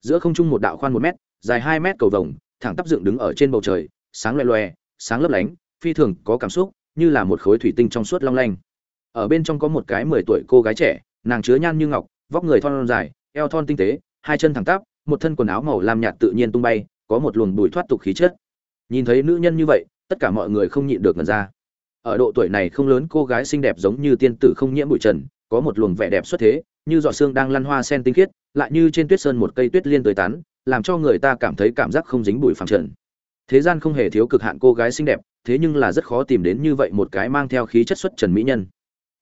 giữa không trung một đạo khoan một mét, dài hai mét cầu vồng, thẳng tắp dựng đứng ở trên bầu trời, sáng loè loè sáng lấp lánh, phi thường có cảm xúc, như là một khối thủy tinh trong suốt long lanh. Ở bên trong có một cái mười tuổi cô gái trẻ, nàng chứa nhan như ngọc, vóc người thon dài, eo thon tinh tế, hai chân thẳng tắp, một thân quần áo màu lam nhạt tự nhiên tung bay, có một luồng bùi thoát tục khí chất. Nhìn thấy nữ nhân như vậy, tất cả mọi người không nhịn được ngần ra. Ở độ tuổi này không lớn, cô gái xinh đẹp giống như tiên tử không nhiễm bụi trần, có một luồng vẻ đẹp xuất thế như giọt xương đang lăn hoa sen tinh khiết, lại như trên tuyết sơn một cây tuyết liên tới tán, làm cho người ta cảm thấy cảm giác không dính bụi phẳng trần. Thế gian không hề thiếu cực hạn cô gái xinh đẹp, thế nhưng là rất khó tìm đến như vậy một cái mang theo khí chất xuất trần mỹ nhân.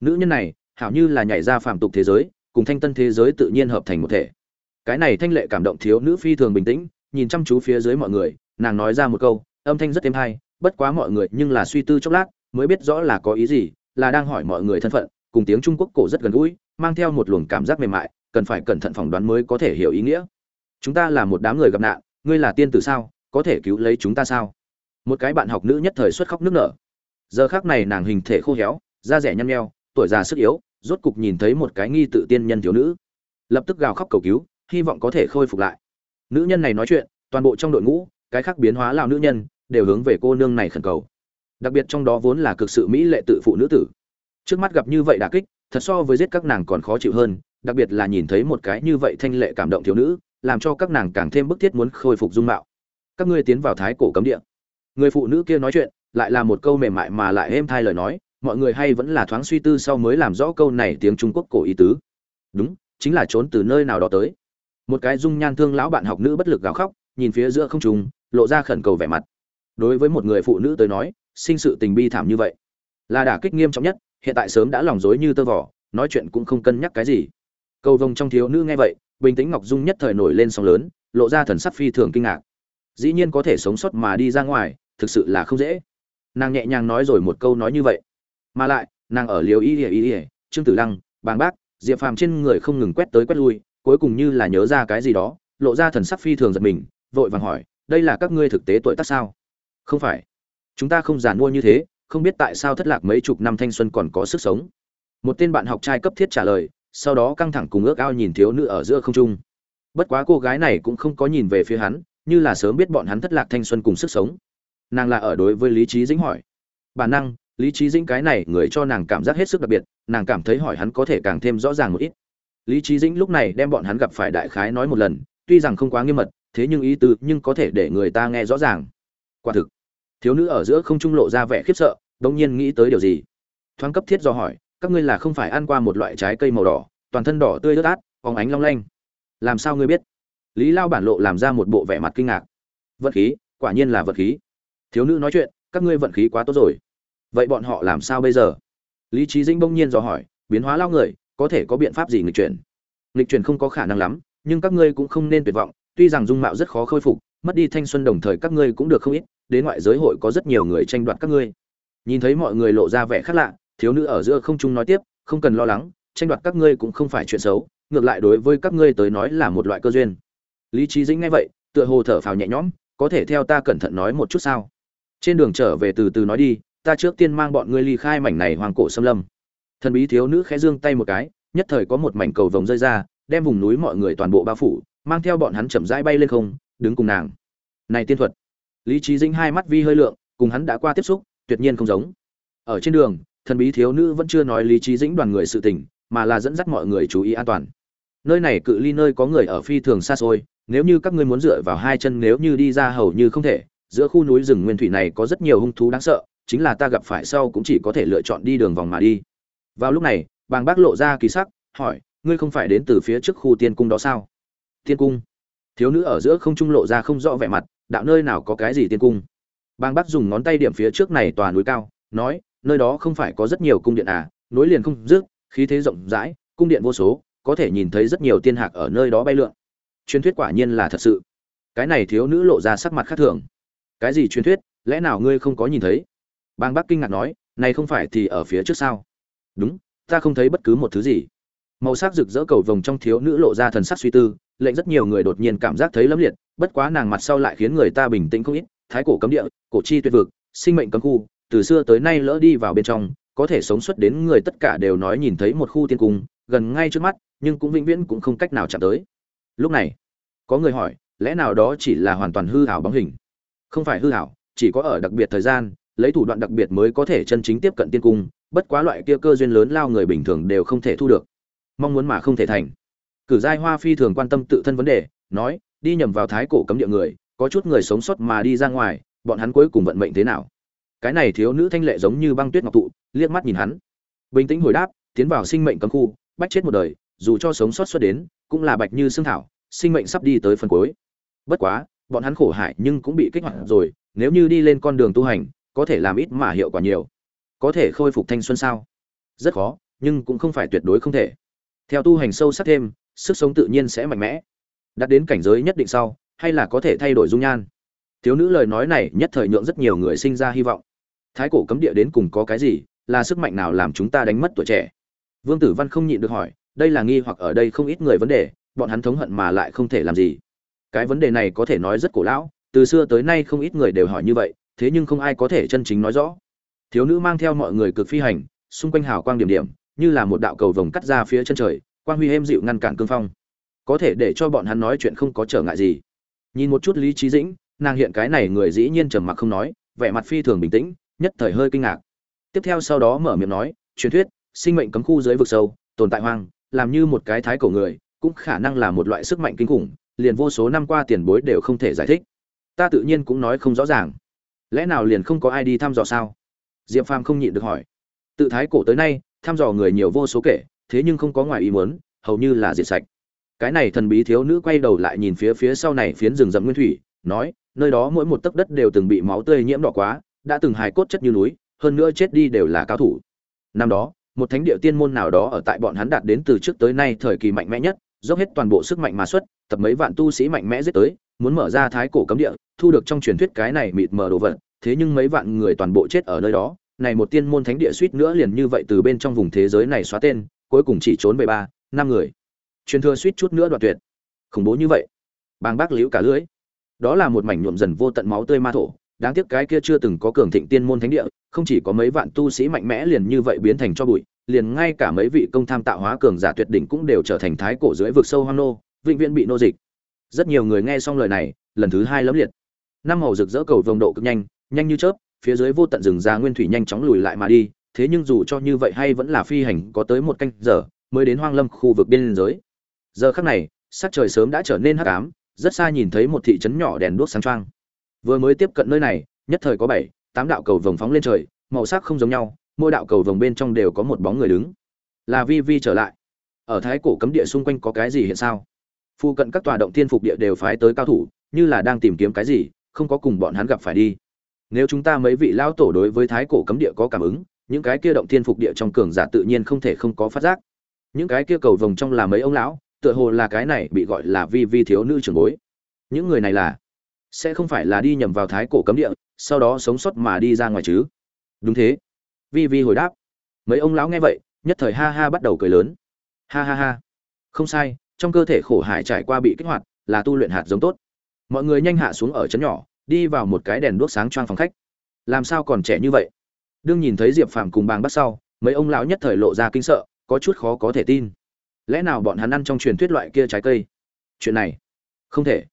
Nữ nhân này, hảo như là nhảy ra phàm tục thế giới, cùng thanh tân thế giới tự nhiên hợp thành một thể. Cái này thanh lệ cảm động thiếu nữ phi thường bình tĩnh, nhìn chăm chú phía dưới mọi người, nàng nói ra một câu, âm thanh rất êm hay, bất quá mọi người nhưng là suy tư chốc lát, mới biết rõ là có ý gì, là đang hỏi mọi người thân phận cùng tiếng trung quốc cổ rất gần gũi, mang theo một luồng cảm giác mềm mại, cần phải cẩn thận phỏng đoán mới có thể hiểu ý nghĩa. Chúng ta là một đám người gặp nạn, ngươi là tiên tử sao, có thể cứu lấy chúng ta sao? Một cái bạn học nữ nhất thời xuất khóc nước nở. Giờ khác này nàng hình thể khô héo, da rẻ nhăn nheo, tuổi già sức yếu, rốt cục nhìn thấy một cái nghi tự tiên nhân thiếu nữ. Lập tức gào khóc cầu cứu, hy vọng có thể khôi phục lại. Nữ nhân này nói chuyện, toàn bộ trong đội ngũ, cái khác biến hóa lao nữ nhân, đều hướng về cô nương này khẩn cầu. Đặc biệt trong đó vốn là cực sự mỹ lệ tự phụ nữ tử trước mắt gặp như vậy đả kích, thật so với giết các nàng còn khó chịu hơn, đặc biệt là nhìn thấy một cái như vậy thanh lệ cảm động thiếu nữ, làm cho các nàng càng thêm bức thiết muốn khôi phục dung mạo. Các ngươi tiến vào thái cổ cấm địa. Người phụ nữ kia nói chuyện, lại là một câu mềm mại mà lại êm thai lời nói, mọi người hay vẫn là thoáng suy tư sau mới làm rõ câu này tiếng trung quốc cổ ý tứ. Đúng, chính là trốn từ nơi nào đó tới. Một cái dung nhan thương lão bạn học nữ bất lực gào khóc, nhìn phía giữa không trùng lộ ra khẩn cầu vẻ mặt. Đối với một người phụ nữ tới nói, sinh sự tình bi thảm như vậy, là đả kích nghiêm trọng nhất hiện tại sớm đã lòng dối như tơ vỏ nói chuyện cũng không cân nhắc cái gì. Cầu vồng trong thiếu nữ nghe vậy, bình tĩnh ngọc dung nhất thời nổi lên sóng lớn, lộ ra thần sắc phi thường kinh ngạc. Dĩ nhiên có thể sống sót mà đi ra ngoài, thực sự là không dễ. Nàng nhẹ nhàng nói rồi một câu nói như vậy. Mà lại, nàng ở liều y ỉa y ỉa trương tử lăng, bàng bác, diệp phàm trên người không ngừng quét tới quét lui, cuối cùng như là nhớ ra cái gì đó, lộ ra thần sắc phi thường giật mình, vội vàng hỏi, đây là các ngươi thực tế tuổi tác sao? Không phải. Chúng ta không giàn mua như thế không biết tại sao thất lạc mấy chục năm thanh xuân còn có sức sống. Một tên bạn học trai cấp thiết trả lời, sau đó căng thẳng cùng ước ao nhìn thiếu nữ ở giữa không trung. Bất quá cô gái này cũng không có nhìn về phía hắn, như là sớm biết bọn hắn thất lạc thanh xuân cùng sức sống. Nàng là ở đối với lý trí dĩnh hỏi. Bản năng, lý trí dĩnh cái này người cho nàng cảm giác hết sức đặc biệt, nàng cảm thấy hỏi hắn có thể càng thêm rõ ràng một ít. Lý trí dĩnh lúc này đem bọn hắn gặp phải đại khái nói một lần, tuy rằng không quá nghiêm mật, thế nhưng ý tứ nhưng có thể để người ta nghe rõ ràng. Quả thực thiếu nữ ở giữa không trung lộ ra vẻ khiếp sợ đông nhiên nghĩ tới điều gì? Thoáng cấp thiết do hỏi, các ngươi là không phải ăn qua một loại trái cây màu đỏ, toàn thân đỏ tươi ướt át phóng ánh long lanh. Làm sao ngươi biết? Lý lao bản lộ làm ra một bộ vẻ mặt kinh ngạc. Vận khí, quả nhiên là vận khí. Thiếu nữ nói chuyện, các ngươi vận khí quá tốt rồi. Vậy bọn họ làm sao bây giờ? Lý trí dĩnh bỗng nhiên dò hỏi, biến hóa lao người, có thể có biện pháp gì nghịch chuyển? Nghịch chuyển không có khả năng lắm, nhưng các ngươi cũng không nên tuyệt vọng, tuy rằng dung mạo rất khó khôi phục mất đi thanh xuân đồng thời các ngươi cũng được không ít, đến ngoại giới hội có rất nhiều người tranh đoạt các ngươi. Nhìn thấy mọi người lộ ra vẻ khác lạ, thiếu nữ ở giữa không trung nói tiếp, không cần lo lắng, tranh đoạt các ngươi cũng không phải chuyện xấu, ngược lại đối với các ngươi tới nói là một loại cơ duyên. Lý trí dĩnh nghe vậy, tựa hồ thở phào nhẹ nhõm, có thể theo ta cẩn thận nói một chút sao? Trên đường trở về từ từ nói đi, ta trước tiên mang bọn ngươi ly khai mảnh này hoàng cổ xâm lâm. Thần bí thiếu nữ khẽ giương tay một cái, nhất thời có một mảnh cầu vồng rơi ra, đem vùng núi mọi người toàn bộ bao phủ, mang theo bọn hắn chậm rãi bay lên không đứng cùng nàng. Này tiên thuật. Lý trí dĩnh hai mắt vi hơi lượng, cùng hắn đã qua tiếp xúc, tuyệt nhiên không giống. Ở trên đường, thần bí thiếu nữ vẫn chưa nói lý trí dĩnh đoàn người sự tình, mà là dẫn dắt mọi người chú ý an toàn. Nơi này cự ly nơi có người ở phi thường xa xôi, nếu như các ngươi muốn dựa vào hai chân nếu như đi ra hầu như không thể, giữa khu núi rừng nguyên thủy này có rất nhiều hung thú đáng sợ, chính là ta gặp phải sau cũng chỉ có thể lựa chọn đi đường vòng mà đi. Vào lúc này, bàng bác lộ ra kỳ sắc, hỏi, ngươi không phải đến từ phía trước khu tiên cung đó sao? Tiên cung thiếu nữ ở giữa không trung lộ ra không rõ vẻ mặt, đạo nơi nào có cái gì tiên cung? Bang bắc dùng ngón tay điểm phía trước này tòa núi cao, nói, nơi đó không phải có rất nhiều cung điện à nối liền không dứt khí thế rộng rãi, cung điện vô số, có thể nhìn thấy rất nhiều tiên hạc ở nơi đó bay lượn. Truyền thuyết quả nhiên là thật sự. Cái này thiếu nữ lộ ra sắc mặt khác thường. Cái gì truyền thuyết? Lẽ nào ngươi không có nhìn thấy? Bang bắc kinh ngạc nói, này không phải thì ở phía trước sao? Đúng, ta không thấy bất cứ một thứ gì màu sắc rực rỡ cầu vồng trong thiếu nữ lộ ra thần sắc suy tư, lệnh rất nhiều người đột nhiên cảm giác thấy lẫm liệt, bất quá nàng mặt sau lại khiến người ta bình tĩnh không ít, thái cổ cấm địa, cổ chi tuyệt vực, sinh mệnh cấm khu, từ xưa tới nay lỡ đi vào bên trong, có thể sống xuất đến người tất cả đều nói nhìn thấy một khu tiên cung, gần ngay trước mắt, nhưng cũng vĩnh viễn cũng không cách nào chạm tới. Lúc này, có người hỏi, lẽ nào đó chỉ là hoàn toàn hư ảo bóng hình? Không phải hư ảo chỉ có ở đặc biệt thời gian, lấy thủ đoạn đặc biệt mới có thể chân chính tiếp cận tiên cung, bất quá loại kia cơ duyên lớn lao người bình thường đều không thể thu được mong muốn mà không thể thành. Cử giai hoa phi thường quan tâm tự thân vấn đề, nói, đi nhầm vào thái cổ cấm địa người, có chút người sống sót mà đi ra ngoài, bọn hắn cuối cùng vận mệnh thế nào? Cái này thiếu nữ thanh lệ giống như băng tuyết ngọc tụ, liếc mắt nhìn hắn. Bình tĩnh hồi đáp, tiến vào sinh mệnh cấm khu, bách chết một đời, dù cho sống sót xuất đến, cũng là bạch như xương thảo, sinh mệnh sắp đi tới phần cuối. Bất quá, bọn hắn khổ hại nhưng cũng bị kích hoạt rồi, nếu như đi lên con đường tu hành, có thể làm ít mà hiệu quả nhiều. Có thể khôi phục thanh xuân sao? Rất khó, nhưng cũng không phải tuyệt đối không thể theo tu hành sâu sắc thêm, sức sống tự nhiên sẽ mạnh mẽ. Đạt đến cảnh giới nhất định sau, hay là có thể thay đổi dung nhan. Thiếu nữ lời nói này nhất thời nhượng rất nhiều người sinh ra hy vọng. Thái cổ cấm địa đến cùng có cái gì, là sức mạnh nào làm chúng ta đánh mất tuổi trẻ? Vương tử văn không nhịn được hỏi, đây là nghi hoặc ở đây không ít người vấn đề, bọn hắn thống hận mà lại không thể làm gì. Cái vấn đề này có thể nói rất cổ lão, từ xưa tới nay không ít người đều hỏi như vậy, thế nhưng không ai có thể chân chính nói rõ. Thiếu nữ mang theo mọi người cực phi hành, xung quanh hào quang điểm điểm như là một đạo cầu vồng cắt ra phía chân trời, quang huy êm dịu ngăn cản cương phong. Có thể để cho bọn hắn nói chuyện không có trở ngại gì. Nhìn một chút lý trí dĩnh, nàng hiện cái này người dĩ nhiên trầm mặc không nói, vẻ mặt phi thường bình tĩnh, nhất thời hơi kinh ngạc. Tiếp theo sau đó mở miệng nói, truyền thuyết, sinh mệnh cấm khu dưới vực sâu, tồn tại hoang, làm như một cái thái cổ người, cũng khả năng là một loại sức mạnh kinh khủng, liền vô số năm qua tiền bối đều không thể giải thích. Ta tự nhiên cũng nói không rõ ràng. Lẽ nào liền không có ai đi thăm dò sao? Diệp phàm không nhịn được hỏi. Tự thái cổ tới nay thăm dò người nhiều vô số kể, thế nhưng không có ngoài ý muốn, hầu như là diệt sạch. Cái này thần bí thiếu nữ quay đầu lại nhìn phía phía sau này phiến rừng rậm nguyên thủy, nói, nơi đó mỗi một tấc đất đều từng bị máu tươi nhiễm đỏ quá, đã từng hài cốt chất như núi, hơn nữa chết đi đều là cao thủ. Năm đó, một thánh địa tiên môn nào đó ở tại bọn hắn đạt đến từ trước tới nay thời kỳ mạnh mẽ nhất, dốc hết toàn bộ sức mạnh mà xuất, tập mấy vạn tu sĩ mạnh mẽ giết tới, muốn mở ra thái cổ cấm địa, thu được trong truyền thuyết cái này mịt mờ đồ vật, thế nhưng mấy vạn người toàn bộ chết ở nơi đó này một tiên môn thánh địa suýt nữa liền như vậy từ bên trong vùng thế giới này xóa tên, cuối cùng chỉ trốn về ba, năm người. Truyền thừa suýt chút nữa đoạt tuyệt. Khủng bố như vậy. Bàng bác liễu cả lưới đó là một mảnh nhuộm dần vô tận máu tươi ma thổ. Đáng tiếc cái kia chưa từng có cường thịnh tiên môn thánh địa, không chỉ có mấy vạn tu sĩ mạnh mẽ liền như vậy biến thành cho bụi, liền ngay cả mấy vị công tham tạo hóa cường giả tuyệt đỉnh cũng đều trở thành thái cổ dưới vực sâu hoang nô, vĩnh viễn bị nô dịch. Rất nhiều người nghe xong lời này, lần thứ hai lấm liệt. Năm màu rực rỡ cầu vồng độ cực nhanh nhanh như chớp phía dưới vô tận rừng già nguyên thủy nhanh chóng lùi lại mà đi, thế nhưng dù cho như vậy hay vẫn là phi hành có tới một canh giờ, mới đến hoang lâm khu vực biên giới. Giờ khắc này, sắc trời sớm đã trở nên hắc ám, rất xa nhìn thấy một thị trấn nhỏ đèn đuốc sáng trang vừa mới tiếp cận nơi này, nhất thời có bảy, tám đạo cầu vồng phóng lên trời, màu sắc không giống nhau, mỗi đạo cầu vồng bên trong đều có một bóng người đứng. Là vi vi trở lại. Ở thái cổ cấm địa xung quanh có cái gì hiện sao? Phu cận các tòa động thiên phục địa đều phái tới cao thủ, như là đang tìm kiếm cái gì, không có cùng bọn hắn gặp phải đi nếu chúng ta mấy vị lão tổ đối với thái cổ cấm địa có cảm ứng, những cái kia động thiên phục địa trong cường giả tự nhiên không thể không có phát giác. Những cái kia cầu vồng trong là mấy ông lão, tựa hồ là cái này bị gọi là vi vi thiếu nữ trưởng bối. Những người này là sẽ không phải là đi nhầm vào thái cổ cấm địa, sau đó sống sót mà đi ra ngoài chứ? Đúng thế. Vi vi hồi đáp. Mấy ông lão nghe vậy, nhất thời ha ha bắt đầu cười lớn. Ha ha ha. Không sai, trong cơ thể khổ hải trải qua bị kích hoạt, là tu luyện hạt giống tốt. Mọi người nhanh hạ xuống ở chấn nhỏ đi vào một cái đèn đuốc sáng choang phòng khách. Làm sao còn trẻ như vậy? Đương nhìn thấy diệp phàm cùng bàng bắt sau, mấy ông lão nhất thời lộ ra kinh sợ, có chút khó có thể tin. Lẽ nào bọn hắn ăn trong truyền thuyết loại kia trái cây? Chuyện này? Không thể.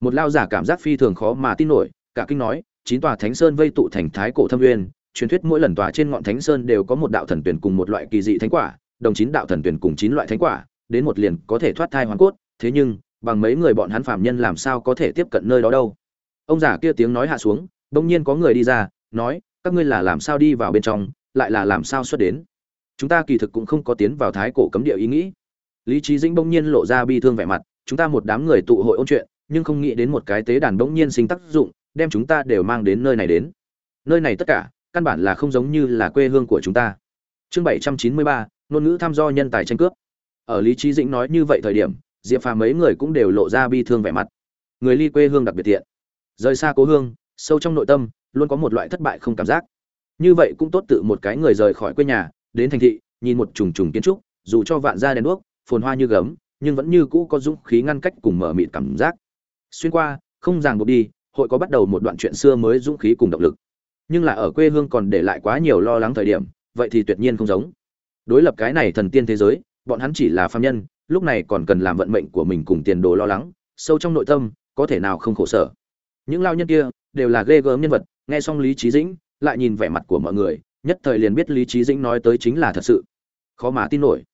Một lao giả cảm giác phi thường khó mà tin nổi, cả kinh nói, chín tòa thánh sơn vây tụ thành thái cổ thâm uyên, truyền thuyết mỗi lần tòa trên ngọn thánh sơn đều có một đạo thần tuyển cùng một loại kỳ dị thánh quả, đồng chín đạo thần tuyển cùng chín loại thánh quả, đến một liền có thể thoát thai hoàn cốt, thế nhưng, bằng mấy người bọn hắn phạm nhân làm sao có thể tiếp cận nơi đó đâu? Ông già kia tiếng nói hạ xuống bỗng nhiên có người đi ra, nói, các ngươi là làm sao đi vào bên trong, lại là làm sao xuất đến? Chúng ta kỳ thực cũng không có tiến vào thái cổ cấm địa ý nghĩ. Lý trí dĩnh bỗng nhiên lộ ra bi thương vẻ mặt, chúng ta một đám người tụ hội ôn chuyện, nhưng không nghĩ đến một cái tế đàn bỗng nhiên sinh tác dụng, đem chúng ta đều mang đến nơi này đến. Nơi này tất cả, căn bản là không giống như là quê hương của chúng ta. Chương bảy trăm chín mươi ba, ngôn ngữ tham do nhân tài tranh cướp. Ở lý trí dĩnh nói như vậy thời điểm, diệp phàm mấy người cũng đều lộ ra bi thương vẻ mặt. Người ly quê hương đặc biệt tiện rời xa cố hương, sâu trong nội tâm, luôn có một loại thất bại không cảm giác. Như vậy cũng tốt tự một cái người rời khỏi quê nhà, đến thành thị, nhìn một trùng trùng kiến trúc, dù cho vạn gia đèn đuốc, phồn hoa như gấm, nhưng vẫn như cũ có dũng khí ngăn cách cùng mở mịt cảm giác. Xuyên qua, không ràng buộc đi, hội có bắt đầu một đoạn chuyện xưa mới dũng khí cùng động lực. Nhưng là ở quê hương còn để lại quá nhiều lo lắng thời điểm, vậy thì tuyệt nhiên không giống. Đối lập cái này thần tiên thế giới, bọn hắn chỉ là phàm nhân, lúc này còn cần làm vận mệnh của mình cùng tiền đồ lo lắng, sâu trong nội tâm, có thể nào không khổ sở những lao nhân kia đều là ghê gớm nhân vật, nghe xong lý trí dĩnh, lại nhìn vẻ mặt của mọi người, nhất thời liền biết lý trí dĩnh nói tới chính là thật sự. Khó mà tin nổi.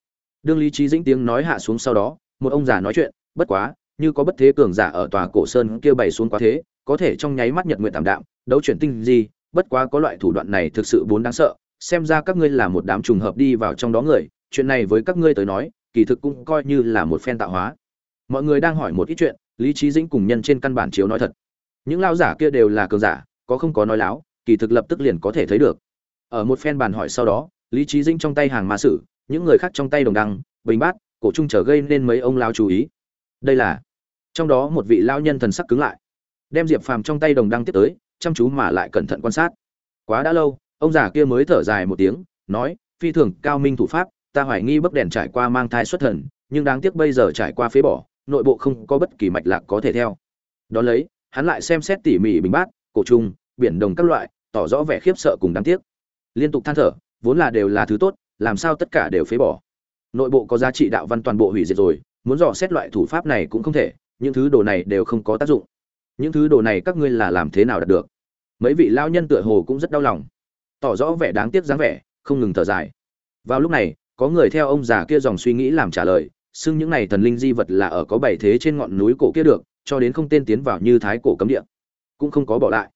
Đương lý trí dĩnh tiếng nói hạ xuống sau đó, một ông già nói chuyện, bất quá, như có bất thế cường giả ở tòa cổ sơn kia bày xuống quá thế, có thể trong nháy mắt nhật nguyện tạm đạm, đấu chuyển tinh gì bất quá có loại thủ đoạn này thực sự vốn đáng sợ, xem ra các ngươi là một đám trùng hợp đi vào trong đó người, chuyện này với các ngươi tới nói, kỳ thực cũng coi như là một phen tạo hóa. Mọi người đang hỏi một ít chuyện, lý trí dĩnh cùng nhân trên căn bản chiếu nói thật những lao giả kia đều là cường giả, có không có nói láo, kỳ thực lập tức liền có thể thấy được. Ở một phen bàn hỏi sau đó, lý trí Dinh trong tay hàng ma sử, những người khác trong tay đồng đăng, bình bát, cổ trung trở gây nên mấy ông lao chú ý. Đây là, trong đó một vị lao nhân thần sắc cứng lại. Đem diệp phàm trong tay đồng đăng tiếp tới, chăm chú mà lại cẩn thận quan sát. Quá đã lâu, ông già kia mới thở dài một tiếng, nói, phi thường, cao minh thủ pháp, ta hoài nghi bấc đèn trải qua mang thai xuất thần, nhưng đáng tiếc bây giờ trải qua phế bỏ, nội bộ không có bất kỳ mạch lạc có thể theo. Đ ó lấy hắn lại xem xét tỉ mỉ bình bát, cổ trung biển đồng các loại, tỏ rõ vẻ khiếp sợ cùng đáng tiếc. Liên tục than thở, vốn là đều là thứ tốt, làm sao tất cả đều phế bỏ. Nội bộ có giá trị đạo văn toàn bộ hủy diệt rồi, muốn dò xét loại thủ pháp này cũng không thể, những thứ đồ này đều không có tác dụng. Những thứ đồ này các ngươi là làm thế nào đạt được? Mấy vị lao nhân tựa hồ cũng rất đau lòng. Tỏ rõ vẻ đáng tiếc dáng vẻ, không ngừng thở dài. Vào lúc này, có người theo ông già kia dòng suy nghĩ làm trả lời, xưng những này thần linh di vật là ở có bảy thế trên ngọn núi cổ kia được cho đến không tên tiến vào như thái cổ cấm địa, cũng không có bỏ lại.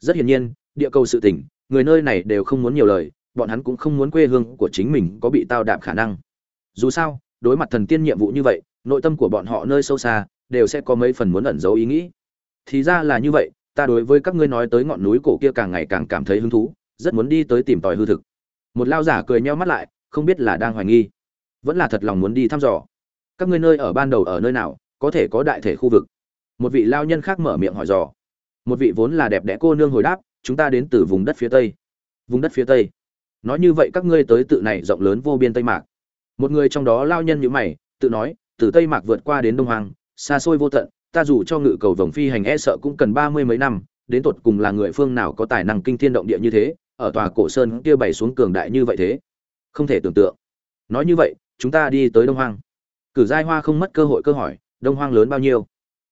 Rất hiển nhiên, địa cầu sự tỉnh, người nơi này đều không muốn nhiều lời, bọn hắn cũng không muốn quê hương của chính mình có bị tao đạp khả năng. Dù sao, đối mặt thần tiên nhiệm vụ như vậy, nội tâm của bọn họ nơi sâu xa, đều sẽ có mấy phần muốn ẩn giấu ý nghĩ. Thì ra là như vậy, ta đối với các ngươi nói tới ngọn núi cổ kia càng ngày càng cảm thấy hứng thú, rất muốn đi tới tìm tòi hư thực. Một lao giả cười nheo mắt lại, không biết là đang hoài nghi. Vẫn là thật lòng muốn đi thăm dò. Các ngươi nơi ở ban đầu ở nơi nào, có thể có đại thể khu vực một vị lao nhân khác mở miệng hỏi dò. Một vị vốn là đẹp đẽ cô nương hồi đáp, chúng ta đến từ vùng đất phía tây. Vùng đất phía tây? Nói như vậy các ngươi tới tự này rộng lớn vô biên tây mạc. Một người trong đó lao nhân như mày, tự nói, từ tây mạc vượt qua đến đông hoàng xa xôi vô tận, ta dù cho ngự cầu vồng phi hành e sợ cũng cần ba mươi mấy năm, đến tột cùng là người phương nào có tài năng kinh thiên động địa như thế, ở tòa cổ sơn kia bày xuống cường đại như vậy thế? Không thể tưởng tượng. Nói như vậy, chúng ta đi tới đông hoang. Cử giai hoa không mất cơ hội cơ hỏi, đông hoang lớn bao nhiêu?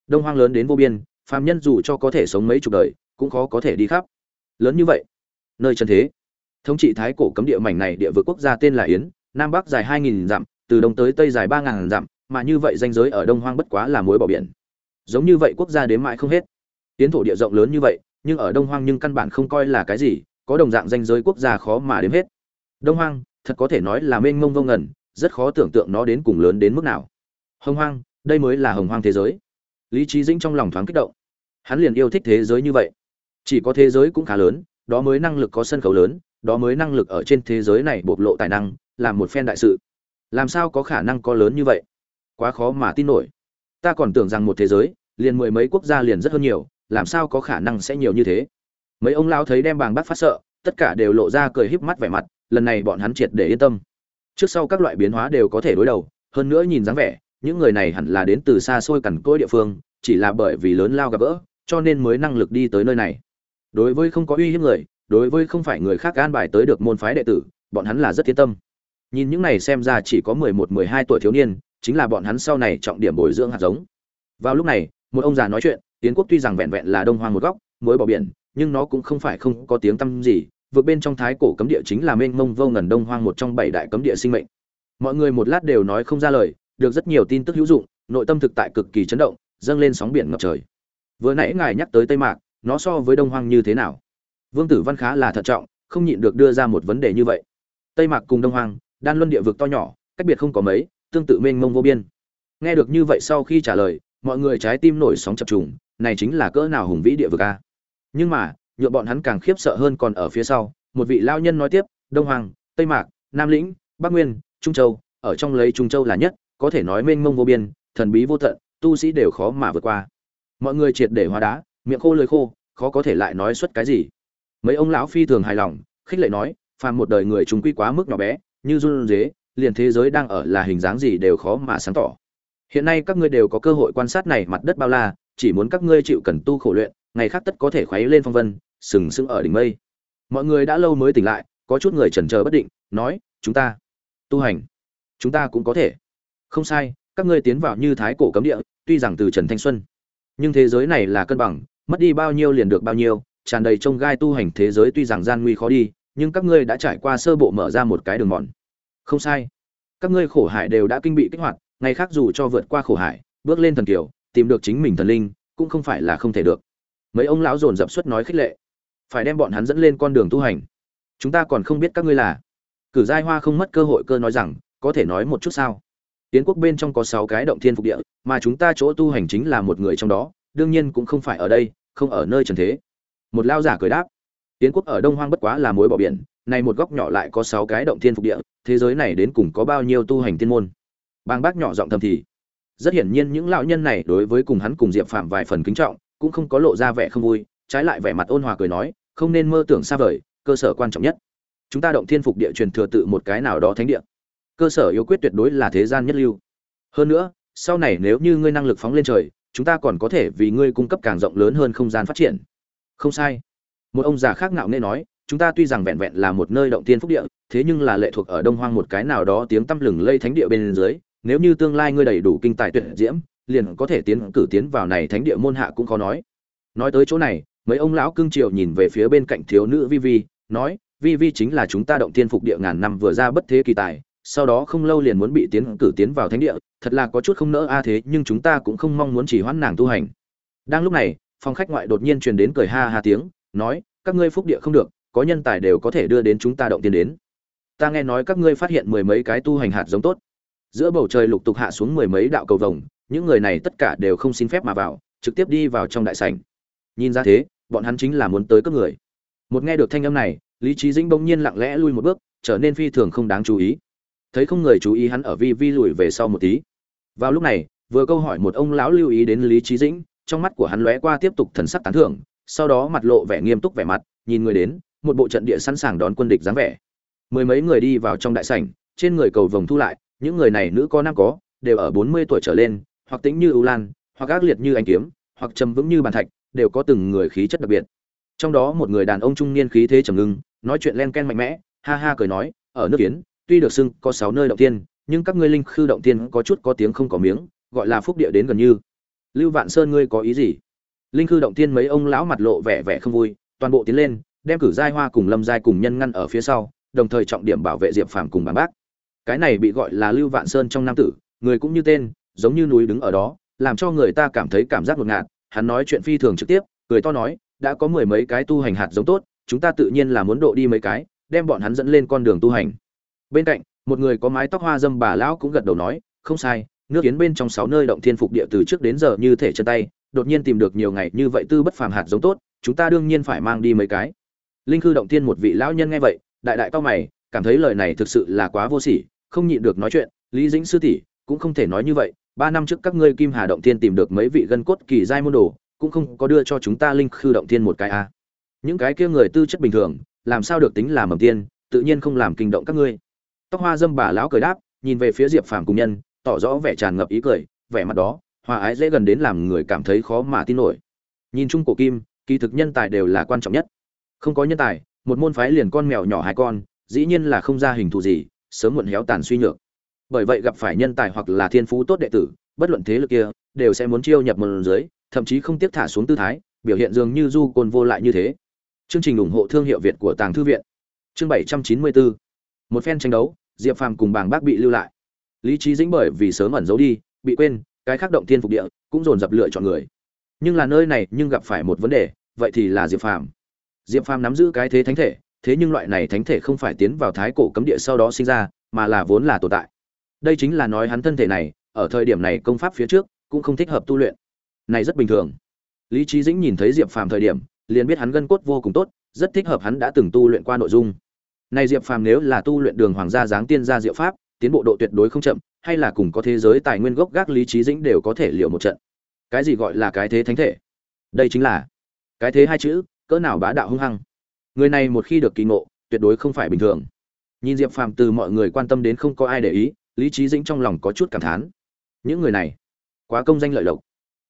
Đông hoang lớn đến vô biên, phàm nhân dù cho có thể sống mấy chục đời, cũng khó có thể đi khắp. Lớn như vậy, nơi chân thế. Thống trị thái cổ cấm địa mảnh này địa vực quốc gia tên là yến, nam bắc dài hai nghìn dặm, từ đông tới tây dài ba ngàn dặm, mà như vậy danh giới ở đông hoang bất quá là mối bỏ biển. Giống như vậy quốc gia đến mãi không hết. Tiến thổ địa rộng lớn như vậy, nhưng ở đông hoang nhưng căn bản không coi là cái gì, có đồng dạng danh giới quốc gia khó mà đếm hết. Đông hoang, thật có thể nói là mênh mông vô ngần, rất khó tưởng tượng nó đến cùng lớn đến mức nào. Hồng hoang, đây mới là hồng hoang thế giới lý trí dĩnh trong lòng thoáng kích động. Hắn liền yêu thích thế giới như vậy. Chỉ có thế giới cũng khá lớn, đó mới năng lực có sân khấu lớn, đó mới năng lực ở trên thế giới này bộc lộ tài năng, làm một phen đại sự. Làm sao có khả năng có lớn như vậy? Quá khó mà tin nổi. Ta còn tưởng rằng một thế giới, liền mười mấy quốc gia liền rất hơn nhiều, làm sao có khả năng sẽ nhiều như thế? Mấy ông lao thấy đem bàng bác phát sợ, tất cả đều lộ ra cười híp mắt vẻ mặt, lần này bọn hắn triệt để yên tâm. Trước sau các loại biến hóa đều có thể đối đầu, hơn nữa nhìn dáng vẻ những người này hẳn là đến từ xa xôi cằn cỗi địa phương, chỉ là bởi vì lớn lao gặp gỡ, cho nên mới năng lực đi tới nơi này. Đối với không có uy hiếp người, đối với không phải người khác an bài tới được môn phái đệ tử, bọn hắn là rất thiên tâm. Nhìn những này xem ra chỉ có mười một, mười hai tuổi thiếu niên, chính là bọn hắn sau này trọng điểm bồi dưỡng hạt giống. Vào lúc này, một ông già nói chuyện tiến quốc tuy rằng vẹn vẹn là đông hoang một góc mới bỏ biển, nhưng nó cũng không phải không có tiếng tăm gì, vượt bên trong thái cổ cấm địa chính là mênh mông vô ngần đông hoang một trong bảy đại cấm địa sinh mệnh. Mọi người một lát đều nói không ra lời được rất nhiều tin tức hữu dụng, nội tâm thực tại cực kỳ chấn động, dâng lên sóng biển ngập trời. Vừa nãy ngài nhắc tới tây mạc, nó so với đông hoang như thế nào? Vương tử văn khá là thận trọng, không nhịn được đưa ra một vấn đề như vậy. Tây mạc cùng đông hoang, đan luân địa vực to nhỏ, cách biệt không có mấy, tương tự mênh mông vô biên. Nghe được như vậy sau khi trả lời, mọi người trái tim nổi sóng chập trùng, này chính là cỡ nào hùng vĩ địa vực a? Nhưng mà nhựa bọn hắn càng khiếp sợ hơn còn ở phía sau, một vị lao nhân nói tiếp, đông hoàng tây mạc, nam lĩnh, bắc nguyên, trung châu, ở trong lấy trung châu là nhất có thể nói mênh mông vô biên, thần bí vô tận, tu sĩ đều khó mà vượt qua. Mọi người triệt để hóa đá, miệng khô lưỡi khô, khó có thể lại nói xuất cái gì. Mấy ông lão phi thường hài lòng, khích lệ nói, phàm một đời người chúng quy quá mức nhỏ bé, như run dế liền thế giới đang ở là hình dáng gì đều khó mà sáng tỏ. Hiện nay các ngươi đều có cơ hội quan sát này mặt đất bao la, chỉ muốn các ngươi chịu cần tu khổ luyện, ngày khác tất có thể khuấy lên phong vân, sừng sững ở đỉnh mây. Mọi người đã lâu mới tỉnh lại, có chút người chần chờ bất định, nói, chúng ta tu hành, chúng ta cũng có thể không sai, các ngươi tiến vào như thái cổ cấm địa, tuy rằng từ trần thanh xuân, nhưng thế giới này là cân bằng, mất đi bao nhiêu liền được bao nhiêu, tràn đầy trông gai tu hành thế giới tuy rằng gian nguy khó đi, nhưng các ngươi đã trải qua sơ bộ mở ra một cái đường mòn. Không sai. Các ngươi khổ hải đều đã kinh bị kích hoạt, ngày khác dù cho vượt qua khổ hải, bước lên thần kiều, tìm được chính mình thần linh, cũng không phải là không thể được. Mấy ông lão dồn dập suất nói khích lệ. Phải đem bọn hắn dẫn lên con đường tu hành. Chúng ta còn không biết các ngươi là. Cử giai hoa không mất cơ hội cơ nói rằng, có thể nói một chút sao? Tiến quốc bên trong có sáu cái động thiên phục địa, mà chúng ta chỗ tu hành chính là một người trong đó, đương nhiên cũng không phải ở đây, không ở nơi trần thế. Một lao giả cười đáp, tiến quốc ở đông hoang bất quá là mối bỏ biển, này một góc nhỏ lại có sáu cái động thiên phục địa, thế giới này đến cùng có bao nhiêu tu hành tiên môn? Bang bác nhỏ giọng thầm thì, rất hiển nhiên những lão nhân này đối với cùng hắn cùng diệp phạm vài phần kính trọng, cũng không có lộ ra vẻ không vui, trái lại vẻ mặt ôn hòa cười nói, không nên mơ tưởng xa vời, cơ sở quan trọng nhất. Chúng ta động thiên phục địa truyền thừa tự một cái nào đó thánh địa cơ sở yếu quyết tuyệt đối là thế gian nhất lưu. Hơn nữa, sau này nếu như ngươi năng lực phóng lên trời, chúng ta còn có thể vì ngươi cung cấp càng rộng lớn hơn không gian phát triển. Không sai. Một ông già khác ngạo nghễ nói, chúng ta tuy rằng vẹn vẹn là một nơi động thiên phúc địa, thế nhưng là lệ thuộc ở đông hoang một cái nào đó tiếng tăm lừng lây thánh địa bên dưới, nếu như tương lai ngươi đầy đủ kinh tài tuyệt diễm, liền có thể tiến cử tiến vào này thánh địa môn hạ cũng khó nói. Nói tới chỗ này, mấy ông lão cương triều nhìn về phía bên cạnh thiếu nữ vi vi, nói, vi vi chính là chúng ta động thiên phục địa ngàn năm vừa ra bất thế kỳ tài sau đó không lâu liền muốn bị tiến cử tiến vào thánh địa, thật là có chút không nỡ a thế, nhưng chúng ta cũng không mong muốn chỉ hoãn nàng tu hành. Đang lúc này, phòng khách ngoại đột nhiên truyền đến cười ha ha tiếng, nói, các ngươi phúc địa không được, có nhân tài đều có thể đưa đến chúng ta động tiên đến. Ta nghe nói các ngươi phát hiện mười mấy cái tu hành hạt giống tốt. Giữa bầu trời lục tục hạ xuống mười mấy đạo cầu vồng, những người này tất cả đều không xin phép mà vào, trực tiếp đi vào trong đại sảnh. Nhìn ra thế, bọn hắn chính là muốn tới các người. Một nghe được thanh âm này, lý trí dĩnh bỗng nhiên lặng lẽ lui một bước, trở nên phi thường không đáng chú ý thấy không người chú ý hắn ở vi vi lùi về sau một tí. Vào lúc này, vừa câu hỏi một ông lão lưu ý đến lý trí dĩnh, trong mắt của hắn lóe qua tiếp tục thần sắc tán thưởng, sau đó mặt lộ vẻ nghiêm túc vẻ mặt, nhìn người đến, một bộ trận địa sẵn sàng đón quân địch dáng vẻ. Mười mấy người đi vào trong đại sảnh, trên người cầu vồng thu lại, những người này nữ có nam có, đều ở bốn mươi tuổi trở lên, hoặc tính như ưu lan, hoặc ác liệt như anh kiếm, hoặc trầm vững như bàn thạch, đều có từng người khí chất đặc biệt. Trong đó một người đàn ông trung niên khí thế trầm ngưng, nói chuyện len ken mạnh mẽ, ha ha cười nói, ở nước kiến tuy được xưng có sáu nơi động tiên, nhưng các ngươi linh khư động tiên có chút có tiếng không có miếng, gọi là phúc địa đến gần như. Lưu vạn sơn ngươi có ý gì? Linh khư động tiên mấy ông lão mặt lộ vẻ vẻ không vui, toàn bộ tiến lên, đem cử giai hoa cùng lâm giai cùng nhân ngăn ở phía sau, đồng thời trọng điểm bảo vệ diệp phàm cùng bà bác. Cái này bị gọi là lưu vạn sơn trong nam tử, người cũng như tên, giống như núi đứng ở đó, làm cho người ta cảm thấy cảm giác ngột ngạt. Hắn nói chuyện phi thường trực tiếp, cười to nói, đã có mười mấy cái tu hành hạt giống tốt, chúng ta tự nhiên là muốn độ đi mấy cái, đem bọn hắn dẫn lên con đường tu hành bên cạnh, một người có mái tóc hoa dâm bà lão cũng gật đầu nói, không sai, nước kiến bên trong sáu nơi động thiên phục địa từ trước đến giờ như thể chân tay, đột nhiên tìm được nhiều ngày như vậy tư bất phàm hạt giống tốt, chúng ta đương nhiên phải mang đi mấy cái linh khư động thiên một vị lão nhân nghe vậy, đại đại cao mày, cảm thấy lời này thực sự là quá vô sỉ, không nhịn được nói chuyện, lý dĩnh sư tỷ, cũng không thể nói như vậy, ba năm trước các ngươi kim hà động thiên tìm được mấy vị gân cốt kỳ giai môn đồ, cũng không có đưa cho chúng ta linh khư động thiên một cái a à. những cái kia người tư chất bình thường, làm sao được tính là mầm tiên, tự nhiên không làm kinh động các ngươi tóc hoa dâm bà lão cười đáp, nhìn về phía diệp phàm cùng nhân, tỏ rõ vẻ tràn ngập ý cười, vẻ mặt đó, hòa ái dễ gần đến làm người cảm thấy khó mà tin nổi. Nhìn chung cổ kim, kỳ thực nhân tài đều là quan trọng nhất. Không có nhân tài, một môn phái liền con mèo nhỏ hai con, dĩ nhiên là không ra hình thù gì, sớm muộn héo tàn suy nhược. Bởi vậy gặp phải nhân tài hoặc là thiên phú tốt đệ tử, bất luận thế lực kia, đều sẽ muốn chiêu nhập một dưới thậm chí không tiếc thả xuống tư thái, biểu hiện dường như du côn vô lại như thế. Chương trình ủng hộ thương hiệu việt của tàng thư viện. Chương 794 một phen tranh đấu, diệp phàm cùng bàng bác bị lưu lại. Lý trí dĩnh bởi vì sớm ẩn giấu đi, bị quên, cái khác động thiên phục địa cũng dồn dập lựa chọn người. Nhưng là nơi này nhưng gặp phải một vấn đề, vậy thì là diệp phàm. Diệp phàm nắm giữ cái thế thánh thể, thế nhưng loại này thánh thể không phải tiến vào thái cổ cấm địa sau đó sinh ra, mà là vốn là tồn tại. Đây chính là nói hắn thân thể này, ở thời điểm này công pháp phía trước cũng không thích hợp tu luyện. Này rất bình thường. Lý trí dĩnh nhìn thấy diệp phàm thời điểm, liền biết hắn gân cốt vô cùng tốt, rất thích hợp hắn đã từng tu luyện qua nội dung này diệp phàm nếu là tu luyện đường hoàng gia dáng tiên gia diệu pháp, tiến bộ độ tuyệt đối không chậm, hay là cùng có thế giới tài nguyên gốc gác lý trí dĩnh đều có thể liệu một trận. Cái gì gọi là cái thế thánh thể? Đây chính là cái thế hai chữ, cỡ nào bá đạo hung hăng. Người này một khi được kỳ ngộ, tuyệt đối không phải bình thường. Nhìn diệp phàm từ mọi người quan tâm đến không có ai để ý, lý trí dĩnh trong lòng có chút cảm thán. Những người này, quá công danh lợi lộc.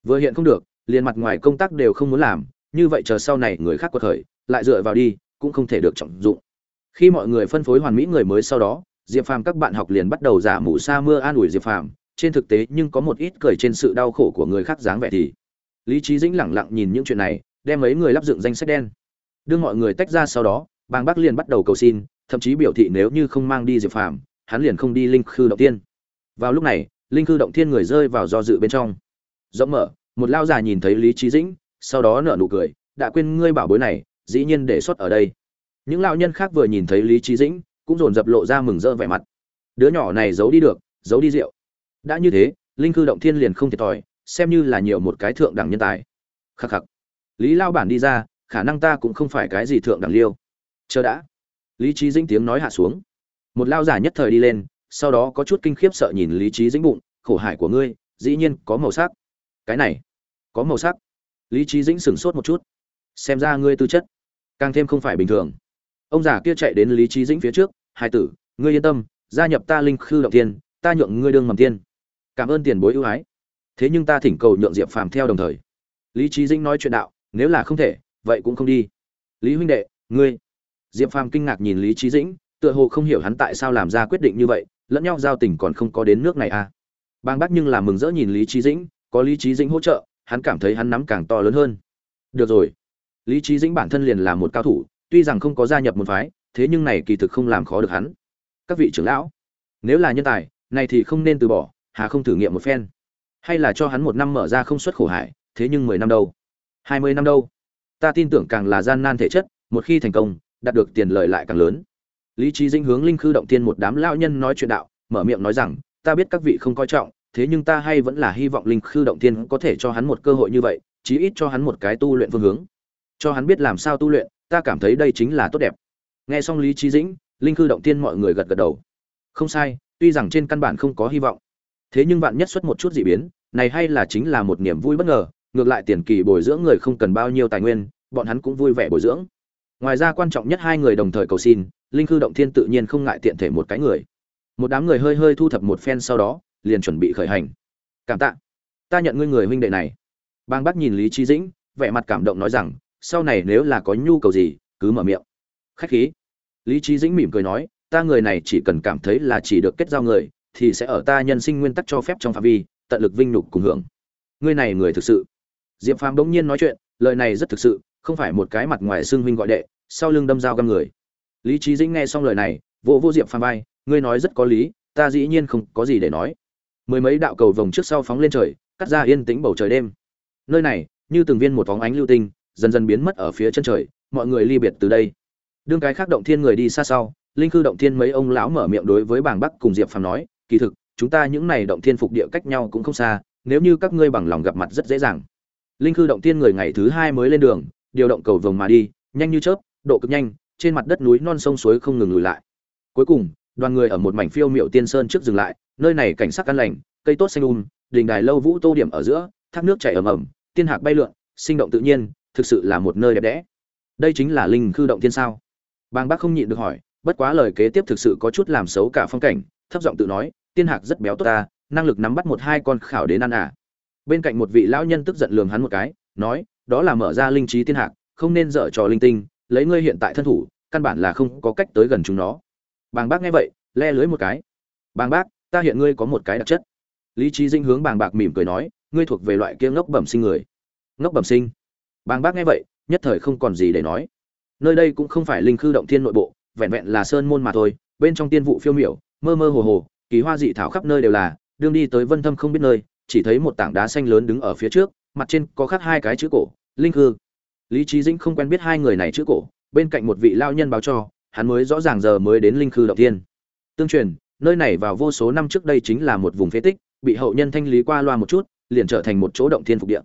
Vừa hiện không được, liền mặt ngoài công tác đều không muốn làm, như vậy chờ sau này người khác quật khởi, lại dựa vào đi, cũng không thể được trọng dụng khi mọi người phân phối hoàn mỹ người mới sau đó, diệp phàm các bạn học liền bắt đầu giả mù sa mưa an ủi diệp phàm. Trên thực tế, nhưng có một ít cười trên sự đau khổ của người khác dáng vẻ thì lý trí dĩnh lẳng lặng nhìn những chuyện này, đem mấy người lắp dựng danh sách đen. Đưa mọi người tách ra sau đó, bàng bắc liền bắt đầu cầu xin, thậm chí biểu thị nếu như không mang đi diệp phàm, hắn liền không đi linh khư động tiên vào lúc này, linh khư động thiên người rơi vào do dự bên trong. Rộng mở, một lao già nhìn thấy lý trí dĩnh, sau đó nở nụ cười, đã quên ngươi bảo bối này, dĩ nhiên để xuất ở đây những lão nhân khác vừa nhìn thấy lý trí dĩnh, cũng dồn dập lộ ra mừng rỡ vẻ mặt. Đứa nhỏ này giấu đi được, giấu đi rượu. Đã như thế, linh cư động thiên liền không thiệt thòi, xem như là nhiều một cái thượng đẳng nhân tài. Khắc khắc. Lý lao bản đi ra, khả năng ta cũng không phải cái gì thượng đẳng liêu. Chờ đã. Lý trí dĩnh tiếng nói hạ xuống. Một lao giả nhất thời đi lên, sau đó có chút kinh khiếp sợ nhìn lý trí dĩnh bụng, khổ hải của ngươi, dĩ nhiên có màu sắc. Cái này, có màu sắc. Lý trí dĩnh sửng sốt một chút. Xem ra ngươi tư chất, càng thêm không phải bình thường ông già kia chạy đến lý trí dĩnh phía trước hai tử, ngươi yên tâm, gia nhập ta linh khư động tiên ta nhượng ngươi đương mầm tiên. Cảm ơn tiền bối ưu ái. Thế nhưng ta thỉnh cầu nhượng diệp phàm theo đồng thời. Lý trí dĩnh nói chuyện đạo, nếu là không thể, vậy cũng không đi. Lý huynh đệ, ngươi. Diệp phàm kinh ngạc nhìn lý trí dĩnh, tựa hồ không hiểu hắn tại sao làm ra quyết định như vậy, lẫn nhau giao tình còn không có đến nước này à? Bang bác nhưng là mừng rỡ nhìn lý trí dĩnh, có lý trí dĩnh hỗ trợ, hắn cảm thấy hắn nắm càng to lớn hơn. Được rồi. Lý trí dĩnh bản thân liền là một cao thủ tuy rằng không có gia nhập một phái, thế nhưng này kỳ thực không làm khó được hắn. Các vị trưởng lão, nếu là nhân tài, này thì không nên từ bỏ, hà không thử nghiệm một phen. Hay là cho hắn một năm mở ra không xuất khổ hải, thế nhưng mười năm đâu? Hai mươi năm đâu? Ta tin tưởng càng là gian nan thể chất, một khi thành công, đạt được tiền lợi lại càng lớn. Lý trí dinh hướng linh khư động tiên một đám lão nhân nói chuyện đạo, mở miệng nói rằng, ta biết các vị không coi trọng, thế nhưng ta hay vẫn là hy vọng linh khư động tiên có thể cho hắn một cơ hội như vậy, chí ít cho hắn một cái tu luyện phương hướng. Cho hắn biết làm sao tu luyện ta cảm thấy đây chính là tốt đẹp. Nghe xong lý trí dĩnh, linh khư động tiên mọi người gật gật đầu. Không sai, tuy rằng trên căn bản không có hy vọng, thế nhưng bạn nhất xuất một chút dị biến, này hay là chính là một niềm vui bất ngờ, ngược lại tiền kỳ bồi dưỡng người không cần bao nhiêu tài nguyên, bọn hắn cũng vui vẻ bồi dưỡng. Ngoài ra quan trọng nhất hai người đồng thời cầu xin, linh khư động thiên tự nhiên không ngại tiện thể một cái người. Một đám người hơi hơi thu thập một phen sau đó, liền chuẩn bị khởi hành. Cảm tạ. Ta nhận ngươi người huynh đệ này. Bang bắt nhìn lý trí dĩnh, vẻ mặt cảm động nói rằng sau này nếu là có nhu cầu gì, cứ mở miệng. Khách khí. Lý trí dĩnh mỉm cười nói, ta người này chỉ cần cảm thấy là chỉ được kết giao người, thì sẽ ở ta nhân sinh nguyên tắc cho phép trong phạm vi, tận lực vinh nhục cùng hưởng. Ngươi này người thực sự. Diệp phàm bỗng nhiên nói chuyện, lời này rất thực sự, không phải một cái mặt ngoài xương huynh gọi đệ, sau lưng đâm dao găm người. Lý trí dĩnh nghe xong lời này vô vô diệp phàm vai, ngươi nói rất có lý, ta dĩ nhiên không có gì để nói. Mười mấy đạo cầu vồng trước sau phóng lên trời, cắt ra yên tĩnh bầu trời đêm. Nơi này, như từng viên một vóng ánh lưu tinh dần dần biến mất ở phía chân trời, mọi người ly biệt từ đây. Đương cái khác động thiên người đi xa sau, linh cư động thiên mấy ông lão mở miệng đối với bảng bắc cùng diệp phàm nói, kỳ thực, chúng ta những này động thiên phục địa cách nhau cũng không xa, nếu như các ngươi bằng lòng gặp mặt rất dễ dàng. Linh cư động thiên người ngày thứ hai mới lên đường, điều động cầu vồng mà đi, nhanh như chớp, độ cực nhanh, trên mặt đất núi non sông suối không ngừng lùi lại. Cuối cùng, đoàn người ở một mảnh phiêu miệu tiên sơn trước dừng lại, nơi này cảnh sắc căn lành, cây tốt xanh um đình đài lâu vũ tô điểm ở giữa, thác nước chảy ầm ầm, tiên hạc bay lượn, sinh động tự nhiên thực sự là một nơi đẹp đẽ. Đây chính là linh cư động thiên sao? Bang bác không nhịn được hỏi, bất quá lời kế tiếp thực sự có chút làm xấu cả phong cảnh, thấp giọng tự nói, tiên hạc rất béo tốt ta, năng lực nắm bắt một hai con khảo đến ăn à. Bên cạnh một vị lão nhân tức giận lường hắn một cái, nói, đó là mở ra linh trí tiên hạc, không nên dở trò linh tinh, lấy ngươi hiện tại thân thủ, căn bản là không có cách tới gần chúng nó. Bàng bác nghe vậy, le lưới một cái. Bàng bác, ta hiện ngươi có một cái đặc chất. Lý trí dinh hướng bàng bạc mỉm cười nói, ngươi thuộc về loại kia ngốc bẩm sinh người. Ngốc bẩm sinh? Bàng bác nghe vậy, nhất thời không còn gì để nói. Nơi đây cũng không phải linh khư động thiên nội bộ, vẹn vẹn là sơn môn mà thôi, bên trong tiên vụ phiêu miểu, mơ mơ hồ hồ, kỳ hoa dị thảo khắp nơi đều là, đương đi tới vân thâm không biết nơi, chỉ thấy một tảng đá xanh lớn đứng ở phía trước, mặt trên có khắc hai cái chữ cổ, linh khư. Lý Chí dĩnh không quen biết hai người này chữ cổ, bên cạnh một vị lao nhân báo cho, hắn mới rõ ràng giờ mới đến linh khư động thiên. tương truyền, nơi này vào vô số năm trước đây chính là một vùng phế tích, bị hậu nhân thanh lý qua loa một chút, liền trở thành một chỗ động thiên phục địa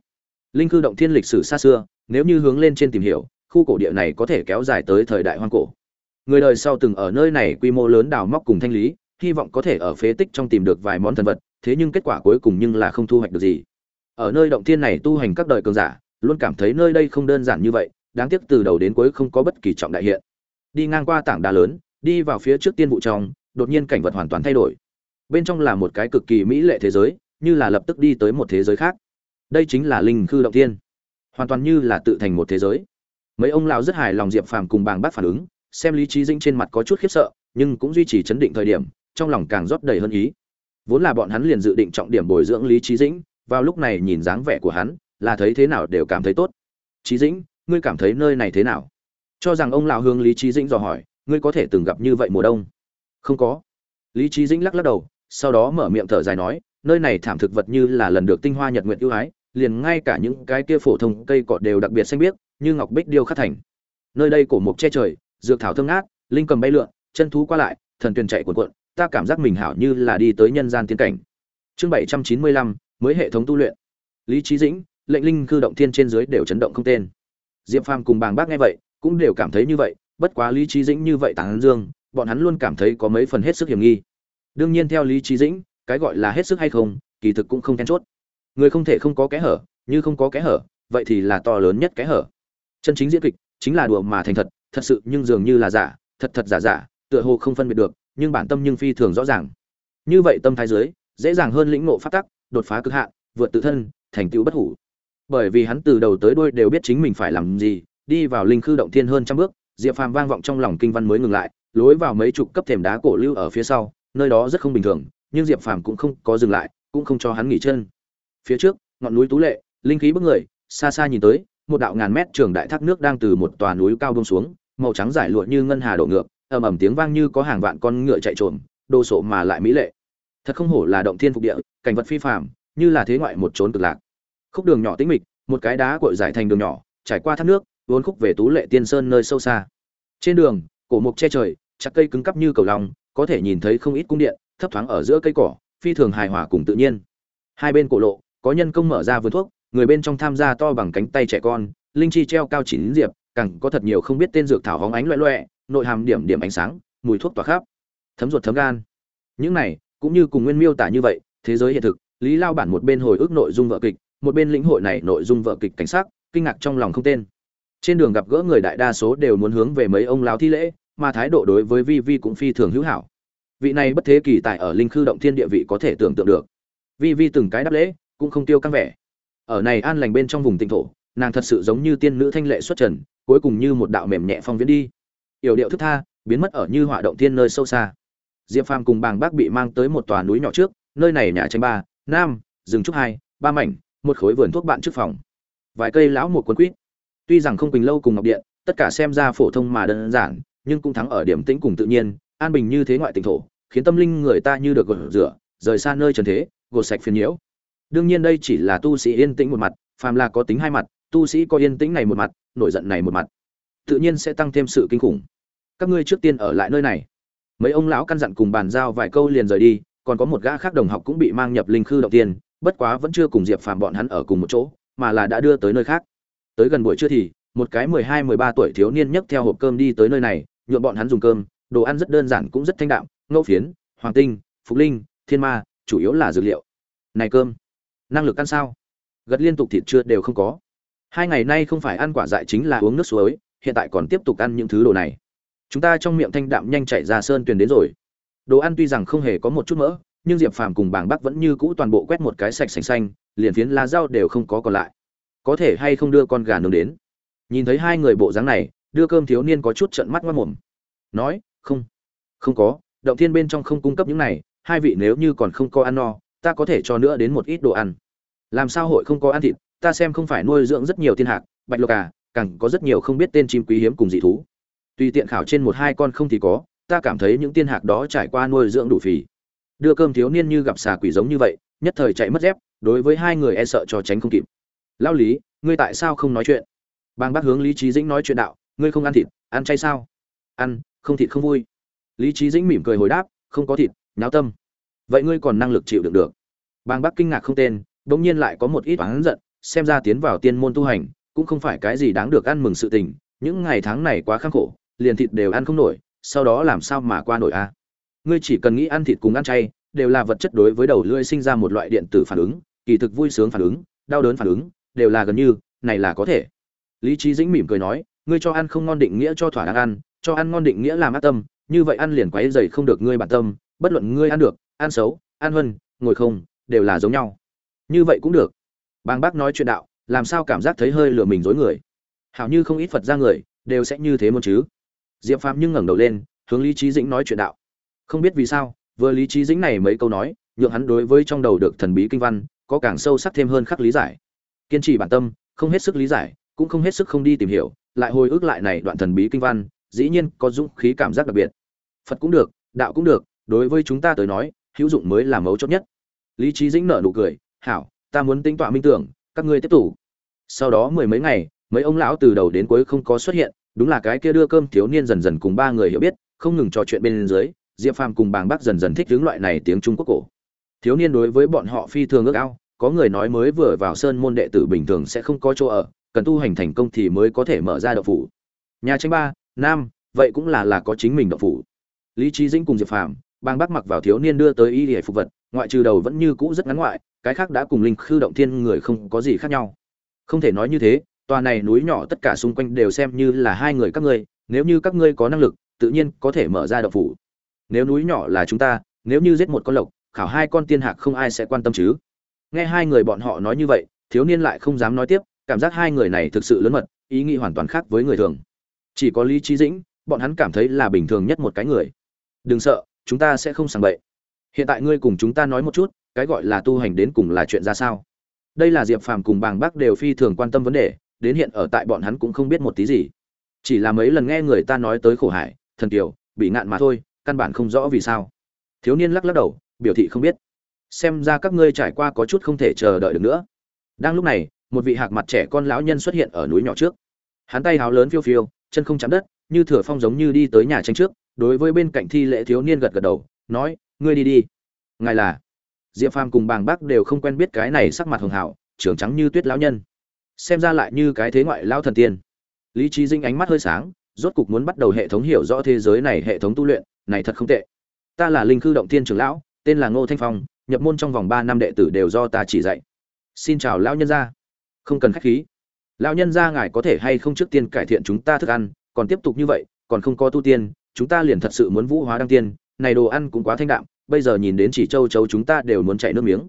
linh cư động thiên lịch sử xa xưa, nếu như hướng lên trên tìm hiểu, khu cổ địa này có thể kéo dài tới thời đại hoang cổ. Người đời sau từng ở nơi này quy mô lớn đào móc cùng thanh lý, hy vọng có thể ở phế tích trong tìm được vài món thần vật, thế nhưng kết quả cuối cùng nhưng là không thu hoạch được gì. Ở nơi động thiên này tu hành các đời cường giả, luôn cảm thấy nơi đây không đơn giản như vậy, đáng tiếc từ đầu đến cuối không có bất kỳ trọng đại hiện. Đi ngang qua tảng đá lớn, đi vào phía trước tiên vụ trong, đột nhiên cảnh vật hoàn toàn thay đổi. Bên trong là một cái cực kỳ mỹ lệ thế giới, như là lập tức đi tới một thế giới khác đây chính là linh khư động thiên. Hoàn toàn như là tự thành một thế giới. Mấy ông lão rất hài lòng diệp phàm cùng bàng bác phản ứng, xem lý trí dĩnh trên mặt có chút khiếp sợ, nhưng cũng duy trì chấn định thời điểm, trong lòng càng rót đầy hơn ý. Vốn là bọn hắn liền dự định trọng điểm bồi dưỡng lý trí dĩnh, vào lúc này nhìn dáng vẻ của hắn, là thấy thế nào đều cảm thấy tốt. Trí dĩnh, ngươi cảm thấy nơi này thế nào? Cho rằng ông lão hướng lý trí dĩnh dò hỏi, ngươi có thể từng gặp như vậy mùa đông? Không có. Lý trí dĩnh lắc lắc đầu, sau đó mở miệng thở dài nói, nơi này thảm thực vật như là lần được tinh hoa nhật nguyện ưu ái liền ngay cả những cái kia phổ thông cây cỏ đều đặc biệt xanh biếc, như ngọc bích điêu khắc thành. Nơi đây cổ mục che trời, dược thảo thơm ngát, linh cầm bay lượn, chân thú qua lại, thần tuyền chạy cuộn cuộn, ta cảm giác mình hảo như là đi tới nhân gian tiên cảnh. Chương bảy trăm chín mươi lăm, mới hệ thống tu luyện. Lý trí dĩnh, lệnh linh cư động thiên trên dưới đều chấn động không tên. Diệp phàm cùng bàng bác nghe vậy, cũng đều cảm thấy như vậy, bất quá lý trí dĩnh như vậy tán dương, bọn hắn luôn cảm thấy có mấy phần hết sức hiểm nghi. Đương nhiên theo lý trí dĩnh, cái gọi là hết sức hay không, kỳ thực cũng không then chốt người không thể không có kẽ hở, như không có kẽ hở, vậy thì là to lớn nhất kẽ hở. Chân chính diễn kịch chính là đùa mà thành thật thật sự nhưng dường như là giả, thật thật giả giả, tựa hồ không phân biệt được, nhưng bản tâm nhưng phi thường rõ ràng. Như vậy tâm thái dưới dễ dàng hơn lĩnh ngộ phát tắc, đột phá cực hạn, vượt tự thân, thành tựu bất hủ. Bởi vì hắn từ đầu tới đuôi đều biết chính mình phải làm gì, đi vào linh khư động thiên hơn trăm bước, diệp phàm vang vọng trong lòng kinh văn mới ngừng lại, lối vào mấy chục cấp thềm đá cổ lưu ở phía sau, nơi đó rất không bình thường, nhưng diệp phàm cũng không có dừng lại, cũng không cho hắn nghỉ chân phía trước, ngọn núi tú lệ, linh khí bức người, xa xa nhìn tới, một đạo ngàn mét trường đại thác nước đang từ một tòa núi cao bông xuống, màu trắng giải lụa như ngân hà đổ ngược, ầm ầm tiếng vang như có hàng vạn con ngựa chạy trộm đồ sộ mà lại mỹ lệ. Thật không hổ là động thiên phục địa, cảnh vật phi phàm, như là thế ngoại một trốn cực lạc. Khúc đường nhỏ tĩnh mịch, một cái đá cội giải thành đường nhỏ, trải qua thác nước, vốn khúc về tú lệ tiên sơn nơi sâu xa. Trên đường, cổ mục che trời, chặt cây cứng cắp như cầu lòng có thể nhìn thấy không ít cung điện, thấp thoáng ở giữa cây cỏ, phi thường hài hòa cùng tự nhiên. Hai bên cổ lộ có nhân công mở ra vườn thuốc, người bên trong tham gia to bằng cánh tay trẻ con, linh chi treo cao chín diệp, càng có thật nhiều không biết tên dược thảo hóng ánh loẹ loẹ, nội hàm điểm điểm ánh sáng, mùi thuốc tỏa khắp. Thấm ruột thấm gan. Những này, cũng như cùng nguyên miêu tả như vậy, thế giới hiện thực, lý lao bản một bên hồi ức nội dung vợ kịch, một bên lĩnh hội này nội dung vợ kịch cảnh sát kinh ngạc trong lòng không tên. Trên đường gặp gỡ người đại đa số đều muốn hướng về mấy ông lão thi lễ, mà thái độ đối với vi vi cũng phi thường hữu hảo. Vị này bất thế kỳ tại ở linh khư động thiên địa vị có thể tưởng tượng được. Vi vi từng cái đáp lễ cũng không tiêu căng vẻ. Ở này an lành bên trong vùng tịnh thổ, nàng thật sự giống như tiên nữ thanh lệ xuất trần, cuối cùng như một đạo mềm nhẹ phong viễn đi. Yểu điệu thức tha, biến mất ở như họa động thiên nơi sâu xa. Diệp phàm cùng bàng bác bị mang tới một tòa núi nhỏ trước, nơi này nhà tranh ba, nam, rừng trúc hai, ba mảnh, một khối vườn thuốc bạn trước phòng. Vài cây lão một cuốn quýt. Tuy rằng không quỳnh lâu cùng ngọc điện, tất cả xem ra phổ thông mà đơn giản, nhưng cũng thắng ở điểm tĩnh cùng tự nhiên, an bình như thế ngoại tỉnh thổ, khiến tâm linh người ta như được gột rửa, rời xa nơi trần thế, gột sạch phiền nhiễu đương nhiên đây chỉ là tu sĩ yên tĩnh một mặt, phàm là có tính hai mặt, tu sĩ có yên tĩnh này một mặt, nổi giận này một mặt, tự nhiên sẽ tăng thêm sự kinh khủng. Các ngươi trước tiên ở lại nơi này. Mấy ông lão căn dặn cùng bàn giao vài câu liền rời đi, còn có một gã khác đồng học cũng bị mang nhập linh khư đầu tiên, bất quá vẫn chưa cùng diệp phàm bọn hắn ở cùng một chỗ, mà là đã đưa tới nơi khác. Tới gần buổi trưa thì, một cái mười hai, mười ba tuổi thiếu niên nhấc theo hộp cơm đi tới nơi này, nhuộm bọn hắn dùng cơm, đồ ăn rất đơn giản cũng rất thanh đạm, ngẫu phiến, hoàng tinh, phục linh, thiên ma, chủ yếu là dược liệu. Này cơm năng lực ăn sao? Gật liên tục thịt chưa đều không có. Hai ngày nay không phải ăn quả dại chính là uống nước suối, hiện tại còn tiếp tục ăn những thứ đồ này. Chúng ta trong miệng thanh đạm nhanh chạy ra sơn tuyền đến rồi. Đồ ăn tuy rằng không hề có một chút mỡ, nhưng diệp phàm cùng bảng bắc vẫn như cũ toàn bộ quét một cái sạch xanh xanh, liền phiến lá rau đều không có còn lại. Có thể hay không đưa con gà nướng đến? Nhìn thấy hai người bộ dáng này, đưa cơm thiếu niên có chút trận mắt mất mồm. Nói, không không có, động thiên bên trong không cung cấp những này, hai vị nếu như còn không có ăn no ta có thể cho nữa đến một ít đồ ăn. Làm sao hội không có ăn thịt, ta xem không phải nuôi dưỡng rất nhiều thiên hạc, bạch lộc à càng có rất nhiều không biết tên chim quý hiếm cùng dị thú. Tùy tiện khảo trên một hai con không thì có, ta cảm thấy những tiên hạc đó trải qua nuôi dưỡng đủ phì. Đưa cơm thiếu niên như gặp xà quỷ giống như vậy, nhất thời chạy mất dép, đối với hai người e sợ cho tránh không kịp. Lao lý, ngươi tại sao không nói chuyện? Bang bác hướng lý trí dĩnh nói chuyện đạo, ngươi không ăn thịt, ăn chay sao? Ăn, không thịt không vui. Lý trí dĩnh mỉm cười hồi đáp, không có thịt, nháo tâm vậy ngươi còn năng lực chịu đựng được. Bang bắc kinh ngạc không tên bỗng nhiên lại có một ít oán giận, xem ra tiến vào tiên môn tu hành cũng không phải cái gì đáng được ăn mừng sự tình, những ngày tháng này quá khắc khổ, liền thịt đều ăn không nổi, sau đó làm sao mà qua nổi a? Ngươi chỉ cần nghĩ ăn thịt cùng ăn chay, đều là vật chất đối với đầu lưỡi sinh ra một loại điện tử phản ứng, kỳ thực vui sướng phản ứng, đau đớn phản ứng, đều là gần như, này là có thể. Lý trí dĩnh mỉm cười nói, ngươi cho ăn không ngon định nghĩa cho thỏa đáng ăn, cho ăn ngon định nghĩa làm ác tâm, như vậy ăn liền quấy dày không được ngươi bản tâm, bất luận ngươi ăn được ăn xấu, ăn huân, ngồi không, đều là giống nhau. Như vậy cũng được. Bang bác nói chuyện đạo, làm sao cảm giác thấy hơi lừa mình dối người? Hảo như không ít phật ra người, đều sẽ như thế một chứ? Diệp phàm nhưng ngẩng đầu lên, hướng lý trí dĩnh nói chuyện đạo. Không biết vì sao, vừa lý trí dĩnh này mấy câu nói, nhượng hắn đối với trong đầu được thần bí kinh văn, có càng sâu sắc thêm hơn khắc lý giải. Kiên trì bản tâm, không hết sức lý giải, cũng không hết sức không đi tìm hiểu, lại hồi ức lại này đoạn thần bí kinh văn, dĩ nhiên có dũng khí cảm giác đặc biệt. Phật cũng được, đạo cũng được, đối với chúng ta tới nói hữu dụng mới là mấu chốt nhất. Lý trí dĩnh nở nụ cười, hảo, ta muốn tính tọa minh tưởng, các ngươi tiếp tục. Sau đó mười mấy ngày, mấy ông lão từ đầu đến cuối không có xuất hiện, đúng là cái kia đưa cơm thiếu niên dần dần cùng ba người hiểu biết, không ngừng trò chuyện bên dưới, diệp phàm cùng bàng bác dần dần thích hướng loại này tiếng trung quốc cổ. Thiếu niên đối với bọn họ phi thường ước ao, có người nói mới vừa vào sơn môn đệ tử bình thường sẽ không có chỗ ở, cần tu hành thành công thì mới có thể mở ra đậu phủ. Nhà tranh ba, nam, vậy cũng là là có chính mình đậu phủ. Lý trí dĩnh cùng diệp phàm bang bác mặc vào thiếu niên đưa tới y hệ phục vật, ngoại trừ đầu vẫn như cũ rất ngắn ngoại, cái khác đã cùng linh khư động thiên người không có gì khác nhau. Không thể nói như thế, tòa này núi nhỏ tất cả xung quanh đều xem như là hai người các ngươi, nếu như các ngươi có năng lực, tự nhiên có thể mở ra đậu phủ. Nếu núi nhỏ là chúng ta, nếu như giết một con lộc, khảo hai con tiên hạc không ai sẽ quan tâm chứ. Nghe hai người bọn họ nói như vậy, thiếu niên lại không dám nói tiếp, cảm giác hai người này thực sự lớn mật, ý nghĩ hoàn toàn khác với người thường. Chỉ có lý trí dĩnh, bọn hắn cảm thấy là bình thường nhất một cái người. Đừng sợ chúng ta sẽ không sàng bậy. Hiện tại ngươi cùng chúng ta nói một chút, cái gọi là tu hành đến cùng là chuyện ra sao? Đây là diệp phàm cùng bàng bác đều phi thường quan tâm vấn đề, đến hiện ở tại bọn hắn cũng không biết một tí gì. Chỉ là mấy lần nghe người ta nói tới khổ hải, thần kiều, bị ngạn mà thôi, căn bản không rõ vì sao. Thiếu niên lắc lắc đầu, biểu thị không biết. Xem ra các ngươi trải qua có chút không thể chờ đợi được nữa. Đang lúc này, một vị hạc mặt trẻ con lão nhân xuất hiện ở núi nhỏ trước. Hắn tay háo lớn phiêu phiêu, chân không chạm đất, như thừa phong giống như đi tới nhà tranh trước đối với bên cạnh thi lễ thiếu niên gật gật đầu, nói, ngươi đi đi. Ngài là? Diệp phàm cùng bàng bác đều không quen biết cái này sắc mặt hường hảo trưởng trắng như tuyết lão nhân. Xem ra lại như cái thế ngoại lao thần tiên. Lý trí dinh ánh mắt hơi sáng, rốt cục muốn bắt đầu hệ thống hiểu rõ thế giới này hệ thống tu luyện, này thật không tệ. Ta là linh khư động tiên trưởng lão, tên là ngô thanh phong, nhập môn trong vòng ba năm đệ tử đều do ta chỉ dạy. Xin chào lão nhân gia. Không cần khách khí. Lão nhân gia ngài có thể hay không trước tiên cải thiện chúng ta thức ăn, còn tiếp tục như vậy, còn không có tu tiên chúng ta liền thật sự muốn vũ hóa đăng tiên, này đồ ăn cũng quá thanh đạm, bây giờ nhìn đến chỉ châu chấu chúng ta đều muốn chảy nước miếng.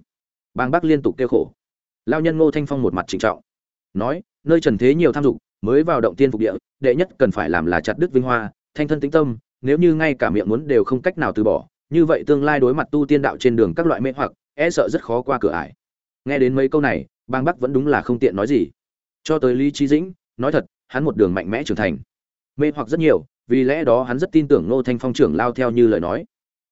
Bang bác liên tục kêu khổ. Lao nhân ngô thanh phong một mặt trịnh trọng. Nói, nơi trần thế nhiều tham dục, mới vào động tiên phục địa, đệ nhất cần phải làm là chặt đức vinh hoa, thanh thân tĩnh tâm, nếu như ngay cả miệng muốn đều không cách nào từ bỏ, như vậy tương lai đối mặt tu tiên đạo trên đường các loại mê hoặc e sợ rất khó qua cửa ải. Nghe đến mấy câu này bang bắc vẫn đúng là không tiện nói gì. Cho tới lý trí dĩnh, nói thật, hắn một đường mạnh mẽ trưởng thành. Mê hoặc rất nhiều vì lẽ đó hắn rất tin tưởng ngô thanh phong trưởng lao theo như lời nói.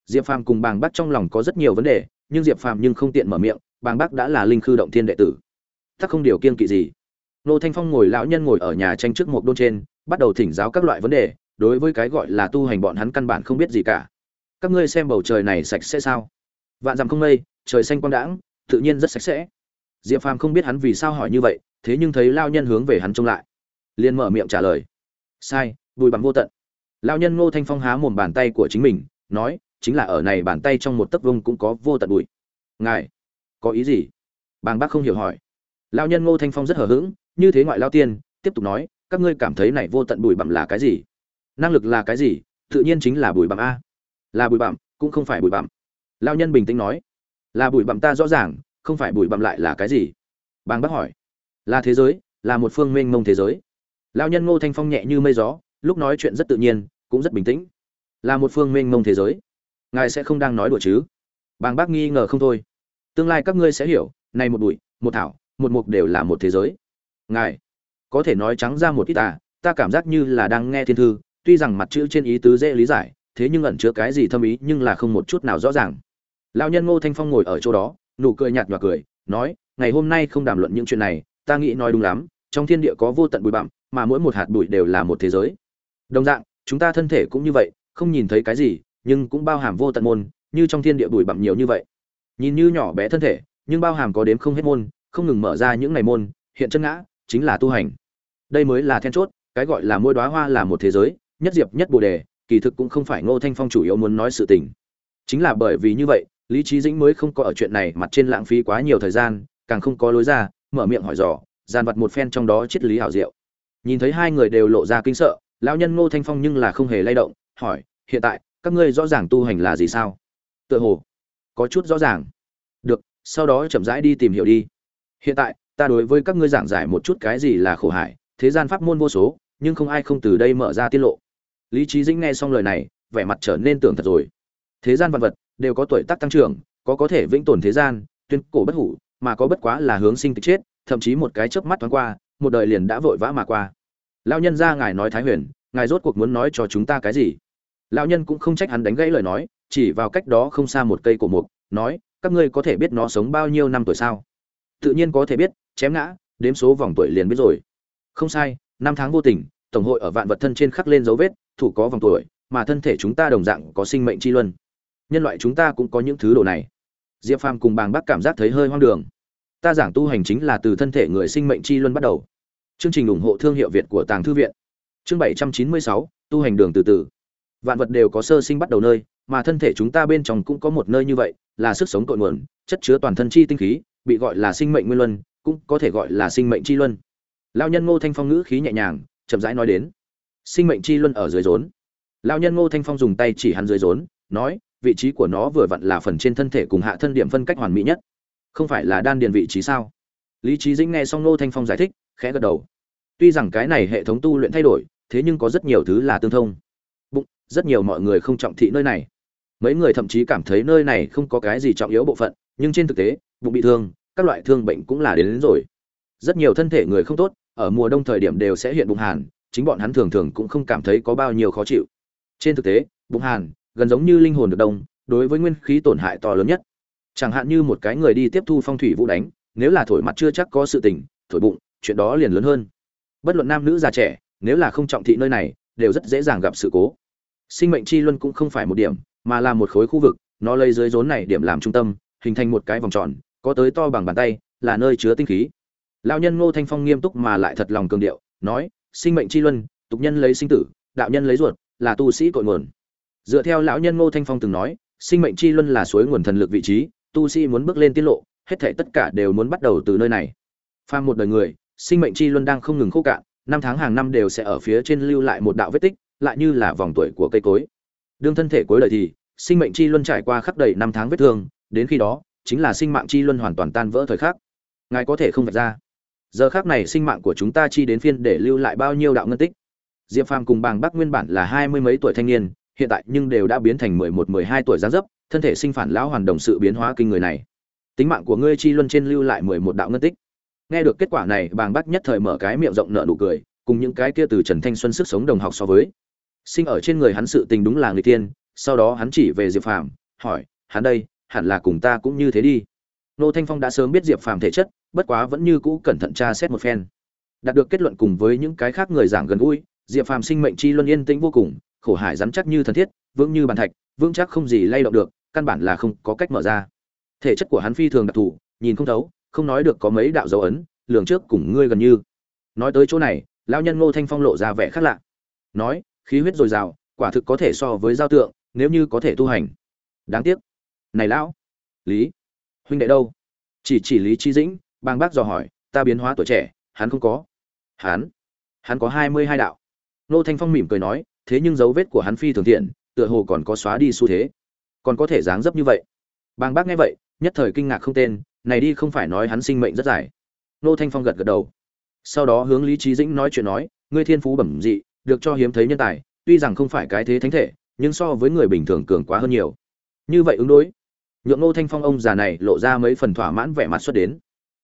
Diệp phàm cùng bàng Bác trong lòng có rất nhiều vấn đề, nhưng diệp phàm nhưng không tiện mở miệng, bàng Bác đã là linh khư động thiên đệ tử. Chắc không điều kiêng kỵ gì. Ngô thanh phong ngồi lão nhân ngồi ở nhà tranh trước một đôn trên, bắt đầu thỉnh giáo các loại vấn đề, đối với cái gọi là tu hành bọn hắn căn bản không biết gì cả. Các ngươi xem bầu trời này sạch sẽ sao? Vạn dặm không mây, trời xanh quang đãng, tự nhiên rất sạch sẽ. Diệp phàm không biết hắn vì sao hỏi như vậy, thế nhưng thấy lão nhân hướng về hắn trông lại. Liền mở miệng trả lời. Sai, bùi bằng vô tận lao nhân ngô thanh phong há mồm bàn tay của chính mình, nói, chính là ở này bàn tay trong một tấc vông cũng có vô tận bụi. Ngài, có ý gì? Bàng bác không hiểu hỏi. Lao nhân ngô thanh phong rất hờ hững, như thế ngoại lao tiên, tiếp tục nói, các ngươi cảm thấy này vô tận bụi bặm là cái gì? Năng lực là cái gì? Tự nhiên chính là bụi bặm a. Là bụi bặm, cũng không phải bụi bặm. Lao nhân bình tĩnh nói, là bụi bặm ta rõ ràng, không phải bụi bặm lại là cái gì? Bàng bác hỏi, là thế giới, là một phương mênh mông thế giới. Lao nhân ngô thanh phong nhẹ như mây gió lúc nói chuyện rất tự nhiên, cũng rất bình tĩnh. Là một phương mênh mông thế giới. Ngài sẽ không đang nói đùa chứ? Bàng bác nghi ngờ không thôi. Tương lai các ngươi sẽ hiểu, này một bụi, một thảo, một mục đều là một thế giới. Ngài, có thể nói trắng ra một ít à ta cảm giác như là đang nghe thiên thư, tuy rằng mặt chữ trên ý tứ dễ lý giải, thế nhưng ẩn chứa cái gì thâm ý nhưng là không một chút nào rõ ràng. Lão nhân ngô thanh phong ngồi ở chỗ đó, nụ cười nhạt nhòa cười, nói, ngày hôm nay không đàm luận những chuyện này, ta nghĩ nói đúng lắm, trong thiên địa có vô tận bụi bặm, mà mỗi một hạt bụi đều là một thế giới đồng dạng, chúng ta thân thể cũng như vậy, không nhìn thấy cái gì, nhưng cũng bao hàm vô tận môn, như trong thiên địa bụi bặm nhiều như vậy. Nhìn như nhỏ bé thân thể, nhưng bao hàm có đếm không hết môn, không ngừng mở ra những ngày môn, hiện chân ngã, chính là tu hành. Đây mới là then chốt, cái gọi là mỗi đóa hoa là một thế giới, nhất diệp nhất bồ đề, kỳ thực cũng không phải ngô thanh phong chủ yếu muốn nói sự tình. Chính là bởi vì như vậy, lý Chí dĩnh mới không có ở chuyện này mặt trên lãng phí quá nhiều thời gian, càng không có lối ra, mở miệng hỏi dò gian vật một phen trong đó triết lý hảo diệu. Nhìn thấy hai người đều lộ ra kinh sợ lão nhân ngô thanh phong nhưng là không hề lay động, hỏi, hiện tại, các ngươi rõ ràng tu hành là gì sao? Tựa hồ, có chút rõ ràng. Được, sau đó chậm rãi đi tìm hiểu đi. Hiện tại, ta đối với các ngươi giảng giải một chút cái gì là khổ hải, thế gian pháp môn vô số, nhưng không ai không từ đây mở ra tiết lộ. Lý trí dĩnh nghe xong lời này, vẻ mặt trở nên tưởng thật rồi. Thế gian vật vật đều có tuổi tác tăng trưởng, có có thể vĩnh tồn thế gian, tuyên cổ bất hủ, mà có bất quá là hướng sinh tịch chết, thậm chí một cái chớp mắt thoáng qua, một đời liền đã vội vã mà qua lão nhân ra ngài nói thái huyền, ngài rốt cuộc muốn nói cho chúng ta cái gì? Lão nhân cũng không trách hắn đánh gãy lời nói, chỉ vào cách đó không xa một cây cổ mục, nói, các ngươi có thể biết nó sống bao nhiêu năm tuổi sao? Tự nhiên có thể biết, chém ngã, đếm số vòng tuổi liền biết rồi. Không sai, năm tháng vô tình, tổng hội ở vạn vật thân trên khắc lên dấu vết, thủ có vòng tuổi, mà thân thể chúng ta đồng dạng có sinh mệnh chi luân. Nhân loại chúng ta cũng có những thứ đồ này. Diệp phàm cùng bàng bác cảm giác thấy hơi hoang đường. Ta giảng tu hành chính là từ thân thể người sinh mệnh chi luân bắt đầu chương trình ủng hộ thương hiệu việt của tàng thư viện. Chương bảy trăm chín mươi sáu, tu hành đường từ từ. Vạn vật đều có sơ sinh bắt đầu nơi, mà thân thể chúng ta bên trong cũng có một nơi như vậy, là sức sống cội nguồn, chất chứa toàn thân chi tinh khí, bị gọi là sinh mệnh nguyên luân, cũng có thể gọi là sinh mệnh chi luân. Lão nhân ngô thanh phong ngữ khí nhẹ nhàng, chậm rãi nói đến. Sinh mệnh chi luân ở dưới rốn. Lão nhân ngô thanh phong dùng tay chỉ hắn dưới rốn, nói, vị trí của nó vừa vặn là phần trên thân thể cùng hạ thân điểm phân cách hoàn mỹ nhất. Không phải là đan điền vị trí sao? Lý Chí dĩnh nghe xong ngô thanh phong giải thích khẽ gật đầu. Tuy rằng cái này hệ thống tu luyện thay đổi thế nhưng có rất nhiều thứ là tương thông. Bụng rất nhiều mọi người không trọng thị nơi này. Mấy người thậm chí cảm thấy nơi này không có cái gì trọng yếu bộ phận nhưng trên thực tế bụng bị thương các loại thương bệnh cũng là đến, đến rồi. Rất nhiều thân thể người không tốt ở mùa đông thời điểm đều sẽ hiện bụng hàn chính bọn hắn thường thường cũng không cảm thấy có bao nhiêu khó chịu. Trên thực tế bụng hàn gần giống như linh hồn được đông đối với nguyên khí tổn hại to lớn nhất. Chẳng hạn như một cái người đi tiếp thu phong thủy vũ đánh nếu là thổi mặt chưa chắc có sự tình thổi bụng chuyện đó liền lớn hơn. Bất luận nam nữ già trẻ, nếu là không trọng thị nơi này, đều rất dễ dàng gặp sự cố. Sinh mệnh chi luân cũng không phải một điểm, mà là một khối khu vực, nó lấy dưới rốn này điểm làm trung tâm, hình thành một cái vòng tròn, có tới to bằng bàn tay, là nơi chứa tinh khí. Lão nhân ngô thanh phong nghiêm túc mà lại thật lòng cường điệu, nói, sinh mệnh chi luân, tục nhân lấy sinh tử, đạo nhân lấy ruột, là tu sĩ cội nguồn. Dựa theo lão nhân ngô thanh phong từng nói, sinh mệnh chi luân là suối nguồn thần lực vị trí, tu sĩ muốn bước lên tiết lộ, hết thể tất cả đều muốn bắt đầu từ nơi này. Phàm một đời người sinh mệnh chi luân đang không ngừng khô cạn, năm tháng hàng năm đều sẽ ở phía trên lưu lại một đạo vết tích, lại như là vòng tuổi của cây cối. Đương thân thể cuối đời thì, sinh mệnh chi luân trải qua khắp đầy năm tháng vết thương, đến khi đó, chính là sinh mạng chi luân hoàn toàn tan vỡ thời khắc. Ngài có thể không vạch ra, giờ khác này sinh mạng của chúng ta chi đến phiên để lưu lại bao nhiêu đạo ngân tích? Diệp phàm cùng bàng bắc nguyên bản là hai mươi mấy tuổi thanh niên, hiện tại nhưng đều đã biến thành mười một, mười hai tuổi gián dấp, thân thể sinh phản lão hoàn đồng sự biến hóa kinh người này. Tính mạng của ngươi chi luân trên lưu lại mười một đạo ngân tích nghe được kết quả này, bàng Bác nhất thời mở cái miệng rộng nợ nụ cười, cùng những cái kia từ trần thanh xuân sức sống đồng học so với. Sinh ở trên người hắn sự tình đúng là người tiên, sau đó hắn chỉ về diệp phàm, hỏi, hắn đây, hẳn là cùng ta cũng như thế đi? Nô thanh phong đã sớm biết diệp phàm thể chất, bất quá vẫn như cũ cẩn thận tra xét một phen. Đạt được kết luận cùng với những cái khác người giảng gần gũi, diệp phàm sinh mệnh chi luân yên tĩnh vô cùng, khổ hải rắn chắc như thần thiết, vững như bàn thạch, vững chắc không gì lay động được, căn bản là không có cách mở ra. Thể chất của hắn phi thường đặc thù, nhìn không thấu không nói được có mấy đạo dấu ấn, lường trước cùng ngươi gần như. Nói tới chỗ này, lão nhân ngô thanh phong lộ ra vẻ khác lạ. Nói, khí huyết dồi dào, quả thực có thể so với giao tượng, nếu như có thể tu hành. Đáng tiếc. Này lão. Lý. Huynh đệ đâu? Chỉ chỉ lý chi dĩnh, bang bác dò hỏi, ta biến hóa tuổi trẻ, hắn không có. Hắn. Hắn có hai mươi hai đạo. Nô thanh phong mỉm cười nói, thế nhưng dấu vết của hắn phi thường thiện, tựa hồ còn có xóa đi xu thế. Còn có thể dáng dấp như vậy. Bang bác nghe vậy, nhất thời kinh ngạc không tên này đi không phải nói hắn sinh mệnh rất dài. Nô thanh phong gật gật đầu. Sau đó hướng lý trí dĩnh nói chuyện nói, ngươi thiên phú bẩm dị, được cho hiếm thấy nhân tài, tuy rằng không phải cái thế thánh thể, nhưng so với người bình thường cường quá hơn nhiều. Như vậy ứng đối, nhượng nô thanh phong ông già này lộ ra mấy phần thỏa mãn vẻ mặt xuất đến.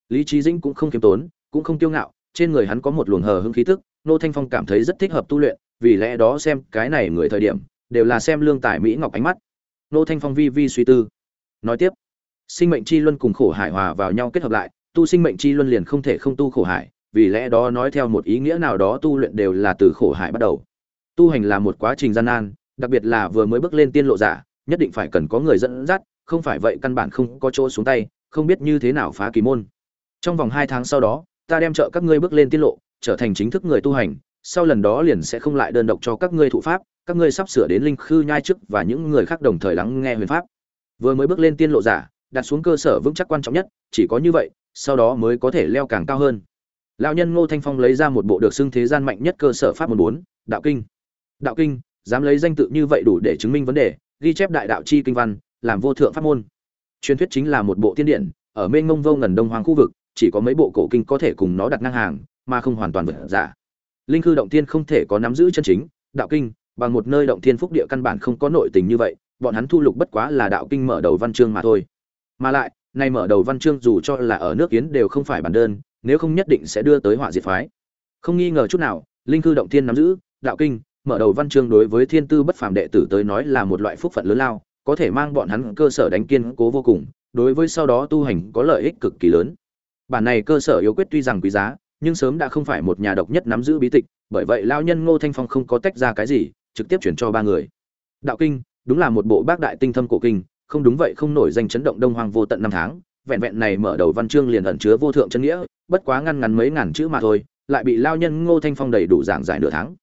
Lý trí dĩnh cũng không kiêm tốn, cũng không kiêu ngạo, trên người hắn có một luồng hờ hưng khí tức, nô thanh phong cảm thấy rất thích hợp tu luyện, vì lẽ đó xem cái này người thời điểm, đều là xem lương tài mỹ ngọc ánh mắt. Nô thanh phong vi vi suy tư. Nói tiếp sinh mệnh chi luân cùng khổ hải hòa vào nhau kết hợp lại, tu sinh mệnh chi luân liền không thể không tu khổ hải, vì lẽ đó nói theo một ý nghĩa nào đó tu luyện đều là từ khổ hải bắt đầu. Tu hành là một quá trình gian nan, đặc biệt là vừa mới bước lên tiên lộ giả, nhất định phải cần có người dẫn dắt, không phải vậy căn bản không có chỗ xuống tay, không biết như thế nào phá kỳ môn. Trong vòng hai tháng sau đó, ta đem trợ các ngươi bước lên tiết lộ, trở thành chính thức người tu hành, sau lần đó liền sẽ không lại đơn độc cho các ngươi thụ pháp, các ngươi sắp sửa đến linh khư nhai chức và những người khác đồng thời lắng nghe huyền pháp. Vừa mới bước lên tiên lộ giả đặt xuống cơ sở vững chắc quan trọng nhất, chỉ có như vậy, sau đó mới có thể leo càng cao hơn. Lão nhân ngô thanh phong lấy ra một bộ được xưng thế gian mạnh nhất cơ sở pháp môn bốn, đạo kinh. Đạo kinh, dám lấy danh tự như vậy đủ để chứng minh vấn đề, ghi chép đại đạo chi kinh văn, làm vô thượng pháp môn. Truyền thuyết chính là một bộ tiên điển, ở mênh mông vô ngần đông hoàng khu vực, chỉ có mấy bộ cổ kinh có thể cùng nó đặt ngang hàng, mà không hoàn toàn vượt giả linh cư động tiên không thể có nắm giữ chân chính, đạo kinh, bằng một nơi động thiên phúc địa căn bản không có nội tình như vậy, bọn hắn thu lục bất quá là đạo kinh mở đầu văn chương mà thôi mà lại, nay mở đầu văn chương dù cho là ở nước kiến đều không phải bản đơn, nếu không nhất định sẽ đưa tới họa diệt phái. Không nghi ngờ chút nào, linh cư động thiên nắm giữ, đạo kinh, mở đầu văn chương đối với thiên tư bất phàm đệ tử tới nói là một loại phúc phận lớn lao, có thể mang bọn hắn cơ sở đánh kiên cố vô cùng, đối với sau đó tu hành có lợi ích cực kỳ lớn. Bản này cơ sở yếu quyết tuy rằng quý giá, nhưng sớm đã không phải một nhà độc nhất nắm giữ bí tịch, bởi vậy lao nhân ngô thanh phong không có tách ra cái gì, trực tiếp chuyển cho ba người. Đạo kinh, đúng là một bộ bác đại tinh thâm cổ kinh không đúng vậy không nổi danh chấn động đông hoàng vô tận năm tháng, vẹn vẹn này mở đầu văn chương liền ẩn chứa vô thượng chân nghĩa, bất quá ngăn ngắn mấy ngàn chữ mà thôi, lại bị lao nhân ngô thanh phong đầy đủ giảng giải nửa tháng.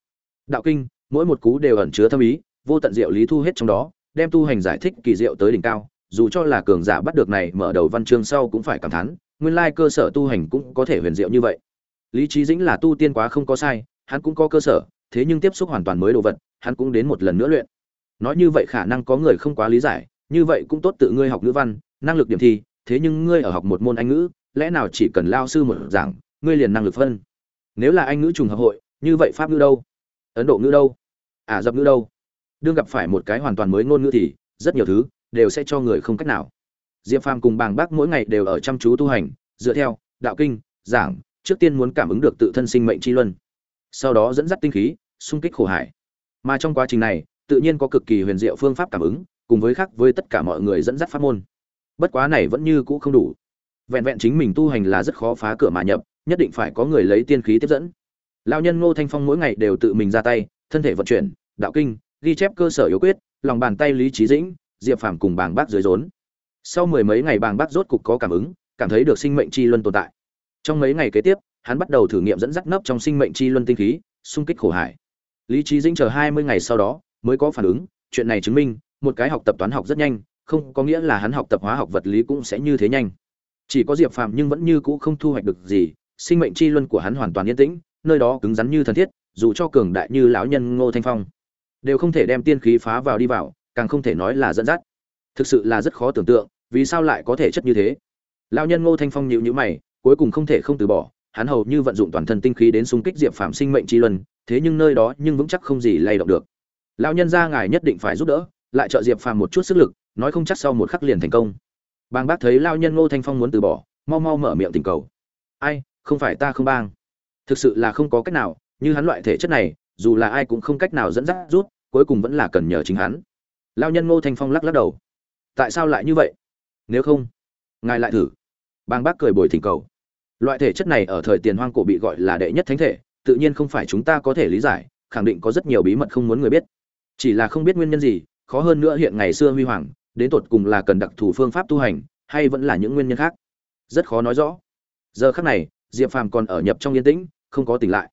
Đạo kinh, mỗi một cú đều ẩn chứa thâm ý, vô tận diệu lý thu hết trong đó, đem tu hành giải thích kỳ diệu tới đỉnh cao, dù cho là cường giả bắt được này mở đầu văn chương sau cũng phải cảm thán, nguyên lai cơ sở tu hành cũng có thể huyền diệu như vậy. Lý trí dĩnh là tu tiên quá không có sai, hắn cũng có cơ sở, thế nhưng tiếp xúc hoàn toàn mới đồ vật, hắn cũng đến một lần nữa luyện. Nói như vậy khả năng có người không quá lý giải như vậy cũng tốt tự ngươi học ngữ văn, năng lực điểm thi, thế nhưng ngươi ở học một môn anh ngữ, lẽ nào chỉ cần lao sư một giảng, ngươi liền năng lực phân? Nếu là anh ngữ trùng hợp hội, như vậy pháp ngữ đâu? Ấn độ ngữ đâu? Ả dập ngữ đâu? Đương gặp phải một cái hoàn toàn mới ngôn ngữ thì, rất nhiều thứ, đều sẽ cho người không cách nào. Diệp phàm cùng bàng bác mỗi ngày đều ở chăm chú tu hành, dựa theo, đạo kinh, giảng, trước tiên muốn cảm ứng được tự thân sinh mệnh chi luân. Sau đó dẫn dắt tinh khí, xung kích khổ hải. Mà trong quá trình này, tự nhiên có cực kỳ huyền diệu phương pháp cảm ứng cùng với khác với tất cả mọi người dẫn dắt pháp môn. Bất quá này vẫn như cũ không đủ. Vẹn vẹn chính mình tu hành là rất khó phá cửa mà nhập, nhất định phải có người lấy tiên khí tiếp dẫn. Lão nhân ngô thanh phong mỗi ngày đều tự mình ra tay, thân thể vận chuyển, đạo kinh, ghi chép cơ sở yếu quyết, lòng bàn tay lý trí dĩnh, diệp phàm cùng bàng bác dưới rốn. Sau mười mấy ngày bàng bác rốt cục có cảm ứng, cảm thấy được sinh mệnh chi luân tồn tại. Trong mấy ngày kế tiếp, hắn bắt đầu thử nghiệm dẫn dắt nấp trong sinh mệnh chi luân tinh khí, xung kích khổ hải. Lý trí dĩnh chờ hai mươi ngày sau đó, mới có phản ứng, chuyện này chứng minh một cái học tập toán học rất nhanh, không có nghĩa là hắn học tập hóa học vật lý cũng sẽ như thế nhanh. Chỉ có diệp phàm nhưng vẫn như cũ không thu hoạch được gì, sinh mệnh chi luân của hắn hoàn toàn yên tĩnh, nơi đó cứng rắn như thần thiết, dù cho cường đại như lão nhân ngô thanh phong. Đều không thể đem tiên khí phá vào đi vào, càng không thể nói là dẫn dắt. Thực sự là rất khó tưởng tượng, vì sao lại có thể chất như thế. Lão nhân ngô thanh phong nhịu nhữ mày, cuối cùng không thể không từ bỏ, hắn hầu như vận dụng toàn thân tinh khí đến xung kích diệp phàm sinh mệnh chi luân, thế nhưng nơi đó nhưng vững chắc không gì lay động được. Lão nhân gia ngài nhất định phải giúp đỡ lại trợ diệp phàm một chút sức lực, nói không chắc sau một khắc liền thành công. Bang bác thấy lao nhân ngô thanh phong muốn từ bỏ, mau mau mở miệng tình cầu. Ai, không phải ta không bang. Thực sự là không có cách nào, như hắn loại thể chất này, dù là ai cũng không cách nào dẫn dắt rút, cuối cùng vẫn là cần nhờ chính hắn. Lao nhân ngô thanh phong lắc lắc đầu. Tại sao lại như vậy? Nếu không, ngài lại thử. Bang bác cười bồi thỉnh cầu. Loại thể chất này ở thời tiền hoang cổ bị gọi là đệ nhất thánh thể, tự nhiên không phải chúng ta có thể lý giải, khẳng định có rất nhiều bí mật không muốn người biết. Chỉ là không biết nguyên nhân gì khó hơn nữa hiện ngày xưa huy hoàng, đến tột cùng là cần đặc thù phương pháp tu hành, hay vẫn là những nguyên nhân khác? Rất khó nói rõ. Giờ khác này, diệp phàm còn ở nhập trong yên tĩnh, không có tỉnh lại.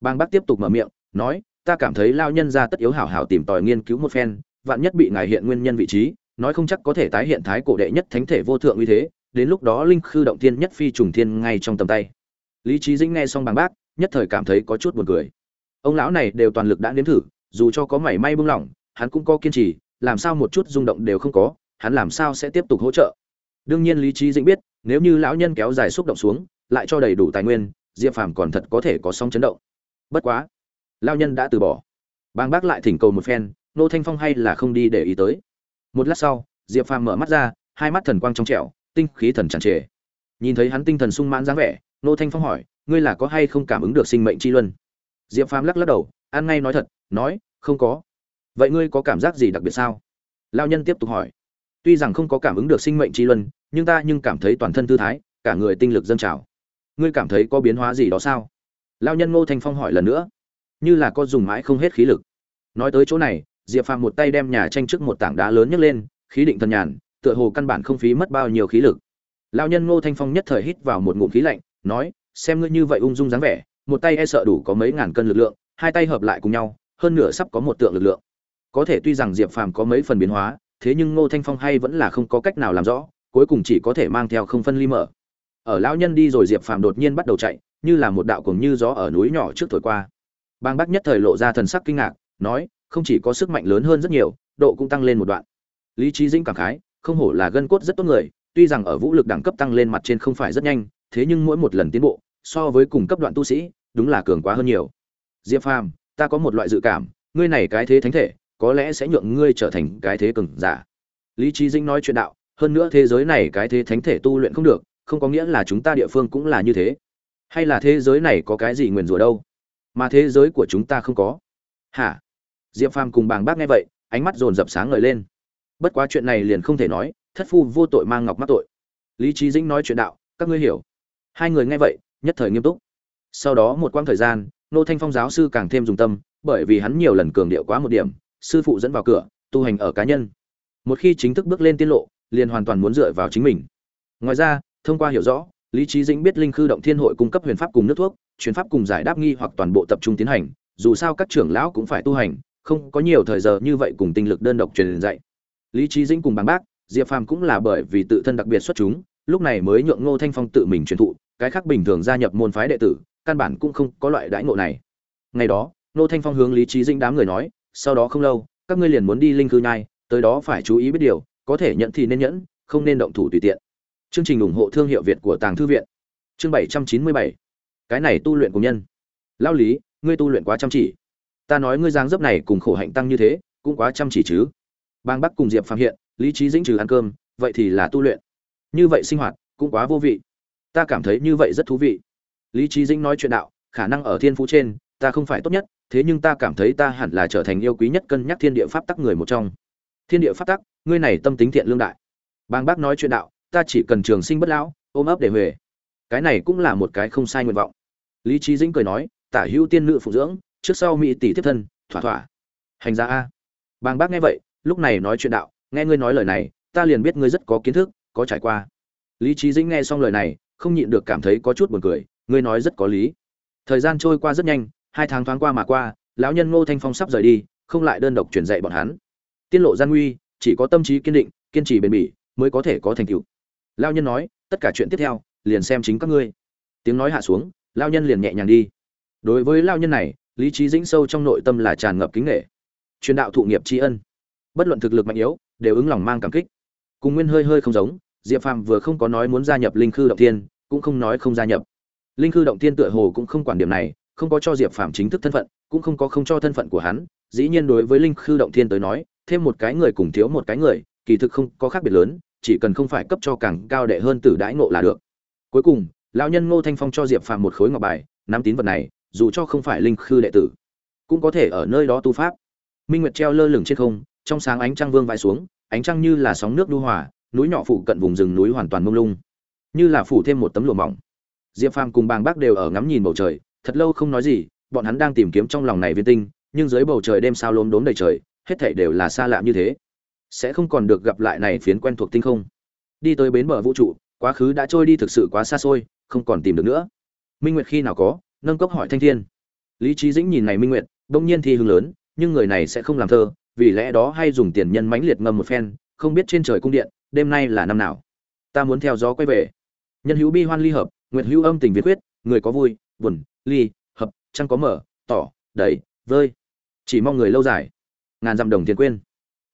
Bang bác tiếp tục mở miệng, nói, ta cảm thấy lao nhân ra tất yếu hảo hảo tìm tòi nghiên cứu một phen, vạn nhất bị ngài hiện nguyên nhân vị trí, nói không chắc có thể tái hiện thái cổ đệ nhất thánh thể vô thượng uy thế, đến lúc đó linh khư động thiên nhất phi trùng thiên ngay trong tầm tay. Lý trí dĩnh nghe xong bằng bác, nhất thời cảm thấy có chút buồn cười. Ông lão này đều toàn lực đã nếm thử, dù cho có mảy may buông lỏng hắn cũng có kiên trì, làm sao một chút rung động đều không có, hắn làm sao sẽ tiếp tục hỗ trợ? Đương nhiên lý trí dĩnh biết, nếu như lão nhân kéo dài xúc động xuống, lại cho đầy đủ tài nguyên, diệp phàm còn thật có thể có song chấn động. Bất quá, lão nhân đã từ bỏ. Bang bác lại thỉnh cầu một phen, nô thanh phong hay là không đi để ý tới. Một lát sau, diệp phàm mở mắt ra, hai mắt thần quang trong trẻo, tinh khí thần tràn trề. Nhìn thấy hắn tinh thần sung mãn dáng vẻ, nô thanh phong hỏi, ngươi là có hay không cảm ứng được sinh mệnh chi luân? Diệp phàm lắc lắc đầu ăn ngay nói thật, nói, không có vậy ngươi có cảm giác gì đặc biệt sao? Lao nhân tiếp tục hỏi. Tuy rằng không có cảm ứng được sinh mệnh chi luân, nhưng ta nhưng cảm thấy toàn thân thư thái, cả người tinh lực dâng trào. Ngươi cảm thấy có biến hóa gì đó sao? Lao nhân ngô thanh phong hỏi lần nữa. Như là có dùng mãi không hết khí lực. Nói tới chỗ này, diệp phàm một tay đem nhà tranh trước một tảng đá lớn nhấc lên, khí định thần nhàn, tựa hồ căn bản không phí mất bao nhiêu khí lực. Lao nhân ngô thanh phong nhất thời hít vào một ngụm khí lạnh, nói, xem ngươi như vậy ung dung dáng vẻ, một tay e sợ đủ có mấy ngàn cân lực lượng, hai tay hợp lại cùng nhau, hơn nửa sắp có một tượng lực lượng có thể tuy rằng diệp phàm có mấy phần biến hóa, thế nhưng ngô thanh phong hay vẫn là không có cách nào làm rõ, cuối cùng chỉ có thể mang theo không phân ly mở. Ở lão nhân đi rồi diệp phàm đột nhiên bắt đầu chạy, như là một đạo cuồng như gió ở núi nhỏ trước thổi qua. Bang bắc nhất thời lộ ra thần sắc kinh ngạc, nói, không chỉ có sức mạnh lớn hơn rất nhiều, độ cũng tăng lên một đoạn. Lý trí dĩnh cảm khái, không hổ là gân cốt rất tốt người, tuy rằng ở vũ lực đẳng cấp tăng lên mặt trên không phải rất nhanh, thế nhưng mỗi một lần tiến bộ, so với cùng cấp đoạn tu sĩ, đúng là cường quá hơn nhiều. Diệp phàm, ta có một loại dự cảm, ngươi này cái thế thánh thể có lẽ sẽ nhượng ngươi trở thành cái thế cường giả. Lý Chí dĩnh nói chuyện đạo, hơn nữa thế giới này cái thế thánh thể tu luyện không được, không có nghĩa là chúng ta địa phương cũng là như thế. Hay là thế giới này có cái gì nguyền rủa đâu? Mà thế giới của chúng ta không có. Hả? Diệp phàm cùng bàng bác nghe vậy, ánh mắt dồn dập sáng ngời lên. Bất quá chuyện này liền không thể nói, thất phu vô tội mang ngọc mắc tội. Lý Chí dĩnh nói chuyện đạo, các ngươi hiểu. Hai người nghe vậy, nhất thời nghiêm túc. Sau đó một quãng thời gian, nô thanh phong giáo sư càng thêm dùng tâm, bởi vì hắn nhiều lần cường điệu quá một điểm sư phụ dẫn vào cửa, tu hành ở cá nhân. Một khi chính thức bước lên tiên lộ, liền hoàn toàn muốn dựa vào chính mình. Ngoài ra, thông qua hiểu rõ, lý trí dĩnh biết linh khư động thiên hội cung cấp huyền pháp cùng nước thuốc chuyển pháp cùng giải đáp nghi hoặc toàn bộ tập trung tiến hành, dù sao các trưởng lão cũng phải tu hành, không có nhiều thời giờ như vậy cùng tinh lực đơn độc truyền dạy. Lý trí dĩnh cùng bằng bác, diệp phàm cũng là bởi vì tự thân đặc biệt xuất chúng, lúc này mới nhượng ngô thanh phong tự mình truyền thụ, cái khác bình thường gia nhập môn phái đệ tử, căn bản cũng không có loại đãi ngộ này. Ngày đó, ngô thanh phong hướng lý trí dĩnh đám người nói sau đó không lâu, các ngươi liền muốn đi linh cư nhai, tới đó phải chú ý biết điều, có thể nhận thì nên nhẫn, không nên động thủ tùy tiện. Chương trình ủng hộ thương hiệu việt của tàng thư viện. Chương bảy trăm chín mươi bảy. Cái này tu luyện của nhân. Lao lý, ngươi tu luyện quá chăm chỉ. Ta nói ngươi giang dấp này cùng khổ hạnh tăng như thế, cũng quá chăm chỉ chứ. Bang bắc cùng diệp phạm hiện, lý trí dĩnh trừ ăn cơm, vậy thì là tu luyện. Như vậy sinh hoạt, cũng quá vô vị. Ta cảm thấy như vậy rất thú vị. Lý trí dĩnh nói chuyện đạo, khả năng ở thiên phú trên, ta không phải tốt nhất thế nhưng ta cảm thấy ta hẳn là trở thành yêu quý nhất cân nhắc thiên địa pháp tắc người một trong. Thiên địa pháp tắc, ngươi này tâm tính thiện lương đại. Bang bác nói chuyện đạo, ta chỉ cần trường sinh bất lão, ôm ấp để huề. Cái này cũng là một cái không sai nguyện vọng. Lý trí dĩnh cười nói, tả hữu tiên nữ phụ dưỡng, trước sau mỹ tỷ tiếp thân, thỏa thỏa. Hành gia a. Bang bác nghe vậy, lúc này nói chuyện đạo, nghe ngươi nói lời này, ta liền biết ngươi rất có kiến thức, có trải qua. Lý trí dĩnh nghe xong lời này, không nhịn được cảm thấy có chút buồn cười, ngươi nói rất có lý. Thời gian trôi qua rất nhanh hai tháng thoáng qua mà qua, lão nhân ngô thanh phong sắp rời đi, không lại đơn độc truyền dạy bọn hắn. Tiên lộ gian nguy, chỉ có tâm trí kiên định, kiên trì bền bỉ, mới có thể có thành tựu. Lão nhân nói, tất cả chuyện tiếp theo, liền xem chính các ngươi. Tiếng nói hạ xuống, lão nhân liền nhẹ nhàng đi. Đối với lão nhân này, lý trí dĩnh sâu trong nội tâm là tràn ngập kính nghệ truyền đạo thụ nghiệp tri ân. Bất luận thực lực mạnh yếu, đều ứng lòng mang cảm kích. Cùng nguyên hơi hơi không giống, diệp phàm vừa không có nói muốn gia nhập linh khư động tiên cũng không nói không gia nhập. Linh khư động tiên tựa hồ cũng không quản điểm này không có cho diệp phàm chính thức thân phận, cũng không có không cho thân phận của hắn, dĩ nhiên đối với linh khư động thiên tới nói, thêm một cái người cùng thiếu một cái người, kỳ thực không có khác biệt lớn, chỉ cần không phải cấp cho càng cao đệ hơn từ đãi ngộ là được. Cuối cùng, lão nhân ngô thanh phong cho diệp phàm một khối ngọc bài, nắm tín vật này, dù cho không phải linh khư đệ tử, cũng có thể ở nơi đó tu pháp. Minh nguyệt treo lơ lửng trên không, trong sáng ánh trăng vương vãi xuống, ánh trăng như là sóng nước đu hòa, núi nhỏ phụ cận vùng rừng núi hoàn toàn mông lung, như là phủ thêm một tấm lụa mỏng. Diệp phàm cùng bàng bác đều ở ngắm nhìn bầu trời thật lâu không nói gì, bọn hắn đang tìm kiếm trong lòng này viên tinh, nhưng dưới bầu trời đêm sao lốm đốm đầy trời, hết thảy đều là xa lạ như thế. Sẽ không còn được gặp lại này phiến quen thuộc tinh không. Đi tới bến bờ vũ trụ, quá khứ đã trôi đi thực sự quá xa xôi, không còn tìm được nữa. Minh nguyệt khi nào có, nâng cốc hỏi thanh thiên. Lý trí dĩnh nhìn này minh nguyệt bỗng nhiên thi hương lớn, nhưng người này sẽ không làm thơ, vì lẽ đó hay dùng tiền nhân mãnh liệt ngâm một phen, không biết trên trời cung điện, đêm nay là năm nào. Ta muốn theo gió quay về. Nhân hữu bi hoan ly hợp, nguyệt hữu âm tình việt quyết, người có vui buồn, ly, hợp, trăng có mở, tỏ, đầy, vơi. Chỉ mong người lâu dài. Ngàn dặm đồng tiền quên.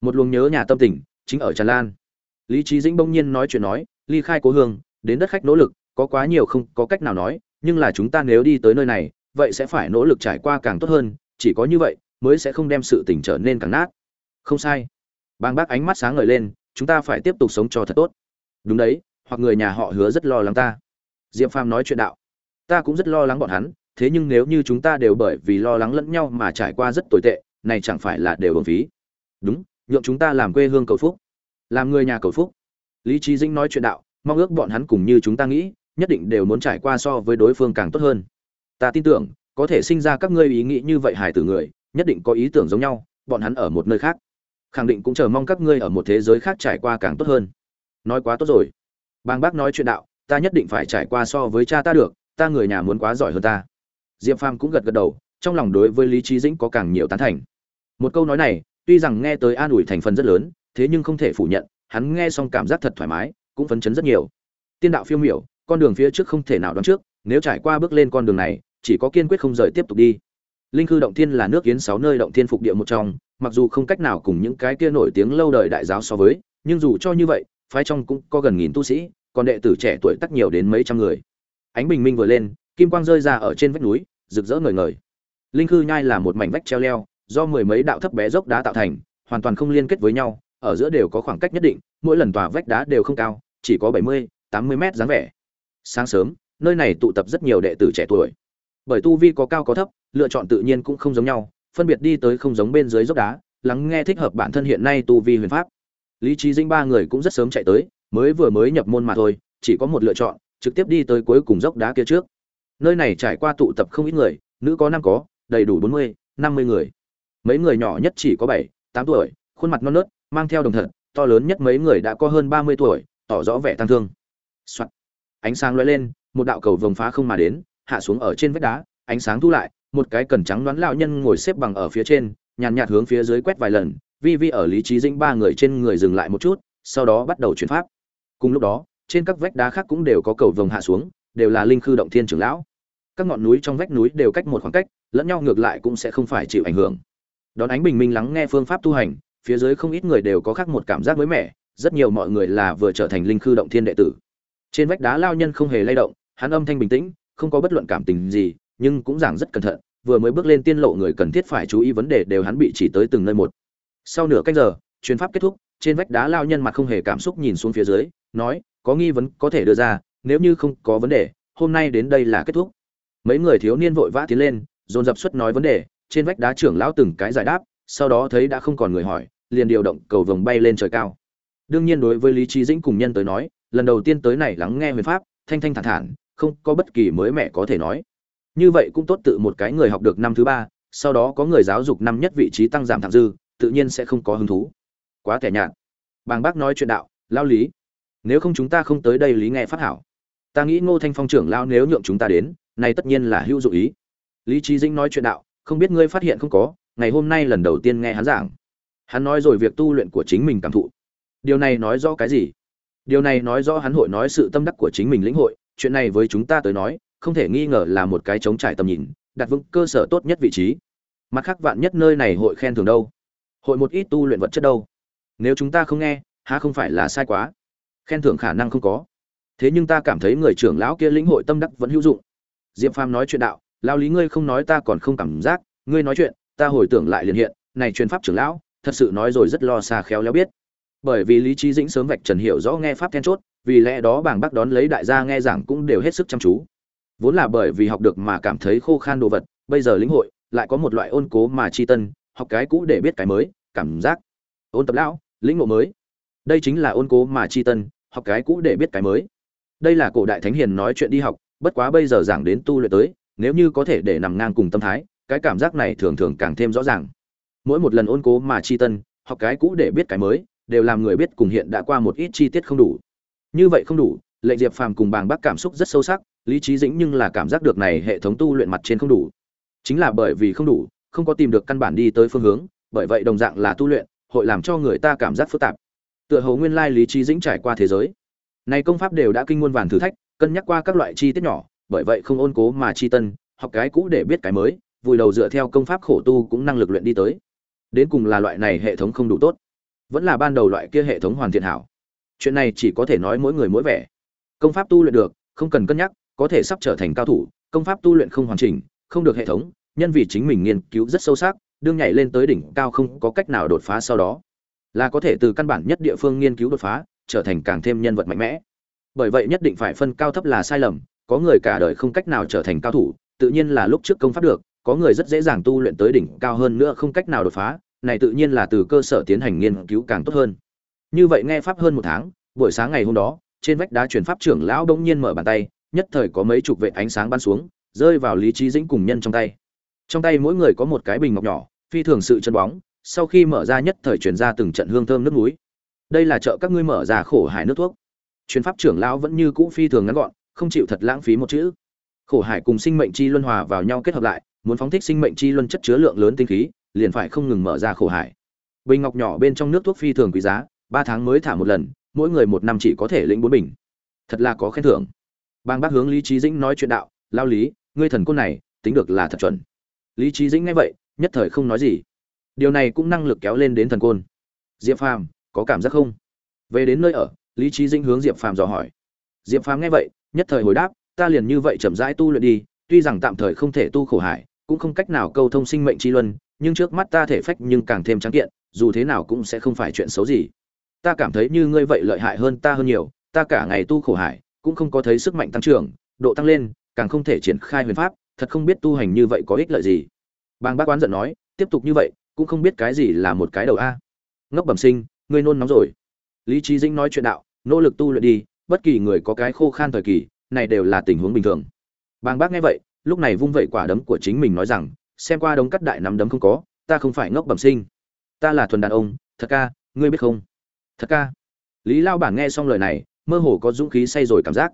Một luồng nhớ nhà tâm tình chính ở tràn lan. Lý trí dĩnh bỗng nhiên nói chuyện nói, ly khai cố hương, đến đất khách nỗ lực, có quá nhiều không có cách nào nói, nhưng là chúng ta nếu đi tới nơi này, vậy sẽ phải nỗ lực trải qua càng tốt hơn, chỉ có như vậy mới sẽ không đem sự tình trở nên càng nát. Không sai. Bang bác ánh mắt sáng ngời lên, chúng ta phải tiếp tục sống cho thật tốt. Đúng đấy, hoặc người nhà họ hứa rất lo lắng ta. Diệp phàm nói chuyện đạo ta cũng rất lo lắng bọn hắn, thế nhưng nếu như chúng ta đều bởi vì lo lắng lẫn nhau mà trải qua rất tồi tệ, này chẳng phải là đều uổng phí. Đúng, nhượng chúng ta làm quê hương cầu phúc. Làm người nhà cầu phúc. Lý trí dĩnh nói chuyện đạo, mong ước bọn hắn cùng như chúng ta nghĩ, nhất định đều muốn trải qua so với đối phương càng tốt hơn. Ta tin tưởng, có thể sinh ra các ngươi ý nghĩ như vậy hài tử người, nhất định có ý tưởng giống nhau, bọn hắn ở một nơi khác. Khẳng định cũng chờ mong các ngươi ở một thế giới khác trải qua càng tốt hơn. Nói quá tốt rồi. Bang bác nói chuyện đạo, ta nhất định phải trải qua so với cha ta được ta người nhà muốn quá giỏi hơn ta. Diệp phàm cũng gật gật đầu, trong lòng đối với lý trí dĩnh có càng nhiều tán thành. Một câu nói này, tuy rằng nghe tới an ủi thành phần rất lớn, thế nhưng không thể phủ nhận, hắn nghe xong cảm giác thật thoải mái, cũng phấn chấn rất nhiều. Tiên đạo phiêu miểu, con đường phía trước không thể nào đoán trước, nếu trải qua bước lên con đường này, chỉ có kiên quyết không rời tiếp tục đi. Linh khư động thiên là nước yến sáu nơi động thiên phục địa một trong, mặc dù không cách nào cùng những cái kia nổi tiếng lâu đời đại giáo so với, nhưng dù cho như vậy, phái trong cũng có gần nghìn tu sĩ, còn đệ tử trẻ tuổi tắc nhiều đến mấy trăm người ánh bình minh vừa lên, kim quang rơi ra ở trên vách núi, rực rỡ ngời ngời. Linh khư nhai là một mảnh vách treo leo, do mười mấy đạo thấp bé dốc đá tạo thành, hoàn toàn không liên kết với nhau, ở giữa đều có khoảng cách nhất định, mỗi lần tòa vách đá đều không cao, chỉ có bảy mươi, tám mươi mét dáng vẻ. Sáng sớm, nơi này tụ tập rất nhiều đệ tử trẻ tuổi. Bởi tu vi có cao có thấp, lựa chọn tự nhiên cũng không giống nhau, phân biệt đi tới không giống bên dưới dốc đá, lắng nghe thích hợp bản thân hiện nay tu vi huyền pháp. Lý trí dinh ba người cũng rất sớm chạy tới, mới vừa mới nhập môn mà thôi, chỉ có một lựa chọn trực tiếp đi tới cuối cùng dốc đá kia trước. Nơi này trải qua tụ tập không ít người, nữ có năm có, đầy đủ bốn mươi, năm mươi người. Mấy người nhỏ nhất chỉ có bảy, tám tuổi, khuôn mặt non nớt, mang theo đồng thật, to lớn nhất mấy người đã có hơn ba mươi tuổi, tỏ rõ vẻ tăng thương、Soạn. ánh sáng lóe lên, một đạo cầu vồng phá không mà đến, hạ xuống ở trên vách đá, ánh sáng thu lại, một cái cẩn trắng đoán lão nhân ngồi xếp bằng ở phía trên, nhàn nhạt hướng phía dưới quét vài lần, vi vi ở lý trí dĩnh ba người trên người dừng lại một chút, sau đó bắt đầu chuyển pháp. Cùng lúc đó trên các vách đá khác cũng đều có cầu vồng hạ xuống, đều là linh khư động thiên trưởng lão. Các ngọn núi trong vách núi đều cách một khoảng cách, lẫn nhau ngược lại cũng sẽ không phải chịu ảnh hưởng. Đón ánh bình minh lắng nghe phương pháp tu hành, phía dưới không ít người đều có khác một cảm giác mới mẻ, rất nhiều mọi người là vừa trở thành linh khư động thiên đệ tử. Trên vách đá lao nhân không hề lay động, hắn âm thanh bình tĩnh, không có bất luận cảm tình gì, nhưng cũng giảng rất cẩn thận, vừa mới bước lên tiên lộ người cần thiết phải chú ý vấn đề đều hắn bị chỉ tới từng nơi một. Sau nửa cách giờ chuyến pháp kết thúc, trên vách đá lao nhân mặt không hề cảm xúc nhìn xuống phía dưới, nói có nghi vấn có thể đưa ra, nếu như không có vấn đề, hôm nay đến đây là kết thúc. Mấy người thiếu niên vội vã tiến lên, dồn dập xuất nói vấn đề, trên vách đá trưởng lão từng cái giải đáp, sau đó thấy đã không còn người hỏi, liền điều động cầu vồng bay lên trời cao. Đương nhiên đối với lý trí dĩnh cùng nhân tới nói, lần đầu tiên tới này lắng nghe huyền pháp, thanh thanh thản thản, không có bất kỳ mới mẻ có thể nói. Như vậy cũng tốt tự một cái người học được năm thứ ba, sau đó có người giáo dục năm nhất vị trí tăng giảm thẳng dư, tự nhiên sẽ không có hứng thú. Quá tẻ nhạt. Bàng bác nói chuyện đạo, lao lý nếu không chúng ta không tới đây lý nghe phát hảo. Ta nghĩ ngô thanh phong trưởng lao nếu nhượng chúng ta đến, này tất nhiên là hữu dụng ý. Lý trí dĩnh nói chuyện đạo, không biết ngươi phát hiện không có, ngày hôm nay lần đầu tiên nghe hắn giảng. Hắn nói rồi việc tu luyện của chính mình cảm thụ. Điều này nói rõ cái gì? Điều này nói rõ hắn hội nói sự tâm đắc của chính mình lĩnh hội, chuyện này với chúng ta tới nói, không thể nghi ngờ là một cái chống trải tầm nhìn, đặt vững cơ sở tốt nhất vị trí. Mặt khác vạn nhất nơi này hội khen thường đâu? Hội một ít tu luyện vật chất đâu? Nếu chúng ta không nghe, há không phải là sai quá? Khen thưởng khả năng không có. Thế nhưng ta cảm thấy người trưởng lão kia lĩnh hội tâm đắc vẫn hữu dụng. Diệp phàm nói chuyện đạo lao lý ngươi không nói ta còn không cảm giác, ngươi nói chuyện, ta hồi tưởng lại liền hiện, này truyền pháp trưởng lão, thật sự nói rồi rất lo xa khéo léo biết. Bởi vì lý trí dĩnh sớm vạch trần hiểu rõ nghe pháp then chốt, vì lẽ đó bảng bác đón lấy đại gia nghe giảng cũng đều hết sức chăm chú. Vốn là bởi vì học được mà cảm thấy khô khan đồ vật, bây giờ lĩnh hội, lại có một loại ôn cố mà chi tân, học cái cũ để biết cái mới, cảm giác. Ôn tập lão, lĩnh ngộ mới đây chính là ôn cố mà chi tân, học cái cũ để biết cái mới. Đây là cổ đại thánh hiền nói chuyện đi học, bất quá bây giờ giảng đến tu luyện tới, nếu như có thể để nằm ngang cùng tâm thái, cái cảm giác này thường thường càng thêm rõ ràng. Mỗi một lần ôn cố mà chi tân, học cái cũ để biết cái mới, đều làm người biết cùng hiện đã qua một ít chi tiết không đủ. Như vậy không đủ lệnh diệp phàm cùng bàng bác cảm xúc rất sâu sắc, lý trí dĩnh nhưng là cảm giác được này hệ thống tu luyện mặt trên không đủ. Chính là bởi vì không đủ, không có tìm được căn bản đi tới phương hướng, bởi vậy đồng dạng là tu luyện, hội làm cho người ta cảm giác phức tạp tựa hồ nguyên lai lý trí dĩnh trải qua thế giới. Này công pháp đều đã kinh muôn vàn thử thách, cân nhắc qua các loại chi tiết nhỏ, bởi vậy không ôn cố mà chi tân, học cái cũ để biết cái mới, vùi đầu dựa theo công pháp khổ tu cũng năng lực luyện đi tới. Đến cùng là loại này hệ thống không đủ tốt, vẫn là ban đầu loại kia hệ thống hoàn thiện hảo. Chuyện này chỉ có thể nói mỗi người mỗi vẻ. Công pháp tu luyện được, không cần cân nhắc, có thể sắp trở thành cao thủ, công pháp tu luyện không hoàn chỉnh, không được hệ thống, nhân vì chính mình nghiên cứu rất sâu sắc, đương nhảy lên tới đỉnh cao không có cách nào đột phá sau đó là có thể từ căn bản nhất địa phương nghiên cứu đột phá, trở thành càng thêm nhân vật mạnh mẽ. Bởi vậy nhất định phải phân cao thấp là sai lầm, có người cả đời không cách nào trở thành cao thủ, tự nhiên là lúc trước công pháp được, có người rất dễ dàng tu luyện tới đỉnh cao hơn nữa không cách nào đột phá, này tự nhiên là từ cơ sở tiến hành nghiên cứu càng tốt hơn. Như vậy nghe pháp hơn một tháng, buổi sáng ngày hôm đó, trên vách đá truyền pháp trưởng lão đông nhiên mở bàn tay, nhất thời có mấy chục vệ ánh sáng bắn xuống, rơi vào lý trí dĩnh cùng nhân trong tay. Trong tay mỗi người có một cái bình ngọc nhỏ, phi thường sự chân bóng sau khi mở ra nhất thời truyền ra từng trận hương thơm nước núi. Đây là chợ các ngươi mở ra khổ hải nước thuốc. Truyền pháp trưởng lão vẫn như cũ phi thường ngắn gọn, không chịu thật lãng phí một chữ. Khổ hải cùng sinh mệnh chi luân hòa vào nhau kết hợp lại, muốn phóng thích sinh mệnh chi luân chất chứa lượng lớn tinh khí, liền phải không ngừng mở ra khổ hải. Bình ngọc nhỏ bên trong nước thuốc phi thường quý giá, ba tháng mới thả một lần, mỗi người một năm chỉ có thể lĩnh bốn bình. Thật là có khen thưởng. Bang bác hướng lý trí dĩnh nói chuyện đạo, lao lý, ngươi thần côn này, tính được là thật chuẩn. Lý trí dĩnh nghe vậy, nhất thời không nói gì điều này cũng năng lực kéo lên đến thần côn. Diệp phàm, có cảm giác không? Về đến nơi ở, lý trí dĩnh hướng diệp phàm dò hỏi. Diệp phàm nghe vậy, nhất thời hồi đáp, ta liền như vậy chậm rãi tu luyện đi, tuy rằng tạm thời không thể tu khổ hải, cũng không cách nào câu thông sinh mệnh chi luân, nhưng trước mắt ta thể phách nhưng càng thêm trắng kiện, dù thế nào cũng sẽ không phải chuyện xấu gì. Ta cảm thấy như ngươi vậy lợi hại hơn ta hơn nhiều, ta cả ngày tu khổ hải, cũng không có thấy sức mạnh tăng trưởng, độ tăng lên, càng không thể triển khai huyền pháp, thật không biết tu hành như vậy có ích lợi gì. Bang bác oán giận nói, tiếp tục như vậy cũng không biết cái gì là một cái đầu a. Ngốc bẩm sinh, ngươi nôn nóng rồi. Lý trí dĩnh nói chuyện đạo, nỗ lực tu luyện đi, bất kỳ người có cái khô khan thời kỳ, này đều là tình huống bình thường. Bang bác nghe vậy, lúc này vung vẩy quả đấm của chính mình nói rằng, xem qua đống cắt đại nắm đấm không có, ta không phải ngốc bẩm sinh. Ta là thuần đàn ông, thật ca, ngươi biết không? Thật ca. Lý lao bản nghe xong lời này, mơ hồ có dũng khí say rồi cảm giác.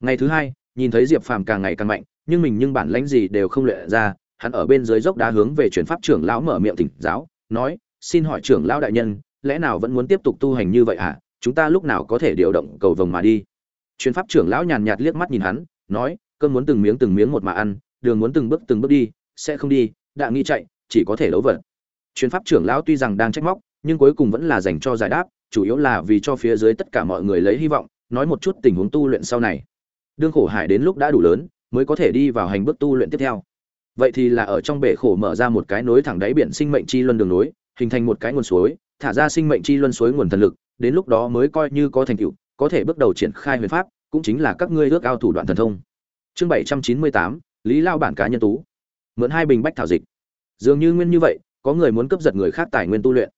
Ngày thứ hai, nhìn thấy diệp phàm càng ngày càng mạnh, nhưng mình nhưng bản lãnh gì đều không luyện ra hắn ở bên dưới dốc đá hướng về chuyển pháp trưởng lão mở miệng tỉnh giáo, nói, xin hỏi trưởng lão đại nhân, lẽ nào vẫn muốn tiếp tục tu hành như vậy hả? Chúng ta lúc nào có thể điều động cầu vồng mà đi? Chuyển pháp trưởng lão nhàn nhạt liếc mắt nhìn hắn, nói, cơm muốn từng miếng từng miếng một mà ăn, đường muốn từng bước từng bước đi, sẽ không đi, đã nghi chạy, chỉ có thể lấu vật. Chuyển pháp trưởng lão tuy rằng đang trách móc, nhưng cuối cùng vẫn là dành cho giải đáp, chủ yếu là vì cho phía dưới tất cả mọi người lấy hy vọng, nói một chút tình huống tu luyện sau này. Đương khổ hải đến lúc đã đủ lớn, mới có thể đi vào hành bước tu luyện tiếp theo vậy thì là ở trong bể khổ mở ra một cái nối thẳng đáy biển sinh mệnh chi luân đường nối, hình thành một cái nguồn suối, thả ra sinh mệnh chi luân suối nguồn thần lực, đến lúc đó mới coi như có thành tựu, có thể bước đầu triển khai huyền pháp, cũng chính là các ngươi ước ao thủ đoạn thần thông. Chương bảy trăm chín mươi tám, lý lao bản cá nhân tú. Mượn hai bình bách thảo dịch. Dường như nguyên như vậy, có người muốn cướp giật người khác tài nguyên tu luyện.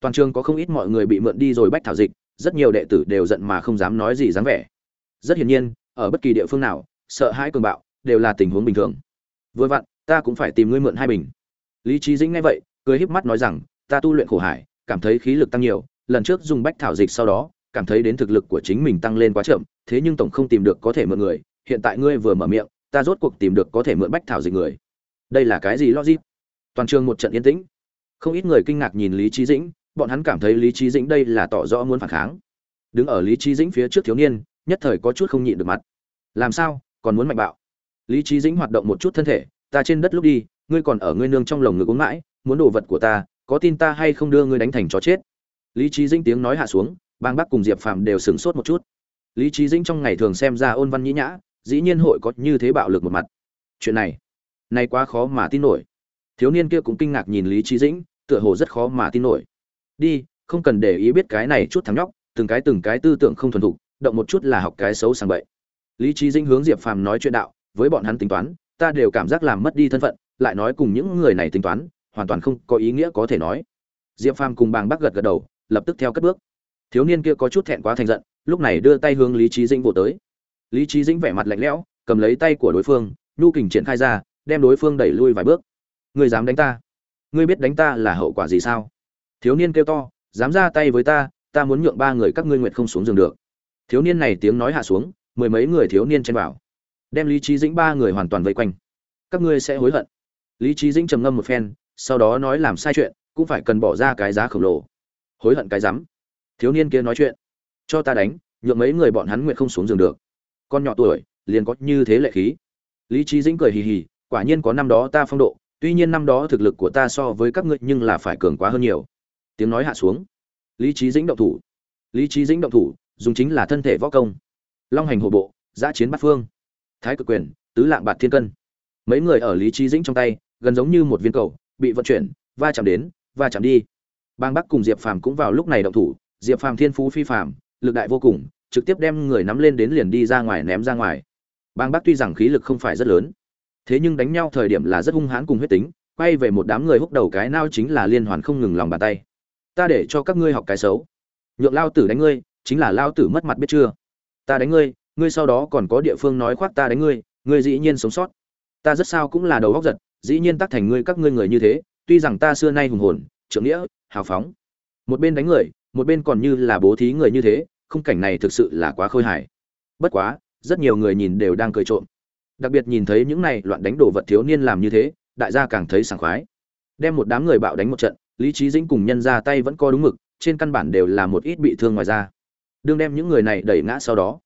Toàn trường có không ít mọi người bị mượn đi rồi bách thảo dịch, rất nhiều đệ tử đều giận mà không dám nói gì dáng vẻ. Rất hiển nhiên, ở bất kỳ địa phương nào, sợ hãi cường bạo, đều là tình huống bình thường. Vừa vặn ta cũng phải tìm ngươi mượn hai bình. Lý trí dĩnh nghe vậy, cười híp mắt nói rằng, ta tu luyện khổ hải, cảm thấy khí lực tăng nhiều, lần trước dùng bách thảo dịch sau đó, cảm thấy đến thực lực của chính mình tăng lên quá chậm, thế nhưng tổng không tìm được có thể mượn người, hiện tại ngươi vừa mở miệng, ta rốt cuộc tìm được có thể mượn bách thảo dịch người. Đây là cái gì logic? Toàn trường một trận yên tĩnh. Không ít người kinh ngạc nhìn lý trí dĩnh, bọn hắn cảm thấy lý trí dĩnh đây là tỏ rõ muốn phản kháng. Đứng ở lý trí dĩnh phía trước thiếu niên, nhất thời có chút không nhịn được mặt. Làm sao? Còn muốn mạnh bạo. Lý trí dĩnh hoạt động một chút thân thể ta trên đất lúc đi, ngươi còn ở ngươi nương trong lồng ngực uống mãi, muốn đồ vật của ta, có tin ta hay không đưa ngươi đánh thành chó chết? Lý trí dĩnh tiếng nói hạ xuống, bang bắc cùng diệp phàm đều sửng sốt một chút. Lý trí dĩnh trong ngày thường xem ra ôn văn nhĩ nhã, dĩ nhiên hội có như thế bạo lực một mặt. Chuyện này này quá khó mà tin nổi. Thiếu niên kia cũng kinh ngạc nhìn lý trí dĩnh, tựa hồ rất khó mà tin nổi. Đi, không cần để ý biết cái này chút thằng nhóc, từng cái từng cái tư tưởng không thuần thục, động một chút là học cái xấu sang bậy. Lý trí dĩnh hướng diệp phàm nói chuyện đạo, với bọn hắn tính toán ta đều cảm giác làm mất đi thân phận, lại nói cùng những người này tính toán, hoàn toàn không có ý nghĩa có thể nói. Diệp phàm cùng bàng bắc gật gật đầu, lập tức theo cất bước. Thiếu niên kia có chút thẹn quá thành giận, lúc này đưa tay hướng lý trí dĩnh vỗ tới. Lý trí dĩnh vẻ mặt lạnh lẽo, cầm lấy tay của đối phương, nhu kình triển khai ra, đem đối phương đẩy lui vài bước. Ngươi dám đánh ta? Ngươi biết đánh ta là hậu quả gì sao? Thiếu niên kêu to, dám ra tay với ta ta muốn nhượng ba người các ngươi nguyện không xuống giường được. Thiếu niên này tiếng nói hạ xuống, mười mấy người thiếu niên chen vào đem lý trí dĩnh ba người hoàn toàn vây quanh. Các ngươi sẽ hối hận. Lý trí dĩnh trầm ngâm một phen, sau đó nói làm sai chuyện, cũng phải cần bỏ ra cái giá khổng lồ. Hối hận cái rắm. Thiếu niên kia nói chuyện. Cho ta đánh, nhượng mấy người bọn hắn nguyện không xuống giường được. Con nhỏ tuổi, liền có như thế lệ khí. Lý trí dĩnh cười hì hì, quả nhiên có năm đó ta phong độ, tuy nhiên năm đó thực lực của ta so với các ngươi nhưng là phải cường quá hơn nhiều. Tiếng nói hạ xuống. Lý trí dĩnh động thủ. Lý trí dĩnh động thủ, dùng chính là thân thể võ công. Long hành hộ bộ, giã chiến bát phương thái cực quyền, tứ lạng bạt thiên cân. Mấy người ở lý trí dĩnh trong tay, gần giống như một viên cầu, bị vận chuyển, va chạm đến, va chạm đi. Bang bắc cùng diệp phàm cũng vào lúc này động thủ, diệp phàm thiên phú phi phàm, lực đại vô cùng, trực tiếp đem người nắm lên đến liền đi ra ngoài ném ra ngoài. Bang bắc tuy rằng khí lực không phải rất lớn, thế nhưng đánh nhau thời điểm là rất hung hãn cùng huyết tính, quay về một đám người húc đầu cái nao chính là liên hoàn không ngừng lòng bàn tay. Ta để cho các ngươi học cái xấu. Nhượng lao tử đánh ngươi, chính là lao tử mất mặt biết chưa? Ta đánh ngươi ngươi sau đó còn có địa phương nói khoác ta đánh ngươi ngươi dĩ nhiên sống sót. Ta rất sao cũng là đầu góc giật, dĩ nhiên tác thành ngươi các ngươi người như thế, tuy rằng ta xưa nay hùng hồn trượng nghĩa, hào phóng. Một bên đánh người, một bên còn như là bố thí người như thế, khung cảnh này thực sự là quá khôi hài. Bất quá, rất nhiều người nhìn đều đang cười trộm. Đặc biệt nhìn thấy những này loạn đánh đồ vật thiếu niên làm như thế, đại gia càng thấy sảng khoái. Đem một đám người bạo đánh một trận, lý trí dĩnh cùng nhân ra tay vẫn có đúng mực, trên căn bản đều là một ít bị thương ngoài ra đương đem những người này đẩy ngã sau đó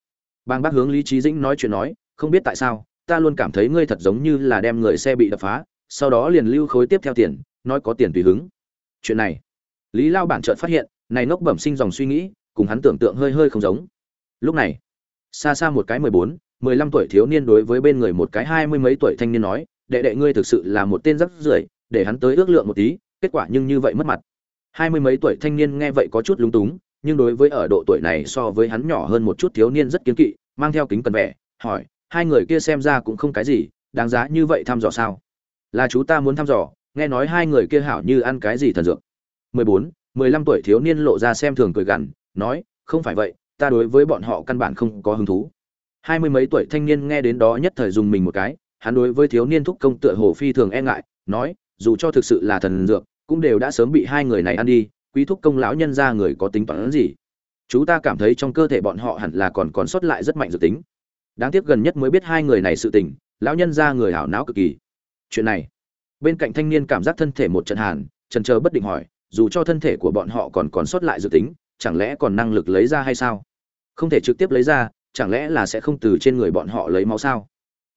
bang bác hướng lý trí dĩnh nói chuyện nói, không biết tại sao, ta luôn cảm thấy ngươi thật giống như là đem người xe bị đập phá, sau đó liền lưu khối tiếp theo tiền, nói có tiền tùy hứng. Chuyện này, lý lao bản chợt phát hiện, này ngốc bẩm sinh dòng suy nghĩ, cùng hắn tưởng tượng hơi hơi không giống. Lúc này, xa xa một cái mười bốn, mười lăm tuổi thiếu niên đối với bên người một cái hai mươi mấy tuổi thanh niên nói, đệ đệ ngươi thực sự là một tên rắc rưởi, để hắn tới ước lượng một tí, kết quả nhưng như vậy mất mặt. Hai mươi mấy tuổi thanh niên nghe vậy có chút lúng túng nhưng đối với ở độ tuổi này so với hắn nhỏ hơn một chút thiếu niên rất kiến kỵ, mang theo kính cần vẻ, hỏi, hai người kia xem ra cũng không cái gì, đáng giá như vậy thăm dò sao? Là chú ta muốn thăm dò, nghe nói hai người kia hảo như ăn cái gì thần dược. Mười bốn, mười lăm tuổi thiếu niên lộ ra xem thường cười gằn, nói, không phải vậy, ta đối với bọn họ căn bản không có hứng thú. Hai mươi mấy tuổi thanh niên nghe đến đó nhất thời dùng mình một cái, hắn đối với thiếu niên thúc công tựa hồ phi thường e ngại, nói, dù cho thực sự là thần dược, cũng đều đã sớm bị hai người này ăn đi quý thúc công lão nhân ra người có tính toán gì? Chúng ta cảm thấy trong cơ thể bọn họ hẳn là còn còn sót lại rất mạnh dự tính. Đáng tiếc gần nhất mới biết hai người này sự tình lão nhân ra người hảo não cực kỳ. Chuyện này. Bên cạnh thanh niên cảm giác thân thể một trận hàn trần chờ bất định hỏi dù cho thân thể của bọn họ còn còn sót lại dự tính chẳng lẽ còn năng lực lấy ra hay sao? Không thể trực tiếp lấy ra chẳng lẽ là sẽ không từ trên người bọn họ lấy máu sao?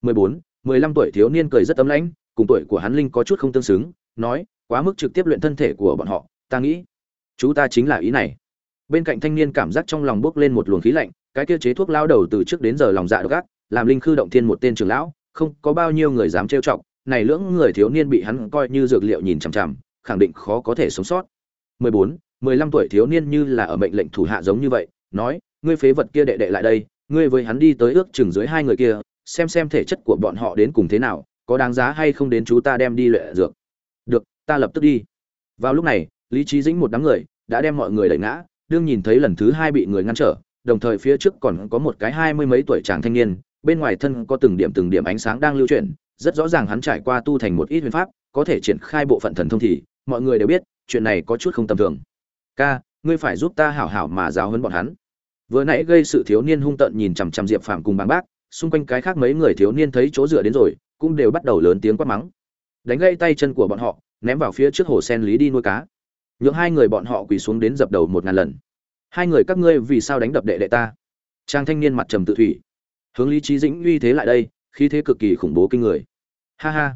14, 15 tuổi thiếu niên cười rất ấm lãnh cùng tuổi của hắn linh có chút không tương xứng nói quá mức trực tiếp luyện thân thể của bọn họ ta nghĩ chú ta chính là ý này. Bên cạnh thanh niên cảm giác trong lòng bốc lên một luồng khí lạnh cái kia chế thuốc lao đầu từ trước đến giờ lòng dạ độc ác làm linh khư động thiên một tên trưởng lão không có bao nhiêu người dám trêu chọc này lưỡng người thiếu niên bị hắn coi như dược liệu nhìn chằm chằm khẳng định khó có thể sống sót. 14, 15 tuổi thiếu niên như là ở mệnh lệnh thủ hạ giống như vậy nói ngươi phế vật kia đệ đệ lại đây ngươi với hắn đi tới ước chừng dưới hai người kia xem xem thể chất của bọn họ đến cùng thế nào có đáng giá hay không đến chú ta đem đi luyện dược. Được ta lập tức đi. Vào lúc này lý trí dĩnh một đám người đã đem mọi người đẩy ngã, đương nhìn thấy lần thứ hai bị người ngăn trở, đồng thời phía trước còn có một cái hai mươi mấy tuổi chàng thanh niên, bên ngoài thân có từng điểm từng điểm ánh sáng đang lưu chuyển, rất rõ ràng hắn trải qua tu thành một ít huyền pháp, có thể triển khai bộ phận thần thông thì mọi người đều biết, chuyện này có chút không tầm thường. Ca, ngươi phải giúp ta hảo hảo mà giáo hơn bọn hắn. Vừa nãy gây sự thiếu niên hung tợn nhìn chằm chằm diệp phàm cùng bàng bác, xung quanh cái khác mấy người thiếu niên thấy chỗ dựa đến rồi, cũng đều bắt đầu lớn tiếng quát mắng. Đánh gây tay chân của bọn họ, ném vào phía trước hồ sen lý đi nuôi cá nhượng hai người bọn họ quỳ xuống đến dập đầu một ngàn lần. Hai người các ngươi vì sao đánh đập đệ đệ ta? Trang thanh niên mặt trầm tự thủy. Hướng lý trí dĩnh uy thế lại đây, khí thế cực kỳ khủng bố kinh người. Ha ha.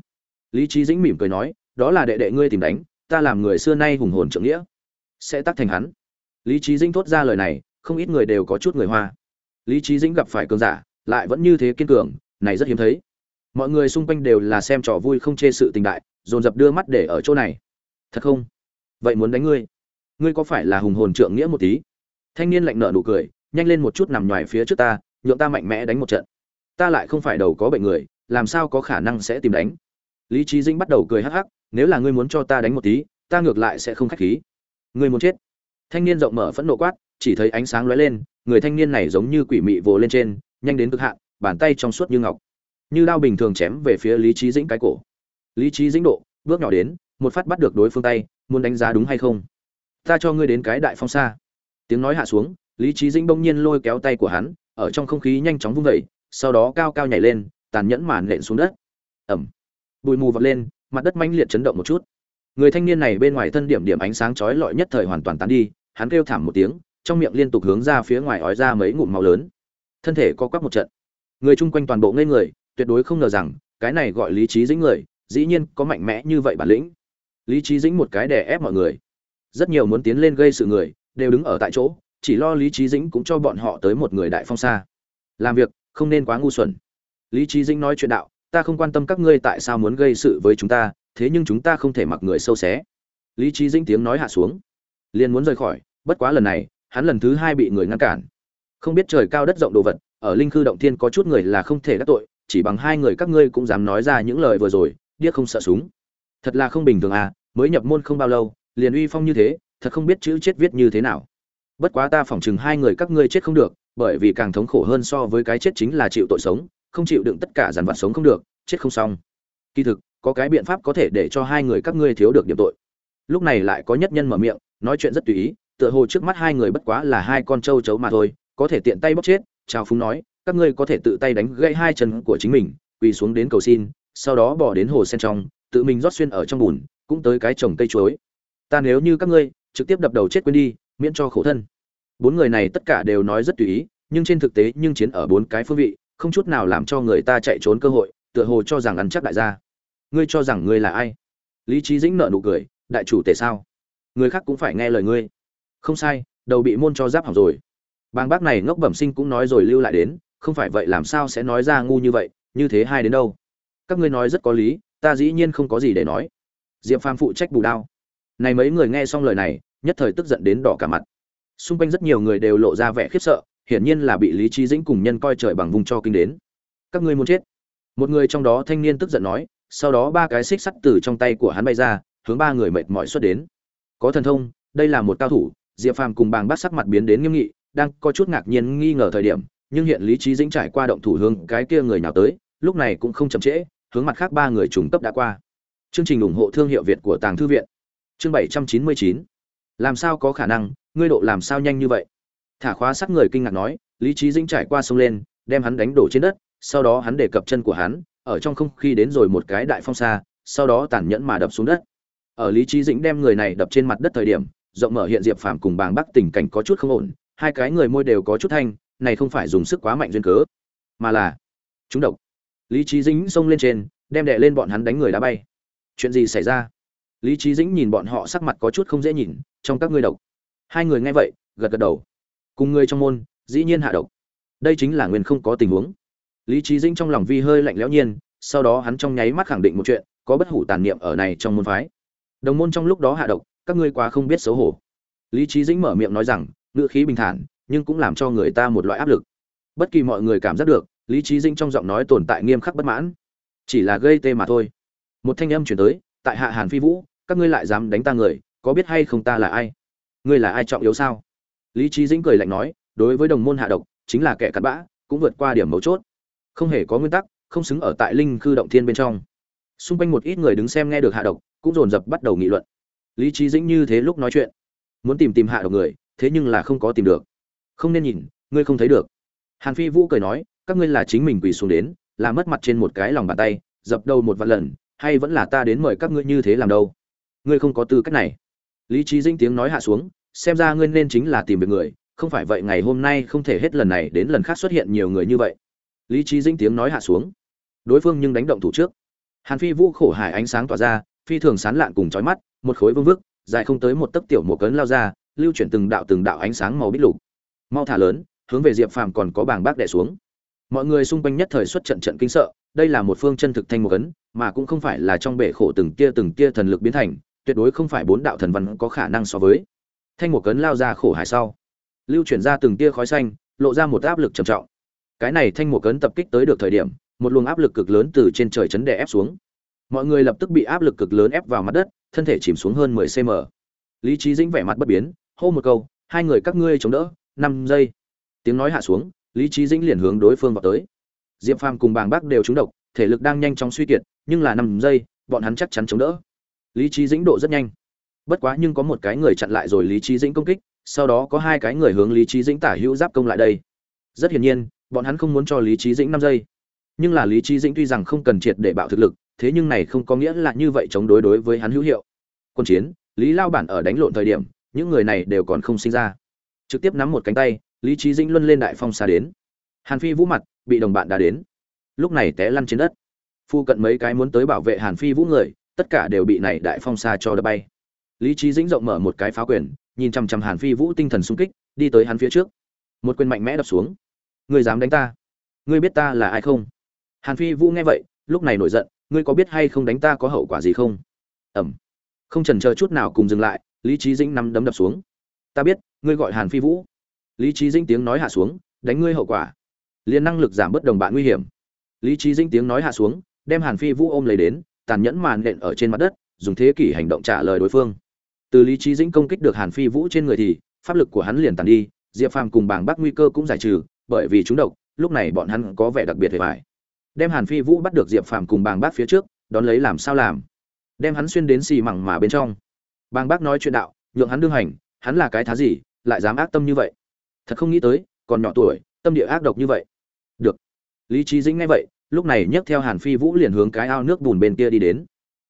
Lý trí dĩnh mỉm cười nói, đó là đệ đệ ngươi tìm đánh, ta làm người xưa nay hùng hồn trượng nghĩa. Sẽ tắc thành hắn. Lý trí dĩnh thốt ra lời này, không ít người đều có chút người hoa. Lý trí dĩnh gặp phải cường giả, lại vẫn như thế kiên cường, này rất hiếm thấy. Mọi người xung quanh đều là xem trò vui không chê sự tình đại, dồn dập đưa mắt để ở chỗ này. Thật không? Vậy muốn đánh ngươi. Ngươi có phải là hùng hồn trượng nghĩa một tí? Thanh niên lạnh nợ nụ cười, nhanh lên một chút nằm ngoài phía trước ta, nhượng ta mạnh mẽ đánh một trận. Ta lại không phải đầu có bệnh người, làm sao có khả năng sẽ tìm đánh? Lý trí dĩnh bắt đầu cười hắc hắc, nếu là ngươi muốn cho ta đánh một tí, ta ngược lại sẽ không khách khí. Ngươi muốn chết. Thanh niên rộng mở phẫn nộ quát, chỉ thấy ánh sáng lóe lên, người thanh niên này giống như quỷ mị vồ lên trên, nhanh đến cực hạn, bàn tay trong suốt như ngọc. Như đao bình thường chém về phía lý trí dĩnh cái cổ. Lý trí dĩnh độ, bước nhỏ đến, một phát bắt được đối phương tay muốn đánh giá đúng hay không? Ta cho ngươi đến cái đại phong xa. Tiếng nói hạ xuống, lý trí dĩnh bỗng nhiên lôi kéo tay của hắn, ở trong không khí nhanh chóng vung vẩy sau đó cao cao nhảy lên, tàn nhẫn màn nện xuống đất. Ẩm bụi mù vọt lên, mặt đất manh liệt chấn động một chút. Người thanh niên này bên ngoài thân điểm điểm ánh sáng chói lọi nhất thời hoàn toàn tán đi, hắn kêu thảm một tiếng, trong miệng liên tục hướng ra phía ngoài ói ra mấy ngụm máu lớn. Thân thể co quắp một trận. Người chung quanh toàn bộ ngây người, tuyệt đối không ngờ rằng, cái này gọi lý trí dĩnh người, dĩ nhiên có mạnh mẽ như vậy bản lĩnh lý trí dĩnh một cái đè ép mọi người. Rất nhiều muốn tiến lên gây sự người, đều đứng ở tại chỗ, chỉ lo lý trí dĩnh cũng cho bọn họ tới một người đại phong xa. Làm việc, không nên quá ngu xuẩn. Lý trí dĩnh nói chuyện đạo, ta không quan tâm các ngươi tại sao muốn gây sự với chúng ta, thế nhưng chúng ta không thể mặc người sâu xé. Lý trí dĩnh tiếng nói hạ xuống. Liền muốn rời khỏi, bất quá lần này, hắn lần thứ hai bị người ngăn cản. Không biết trời cao đất rộng đồ vật, ở linh khư động thiên có chút người là không thể đắc tội, chỉ bằng hai người các ngươi cũng dám nói ra những lời vừa rồi, điếc không sợ súng thật là không bình thường à mới nhập môn không bao lâu, liền uy phong như thế, thật không biết chữ chết viết như thế nào. Bất quá ta phỏng chừng hai người các ngươi chết không được, bởi vì càng thống khổ hơn so với cái chết chính là chịu tội sống, không chịu đựng tất cả dàn vặt sống không được, chết không xong. Kỳ thực, có cái biện pháp có thể để cho hai người các ngươi thiếu được điểm tội. Lúc này lại có nhất nhân mở miệng, nói chuyện rất tùy ý, tựa hồ trước mắt hai người bất quá là hai con trâu chấu mà thôi, có thể tiện tay bóc chết trào phúng nói, các ngươi có thể tự tay đánh gãy hai chân của chính mình, quỳ xuống đến cầu xin, sau đó bỏ đến hồ sen trong tự mình rót xuyên ở trong bùn, cũng tới cái trồng cây chuối. Ta nếu như các ngươi, trực tiếp đập đầu chết quên đi, miễn cho khổ thân. Bốn người này tất cả đều nói rất tùy ý, nhưng trên thực tế nhưng chiến ở bốn cái phương vị, không chút nào làm cho người ta chạy trốn cơ hội, tựa hồ cho rằng ăn chắc đại gia. Ngươi cho rằng ngươi là ai? Lý trí dĩnh nợ nụ cười, đại chủ tể sao? Người khác cũng phải nghe lời ngươi. Không sai, đầu bị môn cho giáp hỏng rồi. Bang bác này ngốc bẩm sinh cũng nói rồi lưu lại đến, không phải vậy làm sao sẽ nói ra ngu như vậy, như thế hai đến đâu? Các ngươi nói rất có lý ta dĩ nhiên không có gì để nói. Diệp phàm phụ trách bù đao. Này mấy người nghe xong lời này, nhất thời tức giận đến đỏ cả mặt. Xung quanh rất nhiều người đều lộ ra vẻ khiếp sợ, hiển nhiên là bị lý trí dĩnh cùng nhân coi trời bằng vùng cho kinh đến. Các ngươi muốn chết. Một người trong đó thanh niên tức giận nói, sau đó ba cái xích sắt từ trong tay của hắn bay ra, hướng ba người mệt mỏi xuất đến. Có thần thông, đây là một cao thủ, diệp phàm cùng bàng bát sắc mặt biến đến nghiêm nghị, đang có chút ngạc nhiên nghi ngờ thời điểm, nhưng hiện lý trí dĩnh trải qua động thủ hướng cái kia người nào tới, lúc này cũng không chậm trễ hướng mặt khác ba người trùng cấp đã qua. Chương trình ủng hộ thương hiệu việt của tàng thư viện. Chương bảy trăm chín mươi chín. Làm sao có khả năng, ngươi độ làm sao nhanh như vậy? Thả khóa sắc người kinh ngạc nói, lý trí dĩnh trải qua sông lên, đem hắn đánh đổ trên đất, sau đó hắn để cập chân của hắn, ở trong không khí đến rồi một cái đại phong xa, sau đó tàn nhẫn mà đập xuống đất. Ở lý trí dĩnh đem người này đập trên mặt đất thời điểm, rộng mở hiện diệp phàm cùng bàng bắc tình cảnh có chút không ổn, hai cái người môi đều có chút thanh, này không phải dùng sức quá mạnh duyên cớ, mà là chúng độc lý trí dĩnh xông lên trên, đem đệ lên bọn hắn đánh người đá bay. Chuyện gì xảy ra? Lý trí dĩnh nhìn bọn họ sắc mặt có chút không dễ nhìn, trong các ngươi độc. Hai người nghe vậy, gật gật đầu. Cùng người trong môn, dĩ nhiên hạ độc. Đây chính là nguyên không có tình huống. Lý trí dĩnh trong lòng vi hơi lạnh lẽo nhiên, sau đó hắn trong nháy mắt khẳng định một chuyện, có bất hủ tàn niệm ở này trong môn phái. Đồng môn trong lúc đó hạ độc, các ngươi quá không biết xấu hổ. Lý trí dĩnh mở miệng nói rằng, ngữ khí bình thản, nhưng cũng làm cho người ta một loại áp lực. Bất kỳ mọi người cảm giác được lý trí dĩnh trong giọng nói tồn tại nghiêm khắc bất mãn. Chỉ là gây tê mà thôi. Một thanh âm chuyển tới, tại hạ hàn phi vũ, các ngươi lại dám đánh ta người, có biết hay không ta là ai? Ngươi là ai trọng yếu sao? Lý trí dĩnh cười lạnh nói, đối với đồng môn hạ độc, chính là kẻ cặn bã, cũng vượt qua điểm mấu chốt. Không hề có nguyên tắc, không xứng ở tại linh khư động thiên bên trong. Xung quanh một ít người đứng xem nghe được hạ độc, cũng dồn dập bắt đầu nghị luận. Lý trí dĩnh như thế lúc nói chuyện, muốn tìm tìm hạ độc người, thế nhưng là không có tìm được. Không nên nhìn, ngươi không thấy được. Hàn phi vũ cười nói các ngươi là chính mình quỳ xuống đến, là mất mặt trên một cái lòng bàn tay, dập đầu một vạn lần, hay vẫn là ta đến mời các ngươi như thế làm đâu? Ngươi không có tư cách này. Lý trí Dinh tiếng nói hạ xuống, xem ra ngươi nên chính là tìm được người, không phải vậy ngày hôm nay không thể hết lần này đến lần khác xuất hiện nhiều người như vậy. Lý trí Dinh tiếng nói hạ xuống. Đối phương nhưng đánh động thủ trước. Hàn phi vũ khổ hải ánh sáng tỏa ra, phi thường sán lạn cùng chói mắt, một khối vương vức, dài không tới một tấc tiểu một cấn lao ra, lưu chuyển từng đạo từng đạo ánh sáng màu bít lục. Mau thả lớn, hướng về diệp phàm còn có bảng bác đẻ xuống mọi người xung quanh nhất thời xuất trận trận kinh sợ, đây là một phương chân thực thanh một cấn mà cũng không phải là trong bể khổ từng tia từng tia thần lực biến thành, tuyệt đối không phải bốn đạo thần văn có khả năng so với. Thanh một cấn lao ra khổ hải sau, lưu chuyển ra từng tia khói xanh, lộ ra một áp lực trầm trọng. Cái này thanh một cấn tập kích tới được thời điểm, một luồng áp lực cực lớn từ trên trời chấn đè ép xuống. Mọi người lập tức bị áp lực cực lớn ép vào mặt đất, thân thể chìm xuống hơn 10 cm lý trí dĩnh vẻ mặt bất biến, hô một câu, hai người các ngươi chống đỡ, năm giây. Tiếng nói hạ xuống lý trí dĩnh liền hướng đối phương vào tới. Diệp phàm cùng bàng bác đều trúng độc, thể lực đang nhanh chóng suy kiệt, nhưng là năm giây, bọn hắn chắc chắn chống đỡ. Lý trí dĩnh độ rất nhanh. Bất quá nhưng có một cái người chặn lại rồi lý trí dĩnh công kích, sau đó có hai cái người hướng lý trí dĩnh tả hữu giáp công lại đây. Rất hiển nhiên, bọn hắn không muốn cho lý trí dĩnh năm giây. Nhưng là lý trí dĩnh tuy rằng không cần triệt để bạo thực lực, thế nhưng này không có nghĩa là như vậy chống đối đối với hắn hữu hiệu. Quân chiến, lý lao bản ở đánh lộn thời điểm, những người này đều còn không sinh ra. Trực tiếp nắm một cánh tay lý trí dĩnh luân lên đại phong xa đến. Hàn phi vũ mặt bị đồng bạn đã đến. Lúc này té lăn trên đất. Phu cận mấy cái muốn tới bảo vệ hàn phi vũ người, tất cả đều bị này đại phong xa cho đập bay. Lý trí dĩnh rộng mở một cái phá quyền, nhìn chằm chằm hàn phi vũ tinh thần sung kích, đi tới hắn phía trước. Một quyền mạnh mẽ đập xuống. Ngươi dám đánh ta? Ngươi biết ta là ai không? Hàn phi vũ nghe vậy, lúc này nổi giận, ngươi có biết hay không đánh ta có hậu quả gì không? Ẩm. Không trần chờ chút nào cùng dừng lại, lý trí dĩnh nắm đấm đập xuống. Ta biết, ngươi gọi hàn phi vũ lý trí dĩnh tiếng nói hạ xuống, đánh ngươi hậu quả. Liền năng lực giảm bớt đồng bạn nguy hiểm. Lý trí dĩnh tiếng nói hạ xuống, đem hàn phi vũ ôm lấy đến, tàn nhẫn màn nện ở trên mặt đất, dùng thế kỷ hành động trả lời đối phương. Từ lý trí dĩnh công kích được hàn phi vũ trên người thì, pháp lực của hắn liền tàn đi, diệp phàm cùng bảng bắc nguy cơ cũng giải trừ, bởi vì chúng độc, lúc này bọn hắn có vẻ đặc biệt hề vải đem hàn phi vũ bắt được diệp phàm cùng bàng bác phía trước, đón lấy làm sao làm? Đem hắn xuyên đến xì mẳng mà bên trong. Bàng bác nói chuyện đạo, nhượng hắn đương hành, hắn là cái thá gì, lại dám ác tâm như vậy? Thật không nghĩ tới, còn nhỏ tuổi, tâm địa ác độc như vậy. Được. Lý trí dĩnh nghe vậy, lúc này nhấc theo hàn phi vũ liền hướng cái ao nước bùn bên kia đi đến.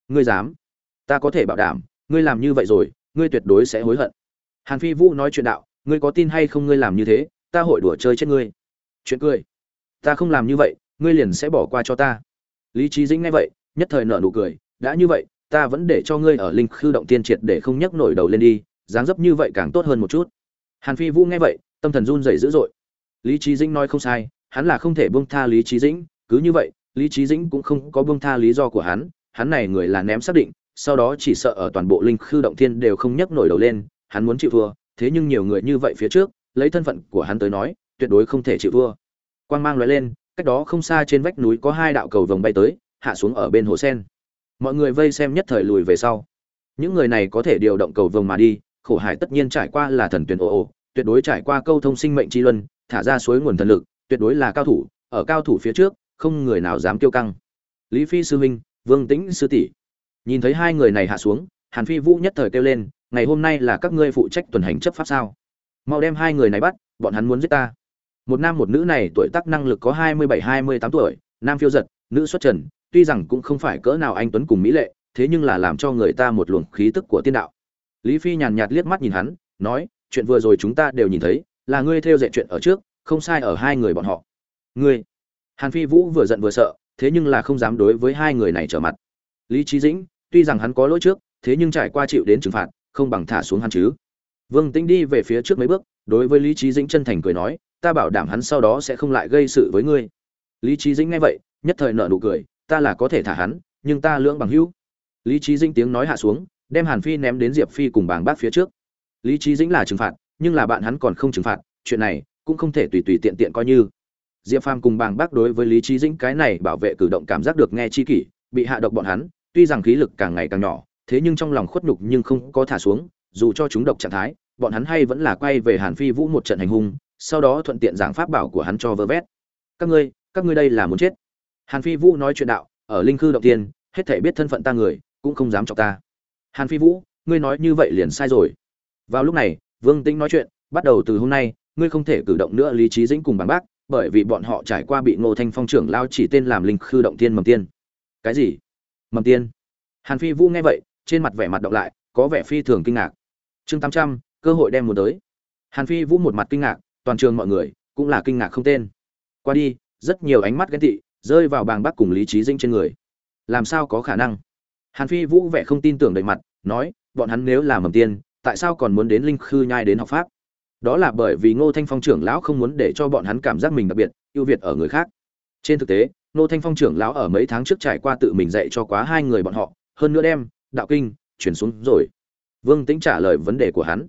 Ngươi dám? Ta có thể bảo đảm, ngươi làm như vậy rồi, ngươi tuyệt đối sẽ hối hận. Hàn phi vũ nói chuyện đạo, ngươi có tin hay không ngươi làm như thế, ta hội đùa chơi chết ngươi. Chuyện cười. Ta không làm như vậy, ngươi liền sẽ bỏ qua cho ta. Lý trí dĩnh nghe vậy, nhất thời nở nụ cười, đã như vậy, ta vẫn để cho ngươi ở linh khư động tiên triệt để không nhấc nổi đầu lên đi, dáng dấp như vậy càng tốt hơn một chút. Hàn phi vũ nghe vậy tâm thần run rẩy dữ dội. Lý trí dĩnh nói không sai, hắn là không thể buông tha lý trí dĩnh, cứ như vậy, lý trí dĩnh cũng không có buông tha lý do của hắn hắn này người là ném xác định, sau đó chỉ sợ ở toàn bộ linh khư động thiên đều không nhấc nổi đầu lên, hắn muốn chịu thua, thế nhưng nhiều người như vậy phía trước, lấy thân phận của hắn tới nói, tuyệt đối không thể chịu thua. Quang mang lóe lên, cách đó không xa trên vách núi có hai đạo cầu vồng bay tới, hạ xuống ở bên hồ sen. Mọi người vây xem nhất thời lùi về sau. Những người này có thể điều động cầu vồng mà đi, khổ hải tất nhiên trải qua là thần tuyển ồ ồ tuyệt đối trải qua câu thông sinh mệnh chi luân, thả ra suối nguồn thần lực, tuyệt đối là cao thủ, ở cao thủ phía trước, không người nào dám kiêu căng. Lý phi sư huynh, vương tĩnh sư tỷ. Nhìn thấy hai người này hạ xuống, hàn phi vũ nhất thời kêu lên, ngày hôm nay là các ngươi phụ trách tuần hành chấp pháp sao? Mau đem hai người này bắt, bọn hắn muốn giết ta. Một nam một nữ này tuổi tác năng lực có hai mươi bảy, hai mươi tám tuổi, nam phiêu giật, nữ xuất trần, tuy rằng cũng không phải cỡ nào anh tuấn cùng mỹ lệ, thế nhưng là làm cho người ta một luồng khí tức của tiên đạo. Lý phi nhàn nhạt liếc mắt nhìn hắn, nói chuyện vừa rồi chúng ta đều nhìn thấy, là ngươi theo dệt chuyện ở trước, không sai ở hai người bọn họ. Ngươi. Hàn phi vũ vừa giận vừa sợ, thế nhưng là không dám đối với hai người này trở mặt. Lý trí dĩnh, tuy rằng hắn có lỗi trước, thế nhưng trải qua chịu đến trừng phạt, không bằng thả xuống hắn chứ. Vương tĩnh đi về phía trước mấy bước, đối với lý trí dĩnh chân thành cười nói, ta bảo đảm hắn sau đó sẽ không lại gây sự với ngươi. Lý trí dĩnh nghe vậy, nhất thời nợ nụ cười, ta là có thể thả hắn, nhưng ta lưỡng bằng hữu. Lý trí dĩnh tiếng nói hạ xuống, đem hàn phi ném đến diệp phi cùng bảng bác phía trước lý trí dĩnh là trừng phạt, nhưng là bạn hắn còn không trừng phạt, chuyện này cũng không thể tùy tùy tiện tiện coi như. Diệp phàm cùng bàng bác đối với lý trí dĩnh cái này bảo vệ cử động cảm giác được nghe chi kỷ, bị hạ độc bọn hắn, tuy rằng khí lực càng ngày càng nhỏ, thế nhưng trong lòng khuất nhục nhưng không có thả xuống, dù cho chúng độc trạng thái, bọn hắn hay vẫn là quay về hàn phi vũ một trận hành hung, sau đó thuận tiện giảng pháp bảo của hắn cho vơ vét. Các ngươi các ngươi đây là muốn chết. Hàn phi vũ nói chuyện đạo, ở linh khư động tiên, hết thể biết thân phận ta người, cũng không dám chọc ta. Hàn phi vũ, ngươi nói như vậy liền sai rồi vào lúc này, vương tĩnh nói chuyện, bắt đầu từ hôm nay, ngươi không thể cử động nữa lý trí dĩnh cùng bằng bác, bởi vì bọn họ trải qua bị ngô thanh phong trưởng lao chỉ tên làm linh khư động tiên mầm tiên. Cái gì? Mầm tiên? Hàn phi vũ nghe vậy, trên mặt vẻ mặt động lại, có vẻ phi thường kinh ngạc. Chương tám trăm, cơ hội đem muốn tới. Hàn phi vũ một mặt kinh ngạc, toàn trường mọi người cũng là kinh ngạc không tên. Qua đi, rất nhiều ánh mắt ghen tị rơi vào bàng bác cùng lý trí dinh trên người. Làm sao có khả năng? Hàn phi vũ vẻ không tin tưởng đầy mặt, nói, bọn hắn nếu là mầm tiên tại sao còn muốn đến linh khư nhai đến học pháp? Đó là bởi vì ngô thanh phong trưởng lão không muốn để cho bọn hắn cảm giác mình đặc biệt, ưu việt ở người khác. Trên thực tế, ngô thanh phong trưởng lão ở mấy tháng trước trải qua tự mình dạy cho quá hai người bọn họ, hơn nữa đem đạo kinh chuyển xuống rồi. Vương tĩnh trả lời vấn đề của hắn.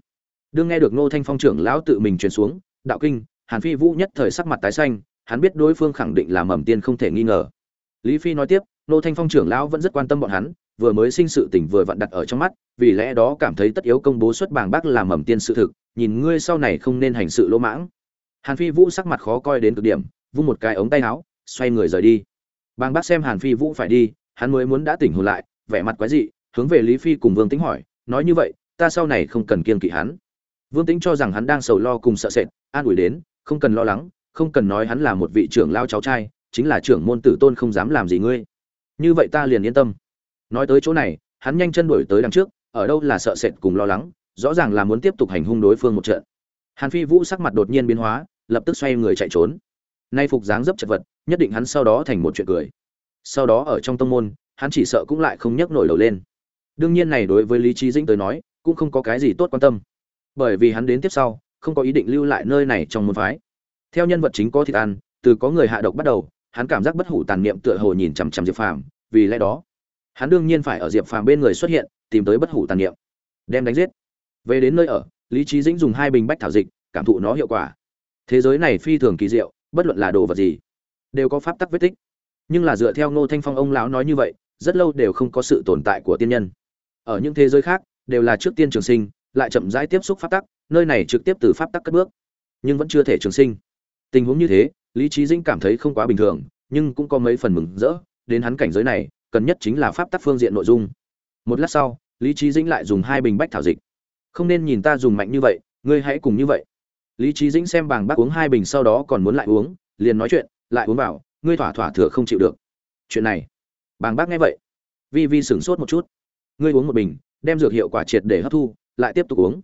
Đương nghe được ngô thanh phong trưởng lão tự mình chuyển xuống, đạo kinh, hàn phi vũ nhất thời sắc mặt tái xanh, hắn biết đối phương khẳng định là mầm tiên không thể nghi ngờ. Lý phi nói tiếp, ngô thanh phong trưởng lão vẫn rất quan tâm bọn hắn vừa mới sinh sự tình vừa vặn đặt ở trong mắt, vì lẽ đó cảm thấy tất yếu công bố xuất bảng bác làm mầm tiên sự thực, nhìn ngươi sau này không nên hành sự lỗ mãng. Hàn phi vũ sắc mặt khó coi đến cực điểm, vung một cái ống tay áo, xoay người rời đi. Bang bác xem hàn phi vũ phải đi, hắn mới muốn đã tỉnh hồn lại, vẻ mặt quái dị, hướng về lý phi cùng vương tĩnh hỏi, nói như vậy, ta sau này không cần kiên kỵ hắn. Vương tĩnh cho rằng hắn đang sầu lo cùng sợ sệt, an ủi đến, không cần lo lắng, không cần nói hắn là một vị trưởng lao cháu trai, chính là trưởng môn tử tôn không dám làm gì ngươi. Như vậy ta liền yên tâm nói tới chỗ này, hắn nhanh chân đuổi tới đằng trước, ở đâu là sợ sệt cùng lo lắng, rõ ràng là muốn tiếp tục hành hung đối phương một trận. Hàn phi vũ sắc mặt đột nhiên biến hóa, lập tức xoay người chạy trốn. Nay phục dáng dấp chật vật, nhất định hắn sau đó thành một chuyện cười. Sau đó ở trong tông môn, hắn chỉ sợ cũng lại không nhấc nổi đầu lên. Đương nhiên này đối với lý trí dĩnh tới nói, cũng không có cái gì tốt quan tâm. Bởi vì hắn đến tiếp sau, không có ý định lưu lại nơi này trong môn phái. Theo nhân vật chính có thịt ăn, từ có người hạ độc bắt đầu, hắn cảm giác bất hủ tàn niệm tựa hồ nhìn chằm chằm diệp phàm, vì lẽ đó hắn đương nhiên phải ở diệp phàm bên người xuất hiện, tìm tới bất hủ tàn niệm. Đem đánh giết. Về đến nơi ở, lý trí dĩnh dùng hai bình bách thảo dịch, cảm thụ nó hiệu quả. Thế giới này phi thường kỳ diệu, bất luận là đồ vật gì, đều có pháp tắc vết tích. Nhưng là dựa theo ngô thanh phong ông lão nói như vậy, rất lâu đều không có sự tồn tại của tiên nhân. Ở những thế giới khác, đều là trước tiên trường sinh, lại chậm rãi tiếp xúc pháp tắc, nơi này trực tiếp từ pháp tắc cất bước, nhưng vẫn chưa thể trường sinh. Tình huống như thế, lý trí dĩnh cảm thấy không quá bình thường, nhưng cũng có mấy phần mừng rỡ, đến hắn cảnh giới này cần nhất chính là pháp tắc phương diện nội dung. Một lát sau, lý trí dĩnh lại dùng hai bình bách thảo dịch. Không nên nhìn ta dùng mạnh như vậy, ngươi hãy cùng như vậy. Lý trí dĩnh xem bàng bác uống hai bình sau đó còn muốn lại uống, liền nói chuyện, lại uống vào, ngươi thỏa thỏa thừa không chịu được. Chuyện này, bàng bác nghe vậy, vi vi sửng sốt một chút. Ngươi uống một bình, đem dược hiệu quả triệt để hấp thu, lại tiếp tục uống.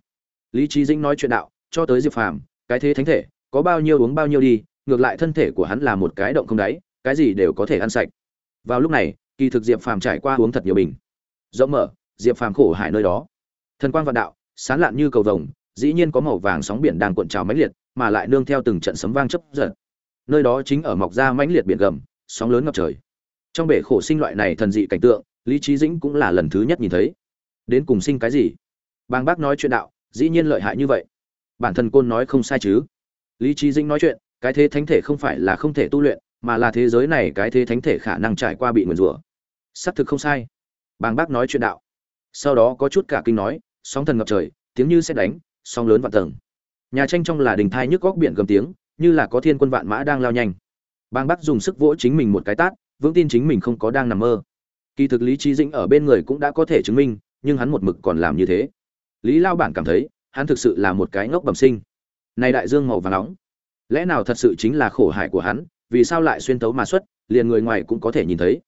Lý trí dĩnh nói chuyện đạo, cho tới diệp phàm, cái thế thánh thể, có bao nhiêu uống bao nhiêu đi, ngược lại thân thể của hắn là một cái động không đáy, cái gì đều có thể ăn sạch. Vào lúc này kỳ thực diệp phàm trải qua uống thật nhiều bình. Rộng mở, diệp phàm khổ hải nơi đó. Thần quang vạn đạo, sán lạn như cầu vồng, dĩ nhiên có màu vàng sóng biển đang cuộn trào mãnh liệt, mà lại nương theo từng trận sấm vang chấp giật. Nơi đó chính ở mọc ra mãnh liệt biển gầm, sóng lớn ngập trời. Trong bể khổ sinh loại này thần dị cảnh tượng, lý trí dĩnh cũng là lần thứ nhất nhìn thấy. Đến cùng sinh cái gì? Bang bác nói chuyện đạo, dĩ nhiên lợi hại như vậy. Bản thân côn nói không sai chứ. Lý trí dĩnh nói chuyện, cái thế thánh thể không phải là không thể tu luyện, mà là thế giới này cái thế thánh thể khả năng trải qua bị nguyền rủa xác thực không sai. Bang bác nói chuyện đạo. Sau đó có chút cả kinh nói, sóng thần ngập trời, tiếng như xét đánh, sóng lớn vạn tầng. Nhà tranh trong là đình thai nhức góc biển gầm tiếng, như là có thiên quân vạn mã đang lao nhanh. Bang bác dùng sức vỗ chính mình một cái tát, vững tin chính mình không có đang nằm mơ. Kỳ thực lý trí dĩnh ở bên người cũng đã có thể chứng minh, nhưng hắn một mực còn làm như thế. Lý lao bản cảm thấy, hắn thực sự là một cái ngốc bẩm sinh. Này đại dương màu vàng nóng, lẽ nào thật sự chính là khổ hại của hắn, vì sao lại xuyên tấu mà xuất, liền người ngoài cũng có thể nhìn thấy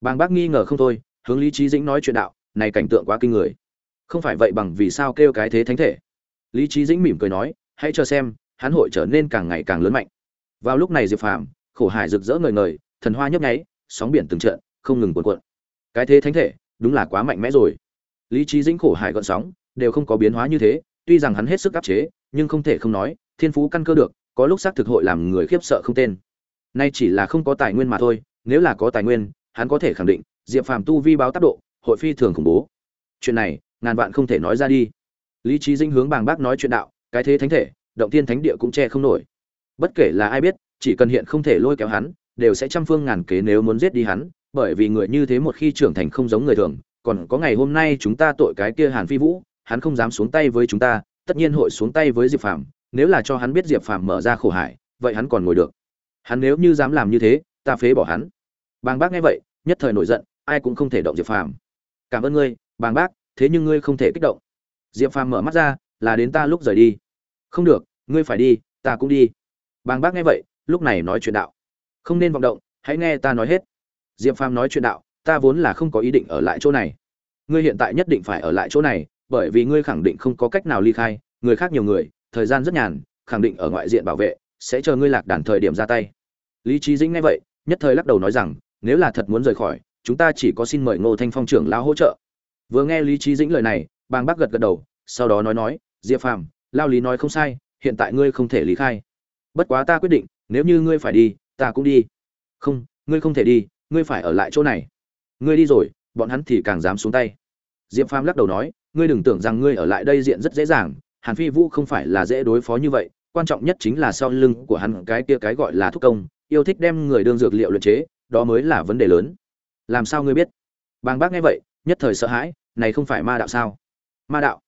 bàng bác nghi ngờ không thôi, hướng lý trí dĩnh nói chuyện đạo, này cảnh tượng quá kinh người. Không phải vậy bằng vì sao kêu cái thế thánh thể? Lý trí dĩnh mỉm cười nói, hãy chờ xem, hắn hội trở nên càng ngày càng lớn mạnh. Vào lúc này diệp phàm, khổ hải rực rỡ ngời ngời, thần hoa nhấp nháy, sóng biển từng trận, không ngừng cuộn cuộn. Cái thế thánh thể, đúng là quá mạnh mẽ rồi. Lý trí dĩnh khổ hải gợn sóng, đều không có biến hóa như thế, tuy rằng hắn hết sức áp chế, nhưng không thể không nói, thiên phú căn cơ được, có lúc xác thực hội làm người khiếp sợ không tên. Nay chỉ là không có tài nguyên mà thôi, nếu là có tài nguyên hắn có thể khẳng định, diệp phàm tu vi báo tác độ, hội phi thường khủng bố. Chuyện này, ngàn vạn không thể nói ra đi. Lý trí dinh hướng bàng bác nói chuyện đạo, cái thế thánh thể, động tiên thánh địa cũng che không nổi. Bất kể là ai biết, chỉ cần hiện không thể lôi kéo hắn, đều sẽ trăm phương ngàn kế nếu muốn giết đi hắn, bởi vì người như thế một khi trưởng thành không giống người thường, còn có ngày hôm nay chúng ta tội cái kia hàn phi vũ, hắn không dám xuống tay với chúng ta, tất nhiên hội xuống tay với diệp phàm, nếu là cho hắn biết diệp phàm mở ra khổ hải, vậy hắn còn ngồi được. Hắn nếu như dám làm như thế, ta phế bỏ hắn bàng bác nghe vậy, nhất thời nổi giận, ai cũng không thể động diệp phàm. Cảm ơn ngươi, bàng bác, thế nhưng ngươi không thể kích động. Diệp phàm mở mắt ra, là đến ta lúc rời đi. Không được, ngươi phải đi, ta cũng đi. Bàng bác nghe vậy, lúc này nói chuyện đạo. Không nên vọng động, hãy nghe ta nói hết. Diệp phàm nói chuyện đạo, ta vốn là không có ý định ở lại chỗ này. Ngươi hiện tại nhất định phải ở lại chỗ này, bởi vì ngươi khẳng định không có cách nào ly khai, người khác nhiều người, thời gian rất nhàn, khẳng định ở ngoại diện bảo vệ, sẽ chờ ngươi lạc đàn thời điểm ra tay. Lý trí dĩnh nghe vậy, nhất thời lắc đầu nói rằng nếu là thật muốn rời khỏi, chúng ta chỉ có xin mời ngô thanh phong trưởng lao hỗ trợ. Vừa nghe lý trí dĩnh lời này, bàng bác gật gật đầu, sau đó nói nói, diệp phàm, lao lý nói không sai, hiện tại ngươi không thể lý khai. Bất quá ta quyết định, nếu như ngươi phải đi, ta cũng đi. Không, ngươi không thể đi, ngươi phải ở lại chỗ này. Ngươi đi rồi, bọn hắn thì càng dám xuống tay. Diệp phàm lắc đầu nói, ngươi đừng tưởng rằng ngươi ở lại đây diện rất dễ dàng, hàn phi vũ không phải là dễ đối phó như vậy, quan trọng nhất chính là sau lưng của hắn cái kia cái gọi là thúc công, yêu thích đem người đương dược liệu luyện chế đó mới là vấn đề lớn. Làm sao ngươi biết? Bàng bác nghe vậy, nhất thời sợ hãi, này không phải ma đạo sao? Ma đạo?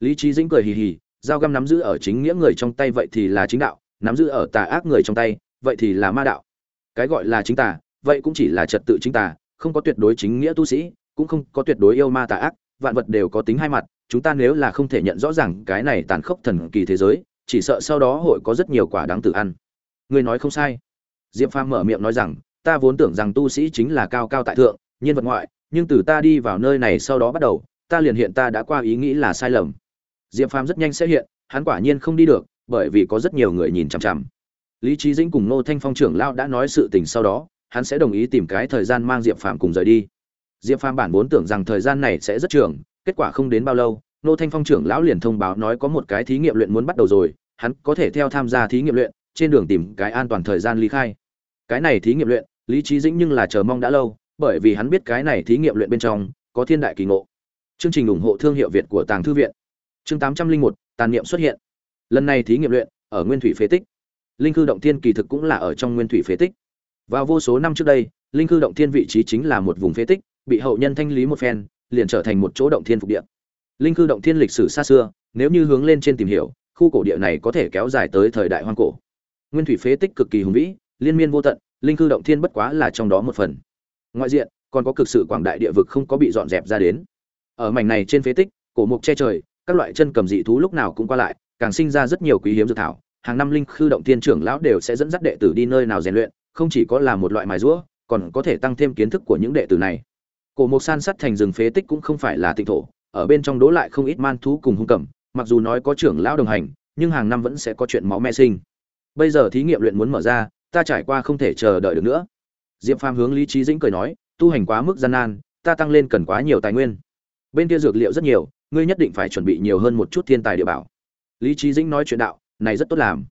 Lý trí dĩnh cười hì hì, dao găm nắm giữ ở chính nghĩa người trong tay vậy thì là chính đạo, nắm giữ ở tà ác người trong tay, vậy thì là ma đạo. Cái gọi là chính tà, vậy cũng chỉ là trật tự chính tà, không có tuyệt đối chính nghĩa tu sĩ, cũng không có tuyệt đối yêu ma tà ác, vạn vật đều có tính hai mặt, chúng ta nếu là không thể nhận rõ ràng cái này tàn khốc thần kỳ thế giới, chỉ sợ sau đó hội có rất nhiều quả đáng tự ăn. Người nói không sai. Diệp phàm mở miệng nói rằng ta vốn tưởng rằng tu sĩ chính là cao cao tại thượng nhân vật ngoại, nhưng từ ta đi vào nơi này sau đó bắt đầu, ta liền hiện ta đã qua ý nghĩ là sai lầm. Diệp phàm rất nhanh sẽ hiện, hắn quả nhiên không đi được, bởi vì có rất nhiều người nhìn chằm chằm. Lý Chí dĩnh cùng nô thanh phong trưởng lão đã nói sự tình sau đó, hắn sẽ đồng ý tìm cái thời gian mang diệp phàm cùng rời đi. Diệp phàm bản vốn tưởng rằng thời gian này sẽ rất trường, kết quả không đến bao lâu nô thanh phong trưởng lão liền thông báo nói có một cái thí nghiệm luyện muốn bắt đầu rồi, hắn có thể theo tham gia thí nghiệm luyện, trên đường tìm cái an toàn thời gian ly khai cái này thí nghiệm luyện, lý trí dĩnh nhưng là chờ mong đã lâu, bởi vì hắn biết cái này thí nghiệm luyện bên trong có thiên đại kỳ ngộ. Chương trình ủng hộ thương hiệu việt của tàng thư viện. Chương tám trăm linh một, tàn niệm xuất hiện. Lần này thí nghiệm luyện, ở nguyên thủy phế tích. Linh cư động thiên kỳ thực cũng là ở trong nguyên thủy phế tích. Vào vô số năm trước đây, linh cư động thiên vị trí chính là một vùng phế tích, bị hậu nhân thanh lý một phen, liền trở thành một chỗ động thiên phục địa. Linh cư động thiên lịch sử xa xưa, nếu như hướng lên trên tìm hiểu, khu cổ địa này có thể kéo dài tới thời đại hoang cổ. Nguyên thủy phế tích cực kỳ hùng vĩ liên miên vô tận, linh cư động thiên bất quá là trong đó một phần. Ngoại diện, còn có cực sự quảng đại địa vực không có bị dọn dẹp ra đến. Ở mảnh này trên phế tích, cổ mục che trời, các loại chân cầm dị thú lúc nào cũng qua lại, càng sinh ra rất nhiều quý hiếm dược thảo. Hàng năm linh khư động thiên trưởng lão đều sẽ dẫn dắt đệ tử đi nơi nào rèn luyện, không chỉ có là một loại mài rũa, còn có thể tăng thêm kiến thức của những đệ tử này. Cổ mục san sắt thành rừng phế tích cũng không phải là tịnh thổ, ở bên trong đố lại không ít man thú cùng hung cầm, mặc dù nói có trưởng lão đồng hành, nhưng hàng năm vẫn sẽ có chuyện máu me sinh. Bây giờ thí nghiệm luyện muốn mở ra ta trải qua không thể chờ đợi được nữa. Diệp phàm hướng lý trí dĩnh cười nói, tu hành quá mức gian nan, ta tăng lên cần quá nhiều tài nguyên. Bên kia dược liệu rất nhiều, ngươi nhất định phải chuẩn bị nhiều hơn một chút thiên tài địa bảo. Lý trí dĩnh nói chuyện đạo, này rất tốt làm.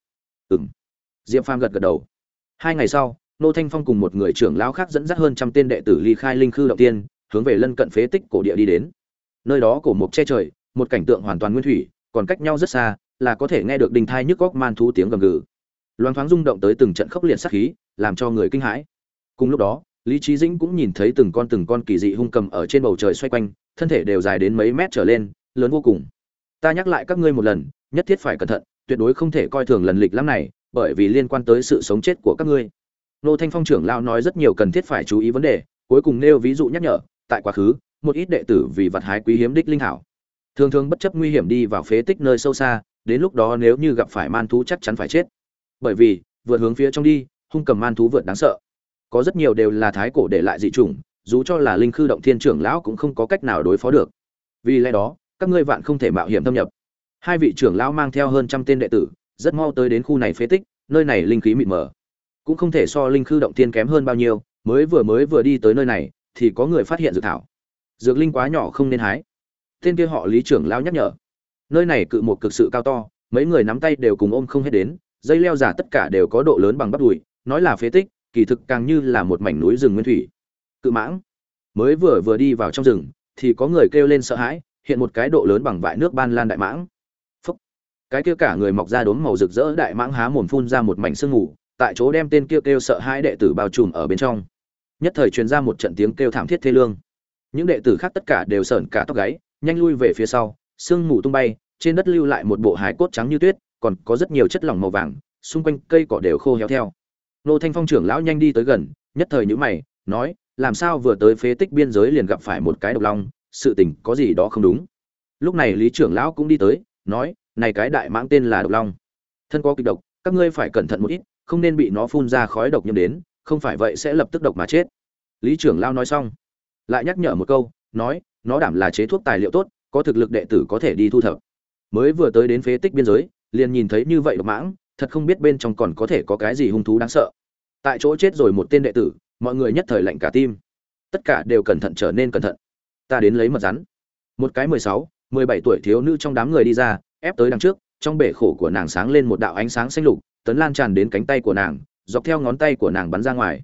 Ừng diệp phàm gật gật đầu. Hai ngày sau, nô thanh phong cùng một người trưởng lão khác dẫn dắt hơn trăm tên đệ tử ly khai linh khư đầu tiên, hướng về lân cận phế tích cổ địa đi đến. Nơi đó cổ mộc che trời, một cảnh tượng hoàn toàn nguyên thủy, còn cách nhau rất xa, là có thể nghe được đình thai nhức góc man thú tiếng gầm gừ loáng thoáng rung động tới từng trận khốc liệt sát khí, làm cho người kinh hãi. Cùng lúc đó, lý trí dĩnh cũng nhìn thấy từng con từng con kỳ dị hung cầm ở trên bầu trời xoay quanh, thân thể đều dài đến mấy mét trở lên, lớn vô cùng. Ta nhắc lại các ngươi một lần, nhất thiết phải cẩn thận, tuyệt đối không thể coi thường lần lịch lắm này, bởi vì liên quan tới sự sống chết của các ngươi. Nô thanh phong trưởng lao nói rất nhiều cần thiết phải chú ý vấn đề, cuối cùng nêu ví dụ nhắc nhở, tại quá khứ, một ít đệ tử vì vật hái quý hiếm đích linh hảo, thường thường bất chấp nguy hiểm đi vào phế tích nơi sâu xa, đến lúc đó nếu như gặp phải man thú chắc chắn phải chết bởi vì, vượt hướng phía trong đi, hung cầm man thú vượt đáng sợ. Có rất nhiều đều là thái cổ để lại dị chủng, dù cho là linh khư động thiên trưởng lão cũng không có cách nào đối phó được. Vì lẽ đó, các ngươi vạn không thể mạo hiểm thâm nhập. Hai vị trưởng lão mang theo hơn trăm tên đệ tử, rất mau tới đến khu này phế tích, nơi này linh khí mịt mờ. Cũng không thể so linh khư động thiên kém hơn bao nhiêu, mới vừa mới vừa đi tới nơi này, thì có người phát hiện dược thảo. Dược linh quá nhỏ không nên hái. Tên kia họ lý trưởng lão nhắc nhở. Nơi này cự một cực sự cao to, mấy người nắm tay đều cùng ôm không hết đến dây leo giả tất cả đều có độ lớn bằng bắp đùi nói là phế tích kỳ thực càng như là một mảnh núi rừng nguyên thủy. Cự mãng. Mới vừa vừa đi vào trong rừng thì có người kêu lên sợ hãi hiện một cái độ lớn bằng vại nước ban lan đại mãng. Phúc. cái kia cả người mọc ra đốm màu rực rỡ đại mãng há mồm phun ra một mảnh sương mù tại chỗ đem tên kia kêu, kêu sợ hãi đệ tử bao trùm ở bên trong. Nhất thời truyền ra một trận tiếng kêu thảm thiết thê lương. Những đệ tử khác tất cả đều sởn cả tóc gáy nhanh lui về phía sau sương mù tung bay trên đất lưu lại một bộ hài cốt trắng như tuyết còn có rất nhiều chất lỏng màu vàng, xung quanh cây cỏ đều khô héo theo. Nô thanh phong trưởng lão nhanh đi tới gần, nhất thời nhữ mày, nói, làm sao vừa tới phế tích biên giới liền gặp phải một cái độc long, sự tình có gì đó không đúng? Lúc này lý trưởng lão cũng đi tới, nói, này cái đại mãng tên là độc long. Thân có kịch độc, các ngươi phải cẩn thận một ít, không nên bị nó phun ra khói độc nhiễm đến, không phải vậy sẽ lập tức độc mà chết. Lý trưởng lão nói xong, lại nhắc nhở một câu, nói, nó đảm là chế thuốc tài liệu tốt, có thực lực đệ tử có thể đi thu thập. Mới vừa tới đến phế tích biên giới liền nhìn thấy như vậy độc mãng, thật không biết bên trong còn có thể có cái gì hung thú đáng sợ. Tại chỗ chết rồi một tên đệ tử, mọi người nhất thời lạnh cả tim. Tất cả đều cẩn thận trở nên cẩn thận. Ta đến lấy mật rắn. Một cái mười sáu, mười bảy tuổi thiếu nữ trong đám người đi ra, ép tới đằng trước, trong bể khổ của nàng sáng lên một đạo ánh sáng xanh lục, tấn lan tràn đến cánh tay của nàng, dọc theo ngón tay của nàng bắn ra ngoài.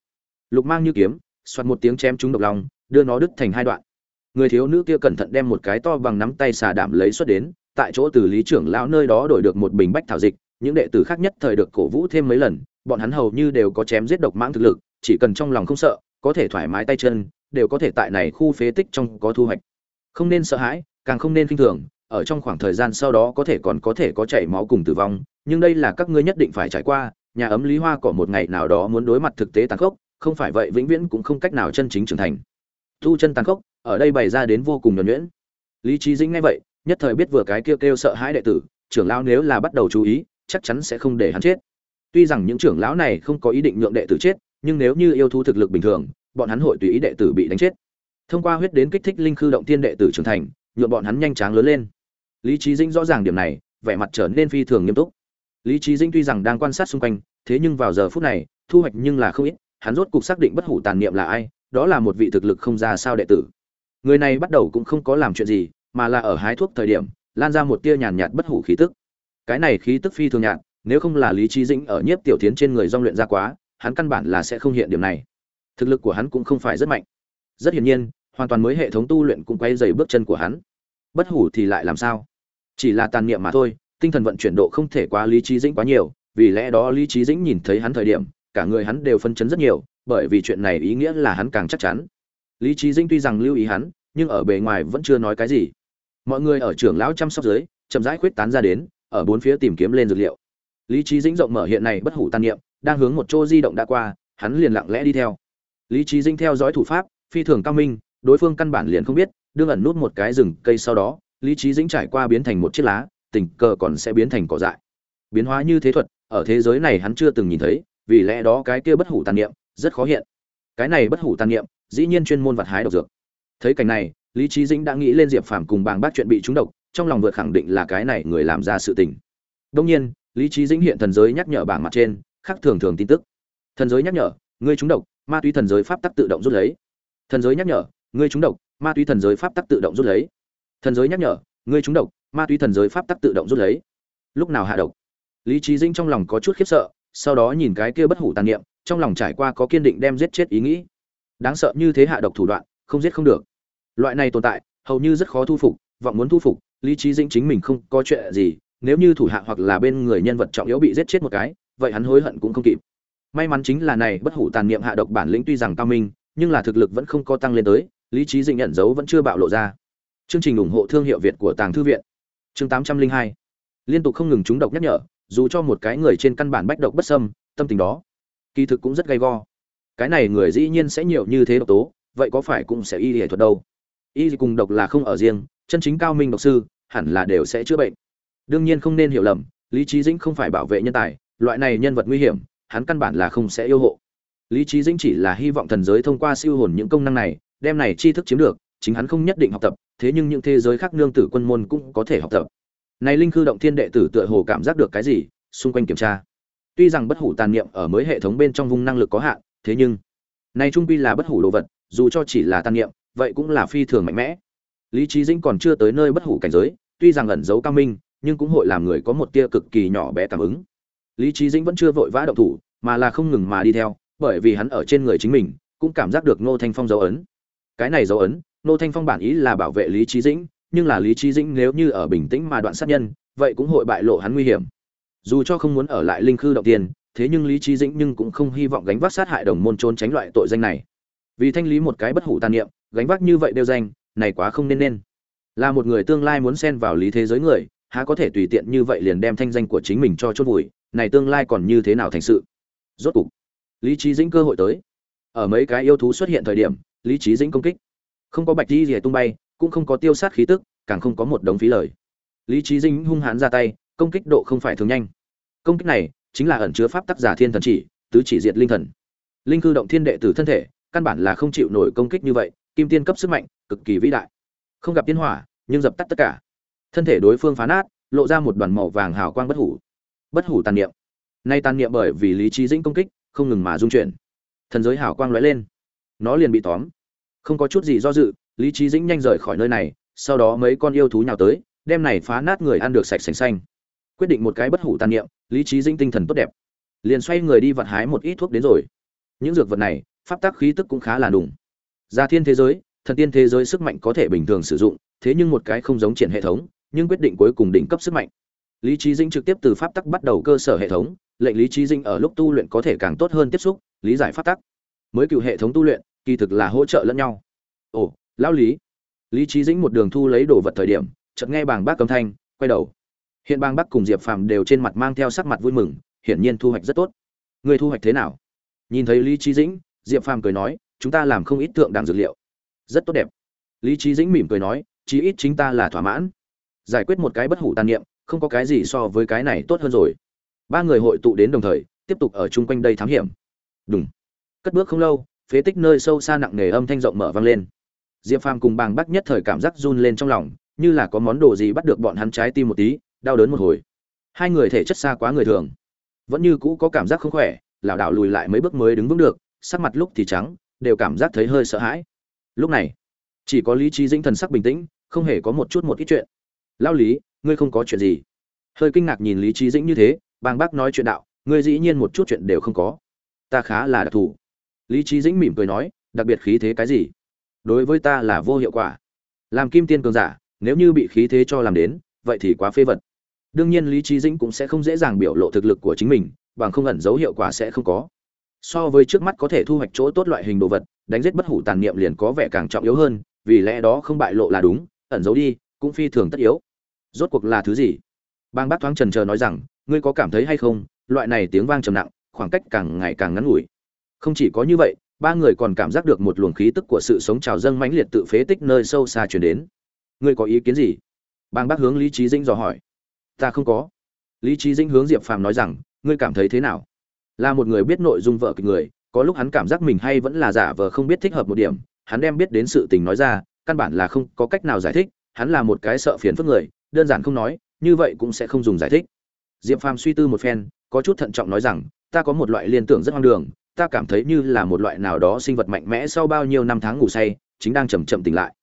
Lục mang như kiếm xoạt một tiếng chém trúng độc lòng đưa nó đứt thành hai đoạn. Người thiếu nữ kia cẩn thận đem một cái to bằng nắm tay xà đảm lấy xuất đến tại chỗ từ lý trưởng lão nơi đó đổi được một bình bách thảo dịch, những đệ tử khác nhất thời được cổ vũ thêm mấy lần, bọn hắn hầu như đều có chém giết độc mãng thực lực, chỉ cần trong lòng không sợ, có thể thoải mái tay chân, đều có thể tại này khu phế tích trong có thu hoạch. Không nên sợ hãi, càng không nên khinh thường, ở trong khoảng thời gian sau đó có thể còn có thể có chảy máu cùng tử vong, nhưng đây là các ngươi nhất định phải trải qua, nhà ấm lý hoa cỏ một ngày nào đó muốn đối mặt thực tế tàn khốc, không phải vậy vĩnh viễn cũng không cách nào chân chính trưởng thành. Tu chân tàn khốc, ở đây bày ra đến vô cùng nhuẩn nhuyễn. Lý trí dĩnh nghe vậy nhất thời biết vừa cái kêu kêu sợ hãi đệ tử, trưởng lão nếu là bắt đầu chú ý, chắc chắn sẽ không để hắn chết. Tuy rằng những trưởng lão này không có ý định nhượng đệ tử chết, nhưng nếu như yêu thú thực lực bình thường, bọn hắn hội tùy ý đệ tử bị đánh chết. Thông qua huyết đến kích thích linh khư động tiên đệ tử trưởng thành, nhượng bọn hắn nhanh chóng lớn lên. Lý trí dĩnh rõ ràng điểm này, vẻ mặt trở nên phi thường nghiêm túc. Lý trí dĩnh tuy rằng đang quan sát xung quanh, thế nhưng vào giờ phút này, thu hoạch nhưng là không ít, hắn rốt cục xác định bất hủ tàn niệm là ai, đó là một vị thực lực không ra sao đệ tử. Người này bắt đầu cũng không có làm chuyện gì mà là ở hái thuốc thời điểm, lan ra một tia nhàn nhạt bất hủ khí tức. Cái này khí tức phi thường nhạt, nếu không là lý trí dĩnh ở nhiếp tiểu tiến trên người dong luyện ra quá, hắn căn bản là sẽ không hiện điểm này. Thực lực của hắn cũng không phải rất mạnh. Rất hiển nhiên, hoàn toàn mới hệ thống tu luyện cũng quay dày bước chân của hắn. Bất hủ thì lại làm sao? Chỉ là tàn niệm mà thôi, tinh thần vận chuyển độ không thể quá lý trí dĩnh quá nhiều, vì lẽ đó lý trí dĩnh nhìn thấy hắn thời điểm, cả người hắn đều phân chấn rất nhiều, bởi vì chuyện này ý nghĩa là hắn càng chắc chắn. Lý trí dĩnh tuy rằng lưu ý hắn, nhưng ở bề ngoài vẫn chưa nói cái gì mọi người ở trưởng lão chăm sóc dưới, chậm rãi khuyết tán ra đến, ở bốn phía tìm kiếm lên dược liệu. Lý trí dĩnh rộng mở hiện này bất hủ tan niệm, đang hướng một chỗ di động đã qua, hắn liền lặng lẽ đi theo. Lý trí dĩnh theo dõi thủ pháp, phi thường cao minh, đối phương căn bản liền không biết, đương ẩn nút một cái rừng cây sau đó, lý trí dĩnh trải qua biến thành một chiếc lá, tình cờ còn sẽ biến thành cỏ dại. Biến hóa như thế thuật, ở thế giới này hắn chưa từng nhìn thấy, vì lẽ đó cái kia bất hủ tàn niệm rất khó hiện. Cái này bất hủ tàn niệm, dĩ nhiên chuyên môn vật hái độc dược. Thấy cảnh này lý trí dĩnh đã nghĩ lên diệp phàm cùng bàng bác chuyện bị trúng độc, trong lòng vượt khẳng định là cái này người làm ra sự tình. Đông nhiên, lý trí dĩnh hiện thần giới nhắc nhở bảng mặt trên, khác thường thường tin tức. Thần giới nhắc nhở, ngươi trúng độc, ma túy thần giới pháp tắc tự động rút lấy. Thần giới nhắc nhở, ngươi trúng độc, ma túy thần giới pháp tắc tự động rút lấy. Thần giới nhắc nhở, ngươi trúng độc, ma túy thần giới pháp tắc tự động rút lấy. Lúc nào hạ độc? Lý trí dĩnh trong lòng có chút khiếp sợ, sau đó nhìn cái kia bất hủ tàn niệm, trong lòng trải qua có kiên định đem giết chết ý nghĩ. Đáng sợ như thế hạ độc thủ đoạn, không giết không được loại này tồn tại, hầu như rất khó thu phục, vọng muốn thu phục, lý trí dĩnh chính mình không có chuyện gì, nếu như thủ hạ hoặc là bên người nhân vật trọng yếu bị giết chết một cái, vậy hắn hối hận cũng không kịp. May mắn chính là này bất hủ tàn niệm hạ độc bản lĩnh tuy rằng cao minh, nhưng là thực lực vẫn không có tăng lên tới, lý trí dĩnh nhận dấu vẫn chưa bạo lộ ra. Chương trình ủng hộ thương hiệu việt của tàng thư viện. Chương 802 liên tục không ngừng trúng độc nhắc nhở, dù cho một cái người trên căn bản bách độc bất sâm tâm tình đó, kỳ thực cũng rất gay go. Cái này người dĩ nhiên sẽ nhiều như thế độc tố, vậy có phải cũng sẽ y hệ thuật đâu? Y cùng độc là không ở riêng, chân chính cao minh độc sư, hẳn là đều sẽ chữa bệnh. Đương nhiên không nên hiểu lầm, lý trí dĩnh không phải bảo vệ nhân tài, loại này nhân vật nguy hiểm, hắn căn bản là không sẽ yêu hộ. Lý trí dĩnh chỉ là hy vọng thần giới thông qua siêu hồn những công năng này, đem này tri thức chiếm được, chính hắn không nhất định học tập, thế nhưng những thế giới khác nương tử quân môn cũng có thể học tập. Này linh khư động thiên đệ tử tựa hồ cảm giác được cái gì, xung quanh kiểm tra. Tuy rằng bất hủ tàn niệm ở mới hệ thống bên trong vùng năng lực có hạn, thế nhưng, này trung quy là bất hủ đồ vật, dù cho chỉ là tàn niệm vậy cũng là phi thường mạnh mẽ. Lý trí dĩnh còn chưa tới nơi bất hủ cảnh giới, tuy rằng ẩn giấu cao minh, nhưng cũng hội làm người có một tia cực kỳ nhỏ bé cảm ứng. Lý trí dĩnh vẫn chưa vội vã động thủ, mà là không ngừng mà đi theo, bởi vì hắn ở trên người chính mình, cũng cảm giác được ngô thanh phong dấu ấn. Cái này dấu ấn, ngô thanh phong bản ý là bảo vệ lý trí dĩnh, nhưng là lý trí dĩnh nếu như ở bình tĩnh mà đoạn sát nhân, vậy cũng hội bại lộ hắn nguy hiểm. Dù cho không muốn ở lại linh khư động tiền, thế nhưng lý trí dĩnh nhưng cũng không hy vọng gánh vác sát hại đồng môn trốn tránh loại tội danh này. Vì thanh lý một cái bất hủ tàn niệm gánh vác như vậy đều danh, này quá không nên nên. Là một người tương lai muốn xen vào lý thế giới người, há có thể tùy tiện như vậy liền đem thanh danh của chính mình cho chốt vùi, này tương lai còn như thế nào thành sự? Rốt cục, lý trí dĩnh cơ hội tới. Ở mấy cái yêu thú xuất hiện thời điểm, lý trí dĩnh công kích. Không có bạch di rìa tung bay, cũng không có tiêu sát khí tức, càng không có một đống phí lời. Lý trí dĩnh hung hãn ra tay, công kích độ không phải thường nhanh. Công kích này chính là ẩn chứa pháp tác giả thiên thần chỉ, tứ chỉ diệt linh thần. Linh cư động thiên đệ tử thân thể, căn bản là không chịu nổi công kích như vậy kim tiên cấp sức mạnh, cực kỳ vĩ đại. Không gặp tiên hỏa, nhưng dập tắt tất cả. Thân thể đối phương phá nát, lộ ra một đoàn màu vàng hào quang bất hủ. Bất hủ tàn niệm. Nay tàn niệm bởi vì lý trí dĩnh công kích, không ngừng mà dung chuyển. Thần giới hào quang lóe lên. Nó liền bị tóm. Không có chút gì do dự, lý trí dĩnh nhanh rời khỏi nơi này, sau đó mấy con yêu thú nhào tới, đem này phá nát người ăn được sạch sành xanh. Quyết định một cái bất hủ tàn niệm, lý trí dĩnh tinh thần tốt đẹp. Liền xoay người đi vặt hái một ít thuốc đến rồi. Những dược vật này, pháp tác khí tức cũng khá là đủng gia thiên thế giới, thần tiên thế giới sức mạnh có thể bình thường sử dụng, thế nhưng một cái không giống triển hệ thống, nhưng quyết định cuối cùng đỉnh cấp sức mạnh. Lý trí dĩnh trực tiếp từ pháp tắc bắt đầu cơ sở hệ thống, lệnh lý trí dĩnh ở lúc tu luyện có thể càng tốt hơn tiếp xúc, lý giải pháp tắc. Mới cựu hệ thống tu luyện, kỳ thực là hỗ trợ lẫn nhau. Ồ, lão lý. Lý trí dĩnh một đường thu lấy đồ vật thời điểm, chợt nghe bàng bác cầm thanh, quay đầu. Hiện bang bác cùng diệp phàm đều trên mặt mang theo sắc mặt vui mừng, hiển nhiên thu hoạch rất tốt. Người thu hoạch thế nào? Nhìn thấy lý trí dĩnh, diệp phàm cười nói chúng ta làm không ít thượng đẳng dược liệu. Rất tốt đẹp. Lý trí dĩnh mỉm cười nói, chí ít chính ta là thỏa mãn. Giải quyết một cái bất hủ tàn niệm, không có cái gì so với cái này tốt hơn rồi. Ba người hội tụ đến đồng thời, tiếp tục ở chung quanh đây thám hiểm. Đúng cất bước không lâu, phế tích nơi sâu xa nặng nề âm thanh rộng mở vang lên. Diệp phàm cùng bàng bắc nhất thời cảm giác run lên trong lòng, như là có món đồ gì bắt được bọn hắn trái tim một tí, đau đớn một hồi. Hai người thể chất xa quá người thường. Vẫn như cũ có cảm giác không khỏe, lảo đảo lùi lại mấy bước mới đứng vững được, sắc mặt lúc thì trắng đều cảm giác thấy hơi sợ hãi. Lúc này, chỉ có lý trí dĩnh thần sắc bình tĩnh, không hề có một chút một ít chuyện. Lao lý, ngươi không có chuyện gì? Hơi kinh ngạc nhìn lý trí dĩnh như thế, bàng bác nói chuyện đạo, ngươi dĩ nhiên một chút chuyện đều không có. Ta khá là đặc thù. Lý trí dĩnh mỉm cười nói, đặc biệt khí thế cái gì? Đối với ta là vô hiệu quả. Làm kim tiên cường giả, nếu như bị khí thế cho làm đến, vậy thì quá phê vật. Đương nhiên lý trí dĩnh cũng sẽ không dễ dàng biểu lộ thực lực của chính mình, bằng không ẩn dấu hiệu quả sẽ không có so với trước mắt có thể thu hoạch chỗ tốt loại hình đồ vật, đánh giết bất hủ tàn niệm liền có vẻ càng trọng yếu hơn, vì lẽ đó không bại lộ là đúng, ẩn giấu đi, cũng phi thường tất yếu. Rốt cuộc là thứ gì? Bang bác thoáng trần chờ nói rằng, ngươi có cảm thấy hay không? Loại này tiếng vang trầm nặng, khoảng cách càng ngày càng ngắn ngủi. Không chỉ có như vậy, ba người còn cảm giác được một luồng khí tức của sự sống trào dâng mãnh liệt tự phế tích nơi sâu xa chuyển đến. Ngươi có ý kiến gì? Bang bác hướng lý trí dĩnh dò hỏi. Ta không có. Lý trí dĩnh hướng diệp phàm nói rằng, ngươi cảm thấy thế nào? Là một người biết nội dung vợ kịch người, có lúc hắn cảm giác mình hay vẫn là giả vờ không biết thích hợp một điểm, hắn đem biết đến sự tình nói ra, căn bản là không có cách nào giải thích, hắn là một cái sợ phiền phức người, đơn giản không nói, như vậy cũng sẽ không dùng giải thích. Diệp phàm suy tư một phen, có chút thận trọng nói rằng, ta có một loại liên tưởng rất hoang đường, ta cảm thấy như là một loại nào đó sinh vật mạnh mẽ sau bao nhiêu năm tháng ngủ say, chính đang chầm chậm tỉnh lại.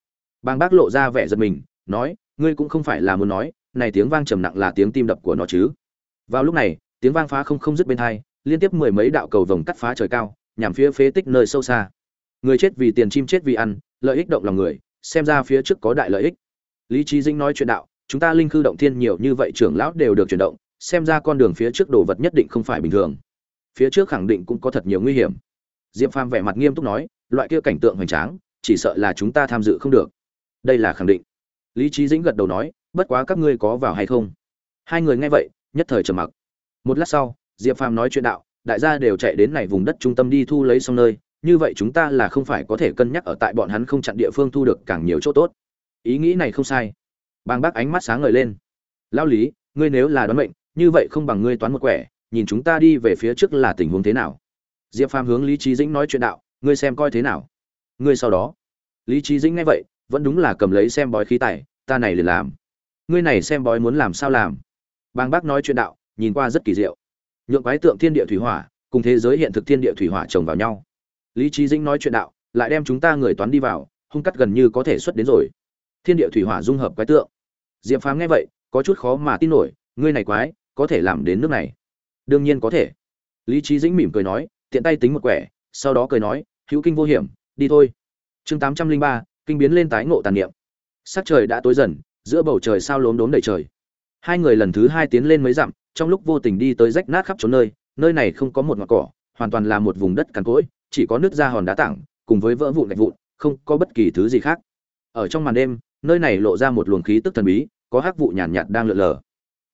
Bang bác lộ ra vẻ giật mình, nói, ngươi cũng không phải là muốn nói, này tiếng vang trầm nặng là tiếng tim đập của nó chứ. Vào lúc này, tiếng vang phá không không dứt bên thai liên tiếp mười mấy đạo cầu vồng cắt phá trời cao, nhằm phía phế tích nơi sâu xa. Người chết vì tiền chim chết vì ăn, lợi ích động lòng người, xem ra phía trước có đại lợi ích. Lý trí dĩnh nói chuyện đạo, chúng ta linh khư động thiên nhiều như vậy trưởng lão đều được chuyển động, xem ra con đường phía trước đồ vật nhất định không phải bình thường. Phía trước khẳng định cũng có thật nhiều nguy hiểm. Diệp phàm vẻ mặt nghiêm túc nói, loại kia cảnh tượng hoành tráng, chỉ sợ là chúng ta tham dự không được. Đây là khẳng định. Lý trí dĩnh gật đầu nói, bất quá các ngươi có vào hay không? Hai người nghe vậy, nhất thời trầm mặc. Một lát sau diệp phàm nói chuyện đạo, đại gia đều chạy đến này vùng đất trung tâm đi thu lấy xong nơi, như vậy chúng ta là không phải có thể cân nhắc ở tại bọn hắn không chặn địa phương thu được càng nhiều chỗ tốt. Ý nghĩ này không sai. Bàng bác ánh mắt sáng ngời lên. Lao lý, ngươi nếu là đoán mệnh, như vậy không bằng ngươi toán một quẻ, nhìn chúng ta đi về phía trước là tình huống thế nào? Diệp phàm hướng lý trí dĩnh nói chuyện đạo, ngươi xem coi thế nào? Ngươi sau đó. Lý trí dĩnh nghe vậy, vẫn đúng là cầm lấy xem bói khí tài, ta này liền làm. Ngươi này xem bói muốn làm sao làm? Bàng bác nói chuyện đạo, nhìn qua rất kỳ diệu nhượng quái tượng thiên địa thủy hỏa cùng thế giới hiện thực thiên địa thủy hỏa chồng vào nhau. Lý trí dĩnh nói chuyện đạo, lại đem chúng ta người toán đi vào, hung cắt gần như có thể xuất đến rồi. Thiên địa thủy hỏa dung hợp quái tượng. Diệp phàm nghe vậy, có chút khó mà tin nổi, ngươi này quái, có thể làm đến nước này. Đương nhiên có thể. Lý trí dĩnh mỉm cười nói, tiện tay tính một quẻ, sau đó cười nói, hữu kinh vô hiểm, đi thôi. Chương tám trăm linh ba, kinh biến lên tái ngộ tàn niệm. Sắc trời đã tối dần, giữa bầu trời sao lốm đốm đầy trời. Hai người lần thứ hai tiến lên mấy dặm trong lúc vô tình đi tới rách nát khắp trốn nơi nơi này không có một ngọn cỏ hoàn toàn là một vùng đất cằn cỗi chỉ có nước ra hòn đá tảng cùng với vỡ vụn gạch vụn không có bất kỳ thứ gì khác. Ở trong màn đêm nơi này lộ ra một luồng khí tức thần bí có hắc vụ nhàn nhạt, nhạt đang lượn lờ.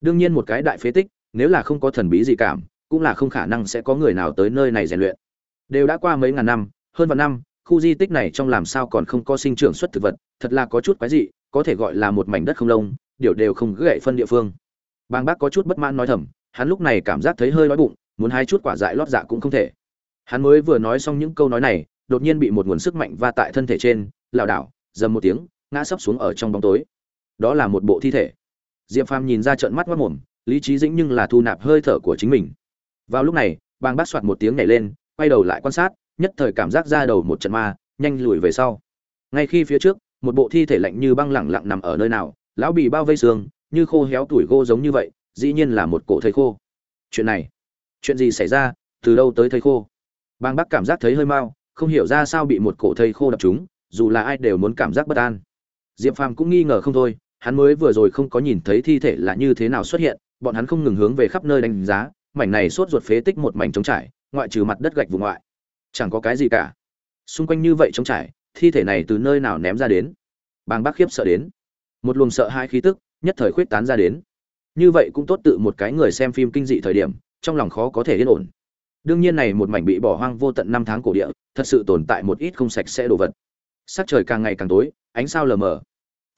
Đương nhiên một cái đại phế tích nếu là không có thần bí gì cảm cũng là không khả năng sẽ có người nào tới nơi này rèn luyện. Đều đã qua mấy ngàn năm hơn vạn năm khu di tích này trong làm sao còn không có sinh trưởng xuất thực vật thật là có chút quái dị có thể gọi là một mảnh đất không lông điều đều không gãy phân địa phương bang bác có chút bất mãn nói thầm, hắn lúc này cảm giác thấy hơi đói bụng, muốn hai chút quả dại lót dạ cũng không thể. Hắn mới vừa nói xong những câu nói này, đột nhiên bị một nguồn sức mạnh va tại thân thể trên, lảo đảo, dầm một tiếng, ngã sấp xuống ở trong bóng tối. Đó là một bộ thi thể. Diệp phàm nhìn ra trận mắt mất mồm, lý trí dĩnh nhưng là thu nạp hơi thở của chính mình. Vào lúc này bang bác soạt một tiếng nhảy lên, quay đầu lại quan sát, nhất thời cảm giác ra đầu một trận ma, nhanh lùi về sau. Ngay khi phía trước, một bộ thi thể lạnh như băng lẳng lặng nằm ở nơi nào, lão bị bao vây xương như khô héo tuổi gô giống như vậy, dĩ nhiên là một cổ thầy khô. Chuyện này, chuyện gì xảy ra, từ đâu tới thầy khô? Bang bác cảm giác thấy hơi mau, không hiểu ra sao bị một cổ thầy khô đập chúng dù là ai đều muốn cảm giác bất an. Diệp phàm cũng nghi ngờ không thôi, hắn mới vừa rồi không có nhìn thấy thi thể là như thế nào xuất hiện, bọn hắn không ngừng hướng về khắp nơi đánh giá, mảnh này sốt ruột phế tích một mảnh trống trải, ngoại trừ mặt đất gạch vùng ngoại. Chẳng có cái gì cả. Xung quanh như vậy trống trải, thi thể này từ nơi nào ném ra đến? Bàng bác khiếp sợ đến. Một luồng sợ hai khí tức nhất thời khuyết tán ra đến. Như vậy cũng tốt tự một cái người xem phim kinh dị thời điểm, trong lòng khó có thể yên ổn. Đương nhiên này một mảnh bị bỏ hoang vô tận năm tháng cổ địa, thật sự tồn tại một ít không sạch sẽ đồ vật. Sắc trời càng ngày càng tối, ánh sao lờ mờ.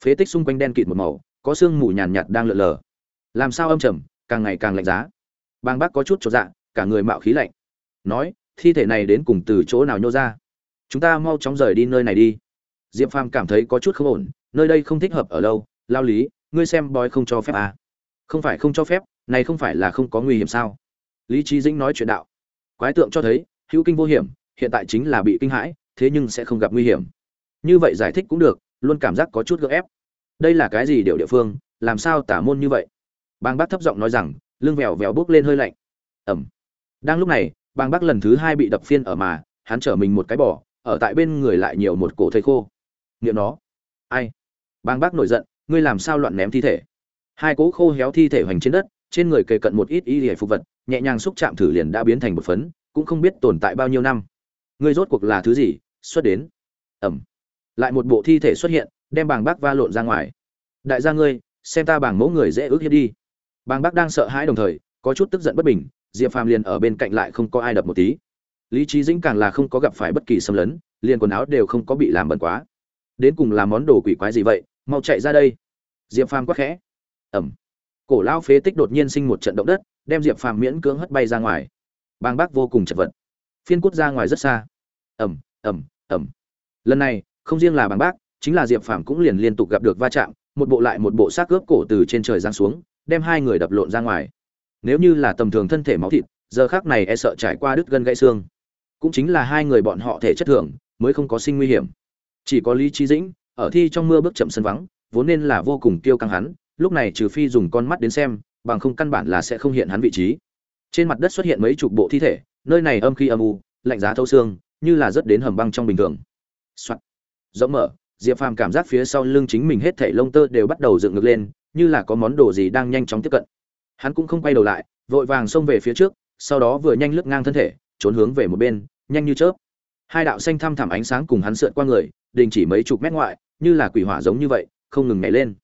Phế tích xung quanh đen kịt một màu, có sương mù nhàn nhạt đang lượn lờ. Làm sao âm trầm, càng ngày càng lạnh giá. Bang bác có chút cho dạ cả người mạo khí lạnh. Nói, thi thể này đến cùng từ chỗ nào nhô ra? Chúng ta mau chóng rời đi nơi này đi. Diệp phàm cảm thấy có chút không ổn, nơi đây không thích hợp ở lâu, lao lý ngươi xem bói không cho phép à. không phải không cho phép, này không phải là không có nguy hiểm sao? Lý Chí dĩnh nói chuyện đạo. Quái tượng cho thấy, hữu kinh vô hiểm, hiện tại chính là bị kinh hãi, thế nhưng sẽ không gặp nguy hiểm. Như vậy giải thích cũng được, luôn cảm giác có chút gượng ép. Đây là cái gì điều địa phương, làm sao tả môn như vậy? Bang bác thấp giọng nói rằng, lưng vèo vèo bước lên hơi lạnh. Ẩm. Đang lúc này bang bác lần thứ hai bị đập phiên ở mà, hắn trở mình một cái bỏ ở tại bên người lại nhiều một cổ thây khô. Niệm nó. Ai? Bang bác nổi giận ngươi làm sao loạn ném thi thể? Hai cỗ khô héo thi thể hoành trên đất, trên người kề cận một ít y hề phục vật, nhẹ nhàng xúc chạm thử liền đã biến thành một phấn, cũng không biết tồn tại bao nhiêu năm. Ngươi rốt cuộc là thứ gì? Xuất đến. Ẩm. Lại một bộ thi thể xuất hiện, đem bàng bác va lộn ra ngoài. Đại gia ngươi, xem ta bảng mẫu người dễ ước hiếp đi. Bàng bác đang sợ hãi đồng thời, có chút tức giận bất bình, diệp phàm liền ở bên cạnh lại không có ai đập một tí. Lý trí dĩnh càng là không có gặp phải bất kỳ xâm lấn, liền quần áo đều không có bị làm bẩn quá. Đến cùng là món đồ quỷ quái gì vậy mau chạy ra đây. Diệp phàm quắc khẽ. Ẩm cổ lao phế tích đột nhiên sinh một trận động đất, đem diệp phàm miễn cưỡng hất bay ra ngoài. Bang bác vô cùng chật vật. Phiên cút ra ngoài rất xa. Ẩm ẩm ẩm lần này, không riêng là bang bác, chính là diệp phàm cũng liền liên tục gặp được va chạm, một bộ lại một bộ xác cướp cổ từ trên trời giáng xuống, đem hai người đập lộn ra ngoài. Nếu như là tầm thường thân thể máu thịt, giờ khác này e sợ trải qua đứt gân gãy xương. Cũng chính là hai người bọn họ thể chất thường mới không có sinh nguy hiểm. Chỉ có lý trí dĩnh ở thi trong mưa bước chậm sân vắng, vốn nên là vô cùng tiêu căng hắn, lúc này trừ phi dùng con mắt đến xem, bằng không căn bản là sẽ không hiện hắn vị trí. Trên mặt đất xuất hiện mấy chục bộ thi thể, nơi này âm khi âm u, lạnh giá thấu xương, như là rất đến hầm băng trong bình thường. Soạt. rộng mở, diệp phàm cảm giác phía sau lưng chính mình hết thảy lông tơ đều bắt đầu dựng ngược lên, như là có món đồ gì đang nhanh chóng tiếp cận. Hắn cũng không quay đầu lại, vội vàng xông về phía trước, sau đó vừa nhanh lướt ngang thân thể, trốn hướng về một bên, nhanh như chớp hai đạo xanh thăm thẳm ánh sáng cùng hắn sượt qua người, đình chỉ mấy chục mét ngoại, như là quỷ hỏa giống như vậy, không ngừng nhảy lên.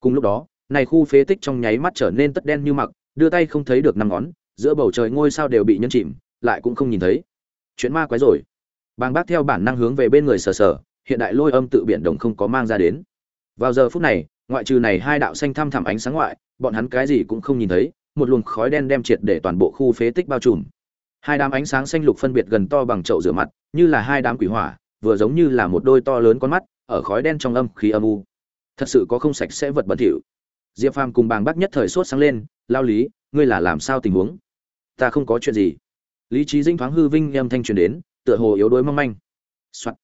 Cùng lúc đó, này khu phế tích trong nháy mắt trở nên tất đen như mặc, đưa tay không thấy được năm ngón, giữa bầu trời ngôi sao đều bị nhân chìm, lại cũng không nhìn thấy. Chuyện ma quái rồi. Bàng bác theo bản năng hướng về bên người sờ sờ, hiện đại lôi âm tự biển đồng không có mang ra đến. Vào giờ phút này, ngoại trừ này hai đạo xanh thăm thẳm ánh sáng ngoại, bọn hắn cái gì cũng không nhìn thấy, một luồng khói đen đem triệt để toàn bộ khu phế tích bao trùm hai đám ánh sáng xanh lục phân biệt gần to bằng chậu rửa mặt, như là hai đám quỷ hỏa, vừa giống như là một đôi to lớn con mắt, ở khói đen trong âm khí âm u. Thật sự có không sạch sẽ vật bẩn thỉu. Diệp phàm cùng bàng bác nhất thời sốt sáng lên, lao lý, ngươi là làm sao tình huống? Ta không có chuyện gì. Lý trí dinh thoáng hư vinh âm thanh truyền đến, tựa hồ yếu đuối mong manh、Soạn.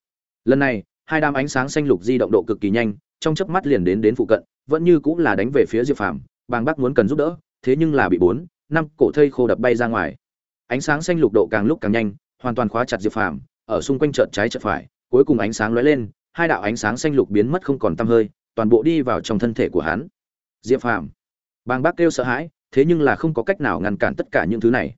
lần này, hai đám ánh sáng xanh lục di động độ cực kỳ nhanh, trong chớp mắt liền đến đến phụ cận, vẫn như cũng là đánh về phía diệp phàm, bàng bác muốn cần giúp đỡ, thế nhưng là bị bốn, năm cổ thây khô đập bay ra ngoài ánh sáng xanh lục độ càng lúc càng nhanh, hoàn toàn khóa chặt diệp phàm, ở xung quanh chợt trái chợt phải, cuối cùng ánh sáng lóe lên, hai đạo ánh sáng xanh lục biến mất không còn tăm hơi, toàn bộ đi vào trong thân thể của hắn. Diệp phàm, bàng bác kêu sợ hãi, thế nhưng là không có cách nào ngăn cản tất cả những thứ này.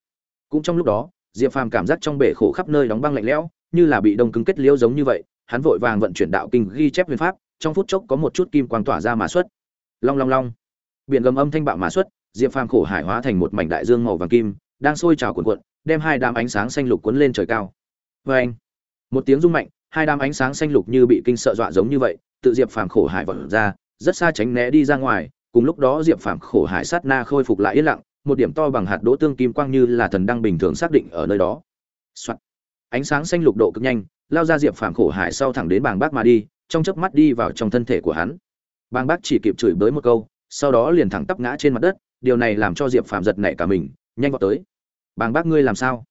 Cũng trong lúc đó, diệp phàm cảm giác trong bể khổ khắp nơi đóng băng lạnh lẽo, như là bị đông cứng kết liễu giống như vậy, hắn vội vàng vận chuyển đạo kinh ghi chép huyền pháp, trong phút chốc có một chút kim quang tỏa ra mà xuất. Long long long. Biển gầm âm thanh bạo mà xuất, diệp phàm khổ hải hóa thành một mảnh đại dương màu vàng kim đang sôi trào cuộn cuộn, đem hai đám ánh sáng xanh lục cuốn lên trời cao. Vê anh, một tiếng rung mạnh, hai đám ánh sáng xanh lục như bị kinh sợ dọa giống như vậy, tự diệp phàm khổ hải vọt ra, rất xa tránh né đi ra ngoài, cùng lúc đó diệp phàm khổ hải sát na khôi phục lại yên lặng, một điểm to bằng hạt đỗ tương kim quang như là thần đăng bình thường xác định ở nơi đó、Soạn. ánh sáng xanh lục độ cực nhanh, lao ra diệp phàm khổ hải sau thẳng đến bàng bác mà đi, trong chớp mắt đi vào trong thân thể của hắn. Bàng bác chỉ kịp chửi bới một câu, sau đó liền thẳng tắp ngã trên mặt đất, điều này làm cho diệp phàm giật nảy cả mình nhanh vào tới. Bàng bác ngươi làm sao?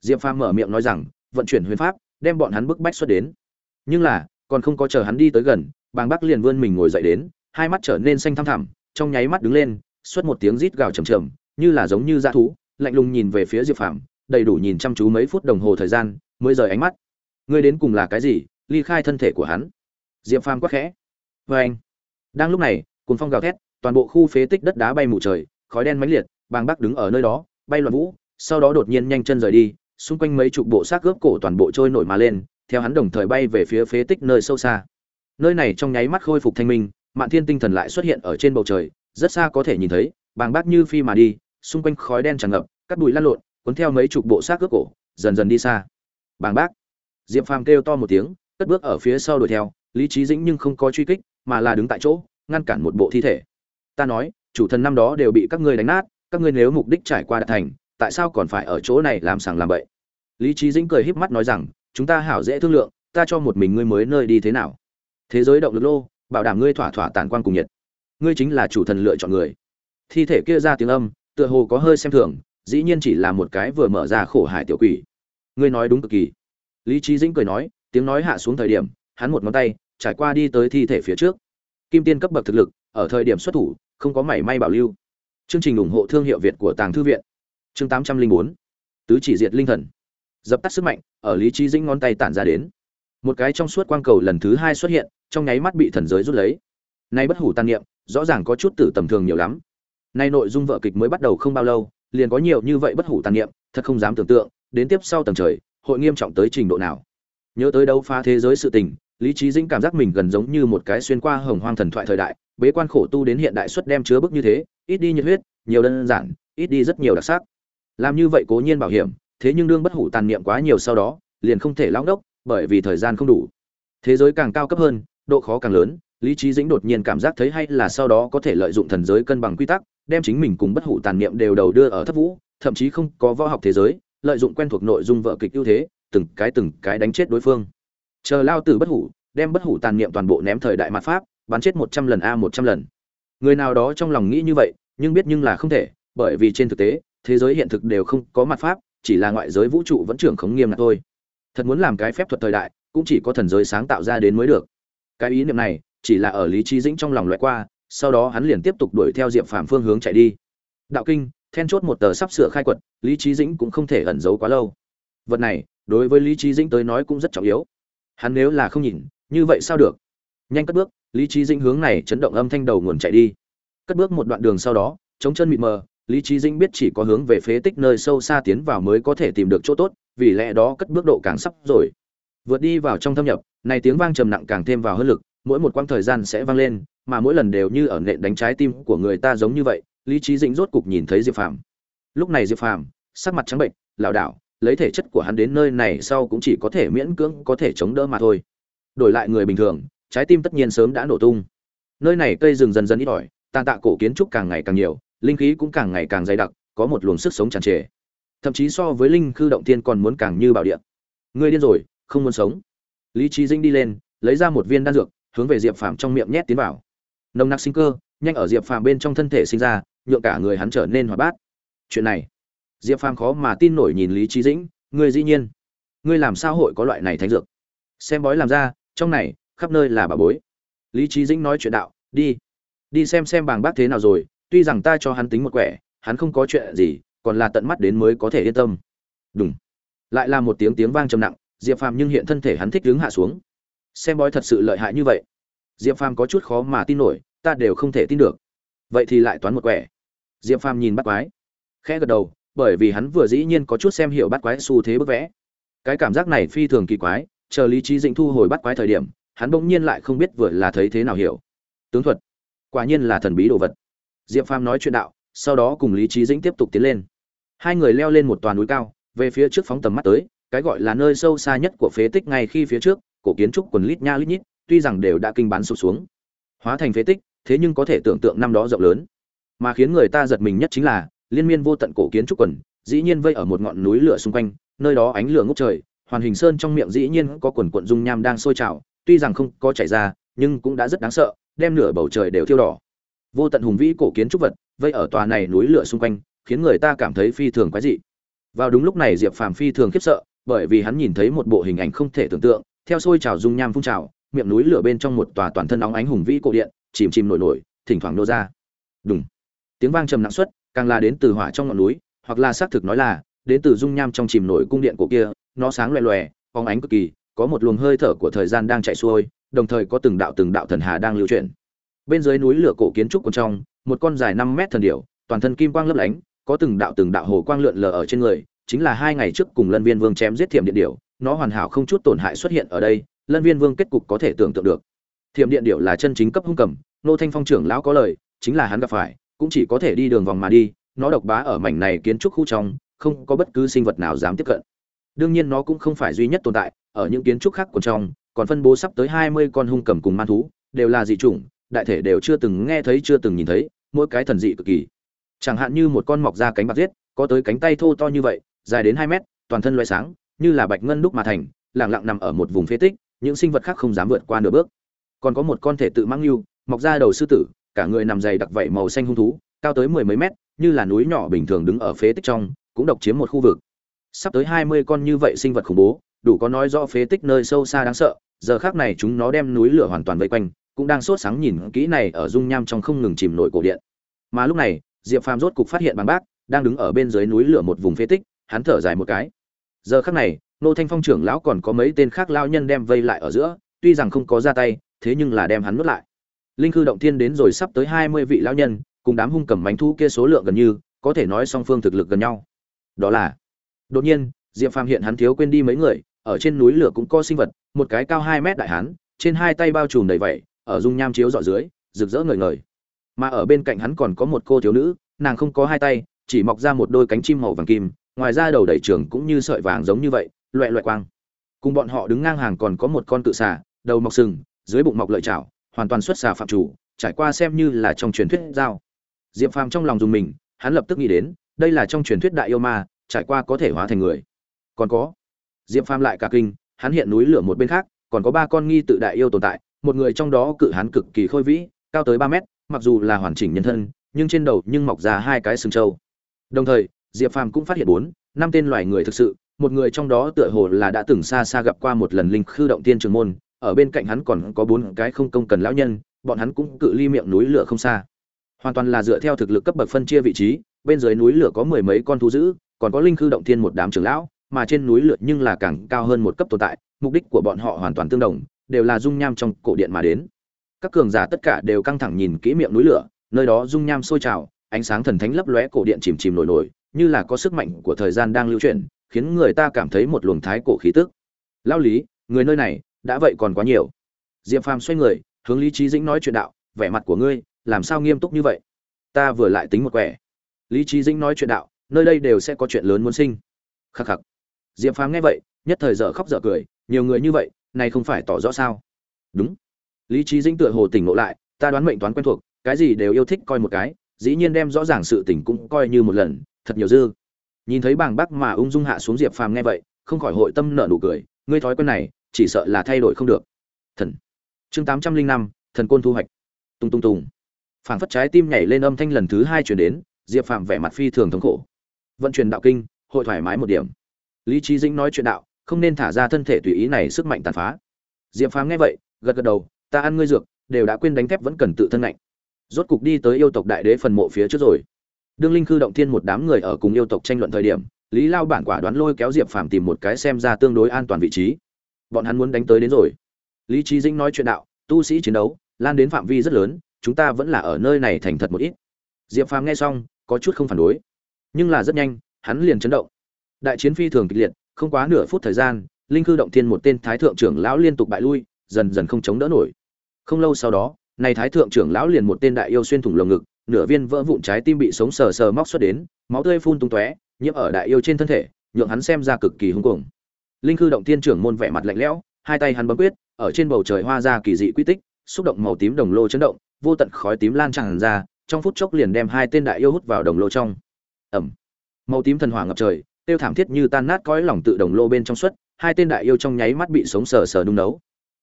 Diệp phàm mở miệng nói rằng, vận chuyển huyền pháp, đem bọn hắn bức bách xuất đến. Nhưng là, còn không có chờ hắn đi tới gần, bàng bác liền vươn mình ngồi dậy đến, hai mắt trở nên xanh thăm thẳm, trong nháy mắt đứng lên, xuất một tiếng rít gào trầm trầm, như là giống như dã thú, lạnh lùng nhìn về phía diệp phàm, đầy đủ nhìn chăm chú mấy phút đồng hồ thời gian, mới rời ánh mắt. Ngươi đến cùng là cái gì? Ly khai thân thể của hắn. Diệp phàm quắc khẽ. Vê anh. Đang lúc này cùng phong gào thét, toàn bộ khu phế tích đất đá bay mù trời, khói đen mãnh liệt, bàng bác đứng ở nơi đó bay loạn vũ, sau đó đột nhiên nhanh chân rời đi, xung quanh mấy chục bộ xác gớp cổ toàn bộ trôi nổi mà lên, theo hắn đồng thời bay về phía phế tích nơi sâu xa. Nơi này trong nháy mắt khôi phục thanh minh, mạn thiên tinh thần lại xuất hiện ở trên bầu trời, rất xa có thể nhìn thấy, bàng bác như phi mà đi, xung quanh khói đen tràn ngập cắt bụi lăn lộn, cuốn theo mấy chục bộ xác cướp cổ, dần dần đi xa. Bàng bác. Diệp phàm kêu to một tiếng, cất bước ở phía sau đuổi theo, lý trí dĩnh nhưng không có truy kích, mà là đứng tại chỗ, ngăn cản một bộ thi thể. Ta nói, chủ thần năm đó đều bị các ngươi đánh nát các ngươi nếu mục đích trải qua đạt thành, tại sao còn phải ở chỗ này làm sàng làm bậy? Lý trí dĩnh cười híp mắt nói rằng, chúng ta hảo dễ thương lượng, ta cho một mình ngươi mới nơi đi thế nào? Thế giới động lực lô, bảo đảm ngươi thỏa thỏa tản quan cùng nhiệt. Ngươi chính là chủ thần lựa chọn người. Thi thể kia ra tiếng âm, tựa hồ có hơi xem thường, dĩ nhiên chỉ là một cái vừa mở ra khổ hải tiểu quỷ. Ngươi nói đúng cực kỳ. Lý trí dĩnh cười nói, tiếng nói hạ xuống thời điểm, hắn một ngón tay, trải qua đi tới thi thể phía trước. Kim tiên cấp bậc thực lực, ở thời điểm xuất thủ, không có mảy may bảo lưu chương trình ủng hộ thương hiệu việt của tàng thư viện. Chương tám trăm linh bốn. Tứ chỉ diệt linh thần. Dập tắt sức mạnh, ở lý trí dĩnh ngón tay tản ra đến. Một cái trong suốt quang cầu lần thứ hai xuất hiện, trong nháy mắt bị thần giới rút lấy. Nay bất hủ tăng niệm, rõ ràng có chút tử tầm thường nhiều lắm. Nay nội dung vợ kịch mới bắt đầu không bao lâu, liền có nhiều như vậy bất hủ tăng niệm, thật không dám tưởng tượng, đến tiếp sau tầng trời, hội nghiêm trọng tới trình độ nào. Nhớ tới đấu phá thế giới sự tình, lý trí dĩnh cảm giác mình gần giống như một cái xuyên qua hồng hoang thần thoại thời đại bế quan khổ tu đến hiện đại suất đem chứa bức như thế, ít đi nhiệt huyết, nhiều đơn giản, ít đi rất nhiều đặc sắc. Làm như vậy cố nhiên bảo hiểm, thế nhưng đương bất hủ tàn niệm quá nhiều sau đó, liền không thể lão đốc bởi vì thời gian không đủ. Thế giới càng cao cấp hơn, độ khó càng lớn, lý trí dĩnh đột nhiên cảm giác thấy hay là sau đó có thể lợi dụng thần giới cân bằng quy tắc, đem chính mình cùng bất hủ tàn niệm đều đầu đưa ở thấp vũ, thậm chí không có võ học thế giới, lợi dụng quen thuộc nội dung vợ kịch ưu thế, từng cái từng cái đánh chết đối phương. Chờ lao tử bất hủ, đem bất hủ tàn niệm toàn bộ ném thời đại mặt pháp bắn chết một trăm lần a một trăm lần. Người nào đó trong lòng nghĩ như vậy, nhưng biết nhưng là không thể, bởi vì trên thực tế, thế giới hiện thực đều không có mặt pháp, chỉ là ngoại giới vũ trụ vẫn trưởng khống nghiêm ngặt thôi. Thật muốn làm cái phép thuật thời đại, cũng chỉ có thần giới sáng tạo ra đến mới được. Cái ý niệm này, chỉ là ở lý trí dĩnh trong lòng loại qua, sau đó hắn liền tiếp tục đuổi theo diệp phàm phương hướng chạy đi. Đạo kinh, then chốt một tờ sắp sửa khai quật, lý trí dĩnh cũng không thể ẩn giấu quá lâu. Vật này, đối với lý trí dĩnh tới nói cũng rất trọng yếu. Hắn nếu là không nhìn, như vậy sao được? Nhanh cất bước, lý trí dĩnh hướng này chấn động âm thanh đầu nguồn chạy đi. Cất bước một đoạn đường sau đó chống chân mịt mờ, lý trí dĩnh biết chỉ có hướng về phế tích nơi sâu xa tiến vào mới có thể tìm được chỗ tốt, vì lẽ đó cất bước độ càng sắp rồi. Vượt đi vào trong thâm nhập, này tiếng vang trầm nặng càng thêm vào hơn lực, mỗi một quãng thời gian sẽ vang lên, mà mỗi lần đều như ở nện đánh trái tim của người ta giống như vậy, lý trí dĩnh rốt cục nhìn thấy diệp phàm. Lúc này diệp phàm, sắc mặt trắng bệnh, lảo đảo, lấy thể chất của hắn đến nơi này sau cũng chỉ có thể miễn cưỡng có thể chống đỡ mà thôi. Đổi lại người bình thường trái tim tất nhiên sớm đã nổ tung. Nơi này cây rừng dần dần ít ỏi, tàn tạ cổ kiến trúc càng ngày càng nhiều, linh khí cũng càng ngày càng dày đặc, có một luồng sức sống tràn trề. Thậm chí so với linh khư động tiên còn muốn càng như bảo địa. Người điên rồi, không muốn sống. Lý trí dinh đi lên, lấy ra một viên đan dược, hướng về diệp phàm trong miệng nhét tiến vào. Nồng nặc sinh cơ, nhanh ở diệp phàm bên trong thân thể sinh ra, nhượng cả người hắn trở nên hoạt bát. Chuyện này, diệp phàm khó mà tin nổi nhìn lý trí dĩnh người dĩ nhiên, ngươi làm sao hội có loại này thánh dược? Xem bói làm ra, trong này khắp nơi là bà bối. Lý trí dĩnh nói chuyện đạo, đi đi xem xem bàng bác thế nào rồi, tuy rằng ta cho hắn tính một quẻ, hắn không có chuyện gì, còn là tận mắt đến mới có thể yên tâm. Đúng lại là một tiếng tiếng vang trầm nặng, diệp phàm nhưng hiện thân thể hắn thích đứng hạ xuống. Xem bói thật sự lợi hại như vậy. Diệp phàm có chút khó mà tin nổi, ta đều không thể tin được. Vậy thì lại toán một quẻ. Diệp phàm nhìn bắt quái, khẽ gật đầu, bởi vì hắn vừa dĩ nhiên có chút xem hiểu bắt quái xu thế bức vẽ. Cái cảm giác này phi thường kỳ quái, chờ lý trí dĩnh thu hồi bắt quái thời điểm hắn bỗng nhiên lại không biết vừa là thấy thế nào hiểu. Tướng thuật. Quả nhiên là thần bí đồ vật. Diệp phàm nói chuyện đạo, sau đó cùng lý trí dĩnh tiếp tục tiến lên. Hai người leo lên một toàn núi cao, về phía trước phóng tầm mắt tới, cái gọi là nơi sâu xa nhất của phế tích ngay khi phía trước, cổ kiến trúc quần lít nha lít nhít, tuy rằng đều đã kinh bán sụp xuống. Hóa thành phế tích, thế nhưng có thể tưởng tượng năm đó rộng lớn. Mà khiến người ta giật mình nhất chính là, liên miên vô tận cổ kiến trúc quần, dĩ nhiên vây ở một ngọn núi lửa xung quanh, nơi đó ánh lửa ngốc trời, hoàn hình sơn trong miệng dĩ nhiên có quần quận dung nham đang sôi trào tuy rằng không có chảy ra nhưng cũng đã rất đáng sợ đem nửa bầu trời đều thiêu đỏ. Vô tận hùng vĩ cổ kiến trúc vật vây ở tòa này núi lửa xung quanh khiến người ta cảm thấy phi thường quái dị. Vào đúng lúc này diệp phàm phi thường khiếp sợ bởi vì hắn nhìn thấy một bộ hình ảnh không thể tưởng tượng theo sôi trào dung nham phun trào miệng núi lửa bên trong một tòa toàn thân nóng ánh hùng vĩ cổ điện chìm chìm nổi nổi thỉnh thoảng nô ra. Đùng, tiếng vang trầm nặng suất càng là đến từ hỏa trong ngọn núi hoặc là xác thực nói là đến từ dung nham trong chìm nổi cung điện cổ kia nó sáng loè loè phóng ánh cực kỳ có một luồng hơi thở của thời gian đang chạy xuôi, đồng thời có từng đạo từng đạo thần hà đang lưu chuyển. Bên dưới núi lửa cổ kiến trúc còn trong, một con dài năm mét thần điểu, toàn thân kim quang lấp lánh, có từng đạo từng đạo hồ quang lượn lờ ở trên người, chính là hai ngày trước cùng lân viên vương chém giết thiểm điện điểu, nó hoàn hảo không chút tổn hại xuất hiện ở đây, lân viên vương kết cục có thể tưởng tượng được. Thiểm điện điểu là chân chính cấp hung cầm, nô thanh phong trưởng lão có lời, chính là hắn gặp phải, cũng chỉ có thể đi đường vòng mà đi, nó độc bá ở mảnh này kiến trúc khu trong, không có bất cứ sinh vật nào dám tiếp cận. Đương nhiên nó cũng không phải duy nhất tồn tại ở những kiến trúc khác của trong, còn phân bố sắp tới hai mươi con hung cầm cùng man thú, đều là dị chủng, đại thể đều chưa từng nghe thấy, chưa từng nhìn thấy, mỗi cái thần dị cực kỳ. Chẳng hạn như một con mọc ra cánh bạc giết, có tới cánh tay thô to như vậy, dài đến hai mét, toàn thân loay sáng, như là bạch ngân đúc mà thành lẳng lặng nằm ở một vùng phế tích, những sinh vật khác không dám vượt qua nửa bước. Còn có một con thể tự mang lưu mọc ra đầu sư tử, cả người nằm dày đặc vảy màu xanh hung thú, cao tới mười mấy mét, như là núi nhỏ bình thường đứng ở phế tích trong, cũng độc chiếm một khu vực. Sắp tới hai mươi con như vậy sinh vật khủng bố đủ có nói rõ phế tích nơi sâu xa đáng sợ, giờ khác này chúng nó đem núi lửa hoàn toàn vây quanh, cũng đang sốt sáng nhìn kỹ này ở dung nham trong không ngừng chìm nổi cổ điện. Mà lúc này, diệp phàm rốt cục phát hiện bằng bác, đang đứng ở bên dưới núi lửa một vùng phế tích, hắn thở dài một cái. Giờ khắc này nô thanh phong trưởng lão còn có mấy tên khác lao nhân đem vây lại ở giữa, tuy rằng không có ra tay, thế nhưng là đem hắn nuốt lại. Linh khư động thiên đến rồi sắp tới hai mươi vị lao nhân, cùng đám hung cầm bánh thu kia số lượng gần như, có thể nói song phương thực lực gần nhau. Đó là, đột nhiên, diệp phàm hiện hắn thiếu quên đi mấy người ở trên núi lửa cũng có sinh vật, một cái cao hai mét đại hán, trên hai tay bao trùm đầy vẩy ở dung nham chiếu rọi dưới, rực rỡ ngời ngời. Mà ở bên cạnh hắn còn có một cô thiếu nữ, nàng không có hai tay, chỉ mọc ra một đôi cánh chim màu vàng kim, ngoài ra đầu đầy trường cũng như sợi vàng giống như vậy loẹt loẹt quang. Cùng bọn họ đứng ngang hàng còn có một con cự xà, đầu mọc sừng, dưới bụng mọc lợi chảo, hoàn toàn xuất xà phạm chủ, trải qua xem như là trong truyền thuyết giao. Diệp phàm trong lòng dùng mình, hắn lập tức nghĩ đến, đây là trong truyền thuyết đại yêu ma, trải qua có thể hóa thành người. Còn có diệp phàm lại cả kinh, hắn hiện núi lửa một bên khác, còn có ba con nghi tự đại yêu tồn tại, một người trong đó cự hắn cực kỳ khôi vĩ, cao tới ba mét, mặc dù là hoàn chỉnh nhân thân, nhưng trên đầu nhưng mọc ra hai cái sừng trâu. Đồng thời, diệp phàm cũng phát hiện bốn, năm tên loài người thực sự, một người trong đó tựa hồ là đã từng xa xa gặp qua một lần linh khư động tiên trường môn, ở bên cạnh hắn còn có bốn cái không công cần lão nhân, bọn hắn cũng cự ly miệng núi lửa không xa. Hoàn toàn là dựa theo thực lực cấp bậc phân chia vị trí, bên dưới núi lửa có mười mấy con thú dữ, còn có linh khư động thiên một đám trưởng lão mà trên núi lửa nhưng là càng cao hơn một cấp tồn tại, mục đích của bọn họ hoàn toàn tương đồng, đều là dung nham trong cổ điện mà đến. Các cường giả tất cả đều căng thẳng nhìn kỹ miệng núi lửa, nơi đó dung nham sôi trào, ánh sáng thần thánh lấp lóe cổ điện chìm chìm nổi nổi, như là có sức mạnh của thời gian đang lưu chuyển, khiến người ta cảm thấy một luồng thái cổ khí tức. Lao lý, người nơi này, đã vậy còn quá nhiều. Diệp phàm xoay người, hướng lý trí dĩnh nói chuyện đạo, vẻ mặt của ngươi, làm sao nghiêm túc như vậy? Ta vừa lại tính một quẻ. Lý trí dĩnh nói chuyện đạo, nơi đây đều sẽ có chuyện lớn muốn sinh. Khắc khắc diệp phàm nghe vậy, nhất thời dở khóc dở cười, nhiều người như vậy, này không phải tỏ rõ sao? Đúng. Lý trí dĩnh tựa hồ tỉnh ngộ lại, ta đoán mệnh toán quen thuộc, cái gì đều yêu thích coi một cái, dĩ nhiên đem rõ ràng sự tình cũng coi như một lần, thật nhiều dư. Nhìn thấy bàng bắc mà ung dung hạ xuống diệp phàm nghe vậy, không khỏi hội tâm nợ nụ cười, ngươi thói quen này, chỉ sợ là thay đổi không được. Thần. Chương tám trăm linh năm, thần côn thu hoạch. Tung tung tùng phảng phất trái tim nhảy lên âm thanh lần thứ hai chuyển đến, diệp phàm vẻ mặt phi thường thống khổ. Vận chuyển đạo kinh, hội thoải mái một điểm lý trí dĩnh nói chuyện đạo, không nên thả ra thân thể tùy ý này sức mạnh tàn phá. Diệp phàm nghe vậy, gật gật đầu, ta ăn ngươi dược, đều đã quên đánh thép vẫn cần tự thân lạnh. Rốt cục đi tới yêu tộc đại đế phần mộ phía trước rồi. Đương linh khư động thiên một đám người ở cùng yêu tộc tranh luận thời điểm, lý lao bản quả đoán lôi kéo diệp phàm tìm một cái xem ra tương đối an toàn vị trí. Bọn hắn muốn đánh tới đến rồi. Lý trí dĩnh nói chuyện đạo, tu sĩ chiến đấu, lan đến phạm vi rất lớn, chúng ta vẫn là ở nơi này thành thật một ít. Diệp phàm nghe xong, có chút không phản đối. Nhưng là rất nhanh, hắn liền chấn động đại chiến phi thường kịch liệt, không quá nửa phút thời gian, linh cư động thiên một tên thái thượng trưởng lão liên tục bại lui, dần dần không chống đỡ nổi. Không lâu sau đó, này thái thượng trưởng lão liền một tên đại yêu xuyên thủng lồng ngực, nửa viên vỡ vụn trái tim bị sống sờ sờ móc xuất đến, máu tươi phun tung tóe, nhiễm ở đại yêu trên thân thể, nhượng hắn xem ra cực kỳ hung cuồng. Linh cư động thiên trưởng môn vẻ mặt lạnh lẽo, hai tay hắn bấm quyết, ở trên bầu trời hoa ra kỳ dị quy tích, xúc động màu tím đồng lô chấn động, vô tận khói tím lan tràn ra, trong phút chốc liền đem hai tên đại yêu hút vào đồng lô trong. Ẩm màu tím thần hỏa ngập trời tiêu thảm thiết như tan nát cõi lòng tự đồng lô bên trong suất, hai tên đại yêu trong nháy mắt bị sống sờ sờ nung nấu.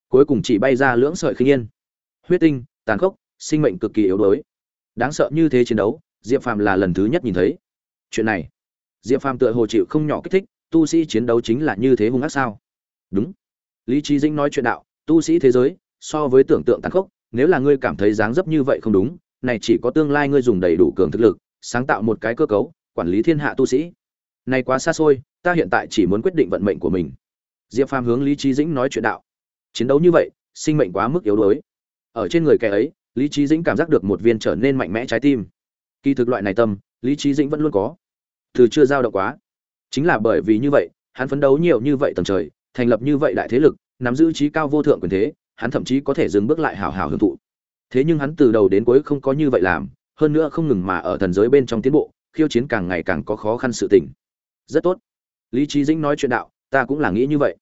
Cuối cùng chỉ bay ra lưỡng sợi khinh yên. Huyết tinh, tàn khốc, sinh mệnh cực kỳ yếu đuối. Đáng sợ như thế chiến đấu, diệp phàm là lần thứ nhất nhìn thấy. Chuyện này, diệp phàm tựa hồ chịu không nhỏ kích thích, tu sĩ chiến đấu chính là như thế hung ác sao? Đúng. Lý trí dĩnh nói chuyện đạo, tu sĩ thế giới, so với tưởng tượng tàn khốc, nếu là ngươi cảm thấy dáng dấp như vậy không đúng, này chỉ có tương lai ngươi dùng đầy đủ cường thực lực, sáng tạo một cái cơ cấu, quản lý thiên hạ tu sĩ này quá xa xôi, ta hiện tại chỉ muốn quyết định vận mệnh của mình. Diệp phàm hướng lý trí dĩnh nói chuyện đạo. Chiến đấu như vậy, sinh mệnh quá mức yếu đuối. Ở trên người kẻ ấy, lý trí dĩnh cảm giác được một viên trở nên mạnh mẽ trái tim. Kỳ thực loại này tâm, lý trí dĩnh vẫn luôn có. Từ chưa giao động quá. Chính là bởi vì như vậy, hắn phấn đấu nhiều như vậy tầng trời, thành lập như vậy đại thế lực, nắm giữ trí cao vô thượng quyền thế, hắn thậm chí có thể dừng bước lại hào hào hưởng thụ. Thế nhưng hắn từ đầu đến cuối không có như vậy làm, hơn nữa không ngừng mà ở thần giới bên trong tiến bộ, khiêu chiến càng ngày càng có khó khăn sự tình rất tốt. Lý trí dĩnh nói chuyện đạo, ta cũng là nghĩ như vậy.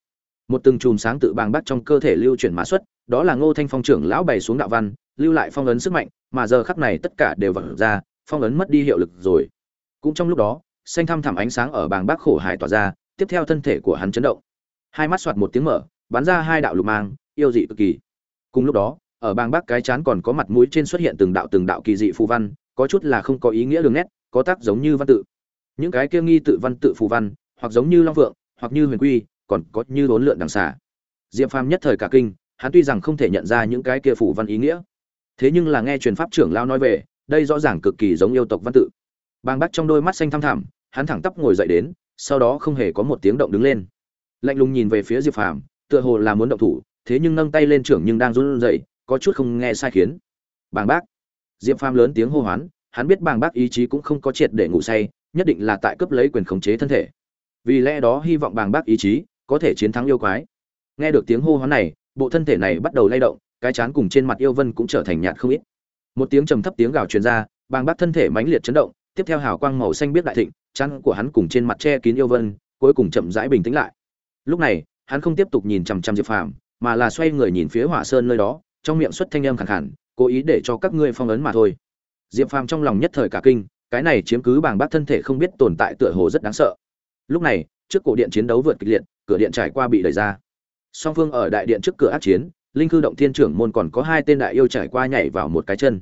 Một từng chùm sáng tự bàng bắt trong cơ thể lưu chuyển mã xuất, đó là ngô thanh phong trưởng lão bày xuống đạo văn, lưu lại phong ấn sức mạnh, mà giờ khắc này tất cả đều vật ra, phong ấn mất đi hiệu lực rồi. Cũng trong lúc đó, xanh thăm thẳm ánh sáng ở bàng bác khổ hải tỏa ra, tiếp theo thân thể của hắn chấn động. Hai mắt soạt một tiếng mở, bắn ra hai đạo lục mang, yêu dị cực kỳ. Cùng lúc đó, ở bàng bác cái chán còn có mặt mũi trên xuất hiện từng đạo từng đạo kỳ dị phù văn, có chút là không có ý nghĩa đường nét, có tác giống như văn tự những cái kia nghi tự văn tự phù văn, hoặc giống như long vượng, hoặc như huyền quy, còn có như đốn lượn đằng xà. Diệp phàm nhất thời cả kinh, hắn tuy rằng không thể nhận ra những cái kia phù văn ý nghĩa, thế nhưng là nghe truyền pháp trưởng lao nói về, đây rõ ràng cực kỳ giống yêu tộc văn tự. Bàng bắt trong đôi mắt xanh thăm thẳm, hắn thẳng tắp ngồi dậy đến, sau đó không hề có một tiếng động đứng lên. Lạnh lùng nhìn về phía diệp phàm, tựa hồ là muốn động thủ, thế nhưng nâng tay lên trưởng nhưng đang run rẩy, có chút không nghe sai khiến. Bàng bác. Diệp phàm lớn tiếng hô hoán, hắn biết bàng bác ý chí cũng không có triệt để ngủ say nhất định là tại cướp lấy quyền khống chế thân thể. Vì lẽ đó hy vọng bàng bác ý chí có thể chiến thắng yêu quái. Nghe được tiếng hô hoán này, bộ thân thể này bắt đầu lay động, cái chán cùng trên mặt yêu vân cũng trở thành nhạt không ít. Một tiếng trầm thấp tiếng gào truyền ra, bàng bác thân thể mãnh liệt chấn động, tiếp theo hào quang màu xanh biết đại thịnh chăn của hắn cùng trên mặt che kín yêu vân, cuối cùng chậm rãi bình tĩnh lại. Lúc này, hắn không tiếp tục nhìn chằm chằm diệp phàm, mà là xoay người nhìn phía hỏa sơn nơi đó, trong miệng xuất thanh âm khẳng khàn, cố ý để cho các ngươi phong ấn mà thôi. Diệp phàm trong lòng nhất thời cả kinh cái này chiếm cứ bàng bác thân thể không biết tồn tại tựa hồ rất đáng sợ. Lúc này, trước cổ điện chiến đấu vượt kịch liệt, cửa điện trải qua bị đẩy ra. Song phương ở đại điện trước cửa át chiến, linh cư động thiên trưởng môn còn có hai tên đại yêu trải qua nhảy vào một cái chân.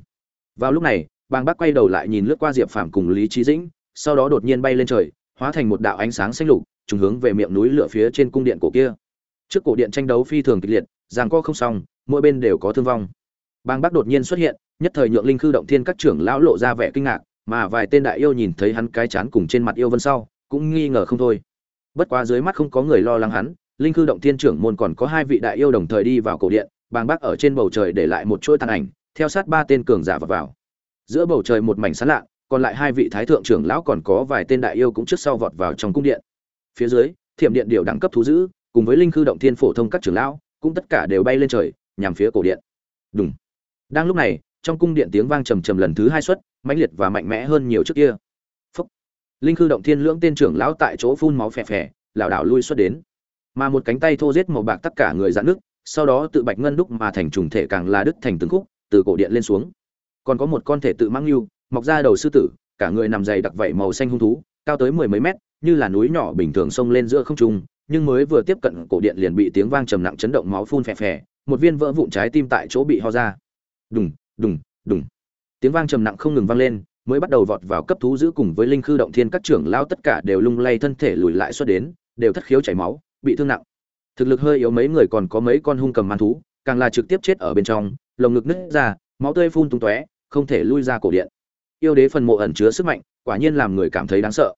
Vào lúc này, bàng bác quay đầu lại nhìn lướt qua diệp phàm cùng lý trí dĩnh, sau đó đột nhiên bay lên trời, hóa thành một đạo ánh sáng xanh lục, trùng hướng về miệng núi lửa phía trên cung điện cổ kia. Trước cổ điện tranh đấu phi thường kịch liệt, ràng co không xong, mỗi bên đều có thương vong. Bàng bác đột nhiên xuất hiện, nhất thời nhượng linh cư động thiên các trưởng lão lộ ra vẻ kinh ngạc mà vài tên đại yêu nhìn thấy hắn cái chán cùng trên mặt yêu vân sau cũng nghi ngờ không thôi. Bất quá dưới mắt không có người lo lắng hắn linh khư động thiên trưởng môn còn có hai vị đại yêu đồng thời đi vào cổ điện bàng bác ở trên bầu trời để lại một chuỗi tàn ảnh theo sát ba tên cường giả vào, vào. giữa bầu trời một mảnh sán lạ còn lại hai vị thái thượng trưởng lão còn có vài tên đại yêu cũng trước sau vọt vào trong cung điện. Phía dưới thiểm điện điều đẳng cấp thú giữ cùng với linh khư động thiên phổ thông các trưởng lão cũng tất cả đều bay lên trời nhằm phía cổ điện. Đúng đang lúc này trong cung điện tiếng vang trầm trầm lần thứ hai xuất mãnh liệt và mạnh mẽ hơn nhiều trước kia. Phúc. linh khư động thiên lưỡng tên trưởng lão tại chỗ phun máu phè phè, lảo đảo lui xuất đến. Mà một cánh tay thô giết màu bạc tất cả người dạn nước, sau đó tự bạch ngân đúc mà thành trùng thể càng là đứt thành từng khúc, từ cổ điện lên xuống. Còn có một con thể tự mang lưu, mọc ra đầu sư tử, cả người nằm dày đặc vảy màu xanh hung thú, cao tới mười mấy mét, như là núi nhỏ bình thường xông lên giữa không trung, nhưng mới vừa tiếp cận cổ điện liền bị tiếng vang trầm nặng chấn động máu phun phè phè, một viên vỡ vụn trái tim tại chỗ bị ho ra. Đùng đùng đùng tiếng vang trầm nặng không ngừng vang lên, mới bắt đầu vọt vào cấp thú giữ cùng với linh khư động thiên các trưởng lao tất cả đều lung lay thân thể lùi lại xuất đến, đều thất khiếu chảy máu, bị thương nặng. Thực lực hơi yếu mấy người còn có mấy con hung cầm man thú, càng là trực tiếp chết ở bên trong, lồng ngực nứt ra, máu tươi phun tung tóe, không thể lui ra cổ điện. Yêu đế phần mộ ẩn chứa sức mạnh, quả nhiên làm người cảm thấy đáng sợ.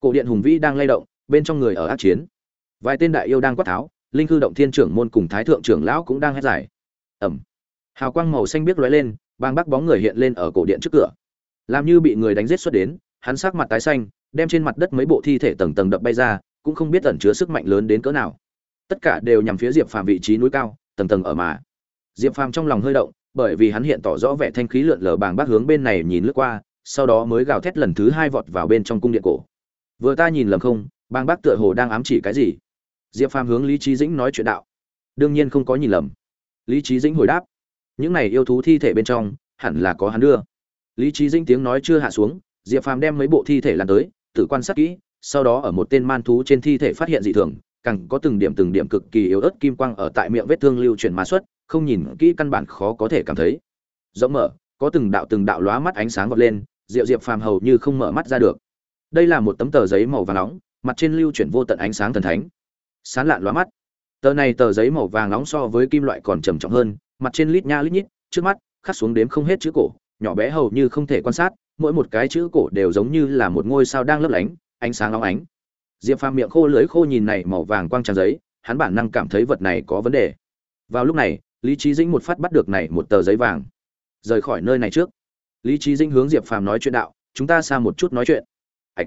Cổ điện hùng vĩ đang lay động, bên trong người ở ác chiến. Vài tên đại yêu đang quát tháo, linh khư động thiên trưởng môn cùng thái thượng trưởng lão cũng đang hét giải ẩm hào quang màu xanh biếc lóe lên bang bắc bóng người hiện lên ở cổ điện trước cửa. Làm như bị người đánh giết xuất đến, hắn sắc mặt tái xanh, đem trên mặt đất mấy bộ thi thể tầng tầng đập bay ra, cũng không biết ẩn chứa sức mạnh lớn đến cỡ nào. Tất cả đều nhằm phía diệp phàm vị trí núi cao, tầng tầng ở mà. Diệp phàm trong lòng hơi động, bởi vì hắn hiện tỏ rõ vẻ thanh khí lượn lờ bàng bác hướng bên này nhìn lướt qua, sau đó mới gào thét lần thứ hai vọt vào bên trong cung điện cổ. Vừa ta nhìn lầm không, bàng bác tựa hồ đang ám chỉ cái gì? Diệp phàm hướng lý trí dĩnh nói chuyện đạo. Đương nhiên không có nhìn lầm. Lý trí dĩnh hồi đáp những này yêu thú thi thể bên trong, hẳn là có hắn đưa. Lý trí dinh tiếng nói chưa hạ xuống, diệp phàm đem mấy bộ thi thể lan tới, tự quan sát kỹ, sau đó ở một tên man thú trên thi thể phát hiện dị thường, càng có từng điểm từng điểm cực kỳ yếu ớt kim quang ở tại miệng vết thương lưu chuyển mã xuất, không nhìn kỹ căn bản khó có thể cảm thấy. Rộng mở, có từng đạo từng đạo lóa mắt ánh sáng vọt lên diệu diệp phàm hầu như không mở mắt ra được. Đây là một tấm tờ giấy màu vàng nóng, mặt trên lưu chuyển vô tận ánh sáng thần thánh. Sán lạn lóa mắt. Tờ này tờ giấy màu vàng nóng so với kim loại còn trầm trọng hơn mặt trên lít nha lít nhít, trước mắt, khắc xuống đếm không hết chữ cổ, nhỏ bé hầu như không thể quan sát, mỗi một cái chữ cổ đều giống như là một ngôi sao đang lấp lánh, ánh sáng long ánh. Diệp phàm miệng khô lưới khô nhìn này màu vàng quang tràn giấy, hắn bản năng cảm thấy vật này có vấn đề. Vào lúc này, lý trí dĩnh một phát bắt được này một tờ giấy vàng. Rời khỏi nơi này trước. Lý trí dĩnh hướng diệp phàm nói chuyện đạo, chúng ta xa một chút nói chuyện. Ạch.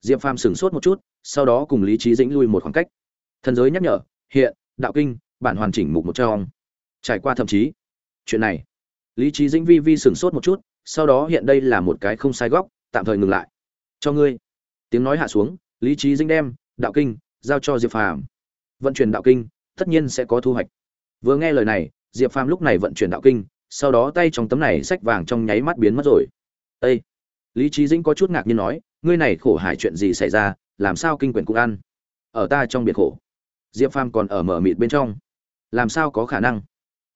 Diệp phàm sửng sốt một chút, sau đó cùng lý trí dĩnh lui một khoảng cách. Thần giới nhắc nhở, hiện, đạo kinh, bản hoàn chỉnh mục một trong trải qua thậm chí, chuyện này, lý trí dĩnh vi vi sửng sốt một chút, sau đó hiện đây là một cái không sai góc, tạm thời ngừng lại. Cho ngươi. Tiếng nói hạ xuống, lý trí dĩnh đem đạo kinh giao cho diệp phàm. Vận chuyển đạo kinh, tất nhiên sẽ có thu hoạch. Vừa nghe lời này, diệp phàm lúc này vận chuyển đạo kinh, sau đó tay trong tấm này sách vàng trong nháy mắt biến mất rồi. Ây lý trí dĩnh có chút ngạc nhiên nói, ngươi này khổ hải chuyện gì xảy ra, làm sao kinh quyển cũng ăn? Ở ta trong biệt khổ. Diệp phàm còn ở mở mịt bên trong. Làm sao có khả năng?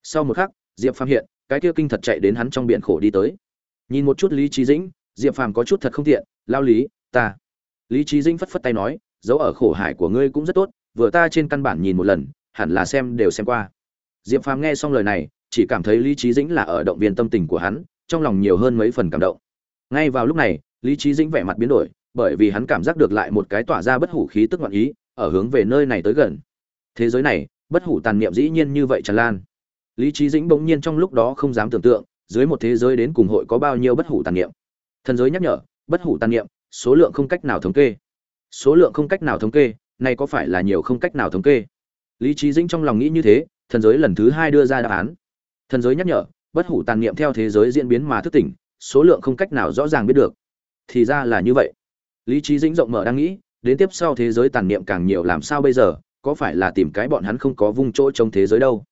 Sau một khắc, diệp phàm hiện, cái kia kinh thật chạy đến hắn trong biển khổ đi tới. Nhìn một chút lý trí dĩnh, diệp phàm có chút thật không thiện lao lý, ta. Lý trí dĩnh phất phất tay nói, dấu ở khổ hải của ngươi cũng rất tốt, vừa ta trên căn bản nhìn một lần, hẳn là xem đều xem qua. Diệp phàm nghe xong lời này, chỉ cảm thấy lý trí dĩnh là ở động viên tâm tình của hắn, trong lòng nhiều hơn mấy phần cảm động. Ngay vào lúc này, lý trí dĩnh vẻ mặt biến đổi, bởi vì hắn cảm giác được lại một cái tỏa ra bất hủ khí tức ngoạn ý, ở hướng về nơi này tới gần. Thế giới này, bất hủ tàn niệm dĩ nhiên như vậy tràn lan lý trí dĩnh bỗng nhiên trong lúc đó không dám tưởng tượng, dưới một thế giới đến cùng hội có bao nhiêu bất hủ tàn niệm. Thần giới nhắc nhở, bất hủ tàn niệm, số lượng không cách nào thống kê. Số lượng không cách nào thống kê, này có phải là nhiều không cách nào thống kê? Lý trí dĩnh trong lòng nghĩ như thế, thần giới lần thứ hai đưa ra đáp án. Thần giới nhắc nhở, bất hủ tàn niệm theo thế giới diễn biến mà thức tỉnh, số lượng không cách nào rõ ràng biết được. Thì ra là như vậy. Lý trí dĩnh rộng mở đang nghĩ, đến tiếp sau thế giới tàn niệm càng nhiều làm sao bây giờ, có phải là tìm cái bọn hắn không có vung chỗ trong thế giới đâu?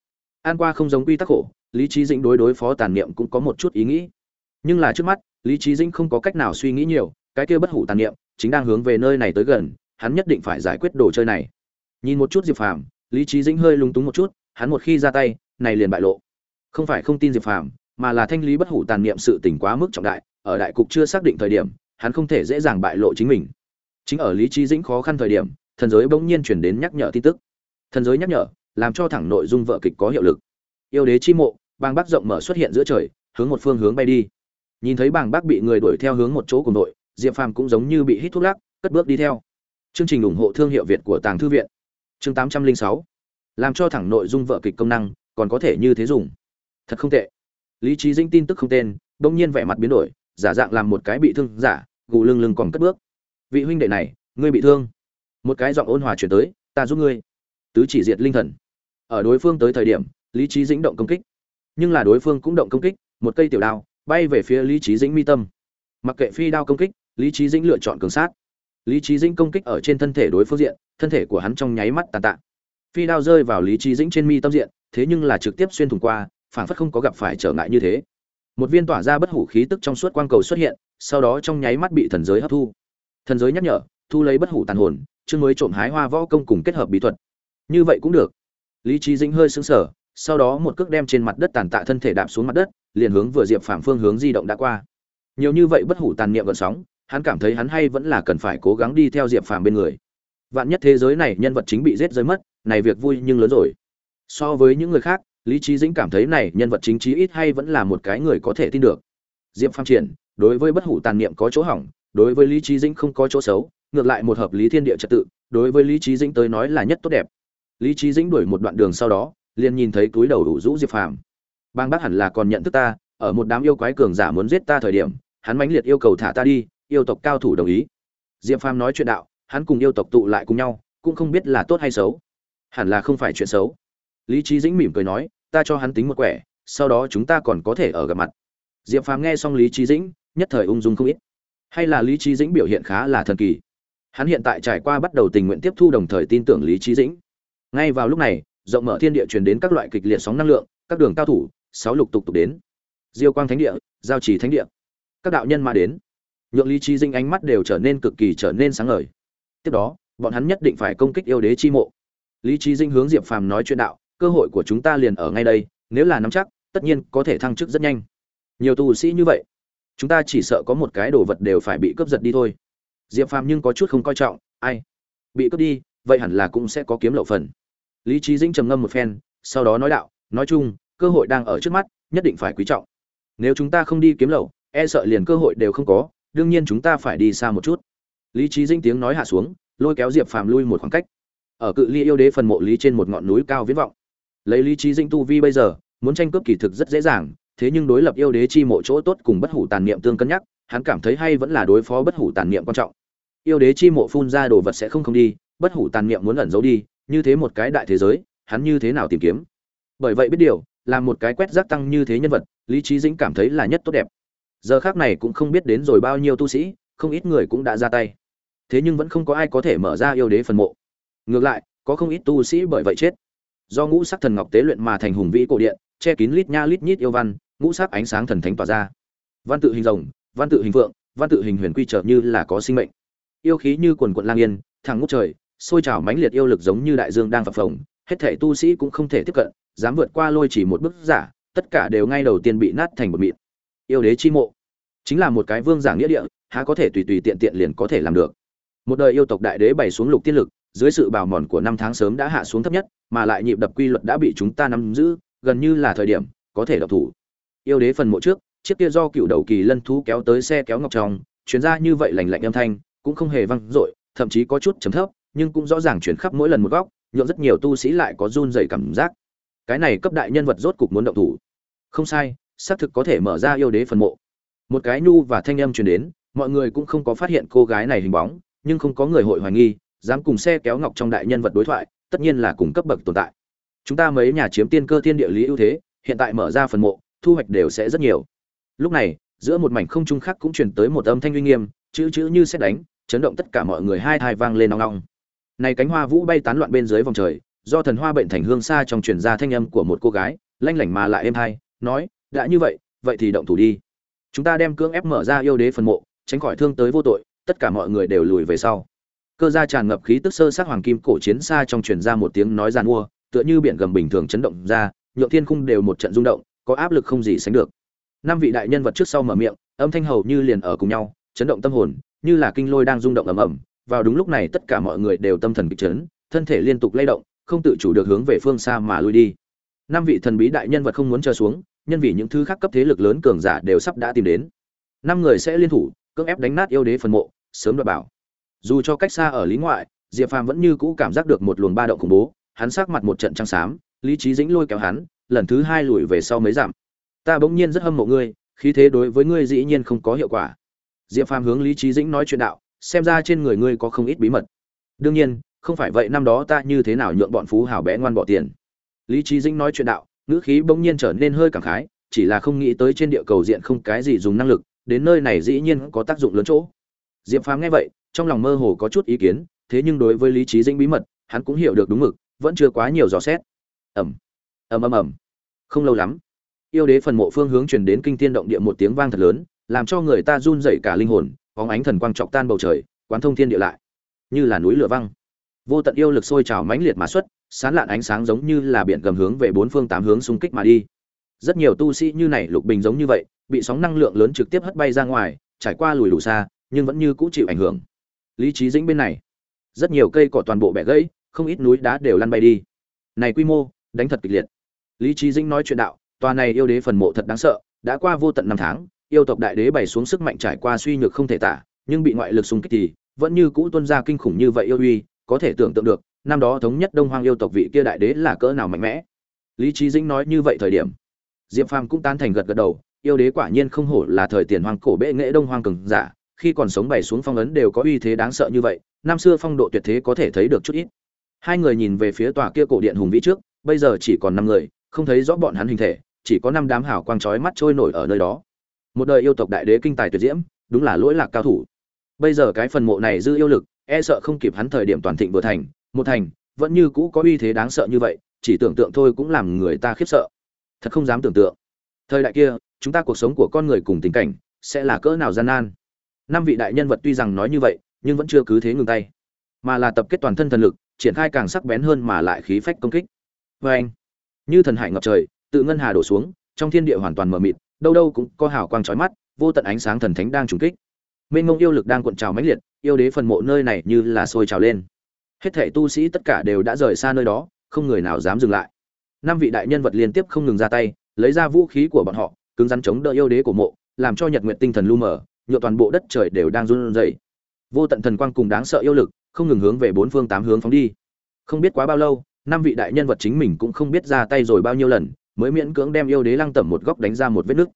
An qua không giống quy tắc khổ, lý trí dĩnh đối đối phó tàn niệm cũng có một chút ý nghĩ. Nhưng là trước mắt, lý trí dĩnh không có cách nào suy nghĩ nhiều, cái kia bất hủ tàn niệm chính đang hướng về nơi này tới gần, hắn nhất định phải giải quyết đồ chơi này. Nhìn một chút diệp phàm, lý trí dĩnh hơi lúng túng một chút, hắn một khi ra tay, này liền bại lộ. Không phải không tin diệp phàm, mà là thanh lý bất hủ tàn niệm sự tình quá mức trọng đại, ở đại cục chưa xác định thời điểm, hắn không thể dễ dàng bại lộ chính mình. Chính ở lý trí dĩnh khó khăn thời điểm, thần giới bỗng nhiên chuyển đến nhắc nhở tin tức. Thần giới nhắc nhở làm cho thẳng nội dung vợ kịch có hiệu lực. Yêu đế chi mộ bang bác rộng mở xuất hiện giữa trời, hướng một phương hướng bay đi. Nhìn thấy bàng bác bị người đuổi theo hướng một chỗ cùng đội, diệp phàm cũng giống như bị hít thuốc lắc, cất bước đi theo. Chương trình ủng hộ thương hiệu việt của tàng thư viện. Chương tám trăm linh sáu. Làm cho thẳng nội dung vợ kịch công năng, còn có thể như thế dùng. Thật không tệ. Lý trí dĩnh tin tức không tên, bỗng nhiên vẻ mặt biến đổi, giả dạng làm một cái bị thương giả, gù lưng lưng còn cất bước. Vị huynh đệ này, ngươi bị thương. Một cái giọng ôn hòa chuyển tới, ta giúp ngươi. Tứ chỉ diệt linh thần ở đối phương tới thời điểm, lý trí dĩnh động công kích. Nhưng là đối phương cũng động công kích, một cây tiểu đao, bay về phía lý trí dĩnh mi tâm. Mặc kệ phi đao công kích, lý trí dĩnh lựa chọn cường sát. Lý trí dĩnh công kích ở trên thân thể đối phương diện, thân thể của hắn trong nháy mắt tàn tạ. Phi đao rơi vào lý trí dĩnh trên mi tâm diện, thế nhưng là trực tiếp xuyên thủng qua phản phất không có gặp phải trở ngại như thế. Một viên tỏa ra bất hủ khí tức trong suốt quang cầu xuất hiện, sau đó trong nháy mắt bị thần giới hấp thu. Thần giới nhắc nhở, thu lấy bất hủ tàn hồn, chương mới trộm hái hoa võ công cùng kết hợp bí thuật. Như vậy cũng được lý trí dĩnh hơi sững sờ, sau đó một cước đem trên mặt đất tàn tạ thân thể đạp xuống mặt đất, liền hướng vừa diệp phàm phương hướng di động đã qua. Nhiều như vậy bất hủ tàn niệm gợn sóng, hắn cảm thấy hắn hay vẫn là cần phải cố gắng đi theo diệp phàm bên người. Vạn nhất thế giới này nhân vật chính bị giết rơi mất, này việc vui nhưng lớn rồi. So với những người khác, lý trí dĩnh cảm thấy này nhân vật chính trí ít hay vẫn là một cái người có thể tin được. Diệp phàm triển, đối với bất hủ tàn niệm có chỗ hỏng, đối với lý trí dĩnh không có chỗ xấu, ngược lại một hợp lý thiên địa trật tự, đối với lý trí dĩnh tới nói là nhất tốt đẹp lý trí dĩnh đuổi một đoạn đường sau đó, liền nhìn thấy túi đầu đủ rũ diệp phàm. Bang bác hẳn là còn nhận thức ta, ở một đám yêu quái cường giả muốn giết ta thời điểm, hắn mãnh liệt yêu cầu thả ta đi, yêu tộc cao thủ đồng ý. Diệp phàm nói chuyện đạo, hắn cùng yêu tộc tụ lại cùng nhau, cũng không biết là tốt hay xấu. Hẳn là không phải chuyện xấu. Lý trí dĩnh mỉm cười nói, ta cho hắn tính một quẻ, sau đó chúng ta còn có thể ở gặp mặt. Diệp phàm nghe xong lý trí dĩnh, nhất thời ung dung không ít. Hay là lý trí dĩnh biểu hiện khá là thần kỳ. Hắn hiện tại trải qua bắt đầu tình nguyện tiếp thu đồng thời tin tưởng lý trí dĩnh ngay vào lúc này, rộng mở thiên địa truyền đến các loại kịch liệt sóng năng lượng, các đường cao thủ, sáu lục tục tục đến. Diêu quang thánh địa, giao trì thánh địa. Các đạo nhân mà đến. Nhượng lý trí dinh ánh mắt đều trở nên cực kỳ trở nên sáng ngời. Tiếp đó, bọn hắn nhất định phải công kích yêu đế chi mộ. Lý trí dinh hướng diệp phàm nói chuyện đạo, cơ hội của chúng ta liền ở ngay đây, nếu là nắm chắc, tất nhiên có thể thăng chức rất nhanh. Nhiều tu sĩ như vậy, chúng ta chỉ sợ có một cái đồ vật đều phải bị cướp giật đi thôi. Diệp phàm nhưng có chút không coi trọng, ai? Bị cướp đi, vậy hẳn là cũng sẽ có kiếm lậu phần lý trí dĩnh trầm ngâm một phen, sau đó nói đạo, nói chung, cơ hội đang ở trước mắt, nhất định phải quý trọng. Nếu chúng ta không đi kiếm lậu e sợ liền cơ hội đều không có, đương nhiên chúng ta phải đi xa một chút. Lý trí dĩnh tiếng nói hạ xuống, lôi kéo diệp phàm lui một khoảng cách. Ở cự ly yêu đế phần mộ lý trên một ngọn núi cao viễn vọng. Lấy lý trí dĩnh tu vi bây giờ, muốn tranh cướp kỳ thực rất dễ dàng, thế nhưng đối lập yêu đế chi mộ chỗ tốt cùng bất hủ tàn niệm tương cân nhắc, hắn cảm thấy hay vẫn là đối phó bất hủ tàn niệm quan trọng. Yêu đế chi mộ phun ra đồ vật sẽ không không đi, bất hủ tàn niệm muốn ẩn giấu đi như thế một cái đại thế giới, hắn như thế nào tìm kiếm? Bởi vậy biết điều, là một cái quét rác tăng như thế nhân vật, lý trí dĩnh cảm thấy là nhất tốt đẹp. Giờ khác này cũng không biết đến rồi bao nhiêu tu sĩ, không ít người cũng đã ra tay. Thế nhưng vẫn không có ai có thể mở ra yêu đế phần mộ. Ngược lại, có không ít tu sĩ bởi vậy chết. Do ngũ sắc thần ngọc tế luyện mà thành hùng vĩ cổ điện, che kín lít nha lít nhít yêu văn, ngũ sắc ánh sáng thần thánh tỏa ra. Văn tự hình rồng, văn tự hình phượng, văn tự hình huyền quy trợ như là có sinh mệnh. Yêu khí như quần quận lang yên, thẳng ngút trời sôi trào mãnh liệt yêu lực giống như đại dương đang phập phồng, hết thảy tu sĩ cũng không thể tiếp cận, dám vượt qua lôi chỉ một bước giả, tất cả đều ngay đầu tiên bị nát thành một mịn. Yêu đế chi mộ, chính là một cái vương giảng nghĩa địa, há có thể tùy tùy tiện tiện liền có thể làm được. Một đời yêu tộc đại đế bày xuống lục tiên lực, dưới sự bào mòn của năm tháng sớm đã hạ xuống thấp nhất, mà lại nhịp đập quy luật đã bị chúng ta nắm giữ, gần như là thời điểm, có thể độc thủ. Yêu đế phần mộ trước, chiếc kia do cựu đầu kỳ lân thú kéo tới xe kéo ngọc trong, chuyến ra như vậy lành lạnh âm thanh, cũng không hề vang dội, thậm chí có chút trầm thấp nhưng cũng rõ ràng chuyển khắp mỗi lần một góc nhộn rất nhiều tu sĩ lại có run dày cảm giác. Cái này cấp đại nhân vật rốt cục muốn động thủ. Không sai, xác thực có thể mở ra yêu đế phần mộ. Một cái nhu và thanh âm truyền đến, mọi người cũng không có phát hiện cô gái này hình bóng, nhưng không có người hội hoài nghi, dám cùng xe kéo ngọc trong đại nhân vật đối thoại, tất nhiên là cùng cấp bậc tồn tại. Chúng ta mấy nhà chiếm tiên cơ thiên địa lý ưu thế, hiện tại mở ra phần mộ, thu hoạch đều sẽ rất nhiều. Lúc này, giữa một mảnh không trung khác cũng truyền tới một âm thanh uy nghiêm, chữ chữ như xét đánh, chấn động tất cả mọi người, hai thai vang lên nong nong này cánh hoa vũ bay tán loạn bên dưới vòng trời, do thần hoa bệnh thành hương xa trong truyền ra thanh âm của một cô gái, lanh lảnh mà lại êm hai nói, đã như vậy vậy thì động thủ đi. Chúng ta đem cưỡng ép mở ra yêu đế phần mộ, tránh khỏi thương tới vô tội, tất cả mọi người đều lùi về sau. Cơ gia tràn ngập khí tức sơ sát hoàng kim cổ chiến xa trong truyền ra một tiếng nói giàn mua, tựa như biển gầm bình thường chấn động ra, nhượng thiên khung đều một trận rung động, có áp lực không gì sánh được. Năm vị đại nhân vật trước sau mở miệng, âm thanh hầu như liền ở cùng nhau, chấn động tâm hồn, như là kinh lôi đang rung động ầm ầm vào đúng lúc này tất cả mọi người đều tâm thần kịch chấn, thân thể liên tục lay động, không tự chủ được hướng về phương xa mà lui đi. Năm vị thần bí đại nhân vật không muốn chờ xuống, nhân vì những thứ khác cấp thế lực lớn cường giả đều sắp đã tìm đến. Năm người sẽ liên thủ, cưỡng ép đánh nát yêu đế phần mộ, sớm đoạt bảo. Dù cho cách xa ở lý ngoại, diệp phàm vẫn như cũ cảm giác được một luồng ba động khủng bố, hắn sắc mặt một trận trắng xám, lý trí dĩnh lôi kéo hắn, lần thứ hai lùi về sau mấy dặm. Ta bỗng nhiên rất hâm mộ ngươi, khí thế đối với ngươi dĩ nhiên không có hiệu quả. Diệp phàm hướng lý trí dĩnh nói chuyện đạo xem ra trên người ngươi có không ít bí mật. Đương nhiên, không phải vậy năm đó ta như thế nào nhượng bọn phú hào bé ngoan bỏ tiền. Lý trí dĩnh nói chuyện đạo, ngữ khí bỗng nhiên trở nên hơi cảm khái, chỉ là không nghĩ tới trên địa cầu diện không cái gì dùng năng lực, đến nơi này dĩ nhiên có tác dụng lớn chỗ. Diệp phàm nghe vậy, trong lòng mơ hồ có chút ý kiến, thế nhưng đối với lý trí dĩnh bí mật, hắn cũng hiểu được đúng mực, vẫn chưa quá nhiều dò xét. Ẩm ầm ầm ầm. Không lâu lắm, yêu đế phần mộ phương hướng truyền đến kinh thiên động địa một tiếng vang thật lớn, làm cho người ta run rẩy cả linh hồn bóng ánh thần quang trọc tan bầu trời, quán thông thiên địa lại. Như là núi lửa văng. Vô tận yêu lực sôi trào mãnh liệt mà xuất, sán lạn ánh sáng giống như là biển gầm hướng về bốn phương tám hướng xung kích mà đi. Rất nhiều tu sĩ như này lục bình giống như vậy, bị sóng năng lượng lớn trực tiếp hất bay ra ngoài, trải qua lùi đủ xa, nhưng vẫn như cũ chịu ảnh hưởng. Lý trí dĩnh bên này, rất nhiều cây cỏ toàn bộ bẻ gãy, không ít núi đá đều lăn bay đi. Này quy mô, đánh thật kịch liệt. Lý trí dĩnh nói chuyện đạo, tòa này yêu đế phần mộ thật đáng sợ, đã qua vô tận năm tháng yêu tộc đại đế bày xuống sức mạnh trải qua suy nhược không thể tả, nhưng bị ngoại lực xung kích thì vẫn như cũ tuân ra kinh khủng như vậy yêu uy, có thể tưởng tượng được, năm đó thống nhất đông hoang yêu tộc vị kia đại đế là cỡ nào mạnh mẽ. Lý trí dĩnh nói như vậy thời điểm, diệp phàm cũng tán thành gật gật đầu, yêu đế quả nhiên không hổ là thời tiền hoang cổ bệ nghệ đông hoang cường giả, khi còn sống bày xuống phong ấn đều có uy thế đáng sợ như vậy, năm xưa phong độ tuyệt thế có thể thấy được chút ít. Hai người nhìn về phía tòa kia cổ điện hùng vĩ trước, bây giờ chỉ còn năm người, không thấy rõ bọn hắn hình thể, chỉ có năm đám hảo quang chói mắt trôi nổi ở nơi đó một đời yêu tộc đại đế kinh tài tuyệt diễm, đúng là lỗi lạc cao thủ. Bây giờ cái phần mộ này dư yêu lực e sợ không kịp hắn thời điểm toàn thịnh vừa thành, một thành, vẫn như cũ có uy thế đáng sợ như vậy, chỉ tưởng tượng thôi cũng làm người ta khiếp sợ. Thật không dám tưởng tượng. Thời đại kia, chúng ta cuộc sống của con người cùng tình cảnh, sẽ là cỡ nào gian nan? Năm vị đại nhân vật tuy rằng nói như vậy, nhưng vẫn chưa cứ thế ngừng tay. Mà là tập kết toàn thân thần lực, triển khai càng sắc bén hơn mà lại khí phách công kích. Vê anh như thần hải ngập trời, tự ngân hà đổ xuống, trong thiên địa hoàn toàn mờ mịt đâu đâu cũng có hào quang chói mắt, vô tận ánh sáng thần thánh đang trùng kích. Mênh mông yêu lực đang cuộn trào mãnh liệt, yêu đế phần mộ nơi này như là sôi trào lên. Hết thảy tu sĩ tất cả đều đã rời xa nơi đó, không người nào dám dừng lại. Năm vị đại nhân vật liên tiếp không ngừng ra tay, lấy ra vũ khí của bọn họ, cứng rắn chống đỡ yêu đế của mộ, làm cho nhật nguyện tinh thần lu mờ, nhựa toàn bộ đất trời đều đang run rẩy. Vô tận thần quang cùng đáng sợ yêu lực, không ngừng hướng về bốn phương tám hướng phóng đi. Không biết quá bao lâu, năm vị đại nhân vật chính mình cũng không biết ra tay rồi bao nhiêu lần mới miễn cưỡng đem yêu đế lăng tẩm một góc đánh ra một vết nứt.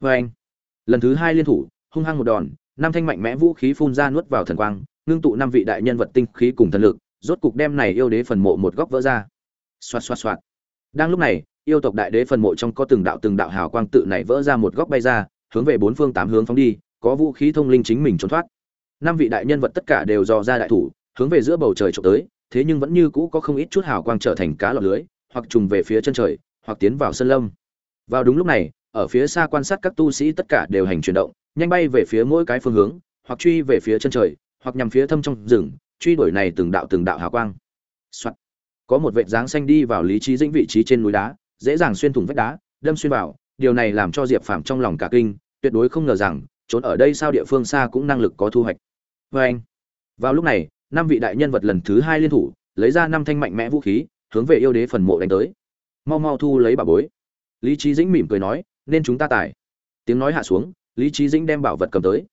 Và anh, lần thứ hai liên thủ, hung hăng một đòn, năm thanh mạnh mẽ vũ khí phun ra nuốt vào thần quang, ngưng tụ năm vị đại nhân vật tinh khí cùng thần lực, rốt cục đem này yêu đế phần mộ một góc vỡ ra. Xoạt xoạt xoạt. Đang lúc này, yêu tộc đại đế phần mộ trong có từng đạo từng đạo hào quang tự này vỡ ra một góc bay ra, hướng về bốn phương tám hướng phóng đi, có vũ khí thông linh chính mình trốn thoát. Năm vị đại nhân vật tất cả đều dò ra đại thủ, hướng về giữa bầu trời trộm tới, thế nhưng vẫn như cũ có không ít chút hào quang trở thành cá lọt lưới, hoặc trùng về phía chân trời hoặc tiến vào sân lâm. Vào đúng lúc này, ở phía xa quan sát các tu sĩ tất cả đều hành chuyển động, nhanh bay về phía mỗi cái phương hướng, hoặc truy về phía chân trời, hoặc nhằm phía thâm trong rừng, truy đuổi này từng đạo từng đạo hào quang、Soạn. có một vệt dáng xanh đi vào lý trí dĩnh vị trí trên núi đá, dễ dàng xuyên thủng vách đá, đâm xuyên vào, điều này làm cho diệp phàm trong lòng cả kinh, tuyệt đối không ngờ rằng, trốn ở đây sao địa phương xa cũng năng lực có thu hoạch. Vê anh, vào lúc này, năm vị đại nhân vật lần thứ hai liên thủ, lấy ra năm thanh mạnh mẽ vũ khí, hướng về yêu đế phần mộ đánh tới mau mau thu lấy bảo bối. Lý trí dĩnh mỉm cười nói, nên chúng ta tải tiếng nói hạ xuống, lý trí dĩnh đem bảo vật cầm tới.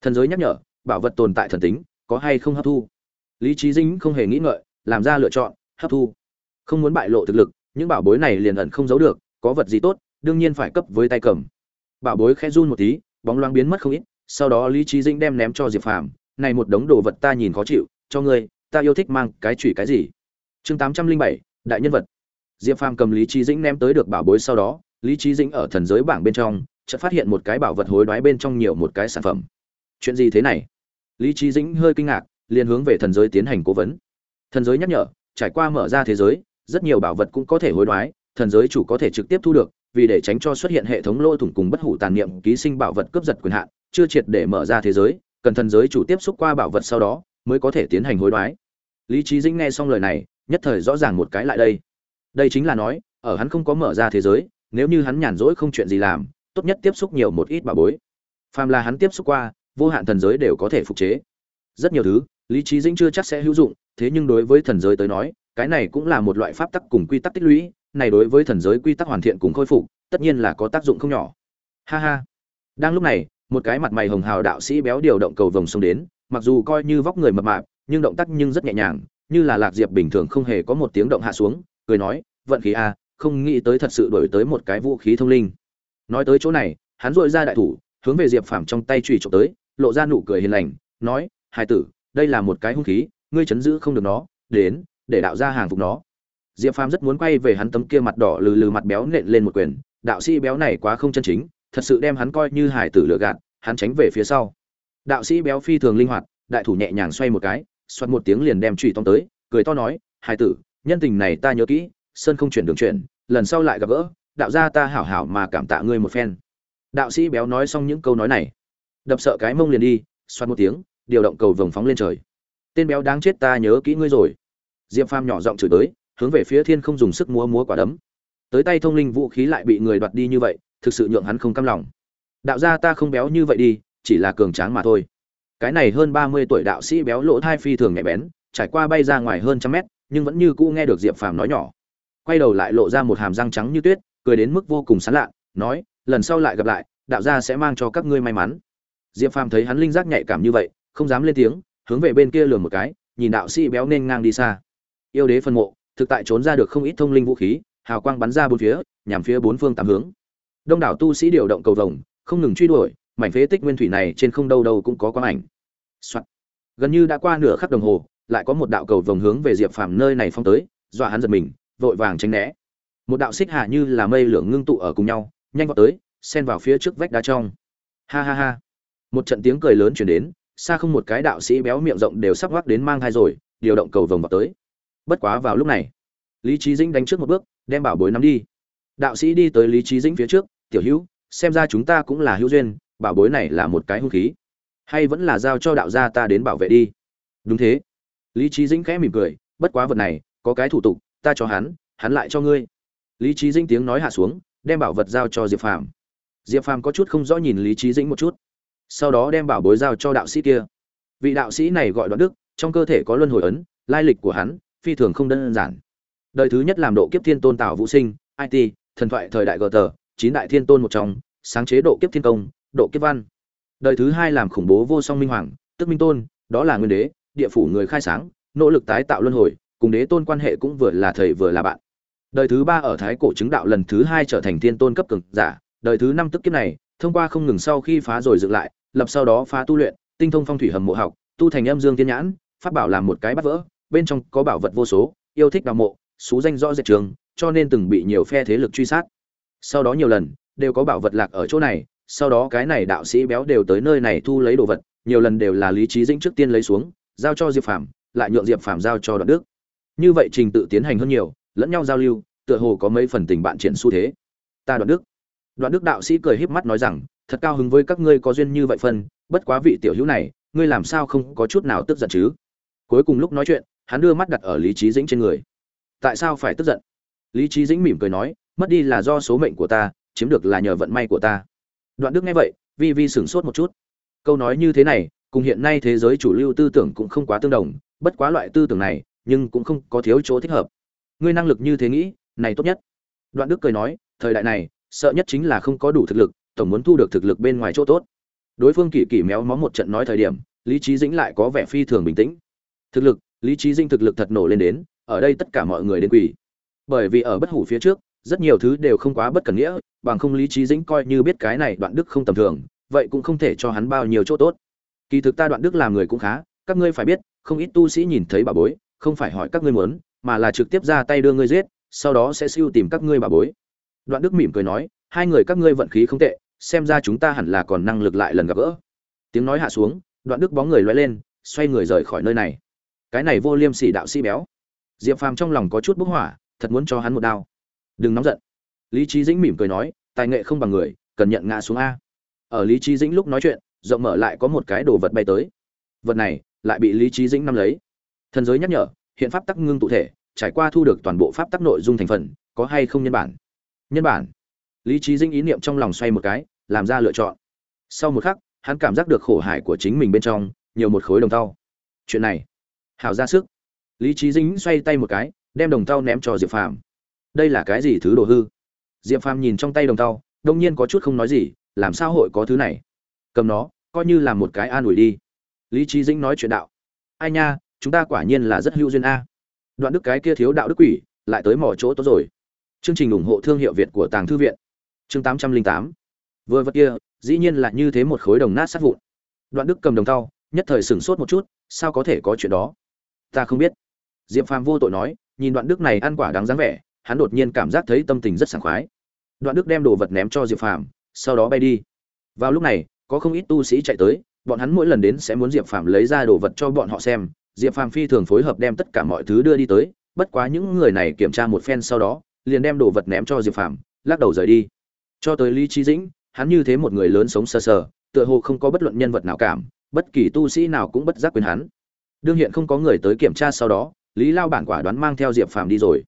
Thần giới nhắc nhở, bảo vật tồn tại thần tính, có hay không hấp thu? Lý trí dĩnh không hề nghĩ ngợi, làm ra lựa chọn, hấp thu. Không muốn bại lộ thực lực, những bảo bối này liền ẩn không giấu được, có vật gì tốt, đương nhiên phải cấp với tay cầm. Bảo bối khẽ run một tí, bóng loáng biến mất không ít, sau đó lý trí dĩnh đem ném cho diệp phàm, này một đống đồ vật ta nhìn khó chịu, cho ngươi, ta yêu thích mang cái chùy cái gì? Chương tám trăm linh bảy, đại nhân vật diệp phàm cầm lý trí dĩnh ném tới được bảo bối sau đó, lý trí dĩnh ở thần giới bảng bên trong, chợt phát hiện một cái bảo vật hối đoái bên trong nhiều một cái sản phẩm. Chuyện gì thế này? Lý trí dĩnh hơi kinh ngạc, liền hướng về thần giới tiến hành cố vấn. Thần giới nhắc nhở, trải qua mở ra thế giới, rất nhiều bảo vật cũng có thể hối đoái, thần giới chủ có thể trực tiếp thu được, vì để tránh cho xuất hiện hệ thống lỗ thủng cùng bất hủ tàn niệm ký sinh bảo vật cướp giật quyền hạn, chưa triệt để mở ra thế giới, cần thần giới chủ tiếp xúc qua bảo vật sau đó, mới có thể tiến hành hối đoái. Lý trí dĩnh nghe xong lời này, nhất thời rõ ràng một cái lại đây đây chính là nói, ở hắn không có mở ra thế giới, nếu như hắn nhàn rỗi không chuyện gì làm, tốt nhất tiếp xúc nhiều một ít bà bối. Phàm là hắn tiếp xúc qua, vô hạn thần giới đều có thể phục chế. Rất nhiều thứ, lý trí dĩnh chưa chắc sẽ hữu dụng, thế nhưng đối với thần giới tới nói, cái này cũng là một loại pháp tắc cùng quy tắc tích lũy, này đối với thần giới quy tắc hoàn thiện cùng khôi phục, tất nhiên là có tác dụng không nhỏ. Ha ha. Đang lúc này, một cái mặt mày hồng hào đạo sĩ béo điều động cầu vồng xông đến, mặc dù coi như vóc người mập mạp, nhưng động tác nhưng rất nhẹ nhàng, như là lạc diệp bình thường không hề có một tiếng động hạ xuống cười nói, vận khí a, không nghĩ tới thật sự đổi tới một cái vũ khí thông linh. Nói tới chỗ này, hắn dội ra đại thủ, hướng về diệp phàm trong tay trùy trộm tới, lộ ra nụ cười hiền lành, nói hai tử, đây là một cái hung khí, ngươi chấn giữ không được nó, đến, để đạo ra hàng phục nó. Diệp phàm rất muốn quay về hắn tấm kia mặt đỏ lừ lừ mặt béo nện lên một quyền, đạo sĩ béo này quá không chân chính, thật sự đem hắn coi như hải tử lựa gạt, hắn tránh về phía sau. Đạo sĩ béo phi thường linh hoạt, đại thủ nhẹ nhàng xoay một cái xoát một tiếng liền đem trùy tông tới, cười to nói, hải tử nhân tình này ta nhớ kỹ, sơn không chuyển đường chuyển, lần sau lại gặp gỡ, đạo gia ta hảo hảo mà cảm tạ ngươi một phen. Đạo sĩ béo nói xong những câu nói này. Đập sợ cái mông liền đi xoắn một tiếng, điều động cầu vồng phóng lên trời. Tên béo đáng chết ta nhớ kỹ ngươi rồi. Diệp phàm nhỏ giọng chửi tới, hướng về phía thiên không dùng sức múa múa quả đấm. Tới tay thông linh vũ khí lại bị người đoạt đi như vậy, thực sự nhượng hắn không cam lòng. Đạo gia ta không béo như vậy đi, chỉ là cường tráng mà thôi. Cái này hơn ba mươi tuổi đạo sĩ béo lỗ thai phi thường nhạy bén, trải qua bay ra ngoài hơn trăm mét nhưng vẫn như cũ nghe được diệp phàm nói nhỏ. Quay đầu lại lộ ra một hàm răng trắng như tuyết, cười đến mức vô cùng sán lạ nói, lần sau lại gặp lại, đạo gia sẽ mang cho các ngươi may mắn. Diệp phàm thấy hắn linh giác nhạy cảm như vậy, không dám lên tiếng, hướng về bên kia lườm một cái, nhìn đạo sĩ béo nên ngang đi xa. Yêu đế phân mộ, thực tại trốn ra được không ít thông linh vũ khí, hào quang bắn ra bốn phía, nhằm phía bốn phương tám hướng. Đông đảo tu sĩ điều động cầu vồng, không ngừng truy đuổi, mảnh phế tích nguyên thủy này trên không đâu đâu cũng có quang ảnh、Soạn. gần như đã qua nửa khắc đồng hồ lại có một đạo cầu vồng hướng về diệp phàm nơi này phong tới, dọa hắn giật mình, vội vàng tránh né. Một đạo xích hạ như là mây lửa ngưng tụ ở cùng nhau, nhanh vào tới, xen vào phía trước vách đá trong. Ha ha ha. Một trận tiếng cười lớn chuyển đến, xa không một cái đạo sĩ béo miệng rộng đều sắp hoắc đến mang thai rồi, điều động cầu vồng vào tới. Bất quá vào lúc này, lý trí dĩnh đánh trước một bước, đem bảo bối nắm đi. Đạo sĩ đi tới lý trí dĩnh phía trước, tiểu hữu, xem ra chúng ta cũng là hữu duyên, bảo bối này là một cái hung khí. Hay vẫn là giao cho đạo gia ta đến bảo vệ đi. Đúng thế lý trí dĩnh khẽ mỉm cười, bất quá vật này, có cái thủ tục, ta cho hắn hắn lại cho ngươi. Lý trí dĩnh tiếng nói hạ xuống, đem bảo vật giao cho diệp phàm. Diệp phàm có chút không rõ nhìn lý trí dĩnh một chút. Sau đó đem bảo bối giao cho đạo sĩ kia. Vị đạo sĩ này gọi đoạn đức, trong cơ thể có luân hồi ấn, lai lịch của hắn, phi thường không đơn giản. Đời thứ nhất làm độ kiếp thiên tôn tào vũ sinh it thần thoại thời đại gờ tờ chín đại thiên tôn một trong, sáng chế độ kiếp thiên công, độ kiếp văn. Đời thứ hai làm khủng bố vô song minh hoàng, tức minh tôn, đó là nguyên đế địa phủ người khai sáng, nỗ lực tái tạo luân hồi, cùng đế tôn quan hệ cũng vừa là thầy vừa là bạn. Đời thứ ba ở thái cổ chứng đạo lần thứ hai trở thành thiên tôn cấp cực giả, đời thứ năm tức kiếp này, thông qua không ngừng sau khi phá rồi dựng lại, lập sau đó phá tu luyện, tinh thông phong thủy hầm mộ học, tu thành âm dương tiên nhãn phát bảo làm một cái bắt vỡ, bên trong có bảo vật vô số, yêu thích đào mộ, xú danh rõ rệt trường, cho nên từng bị nhiều phe thế lực truy sát. Sau đó nhiều lần, đều có bảo vật lạc ở chỗ này, sau đó cái này đạo sĩ béo đều tới nơi này thu lấy đồ vật, nhiều lần đều là lý trí dĩnh trước tiên lấy xuống giao cho diệp phàm, lại nhượng diệp phàm giao cho đoạn đức. Như vậy trình tự tiến hành hơn nhiều, lẫn nhau giao lưu, tựa hồ có mấy phần tình bạn triển xu thế. Ta đoạn đức. Đoạn đức đạo sĩ cười híp mắt nói rằng, thật cao hứng với các ngươi có duyên như vậy phân, bất quá vị tiểu hữu này, ngươi làm sao không có chút nào tức giận chứ? Cuối cùng lúc nói chuyện, hắn đưa mắt đặt ở lý trí dĩnh trên người. Tại sao phải tức giận? Lý trí dĩnh mỉm cười nói, mất đi là do số mệnh của ta, chiếm được là nhờ vận may của ta. Đoạn đức nghe vậy, vi vi sửng sốt một chút. Câu nói như thế này cùng hiện nay thế giới chủ lưu tư tưởng cũng không quá tương đồng, bất quá loại tư tưởng này, nhưng cũng không có thiếu chỗ thích hợp. Ngươi năng lực như thế nghĩ, này tốt nhất. Đoạn đức cười nói, thời đại này, sợ nhất chính là không có đủ thực lực, tổng muốn thu được thực lực bên ngoài chỗ tốt. Đối phương kỳ kỳ méo mó một trận nói thời điểm, lý Chí dĩnh lại có vẻ phi thường bình tĩnh. Thực lực, lý Chí dĩnh thực lực thật nổ lên đến, ở đây tất cả mọi người đến quỷ. bởi vì ở bất hủ phía trước, rất nhiều thứ đều không quá bất cần nghĩa, bằng không lý Chí dĩnh coi như biết cái này đoạn đức không tầm thường, vậy cũng không thể cho hắn bao nhiêu chỗ tốt kỳ thực ta đoạn đức làm người cũng khá, các ngươi phải biết, không ít tu sĩ nhìn thấy bà bối, không phải hỏi các ngươi muốn, mà là trực tiếp ra tay đưa ngươi giết, sau đó sẽ siêu tìm các ngươi bà bối. Đoạn đức mỉm cười nói, hai người các ngươi vận khí không tệ, xem ra chúng ta hẳn là còn năng lực lại lần gặp gỡ. Tiếng nói hạ xuống, đoạn đức bóng người loay lên, xoay người rời khỏi nơi này. Cái này vô liêm sỉ đạo sĩ béo. Diệp phàm trong lòng có chút bức hỏa, thật muốn cho hắn một đao. Đừng nóng giận. Lý trí dĩnh mỉm cười nói, tài nghệ không bằng người, cần nhận ngã xuống a. Ở lý trí dĩnh lúc nói chuyện rộng mở lại có một cái đồ vật bay tới. Vật này lại bị lý trí dĩnh nắm lấy. Thần giới nhắc nhở hiện pháp tắc ngưng tụ thể trải qua thu được toàn bộ pháp tắc nội dung thành phần có hay không nhân bản? Nhân bản. Lý trí dĩnh ý niệm trong lòng xoay một cái làm ra lựa chọn. Sau một khắc hắn cảm giác được khổ hải của chính mình bên trong nhiều một khối đồng thau. chuyện này hảo ra sức. Lý trí dĩnh xoay tay một cái đem đồng thau ném cho diệp phàm. Đây là cái gì thứ đồ hư? Diệp phàm nhìn trong tay đồng thau, đông nhiên có chút không nói gì làm sao hội có thứ này? Cầm nó coi như là một cái an ủi đi lý trí dĩnh nói chuyện đạo ai nha chúng ta quả nhiên là rất hữu duyên a đoạn đức cái kia thiếu đạo đức quỷ lại tới mỏ chỗ tốt rồi Chương trình ủng hộ thương hiệu Việt của Tàng thư viện. Chương 808. Vừa vật kia, dĩ nhiên là như thế một khối đồng nát sát vụn. Đoạn Đức cầm đồng thau, nhất thời sửng sốt một chút, sao có thể có chuyện đó? Ta không biết. Diệp Phàm vô tội nói, nhìn Đoạn Đức này ăn quả đáng dáng vẻ, hắn đột nhiên cảm giác thấy tâm tình rất sảng khoái. Đoạn Đức đem đồ vật ném cho Diệp Phàm, sau đó bay đi. Vào lúc này, có không ít tu sĩ chạy tới, bọn hắn mỗi lần đến sẽ muốn Diệp Phàm lấy ra đồ vật cho bọn họ xem, Diệp Phàm phi thường phối hợp đem tất cả mọi thứ đưa đi tới, bất quá những người này kiểm tra một phen sau đó, liền đem đồ vật ném cho Diệp Phàm, lắc đầu rời đi. Cho tới Lý Chí Dĩnh, hắn như thế một người lớn sống sờ sờ, tựa hồ không có bất luận nhân vật nào cảm, bất kỳ tu sĩ nào cũng bất giác quên hắn. Đương hiện không có người tới kiểm tra sau đó, Lý Lao bản quả đoán mang theo Diệp Phàm đi rồi.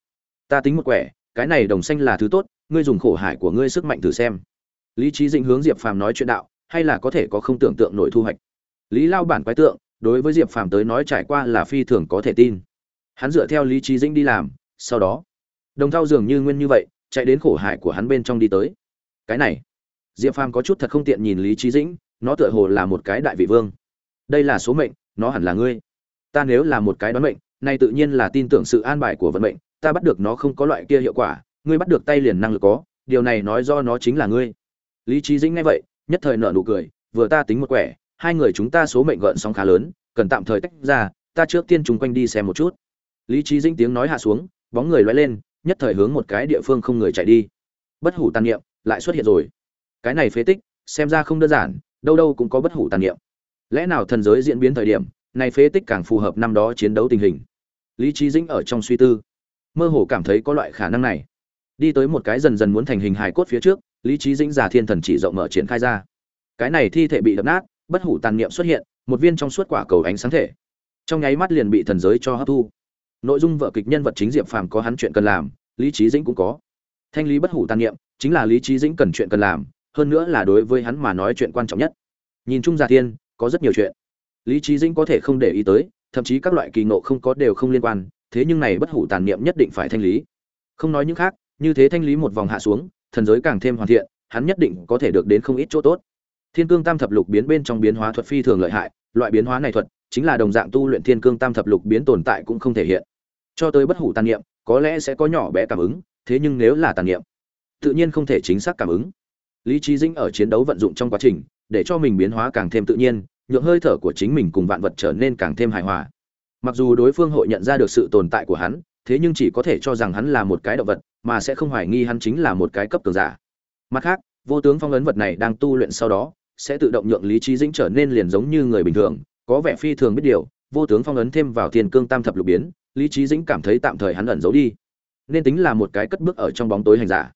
Ta tính một quẻ, cái này đồng xanh là thứ tốt, ngươi dùng khổ hải của ngươi sức mạnh thử xem. Lý Chí Dĩnh hướng Diệp Phàm nói chuyện đạo, hay là có thể có không tưởng tượng nổi thu hoạch. Lý Lao bản quái tượng, đối với Diệp Phàm tới nói trải qua là phi thường có thể tin. Hắn dựa theo Lý trí Dĩnh đi làm, sau đó, đồng thao dường như nguyên như vậy, chạy đến khổ hải của hắn bên trong đi tới. Cái này, Diệp Phàm có chút thật không tiện nhìn Lý trí Dĩnh, nó tựa hồ là một cái đại vị vương. Đây là số mệnh, nó hẳn là ngươi. Ta nếu là một cái đoán mệnh, này tự nhiên là tin tưởng sự an bài của vận mệnh, ta bắt được nó không có loại kia hiệu quả, ngươi bắt được tay liền năng lực có, điều này nói do nó chính là ngươi. Lý trí Dĩnh nghe vậy, nhất thời nở nụ cười, vừa ta tính một quẻ, hai người chúng ta số mệnh gợn sóng khá lớn, cần tạm thời tách ra, ta trước tiên chúng quanh đi xem một chút. Lý Chí Dĩnh tiếng nói hạ xuống, bóng người lóe lên, nhất thời hướng một cái địa phương không người chạy đi. Bất hủ tàn niệm lại xuất hiện rồi. Cái này phế tích, xem ra không đơn giản, đâu đâu cũng có bất hủ tàn niệm. Lẽ nào thần giới diễn biến thời điểm, này phế tích càng phù hợp năm đó chiến đấu tình hình. Lý Chí Dĩnh ở trong suy tư, mơ hồ cảm thấy có loại khả năng này. Đi tới một cái dần dần muốn thành hình hài cốt phía trước, Lý trí Dĩnh giả thiên thần chỉ rộng mở triển khai ra. Cái này thi thể bị đập nát, bất hủ tàn niệm xuất hiện, một viên trong suốt quả cầu ánh sáng thể. Trong nháy mắt liền bị thần giới cho hấp thu. Nội dung vở kịch nhân vật chính Diệp Phàm có hắn chuyện cần làm, Lý trí Dĩnh cũng có. Thanh lý bất hủ tàn niệm, chính là Lý trí Dĩnh cần chuyện cần làm, hơn nữa là đối với hắn mà nói chuyện quan trọng nhất. Nhìn chung giả thiên, có rất nhiều chuyện. Lý trí Dĩnh có thể không để ý tới, thậm chí các loại kỳ ngộ không có đều không liên quan, thế nhưng này bất hủ tàn niệm nhất định phải thanh lý. Không nói những khác, như thế thanh lý một vòng hạ xuống, thần giới càng thêm hoàn thiện, hắn nhất định có thể được đến không ít chỗ tốt. Thiên Cương Tam Thập Lục biến bên trong biến hóa thuật phi thường lợi hại, loại biến hóa này thuật chính là đồng dạng tu luyện Thiên Cương Tam Thập Lục biến tồn tại cũng không thể hiện. Cho tới bất hủ tàn niệm, có lẽ sẽ có nhỏ bé cảm ứng, thế nhưng nếu là tàn niệm, tự nhiên không thể chính xác cảm ứng. Lý Chí Dĩnh ở chiến đấu vận dụng trong quá trình, để cho mình biến hóa càng thêm tự nhiên, nhượng hơi thở của chính mình cùng vạn vật trở nên càng thêm hài hòa. Mặc dù đối phương hội nhận ra được sự tồn tại của hắn, thế nhưng chỉ có thể cho rằng hắn là một cái động vật, mà sẽ không hoài nghi hắn chính là một cái cấp cường giả. Mặt khác, vô tướng phong ấn vật này đang tu luyện sau đó, sẽ tự động nhượng lý trí dĩnh trở nên liền giống như người bình thường, có vẻ phi thường biết điều, vô tướng phong ấn thêm vào thiên cương tam thập lục biến, lý trí dĩnh cảm thấy tạm thời hắn ẩn giấu đi, nên tính là một cái cất bước ở trong bóng tối hành giả.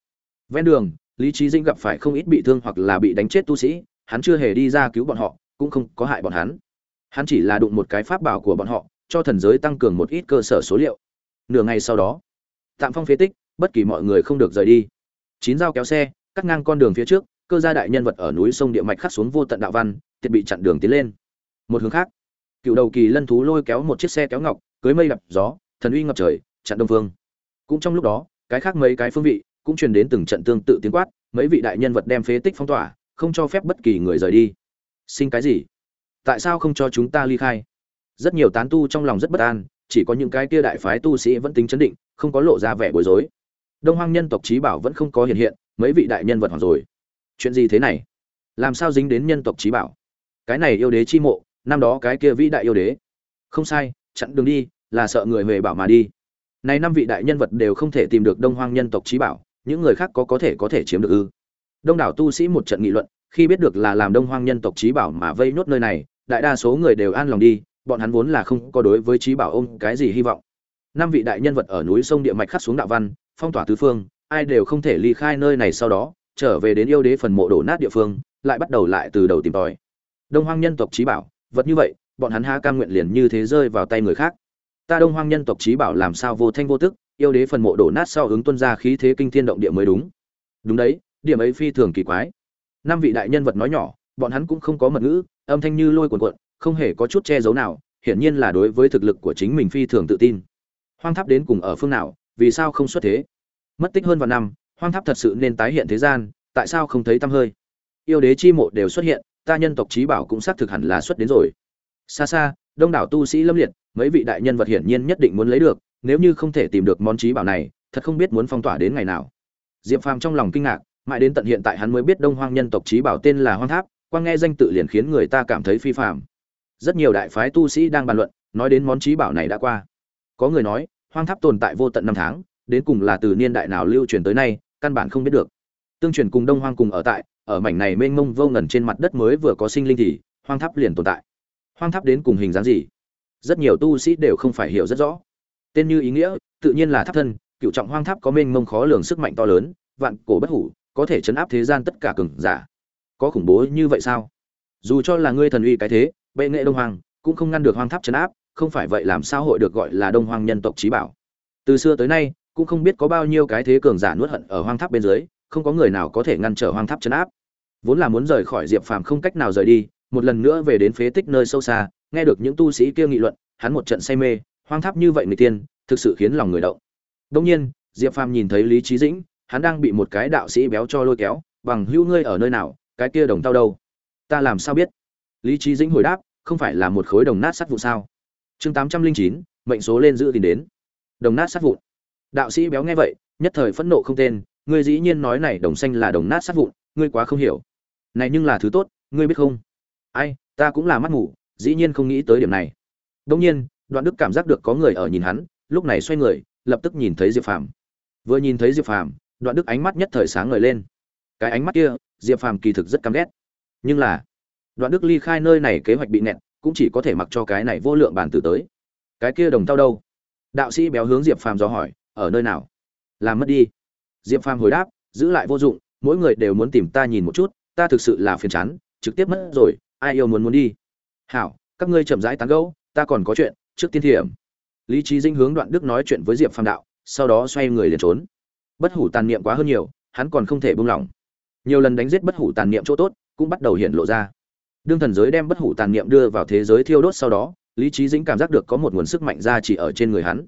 Ven đường, lý trí dĩnh gặp phải không ít bị thương hoặc là bị đánh chết tu sĩ, hắn chưa hề đi ra cứu bọn họ, cũng không có hại bọn hắn. Hắn chỉ là đụng một cái pháp bảo của bọn họ, cho thần giới tăng cường một ít cơ sở số liệu. Nửa ngày sau đó, tạm phong phế tích, bất kỳ mọi người không được rời đi. Chín dao kéo xe, cắt ngang con đường phía trước, cơ gia đại nhân vật ở núi sông địa mạch khắc xuống vô tận đạo văn, tiệt bị chặn đường tiến lên. Một hướng khác, cựu đầu kỳ lân thú lôi kéo một chiếc xe kéo ngọc, cưới mây đập gió, thần uy ngập trời, chặn đông phương. Cũng trong lúc đó, cái khác mấy cái phương vị cũng truyền đến từng trận tương tự tiếng quát, mấy vị đại nhân vật đem phế tích phong tỏa, không cho phép bất kỳ người rời đi. Xin cái gì? Tại sao không cho chúng ta ly khai? Rất nhiều tán tu trong lòng rất bất an, chỉ có những cái kia đại phái tu sĩ vẫn tính chấn định, không có lộ ra vẻ bối rối. Đông Hoang nhân tộc trí bảo vẫn không có hiện hiện, mấy vị đại nhân vật hoặc rồi. Chuyện gì thế này? Làm sao dính đến nhân tộc trí bảo? Cái này yêu đế chi mộ năm đó cái kia vĩ đại yêu đế. Không sai chặn đường đi là sợ người về bảo mà đi. Này năm vị đại nhân vật đều không thể tìm được đông hoang nhân tộc trí bảo những người khác có có thể có thể chiếm được ư? Đông đảo tu sĩ một trận nghị luận khi biết được là làm đông hoang nhân tộc trí bảo mà vây nốt nơi này đại đa số người đều an lòng đi bọn hắn vốn là không có đối với trí bảo ôm cái gì hy vọng. Năm vị đại nhân vật ở núi sông địa mạch khắc xuống đạo văn, phong tỏa tứ phương, ai đều không thể ly khai nơi này sau đó, trở về đến yêu đế phần mộ đổ nát địa phương, lại bắt đầu lại từ đầu tìm tòi. Đông hoang nhân tộc trí bảo, vật như vậy, bọn hắn ha cam nguyện liền như thế rơi vào tay người khác. Ta đông hoang nhân tộc trí bảo làm sao vô thanh vô tức, yêu đế phần mộ đổ nát sau ứng tuân ra khí thế kinh thiên động địa mới đúng. Đúng đấy, điểm ấy phi thường kỳ quái. Năm vị đại nhân vật nói nhỏ, bọn hắn cũng không có mật ngữ, âm thanh như lôi cuồn cuộn không hề có chút che giấu nào, hiển nhiên là đối với thực lực của chính mình phi thường tự tin. Hoang tháp đến cùng ở phương nào, vì sao không xuất thế? Mất tích hơn vài năm, hoang tháp thật sự nên tái hiện thế gian, tại sao không thấy tăm hơi? Yêu đế chi mộ đều xuất hiện, ta nhân tộc trí bảo cũng xác thực hẳn là xuất đến rồi. Xa xa, đông đảo tu sĩ lâm liệt, mấy vị đại nhân vật hiển nhiên nhất định muốn lấy được, nếu như không thể tìm được món trí bảo này, thật không biết muốn phong tỏa đến ngày nào. Diệp phàm trong lòng kinh ngạc, mãi đến tận hiện tại hắn mới biết đông hoang nhân tộc trí bảo tên là hoang tháp, qua nghe danh tự liền khiến người ta cảm thấy phi phàm rất nhiều đại phái tu sĩ đang bàn luận, nói đến món trí bảo này đã qua. Có người nói, hoang tháp tồn tại vô tận năm tháng, đến cùng là từ niên đại nào lưu truyền tới nay, căn bản không biết được. Tương truyền cùng đông hoang cùng ở tại, ở mảnh này mênh mông vô ngần trên mặt đất mới vừa có sinh linh thì, hoang tháp liền tồn tại. Hoang tháp đến cùng hình dáng gì? Rất nhiều tu sĩ đều không phải hiểu rất rõ. Tên như ý nghĩa, tự nhiên là tháp thân, cựu trọng hoang tháp có mênh mông khó lường sức mạnh to lớn, vạn cổ bất hủ, có thể chấn áp thế gian tất cả cường giả. Có khủng bố như vậy sao? Dù cho là ngươi thần uy cái thế bệ nghệ đông hoàng cũng không ngăn được hoang tháp chấn áp, không phải vậy làm sao hội được gọi là đông hoàng nhân tộc trí bảo. Từ xưa tới nay, cũng không biết có bao nhiêu cái thế cường giả nuốt hận ở hoang tháp bên dưới, không có người nào có thể ngăn trở hoang tháp chấn áp. Vốn là muốn rời khỏi diệp phàm không cách nào rời đi, một lần nữa về đến phế tích nơi sâu xa, nghe được những tu sĩ kia nghị luận, hắn một trận say mê, hoang tháp như vậy người tiên, thực sự khiến lòng người động. Đông nhiên, diệp phàm nhìn thấy lý trí dĩnh, hắn đang bị một cái đạo sĩ béo cho lôi kéo, bằng hữu ngươi ở nơi nào, cái kia đồng tao đâu? Ta làm sao biết? Lý trí dĩnh hồi đáp, không phải là một khối đồng nát sắt vụ sao? Chương tám trăm linh chín, mệnh số lên giữ tìm đến. Đồng nát sắt vụn. Đạo sĩ béo nghe vậy, nhất thời phẫn nộ không tên, ngươi dĩ nhiên nói này đồng xanh là đồng nát sắt vụn, ngươi quá không hiểu. Này nhưng là thứ tốt, ngươi biết không? Ai, ta cũng là mắt ngủ dĩ nhiên không nghĩ tới điểm này. Đông nhiên, đoạn đức cảm giác được có người ở nhìn hắn, lúc này xoay người, lập tức nhìn thấy diệp phàm. Vừa nhìn thấy diệp phàm, đoạn đức ánh mắt nhất thời sáng ngời lên. Cái ánh mắt kia, diệp phàm kỳ thực rất căm ghét. Nhưng là đoạn đức ly khai nơi này kế hoạch bị nẹt cũng chỉ có thể mặc cho cái này vô lượng bản tử tới. Cái kia đồng tao đâu? Đạo sĩ béo hướng diệp phàm do hỏi, ở nơi nào? Làm mất đi. Diệp phàm hồi đáp, giữ lại vô dụng, mỗi người đều muốn tìm ta nhìn một chút, ta thực sự là phiền chán, trực tiếp mất rồi, ai yêu muốn muốn đi? Hảo, các ngươi chậm rãi tán gẫu, ta còn có chuyện, trước tiên thiểm. Lý trí dinh hướng đoạn đức nói chuyện với diệp phàm đạo, sau đó xoay người liền trốn. Bất hủ tàn niệm quá hơn nhiều, hắn còn không thể buông lỏng. Nhiều lần đánh giết bất hủ tàn niệm chỗ tốt, cũng bắt đầu hiện lộ ra đương thần giới đem bất hủ tàn niệm đưa vào thế giới thiêu đốt sau đó, lý trí dĩnh cảm giác được có một nguồn sức mạnh ra chỉ ở trên người hắn.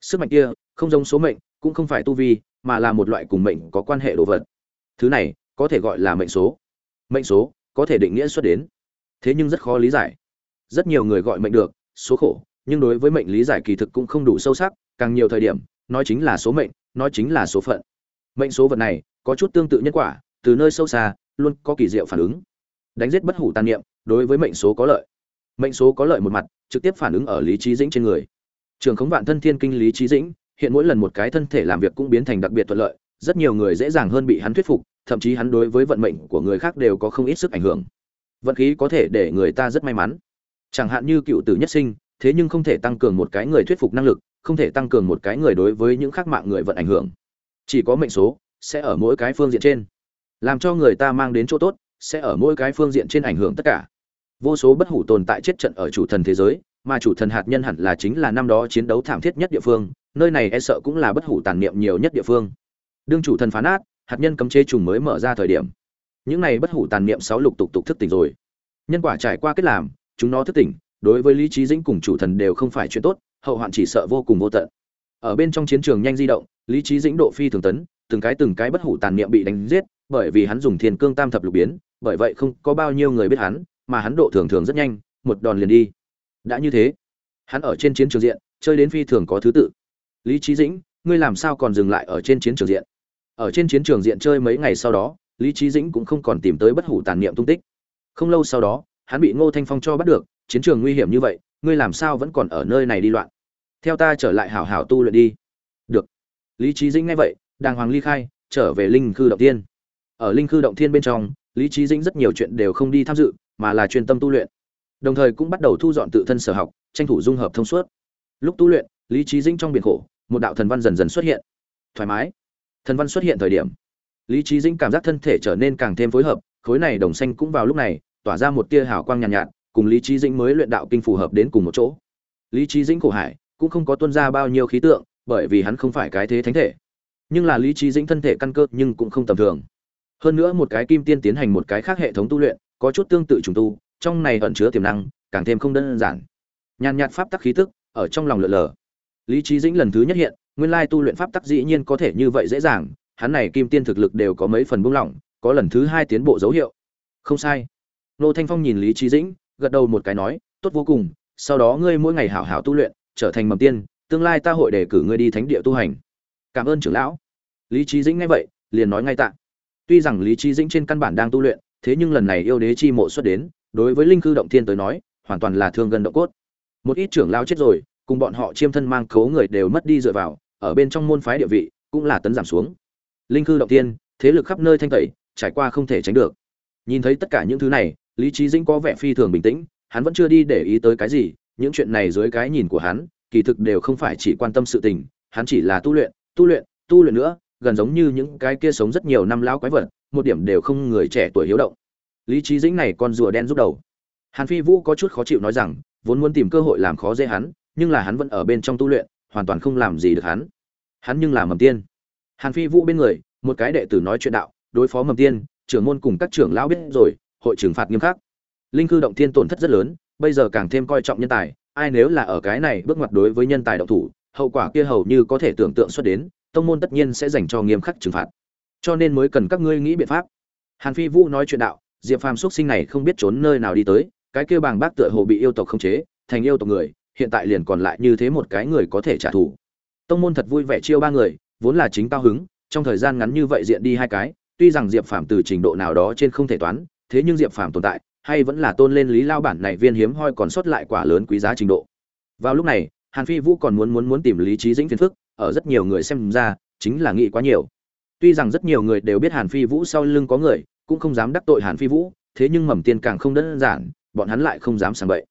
Sức mạnh kia, không giống số mệnh, cũng không phải tu vi, mà là một loại cùng mệnh có quan hệ đồ vật. Thứ này, có thể gọi là mệnh số. Mệnh số, có thể định nghĩa xuất đến. Thế nhưng rất khó lý giải. Rất nhiều người gọi mệnh được, số khổ, nhưng đối với mệnh lý giải kỳ thực cũng không đủ sâu sắc, càng nhiều thời điểm, nói chính là số mệnh, nói chính là số phận. Mệnh số vật này, có chút tương tự nhân quả, từ nơi sâu xa, luôn có kỳ diệu phản ứng đánh giết bất hủ tàn niệm, đối với mệnh số có lợi. Mệnh số có lợi một mặt, trực tiếp phản ứng ở lý trí dĩnh trên người. Trường khống vạn thân thiên kinh lý trí dĩnh, hiện mỗi lần một cái thân thể làm việc cũng biến thành đặc biệt thuận lợi, rất nhiều người dễ dàng hơn bị hắn thuyết phục, thậm chí hắn đối với vận mệnh của người khác đều có không ít sức ảnh hưởng. Vận khí có thể để người ta rất may mắn. Chẳng hạn như cựu tử nhất sinh, thế nhưng không thể tăng cường một cái người thuyết phục năng lực, không thể tăng cường một cái người đối với những khác mạng người vận ảnh hưởng. Chỉ có mệnh số sẽ ở mỗi cái phương diện trên, làm cho người ta mang đến chỗ tốt sẽ ở mỗi cái phương diện trên ảnh hưởng tất cả. Vô số bất hủ tồn tại chết trận ở chủ thần thế giới, mà chủ thần hạt nhân hẳn là chính là năm đó chiến đấu thảm thiết nhất địa phương, nơi này e sợ cũng là bất hủ tàn niệm nhiều nhất địa phương. Đương chủ thần phá nát hạt nhân cấm chế trùng mới mở ra thời điểm. Những này bất hủ tàn niệm sáu lục tục tục thức tỉnh rồi. Nhân quả trải qua kết làm, chúng nó thức tỉnh, đối với lý trí dĩnh cùng chủ thần đều không phải chuyện tốt, hậu hoạn chỉ sợ vô cùng vô tận. Ở bên trong chiến trường nhanh di động, lý trí dĩnh độ phi thường tấn, từng cái từng cái bất hủ tàn niệm bị đánh giết bởi vì hắn dùng thiên cương tam thập lục biến, bởi vậy không có bao nhiêu người biết hắn, mà hắn độ thường thường rất nhanh, một đòn liền đi. Đã như thế, hắn ở trên chiến trường diện, chơi đến phi thường có thứ tự. Lý trí dĩnh, ngươi làm sao còn dừng lại ở trên chiến trường diện? Ở trên chiến trường diện chơi mấy ngày sau đó, lý trí dĩnh cũng không còn tìm tới bất hủ tàn niệm tung tích. Không lâu sau đó, hắn bị ngô thanh phong cho bắt được, chiến trường nguy hiểm như vậy, ngươi làm sao vẫn còn ở nơi này đi loạn? Theo ta trở lại hảo hảo tu luyện đi. Được. Lý trí dĩnh nghe vậy, đàng hoàng ly khai, trở về linh khư đầu tiên ở linh khư động thiên bên trong lý trí dĩnh rất nhiều chuyện đều không đi tham dự mà là chuyên tâm tu luyện. Đồng thời cũng bắt đầu thu dọn tự thân sở học tranh thủ dung hợp thông suốt. Lúc tu luyện lý trí dĩnh trong biển khổ một đạo thần văn dần dần xuất hiện. Thoải mái. Thần văn xuất hiện thời điểm lý trí dĩnh cảm giác thân thể trở nên càng thêm phối hợp khối này đồng xanh cũng vào lúc này tỏa ra một tia hào quang nhàn nhạt, nhạt cùng lý trí dĩnh mới luyện đạo kinh phù hợp đến cùng một chỗ. Lý trí dĩnh khổ hải cũng không có tuân ra bao nhiêu khí tượng bởi vì hắn không phải cái thế thánh thể. Nhưng là lý trí dĩnh thân thể căn cơ nhưng cũng không tầm thường hơn nữa một cái kim tiên tiến hành một cái khác hệ thống tu luyện, có chút tương tự trùng tu, trong này ẩn chứa tiềm năng, càng thêm không đơn giản. Nhàn nhạt pháp tắc khí tức, ở trong lòng lượn lờ. Lý trí dĩnh lần thứ nhất hiện, nguyên lai tu luyện pháp tắc dĩ nhiên có thể như vậy dễ dàng, hắn này kim tiên thực lực đều có mấy phần buông lỏng, có lần thứ hai tiến bộ dấu hiệu. Không sai. Nô thanh phong nhìn lý trí dĩnh, gật đầu một cái nói, tốt vô cùng, sau đó ngươi mỗi ngày hảo hảo tu luyện, trở thành mầm tiên, tương lai ta hội đề cử ngươi đi thánh địa tu hành. Cảm ơn trưởng lão. Lý trí dĩnh nghe vậy, liền nói ngay tạ tuy rằng lý Chí dĩnh trên căn bản đang tu luyện, thế nhưng lần này yêu đế chi mộ xuất đến, đối với linh cư động thiên tới nói, hoàn toàn là thương gần động cốt. Một ít trưởng lão chết rồi, cùng bọn họ chiêm thân mang cấu người đều mất đi dựa vào, ở bên trong môn phái địa vị cũng là tấn giảm xuống. Linh cư động thiên, thế lực khắp nơi thanh tẩy, trải qua không thể tránh được. Nhìn thấy tất cả những thứ này, lý Chí dĩnh có vẻ phi thường bình tĩnh, hắn vẫn chưa đi để ý tới cái gì, những chuyện này dưới cái nhìn của hắn, kỳ thực đều không phải chỉ quan tâm sự tình, hắn chỉ là tu luyện tu luyện tu luyện nữa gần giống như những cái kia sống rất nhiều năm lão quái vật, một điểm đều không người trẻ tuổi hiếu động. Lý trí dĩnh này con rùa đen rút đầu. Hàn phi vũ có chút khó chịu nói rằng, vốn muốn tìm cơ hội làm khó dễ hắn, nhưng là hắn vẫn ở bên trong tu luyện, hoàn toàn không làm gì được hắn. Hắn nhưng là mầm tiên. Hàn phi vũ bên người, một cái đệ tử nói chuyện đạo, đối phó mầm tiên, trưởng môn cùng các trưởng lão biết rồi, hội trừng phạt nghiêm khắc. Linh cư động thiên tổn thất rất lớn, bây giờ càng thêm coi trọng nhân tài, ai nếu là ở cái này bước ngoặt đối với nhân tài động thủ, hậu quả kia hầu như có thể tưởng tượng xuất đến tông môn tất nhiên sẽ dành cho nghiêm khắc trừng phạt. Cho nên mới cần các ngươi nghĩ biện pháp. Hàn phi vũ nói chuyện đạo, diệp phàm xuất sinh này không biết trốn nơi nào đi tới, cái kia bàng bác tựa hồ bị yêu tộc khống chế, thành yêu tộc người, hiện tại liền còn lại như thế một cái người có thể trả thù. Tông môn thật vui vẻ chiêu ba người, vốn là chính cao hứng, trong thời gian ngắn như vậy diện đi hai cái, tuy rằng diệp phàm từ trình độ nào đó trên không thể toán, thế nhưng diệp phàm tồn tại, hay vẫn là tôn lên lý lao bản này viên hiếm hoi còn sót lại quả lớn quý giá trình độ. Vào lúc này, hàn phi vũ còn muốn muốn muốn tìm lý trí dĩnh phiền phức ở rất nhiều người xem ra, chính là nghĩ quá nhiều. Tuy rằng rất nhiều người đều biết hàn phi vũ sau lưng có người, cũng không dám đắc tội hàn phi vũ, thế nhưng mầm tiên càng không đơn giản, bọn hắn lại không dám sàng bậy.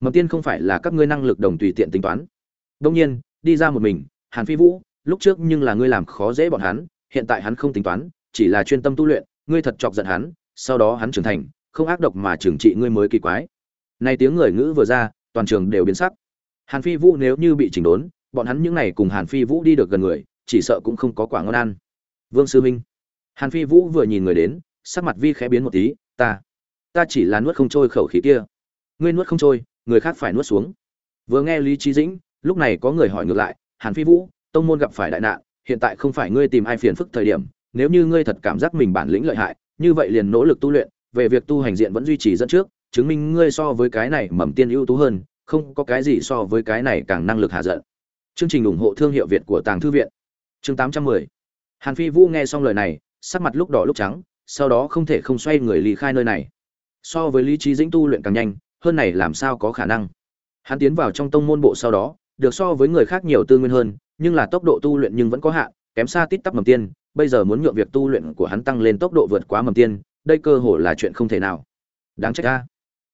Mầm tiên không phải là các ngươi năng lực đồng tùy tiện tính toán. Đông nhiên, đi ra một mình, hàn phi vũ, lúc trước nhưng là ngươi làm khó dễ bọn hắn, hiện tại hắn không tính toán, chỉ là chuyên tâm tu luyện, ngươi thật chọc giận hắn, sau đó hắn trưởng thành, không ác độc mà trừng trị ngươi mới kỳ quái. Nay tiếng người ngữ vừa ra, toàn trường đều biến sắc. Hàn phi vũ nếu như bị chỉnh đốn bọn hắn những này cùng hàn phi vũ đi được gần người, chỉ sợ cũng không có quả ngon ăn. Vương sư minh. Hàn phi vũ vừa nhìn người đến, sắc mặt vi khẽ biến một tí, ta ta chỉ là nuốt không trôi khẩu khí kia. Ngươi nuốt không trôi, người khác phải nuốt xuống. Vừa nghe lý Chí dĩnh, lúc này có người hỏi ngược lại, hàn phi vũ, tông môn gặp phải đại nạn, hiện tại không phải ngươi tìm ai phiền phức thời điểm, nếu như ngươi thật cảm giác mình bản lĩnh lợi hại, như vậy liền nỗ lực tu luyện, về việc tu hành diện vẫn duy trì dẫn trước, chứng minh ngươi so với cái này mầm tiên ưu tú hơn, không có cái gì so với cái này càng năng lực hạ giận chương trình ủng hộ thương hiệu việt của tàng thư viện. Chương 810 hàn phi vũ nghe xong lời này, sắc mặt lúc đỏ lúc trắng, sau đó không thể không xoay người ly khai nơi này. So với lý trí dĩnh tu luyện càng nhanh, hơn này làm sao có khả năng? Hắn tiến vào trong tông môn bộ sau đó, được so với người khác nhiều tư nguyên hơn, nhưng là tốc độ tu luyện nhưng vẫn có hạn, kém xa tít tắp mầm tiên, bây giờ muốn nhượng việc tu luyện của hắn tăng lên tốc độ vượt quá mầm tiên, đây cơ hồ là chuyện không thể nào. Đáng trách ta.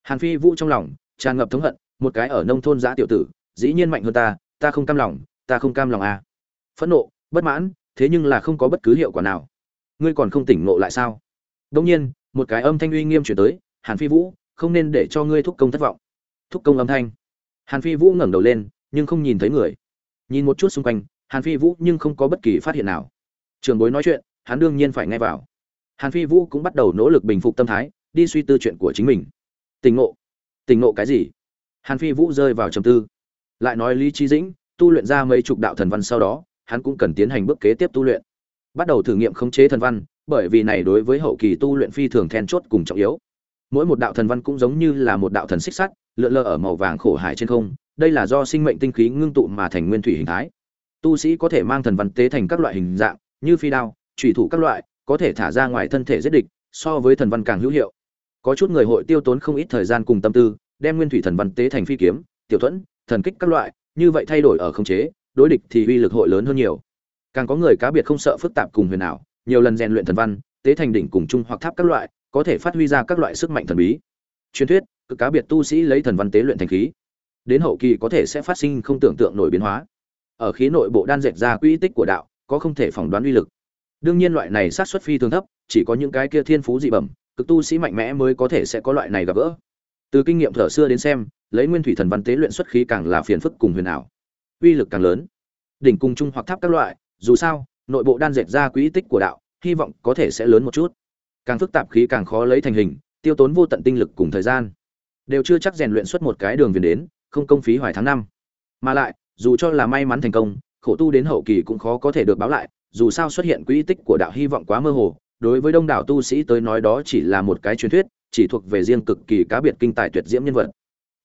Hàn phi vũ trong lòng tràn ngập thống hận, một cái ở nông thôn giã tiểu tử, dĩ nhiên mạnh hơn ta ta không cam lòng, ta không cam lòng à. phẫn nộ, bất mãn, thế nhưng là không có bất cứ hiệu quả nào. Ngươi còn không tỉnh ngộ lại sao? Đông nhiên, một cái âm thanh uy nghiêm chuyển tới, hàn phi vũ, không nên để cho ngươi thúc công thất vọng. Thúc công âm thanh. Hàn phi vũ ngẩng đầu lên, nhưng không nhìn thấy người. Nhìn một chút xung quanh, hàn phi vũ nhưng không có bất kỳ phát hiện nào. Trường bối nói chuyện, hắn đương nhiên phải nghe vào. Hàn phi vũ cũng bắt đầu nỗ lực bình phục tâm thái, đi suy tư chuyện của chính mình. Tình ngộ. Tình ngộ cái gì? Hàn phi vũ rơi vào trầm tư lại nói lý trí dĩnh, tu luyện ra mấy chục đạo thần văn sau đó, hắn cũng cần tiến hành bước kế tiếp tu luyện. Bắt đầu thử nghiệm khống chế thần văn, bởi vì này đối với hậu kỳ tu luyện phi thường then chốt cùng trọng yếu. Mỗi một đạo thần văn cũng giống như là một đạo thần xích sắt, lượn lờ ở màu vàng khổ hải trên không, đây là do sinh mệnh tinh khí ngưng tụ mà thành nguyên thủy hình thái. Tu sĩ có thể mang thần văn tế thành các loại hình dạng, như phi đao trùy thủ các loại, có thể thả ra ngoài thân thể giết địch, so với thần văn càng hữu hiệu. Có chút người hội tiêu tốn không ít thời gian cùng tâm tư, đem nguyên thủy thần văn tế thành phi kiếm, tiểu thuẫn thần kích các loại, như vậy thay đổi ở khống chế, đối địch thì uy lực hội lớn hơn nhiều. Càng có người cá biệt không sợ phức tạp cùng huyền ảo, nhiều lần rèn luyện thần văn, tế thành đỉnh cùng chung hoặc tháp các loại, có thể phát huy ra các loại sức mạnh thần bí. Truyền thuyết, cực cá biệt tu sĩ lấy thần văn tế luyện thành khí. Đến hậu kỳ có thể sẽ phát sinh không tưởng tượng nổi biến hóa. Ở khí nội bộ đan dệt ra quỹ tích của đạo, có không thể phỏng đoán uy lực. Đương nhiên loại này sát xuất phi thường thấp, chỉ có những cái kia thiên phú dị bẩm, cực tu sĩ mạnh mẽ mới có thể sẽ có loại này gặp gỡ. Từ kinh nghiệm thở xưa đến xem lấy nguyên thủy thần văn tế luyện xuất khí càng là phiền phức cùng huyền ảo. Uy lực càng lớn. Đỉnh cung trung hoặc tháp các loại, dù sao, nội bộ đan dệt ra quỹ tích của đạo, hy vọng có thể sẽ lớn một chút. Càng phức tạp khí càng khó lấy thành hình, tiêu tốn vô tận tinh lực cùng thời gian. Đều chưa chắc rèn luyện xuất một cái đường viền đến, không công phí hoài tháng năm. Mà lại, dù cho là may mắn thành công, khổ tu đến hậu kỳ cũng khó có thể được báo lại, dù sao xuất hiện quỹ tích của đạo hy vọng quá mơ hồ, đối với đông đảo tu sĩ tới nói đó chỉ là một cái truyền thuyết, chỉ thuộc về riêng cực kỳ cá biệt kinh tài tuyệt diễm nhân vật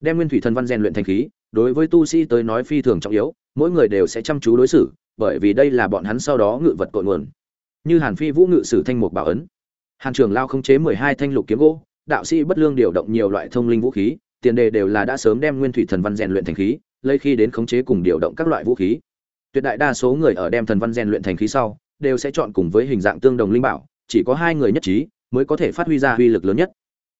đem nguyên thủy thần văn rèn luyện thành khí, đối với tu sĩ tới nói phi thường trọng yếu, mỗi người đều sẽ chăm chú đối xử, bởi vì đây là bọn hắn sau đó ngự vật cội nguồn. Như hàn phi vũ ngự sử thanh mục bảo ấn. Hàn trường lao khống chế mười hai thanh lục kiếm gỗ, đạo sĩ bất lương điều động nhiều loại thông linh vũ khí, tiền đề đều là đã sớm đem nguyên thủy thần văn rèn luyện thành khí, lấy khi đến khống chế cùng điều động các loại vũ khí. Tuyệt đại đa số người ở đem thần văn rèn luyện thành khí sau, đều sẽ chọn cùng với hình dạng tương đồng linh bảo, chỉ có hai người nhất trí, mới có thể phát huy ra uy lực lớn nhất.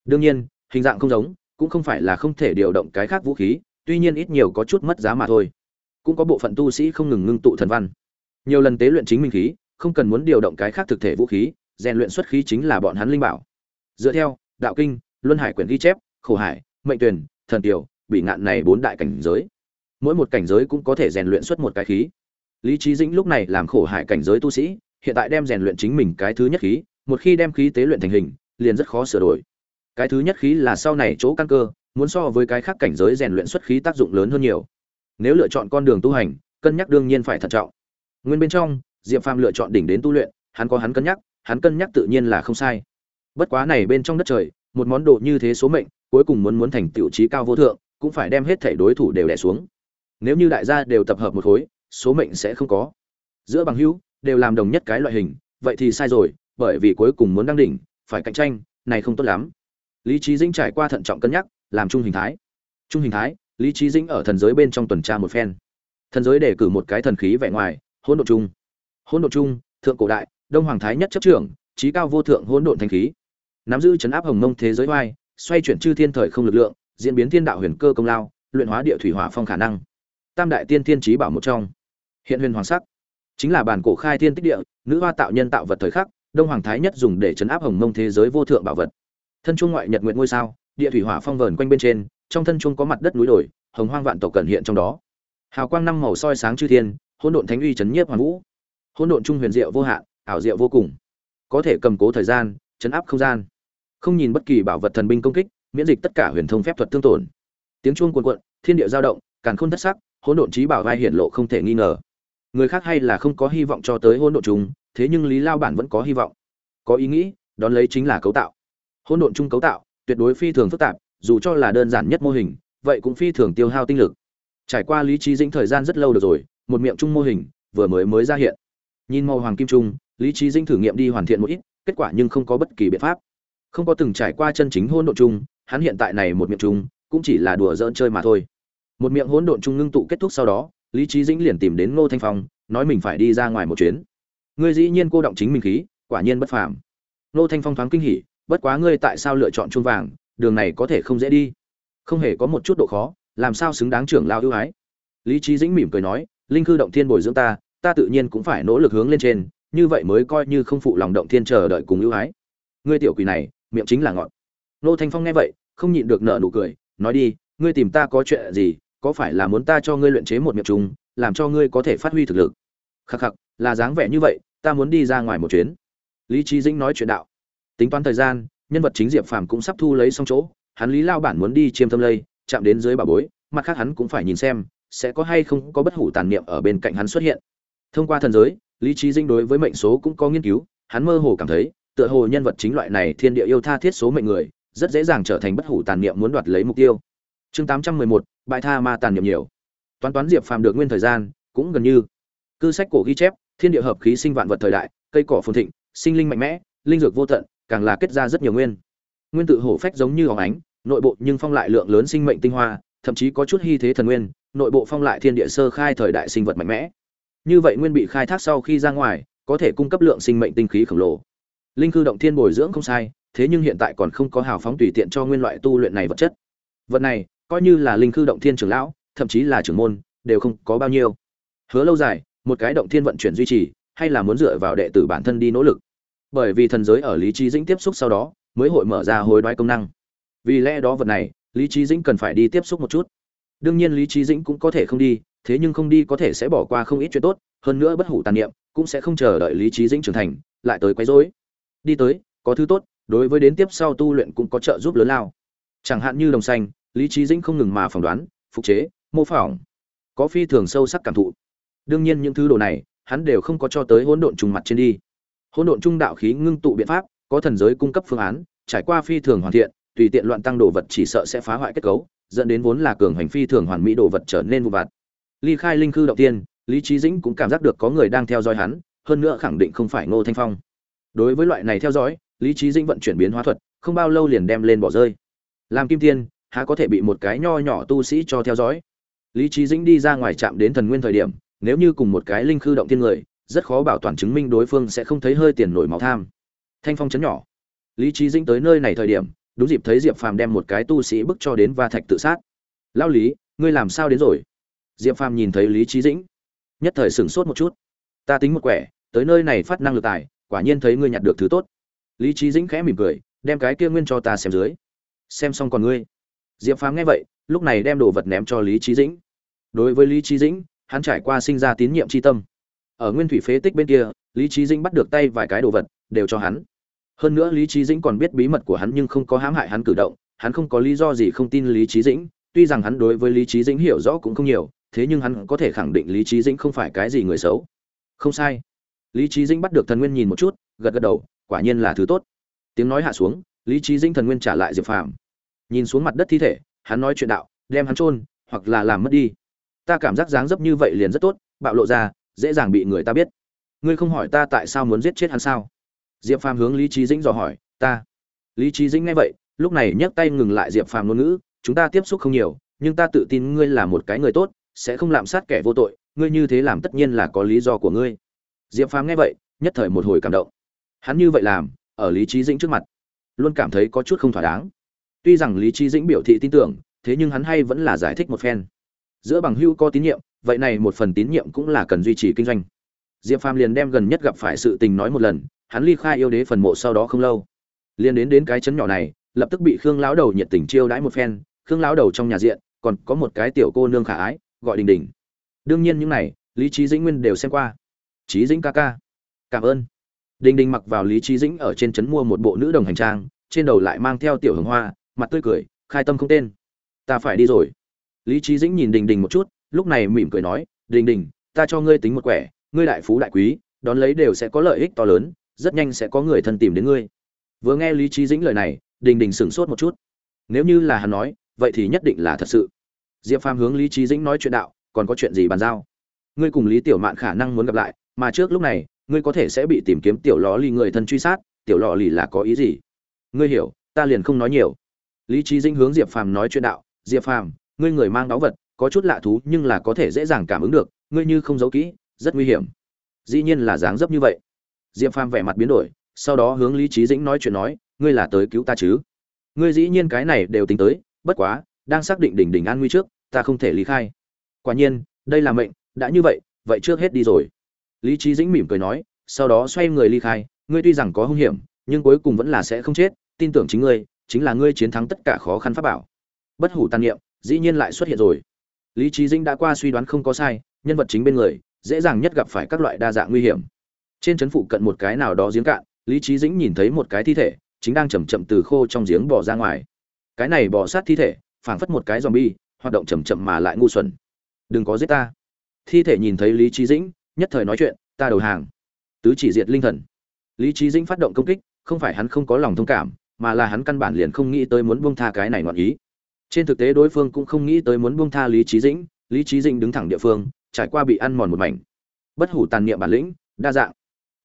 Đương nhiên, hình dạng không giống cũng không phải là không thể điều động cái khác vũ khí, tuy nhiên ít nhiều có chút mất giá mà thôi. Cũng có bộ phận tu sĩ không ngừng ngưng tụ thần văn. Nhiều lần tế luyện chính minh khí, không cần muốn điều động cái khác thực thể vũ khí, rèn luyện xuất khí chính là bọn hắn linh bảo. Dựa theo, đạo kinh, luân hải quyển ghi chép, khổ hải, mệnh tuyển, thần tiểu, bị ngạn này bốn đại cảnh giới. Mỗi một cảnh giới cũng có thể rèn luyện xuất một cái khí. Lý trí dĩnh lúc này làm khổ hải cảnh giới tu sĩ, hiện tại đem rèn luyện chính mình cái thứ nhất khí, một khi đem khí tế luyện thành hình, liền rất khó sửa đổi cái thứ nhất khí là sau này chỗ căn cơ, muốn so với cái khác cảnh giới rèn luyện xuất khí tác dụng lớn hơn nhiều. Nếu lựa chọn con đường tu hành, cân nhắc đương nhiên phải thận trọng. Nguyên bên trong, diệp phàm lựa chọn đỉnh đến tu luyện, hắn có hắn cân nhắc, hắn cân nhắc tự nhiên là không sai. Bất quá này bên trong đất trời, một món đồ như thế số mệnh, cuối cùng muốn muốn thành tiểu trí cao vô thượng, cũng phải đem hết thể đối thủ đều đè xuống. Nếu như đại gia đều tập hợp một khối, số mệnh sẽ không có. Giữa bằng hữu, đều làm đồng nhất cái loại hình, vậy thì sai rồi, bởi vì cuối cùng muốn đăng đỉnh, phải cạnh tranh, này không tốt lắm lý trí dĩnh trải qua thận trọng cân nhắc, làm trung hình thái. Trung hình thái, lý trí dĩnh ở thần giới bên trong tuần tra một phen. Thần giới để cử một cái thần khí vẻ ngoài, hỗn độ trung hỗn độ trung thượng cổ đại, đông hoàng thái nhất chấp trưởng, trí cao vô thượng hỗn độn thanh khí. Nắm giữ chấn áp hồng mông thế giới oai, xoay chuyển chư thiên thời không lực lượng, diễn biến thiên đạo huyền cơ công lao, luyện hóa địa thủy hỏa phong khả năng. Tam đại tiên thiên trí bảo một trong. Hiện huyền hoàng sắc. Chính là bản cổ khai thiên tích địa, nữ hoa tạo nhân tạo vật thời khắc, đông hoàng thái nhất dùng để chấn áp hồng mông thế giới vô thượng bảo vật thân chuông ngoại nhật nguyện ngôi sao, địa thủy hỏa phong vờn quanh bên trên, trong thân chuông có mặt đất núi đồi, hồng hoang vạn tộc cẩn hiện trong đó. Hào quang năm màu soi sáng chư thiên, hỗn độn thánh uy chấn nhiếp hoàn vũ. Hỗn độn trung huyền diệu vô hạn, ảo diệu vô cùng. Có thể cầm cố thời gian, chấn áp không gian. Không nhìn bất kỳ bảo vật thần binh công kích, miễn dịch tất cả huyền thông phép thuật tương tổn. Tiếng chuông cuồn cuộn, thiên địa giao động, càn khôn thất sắc, hỗn độn trí bảo vai hiển lộ không thể nghi ngờ. Người khác hay là không có hy vọng cho tới hỗn độn chúng thế nhưng lý lao bản vẫn có hy vọng. Có ý nghĩ, đón lấy chính là cấu tạo hỗn độn chung cấu tạo, tuyệt đối phi thường phức tạp, dù cho là đơn giản nhất mô hình, vậy cũng phi thường tiêu hao tinh lực. Trải qua lý trí dĩnh thời gian rất lâu được rồi, một miệng chung mô hình vừa mới mới ra hiện. Nhìn màu hoàng kim trung lý trí dĩnh thử nghiệm đi hoàn thiện một ít, kết quả nhưng không có bất kỳ biện pháp. Không có từng trải qua chân chính hỗn độn chung, hắn hiện tại này một miệng chung, cũng chỉ là đùa dỡn chơi mà thôi. Một miệng hỗn độn chung ngưng tụ kết thúc sau đó, lý trí dĩnh liền tìm đến ngô thanh phong, nói mình phải đi ra ngoài một chuyến. Ngươi dĩ nhiên cô động chính mình khí, quả nhiên bất phàm. Ngô thanh phong thoáng kinh hỉ bất quá ngươi tại sao lựa chọn chuông vàng? Đường này có thể không dễ đi. Không hề có một chút độ khó, làm sao xứng đáng trưởng lao ưu ái? Lý trí dĩnh mỉm cười nói, linh cư động thiên bồi dưỡng ta ta tự nhiên cũng phải nỗ lực hướng lên trên, như vậy mới coi như không phụ lòng động thiên chờ đợi cùng ưu ái. Ngươi tiểu quỷ này, miệng chính là ngọn. Nô thanh phong nghe vậy, không nhịn được nở nụ cười, nói đi, ngươi tìm ta có chuyện gì, có phải là muốn ta cho ngươi luyện chế một miệng trùng, làm cho ngươi có thể phát huy thực lực? Khắc khắc, là dáng vẻ như vậy, ta muốn đi ra ngoài một chuyến. Lý trí dĩnh nói chuyện đạo tính toán thời gian, nhân vật chính diệp phàm cũng sắp thu lấy xong chỗ, hắn lý lao bản muốn đi chiêm thâm lây, chạm đến dưới bà bối, mặt khác hắn cũng phải nhìn xem, sẽ có hay không có bất hủ tàn niệm ở bên cạnh hắn xuất hiện. Thông qua thần giới, lý trí dinh đối với mệnh số cũng có nghiên cứu, hắn mơ hồ cảm thấy, tựa hồ nhân vật chính loại này thiên địa yêu tha thiết số mệnh người, rất dễ dàng trở thành bất hủ tàn niệm muốn đoạt lấy mục tiêu. Chương tám trăm mười một, bại tha ma tàn niệm nhiều. Toán toán diệp phàm được nguyên thời gian, cũng gần như. Cư sách cổ ghi chép, thiên địa hợp khí sinh vạn vật thời đại, cây cỏ phồn thịnh, sinh linh mạnh mẽ, linh dược vô tận càng là kết ra rất nhiều nguyên. Nguyên tự hổ phách giống như óng ánh, nội bộ nhưng phong lại lượng lớn sinh mệnh tinh hoa, thậm chí có chút hy thế thần nguyên, nội bộ phong lại thiên địa sơ khai thời đại sinh vật mạnh mẽ. Như vậy nguyên bị khai thác sau khi ra ngoài, có thể cung cấp lượng sinh mệnh tinh khí khổng lồ. Linh cư động thiên bồi dưỡng không sai, thế nhưng hiện tại còn không có hào phóng tùy tiện cho nguyên loại tu luyện này vật chất. Vật này, coi như là linh cư động thiên trưởng lão, thậm chí là trưởng môn, đều không có bao nhiêu. Hứa lâu dài, một cái động thiên vận chuyển duy trì, hay là muốn dựa vào đệ tử bản thân đi nỗ lực bởi vì thần giới ở lý trí dĩnh tiếp xúc sau đó mới hội mở ra hối đoái công năng. Vì lẽ đó vật này, lý trí dĩnh cần phải đi tiếp xúc một chút. Đương nhiên lý trí dĩnh cũng có thể không đi, thế nhưng không đi có thể sẽ bỏ qua không ít chuyện tốt, hơn nữa bất hủ tàn niệm cũng sẽ không chờ đợi lý trí dĩnh trưởng thành, lại tới quấy rối. Đi tới, có thứ tốt, đối với đến tiếp sau tu luyện cũng có trợ giúp lớn lao. Chẳng hạn như đồng xanh, lý trí dĩnh không ngừng mà phỏng đoán, phục chế, mô phỏng, có phi thường sâu sắc cảm thụ. Đương nhiên những thứ đồ này, hắn đều không có cho tới hỗn độn trùng mặt trên đi hỗn độn trung đạo khí ngưng tụ biện pháp, có thần giới cung cấp phương án, trải qua phi thường hoàn thiện, tùy tiện loạn tăng đồ vật chỉ sợ sẽ phá hoại kết cấu, dẫn đến vốn là cường hành phi thường hoàn mỹ đồ vật trở nên vụ vặt. Ly khai linh khư đầu tiên, lý trí dĩnh cũng cảm giác được có người đang theo dõi hắn, hơn nữa khẳng định không phải ngô thanh phong. Đối với loại này theo dõi, lý trí dĩnh vận chuyển biến hóa thuật, không bao lâu liền đem lên bỏ rơi. Làm kim tiên, há có thể bị một cái nho nhỏ tu sĩ cho theo dõi? Lý trí dĩnh đi ra ngoài chạm đến thần nguyên thời điểm, nếu như cùng một cái linh khư động tiên người rất khó bảo toàn chứng minh đối phương sẽ không thấy hơi tiền nổi máu tham. Thanh phong chấn nhỏ. Lý trí dĩnh tới nơi này thời điểm, đúng dịp thấy diệp phàm đem một cái tu sĩ bức cho đến va thạch tự sát. Lao lý, ngươi làm sao đến rồi? Diệp phàm nhìn thấy lý trí dĩnh, nhất thời sửng sốt một chút. Ta tính một quẻ, tới nơi này phát năng lực tài, quả nhiên thấy ngươi nhặt được thứ tốt. Lý trí dĩnh khẽ mỉm cười, đem cái kia nguyên cho ta xem dưới. Xem xong còn ngươi. Diệp phàm nghe vậy, lúc này đem đồ vật ném cho lý trí dĩnh. Đối với lý trí dĩnh, hắn trải qua sinh ra tín nhiệm tri tâm ở nguyên thủy phế tích bên kia, lý trí dĩnh bắt được tay vài cái đồ vật, đều cho hắn. Hơn nữa lý trí dĩnh còn biết bí mật của hắn nhưng không có hãm hại hắn cử động, hắn không có lý do gì không tin lý trí dĩnh. Tuy rằng hắn đối với lý trí dĩnh hiểu rõ cũng không nhiều, thế nhưng hắn có thể khẳng định lý trí dĩnh không phải cái gì người xấu. Không sai. Lý trí dĩnh bắt được thần nguyên nhìn một chút, gật gật đầu, quả nhiên là thứ tốt. Tiếng nói hạ xuống, lý trí dĩnh thần nguyên trả lại diệp phàm. Nhìn xuống mặt đất thi thể, hắn nói chuyện đạo, đem hắn chôn, hoặc là làm mất đi. Ta cảm giác dáng dấp như vậy liền rất tốt, bạo lộ ra dễ dàng bị người ta biết. Ngươi không hỏi ta tại sao muốn giết chết hắn sao? Diệp phàm hướng lý trí dĩnh dò hỏi, ta. Lý trí dĩnh nghe vậy, lúc này nhấc tay ngừng lại diệp phàm ngôn ngữ, chúng ta tiếp xúc không nhiều, nhưng ta tự tin ngươi là một cái người tốt, sẽ không lạm sát kẻ vô tội, ngươi như thế làm tất nhiên là có lý do của ngươi. Diệp phàm nghe vậy, nhất thời một hồi cảm động. Hắn như vậy làm, ở lý trí dĩnh trước mặt, luôn cảm thấy có chút không thỏa đáng. Tuy rằng lý trí dĩnh biểu thị tin tưởng, thế nhưng hắn hay vẫn là giải thích một phen. Giữa bằng hữu có tín nhiệm vậy này một phần tín nhiệm cũng là cần duy trì kinh doanh. Diệp phàm liền đem gần nhất gặp phải sự tình nói một lần, hắn ly khai yêu đế phần mộ sau đó không lâu, liền đến đến cái chấn nhỏ này, lập tức bị khương lão đầu nhiệt tình chiêu đãi một phen. Khương lão đầu trong nhà diện, còn có một cái tiểu cô nương khả ái, gọi đình đình. Đương nhiên những này, lý trí dĩnh nguyên đều xem qua. Trí dĩnh ca ca, cảm ơn. Đình đình mặc vào lý trí dĩnh ở trên trấn mua một bộ nữ đồng hành trang, trên đầu lại mang theo tiểu hồng hoa, mặt tươi cười, khai tâm không tên. Ta phải đi rồi. Lý trí dĩnh nhìn đình đình một chút lúc này mỉm cười nói, đình đình, ta cho ngươi tính một quẻ, ngươi đại phú đại quý, đón lấy đều sẽ có lợi ích to lớn, rất nhanh sẽ có người thân tìm đến ngươi. Vừa nghe lý trí dĩnh lời này, đình đình sửng sốt một chút. Nếu như là hắn nói, vậy thì nhất định là thật sự. Diệp phàm hướng lý trí dĩnh nói chuyện đạo, còn có chuyện gì bàn giao? Ngươi cùng lý tiểu mạn khả năng muốn gặp lại, mà trước lúc này, ngươi có thể sẽ bị tìm kiếm tiểu lò lì người thân truy sát, tiểu lò lì là có ý gì? Ngươi hiểu, ta liền không nói nhiều. Lý trí dĩnh hướng diệp phàm nói chuyện đạo, diệp phàm, ngươi người mang đáo vật có chút lạ thú nhưng là có thể dễ dàng cảm ứng được, ngươi như không giấu kỹ, rất nguy hiểm. Dĩ nhiên là dáng dấp như vậy. Diệp phàm vẻ mặt biến đổi, sau đó hướng lý trí dĩnh nói chuyện nói, ngươi là tới cứu ta chứ? Ngươi dĩ nhiên cái này đều tính tới, bất quá, đang xác định đỉnh đỉnh an nguy trước, ta không thể lý khai. Quả nhiên, đây là mệnh, đã như vậy vậy trước hết đi rồi. Lý trí dĩnh mỉm cười nói, sau đó xoay người ly khai, ngươi tuy rằng có hung hiểm, nhưng cuối cùng vẫn là sẽ không chết, tin tưởng chính ngươi, chính là ngươi chiến thắng tất cả khó khăn pháp bảo. Bất hủ tàn niệm, dĩ nhiên lại xuất hiện rồi lý trí dĩnh đã qua suy đoán không có sai, nhân vật chính bên người, dễ dàng nhất gặp phải các loại đa dạng nguy hiểm. Trên trấn phụ cận một cái nào đó giếng cạn, lý trí dĩnh nhìn thấy một cái thi thể, chính đang chầm chậm từ khô trong giếng bỏ ra ngoài. Cái này bỏ sát thi thể, phảng phất một cái zombie, hoạt động chầm chậm mà lại ngu xuẩn. Đừng có giết ta. Thi thể nhìn thấy lý trí dĩnh, nhất thời nói chuyện, ta đầu hàng. Tứ chỉ diệt linh thần. Lý trí dĩnh phát động công kích, không phải hắn không có lòng thông cảm, mà là hắn căn bản liền không nghĩ tới muốn buông tha cái này ngoạn ý trên thực tế đối phương cũng không nghĩ tới muốn buông tha lý trí dĩnh, lý trí dĩnh đứng thẳng địa phương, trải qua bị ăn mòn một mảnh. Bất hủ tàn niệm bản lĩnh, đa dạng.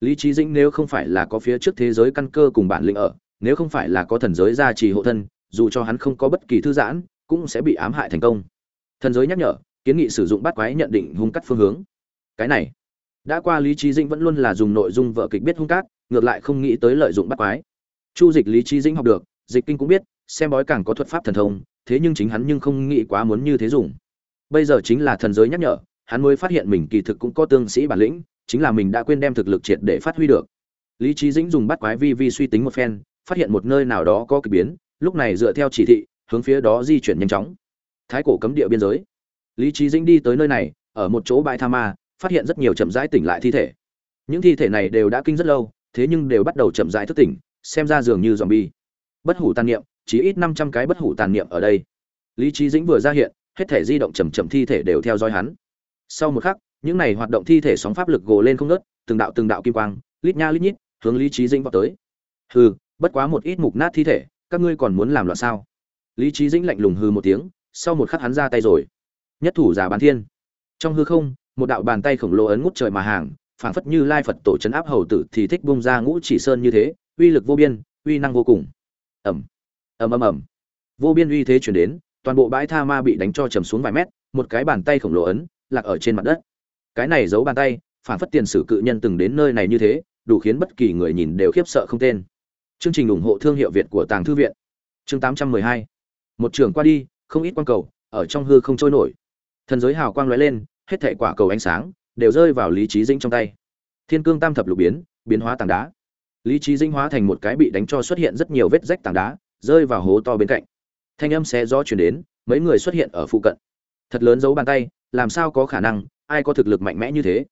Lý trí dĩnh nếu không phải là có phía trước thế giới căn cơ cùng bản lĩnh ở, nếu không phải là có thần giới gia trì hộ thân, dù cho hắn không có bất kỳ thư giãn, cũng sẽ bị ám hại thành công. Thần giới nhắc nhở, kiến nghị sử dụng bắt quái nhận định hung cắt phương hướng. Cái này, đã qua lý trí dĩnh vẫn luôn là dùng nội dung vợ kịch biết hung cát ngược lại không nghĩ tới lợi dụng bắt quái. Chu dịch lý trí dĩnh học được, dịch kinh cũng biết, xem bói càng có thuật pháp thần thông thế nhưng chính hắn nhưng không nghĩ quá muốn như thế dùng. Bây giờ chính là thần giới nhắc nhở, hắn mới phát hiện mình kỳ thực cũng có tương sĩ bản lĩnh, chính là mình đã quên đem thực lực triệt để phát huy được. Lý trí dĩnh dùng bắt quái vi vi suy tính một phen, phát hiện một nơi nào đó có kỳ biến, lúc này dựa theo chỉ thị, hướng phía đó di chuyển nhanh chóng. Thái cổ cấm địa biên giới. Lý trí dĩnh đi tới nơi này, ở một chỗ bãi tha ma, phát hiện rất nhiều chậm rãi tỉnh lại thi thể. Những thi thể này đều đã kinh rất lâu, thế nhưng đều bắt đầu chậm rãi thức tỉnh, xem ra dường như dòm bi bất hủ tàn niệm chỉ ít năm trăm cái bất hủ tàn niệm ở đây. Lý trí dĩnh vừa ra hiện, hết thể di động chậm chậm thi thể đều theo dõi hắn. Sau một khắc, những này hoạt động thi thể sóng pháp lực gồ lên không ngớt, từng đạo từng đạo kim quang, lít nha lít nhít, hướng lý trí dĩnh vọt tới. Hừ, bất quá một ít mục nát thi thể, các ngươi còn muốn làm loạn sao? Lý trí dĩnh lạnh lùng hừ một tiếng, sau một khắc hắn ra tay rồi. Nhất thủ giả bán thiên. Trong hư không, một đạo bàn tay khổng lồ ấn ngút trời mà hàng, phảng phất như lai phật tổ trấn áp hầu tử thì thích bung ra ngũ chỉ sơn như thế, uy lực vô biên, uy năng vô cùng. Ầm! Ầm ầm ầm. Vô biên uy thế chuyển đến, toàn bộ bãi tha ma bị đánh cho trầm xuống vài mét, một cái bàn tay khổng lồ ấn lạc ở trên mặt đất. Cái này giấu bàn tay, phản phất tiền sử cự nhân từng đến nơi này như thế, đủ khiến bất kỳ người nhìn đều khiếp sợ không tên. Chương trình ủng hộ thương hiệu việt của tàng thư viện. Chương 812 một trường qua đi, không ít quan cầu ở trong hư không trôi nổi. Thần giới hào quang lóe lên, hết thảy quả cầu ánh sáng đều rơi vào lý trí dĩnh trong tay. Thiên cương tam thập lục biến biến hóa tảng đá. Lý trí dĩnh hóa thành một cái bị đánh cho xuất hiện rất nhiều vết rách tảng đá rơi vào hố to bên cạnh. Thanh âm xé gió chuyển đến, mấy người xuất hiện ở phụ cận. Thật lớn giấu bàn tay, làm sao có khả năng, ai có thực lực mạnh mẽ như thế?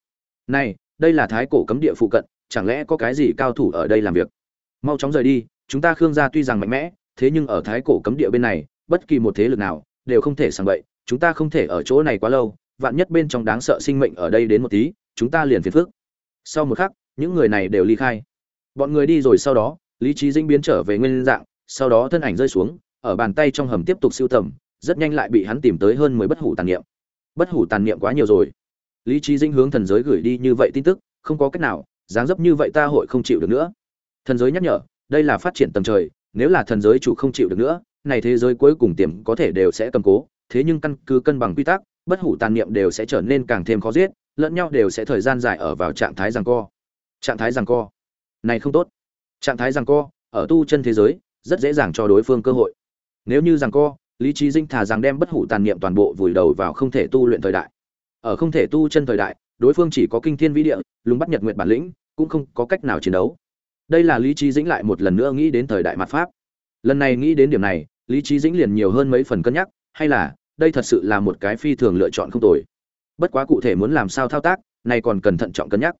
Này, đây là thái cổ cấm địa phụ cận, chẳng lẽ có cái gì cao thủ ở đây làm việc? Mau chóng rời đi, chúng ta khương gia tuy rằng mạnh mẽ, thế nhưng ở thái cổ cấm địa bên này, bất kỳ một thế lực nào, đều không thể sang bậy, chúng ta không thể ở chỗ này quá lâu, vạn nhất bên trong đáng sợ sinh mệnh ở đây đến một tí, chúng ta liền phiền phức. Sau một khắc, những người này đều ly khai. Bọn người đi rồi sau đó, lý trí dĩnh biến trở về nguyên dạng sau đó thân ảnh rơi xuống, ở bàn tay trong hầm tiếp tục siêu tầm, rất nhanh lại bị hắn tìm tới hơn mười bất hủ tàn niệm. Bất hủ tàn niệm quá nhiều rồi. Lý trí dinh hướng thần giới gửi đi như vậy tin tức, không có cách nào, dáng dấp như vậy ta hội không chịu được nữa. Thần giới nhắc nhở, đây là phát triển tầm trời, nếu là thần giới chủ không chịu được nữa, này thế giới cuối cùng tiềm có thể đều sẽ cầm cố, thế nhưng căn cứ cân bằng quy tắc, bất hủ tàn niệm đều sẽ trở nên càng thêm khó giết, lẫn nhau đều sẽ thời gian dài ở vào trạng thái giằng co. Trạng thái giằng co. Này không tốt. Trạng thái giằng co, ở tu chân thế giới rất dễ dàng cho đối phương cơ hội. Nếu như rằng co, lý trí dinh thà rằng đem bất hủ tàn niệm toàn bộ vùi đầu vào không thể tu luyện thời đại. Ở không thể tu chân thời đại, đối phương chỉ có kinh thiên vĩ địa, lùng bắt nhật nguyện bản lĩnh, cũng không có cách nào chiến đấu. Đây là lý trí dĩnh lại một lần nữa nghĩ đến thời đại mặt pháp. Lần này nghĩ đến điểm này, lý trí dĩnh liền nhiều hơn mấy phần cân nhắc, hay là, đây thật sự là một cái phi thường lựa chọn không tồi. Bất quá cụ thể muốn làm sao thao tác này còn cần thận trọng cân nhắc.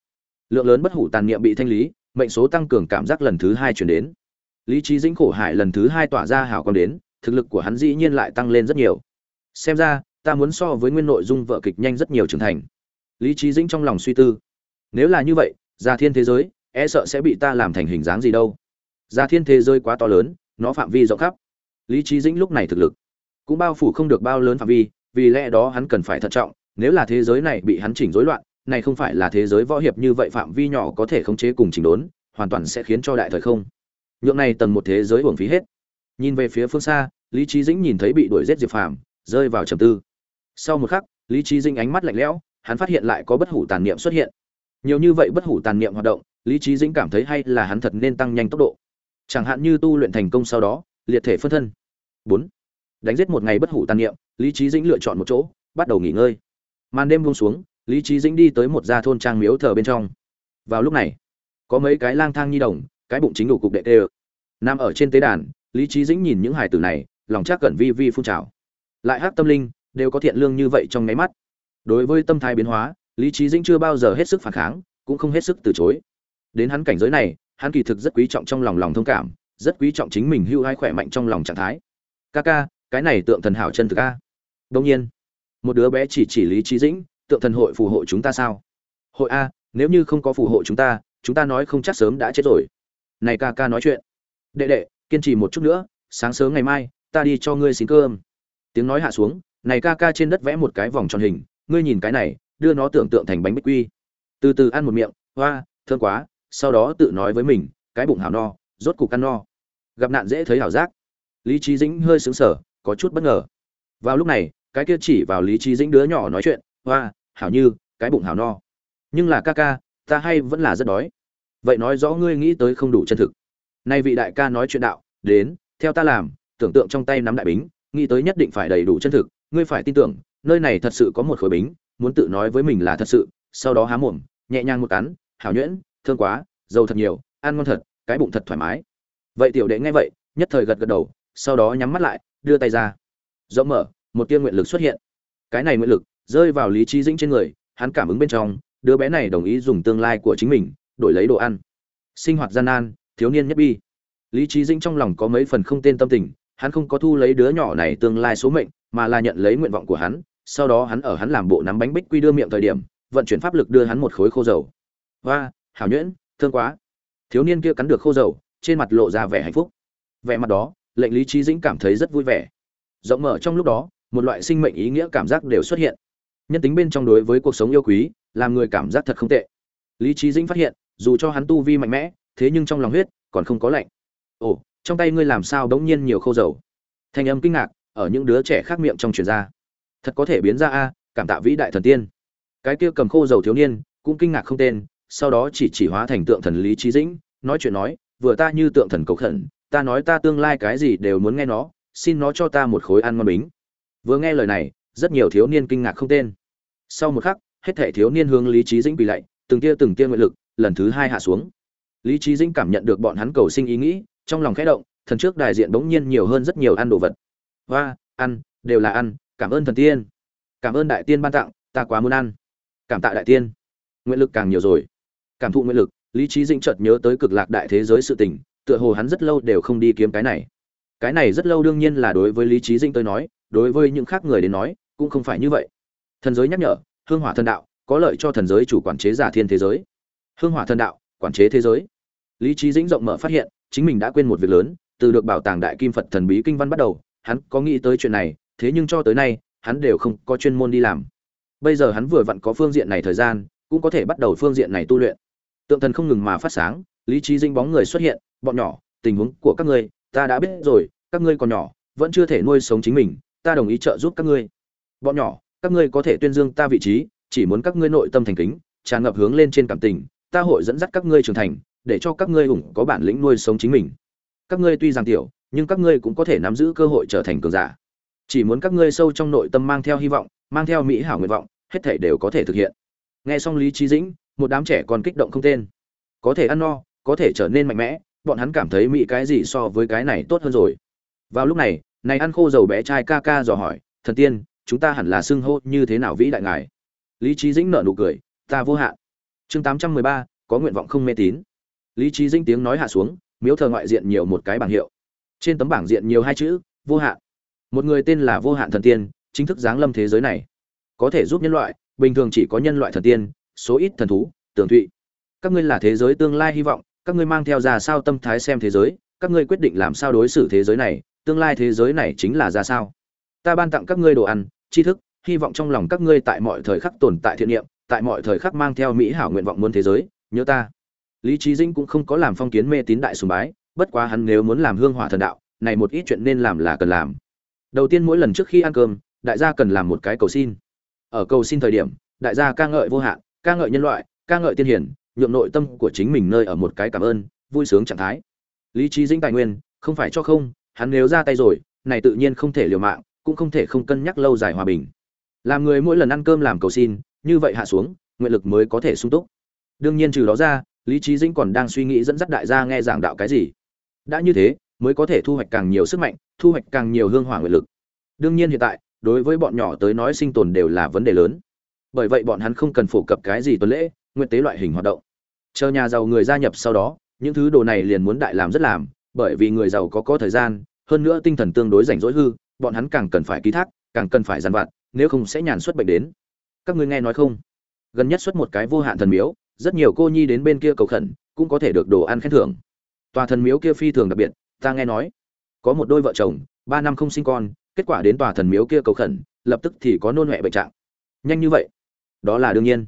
Lượng lớn bất hủ tàn niệm bị thanh lý, mệnh số tăng cường cảm giác lần thứ hai chuyển đến lý trí dĩnh khổ hải lần thứ hai tỏa ra hảo còn đến, thực lực của hắn dĩ nhiên lại tăng lên rất nhiều. Xem ra, ta muốn so với nguyên nội dung vợ kịch nhanh rất nhiều trưởng thành. Lý trí dĩnh trong lòng suy tư. Nếu là như vậy, gia thiên thế giới e sợ sẽ bị ta làm thành hình dáng gì đâu. Gia thiên thế giới quá to lớn, nó phạm vi rộng khắp. Lý trí dĩnh lúc này thực lực cũng bao phủ không được bao lớn phạm vi, vì lẽ đó hắn cần phải thận trọng. Nếu là thế giới này bị hắn chỉnh rối loạn, này không phải là thế giới võ hiệp như vậy phạm vi nhỏ có thể khống chế cùng chỉnh đốn, hoàn toàn sẽ khiến cho đại thời không nhượng này tầng một thế giới uổng phí hết. Nhìn về phía phương xa, lý trí dĩnh nhìn thấy bị đuổi giết diệp phàm, rơi vào trầm tư. Sau một khắc, lý trí dĩnh ánh mắt lạnh lẽo, hắn phát hiện lại có bất hủ tàn niệm xuất hiện. Nhiều như vậy bất hủ tàn niệm hoạt động, lý trí dĩnh cảm thấy hay là hắn thật nên tăng nhanh tốc độ. Chẳng hạn như tu luyện thành công sau đó, liệt thể phân thân. Bốn. Đánh giết một ngày bất hủ tàn niệm, lý trí dĩnh lựa chọn một chỗ, bắt đầu nghỉ ngơi. Màn đêm buông xuống, lý trí dĩnh đi tới một gia thôn trang miếu thờ bên trong. Vào lúc này, có mấy cái lang thang nhi đồng cái bụng chính đủ cục đệ tê ơ. Nằm ở trên tế đàn, lý trí dĩnh nhìn những hải tử này, lòng chắc cẩn vi vi phun trào. Lại hát tâm linh, đều có thiện lương như vậy trong nháy mắt. Đối với tâm thái biến hóa, lý trí dĩnh chưa bao giờ hết sức phản kháng, cũng không hết sức từ chối. Đến hắn cảnh giới này, hắn kỳ thực rất quý trọng trong lòng lòng thông cảm, rất quý trọng chính mình hưu hai khỏe mạnh trong lòng trạng thái. Ca ca, cái này tượng thần hảo chân thực ca đông nhiên, một đứa bé chỉ chỉ lý trí dĩnh, tượng thần hội phù hộ chúng ta sao? Hội a, nếu như không có phù hộ chúng ta chúng ta nói không chắc sớm đã chết rồi này ca ca nói chuyện. Đệ đệ, kiên trì một chút nữa, sáng sớm ngày mai, ta đi cho ngươi xin cơm. Tiếng nói hạ xuống, này ca ca trên đất vẽ một cái vòng tròn hình, ngươi nhìn cái này, đưa nó tưởng tượng thành bánh bích quy. Từ từ ăn một miệng, hoa, thơm quá, sau đó tự nói với mình, cái bụng hảo no, rốt cục ăn no. Gặp nạn dễ thấy hảo giác. Lý trí dĩnh hơi sững sờ, có chút bất ngờ. Vào lúc này, cái kia chỉ vào lý trí dĩnh đứa nhỏ nói chuyện, hoa, hảo như, cái bụng hảo no. Nhưng là ca ca, ta hay vẫn là rất đói vậy nói rõ ngươi nghĩ tới không đủ chân thực. Nay vị đại ca nói chuyện đạo, đến, theo ta làm, tưởng tượng trong tay nắm đại bính, nghĩ tới nhất định phải đầy đủ chân thực. Ngươi phải tin tưởng, nơi này thật sự có một khối bính, muốn tự nói với mình là thật sự. Sau đó há mồm, nhẹ nhàng một cắn, hảo nhuyễn, thương quá, dầu thật nhiều, ăn ngon thật, cái bụng thật thoải mái. Vậy tiểu đệ nghe vậy, nhất thời gật gật đầu, sau đó nhắm mắt lại, đưa tay ra. Rộng mở, một tiên nguyện lực xuất hiện. Cái này nguyện lực rơi vào lý trí dĩnh trên người, hắn cảm ứng bên trong, đứa bé này đồng ý dùng tương lai của chính mình đổi lấy đồ ăn. Sinh hoạt gian nan, thiếu niên nhất bi. Lý trí dĩnh trong lòng có mấy phần không tên tâm tình, hắn không có thu lấy đứa nhỏ này tương lai số mệnh, mà là nhận lấy nguyện vọng của hắn, sau đó hắn ở hắn làm bộ nắm bánh bích quy đưa miệng thời điểm, vận chuyển pháp lực đưa hắn một khối khô dầu. Và hảo nhuyễn, thương quá. Thiếu niên kia cắn được khô dầu, trên mặt lộ ra vẻ hạnh phúc. Vẻ mặt đó, lệnh lý trí dĩnh cảm thấy rất vui vẻ. Rộng mở trong lúc đó, một loại sinh mệnh ý nghĩa cảm giác đều xuất hiện. Nhân tính bên trong đối với cuộc sống yêu quý, làm người cảm giác thật không tệ. Lý trí dĩnh phát hiện dù cho hắn tu vi mạnh mẽ, thế nhưng trong lòng huyết còn không có lạnh. Ồ, trong tay ngươi làm sao đống nhiên nhiều khâu dầu? Thanh âm kinh ngạc ở những đứa trẻ khác miệng trong truyền ra. Thật có thể biến ra a, cảm tạ vĩ đại thần tiên. Cái kia cầm khô dầu thiếu niên cũng kinh ngạc không tên, sau đó chỉ chỉ hóa thành tượng thần lý trí dĩnh, nói chuyện nói, vừa ta như tượng thần cầu khẩn, ta nói ta tương lai cái gì đều muốn nghe nó, xin nó cho ta một khối ăn ngon bính. Vừa nghe lời này, rất nhiều thiếu niên kinh ngạc không tên. Sau một khắc, hết thảy thiếu niên hướng lý trí dĩnh bị lạy, từng tia từng tia nguyện lực lần thứ hai hạ xuống. Lý trí dĩnh cảm nhận được bọn hắn cầu sinh ý nghĩ, trong lòng khẽ động, thần trước đại diện bỗng nhiên nhiều hơn rất nhiều ăn đồ vật. Và ăn, đều là ăn, cảm ơn thần tiên. Cảm ơn đại tiên ban tặng, ta quá muốn ăn. Cảm tạ đại tiên. Nguyện lực càng nhiều rồi. Cảm thụ nguyện lực, lý trí dĩnh chợt nhớ tới cực lạc đại thế giới sự tình, tựa hồ hắn rất lâu đều không đi kiếm cái này. Cái này rất lâu đương nhiên là đối với lý trí dĩnh tôi nói, đối với những khác người đến nói, cũng không phải như vậy. Thần giới nhắc nhở, hương hỏa thần đạo, có lợi cho thần giới chủ quản chế giả thiên thế giới hương hỏa thần đạo, quản chế thế giới. Lý trí dĩnh rộng mở phát hiện, chính mình đã quên một việc lớn, từ được bảo tàng đại kim phật thần bí kinh văn bắt đầu, hắn có nghĩ tới chuyện này, thế nhưng cho tới nay, hắn đều không có chuyên môn đi làm. Bây giờ hắn vừa vặn có phương diện này thời gian, cũng có thể bắt đầu phương diện này tu luyện. Tượng thần không ngừng mà phát sáng, lý trí dinh bóng người xuất hiện, bọn nhỏ, tình huống của các ngươi, ta đã biết rồi, các ngươi còn nhỏ, vẫn chưa thể nuôi sống chính mình, ta đồng ý trợ giúp các ngươi. Bọn nhỏ, các ngươi có thể tuyên dương ta vị trí, chỉ muốn các ngươi nội tâm thành kính, tràn ngập hướng lên trên cảm tình ta hội dẫn dắt các ngươi trưởng thành, để cho các ngươi hùng có bản lĩnh nuôi sống chính mình. Các ngươi tuy rằng tiểu, nhưng các ngươi cũng có thể nắm giữ cơ hội trở thành cường giả. Chỉ muốn các ngươi sâu trong nội tâm mang theo hy vọng, mang theo mỹ hảo nguyện vọng, hết thảy đều có thể thực hiện. Nghe xong lý trí dĩnh, một đám trẻ còn kích động không tên. Có thể ăn no, có thể trở nên mạnh mẽ, bọn hắn cảm thấy mỹ cái gì so với cái này tốt hơn rồi. Vào lúc này này ăn khô dầu bé trai ca ca dò hỏi, thần tiên, chúng ta hẳn là xưng hô như thế nào vĩ đại ngài? Lý trí dĩnh nở nụ cười, ta vô hạn chương tám trăm mười ba, có nguyện vọng không mê tín. Lý trí dinh tiếng nói hạ xuống, miếu thờ ngoại diện nhiều một cái bảng hiệu. Trên tấm bảng diện nhiều hai chữ, vô hạn. Một người tên là vô hạn thần tiên, chính thức giáng lâm thế giới này. Có thể giúp nhân loại, bình thường chỉ có nhân loại thần tiên, số ít thần thú tường thụy. Các ngươi là thế giới tương lai hy vọng, các ngươi mang theo ra sao tâm thái xem thế giới, các ngươi quyết định làm sao đối xử thế giới này, tương lai thế giới này chính là ra sao. Ta ban tặng các ngươi đồ ăn, tri thức, hy vọng trong lòng các ngươi tại mọi thời khắc tồn tại thiện niệm tại mọi thời khắc mang theo mỹ hảo nguyện vọng muôn thế giới, nhớ ta. Lý trí dĩnh cũng không có làm phong kiến mê tín đại sùng bái, bất quá hắn nếu muốn làm hương hỏa thần đạo, này một ít chuyện nên làm là cần làm. Đầu tiên mỗi lần trước khi ăn cơm, đại gia cần làm một cái cầu xin. Ở cầu xin thời điểm, đại gia ca ngợi vô hạn, ca ngợi nhân loại, ca ngợi tiên hiển, nhượng nội tâm của chính mình nơi ở một cái cảm ơn, vui sướng trạng thái. Lý trí dĩnh tài nguyên, không phải cho không, hắn nếu ra tay rồi, này tự nhiên không thể liều mạng, cũng không thể không cân nhắc lâu dài hòa bình. Làm người mỗi lần ăn cơm làm cầu xin như vậy hạ xuống, nguyện lực mới có thể sung túc. Đương nhiên trừ đó ra, lý trí dĩnh còn đang suy nghĩ dẫn dắt đại gia nghe giảng đạo cái gì. Đã như thế, mới có thể thu hoạch càng nhiều sức mạnh, thu hoạch càng nhiều hương hỏa nguyện lực. Đương nhiên hiện tại, đối với bọn nhỏ tới nói sinh tồn đều là vấn đề lớn. Bởi vậy bọn hắn không cần phổ cập cái gì tuần lễ, nguyện tế loại hình hoạt động. Chờ nhà giàu người gia nhập sau đó, những thứ đồ này liền muốn đại làm rất làm, bởi vì người giàu có có thời gian, hơn nữa tinh thần tương đối rảnh rỗi hư, bọn hắn càng cần phải ký thác, càng cần phải dàn vặt, nếu không sẽ nhàn xuất bệnh đến các ngươi nghe nói không? Gần nhất xuất một cái vô hạn thần miếu, rất nhiều cô nhi đến bên kia cầu khẩn, cũng có thể được đồ ăn khen thưởng. Tòa thần miếu kia phi thường đặc biệt, ta nghe nói, có một đôi vợ chồng, ba năm không sinh con, kết quả đến tòa thần miếu kia cầu khẩn, lập tức thì có nôn mẹ bệnh trạng. Nhanh như vậy? Đó là đương nhiên.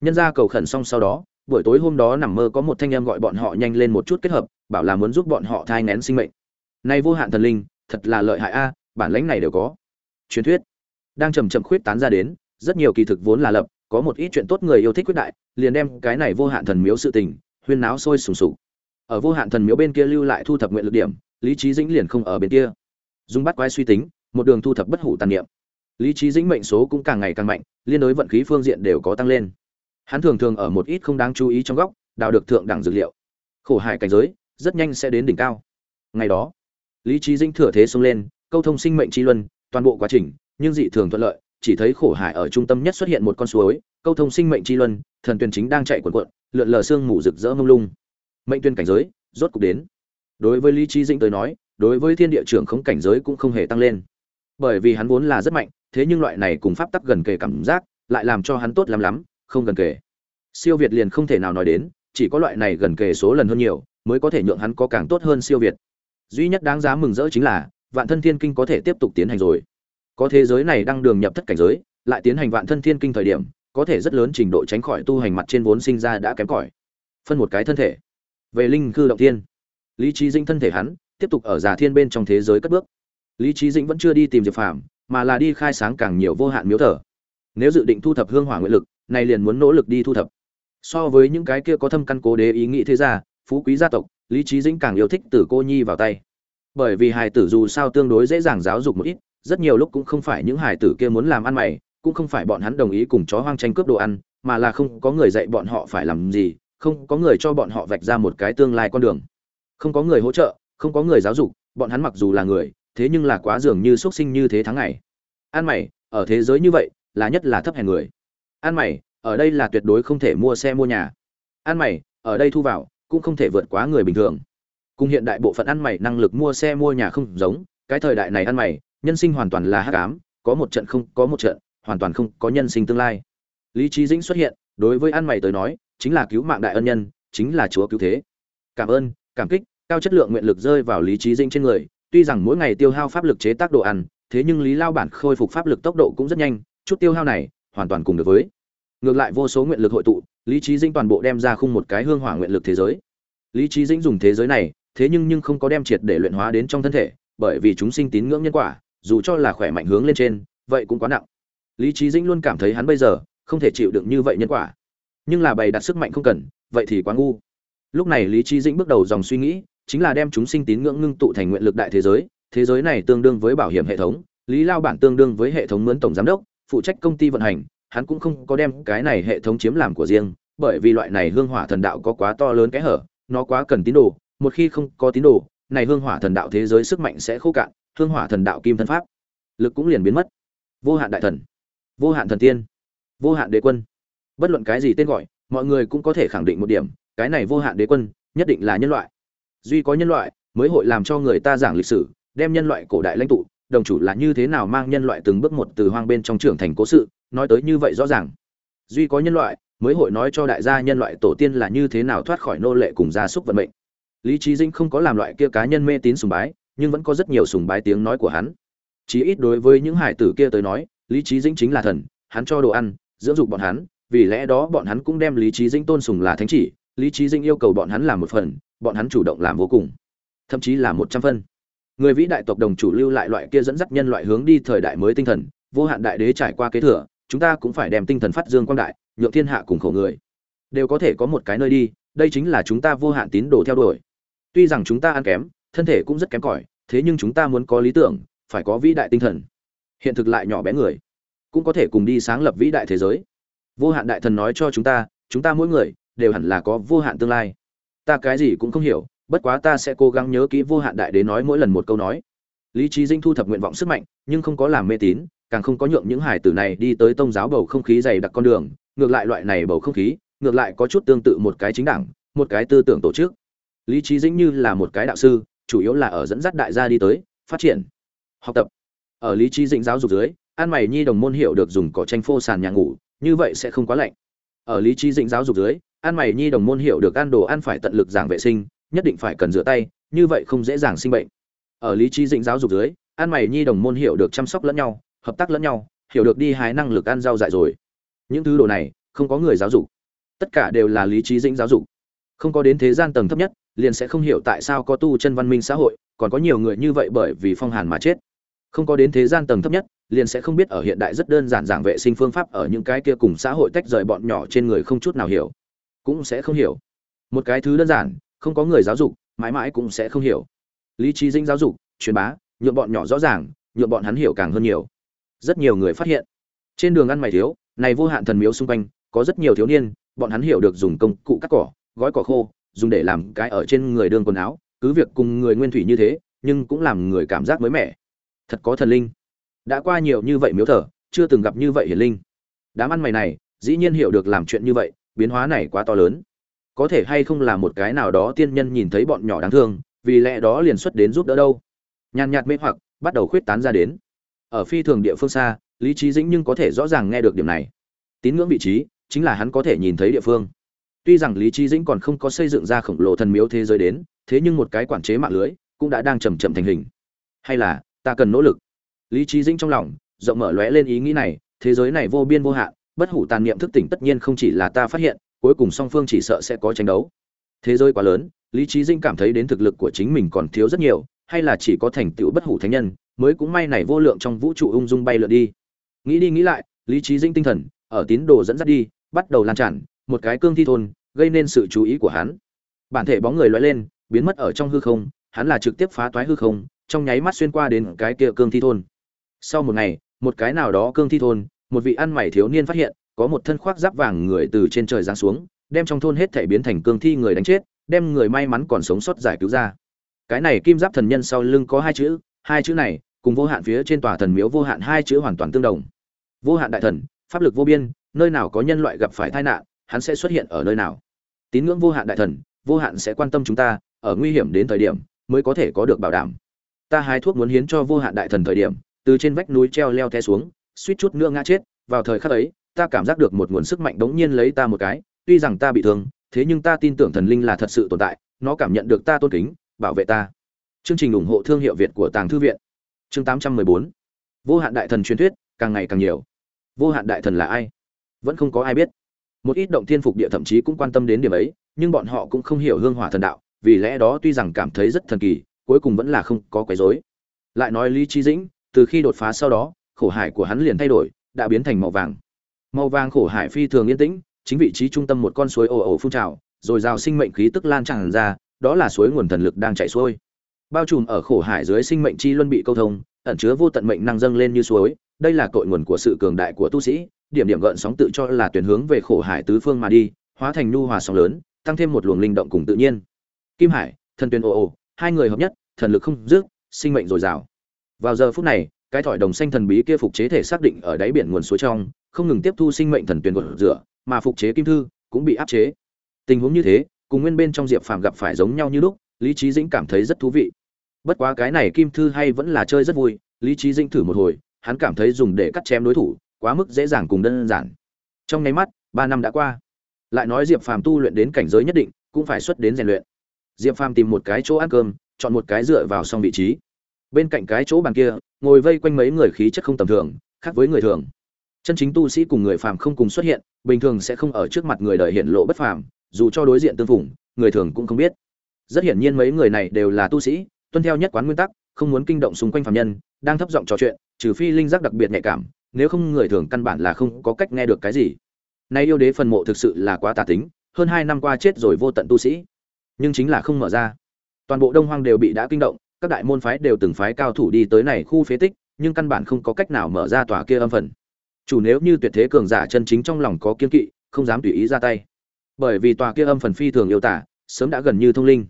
Nhân ra cầu khẩn xong sau đó, buổi tối hôm đó nằm mơ có một thanh em gọi bọn họ nhanh lên một chút kết hợp, bảo là muốn giúp bọn họ thai nén sinh mệnh. Nay vô hạn thần linh, thật là lợi hại a, bản lãnh này đều có. Truyền thuyết. Đang chầm chậm khuyết tán ra đến rất nhiều kỳ thực vốn là lập, có một ít chuyện tốt người yêu thích quyết đại, liền đem cái này vô hạn thần miếu sự tình, huyên náo sôi sùng sục. Ở vô hạn thần miếu bên kia lưu lại thu thập nguyện lực điểm, lý trí dĩnh liền không ở bên kia. Dùng bắt quái suy tính, một đường thu thập bất hủ tàn niệm. Lý trí dĩnh mệnh số cũng càng ngày càng mạnh, liên đối vận khí phương diện đều có tăng lên. Hắn thường thường ở một ít không đáng chú ý trong góc, đào được thượng đẳng dược liệu. Khổ hại cảnh giới, rất nhanh sẽ đến đỉnh cao. Ngày đó, lý trí dĩnh thừa thế xông lên, câu thông sinh mệnh chi luân, toàn bộ quá trình, nhưng dị thường thuận lợi chỉ thấy khổ hải ở trung tâm nhất xuất hiện một con suối, câu thông sinh mệnh chi luân, thần tuyền chính đang chạy cuộn cuộn, lượn lờ sương mù rực rỡ mông lung. Mệnh tuyên cảnh giới, rốt cục đến. Đối với lý trí dĩnh tới nói, đối với thiên địa trưởng không cảnh giới cũng không hề tăng lên. Bởi vì hắn vốn là rất mạnh, thế nhưng loại này cùng pháp tắc gần kề cảm giác, lại làm cho hắn tốt lắm lắm, không gần kề. Siêu việt liền không thể nào nói đến, chỉ có loại này gần kề số lần hơn nhiều, mới có thể nhượng hắn có càng tốt hơn siêu việt. Duy nhất đáng giá mừng rỡ chính là, vạn thân thiên kinh có thể tiếp tục tiến hành rồi có thế giới này đang đường nhập thất cảnh giới, lại tiến hành vạn thân thiên kinh thời điểm, có thể rất lớn trình độ tránh khỏi tu hành mặt trên vốn sinh ra đã kém cỏi. Phân một cái thân thể. Về linh cư động thiên. Lý trí dĩnh thân thể hắn tiếp tục ở giả thiên bên trong thế giới cất bước. Lý trí dĩnh vẫn chưa đi tìm diệp phàm, mà là đi khai sáng càng nhiều vô hạn miếu thờ. Nếu dự định thu thập hương hỏa nguyện lực này liền muốn nỗ lực đi thu thập. So với những cái kia có thâm căn cố đế ý nghĩ thế gia, phú quý gia tộc, lý trí dĩnh càng yêu thích tử cô nhi vào tay. Bởi vì hài tử dù sao tương đối dễ dàng giáo dục một ít rất nhiều lúc cũng không phải những hải tử kia muốn làm ăn mày, cũng không phải bọn hắn đồng ý cùng chó hoang tranh cướp đồ ăn, mà là không có người dạy bọn họ phải làm gì, không có người cho bọn họ vạch ra một cái tương lai con đường. Không có người hỗ trợ, không có người giáo dục, bọn hắn mặc dù là người, thế nhưng là quá dường như xuất sinh như thế tháng ngày. Ăn mày, ở thế giới như vậy, là nhất là thấp hèn người. Ăn mày, ở đây là tuyệt đối không thể mua xe mua nhà. Ăn mày, ở đây thu vào, cũng không thể vượt quá người bình thường. Cùng hiện đại bộ phận ăn mày năng lực mua xe mua nhà không giống, cái thời đại này ăn mày nhân sinh hoàn toàn là hắc ám, có một trận không, có một trận, hoàn toàn không có nhân sinh tương lai. Lý trí dĩnh xuất hiện, đối với ăn mày tới nói, chính là cứu mạng đại ân nhân, chính là chúa cứu thế. Cảm ơn, cảm kích, cao chất lượng nguyện lực rơi vào lý trí dĩnh trên người, tuy rằng mỗi ngày tiêu hao pháp lực chế tác đồ ăn, thế nhưng lý lao bản khôi phục pháp lực tốc độ cũng rất nhanh, chút tiêu hao này, hoàn toàn cùng được với. Ngược lại vô số nguyện lực hội tụ, lý trí dĩnh toàn bộ đem ra khung một cái hương hỏa nguyện lực thế giới. Lý trí dĩnh dùng thế giới này, thế nhưng nhưng không có đem triệt để luyện hóa đến trong thân thể, bởi vì chúng sinh tín ngưỡng nhân quả dù cho là khỏe mạnh hướng lên trên, vậy cũng quá nặng. Lý trí dĩnh luôn cảm thấy hắn bây giờ không thể chịu đựng như vậy nhân quả. Nhưng là bày đặt sức mạnh không cần, vậy thì quá ngu. Lúc này lý trí dĩnh bước đầu dòng suy nghĩ chính là đem chúng sinh tín ngưỡng ngưng tụ thành nguyện lực đại thế giới thế giới này tương đương với bảo hiểm hệ thống, lý lao bản tương đương với hệ thống mướn tổng giám đốc, phụ trách công ty vận hành, hắn cũng không có đem cái này hệ thống chiếm làm của riêng, bởi vì loại này hương hỏa thần đạo có quá to lớn cái hở, nó quá cần tín đồ, một khi không có tín đồ, này hương hỏa thần đạo thế giới sức mạnh sẽ khô cạn hương hỏa thần đạo kim thân pháp. Lực cũng liền biến mất. Vô hạn đại thần, vô hạn thần tiên, vô hạn đế quân. Bất luận cái gì tên gọi, mọi người cũng có thể khẳng định một điểm, cái này vô hạn đế quân nhất định là nhân loại. Duy có nhân loại, mới hội làm cho người ta giảng lịch sử, đem nhân loại cổ đại lãnh tụ, đồng chủ là như thế nào mang nhân loại từng bước một từ hoang bên trong trưởng thành cố sự, nói tới như vậy rõ ràng. Duy có nhân loại, mới hội nói cho đại gia nhân loại tổ tiên là như thế nào thoát khỏi nô lệ cùng gia súc vận mệnh. Lý trí dinh không có làm loại kia cá nhân mê tín sùng bái nhưng vẫn có rất nhiều sùng bái tiếng nói của hắn. Chí ít đối với những hải tử kia tới nói, lý trí dĩnh chính là thần, hắn cho đồ ăn, dưỡng dục bọn hắn, vì lẽ đó bọn hắn cũng đem lý trí dĩnh tôn sùng là thánh chỉ, lý trí dĩnh yêu cầu bọn hắn làm một phần, bọn hắn chủ động làm vô cùng, thậm chí là một trăm phân. Người vĩ đại tộc đồng chủ lưu lại loại kia dẫn dắt nhân loại hướng đi thời đại mới tinh thần, vô hạn đại đế trải qua kế thừa, chúng ta cũng phải đem tinh thần phát dương quang đại, nhượng thiên hạ cùng khổ người. Đều có thể có một cái nơi đi, đây chính là chúng ta vô hạn tín đồ theo đuổi. Tuy rằng chúng ta ăn kém thân thể cũng rất kém cỏi, thế nhưng chúng ta muốn có lý tưởng, phải có vĩ đại tinh thần. Hiện thực lại nhỏ bé người, cũng có thể cùng đi sáng lập vĩ đại thế giới. Vô hạn đại thần nói cho chúng ta chúng ta mỗi người đều hẳn là có vô hạn tương lai. Ta cái gì cũng không hiểu, bất quá ta sẽ cố gắng nhớ kỹ vô hạn đại đế nói mỗi lần một câu nói. Lý trí dinh thu thập nguyện vọng sức mạnh, nhưng không có làm mê tín, càng không có nhượng những hải tử này đi tới tông giáo bầu không khí dày đặc con đường. Ngược lại loại này bầu không khí, ngược lại có chút tương tự một cái chính đảng, một cái tư tưởng tổ chức. Lý trí dĩnh như là một cái đạo sư chủ yếu là ở dẫn dắt đại gia đi tới, phát triển, học tập. Ở lý trí dĩnh giáo dục dưới, an mày nhi đồng môn hiểu được dùng cỏ tranh phô sàn nhà ngủ, như vậy sẽ không quá lạnh. Ở lý trí dĩnh giáo dục dưới, an mày nhi đồng môn hiểu được ăn đồ ăn phải tận lực giảng vệ sinh, nhất định phải cần rửa tay, như vậy không dễ dàng sinh bệnh. Ở lý trí dĩnh giáo dục dưới, an mày nhi đồng môn hiểu được chăm sóc lẫn nhau, hợp tác lẫn nhau, hiểu được đi hái năng lực ăn rau dại rồi. Những thứ đồ này, không có người giáo dục. Tất cả đều là lý trí dĩnh giáo dục. Không có đến thế gian tầng thấp nhất liền sẽ không hiểu tại sao có tu chân văn minh xã hội, còn có nhiều người như vậy bởi vì phong hàn mà chết. Không có đến thế gian tầng thấp nhất, liền sẽ không biết ở hiện đại rất đơn giản giảng vệ sinh phương pháp ở những cái kia cùng xã hội tách rời bọn nhỏ trên người không chút nào hiểu. Cũng sẽ không hiểu. Một cái thứ đơn giản, không có người giáo dục, mãi mãi cũng sẽ không hiểu. Lý trí dinh giáo dục, truyền bá nhuộm bọn nhỏ rõ ràng nhuộm bọn hắn hiểu càng hơn nhiều. Rất nhiều người phát hiện, trên đường ăn mày thiếu, này vô hạn thần miếu xung quanh, có rất nhiều thiếu niên, bọn hắn hiểu được dùng công cụ cắt cỏ, gói cỏ khô dùng để làm cái ở trên người đương quần áo, cứ việc cùng người nguyên thủy như thế, nhưng cũng làm người cảm giác mới mẻ. Thật có thần linh. Đã qua nhiều như vậy miếu thờ, chưa từng gặp như vậy hiển linh. Đám ăn mày này, dĩ nhiên hiểu được làm chuyện như vậy, biến hóa này quá to lớn. Có thể hay không là một cái nào đó tiên nhân nhìn thấy bọn nhỏ đáng thương, vì lẽ đó liền xuất đến giúp đỡ đâu. Nhàn nhạt mê hoặc, bắt đầu khuyết tán ra đến. Ở phi thường địa phương xa, lý trí dĩnh nhưng có thể rõ ràng nghe được điểm này. Tín ngưỡng vị trí, chính là hắn có thể nhìn thấy địa phương tuy rằng lý trí dĩnh còn không có xây dựng ra khổng lồ thần miếu thế giới đến, thế nhưng một cái quản chế mạng lưới cũng đã đang chầm chậm thành hình. Hay là, ta cần nỗ lực? Lý trí dĩnh trong lòng, rộng mở lóe lên ý nghĩ này, thế giới này vô biên vô hạn, bất hủ tàn niệm thức tỉnh tất nhiên không chỉ là ta phát hiện, cuối cùng song phương chỉ sợ sẽ có tranh đấu. Thế giới quá lớn, lý trí Dĩnh cảm thấy đến thực lực của chính mình còn thiếu rất nhiều, hay là chỉ có thành tựu bất hủ thánh nhân, mới cũng may này vô lượng trong vũ trụ ung dung bay lượn đi. Nghĩ đi nghĩ lại, lý trí Dĩnh tinh thần, ở tín đồ dẫn dắt đi, bắt đầu lan tràn một cái cương thi thôn, gây nên sự chú ý của hắn. Bản thể bóng người lóe lên, biến mất ở trong hư không, hắn là trực tiếp phá toái hư không, trong nháy mắt xuyên qua đến cái kia cương thi thôn. Sau một ngày, một cái nào đó cương thi thôn, một vị ăn mày thiếu niên phát hiện, có một thân khoác giáp vàng người từ trên trời giáng xuống, đem trong thôn hết thể biến thành cương thi người đánh chết, đem người may mắn còn sống sót giải cứu ra. Cái này kim giáp thần nhân sau lưng có hai chữ hai chữ này, cùng vô hạn phía trên tòa thần miếu vô hạn hai chữ hoàn toàn tương đồng. Vô hạn đại thần, pháp lực vô biên, nơi nào có nhân loại gặp phải tai nạn hắn sẽ xuất hiện ở nơi nào. Tín ngưỡng vô hạn đại thần, vô hạn sẽ quan tâm chúng ta, ở nguy hiểm đến thời điểm mới có thể có được bảo đảm. Ta hái thuốc muốn hiến cho vô hạn đại thần thời điểm, từ trên vách núi treo leo té xuống, suýt chút nữa ngã chết, vào thời khắc ấy, ta cảm giác được một nguồn sức mạnh đống nhiên lấy ta một cái, tuy rằng ta bị thương, thế nhưng ta tin tưởng thần linh là thật sự tồn tại, nó cảm nhận được ta tôn kính, bảo vệ ta. Chương trình ủng hộ thương hiệu việt của tàng thư viện. Chương 814 vô hạn đại thần truyền thuyết, càng ngày càng nhiều. Vô hạn đại thần là ai? Vẫn không có ai biết một ít động thiên phục địa thậm chí cũng quan tâm đến điểm ấy, nhưng bọn họ cũng không hiểu hương hỏa thần đạo, vì lẽ đó tuy rằng cảm thấy rất thần kỳ, cuối cùng vẫn là không có quấy rối. Lại nói lý trí dĩnh, từ khi đột phá sau đó, khổ hải của hắn liền thay đổi, đã biến thành màu vàng. Màu vàng khổ hải phi thường yên tĩnh, chính vị trí trung tâm một con suối ồ ồ phun trào, rồi rào sinh mệnh khí tức lan tràn ra, đó là suối nguồn thần lực đang chảy xuôi. Bao trùm ở khổ hải dưới sinh mệnh chi luân bị câu thông, ẩn chứa vô tận mệnh năng dâng lên như suối, đây là cội nguồn của sự cường đại của tu sĩ điểm điểm gợn sóng tự cho là tuyển hướng về khổ hải tứ phương mà đi, hóa thành nhu hòa sóng lớn, tăng thêm một luồng linh động cùng tự nhiên. Kim hải, thần tuyển ồ ồ, hai người hợp nhất, thần lực không dứt, sinh mệnh dồi dào. Vào giờ phút này, cái thỏi đồng xanh thần bí kia phục chế thể xác định ở đáy biển nguồn suối trong, không ngừng tiếp thu sinh mệnh thần tuyển của rửa, mà phục chế kim thư cũng bị áp chế. Tình huống như thế, cùng nguyên bên trong diệp phàm gặp phải giống nhau như lúc, lý trí dĩnh cảm thấy rất thú vị. Bất quá cái này kim thư hay vẫn là chơi rất vui, lý trí dĩnh thử một hồi, hắn cảm thấy dùng để cắt chém đối thủ quá mức dễ dàng cùng đơn giản. Trong nháy mắt, ba năm đã qua. Lại nói diệp phàm tu luyện đến cảnh giới nhất định, cũng phải xuất đến rèn luyện. Diệp phàm tìm một cái chỗ ăn cơm, chọn một cái dựa vào xong vị trí. Bên cạnh cái chỗ bàn kia, ngồi vây quanh mấy người khí chất không tầm thường, khác với người thường. Chân chính tu sĩ cùng người phàm không cùng xuất hiện, bình thường sẽ không ở trước mặt người đời hiện lộ bất phàm, dù cho đối diện tương phủng người thường cũng không biết. Rất hiển nhiên mấy người này đều là tu sĩ, tuân theo nhất quán nguyên tắc, không muốn kinh động xung quanh phàm nhân, đang thấp giọng trò chuyện, trừ phi linh giác đặc biệt nhạy cảm nếu không người thường căn bản là không có cách nghe được cái gì. Nay yêu đế phần mộ thực sự là quá tà tính, hơn hai năm qua chết rồi vô tận tu sĩ. Nhưng chính là không mở ra. Toàn bộ đông hoang đều bị đã kinh động, các đại môn phái đều từng phái cao thủ đi tới này khu phế tích, nhưng căn bản không có cách nào mở ra tòa kia âm phần. Chủ nếu như tuyệt thế cường giả chân chính trong lòng có kiên kỵ, không dám tùy ý ra tay. Bởi vì tòa kia âm phần phi thường yêu tả, sớm đã gần như thông linh.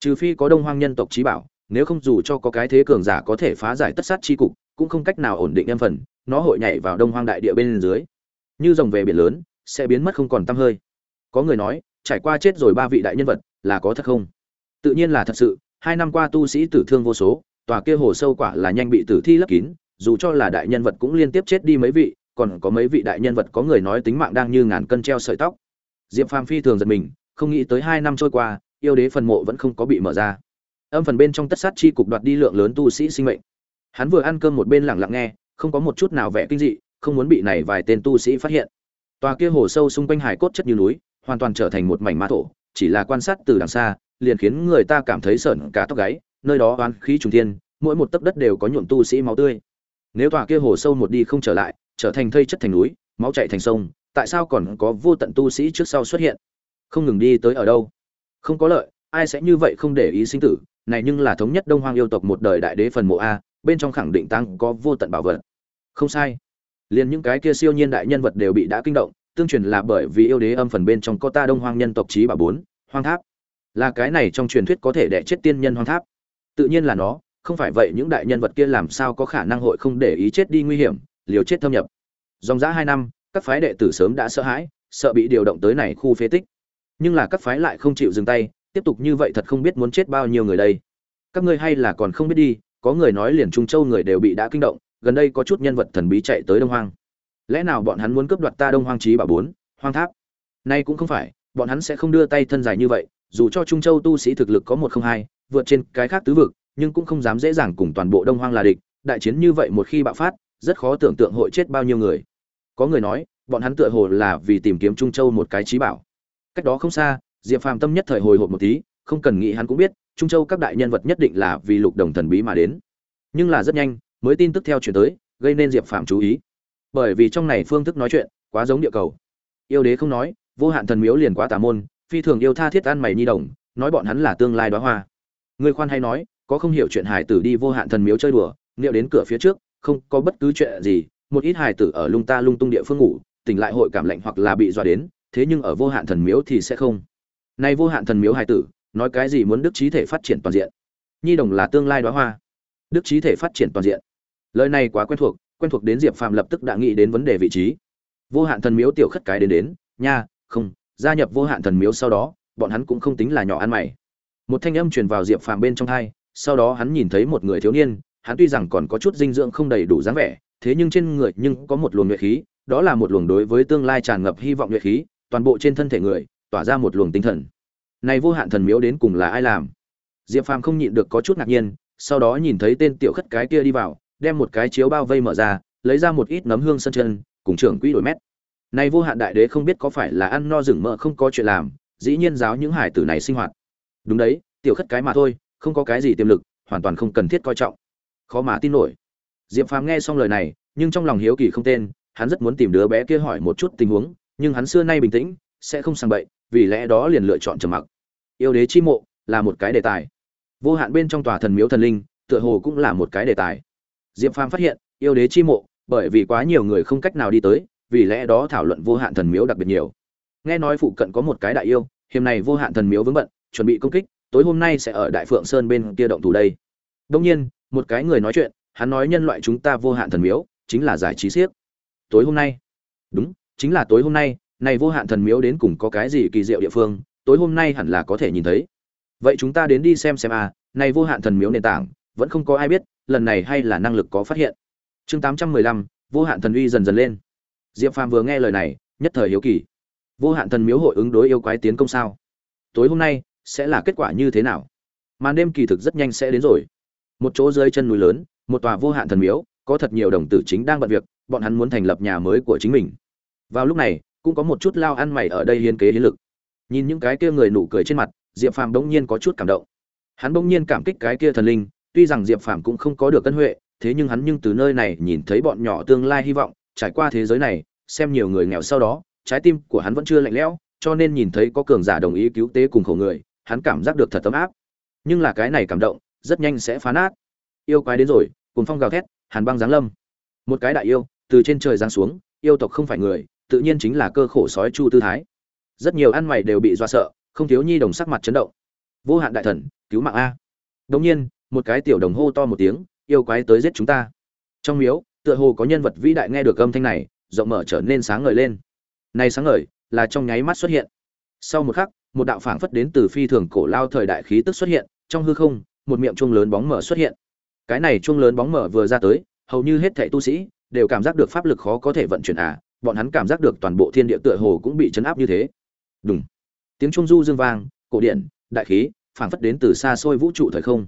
Trừ phi có đông hoang nhân tộc trí bảo, nếu không dù cho có cái thế cường giả có thể phá giải tất sát chi cục, cũng không cách nào ổn định âm phần nó hội nhảy vào đông hoang đại địa bên dưới. Như rồng về biển lớn, sẽ biến mất không còn tăm hơi. Có người nói, trải qua chết rồi ba vị đại nhân vật, là có thật không? Tự nhiên là thật sự, hai năm qua tu sĩ tử thương vô số, tòa kia hồ sâu quả là nhanh bị tử thi lấp kín, dù cho là đại nhân vật cũng liên tiếp chết đi mấy vị, còn có mấy vị đại nhân vật có người nói tính mạng đang như ngàn cân treo sợi tóc. Diệp phàm phi thường giật mình, không nghĩ tới hai năm trôi qua, yêu đế phần mộ vẫn không có bị mở ra. Âm phần bên trong tất sát chi cục đoạt đi lượng lớn tu sĩ sinh mệnh. Hắn vừa ăn cơm một bên lặng lặng nghe không có một chút nào vẻ kinh dị, không muốn bị này vài tên tu sĩ phát hiện. Tòa kia hồ sâu xung quanh hải cốt chất như núi, hoàn toàn trở thành một mảnh ma thổ, chỉ là quan sát từ đằng xa, liền khiến người ta cảm thấy sợn cả tóc gáy, nơi đó oán khí trùng thiên, mỗi một tấc đất đều có nhuộm tu sĩ máu tươi. Nếu tòa kia hồ sâu một đi không trở lại, trở thành thây chất thành núi, máu chạy thành sông, tại sao còn có vô tận tu sĩ trước sau xuất hiện? Không ngừng đi tới ở đâu? Không có lợi, ai sẽ như vậy không để ý sinh tử, này nhưng là thống nhất đông hoang yêu tộc một đời đại đế phần mộ a bên trong khẳng định tăng có vô tận bảo vật. Không sai. Liền những cái kia siêu nhiên đại nhân vật đều bị đã kinh động, tương truyền là bởi vì yêu đế âm phần bên trong có ta đông hoang nhân tộc trí bảo bốn, hoang tháp. Là cái này trong truyền thuyết có thể đẻ chết tiên nhân hoang tháp. Tự nhiên là nó, không phải vậy những đại nhân vật kia làm sao có khả năng hội không để ý chết đi nguy hiểm, liều chết thâm nhập. Dòng giã hai năm, các phái đệ tử sớm đã sợ hãi, sợ bị điều động tới này khu phế tích. Nhưng là các phái lại không chịu dừng tay, tiếp tục như vậy thật không biết muốn chết bao nhiêu người đây. Các ngươi hay là còn không biết đi có người nói liền trung châu người đều bị đã kinh động, gần đây có chút nhân vật thần bí chạy tới đông hoang. Lẽ nào bọn hắn muốn cướp đoạt ta đông hoang trí bảo bốn, hoang tháp? Nay cũng không phải, bọn hắn sẽ không đưa tay thân dài như vậy, dù cho trung châu tu sĩ thực lực có một không hai, vượt trên cái khác tứ vực, nhưng cũng không dám dễ dàng cùng toàn bộ đông hoang là địch, đại chiến như vậy một khi bạo phát, rất khó tưởng tượng hội chết bao nhiêu người. Có người nói, bọn hắn tựa hồ là vì tìm kiếm trung châu một cái trí bảo. Cách đó không xa, diệp phàm tâm nhất thời hồi hộp một tí, không cần nghĩ hắn cũng biết trung châu các đại nhân vật nhất định là vì lục đồng thần bí mà đến. Nhưng là rất nhanh, mới tin tức theo chuyển tới, gây nên diệp phàm chú ý. Bởi vì trong này phương thức nói chuyện, quá giống địa cầu. Yêu đế không nói, vô hạn thần miếu liền quá tà môn, phi thường yêu tha thiết ăn mày nhi đồng, nói bọn hắn là tương lai đoá hoa. Người khoan hay nói, có không hiểu chuyện hải tử đi vô hạn thần miếu chơi đùa, liệu đến cửa phía trước, không có bất cứ chuyện gì, một ít hải tử ở lung ta lung tung địa phương ngủ, tỉnh lại hội cảm lạnh hoặc là bị dọa đến, thế nhưng ở vô hạn thần miếu thì sẽ không. Nay vô hạn thần miếu hải tử nói cái gì muốn đức trí thể phát triển toàn diện. Nhi đồng là tương lai đoá hoa. Đức trí thể phát triển toàn diện. Lời này quá quen thuộc quen thuộc đến diệp phàm lập tức đã nghĩ đến vấn đề vị trí. Vô hạn thần miếu tiểu khất cái đến đến, nha, không, gia nhập vô hạn thần miếu sau đó, bọn hắn cũng không tính là nhỏ ăn mày. Một thanh âm truyền vào diệp phàm bên trong thai sau đó hắn nhìn thấy một người thiếu niên, hắn tuy rằng còn có chút dinh dưỡng không đầy đủ dáng vẻ, thế nhưng trên người nhưng có một luồng nhuệ khí, đó là một luồng đối với tương lai tràn ngập hy vọng nhuệ khí, toàn bộ trên thân thể người, tỏa ra một luồng tinh thần này vô hạn thần miếu đến cùng là ai làm? Diệp phàm không nhịn được có chút ngạc nhiên, sau đó nhìn thấy tên tiểu khất cái kia đi vào, đem một cái chiếu bao vây mở ra, lấy ra một ít nấm hương sân chân, cùng trưởng quỹ đổi mét. Này vô hạn đại đế không biết có phải là ăn no rừng mỡ không có chuyện làm, dĩ nhiên giáo những hải tử này sinh hoạt. Đúng đấy, tiểu khất cái mà thôi, không có cái gì tiềm lực, hoàn toàn không cần thiết coi trọng. Khó mà tin nổi. Diệp phàm nghe xong lời này, nhưng trong lòng hiếu kỳ không tên, hắn rất muốn tìm đứa bé kia hỏi một chút tình huống, nhưng hắn xưa nay bình tĩnh, sẽ không sang bậy vì lẽ đó liền lựa chọn trầm mặc. Yêu đế chi mộ là một cái đề tài. Vô hạn bên trong tòa thần miếu thần linh, tựa hồ cũng là một cái đề tài. Diệp phàm phát hiện, yêu đế chi mộ, bởi vì quá nhiều người không cách nào đi tới, vì lẽ đó thảo luận vô hạn thần miếu đặc biệt nhiều. Nghe nói phụ cận có một cái đại yêu hiềm này vô hạn thần miếu vướng bận, chuẩn bị công kích, tối hôm nay sẽ ở đại phượng sơn bên kia động thủ đây. Đông nhiên, một cái người nói chuyện, hắn nói nhân loại chúng ta vô hạn thần miếu, chính là giải trí siếc. Tối hôm nay. Đúng, chính là tối hôm nay này vô hạn thần miếu đến cùng có cái gì kỳ diệu địa phương, tối hôm nay hẳn là có thể nhìn thấy. Vậy chúng ta đến đi xem xem à này vô hạn thần miếu nền tảng, vẫn không có ai biết, lần này hay là năng lực có phát hiện. Chương tám trăm mười lăm, vô hạn thần uy dần dần lên. Diệp phàm vừa nghe lời này, nhất thời hiếu kỳ. Vô hạn thần miếu hội ứng đối yêu quái tiến công sao? Tối hôm nay, sẽ là kết quả như thế nào? Màn đêm kỳ thực rất nhanh sẽ đến rồi. Một chỗ dưới chân núi lớn, một tòa vô hạn thần miếu, có thật nhiều đồng tử chính đang bận việc, bọn hắn muốn thành lập nhà mới của chính mình. Vào lúc này cũng có một chút lao ăn mày ở đây hiến kế hiến lực. Nhìn những cái kia người nụ cười trên mặt, diệp phàm bỗng nhiên có chút cảm động. Hắn bỗng nhiên cảm kích cái kia thần linh, tuy rằng diệp phàm cũng không có được cân huệ, thế nhưng hắn nhưng từ nơi này nhìn thấy bọn nhỏ tương lai hy vọng, trải qua thế giới này, xem nhiều người nghèo sau đó, trái tim của hắn vẫn chưa lạnh lẽo, cho nên nhìn thấy có cường giả đồng ý cứu tế cùng khổ người, hắn cảm giác được thật tấm áp. Nhưng là cái này cảm động, rất nhanh sẽ phá nát. Yêu quái đến rồi cùng phong gào thét, hàn băng giáng lâm. Một cái đại yêu từ trên trời giáng xuống, yêu tộc không phải người tự nhiên chính là cơ khổ sói chu tư thái. Rất nhiều ăn mày đều bị do sợ, không thiếu nhi đồng sắc mặt chấn động. Vô hạn đại thần, cứu mạng a. Đống nhiên, một cái tiểu đồng hô to một tiếng, yêu quái tới giết chúng ta. Trong miếu, tựa hồ có nhân vật vĩ đại nghe được âm thanh này, rộng mở trở nên sáng ngời lên. Này sáng ngời, là trong nháy mắt xuất hiện. Sau một khắc, một đạo phảng phất đến từ phi thường cổ lao thời đại khí tức xuất hiện, trong hư không, một miệng chuông lớn bóng mở xuất hiện. Cái này chuông lớn bóng mở vừa ra tới, hầu như hết thảy tu sĩ đều cảm giác được pháp lực khó có thể vận chuyển à bọn hắn cảm giác được toàn bộ thiên địa tựa hồ cũng bị chấn áp như thế. Đúng tiếng trung du dương vang, cổ điện, đại khí, phảng phất đến từ xa xôi vũ trụ thời không.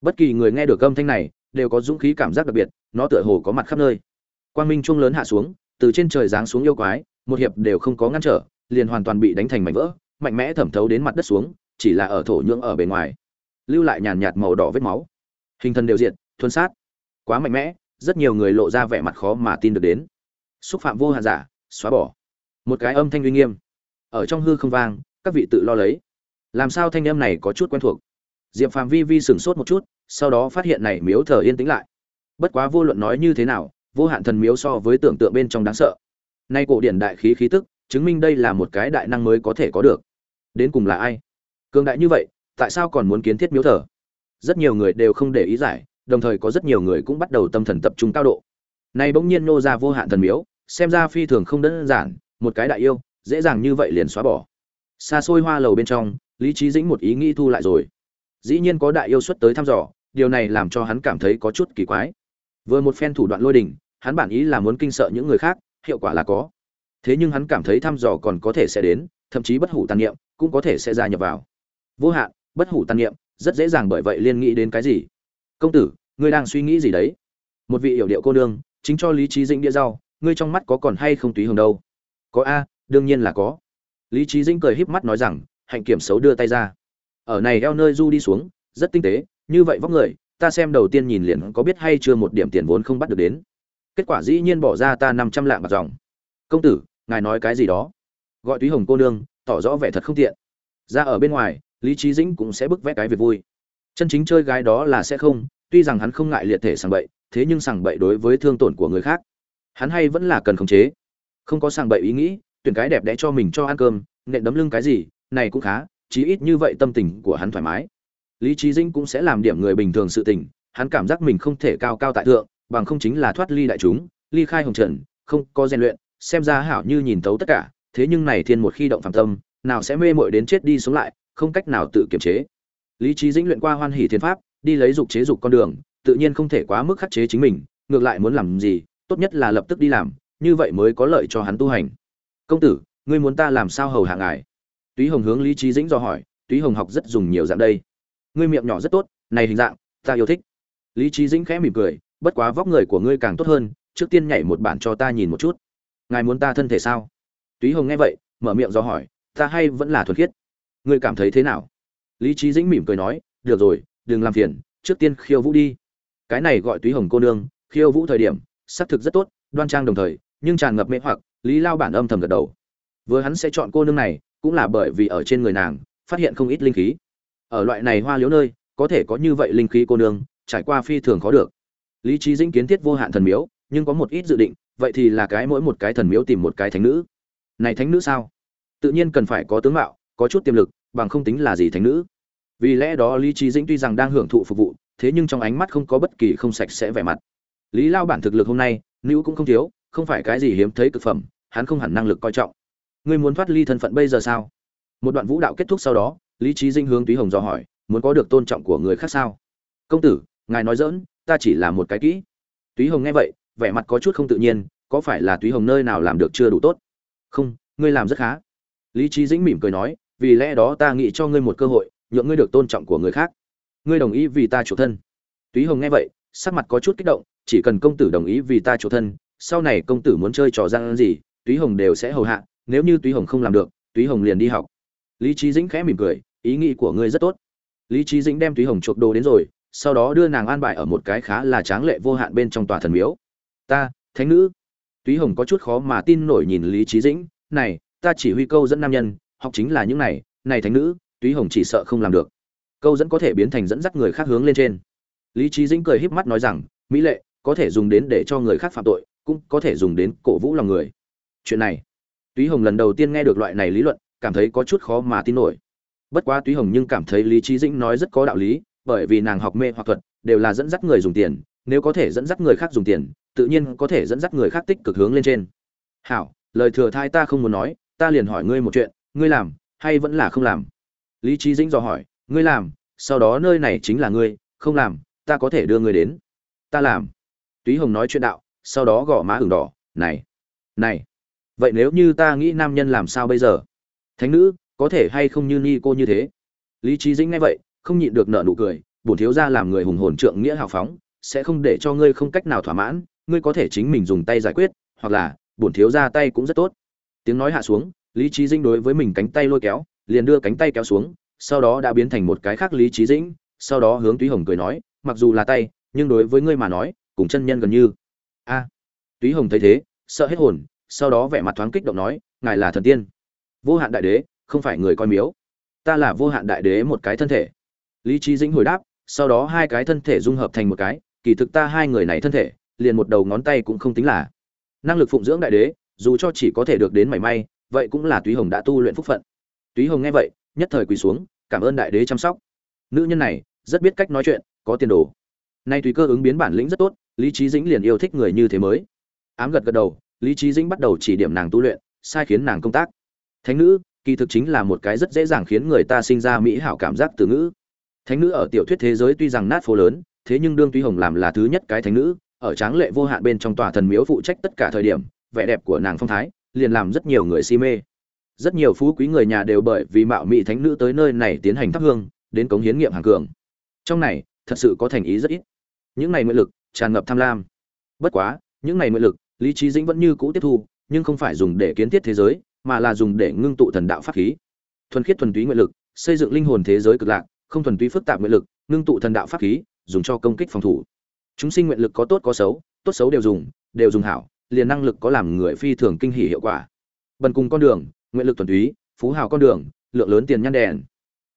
Bất kỳ người nghe được âm thanh này, đều có dũng khí cảm giác đặc biệt, nó tựa hồ có mặt khắp nơi. Quang minh trung lớn hạ xuống, từ trên trời giáng xuống yêu quái, một hiệp đều không có ngăn trở, liền hoàn toàn bị đánh thành mảnh vỡ, mạnh mẽ thẩm thấu đến mặt đất xuống, chỉ là ở thổ nhưỡng ở bề ngoài. Lưu lại nhàn nhạt màu đỏ vết máu. Hình thân đều diện thuần sát. Quá mạnh mẽ, rất nhiều người lộ ra vẻ mặt khó mà tin được đến xúc phạm vô hạn giả, xóa bỏ. Một cái âm thanh uy nghiêm. Ở trong hư không vang, các vị tự lo lấy. Làm sao thanh âm này có chút quen thuộc? Diệp phàm vi vi sửng sốt một chút, sau đó phát hiện này miếu thờ yên tĩnh lại. Bất quá vô luận nói như thế nào, vô hạn thần miếu so với tưởng tượng bên trong đáng sợ. Nay cổ điển đại khí khí tức, chứng minh đây là một cái đại năng mới có thể có được. Đến cùng là ai? Cường đại như vậy, tại sao còn muốn kiến thiết miếu thờ? Rất nhiều người đều không để ý giải, đồng thời có rất nhiều người cũng bắt đầu tâm thần tập trung cao độ. Nay bỗng nhiên nô ra vô hạn thần miếu xem ra phi thường không đơn giản, một cái đại yêu, dễ dàng như vậy liền xóa bỏ. Xa xôi hoa lầu bên trong, lý trí dĩnh một ý nghĩ thu lại rồi. Dĩ nhiên có đại yêu xuất tới thăm dò, điều này làm cho hắn cảm thấy có chút kỳ quái. Vừa một phen thủ đoạn lôi đình, hắn bản ý là muốn kinh sợ những người khác, hiệu quả là có. Thế nhưng hắn cảm thấy thăm dò còn có thể sẽ đến, thậm chí bất hủ tàn niệm cũng có thể sẽ gia nhập vào. Vô hạn, bất hủ tàn niệm, rất dễ dàng bởi vậy liên nghĩ đến cái gì? Công tử, ngươi đang suy nghĩ gì đấy? Một vị hiểu điệu cô nương, chính cho lý trí dĩnh đĩa rau ngươi trong mắt có còn hay không túy hồng đâu? Có a, đương nhiên là có. Lý trí dĩnh cười híp mắt nói rằng, hạnh kiểm xấu đưa tay ra. Ở này eo nơi du đi xuống, rất tinh tế, như vậy vóc người, ta xem đầu tiên nhìn liền có biết hay chưa một điểm tiền vốn không bắt được đến. Kết quả dĩ nhiên bỏ ra ta năm trăm lạng bạc dòng. Công tử, ngài nói cái gì đó? Gọi túy hồng cô nương, tỏ rõ vẻ thật không tiện. Ra ở bên ngoài, lý trí dĩnh cũng sẽ bức vẽ cái việc vui. Chân chính chơi gái đó là sẽ không, tuy rằng hắn không ngại liệt thể sàng bậy, thế nhưng sàng bậy đối với thương tổn của người khác hắn hay vẫn là cần khống chế. Không có sàng bậy ý nghĩ, tuyển cái đẹp đẽ cho mình cho ăn cơm, nện đấm lưng cái gì, này cũng khá, chí ít như vậy tâm tình của hắn thoải mái. Lý trí dĩnh cũng sẽ làm điểm người bình thường sự tình, hắn cảm giác mình không thể cao cao tại thượng, bằng không chính là thoát ly đại chúng, ly khai hồng trần, không có rèn luyện, xem ra hảo như nhìn tấu tất cả, thế nhưng này thiên một khi động phạm tâm, nào sẽ mê mội đến chết đi sống lại, không cách nào tự kiểm chế. Lý trí dĩnh luyện qua hoan hỷ thiên pháp, đi lấy dục chế dục con đường, tự nhiên không thể quá mức khắc chế chính mình, ngược lại muốn làm gì tốt nhất là lập tức đi làm, như vậy mới có lợi cho hắn tu hành. Công tử, ngươi muốn ta làm sao hầu hạ ngài? Túy hồng hướng lý trí dĩnh do hỏi, túy hồng học rất dùng nhiều dạng đây. Ngươi miệng nhỏ rất tốt, này hình dạng, ta yêu thích. Lý trí dĩnh khẽ mỉm cười, bất quá vóc người của ngươi càng tốt hơn, trước tiên nhảy một bản cho ta nhìn một chút. Ngài muốn ta thân thể sao? Túy hồng nghe vậy, mở miệng do hỏi, ta hay vẫn là thuần khiết. Ngươi cảm thấy thế nào? Lý trí dĩnh mỉm cười nói, được rồi, đừng làm phiền, trước tiên khiêu vũ đi. Cái này gọi túy hồng cô nương, khiêu vũ thời điểm xác thực rất tốt, đoan trang đồng thời, nhưng tràn ngập mê hoặc, lý lao bản âm thầm gật đầu. Vừa hắn sẽ chọn cô nương này, cũng là bởi vì ở trên người nàng, phát hiện không ít linh khí. Ở loại này hoa liếu nơi, có thể có như vậy linh khí cô nương, trải qua phi thường khó được. Lý trí dĩnh kiến thiết vô hạn thần miếu, nhưng có một ít dự định, vậy thì là cái mỗi một cái thần miếu tìm một cái thánh nữ. Này thánh nữ sao? Tự nhiên cần phải có tướng mạo, có chút tiềm lực, bằng không tính là gì thánh nữ? Vì lẽ đó lý trí dĩnh tuy rằng đang hưởng thụ phục vụ, thế nhưng trong ánh mắt không có bất kỳ không sạch sẽ vẻ mặt lý lao bản thực lực hôm nay, nữ cũng không thiếu, không phải cái gì hiếm thấy cực phẩm, hắn không hẳn năng lực coi trọng. Ngươi muốn thoát ly thân phận bây giờ sao? Một đoạn vũ đạo kết thúc sau đó, lý trí dinh hướng túy hồng dò hỏi, muốn có được tôn trọng của người khác sao? Công tử, ngài nói dỡn ta chỉ là một cái kỹ. Túy hồng nghe vậy, vẻ mặt có chút không tự nhiên, có phải là túy hồng nơi nào làm được chưa đủ tốt? Không, ngươi làm rất khá. Lý trí dĩnh mỉm cười nói, vì lẽ đó ta nghĩ cho ngươi một cơ hội, nhượng ngươi được tôn trọng của người khác. Ngươi đồng ý vì ta chủ thân. Túy hồng nghe vậy sắc mặt có chút kích động, chỉ cần công tử đồng ý vì ta chủ thân, sau này công tử muốn chơi trò gian gì, túy hồng đều sẽ hầu hạ, nếu như túy hồng không làm được, túy hồng liền đi học. Lý trí dĩnh khẽ mỉm cười, ý nghĩ của ngươi rất tốt. Lý trí dĩnh đem túy hồng chuộc đồ đến rồi, sau đó đưa nàng an bài ở một cái khá là tráng lệ vô hạn bên trong tòa thần miếu. Ta, thánh nữ. Túy hồng có chút khó mà tin nổi nhìn lý trí dĩnh, này, ta chỉ huy câu dẫn nam nhân, học chính là những này này thánh nữ, túy hồng chỉ sợ không làm được. Câu dẫn có thể biến thành dẫn dắt người khác hướng lên trên lý trí dĩnh cười híp mắt nói rằng, mỹ lệ, có thể dùng đến để cho người khác phạm tội, cũng có thể dùng đến cổ vũ lòng người. Chuyện này, túy hồng lần đầu tiên nghe được loại này lý luận, cảm thấy có chút khó mà tin nổi. Bất quá túy hồng nhưng cảm thấy lý trí dĩnh nói rất có đạo lý, bởi vì nàng học mê hoặc thuật, đều là dẫn dắt người dùng tiền, nếu có thể dẫn dắt người khác dùng tiền, tự nhiên có thể dẫn dắt người khác tích cực hướng lên trên. Hảo, lời thừa thai ta không muốn nói, ta liền hỏi ngươi một chuyện, ngươi làm, hay vẫn là không làm? Lý trí dĩnh dò hỏi, ngươi làm, sau đó nơi này chính là ngươi, không làm ta có thể đưa ngươi đến. Ta làm. Túy hồng nói chuyện đạo, sau đó gõ má ửng đỏ, này này. Vậy nếu như ta nghĩ nam nhân làm sao bây giờ? Thánh nữ, có thể hay không như ni cô như thế? Lý trí dĩnh nghe vậy, không nhịn được nợ nụ cười, bổn thiếu ra làm người hùng hồn trượng nghĩa hào phóng, sẽ không để cho ngươi không cách nào thỏa mãn, ngươi có thể chính mình dùng tay giải quyết, hoặc là, bổn thiếu ra tay cũng rất tốt. Tiếng nói hạ xuống, lý trí dĩnh đối với mình cánh tay lôi kéo, liền đưa cánh tay kéo xuống, sau đó đã biến thành một cái khác lý trí dĩnh, sau đó hướng túy hồng cười nói mặc dù là tay, nhưng đối với ngươi mà nói, cùng chân nhân gần như. A, túy hồng thấy thế, sợ hết hồn, sau đó vẻ mặt thoáng kích động nói, ngài là thần tiên. Vô hạn đại đế, không phải người coi miếu. Ta là vô hạn đại đế một cái thân thể. Lý trí dĩnh hồi đáp, sau đó hai cái thân thể dung hợp thành một cái, kỳ thực ta hai người này thân thể, liền một đầu ngón tay cũng không tính là. Năng lực phụng dưỡng đại đế, dù cho chỉ có thể được đến mảy may, vậy cũng là túy hồng đã tu luyện phúc phận. Túy hồng nghe vậy, nhất thời quỳ xuống, cảm ơn đại đế chăm sóc. Nữ nhân này, rất biết cách nói chuyện có tiền đồ. Nay tùy cơ ứng biến bản lĩnh rất tốt, lý trí dĩnh liền yêu thích người như thế mới. Ám gật gật đầu, lý trí dĩnh bắt đầu chỉ điểm nàng tu luyện, sai khiến nàng công tác. Thánh nữ, kỳ thực chính là một cái rất dễ dàng khiến người ta sinh ra mỹ hảo cảm giác từ ngữ. Thánh nữ ở tiểu thuyết thế giới tuy rằng nát phố lớn, thế nhưng đương tuy hồng làm là thứ nhất cái thánh nữ, ở tráng lệ vô hạn bên trong tòa thần miếu phụ trách tất cả thời điểm, vẻ đẹp của nàng phong thái, liền làm rất nhiều người si mê. Rất nhiều phú quý người nhà đều bởi vì mạo mỹ thánh nữ tới nơi này tiến hành thắp hương, đến cống hiến nghiệm hàng cường. Trong này thật sự có thành ý rất ít. Những này nguyện lực, tràn ngập tham lam. Bất quá, những này nguyện lực, lý trí dĩnh vẫn như cũ tiếp thu, nhưng không phải dùng để kiến thiết thế giới, mà là dùng để ngưng tụ thần đạo pháp khí. Thuần khiết thuần túy nguyện lực, xây dựng linh hồn thế giới cực lạc, không thuần túy phức tạp nguyện lực, ngưng tụ thần đạo pháp khí, dùng cho công kích phòng thủ. Chúng sinh nguyện lực có tốt có xấu, tốt xấu đều dùng đều dùng hảo, liền năng lực có làm người phi thường kinh hỉ hiệu quả. Bần cùng con đường, nguyện lực thuần túy, phú hào con đường, lượng lớn tiền nhăn đèn.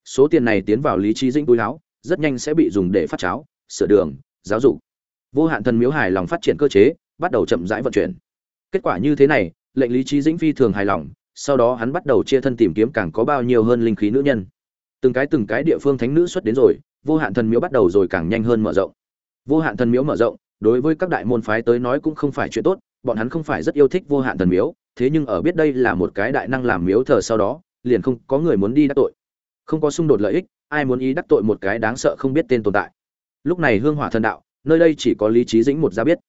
Số tiền này tiến vào lý trí dĩnh túi áo rất nhanh sẽ bị dùng để phát cháo, sửa đường, giáo dục. Vô hạn thần miếu hài lòng phát triển cơ chế, bắt đầu chậm rãi vận chuyển. Kết quả như thế này, lệnh lý trí dĩnh phi thường hài lòng, sau đó hắn bắt đầu chia thân tìm kiếm càng có bao nhiêu hơn linh khí nữ nhân. Từng cái từng cái địa phương thánh nữ xuất đến rồi, vô hạn thần miếu bắt đầu rồi càng nhanh hơn mở rộng. Vô hạn thần miếu mở rộng, đối với các đại môn phái tới nói cũng không phải chuyện tốt, bọn hắn không phải rất yêu thích vô hạn thần miếu, thế nhưng ở biết đây là một cái đại năng làm miếu thờ sau đó, liền không có người muốn đi đắc tội. Không có xung đột lợi ích ai muốn ý đắc tội một cái đáng sợ không biết tên tồn tại. Lúc này hương hỏa thần đạo, nơi đây chỉ có lý trí dĩnh một ra biết.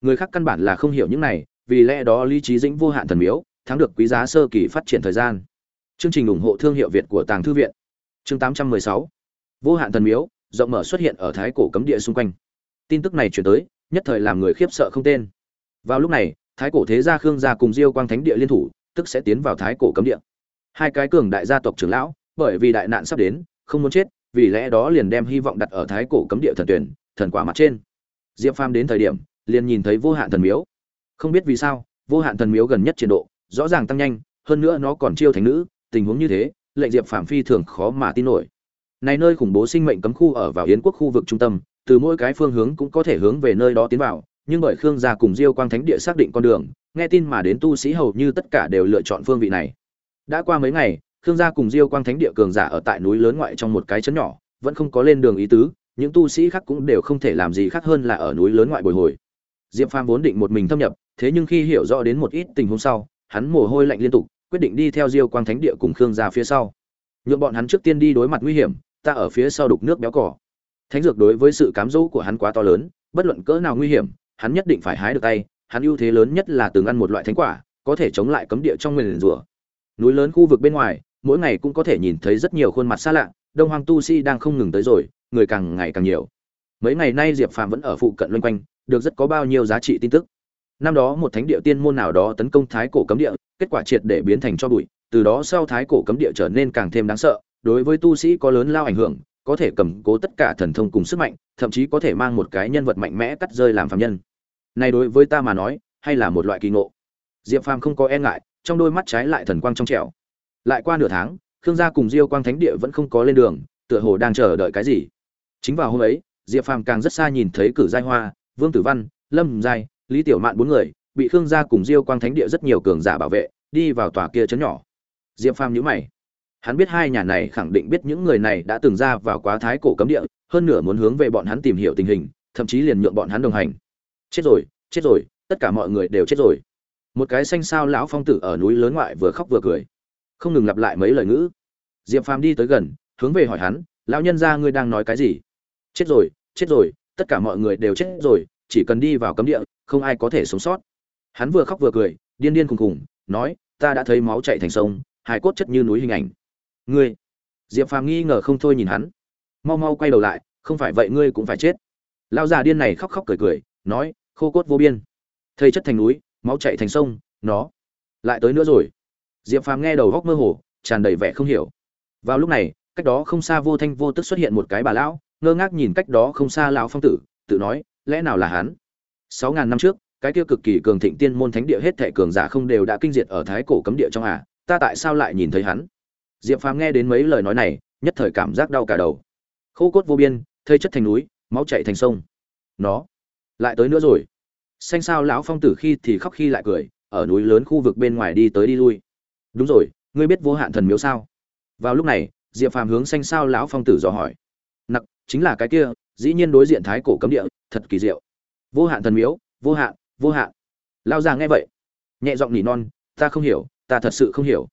Người khác căn bản là không hiểu những này, vì lẽ đó lý trí dĩnh vô hạn thần miếu, thắng được quý giá sơ kỳ phát triển thời gian. Chương trình ủng hộ thương hiệu việt của tàng thư viện. Chương 816 vô hạn thần miếu, rộng mở xuất hiện ở thái cổ cấm địa xung quanh. Tin tức này chuyển tới, nhất thời làm người khiếp sợ không tên. Vào lúc này, thái cổ thế gia khương gia cùng diêu quang thánh địa liên thủ, tức sẽ tiến vào thái cổ cấm địa. Hai cái cường đại gia tộc trưởng lão, bởi vì đại nạn sắp đến không muốn chết, vì lẽ đó liền đem hy vọng đặt ở thái cổ cấm địa thần tuyển, thần quả mặt trên. Diệp phàm đến thời điểm, liền nhìn thấy vô hạn thần miếu. Không biết vì sao, vô hạn thần miếu gần nhất triển độ, rõ ràng tăng nhanh, hơn nữa nó còn chiêu thành nữ, tình huống như thế, lệnh diệp phàm phi thường khó mà tin nổi. Này nơi khủng bố sinh mệnh cấm khu ở vào yến quốc khu vực trung tâm, từ mỗi cái phương hướng cũng có thể hướng về nơi đó tiến vào, nhưng bởi khương gia cùng diêu quang thánh địa xác định con đường, nghe tin mà đến tu sĩ hầu như tất cả đều lựa chọn phương vị này. Đã qua mấy ngày khương gia cùng diêu quang thánh địa cường giả ở tại núi lớn ngoại trong một cái chấn nhỏ, vẫn không có lên đường ý tứ, những tu sĩ khác cũng đều không thể làm gì khác hơn là ở núi lớn ngoại bồi hồi. Diệp phàm vốn định một mình thâm nhập, thế nhưng khi hiểu rõ đến một ít tình huống sau, hắn mồ hôi lạnh liên tục, quyết định đi theo diêu quang thánh địa cùng khương gia phía sau. Nhượng bọn hắn trước tiên đi đối mặt nguy hiểm, ta ở phía sau đục nước béo cỏ. Thánh dược đối với sự cám dỗ của hắn quá to lớn, bất luận cỡ nào nguy hiểm, hắn nhất định phải hái được tay, hắn ưu thế lớn nhất là từng ăn một loại thánh quả, có thể chống lại cấm địa trong nguyền rủa. Núi lớn khu vực bên ngoài mỗi ngày cũng có thể nhìn thấy rất nhiều khuôn mặt xa lạ, đông hoàng tu sĩ đang không ngừng tới rồi, người càng ngày càng nhiều. Mấy ngày nay diệp phàm vẫn ở phụ cận loanh quanh, được rất có bao nhiêu giá trị tin tức. Năm đó một thánh địa tiên môn nào đó tấn công thái cổ cấm địa, kết quả triệt để biến thành cho bụi, từ đó sau thái cổ cấm địa trở nên càng thêm đáng sợ, đối với tu sĩ có lớn lao ảnh hưởng, có thể cầm cố tất cả thần thông cùng sức mạnh, thậm chí có thể mang một cái nhân vật mạnh mẽ cắt rơi làm phạm nhân. Này đối với ta mà nói, hay là một loại kỳ ngộ. Diệp phàm không có e ngại, trong đôi mắt trái lại thần quang trong trẻo lại qua nửa tháng, khương gia cùng diêu quang thánh địa vẫn không có lên đường, tựa hồ đang chờ đợi cái gì. Chính vào hôm ấy, diệp phàm càng rất xa nhìn thấy cử giai hoa, vương tử văn, lâm giai, lý tiểu mạn bốn người, bị khương gia cùng diêu quang thánh địa rất nhiều cường giả bảo vệ, đi vào tòa kia chấn nhỏ. Diệp phàm nhíu mày. Hắn biết hai nhà này khẳng định biết những người này đã từng ra vào quá thái cổ cấm địa, hơn nửa muốn hướng về bọn hắn tìm hiểu tình hình, thậm chí liền nhượng bọn hắn đồng hành. Chết rồi chết rồi, tất cả mọi người đều chết rồi. Một cái xanh sao lão phong tử ở núi lớn ngoại vừa khóc vừa cười không ngừng lặp lại mấy lời ngữ. Diệp phàm đi tới gần, hướng về hỏi hắn, lão nhân gia ngươi đang nói cái gì? Chết rồi chết rồi, tất cả mọi người đều chết rồi, chỉ cần đi vào cấm địa, không ai có thể sống sót. Hắn vừa khóc vừa cười, điên điên khùng khùng, nói, ta đã thấy máu chạy thành sông, hài cốt chất như núi hình ảnh. Ngươi? Diệp phàm nghi ngờ không thôi nhìn hắn. Mau mau quay đầu lại, không phải vậy ngươi cũng phải chết. Lão già điên này khóc khóc cười cười, nói, khô cốt vô biên. Thây chất thành núi, máu chạy thành sông, nó lại tới nữa rồi diệp phàm nghe đầu góc mơ hồ, tràn đầy vẻ không hiểu. Vào lúc này, cách đó không xa vô thanh vô tức xuất hiện một cái bà lão, ngơ ngác nhìn cách đó không xa lão phong tử, tự nói, lẽ nào là hắn? Sáu ngàn năm trước, cái kia cực kỳ cường thịnh tiên môn thánh địa hết thệ cường giả không đều đã kinh diệt ở thái cổ cấm địa trong à ta tại sao lại nhìn thấy hắn? Diệp phàm nghe đến mấy lời nói này, nhất thời cảm giác đau cả đầu. Khô cốt vô biên, thây chất thành núi, máu chạy thành sông. Nó, lại tới nữa rồi. Xanh sao lão phong tử khi thì khóc khi lại cười, ở núi lớn khu vực bên ngoài đi tới đi lui đúng rồi, ngươi biết vô hạn thần miếu sao? Vào lúc này, diệp phàm hướng xanh sao lão phong tử dò hỏi. Nặc, chính là cái kia, dĩ nhiên đối diện thái cổ cấm địa, thật kỳ diệu. Vô hạn thần miếu, vô hạn vô hạn. Lao già nghe vậy, nhẹ giọng nỉ non, ta không hiểu, ta thật sự không hiểu.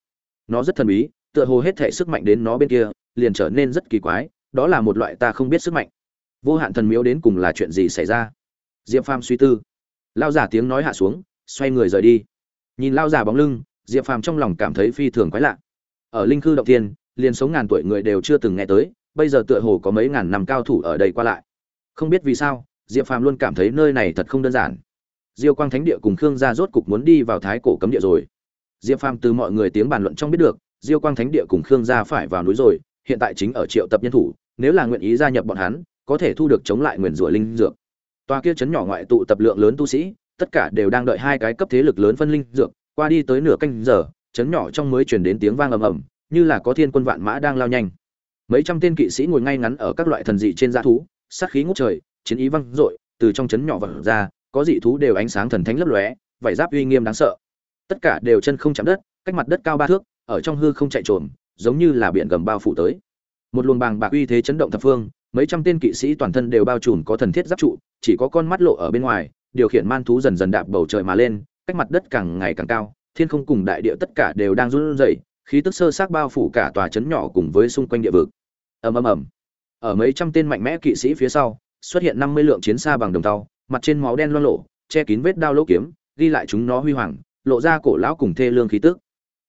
Nó rất thần bí, tựa hồ hết thể sức mạnh đến nó bên kia, liền trở nên rất kỳ quái, đó là một loại ta không biết sức mạnh. Vô hạn thần miếu đến cùng là chuyện gì xảy ra? Diệp phàm suy tư. Lao giả tiếng nói hạ xuống, xoay người rời đi. Nhìn lao giả bóng lưng diệp phàm trong lòng cảm thấy phi thường quái lạ. Ở linh khư động tiên liền sống ngàn tuổi người đều chưa từng nghe tới, bây giờ tựa hồ có mấy ngàn năm cao thủ ở đây qua lại. Không biết vì sao, diệp phàm luôn cảm thấy nơi này thật không đơn giản. Diêu quang thánh địa cùng khương gia rốt cục muốn đi vào thái cổ cấm địa rồi. Diệp phàm từ mọi người tiếng bàn luận trong biết được, diêu quang thánh địa cùng khương gia phải vào núi rồi, hiện tại chính ở triệu tập nhân thủ, nếu là nguyện ý gia nhập bọn hắn, có thể thu được chống lại nguyền rủa linh dược. Toa kia chấn nhỏ ngoại tụ tập lượng lớn tu sĩ, tất cả đều đang đợi hai cái cấp thế lực lớn phân linh dược qua đi tới nửa canh giờ, chấn nhỏ trong mới truyền đến tiếng vang ầm ầm, như là có thiên quân vạn mã đang lao nhanh. Mấy trăm tên kỵ sĩ ngồi ngay ngắn ở các loại thần dị trên dã thú, sát khí ngút trời, chiến ý văng dội, từ trong chấn nhỏ vật ra, có dị thú đều ánh sáng thần thánh lấp lóe vảy giáp uy nghiêm đáng sợ. Tất cả đều chân không chạm đất, cách mặt đất cao ba thước, ở trong hư không chạy trộm giống như là biển gầm bao phủ tới. Một luồng bàng bạc uy thế chấn động thập phương, mấy trăm tên kỵ sĩ toàn thân đều bao trùm có thần thiết giáp trụ, chỉ có con mắt lộ ở bên ngoài, điều khiển man thú dần dần đạp bầu trời mà lên cách mặt đất càng ngày càng cao, thiên không cùng đại địa tất cả đều đang run rẩy, khí tức sơ sát bao phủ cả tòa trấn nhỏ cùng với xung quanh địa vực. Ầm ầm ầm. Ở mấy trăm tên mạnh mẽ kỵ sĩ phía sau, xuất hiện năm mươi lượng chiến xa bằng đồng tàu, mặt trên máu đen loang lộ che kín vết đao lỗ kiếm, ghi lại chúng nó huy hoàng, lộ ra cổ lão cùng thê lương khí tức.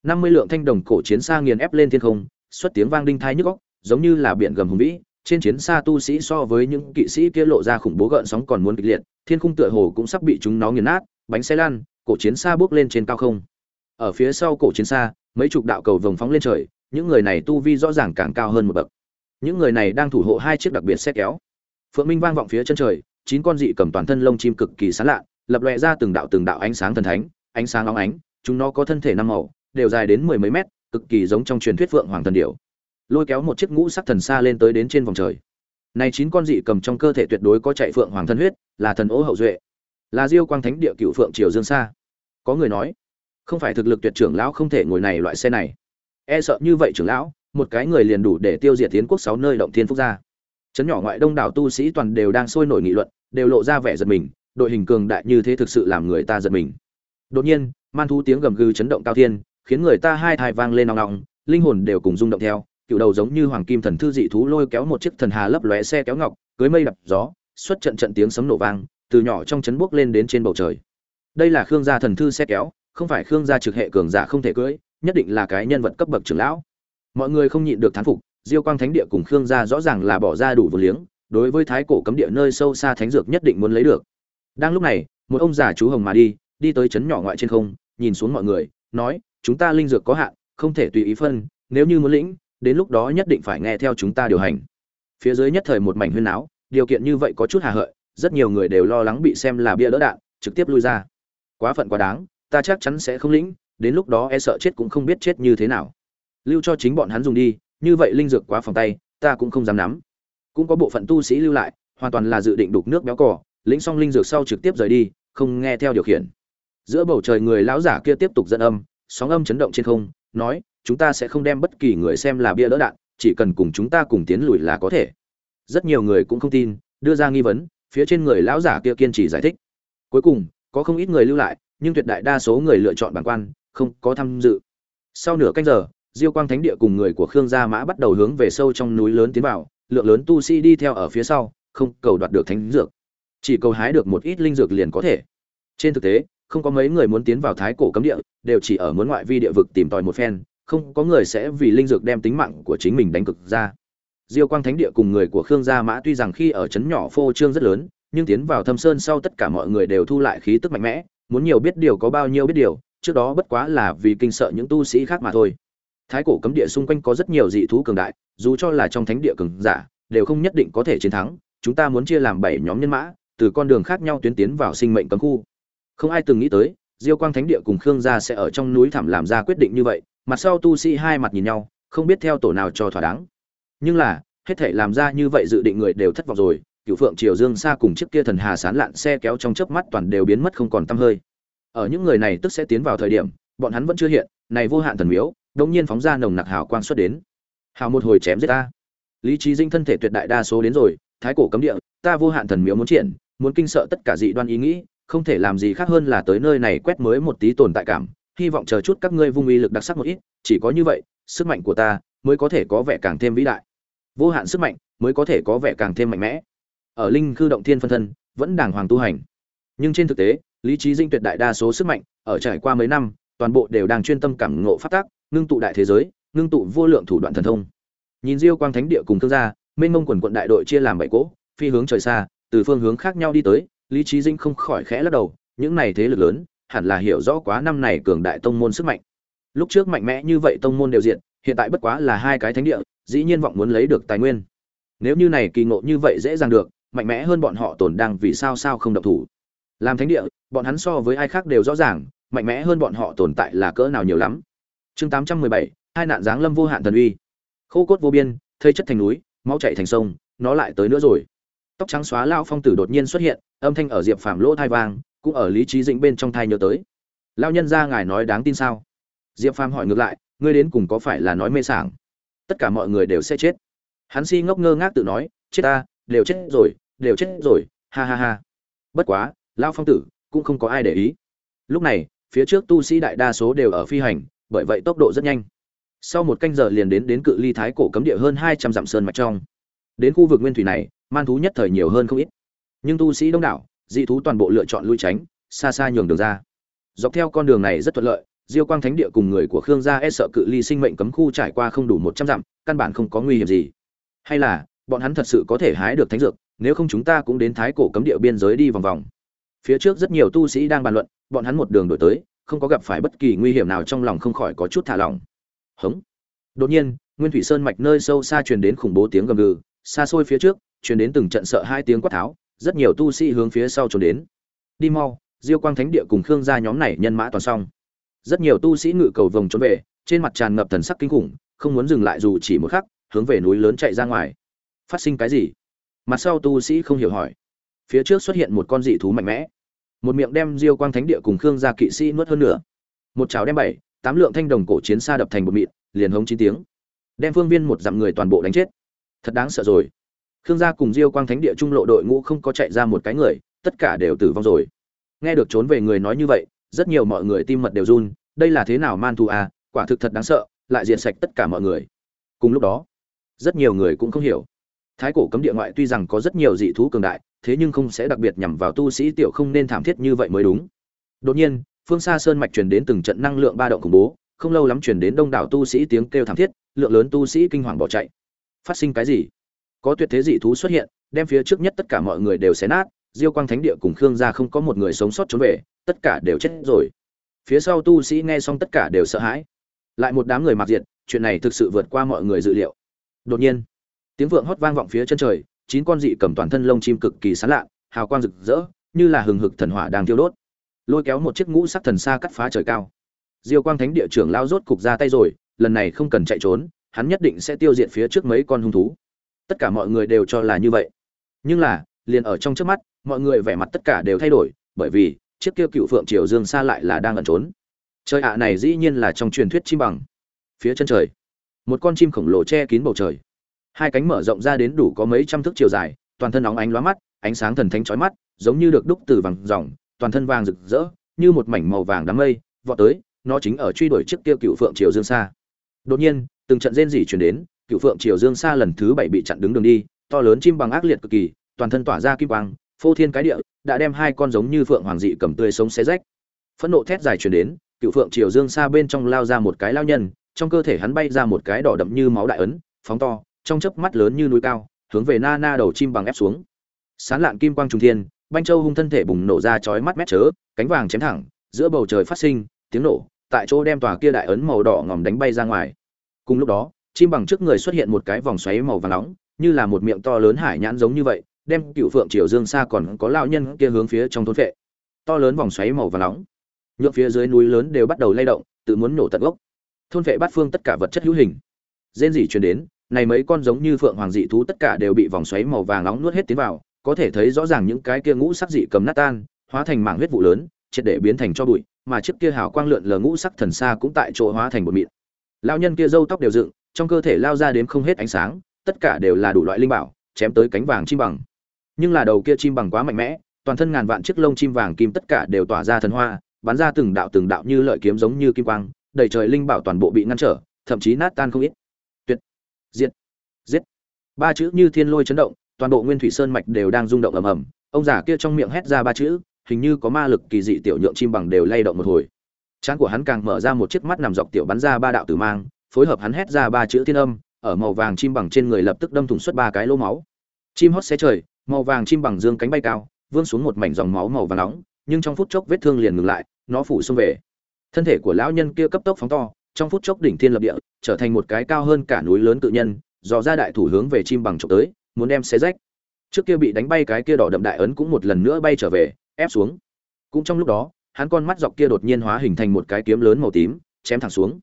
Năm mươi lượng thanh đồng cổ chiến xa nghiền ép lên thiên không, xuất tiếng vang đinh thai nhức óc, giống như là biển gầm hùng vĩ, trên chiến xa tu sĩ so với những kỵ sĩ kia lộ ra khủng bố gợn sóng còn muốn kịch liệt, thiên khung tựa hồ cũng sắp bị chúng nó nghiền nát, bánh xe lăn cổ chiến xa bước lên trên cao không. Ở phía sau cổ chiến xa, mấy chục đạo cầu vồng phóng lên trời, những người này tu vi rõ ràng càng cao hơn một bậc. Những người này đang thủ hộ hai chiếc đặc biệt xe kéo. Phượng minh vang vọng phía chân trời, chín con dị cầm toàn thân lông chim cực kỳ sán lạ, lập lòe ra từng đạo từng đạo ánh sáng thần thánh, ánh sáng óng ánh, chúng nó có thân thể năm màu, đều dài đến mười mấy mét, cực kỳ giống trong truyền thuyết phượng hoàng thần điểu. Lôi kéo một chiếc ngũ sắc thần xa lên tới đến trên vòng trời. Này chín con dị cầm trong cơ thể tuyệt đối có chạy phượng hoàng thân huyết, là thần ố hậu duệ, là diêu quang thánh địa cựu phượng triều dương xa có người nói, không phải thực lực tuyệt trưởng lão không thể ngồi này loại xe này. E sợ như vậy trưởng lão, một cái người liền đủ để tiêu diệt tiến quốc sáu nơi động thiên phúc gia. Chấn nhỏ ngoại đông đảo tu sĩ toàn đều đang sôi nổi nghị luận, đều lộ ra vẻ giật mình, đội hình cường đại như thế thực sự làm người ta giật mình. Đột nhiên, man thú tiếng gầm gừ chấn động cao thiên, khiến người ta hai thai vang lên nòng nòng linh hồn đều cùng rung động theo, cựu đầu giống như hoàng kim thần thư dị thú lôi kéo một chiếc thần hà lấp lóe xe kéo ngọc, cưới mây đập gió, xuất trận trận tiếng sấm nổ vang, từ nhỏ trong chấn bước lên đến trên bầu trời đây là khương gia thần thư xe kéo, không phải khương gia trực hệ cường giả không thể cưới nhất định là cái nhân vật cấp bậc trưởng lão. Mọi người không nhịn được thán phục, diêu quang thánh địa cùng khương gia rõ ràng là bỏ ra đủ vô liếng, đối với thái cổ cấm địa nơi sâu xa thánh dược nhất định muốn lấy được. Đang lúc này, một ông già chú hồng mà đi đi tới chấn nhỏ ngoại trên không, nhìn xuống mọi người, nói, chúng ta linh dược có hạn, không thể tùy ý phân, nếu như muốn lĩnh, đến lúc đó nhất định phải nghe theo chúng ta điều hành. Phía dưới nhất thời một mảnh huyên áo điều kiện như vậy có chút hà hợi, rất nhiều người đều lo lắng bị xem là bia đỡ đạn, trực tiếp lui ra quá phận quá đáng, ta chắc chắn sẽ không lĩnh, đến lúc đó e sợ chết cũng không biết chết như thế nào. Lưu cho chính bọn hắn dùng đi, như vậy linh dược quá phòng tay, ta cũng không dám nắm. Cũng có bộ phận tu sĩ lưu lại, hoàn toàn là dự định đục nước béo cỏ lĩnh xong linh dược sau trực tiếp rời đi, không nghe theo điều khiển. Giữa bầu trời người lão giả kia tiếp tục dẫn âm, sóng âm chấn động trên không, nói, chúng ta sẽ không đem bất kỳ người xem là bia đỡ đạn, chỉ cần cùng chúng ta cùng tiến lùi là có thể. Rất nhiều người cũng không tin, đưa ra nghi vấn, phía trên người lão giả kia kiên trì giải thích. Cuối cùng có không ít người lưu lại, nhưng tuyệt đại đa số người lựa chọn bản quan, không có tham dự. Sau nửa canh giờ, diêu quang thánh địa cùng người của khương gia mã bắt đầu hướng về sâu trong núi lớn tiến vào, lượng lớn tu sĩ đi theo ở phía sau, không cầu đoạt được thánh dược. Chỉ cầu hái được một ít linh dược liền có thể. Trên thực tế, không có mấy người muốn tiến vào thái cổ cấm địa, đều chỉ ở muốn ngoại vi địa vực tìm tòi một phen, không có người sẽ vì linh dược đem tính mạng của chính mình đánh cực ra. Diêu quang thánh địa cùng người của khương gia mã tuy rằng khi ở trấn nhỏ phô trương rất lớn nhưng tiến vào thâm sơn sau tất cả mọi người đều thu lại khí tức mạnh mẽ, muốn nhiều biết điều có bao nhiêu biết điều, trước đó bất quá là vì kinh sợ những tu sĩ khác mà thôi. Thái cổ cấm địa xung quanh có rất nhiều dị thú cường đại, dù cho là trong thánh địa cường giả, đều không nhất định có thể chiến thắng, chúng ta muốn chia làm bảy nhóm nhân mã, từ con đường khác nhau tuyến tiến vào sinh mệnh cấm khu. Không ai từng nghĩ tới, diêu quang thánh địa cùng khương gia sẽ ở trong núi thảm làm ra quyết định như vậy, mặt sau tu sĩ hai mặt nhìn nhau, không biết theo tổ nào cho thỏa đáng. Nhưng là, hết thể làm ra như vậy dự định người đều thất vọng rồi cựu phượng triều dương xa cùng chiếc kia thần hà sán lạn xe kéo trong chớp mắt toàn đều biến mất không còn tăm hơi. Ở những người này tức sẽ tiến vào thời điểm, bọn hắn vẫn chưa hiện, này vô hạn thần miếu, đột nhiên phóng ra nồng nặc hào quang xuất đến. Hào một hồi chém giết ta. Lý trí dinh thân thể tuyệt đại đa số đến rồi, thái cổ cấm địa, ta vô hạn thần miếu muốn triển, muốn kinh sợ tất cả dị đoan ý nghĩ, không thể làm gì khác hơn là tới nơi này quét mới một tí tồn tại cảm, hy vọng chờ chút các ngươi vung uy lực đặc sắc một ít, chỉ có như vậy, sức mạnh của ta mới có thể có vẻ càng thêm vĩ đại. Vô hạn sức mạnh mới có thể có vẻ càng thêm mạnh mẽ ở linh khư động thiên phân thân, vẫn đàng hoàng tu hành. Nhưng trên thực tế, lý trí dinh tuyệt đại đa số sức mạnh ở trải qua mấy năm, toàn bộ đều đang chuyên tâm cảm ngộ phát tác ngưng tụ đại thế giới, ngưng tụ vô lượng thủ đoạn thần thông. Nhìn diêu quang thánh địa cùng thương gia mênh mông quần quận đại đội chia làm bảy cỗ, phi hướng trời xa, từ phương hướng khác nhau đi tới, lý trí dinh không khỏi khẽ lắc đầu, những này thế lực lớn, hẳn là hiểu rõ quá năm này cường đại tông môn sức mạnh. Lúc trước mạnh mẽ như vậy tông môn đều diện hiện tại bất quá là hai cái thánh địa, dĩ nhiên vọng muốn lấy được tài nguyên. Nếu như này kỳ ngộ như vậy dễ dàng được mạnh mẽ hơn bọn họ tồn đang vì sao sao không động thủ. Làm thánh địa, bọn hắn so với ai khác đều rõ ràng, mạnh mẽ hơn bọn họ tồn tại là cỡ nào nhiều lắm. Chương tám trăm mười bảy, hai nạn giáng lâm vô hạn thần uy. Khô cốt vô biên, thây chất thành núi, máu chạy thành sông, nó lại tới nữa rồi. Tóc trắng xóa lao phong tử đột nhiên xuất hiện, âm thanh ở diệp phàm lỗ thai vang, cũng ở lý trí dĩnh bên trong thai nhớ tới. Lao nhân ra ngài nói đáng tin sao? Diệp phàm hỏi ngược lại, ngươi đến cùng có phải là nói mê sảng? Tất cả mọi người đều sẽ chết. Hắn si ngốc ngơ ngác tự nói, chết ta, đều chết rồi đều chết rồi, ha ha ha. Bất quá lao phong tử cũng không có ai để ý. Lúc này, phía trước tu sĩ đại đa số đều ở phi hành, bởi vậy tốc độ rất nhanh. Sau một canh giờ liền đến đến cự ly thái cổ cấm địa hơn hai trăm dặm sơn mạch trong. Đến khu vực nguyên thủy này, man thú nhất thời nhiều hơn không ít. Nhưng tu sĩ đông đảo, dị thú toàn bộ lựa chọn lui tránh, xa xa nhường đường ra. Dọc theo con đường này rất thuận lợi, diêu quang thánh địa cùng người của khương gia e sợ cự ly sinh mệnh cấm khu trải qua không đủ một trăm dặm, căn bản không có nguy hiểm gì. Hay là, bọn hắn thật sự có thể hái được thánh dược nếu không chúng ta cũng đến thái cổ cấm địa biên giới đi vòng vòng. Phía trước rất nhiều tu sĩ đang bàn luận, bọn hắn một đường đổi tới, không có gặp phải bất kỳ nguy hiểm nào trong lòng không khỏi có chút thả lỏng. Hống. Đột nhiên, nguyên thủy sơn mạch nơi sâu xa truyền đến khủng bố tiếng gầm gừ, xa xôi phía trước, truyền đến từng trận sợ hai tiếng quát tháo, rất nhiều tu sĩ hướng phía sau trốn đến. Đi mau, diêu quang thánh địa cùng khương gia nhóm này nhân mã toàn xong. Rất nhiều tu sĩ ngự cầu vồng trốn về, trên mặt tràn ngập thần sắc kinh khủng, không muốn dừng lại dù chỉ một khắc, hướng về núi lớn chạy ra ngoài. Phát sinh cái gì? Mặt sau tu sĩ không hiểu hỏi. Phía trước xuất hiện một con dị thú mạnh mẽ. Một miệng đem diêu quang thánh địa cùng khương gia kỵ sĩ nuốt hơn nữa một chảo đem bảy, tám lượng thanh đồng cổ chiến xa đập thành một mịn, liền hống chín tiếng. Đem phương viên một dặm người toàn bộ đánh chết. Thật đáng sợ rồi. Khương gia cùng diêu quang thánh địa trung lộ đội ngũ không có chạy ra một cái người, tất cả đều tử vong rồi. Nghe được trốn về người nói như vậy, rất nhiều mọi người tim mật đều run, đây là thế nào man thù à quả thực thật đáng sợ, lại diện sạch tất cả mọi người. Cùng lúc đó, rất nhiều người cũng không hiểu thái cổ cấm địa ngoại tuy rằng có rất nhiều dị thú cường đại, thế nhưng không sẽ đặc biệt nhằm vào tu sĩ tiểu không nên thảm thiết như vậy mới đúng. Đột nhiên, phương xa sơn mạch truyền đến từng trận năng lượng ba động khủng bố, không lâu lắm truyền đến đông đảo tu sĩ tiếng kêu thảm thiết, lượng lớn tu sĩ kinh hoàng bỏ chạy. Phát sinh cái gì? Có tuyệt thế dị thú xuất hiện, đem phía trước nhất tất cả mọi người đều xé nát, diêu quang thánh địa cùng khương gia không có một người sống sót trốn về, tất cả đều chết rồi. Phía sau tu sĩ nghe xong tất cả đều sợ hãi. Lại một đám người mặc diệt, chuyện này thực sự vượt qua mọi người dự liệu. Đột nhiên tiếng vượng hót vang vọng phía chân trời, chín con dị cầm toàn thân lông chim cực kỳ sán lạ, hào quang rực rỡ, như là hừng hực thần hỏa đang thiêu đốt. Lôi kéo một chiếc ngũ sắc thần xa cắt phá trời cao. Diêu quang thánh địa trưởng lao rốt cục ra tay rồi, lần này không cần chạy trốn, hắn nhất định sẽ tiêu diệt phía trước mấy con hung thú. Tất cả mọi người đều cho là như vậy. Nhưng là, liền ở trong trước mắt, mọi người vẻ mặt tất cả đều thay đổi, bởi vì, chiếc kia cựu phượng triều dương xa lại là đang ẩn trốn. Trời ạ này dĩ nhiên là trong truyền thuyết chim bằng. Phía chân trời, một con chim khổng lồ che kín bầu trời hai cánh mở rộng ra đến đủ có mấy trăm thước chiều dài, toàn thân óng ánh lóa mắt, ánh sáng thần thánh chói mắt, giống như được đúc từ vàng ròng, toàn thân vàng rực rỡ, như một mảnh màu vàng đám mây, vọt tới, nó chính ở truy đuổi chiếc kia cựu phượng triều dương xa đột nhiên, từng trận rên rỉ truyền đến, cựu phượng triều dương xa lần thứ bảy bị chặn đứng đường đi, to lớn chim bằng ác liệt cực kỳ, toàn thân tỏa ra kim quang, phô thiên cái địa, đã đem hai con giống như phượng hoàng dị cầm tươi sống xé rách. Phẫn nộ thét dài truyền đến, cựu phượng triều dương xa bên trong lao ra một cái lao nhân, trong cơ thể hắn bay ra một cái đỏ đậm như máu đại ấn, phóng to trong chớp mắt lớn như núi cao, hướng về na na đầu chim bằng ép xuống. Sán lạn kim quang trung thiên, banh châu hung thân thể bùng nổ ra chói mắt mét chớ, cánh vàng chém thẳng, giữa bầu trời phát sinh, tiếng nổ, tại chỗ đem tòa kia đại ấn màu đỏ ngòm đánh bay ra ngoài. Cùng lúc đó, chim bằng trước người xuất hiện một cái vòng xoáy màu vàng nóng, như là một miệng to lớn hải nhãn giống như vậy, đem cựu phượng triều dương xa còn có lao nhân kia hướng phía trong thôn vệ. To lớn vòng xoáy màu vàng nóng, nhượng phía dưới núi lớn đều bắt đầu lay động, tự muốn nổ tận gốc. Thôn vệ bát phương tất cả vật chất hữu hình. Rên rỉ truyền đến này mấy con giống như phượng hoàng dị thú tất cả đều bị vòng xoáy màu vàng nóng nuốt hết tiến vào, có thể thấy rõ ràng những cái kia ngũ sắc dị cầm nát tan, hóa thành mảng huyết vụ lớn, triệt để biến thành cho bụi, mà chiếc kia hào quang lượn lờ ngũ sắc thần xa cũng tại chỗ hóa thành một mịn. Lao nhân kia râu tóc đều dựng, trong cơ thể lao ra đến không hết ánh sáng, tất cả đều là đủ loại linh bảo, chém tới cánh vàng chim bằng. Nhưng là đầu kia chim bằng quá mạnh mẽ, toàn thân ngàn vạn chiếc lông chim vàng kim tất cả đều tỏa ra thần hoa, bắn ra từng đạo từng đạo như lợi kiếm giống như kim quang, đầy trời linh bảo toàn bộ bị ngăn trở, thậm chí nát tan không ít diệt giết. Ba chữ như thiên lôi chấn động, toàn bộ nguyên thủy sơn mạch đều đang rung động ầm ầm. Ông già kia trong miệng hét ra ba chữ, hình như có ma lực kỳ dị tiểu nhượng chim bằng đều lay động một hồi. Trán của hắn càng mở ra một chiếc mắt nằm dọc tiểu bắn ra ba đạo tử mang, phối hợp hắn hét ra ba chữ thiên âm, ở màu vàng chim bằng trên người lập tức đâm thủng suốt ba cái lỗ máu. Chim hót xé trời, màu vàng chim bằng dương cánh bay cao, vươn xuống một mảnh dòng máu màu vàng nóng, nhưng trong phút chốc vết thương liền ngừng lại, nó phủ xông về. Thân thể của lão nhân kia cấp tốc phóng to, trong phút chốc đỉnh thiên lập địa trở thành một cái cao hơn cả núi lớn tự nhân, dò ra đại thủ hướng về chim bằng trộm tới, muốn đem xé rách. Trước kia bị đánh bay cái kia đỏ đậm đại ấn cũng một lần nữa bay trở về, ép xuống. Cũng trong lúc đó, hắn con mắt dọc kia đột nhiên hóa hình thành một cái kiếm lớn màu tím, chém thẳng xuống.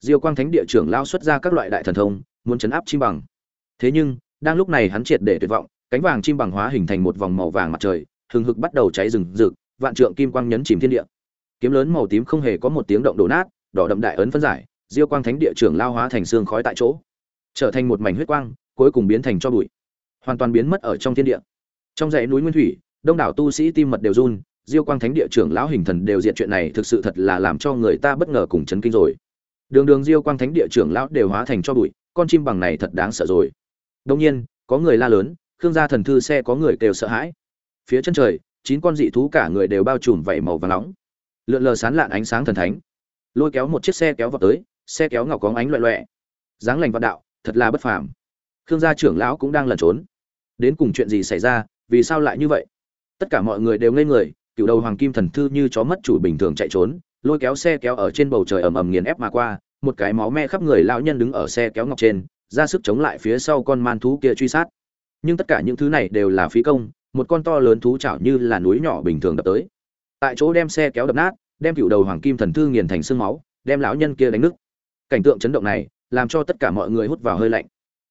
Diêu quang thánh địa trưởng lao xuất ra các loại đại thần thông, muốn chấn áp chim bằng. Thế nhưng, đang lúc này hắn triệt để tuyệt vọng, cánh vàng chim bằng hóa hình thành một vòng màu vàng mặt trời, hừng hực bắt đầu cháy rừng rực, vạn trượng kim quang nhấn chìm thiên địa. Kiếm lớn màu tím không hề có một tiếng động đổ nát, đỏ đậm đại ấn phân giải diêu quang thánh địa trưởng lao hóa thành xương khói tại chỗ, trở thành một mảnh huyết quang, cuối cùng biến thành cho bụi, hoàn toàn biến mất ở trong thiên địa. Trong dãy núi nguyên thủy, đông đảo tu sĩ tim mật đều run, diêu quang thánh địa trưởng lão hình thần đều diện chuyện này thực sự thật là làm cho người ta bất ngờ cùng chấn kinh rồi. Đường đường diêu quang thánh địa trưởng lão đều hóa thành cho bụi, con chim bằng này thật đáng sợ rồi. Đông nhiên, có người la lớn, khương gia thần thư xe có người kêu sợ hãi. Phía chân trời, chín con dị thú cả người đều bao trùm vảy màu và nóng. Lượn lờ sán lạn ánh sáng thần thánh. Lôi kéo một chiếc xe kéo vào tới xe kéo ngọc có ánh loẹ loẹ. Dáng lành vạn đạo, thật là bất phàm. Khương gia trưởng lão cũng đang lẩn trốn. Đến cùng chuyện gì xảy ra, vì sao lại như vậy? Tất cả mọi người đều ngây người, cựu đầu hoàng kim thần thư như chó mất chủ bình thường chạy trốn, lôi kéo xe kéo ở trên bầu trời ầm ầm nghiền ép mà qua, một cái máu me khắp người lão nhân đứng ở xe kéo ngọc trên, ra sức chống lại phía sau con man thú kia truy sát. Nhưng tất cả những thứ này đều là phí công, một con to lớn thú chảo như là núi nhỏ bình thường đập tới. Tại chỗ đem xe kéo đập nát, đem cựu đầu hoàng kim thần thư nghiền thành xương máu, đem lão nhân kia đánh nứt cảnh tượng chấn động này làm cho tất cả mọi người hút vào hơi lạnh.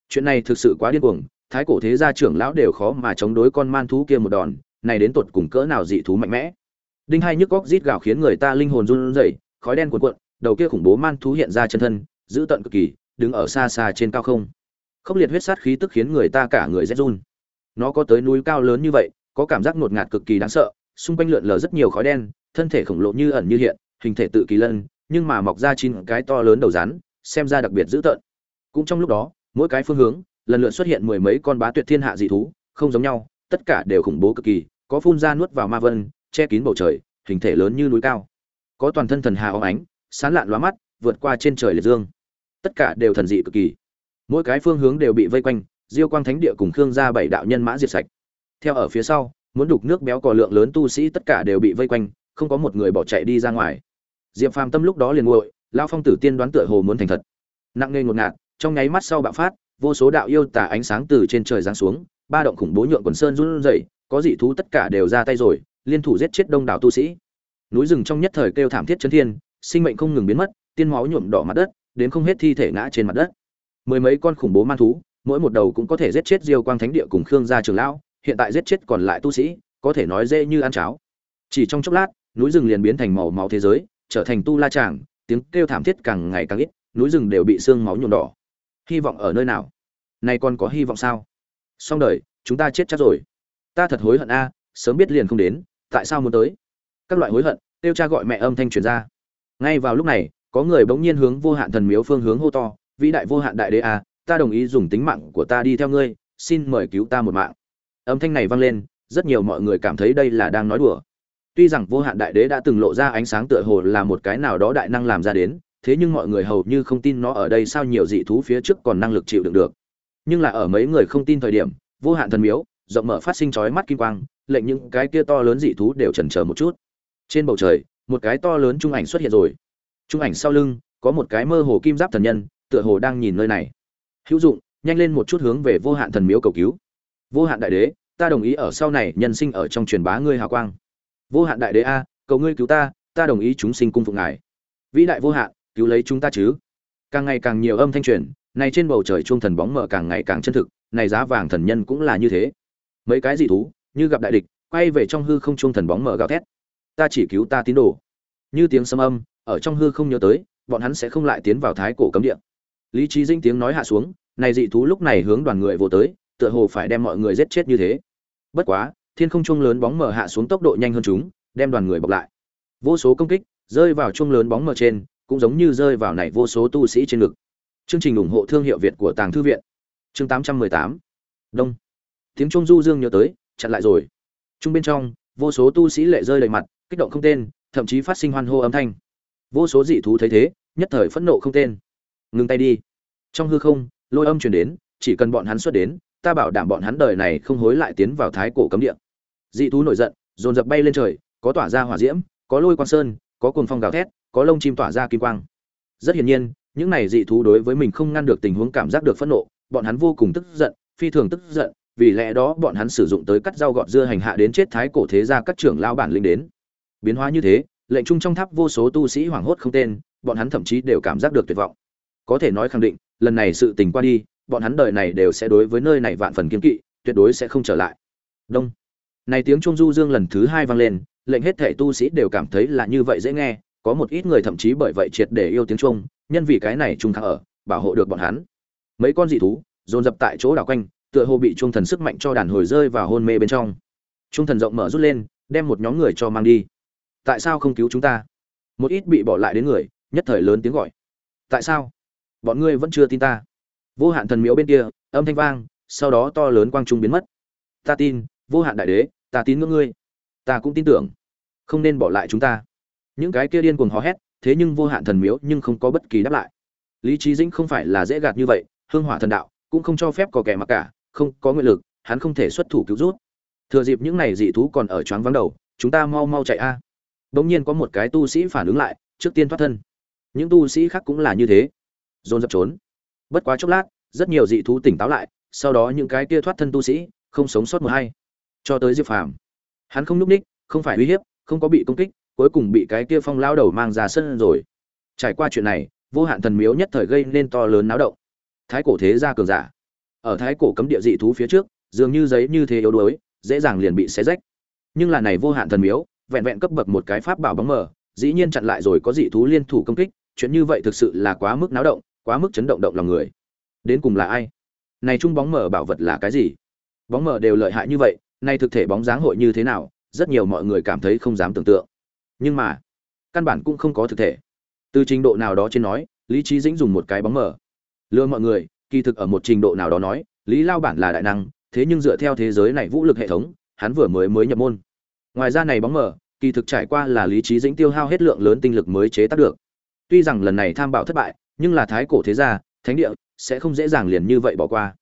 Chuyện này thực sự quá điên cuồng, thái cổ thế gia trưởng lão đều khó mà chống đối con man thú kia một đòn, này đến tột cùng cỡ nào dị thú mạnh mẽ. Đinh hai nhức góc rít gào khiến người ta linh hồn run rẩy, khói đen cuồn cuộn, đầu kia khủng bố man thú hiện ra chân thân giữ tận cực kỳ, đứng ở xa xa trên cao không. Khốc liệt huyết sát khí tức khiến người ta cả người rét run. Nó có tới núi cao lớn như vậy, có cảm giác ngột ngạt cực kỳ đáng sợ, xung quanh lượn lờ rất nhiều khói đen, thân thể khổng lồ như ẩn như hiện, hình thể tự kỳ lân nhưng mà mọc ra chín cái to lớn đầu rắn, xem ra đặc biệt dữ tợn. Cũng trong lúc đó, mỗi cái phương hướng, lần lượt xuất hiện mười mấy con bá tuyệt thiên hạ dị thú, không giống nhau, tất cả đều khủng bố cực kỳ, có phun ra nuốt vào ma vân, che kín bầu trời, hình thể lớn như núi cao. Có toàn thân thần hà óng ánh sáng lạn lóa mắt, vượt qua trên trời liệt dương. Tất cả đều thần dị cực kỳ. Mỗi cái phương hướng đều bị vây quanh, diêu quang thánh địa cùng khương gia bảy đạo nhân mã diệt sạch. Theo ở phía sau, muốn đục nước béo cò lượng lớn tu sĩ tất cả đều bị vây quanh, không có một người bỏ chạy đi ra ngoài diệp phàm tâm lúc đó liền nguội lao phong tử tiên đoán tựa hồ muốn thành thật. Nặng nề ngột ngạt, trong nháy mắt sau bạo phát, vô số đạo yêu tả ánh sáng từ trên trời giáng xuống, ba động khủng bố nhượng quần sơn run rẩy, có dị thú tất cả đều ra tay rồi, liên thủ giết chết đông đảo tu sĩ. Núi rừng trong nhất thời kêu thảm thiết chấn thiên, sinh mệnh không ngừng biến mất, tiên máu nhuộm đỏ mặt đất, đến không hết thi thể ngã trên mặt đất. Mười mấy con khủng bố man thú, mỗi một đầu cũng có thể giết chết diêu quang thánh địa cùng khương gia trường lão, hiện tại giết chết còn lại tu sĩ, có thể nói dễ như ăn cháo. Chỉ trong chốc lát, núi rừng liền biến thành màu máu thế giới trở thành tu la tràng tiếng kêu thảm thiết càng ngày càng ít, núi rừng đều bị xương máu nhuộm đỏ. Hy vọng ở nơi nào? Nay còn có hy vọng sao? Xong đời, chúng ta chết chắc rồi. Ta thật hối hận a, sớm biết liền không đến, tại sao muốn tới? Các loại hối hận tiêu cha gọi mẹ âm thanh truyền ra. Ngay vào lúc này, có người bỗng nhiên hướng vô hạn thần miếu phương hướng hô to, vĩ đại vô hạn đại đế a, ta đồng ý dùng tính mạng của ta đi theo ngươi, xin mời cứu ta một mạng. Âm thanh này vang lên, rất nhiều mọi người cảm thấy đây là đang nói đùa tuy rằng vô hạn đại đế đã từng lộ ra ánh sáng tựa hồ là một cái nào đó đại năng làm ra đến, thế nhưng mọi người hầu như không tin nó ở đây sao nhiều dị thú phía trước còn năng lực chịu đựng được. Nhưng là ở mấy người không tin thời điểm, vô hạn thần miếu, rộng mở phát sinh chói mắt kim quang, lệnh những cái kia to lớn dị thú đều chần chờ một chút. Trên bầu trời, một cái to lớn trung ảnh xuất hiện rồi. Trung ảnh sau lưng, có một cái mơ hồ kim giáp thần nhân, tựa hồ đang nhìn nơi này. Hữu dụng, nhanh lên một chút hướng về vô hạn thần miếu cầu cứu. Vô hạn đại đế, ta đồng ý ở sau này nhân sinh ở trong truyền bá ngươi hào quang vô hạn đại đế a, cầu ngươi cứu ta ta đồng ý chúng sinh cung phụng ngài. Vĩ đại vô hạn, cứu lấy chúng ta chứ. Càng ngày càng nhiều âm thanh truyền, này trên bầu trời chuông thần bóng mở càng ngày càng chân thực, này giá vàng thần nhân cũng là như thế. Mấy cái dị thú, như gặp đại địch, quay về trong hư không chuông thần bóng mở gào thét. Ta chỉ cứu ta tín đồ. Như tiếng sấm âm, ở trong hư không nhớ tới, bọn hắn sẽ không lại tiến vào thái cổ cấm địa. Lý trí dinh tiếng nói hạ xuống, này dị thú lúc này hướng đoàn người vô tới, tựa hồ phải đem mọi người giết chết như thế. Bất quá thiên không chuông lớn bóng mở hạ xuống tốc độ nhanh hơn chúng, đem đoàn người bọc lại. Vô số công kích rơi vào chuông lớn bóng mở trên, cũng giống như rơi vào này vô số tu sĩ trên ngực. Chương trình ủng hộ thương hiệu việt của tàng thư viện. Chương 818 đông. Tiếng trung du dương nhớ tới, chặn lại rồi. Trung bên trong, vô số tu sĩ lệ rơi đầy mặt, kích động không tên, thậm chí phát sinh hoan hô âm thanh. Vô số dị thú thấy thế, nhất thời phẫn nộ không tên. Ngừng tay đi. Trong hư không, lôi âm truyền đến, chỉ cần bọn hắn xuất đến ta bảo đảm bọn hắn đời này không hối lại tiến vào thái cổ cấm địa. Dị thú nổi giận, dồn dập bay lên trời, có tỏa ra hỏa diễm, có lôi quang sơn, có cuồng phong gào thét, có lông chim tỏa ra kim quang. Rất hiển nhiên, những này dị thú đối với mình không ngăn được tình huống cảm giác được phẫn nộ, bọn hắn vô cùng tức giận, phi thường tức giận, vì lẽ đó bọn hắn sử dụng tới cắt rau gọt dưa hành hạ đến chết thái cổ thế gia các trưởng lao bản linh đến. Biến hóa như thế, lệnh trung trong tháp vô số tu sĩ hoảng hốt không tên, bọn hắn thậm chí đều cảm giác được tuyệt vọng. Có thể nói khẳng định, lần này sự tình qua đi bọn hắn đời này đều sẽ đối với nơi này vạn phần kiên kỵ, tuyệt đối sẽ không trở lại. Đông. Này tiếng trung du dương lần thứ hai vang lên, lệnh hết thể tu sĩ đều cảm thấy là như vậy dễ nghe, có một ít người thậm chí bởi vậy triệt để yêu tiếng trung, nhân vì cái này trung thắng ở, bảo hộ được bọn hắn. Mấy con dị thú, dồn dập tại chỗ đảo quanh, tựa hồ bị trung thần sức mạnh cho đàn hồi rơi vào hôn mê bên trong. Trung thần rộng mở rút lên, đem một nhóm người cho mang đi. Tại sao không cứu chúng ta? Một ít bị bỏ lại đến người, nhất thời lớn tiếng gọi. Tại sao? Bọn ngươi vẫn chưa tin ta vô hạn thần miếu bên kia, âm thanh vang, sau đó to lớn quang trung biến mất. Ta tin, vô hạn đại đế, ta tin ngưỡng ngươi. Ta cũng tin tưởng. Không nên bỏ lại chúng ta. Những cái kia điên cuồng hò hét, thế nhưng vô hạn thần miếu nhưng không có bất kỳ đáp lại. Lý trí dĩnh không phải là dễ gạt như vậy, hương hỏa thần đạo, cũng không cho phép có kẻ mặc cả, không có nguyện lực, hắn không thể xuất thủ cứu rút. Thừa dịp những này dị thú còn ở choáng vắng đầu, chúng ta mau mau chạy a. Bỗng nhiên có một cái tu sĩ phản ứng lại, trước tiên thoát thân. Những tu sĩ khác cũng là như thế. Dồn dập trốn bất quá chốc lát, rất nhiều dị thú tỉnh táo lại, sau đó những cái kia thoát thân tu sĩ không sống sót một hay cho tới diệp phàm. Hắn không núp ních, không phải uy hiếp, không có bị công kích, cuối cùng bị cái kia phong lao đầu mang ra sân rồi. Trải qua chuyện này, vô hạn thần miếu nhất thời gây nên to lớn náo động. Thái cổ thế gia cường giả. Ở thái cổ cấm địa dị thú phía trước, dường như giấy như thế yếu đuối, dễ dàng liền bị xé rách. Nhưng là này vô hạn thần miếu, vẹn vẹn cấp bậc một cái pháp bảo bóng mờ, dĩ nhiên chặn lại rồi có dị thú liên thủ công kích, chuyện như vậy thực sự là quá mức náo động quá mức chấn động động lòng người. Đến cùng là ai? Này chung bóng mờ bảo vật là cái gì? Bóng mờ đều lợi hại như vậy, nay thực thể bóng dáng hội như thế nào, rất nhiều mọi người cảm thấy không dám tưởng tượng. Nhưng mà, căn bản cũng không có thực thể. Từ trình độ nào đó trên nói, lý trí dĩnh dùng một cái bóng mờ. Lừa mọi người, kỳ thực ở một trình độ nào đó nói, lý lao bản là đại năng, thế nhưng dựa theo thế giới này vũ lực hệ thống, hắn vừa mới mới nhập môn. Ngoài ra này bóng mờ, kỳ thực trải qua là lý trí dĩnh tiêu hao hết lượng lớn tinh lực mới chế tác được. Tuy rằng lần này tham bảo thất bại nhưng là thái cổ thế gia, thánh địa, sẽ không dễ dàng liền như vậy bỏ qua.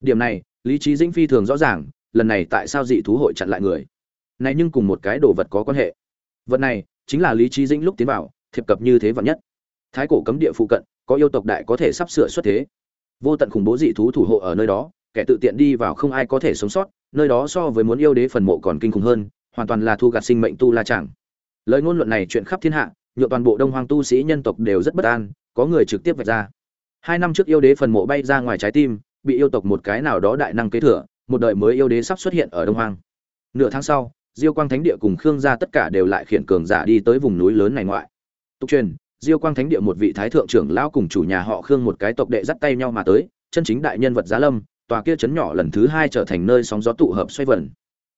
Điểm này, lý trí dĩnh phi thường rõ ràng, lần này tại sao dị thú hội chặn lại người. Này nhưng cùng một cái đồ vật có quan hệ. Vật này, chính là lý trí dĩnh lúc tiến vào, thiệp cập như thế vật nhất. Thái cổ cấm địa phụ cận, có yêu tộc đại có thể sắp sửa xuất thế. Vô tận khủng bố dị thú thủ hộ ở nơi đó, kẻ tự tiện đi vào không ai có thể sống sót, nơi đó so với muốn yêu đế phần mộ còn kinh khủng hơn, hoàn toàn là thu gạt sinh mệnh tu la chẳng. Lời ngôn luận này chuyện khắp thiên hạ nhựa toàn bộ đông hoang tu sĩ nhân tộc đều rất bất an, có người trực tiếp vạch ra. Hai năm trước yêu đế phần mộ bay ra ngoài trái tim, bị yêu tộc một cái nào đó đại năng kế thừa, một đời mới yêu đế sắp xuất hiện ở đông hoang. nửa tháng sau, diêu quang thánh địa cùng khương gia tất cả đều lại khiển cường giả đi tới vùng núi lớn này ngoại. Tục truyền, diêu quang thánh địa một vị thái thượng trưởng lão cùng chủ nhà họ khương một cái tộc đệ dắt tay nhau mà tới, chân chính đại nhân vật giá lâm, tòa kia chấn nhỏ lần thứ hai trở thành nơi sóng gió tụ hợp xoay vần.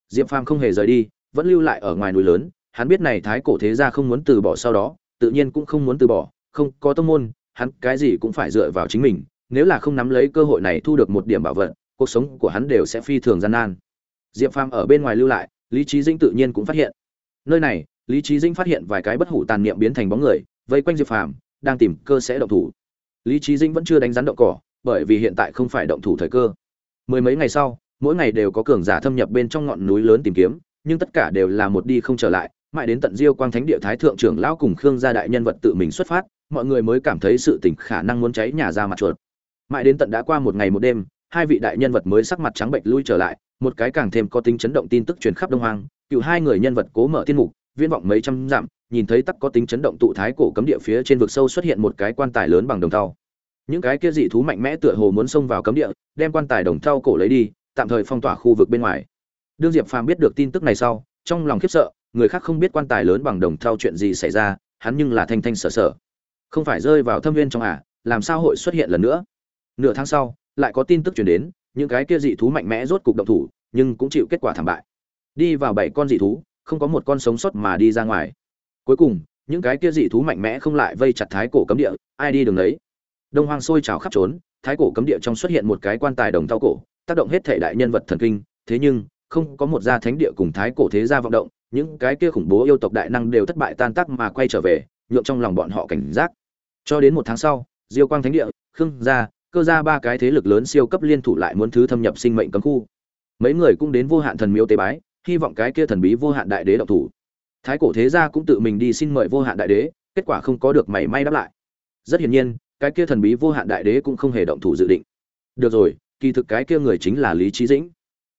Diệp phàm không hề rời đi, vẫn lưu lại ở ngoài núi lớn hắn biết này thái cổ thế gia không muốn từ bỏ sau đó, tự nhiên cũng không muốn từ bỏ, không có tông môn, hắn cái gì cũng phải dựa vào chính mình, nếu là không nắm lấy cơ hội này thu được một điểm bảo vật, cuộc sống của hắn đều sẽ phi thường gian nan. Diệp phàm ở bên ngoài lưu lại, lý trí dĩnh tự nhiên cũng phát hiện. Nơi này, lý trí dĩnh phát hiện vài cái bất hủ tàn niệm biến thành bóng người, vây quanh diệp phàm, đang tìm cơ sẽ động thủ. Lý trí dĩnh vẫn chưa đánh rắn động cỏ, bởi vì hiện tại không phải động thủ thời cơ. Mười mấy ngày sau, mỗi ngày đều có cường giả thâm nhập bên trong ngọn núi lớn tìm kiếm, nhưng tất cả đều là một đi không trở lại mãi đến tận diêu quang thánh địa thái thượng trưởng lão cùng khương gia đại nhân vật tự mình xuất phát, mọi người mới cảm thấy sự tỉnh khả năng muốn cháy nhà ra mặt chuột. Mãi đến tận đã qua một ngày một đêm, hai vị đại nhân vật mới sắc mặt trắng bệnh lui trở lại, một cái càng thêm có tính chấn động tin tức truyền khắp đông hoang, cựu hai người nhân vật cố mở tiên mục, viễn vọng mấy trăm dặm, nhìn thấy tắc có tính chấn động tụ thái cổ cấm địa phía trên vực sâu xuất hiện một cái quan tài lớn bằng đồng thau. Những cái kia dị thú mạnh mẽ tựa hồ muốn xông vào cấm địa, đem quan tài đồng thau cổ lấy đi, tạm thời phong tỏa khu vực bên ngoài. Đương diệp phàm biết được tin tức này sau, trong lòng khiếp sợ người khác không biết quan tài lớn bằng đồng thau chuyện gì xảy ra, hắn nhưng là thanh thanh sở sở. Không phải rơi vào thâm viên trong ả làm sao hội xuất hiện lần nữa? Nửa tháng sau, lại có tin tức chuyển đến, những cái kia dị thú mạnh mẽ rốt cục động thủ, nhưng cũng chịu kết quả thảm bại. Đi vào bảy con dị thú, không có một con sống sót mà đi ra ngoài. Cuối cùng, những cái kia dị thú mạnh mẽ không lại vây chặt thái cổ cấm địa, ai đi đường đấy đông hoang sôi trào khắp trốn, thái cổ cấm địa trong xuất hiện một cái quan tài đồng thau cổ, tác động hết thể đại nhân vật thần kinh, thế nhưng không có một gia thánh địa cùng thái cổ thế gia vọng động, những cái kia khủng bố yêu tộc đại năng đều thất bại tan tác mà quay trở về, nhượng trong lòng bọn họ cảnh giác. Cho đến một tháng sau, diêu quang thánh địa, khương gia, cơ gia ba cái thế lực lớn siêu cấp liên thủ lại muốn thứ thâm nhập sinh mệnh cấm khu. Mấy người cũng đến vô hạn thần miếu tế bái, hy vọng cái kia thần bí vô hạn đại đế động thủ. Thái cổ thế gia cũng tự mình đi xin mời vô hạn đại đế, kết quả không có được mảy may đáp lại. Rất hiển nhiên, cái kia thần bí vô hạn đại đế cũng không hề động thủ dự định. Được rồi, kỳ thực cái kia người chính là lý trí dĩnh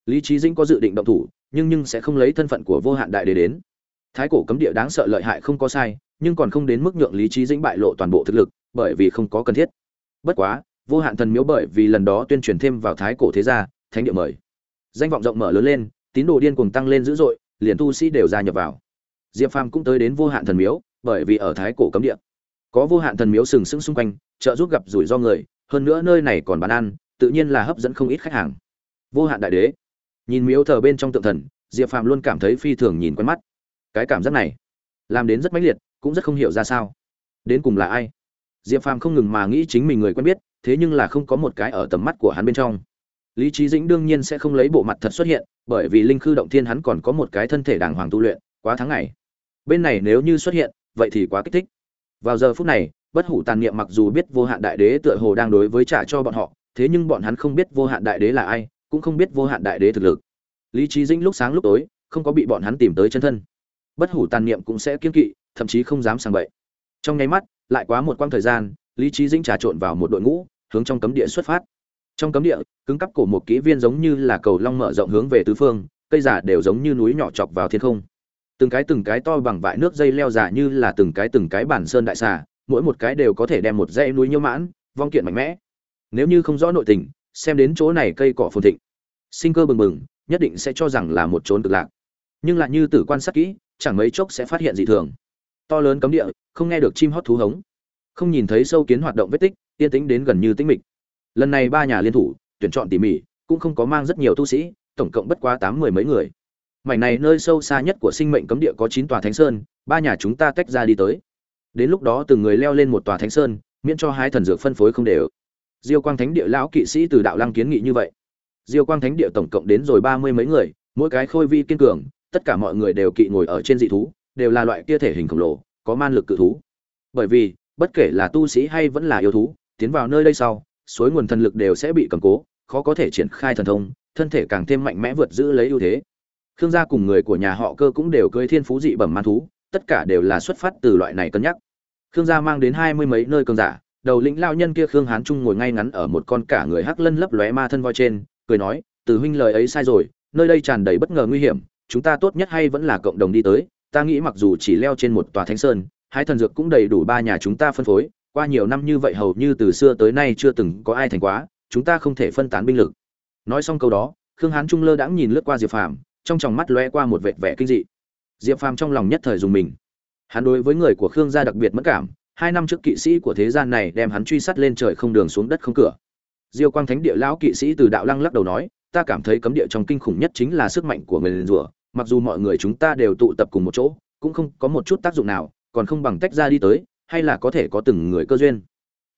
lý trí dĩnh có dự định động thủ, nhưng nhưng sẽ không lấy thân phận của vô hạn đại đế đến. Thái cổ cấm địa đáng sợ lợi hại không có sai, nhưng còn không đến mức nhượng lý trí dĩnh bại lộ toàn bộ thực lực, bởi vì không có cần thiết. Bất quá, vô hạn thần miếu bởi vì lần đó tuyên truyền thêm vào thái cổ thế gia, thánh địa mời. Danh vọng rộng mở lớn lên, tín đồ điên cuồng tăng lên dữ dội, liền tu sĩ đều gia nhập vào. Diệp phàm cũng tới đến vô hạn thần miếu, bởi vì ở thái cổ cấm địa, có vô hạn thần miếu sừng sững xung quanh, trợ giúp gặp rủi ro người, hơn nữa nơi này còn bán ăn, tự nhiên là hấp dẫn không ít khách hàng. Vô hạn đại đế nhìn miếu thờ bên trong tượng thần, diệp phàm luôn cảm thấy phi thường nhìn quen mắt. Cái cảm giác này, làm đến rất mãnh liệt, cũng rất không hiểu ra sao. Đến cùng là ai? Diệp phàm không ngừng mà nghĩ chính mình người quen biết, thế nhưng là không có một cái ở tầm mắt của hắn bên trong. Lý trí dĩnh đương nhiên sẽ không lấy bộ mặt thật xuất hiện, bởi vì linh khư động thiên hắn còn có một cái thân thể đàng hoàng tu luyện, quá tháng ngày. Bên này nếu như xuất hiện, vậy thì quá kích thích. Vào giờ phút này, bất hủ tàn niệm mặc dù biết vô hạn đại đế tựa hồ đang đối với trả cho bọn họ, thế nhưng bọn hắn không biết vô hạn đại đế là ai cũng không biết vô hạn đại đế thực lực. Lý trí dĩnh lúc sáng lúc tối, không có bị bọn hắn tìm tới chân thân. Bất hủ tàn niệm cũng sẽ kiên kỵ, thậm chí không dám sang bậy. Trong nháy mắt, lại quá một quãng thời gian, lý trí dĩnh trà trộn vào một đội ngũ, hướng trong cấm địa xuất phát. Trong cấm địa, cứng cắp cổ một kỹ viên giống như là cầu long mở rộng hướng về tứ phương, cây giả đều giống như núi nhỏ chọc vào thiên không. Từng cái từng cái to bằng vại nước dây leo giả như là từng cái từng cái bản sơn đại xà, mỗi một cái đều có thể đem một dãy núi nhiễu mãn, vong kiện mạnh mẽ. Nếu như không rõ nội tình xem đến chỗ này cây cỏ phồn thịnh. Sinh cơ bừng bừng, nhất định sẽ cho rằng là một trốn cực lạc. Nhưng lại như tử quan sát kỹ, chẳng mấy chốc sẽ phát hiện dị thường. To lớn cấm địa, không nghe được chim hót thú hống. Không nhìn thấy sâu kiến hoạt động vết tích, yên tĩnh đến gần như tĩnh mịch. Lần này ba nhà liên thủ, tuyển chọn tỉ mỉ, cũng không có mang rất nhiều tu sĩ, tổng cộng bất quá tám mười mấy người. Mảnh này nơi sâu xa nhất của sinh mệnh cấm địa có chín tòa thánh sơn, ba nhà chúng ta tách ra đi tới. Đến lúc đó từng người leo lên một tòa thánh sơn, miễn cho hai thần dược phân phối không đều diêu quang thánh địa lão kỵ sĩ từ đạo lăng kiến nghị như vậy. Diêu quang thánh địa tổng cộng đến rồi ba mươi mấy người, mỗi cái khôi vi kiên cường, tất cả mọi người đều kỵ ngồi ở trên dị thú, đều là loại kia thể hình khổng lồ, có man lực cự thú. Bởi vì, bất kể là tu sĩ hay vẫn là yêu thú, tiến vào nơi đây sau, suối nguồn thần lực đều sẽ bị cầm cố, khó có thể triển khai thần thông, thân thể càng thêm mạnh mẽ vượt giữ lấy ưu thế. Khương gia cùng người của nhà họ cơ cũng đều cưới thiên phú dị bẩm man thú, tất cả đều là xuất phát từ loại này cân nhắc. Khương gia mang đến hai mươi mấy nơi cường giả đầu lĩnh lao nhân kia khương hán trung ngồi ngay ngắn ở một con cả người hắc lân lấp lóe ma thân voi trên, cười nói, từ huynh lời ấy sai rồi, nơi đây tràn đầy bất ngờ nguy hiểm, chúng ta tốt nhất hay vẫn là cộng đồng đi tới, ta nghĩ mặc dù chỉ leo trên một tòa thánh sơn, hai thần dược cũng đầy đủ ba nhà chúng ta phân phối, qua nhiều năm như vậy hầu như từ xưa tới nay chưa từng có ai thành quá, chúng ta không thể phân tán binh lực. Nói xong câu đó, khương hán trung lơ đãng nhìn lướt qua diệp phàm, trong tròng mắt lóe qua một vệt vẻ kinh dị. Diệp phàm trong lòng nhất thời dùng mình. Hắn đối với người của khương gia đặc biệt mất cảm hai năm trước kỵ sĩ của thế gian này đem hắn truy sát lên trời không đường xuống đất không cửa. Diêu quang thánh địa lão kỵ sĩ từ đạo lăng lắc đầu nói, ta cảm thấy cấm địa trong kinh khủng nhất chính là sức mạnh của người liền rủa mặc dù mọi người chúng ta đều tụ tập cùng một chỗ, cũng không có một chút tác dụng nào, còn không bằng tách ra đi tới, hay là có thể có từng người cơ duyên.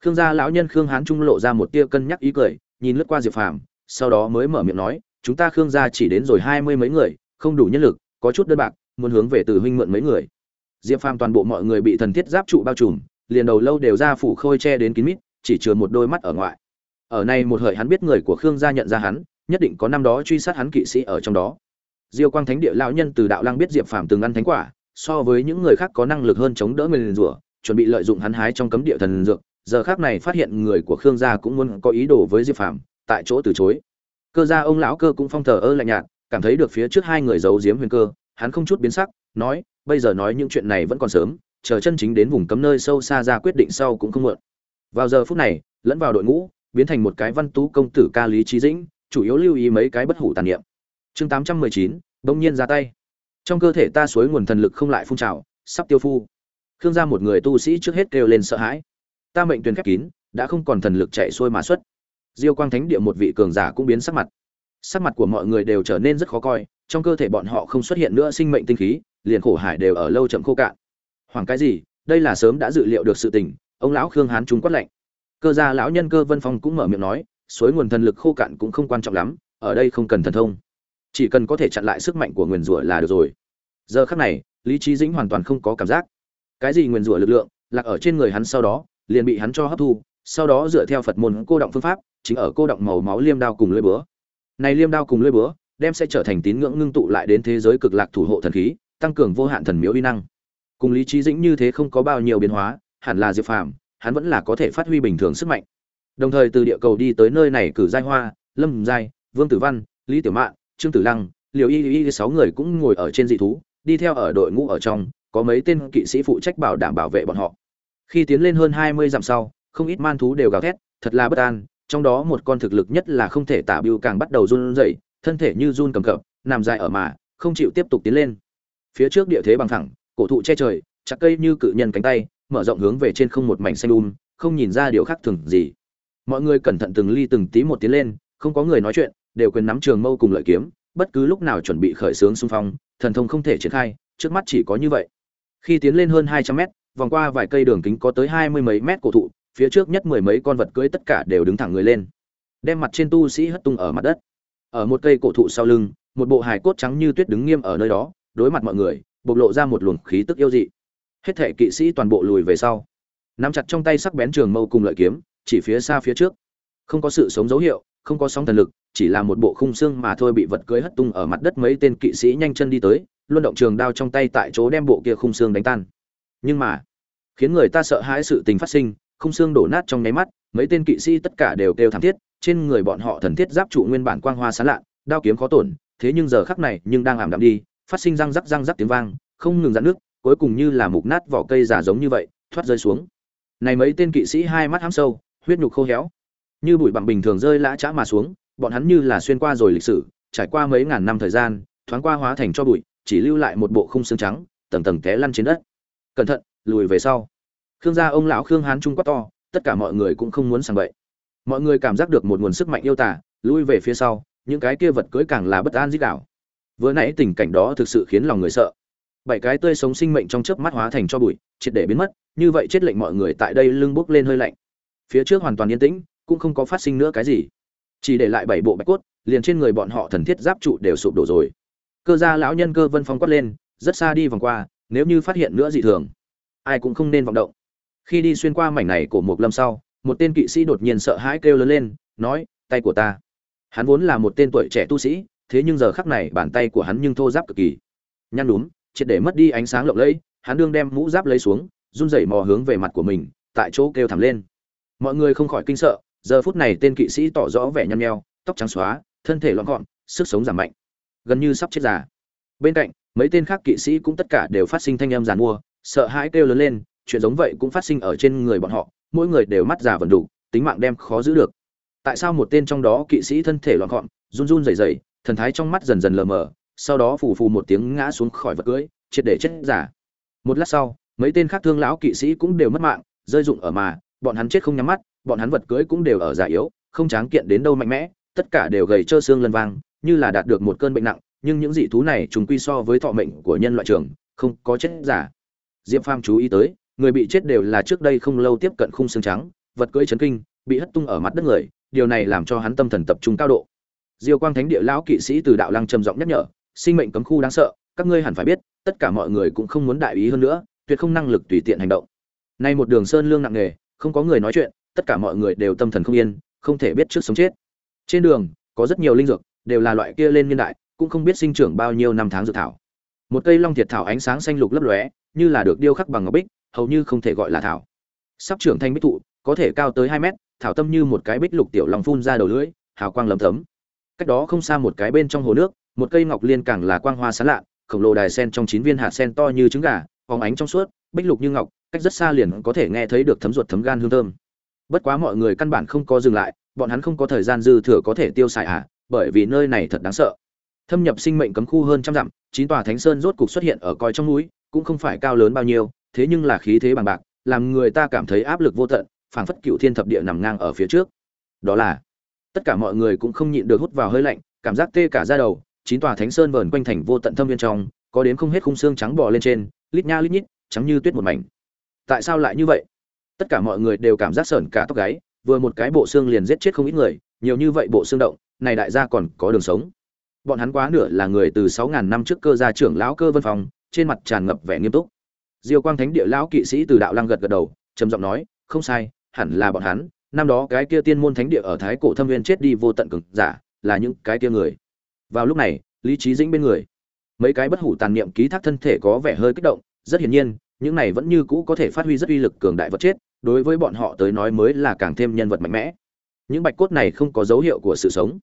Khương gia lão nhân khương hán trung lộ ra một tia cân nhắc ý cười, nhìn lướt qua diệp phàm, sau đó mới mở miệng nói, chúng ta khương gia chỉ đến rồi hai mươi mấy người, không đủ nhân lực, có chút đơn bạc, muốn hướng về từ huynh mượn mấy người. Diệp phàm toàn bộ mọi người bị thần thiết giáp trụ bao trùm liền đầu lâu đều ra phủ khôi che đến kín mít, chỉ chừa một đôi mắt ở ngoài ở này một hời hắn biết người của khương gia nhận ra hắn, nhất định có năm đó truy sát hắn kỵ sĩ ở trong đó. Diêu quang thánh địa lão nhân từ đạo lang biết diệp phàm từng ăn thánh quả, so với những người khác có năng lực hơn chống đỡ mình rủa, chuẩn bị lợi dụng hắn hái trong cấm địa thần dược, giờ khác này phát hiện người của khương gia cũng muốn có ý đồ với diệp phàm, tại chỗ từ chối. Cơ gia ông lão cơ cũng phong thờ ơ lạnh nhạt, cảm thấy được phía trước hai người giấu giếm huyền cơ, hắn không chút biến sắc, nói, bây giờ nói những chuyện này vẫn còn sớm chờ chân chính đến vùng cấm nơi sâu xa ra quyết định sau cũng không muộn. Vào giờ phút này, lẫn vào đội ngũ, biến thành một cái văn tú công tử ca lý trí dĩnh, chủ yếu lưu ý mấy cái bất hủ tàn niệm. Chương tám trăm mười chín, bỗng nhiên ra tay. Trong cơ thể ta suối nguồn thần lực không lại phun trào, sắp tiêu phu. Khương gia một người tu sĩ trước hết kêu lên sợ hãi. Ta mệnh tuyển khép kín, đã không còn thần lực chạy xuôi mà xuất. Diêu quang thánh địa một vị cường giả cũng biến sắc mặt. Sắc mặt của mọi người đều trở nên rất khó coi, trong cơ thể bọn họ không xuất hiện nữa sinh mệnh tinh khí, liền khổ hải đều ở lâu chậm khô cạn hoàng cái gì? Đây là sớm đã dự liệu được sự tình, ông lão khương hán chúng quát lạnh. Cơ gia lão nhân cơ vân phong cũng mở miệng nói, suối nguồn thần lực khô cạn cũng không quan trọng lắm, ở đây không cần thần thông. Chỉ cần có thể chặn lại sức mạnh của nguyền rủa là được rồi. Giờ khắc này, lý trí dĩnh hoàn toàn không có cảm giác. Cái gì nguyền rủa lực lượng, lạc ở trên người hắn sau đó, liền bị hắn cho hấp thu, sau đó dựa theo phật môn cô động phương pháp, chính ở cô động màu máu liêm đao cùng lưỡi búa. Này liêm đao cùng lưỡi búa, đem sẽ trở thành tín ngưỡng ngưng tụ lại đến thế giới cực lạc thủ hộ thần khí, tăng cường vô hạn thần miếu uy năng cùng lý trí dĩnh như thế không có bao nhiêu biến hóa, hẳn là diệp phàm, hắn vẫn là có thể phát huy bình thường sức mạnh. Đồng thời từ địa cầu đi tới nơi này cử giai hoa, lâm giai, vương tử văn, lý tiểu mạn, trương tử lăng, liều y y sáu người cũng ngồi ở trên dị thú, đi theo ở đội ngũ ở trong, có mấy tên kỵ sĩ phụ trách bảo đảm bảo vệ bọn họ. Khi tiến lên hơn hai mươi dặm sau, không ít man thú đều gào thét, thật là bất an, trong đó một con thực lực nhất là không thể tả bưu càng bắt đầu run rẩy, thân thể như run cầm cập, nằm dài ở mà, không chịu tiếp tục tiến lên. Phía trước địa thế bằng thẳng cổ thụ che trời, chặt cây như cự nhân cánh tay, mở rộng hướng về trên không một mảnh xanh um không nhìn ra điều khác thường gì. Mọi người cẩn thận từng ly từng tí một tiến lên, không có người nói chuyện, đều quyền nắm trường mâu cùng lợi kiếm, bất cứ lúc nào chuẩn bị khởi xướng xung phong, thần thông không thể triển khai, trước mắt chỉ có như vậy. Khi tiến lên hơn hai trăm mét, vòng qua vài cây đường kính có tới hai mươi mấy mét cổ thụ, phía trước nhất mười mấy con vật cưỡi tất cả đều đứng thẳng người lên. Đem mặt trên tu sĩ hất tung ở mặt đất. Ở một cây cổ thụ sau lưng, một bộ hài cốt trắng như tuyết đứng nghiêm ở nơi đó, đối mặt mọi người bộc lộ ra một luồng khí tức yêu dị. Hết thể kỵ sĩ toàn bộ lùi về sau. Nắm chặt trong tay sắc bén trường mâu cùng lợi kiếm, chỉ phía xa phía trước. Không có sự sống dấu hiệu, không có sóng thần lực, chỉ là một bộ khung xương mà thôi bị vật cưới hất tung ở mặt đất mấy tên kỵ sĩ nhanh chân đi tới luân động trường đao trong tay tại chỗ đem bộ kia khung xương đánh tan. Nhưng mà, khiến người ta sợ hãi sự tình phát sinh, khung xương đổ nát trong nháy mắt, mấy tên kỵ sĩ tất cả đều kêu thảm thiết, trên người bọn họ thần thiết giáp trụ nguyên bản quang hoa sáng lạ, đao kiếm khó tổn, thế nhưng giờ khắc này nhưng đang ảm đạm đi phát sinh răng rắc răng rắc tiếng vang, không ngừng dạn nước, cuối cùng như là mục nát vỏ cây giả giống như vậy, thoát rơi xuống. Này mấy tên kỵ sĩ hai mắt hám sâu, huyết nhục khô héo. Như bụi bặm bình thường rơi lã chã mà xuống, bọn hắn như là xuyên qua rồi lịch sử, trải qua mấy ngàn năm thời gian, thoáng qua hóa thành cho bụi, chỉ lưu lại một bộ khung xương trắng, tầng tầng té lăn trên đất. Cẩn thận, lùi về sau. Khương gia ông lão khương hán trung quát to, tất cả mọi người cũng không muốn sang bậy. Mọi người cảm giác được một nguồn sức mạnh yêu tả, lui về phía sau, những cái kia vật cưỡi càng là bất an dích đảo vừa nãy tình cảnh đó thực sự khiến lòng người sợ. Bảy cái tươi sống sinh mệnh trong chớp mắt hóa thành cho bụi, triệt để biến mất, như vậy chết lệnh mọi người tại đây lưng bốc lên hơi lạnh. Phía trước hoàn toàn yên tĩnh, cũng không có phát sinh nữa cái gì. Chỉ để lại bảy bộ bạch cốt, liền trên người bọn họ thần thiết giáp trụ đều sụp đổ rồi. Cơ gia lão nhân cơ vân phong quát lên, rất xa đi vòng qua, nếu như phát hiện nữa dị thường, ai cũng không nên vọng động. Khi đi xuyên qua mảnh này của một lâm sau, một tên kỵ sĩ đột nhiên sợ hãi kêu lớn lên, nói, tay của ta. Hắn vốn là một tên tuổi trẻ tu sĩ thế nhưng giờ khắc này bàn tay của hắn nhưng thô giáp cực kỳ. Nhăn đúng triệt để mất đi ánh sáng lộng lẫy, hắn đương đem mũ giáp lấy xuống, run rẩy mò hướng về mặt của mình, tại chỗ kêu thảm lên. Mọi người không khỏi kinh sợ, giờ phút này tên kỵ sĩ tỏ rõ vẻ nhăn nheo, tóc trắng xóa, thân thể loạn gọn sức sống giảm mạnh. Gần như sắp chết già. Bên cạnh, mấy tên khác kỵ sĩ cũng tất cả đều phát sinh thanh âm giàn mua, sợ hãi kêu lớn lên, chuyện giống vậy cũng phát sinh ở trên người bọn họ, mỗi người đều mắt già vần đủ, tính mạng đem khó giữ được. Tại sao một tên trong đó kỵ sĩ thân thể loạn gọn, run run rẩy rẩy thần thái trong mắt dần dần lờ mờ, sau đó phù phù một tiếng ngã xuống khỏi vật cưỡi triệt để chết giả. Một lát sau, mấy tên khác thương lão kỵ sĩ cũng đều mất mạng, rơi dụng ở mà, bọn hắn chết không nhắm mắt, bọn hắn vật cưỡi cũng đều ở già yếu, không tráng kiện đến đâu mạnh mẽ, tất cả đều gầy trơ xương lân vang, như là đạt được một cơn bệnh nặng, nhưng những dị thú này trùng quy so với thọ mệnh của nhân loại trường, không có chết giả. Diệp phàm chú ý tới, người bị chết đều là trước đây không lâu tiếp cận khung xương trắng, vật cưỡi chấn kinh, bị hất tung ở mặt đất người, điều này làm cho hắn tâm thần tập trung cao độ diêu quang thánh địa lão kỵ sĩ từ đạo lăng trầm giọng nhắc nhở, sinh mệnh cấm khu đáng sợ, các ngươi hẳn phải biết, tất cả mọi người cũng không muốn đại ý hơn nữa, tuyệt không năng lực tùy tiện hành động. Nay một đường sơn lương nặng nghề không có người nói chuyện, tất cả mọi người đều tâm thần không yên, không thể biết trước sống chết. Trên đường, có rất nhiều linh dược, đều là loại kia lên niên đại, cũng không biết sinh trưởng bao nhiêu năm tháng dược thảo. Một cây long thiệt thảo ánh sáng xanh lục lấp lóe, như là được điêu khắc bằng ngọc bích, hầu như không thể gọi là thảo. Sắp trưởng thành bích thụ, có thể cao tới hai mét, thảo tâm như một cái bích lục tiểu long phun ra đầu lưỡi, hào quang lấm tấm cách đó không xa một cái bên trong hồ nước, một cây ngọc liên càng là quang hoa sáng lạ, khổng lồ đài sen trong chín viên hạt sen to như trứng gà, phóng ánh trong suốt, bích lục như ngọc, cách rất xa liền có thể nghe thấy được thấm ruột thấm gan hương thơm. Bất quá mọi người căn bản không có dừng lại, bọn hắn không có thời gian dư thừa có thể tiêu xài à bởi vì nơi này thật đáng sợ. Thâm nhập sinh mệnh cấm khu hơn trăm dặm, chín tòa thánh sơn rốt cục xuất hiện ở coi trong núi, cũng không phải cao lớn bao nhiêu, thế nhưng là khí thế bằng bạc, làm người ta cảm thấy áp lực vô tận, phảng phất cựu thiên thập địa nằm ngang ở phía trước. Đó là tất cả mọi người cũng không nhịn được hút vào hơi lạnh, cảm giác tê cả da đầu, chín tòa thánh sơn vờn quanh thành vô tận thâm viên trong, có đến không hết khung xương trắng bò lên trên, lít nha lít nhít, trắng như tuyết một mảnh. Tại sao lại như vậy? Tất cả mọi người đều cảm giác sởn cả tóc gáy, vừa một cái bộ xương liền giết chết không ít người, nhiều như vậy bộ xương động, này đại gia còn có đường sống. Bọn hắn quá nửa là người từ sáu ngàn năm trước cơ gia trưởng lão cơ vân phòng, trên mặt tràn ngập vẻ nghiêm túc. Diêu quang thánh địa lão kỵ sĩ từ đạo lăng gật gật đầu, trầm giọng nói, không sai, hẳn là bọn hắn năm đó cái kia tiên môn thánh địa ở thái cổ thâm viên chết đi vô tận cực giả, là những cái kia người. Vào lúc này, lý trí dĩnh bên người. Mấy cái bất hủ tàn niệm ký thác thân thể có vẻ hơi kích động, rất hiển nhiên, những này vẫn như cũ có thể phát huy rất uy lực cường đại vật chết, đối với bọn họ tới nói mới là càng thêm nhân vật mạnh mẽ. Những bạch cốt này không có dấu hiệu của sự sống.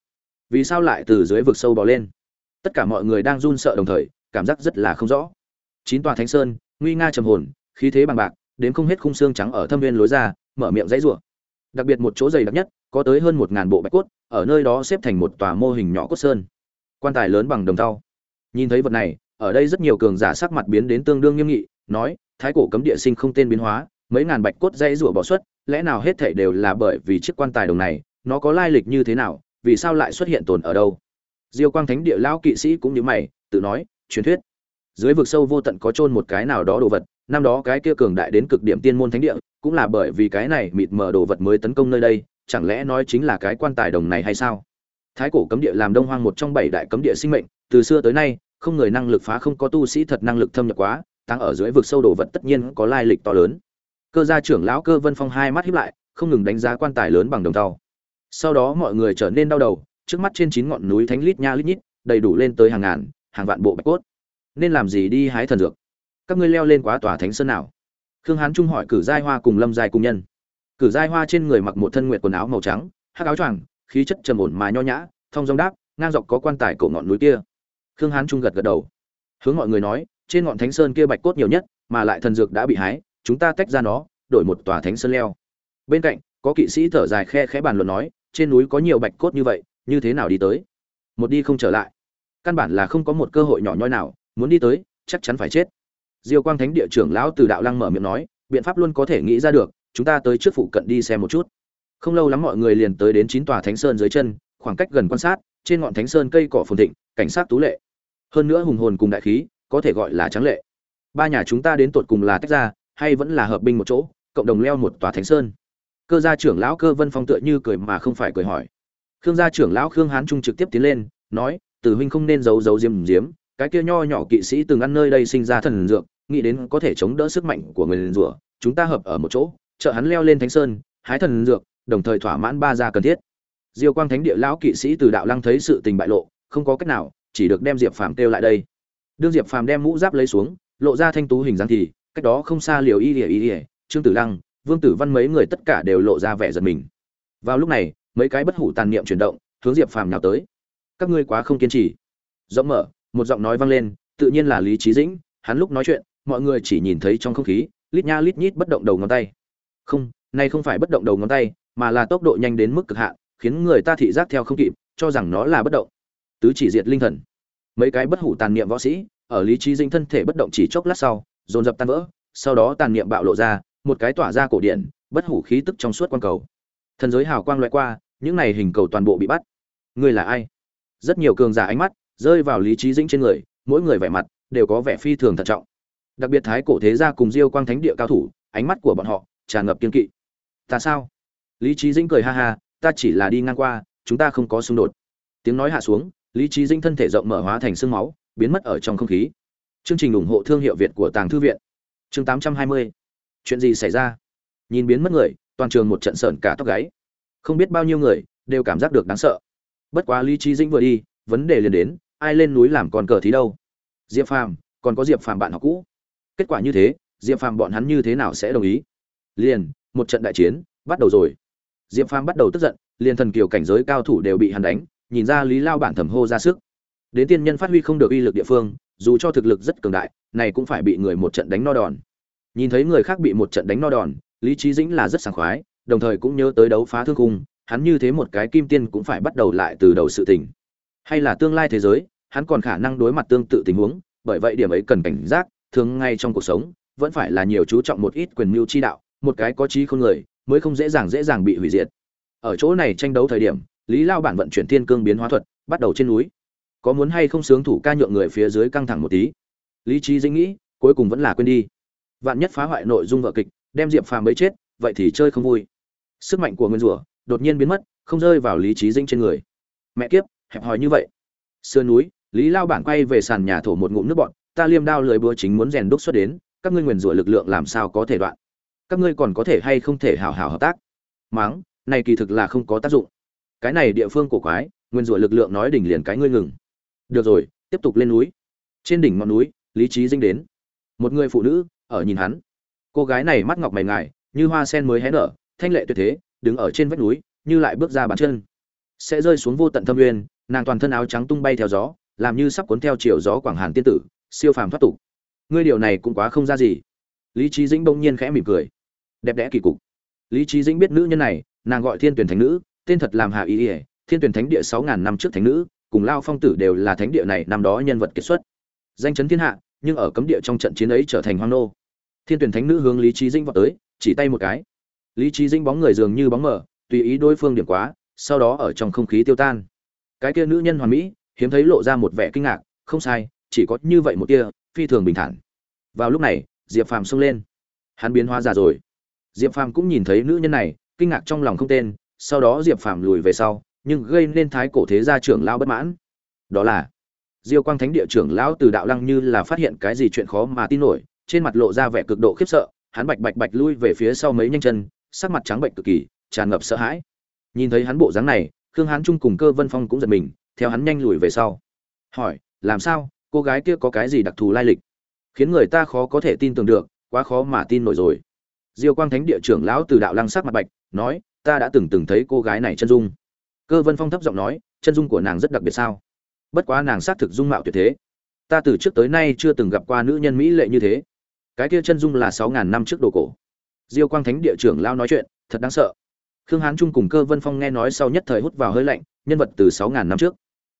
Vì sao lại từ dưới vực sâu bò lên? Tất cả mọi người đang run sợ đồng thời, cảm giác rất là không rõ. Chín tòa thánh sơn, nguy nga trầm hồn, khí thế bằng bạc, đến không hết khung xương trắng ở thâm viên lối ra, mở miệng dãy rủa đặc biệt một chỗ dày đặc nhất, có tới hơn một ngàn bộ bạch cốt, ở nơi đó xếp thành một tòa mô hình nhỏ cốt sơn. Quan tài lớn bằng đồng thau. Nhìn thấy vật này, ở đây rất nhiều cường giả sắc mặt biến đến tương đương nghiêm nghị, nói, thái cổ cấm địa sinh không tên biến hóa, mấy ngàn bạch cốt dãy rủa bỏ xuất lẽ nào hết thảy đều là bởi vì chiếc quan tài đồng này, nó có lai lịch như thế nào, vì sao lại xuất hiện tồn ở đâu? Diêu quang thánh địa lão kỵ sĩ cũng như mày, tự nói, truyền thuyết, dưới vực sâu vô tận có chôn một cái nào đó đồ vật năm đó cái kia cường đại đến cực điểm tiên môn thánh địa, cũng là bởi vì cái này mịt mờ đồ vật mới tấn công nơi đây, chẳng lẽ nói chính là cái quan tài đồng này hay sao? Thái cổ cấm địa làm đông hoang một trong bảy đại cấm địa sinh mệnh, từ xưa tới nay, không người năng lực phá không có tu sĩ thật năng lực thâm nhập quá tăng ở dưới vực sâu đồ vật tất nhiên có lai lịch to lớn. Cơ gia trưởng lão cơ vân phong hai mắt híp lại, không ngừng đánh giá quan tài lớn bằng đồng tàu sau đó mọi người trở nên đau đầu, trước mắt trên chín ngọn núi thánh lít nha lít nhít, đầy đủ lên tới hàng ngàn, hàng vạn bộ bạch cốt. Nên làm gì đi hái thần dược? Các ngươi leo lên quá tòa thánh sơn nào? Khương hán trung hỏi cử giai hoa cùng lâm giai cung nhân. Cử giai hoa trên người mặc một thân nguyệt quần áo màu trắng, hắc áo choàng, khí chất trầm ổn mà nho nhã, thong dong đáp, ngang dọc có quan tài cổ ngọn núi kia. Khương hán trung gật gật đầu. Hướng mọi người nói, trên ngọn thánh sơn kia bạch cốt nhiều nhất, mà lại thần dược đã bị hái, chúng ta tách ra nó, đổi một tòa thánh sơn leo. Bên cạnh, có kỵ sĩ thở dài khe khẽ bàn luận nói, trên núi có nhiều bạch cốt như vậy, như thế nào đi tới? Một đi không trở lại. Căn bản là không có một cơ hội nhỏ nhoi nào, muốn đi tới, chắc chắn phải chết diêu quang thánh địa trưởng lão từ đạo lăng mở miệng nói, biện pháp luôn có thể nghĩ ra được, chúng ta tới trước phụ cận đi xem một chút. Không lâu lắm mọi người liền tới đến chín tòa thánh sơn dưới chân, khoảng cách gần quan sát, trên ngọn thánh sơn cây cỏ phồn thịnh, cảnh sát tú lệ. Hơn nữa hùng hồn cùng đại khí, có thể gọi là trắng lệ. Ba nhà chúng ta đến tột cùng là tách ra, hay vẫn là hợp binh một chỗ, cộng đồng leo một tòa thánh sơn. Cơ gia trưởng lão cơ vân phong tựa như cười mà không phải cười hỏi. Khương gia trưởng lão khương hán trung trực tiếp tiến lên, nói tử huynh không nên giấu giấu diếm diếm cái kia nho nhỏ kỵ sĩ từng ăn nơi đây sinh ra thần dược nghĩ đến có thể chống đỡ sức mạnh của người liền rủa chúng ta hợp ở một chỗ, trợ hắn leo lên thánh sơn, hái thần dược, đồng thời thỏa mãn ba gia cần thiết. Diêu quang thánh địa lão kỵ sĩ từ đạo lăng thấy sự tình bại lộ, không có cách nào, chỉ được đem diệp phàm kêu lại đây. Đương diệp phàm đem mũ giáp lấy xuống, lộ ra thanh tú hình dáng thì, cách đó không xa liều y ỉa y ỉa trương tử lăng, vương tử văn mấy người tất cả đều lộ ra vẻ giật mình. Vào lúc này, mấy cái bất hủ tàn niệm chuyển động, hướng diệp phàm nhào tới. Các ngươi quá không kiên trì. Rộng mở, một giọng nói vang lên, tự nhiên là lý trí dĩnh, hắn lúc nói chuyện mọi người chỉ nhìn thấy trong không khí, lít nha lít nhít bất động đầu ngón tay. Không nay không phải bất động đầu ngón tay, mà là tốc độ nhanh đến mức cực hạn, khiến người ta thị giác theo không kịp, cho rằng nó là bất động. Tứ chỉ diệt linh thần. Mấy cái bất hủ tàn niệm võ sĩ, ở lý trí dinh thân thể bất động chỉ chốc lát sau, dồn dập tan vỡ, sau đó tàn niệm bạo lộ ra, một cái tỏa ra cổ điện, bất hủ khí tức trong suốt quang cầu. Thần giới hào quang loại qua, những này hình cầu toàn bộ bị bắt. Ngươi là ai? Rất nhiều cường giả ánh mắt rơi vào lý trí dĩnh trên người, mỗi người vẻ mặt đều có vẻ phi thường thận trọng đặc biệt thái cổ thế gia cùng diêu quang thánh địa cao thủ, ánh mắt của bọn họ tràn ngập kiên kỵ. Ta sao? Lý trí dĩnh cười ha ha, ta chỉ là đi ngang qua, chúng ta không có xung đột. Tiếng nói hạ xuống, lý trí dĩnh thân thể rộng mở hóa thành sương máu, biến mất ở trong không khí. Chương trình ủng hộ thương hiệu việt của tàng thư viện. Chương 820. chuyện gì xảy ra? Nhìn biến mất người, toàn trường một trận sợn cả tóc gáy. Không biết bao nhiêu người đều cảm giác được đáng sợ. Bất quá lý trí dĩnh vừa đi, vấn đề liền đến, ai lên núi làm con cờ thí đâu? Diệp phàm, còn có diệp phàm bạn học cũ kết quả như thế, diệp phàm bọn hắn như thế nào sẽ đồng ý? Liền, một trận đại chiến bắt đầu rồi. Diệp phàm bắt đầu tức giận, liền thần kiều cảnh giới cao thủ đều bị hắn đánh, nhìn ra lý lao bản thầm hô ra sức. Đến tiên nhân phát huy không được uy lực địa phương, dù cho thực lực rất cường đại, này cũng phải bị người một trận đánh no đòn. Nhìn thấy người khác bị một trận đánh no đòn, lý trí dĩnh là rất sảng khoái, đồng thời cũng nhớ tới đấu phá thương cung hắn như thế một cái kim tiên cũng phải bắt đầu lại từ đầu sự tình. Hay là tương lai thế giới, hắn còn khả năng đối mặt tương tự tình huống, bởi vậy điểm ấy cần cảnh giác thường ngay trong cuộc sống, vẫn phải là nhiều chú trọng một ít quyền mưu chi đạo, một cái có trí không người, mới không dễ dàng dễ dàng bị hủy diệt. Ở chỗ này tranh đấu thời điểm, lý lao bản vận chuyển thiên cương biến hóa thuật, bắt đầu trên núi. Có muốn hay không sướng thủ ca nhượng người phía dưới căng thẳng một tí? Lý trí dĩnh nghĩ, cuối cùng vẫn là quên đi. Vạn nhất phá hoại nội dung vợ kịch, đem diệp phàm mới chết, vậy thì chơi không vui. Sức mạnh của nguyên rủa đột nhiên biến mất, không rơi vào lý trí dĩnh trên người. Mẹ kiếp, hẹp hòi như vậy. Sườn núi, lý lao bản quay về sàn nhà thổ một ngụm nước bọn ta liêm đao lưỡi búa chính muốn rèn đúc xuất đến, các ngươi nguyền rủa lực lượng làm sao có thể đoạn? Các ngươi còn có thể hay không thể hào hào hợp tác? Máng, này kỳ thực là không có tác dụng. Cái này địa phương cổ quái nguyên rủa lực lượng nói đỉnh liền cái ngươi ngừng. Được rồi, tiếp tục lên núi. Trên đỉnh ngọn núi, lý trí dinh đến. Một người phụ nữ, ở nhìn hắn. Cô gái này mắt ngọc mày ngài, như hoa sen mới hé nở, thanh lệ tuyệt thế, đứng ở trên vách núi, như lại bước ra bàn chân. Sẽ rơi xuống vô tận thâm uyên nàng toàn thân áo trắng tung bay theo gió, làm như sắp cuốn theo chiều gió quảng hàn tiên tử siêu phàm thoát tục. Ngươi điều này cũng quá không ra gì. Lý trí dĩnh bỗng nhiên khẽ mỉm cười. Đẹp đẽ kỳ cục. Lý trí dĩnh biết nữ nhân này, nàng gọi thiên tuyển thánh nữ, tên thật làm hạ ý ỉa thiên tuyển thánh địa sáu ngàn năm trước thánh nữ, cùng lao phong tử đều là thánh địa này năm đó nhân vật kiệt xuất. Danh chấn thiên hạ, nhưng ở cấm địa trong trận chiến ấy trở thành hoang nô. Thiên tuyển thánh nữ hướng lý trí dĩnh vào tới, chỉ tay một cái. Lý trí dĩnh bóng người dường như bóng mờ, tùy ý đối phương điểm quá, sau đó ở trong không khí tiêu tan. Cái kia nữ nhân hoàn mỹ, hiếm thấy lộ ra một vẻ kinh ngạc, không sai chỉ có như vậy một tia, phi thường bình thản. Vào lúc này, diệp phàm xông lên. Hắn biến hóa già rồi. Diệp phàm cũng nhìn thấy nữ nhân này, kinh ngạc trong lòng không tên, sau đó diệp phàm lùi về sau, nhưng gây nên thái cổ thế gia trưởng lão bất mãn. Đó là, diêu quang thánh địa trưởng lão từ đạo lăng như là phát hiện cái gì chuyện khó mà tin nổi, trên mặt lộ ra vẻ cực độ khiếp sợ, hắn bạch bạch bạch lui về phía sau mấy nhanh chân, sắc mặt trắng bệnh cực kỳ, tràn ngập sợ hãi. Nhìn thấy hắn bộ dáng này, khương hán trung cùng cơ vân phong cũng giật mình, theo hắn nhanh lùi về sau. Hỏi, làm sao? Cô gái kia có cái gì đặc thù lai lịch? Khiến người ta khó có thể tin tưởng được, quá khó mà tin nổi rồi. Diêu quang thánh địa trưởng lão từ đạo lăng sắc mặt bạch, nói, ta đã từng từng thấy cô gái này chân dung. Cơ vân phong thấp giọng nói, chân dung của nàng rất đặc biệt sao? Bất quá nàng xác thực dung mạo tuyệt thế. Ta từ trước tới nay chưa từng gặp qua nữ nhân mỹ lệ như thế. Cái kia chân dung là sáu ngàn năm trước đồ cổ. Diêu quang thánh địa trưởng lao nói chuyện, thật đáng sợ. Khương hán trung cùng cơ vân phong nghe nói sau nhất thời hút vào hơi lạnh, nhân vật từ sáu ngàn năm trước.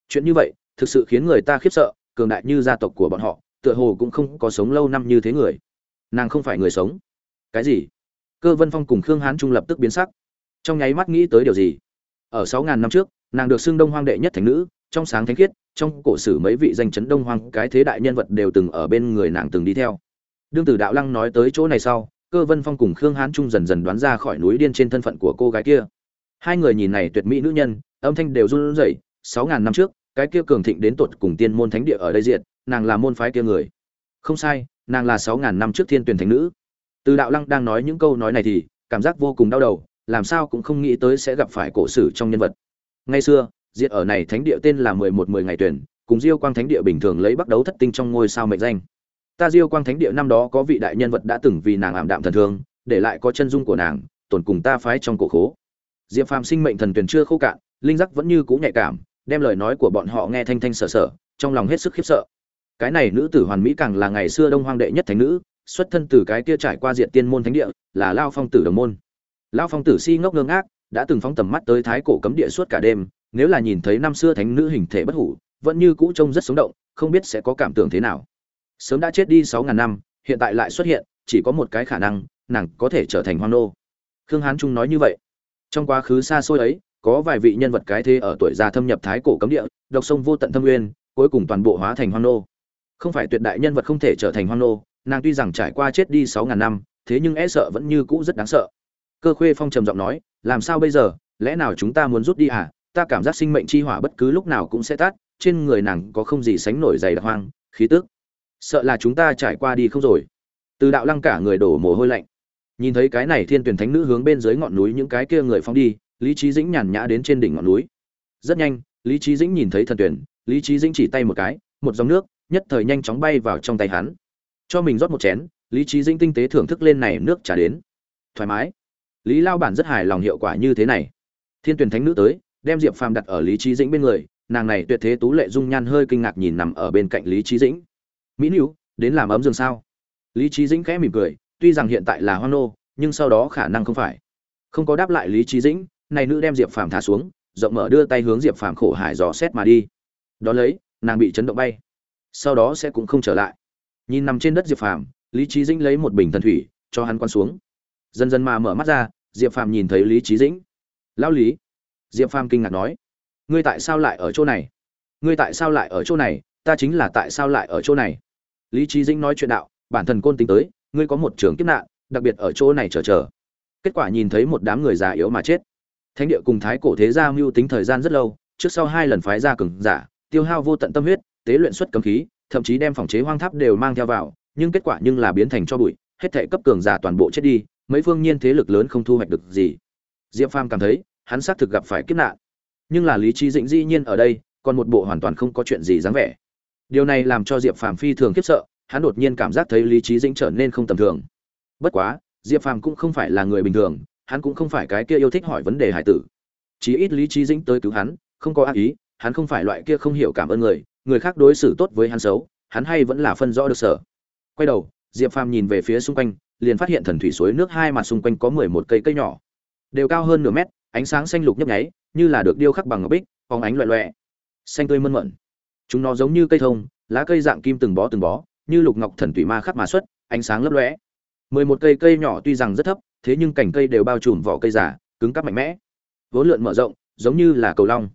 Chuyện như vậy, thực sự khiến người ta khiếp sợ cường đại như gia tộc của bọn họ, tựa hồ cũng không có sống lâu năm như thế người. Nàng không phải người sống. Cái gì? Cơ vân phong cùng khương hán trung lập tức biến sắc. Trong nháy mắt nghĩ tới điều gì? Ở sáu ngàn năm trước, nàng được xưng đông hoang đệ nhất thành nữ, trong sáng thánh khiết, trong cổ sử mấy vị danh chấn đông hoang, cái thế đại nhân vật đều từng ở bên người nàng từng đi theo. Đương tử đạo lăng nói tới chỗ này sau, cơ vân phong cùng khương hán trung dần dần đoán ra khỏi núi điên trên thân phận của cô gái kia. Hai người nhìn này tuyệt mỹ nữ nhân, âm thanh đều run rẩy. Sáu ngàn năm trước cái kia cường thịnh đến tột cùng tiên môn thánh địa ở đây diện nàng là môn phái kia người. Không sai, nàng là sáu ngàn năm trước thiên tuyển thánh nữ. Từ đạo lăng đang nói những câu nói này thì, cảm giác vô cùng đau đầu, làm sao cũng không nghĩ tới sẽ gặp phải cổ sử trong nhân vật. Ngày xưa, diệt ở này thánh địa tên là mười một mười ngày tuyển, cùng diêu quang thánh địa bình thường lấy bắt đấu thất tinh trong ngôi sao mệnh danh. Ta diêu quang thánh địa năm đó có vị đại nhân vật đã từng vì nàng ảm đạm thần thương, để lại có chân dung của nàng, tổn cùng ta phái trong cổ khố. Diệp phàm sinh mệnh thần tuyển chưa khô cạn, linh giác vẫn như cũ nhạy cảm đem lời nói của bọn họ nghe thanh thanh sở sở, trong lòng hết sức khiếp sợ. Cái này nữ tử hoàn mỹ càng là ngày xưa đông hoang đệ nhất thánh nữ, xuất thân từ cái kia trải qua diện tiên môn thánh địa, là lao phong tử đồng môn. Lao phong tử si ngốc ngơ ngác, đã từng phóng tầm mắt tới thái cổ cấm địa suốt cả đêm, nếu là nhìn thấy năm xưa thánh nữ hình thể bất hủ, vẫn như cũ trông rất sống động, không biết sẽ có cảm tưởng thế nào. Sớm đã chết đi sáu ngàn năm, hiện tại lại xuất hiện, chỉ có một cái khả năng, nàng có thể trở thành hoang nô. Khương hán trung nói như vậy. Trong quá khứ xa xôi ấy có vài vị nhân vật cái thế ở tuổi già thâm nhập thái cổ cấm địa, độc sông vô tận thâm nguyên, cuối cùng toàn bộ hóa thành hoang nô. Không phải tuyệt đại nhân vật không thể trở thành hoang nô, nàng tuy rằng trải qua chết đi sáu ngàn năm, thế nhưng e sợ vẫn như cũ rất đáng sợ. Cơ khuê phong trầm giọng nói, làm sao bây giờ? Lẽ nào chúng ta muốn rút đi à? Ta cảm giác sinh mệnh chi hỏa bất cứ lúc nào cũng sẽ tắt, trên người nàng có không gì sánh nổi dày đặc hoang, khí tức. Sợ là chúng ta trải qua đi không rồi. Từ đạo lăng cả người đổ mồ hôi lạnh. Nhìn thấy cái này thiên tuyển thánh nữ hướng bên dưới ngọn núi những cái kia người phóng đi lý trí dĩnh nhàn nhã đến trên đỉnh ngọn núi. Rất nhanh, lý trí dĩnh nhìn thấy thần tuyển, lý trí dĩnh chỉ tay một cái, một dòng nước, nhất thời nhanh chóng bay vào trong tay hắn. Cho mình rót một chén, lý trí dĩnh tinh tế thưởng thức lên này nước trả đến. Thoải mái. Lý lao bản rất hài lòng hiệu quả như thế này. Thiên tuyển thánh nữ tới, đem diệp phàm đặt ở lý trí dĩnh bên người, nàng này tuyệt thế tú lệ dung nhan hơi kinh ngạc nhìn nằm ở bên cạnh lý trí dĩnh. Mỹ nữ đến làm ấm giường sao? Lý trí dĩnh khẽ mỉm cười, tuy rằng hiện tại là hoan nô, nhưng sau đó khả năng không phải. Không có đáp lại lý trí dĩnh này nữ đem diệp phàm thả xuống, rộng mở đưa tay hướng diệp phàm khổ hải dò xét mà đi. Đ ó lấy, nàng bị chấn động bay. Sau đó sẽ cũng không trở lại. Nhìn nằm trên đất diệp phàm, lý trí dĩnh lấy một bình thần thủy, cho hắn quan xuống. Dần dần mà mở mắt ra, diệp phàm nhìn thấy lý trí dĩnh. Lão lý. Diệp phàm kinh ngạc nói. Ngươi tại sao lại ở chỗ này? Ngươi tại sao lại ở chỗ này? Ta chính là tại sao lại ở chỗ này? Lý trí dĩnh nói chuyện đạo, bản thân côn tính tới, ngươi có một trường kiếp nạn, đặc biệt ở chỗ này chờ chờ. Kết quả nhìn thấy một đám người già yếu mà chết thánh địa cùng thái cổ thế gia mưu tính thời gian rất lâu, trước sau hai lần phái ra cường giả, tiêu hao vô tận tâm huyết, tế luyện xuất cấm khí, thậm chí đem phòng chế hoang tháp đều mang theo vào, nhưng kết quả nhưng là biến thành cho bụi, hết thể cấp cường giả toàn bộ chết đi, mấy phương nhiên thế lực lớn không thu hoạch được gì. Diệp phàm cảm thấy, hắn xác thực gặp phải kiếp nạn. Nhưng là lý trí dĩnh dĩ nhiên ở đây, còn một bộ hoàn toàn không có chuyện gì dáng vẻ. Điều này làm cho diệp phàm phi thường khiếp sợ, hắn đột nhiên cảm giác thấy lý trí dĩnh trở nên không tầm thường. Bất quá, diệp phàm cũng không phải là người bình thường hắn cũng không phải cái kia yêu thích hỏi vấn đề hải tử. Chí ít lý trí dĩnh tới cứu hắn, không có ác ý, hắn không phải loại kia không hiểu cảm ơn người người khác đối xử tốt với hắn xấu, hắn hay vẫn là phân rõ được sở. Quay đầu, diệp phàm nhìn về phía xung quanh, liền phát hiện thần thủy suối nước hai mặt xung quanh có mười một cây cây nhỏ. Đều cao hơn nửa mét, ánh sáng xanh lục nhấp nháy, như là được điêu khắc bằng ngọc bích, phóng ánh loẹ loẹ. Xanh tươi mơn mận chúng nó giống như cây thông, lá cây dạng kim từng bó từng bó, như lục ngọc thần thủy ma khắc mà xuất, ánh sáng lấp lóe mười một cây cây nhỏ tuy rằng rất thấp, thế nhưng cành cây đều bao trùm vỏ cây giả cứng cắp mạnh mẽ. Vốn lượn mở rộng, giống như là cầu long.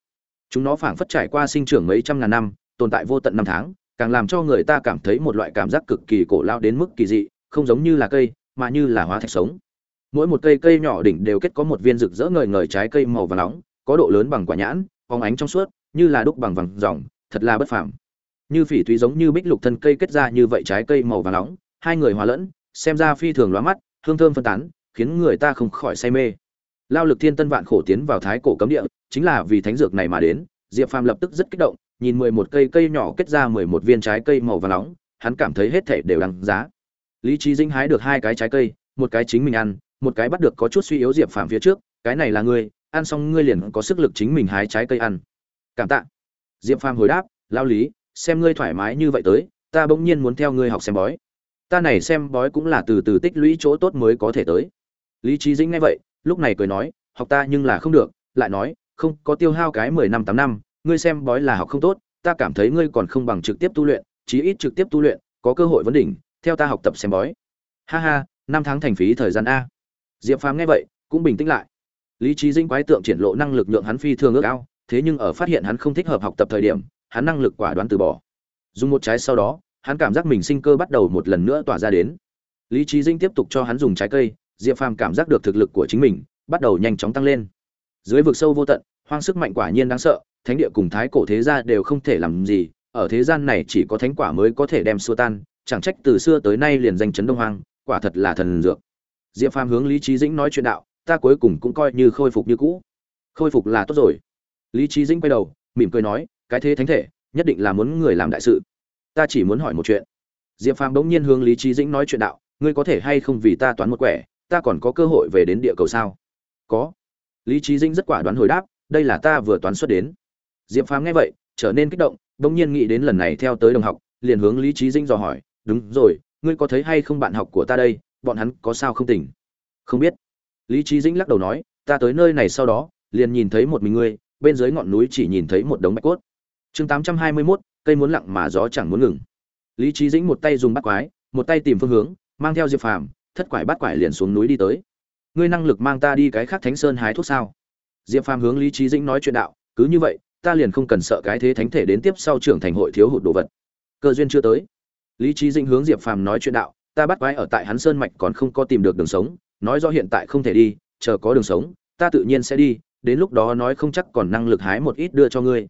Chúng nó phảng phất trải qua sinh trưởng mấy trăm ngàn năm, tồn tại vô tận năm tháng, càng làm cho người ta cảm thấy một loại cảm giác cực kỳ cổ lao đến mức kỳ dị, không giống như là cây, mà như là hóa thạch sống. Mỗi một cây cây nhỏ đỉnh đều kết có một viên rực rỡ ngời ngời trái cây màu vàng nóng, có độ lớn bằng quả nhãn, phóng ánh trong suốt, như là đúc bằng vàng dòng thật là bất phàm. Như phỉ thúy giống như bích lục thân cây kết ra như vậy trái cây màu vàng nóng, hai người hòa lẫn xem ra phi thường lóa mắt, hương thơm phân tán, khiến người ta không khỏi say mê. Lao lực thiên tân vạn khổ tiến vào thái cổ cấm địa, chính là vì thánh dược này mà đến, diệp phàm lập tức rất kích động, nhìn mười một cây cây nhỏ kết ra mười một viên trái cây màu vàng nóng, hắn cảm thấy hết thể đều đáng giá. Lý trí dinh hái được hai cái trái cây, một cái chính mình ăn, một cái bắt được có chút suy yếu diệp phàm phía trước, cái này là ngươi, ăn xong ngươi liền có sức lực chính mình hái trái cây ăn. Cảm tạ. Diệp phàm hồi đáp, lao lý, xem ngươi thoải mái như vậy tới, ta bỗng nhiên muốn theo ngươi học xem bói ta này xem bói cũng là từ từ tích lũy chỗ tốt mới có thể tới. Lý trí dĩnh nghe vậy, lúc này cười nói, học ta nhưng là không được, lại nói, không, có tiêu hao cái mười năm tám năm, ngươi xem bói là học không tốt, ta cảm thấy ngươi còn không bằng trực tiếp tu luyện, chí ít trực tiếp tu luyện, có cơ hội vấn đỉnh, theo ta học tập xem bói. Ha ha, năm tháng thành phí thời gian a. Diệp phàm nghe vậy, cũng bình tĩnh lại. Lý trí dĩnh quái tượng triển lộ năng lực nhượng hắn phi thường ước ao, thế nhưng ở phát hiện hắn không thích hợp học tập thời điểm, hắn năng lực quả đoán từ bỏ. Dùng một trái sau đó hắn cảm giác mình sinh cơ bắt đầu một lần nữa tỏa ra đến. Lý trí dinh tiếp tục cho hắn dùng trái cây, diệp phàm cảm giác được thực lực của chính mình bắt đầu nhanh chóng tăng lên. Dưới vực sâu vô tận, hoang sức mạnh quả nhiên đáng sợ, thánh địa cùng thái cổ thế gia đều không thể làm gì, ở thế gian này chỉ có thánh quả mới có thể đem xua tan, chẳng trách từ xưa tới nay liền danh chấn đông hoang, quả thật là thần dược. Diệp phàm hướng lý trí dĩnh nói chuyện đạo, ta cuối cùng cũng coi như khôi phục như cũ. Khôi phục là tốt rồi. Lý trí dĩnh quay đầu, mỉm cười nói, cái thế thánh thể, nhất định là muốn người làm đại sự ta chỉ muốn hỏi một chuyện. Diệp phàm bỗng nhiên hướng lý trí dĩnh nói chuyện đạo ngươi có thể hay không vì ta toán một quẻ ta còn có cơ hội về đến địa cầu sao? Có. Lý trí dĩnh rất quả đoán hồi đáp đây là ta vừa toán xuất đến. Diệp phàm nghe vậy trở nên kích động bỗng nhiên nghĩ đến lần này theo tới đồng học liền hướng lý trí dĩnh dò hỏi đúng rồi ngươi có thấy hay không bạn học của ta đây? Bọn hắn có sao không tỉnh? Không biết. Lý trí dĩnh lắc đầu nói ta tới nơi này sau đó liền nhìn thấy một mình ngươi bên dưới ngọn núi chỉ nhìn thấy một đống bạch cốt. Chương tám trăm hai mươi 821, cây muốn lặng mà gió chẳng muốn ngừng. Lý trí dĩnh một tay dùng bắt quái, một tay tìm phương hướng, mang theo diệp phàm, thất quải bắt quải liền xuống núi đi tới. Ngươi năng lực mang ta đi cái khác thánh sơn hái thuốc sao? Diệp phàm hướng lý trí dĩnh nói chuyện đạo, cứ như vậy, ta liền không cần sợ cái thế thánh thể đến tiếp sau trưởng thành hội thiếu hụt đồ vật. Cơ duyên chưa tới. Lý trí dĩnh hướng diệp phàm nói chuyện đạo, ta bắt quái ở tại hắn sơn mạch còn không có tìm được đường sống, nói do hiện tại không thể đi, chờ có đường sống, ta tự nhiên sẽ đi, đến lúc đó nói không chắc còn năng lực hái một ít đưa cho ngươi.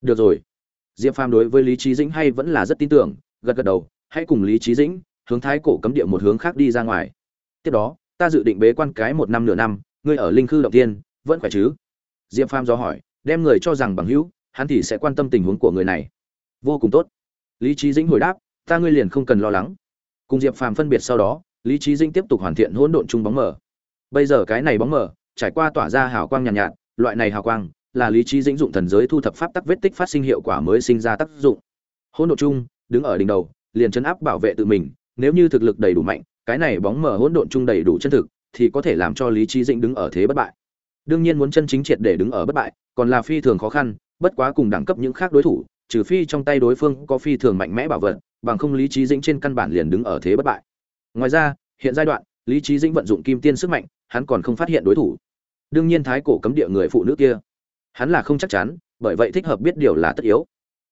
Được rồi diệp phàm đối với lý trí dĩnh hay vẫn là rất tin tưởng gật gật đầu hãy cùng lý trí dĩnh hướng thái cổ cấm địa một hướng khác đi ra ngoài. Tiếp đó ta dự định bế quan cái một năm nửa năm ngươi ở linh khư động tiên vẫn khỏe chứ? Diệp phàm do hỏi đem người cho rằng bằng hữu hắn thì sẽ quan tâm tình huống của người này. Vô cùng tốt. Lý trí dĩnh hồi đáp ta ngươi liền không cần lo lắng. Cùng diệp phàm phân biệt sau đó lý trí dĩnh tiếp tục hoàn thiện hỗn độn chung bóng mờ. Bây giờ cái này bóng mờ trải qua tỏa ra hào quang nhàn nhạt, nhạt loại này hào quang là lý trí dĩnh dụng thần giới thu thập pháp tắc vết tích phát sinh hiệu quả mới sinh ra tác dụng. Hỗn độn chung, đứng ở đỉnh đầu, liền chấn áp bảo vệ tự mình, nếu như thực lực đầy đủ mạnh, cái này bóng mở hỗn độn chung đầy đủ chân thực, thì có thể làm cho lý trí dĩnh đứng ở thế bất bại. Đương nhiên muốn chân chính triệt để đứng ở bất bại, còn là phi thường khó khăn, bất quá cùng đẳng cấp những khác đối thủ, trừ phi trong tay đối phương có phi thường mạnh mẽ bảo vật, bằng không lý trí dĩnh trên căn bản liền đứng ở thế bất bại. Ngoài ra, hiện giai đoạn, lý trí dĩnh vận dụng kim tiên sức mạnh, hắn còn không phát hiện đối thủ. Đương nhiên thái cổ cấm địa người phụ nữ kia hắn là không chắc chắn, bởi vậy thích hợp biết điều là tất yếu.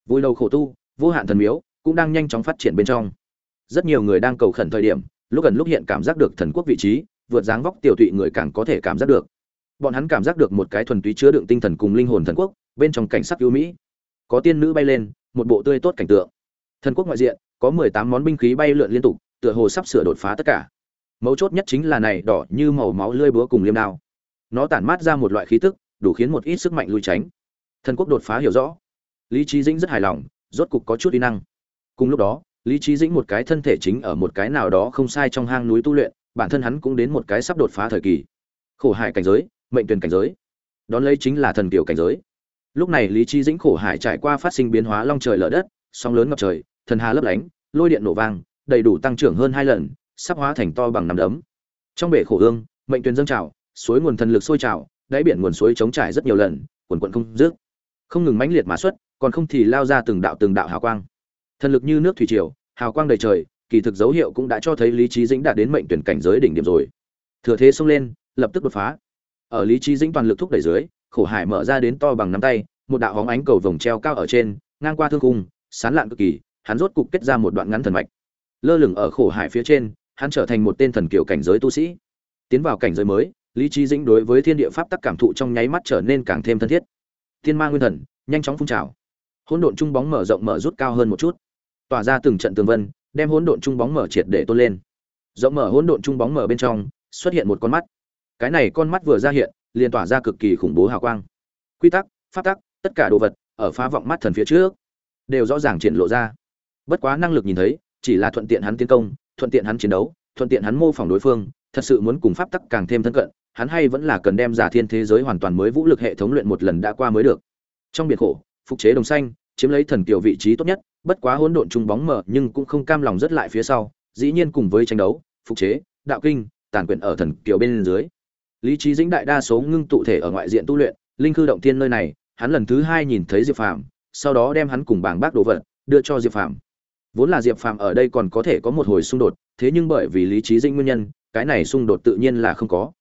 Vui lâu khổ tu, vô hạn thần miếu, cũng đang nhanh chóng phát triển bên trong. Rất nhiều người đang cầu khẩn thời điểm, lúc gần lúc hiện cảm giác được thần quốc vị trí, vượt dáng vóc tiểu tụy người càng có thể cảm giác được. Bọn hắn cảm giác được một cái thuần túy chứa đựng tinh thần cùng linh hồn thần quốc, bên trong cảnh sắc ưu mỹ. Có tiên nữ bay lên, một bộ tươi tốt cảnh tượng. Thần quốc ngoại diện, có mười tám món binh khí bay lượn liên tục, tựa hồ sắp sửa đột phá tất cả. Mấu chốt nhất chính là này, đỏ như màu máu lưỡi búa cùng liêm đao. Nó tản mát ra một loại khí tức đủ khiến một ít sức mạnh lui tránh. Thần quốc đột phá hiểu rõ. Lý trí dĩnh rất hài lòng, rốt cục có chút uy năng. Cùng lúc đó, lý trí dĩnh một cái thân thể chính ở một cái nào đó không sai trong hang núi tu luyện, bản thân hắn cũng đến một cái sắp đột phá thời kỳ. Khổ hải cảnh giới, mệnh tuyển cảnh giới. Đón lấy chính là thần kiểu cảnh giới. Lúc này lý trí dĩnh khổ hải trải qua phát sinh biến hóa long trời lở đất, sóng lớn ngập trời, thần hà lấp lánh, lôi điện nổ vang, đầy đủ tăng trưởng hơn hai lần, sắp hóa thành to bằng nằm đấm. Trong bể khổ ương, mệnh tuyển dâng trào, suối nguồn thần lực sôi trào đáy biển nguồn suối chống trải rất nhiều lần, quần quận không dứt. Không ngừng mãnh liệt mã xuất, còn không thì lao ra từng đạo từng đạo hào quang. Thần lực như nước thủy triều, hào quang đầy trời, kỳ thực dấu hiệu cũng đã cho thấy lý trí dĩnh đạt đến mệnh tuyển cảnh giới đỉnh điểm rồi. Thừa thế xông lên, lập tức đột phá. Ở lý trí dĩnh toàn lực thúc đẩy dưới, khổ hải mở ra đến to bằng nắm tay, một đạo hóng ánh cầu vồng treo cao ở trên, ngang qua thương cung sán lạn cực kỳ, hắn rốt cục kết ra một đoạn ngắn thần mạch. Lơ lửng ở khổ hải phía trên, hắn trở thành một tên thần kiểu cảnh giới tu sĩ. Tiến vào cảnh giới mới lý trí dĩnh đối với thiên địa pháp tắc cảm thụ trong nháy mắt trở nên càng thêm thân thiết. Thiên ma nguyên thần, nhanh chóng phun trào. Hỗn độn trung bóng mở rộng mở rút cao hơn một chút. Tỏa ra từng trận tường vân, đem hỗn độn trung bóng mở triệt để tôn lên. Rộng mở hỗn độn trung bóng mở bên trong, xuất hiện một con mắt. Cái này con mắt vừa ra hiện, liền tỏa ra cực kỳ khủng bố hào quang. Quy tắc, pháp tắc, tất cả đồ vật, ở phá vọng mắt thần phía trước, đều rõ ràng triển lộ ra. Bất quá năng lực nhìn thấy, chỉ là thuận tiện hắn tiến công, thuận tiện hắn chiến đấu, thuận tiện hắn mô phỏng đối phương, thật sự muốn cùng pháp tắc càng thêm thân cận hắn hay vẫn là cần đem giả thiên thế giới hoàn toàn mới vũ lực hệ thống luyện một lần đã qua mới được. Trong biệt khổ, phục chế đồng xanh, chiếm lấy thần kiều vị trí tốt nhất, bất quá hỗn độn trung bóng mở nhưng cũng không cam lòng rất lại phía sau, dĩ nhiên cùng với tranh đấu, phục chế, đạo kinh, tàn quyền ở thần kiều bên dưới. Lý trí dĩnh đại đa số ngưng tụ thể ở ngoại diện tu luyện, linh khư động tiên nơi này, hắn lần thứ hai nhìn thấy diệp phàm, sau đó đem hắn cùng bảng bác đồ vật đưa cho diệp phàm. Vốn là diệp phàm ở đây còn có thể có một hồi xung đột, thế nhưng bởi vì lý trí dĩnh nguyên nhân, cái này xung đột tự nhiên là không có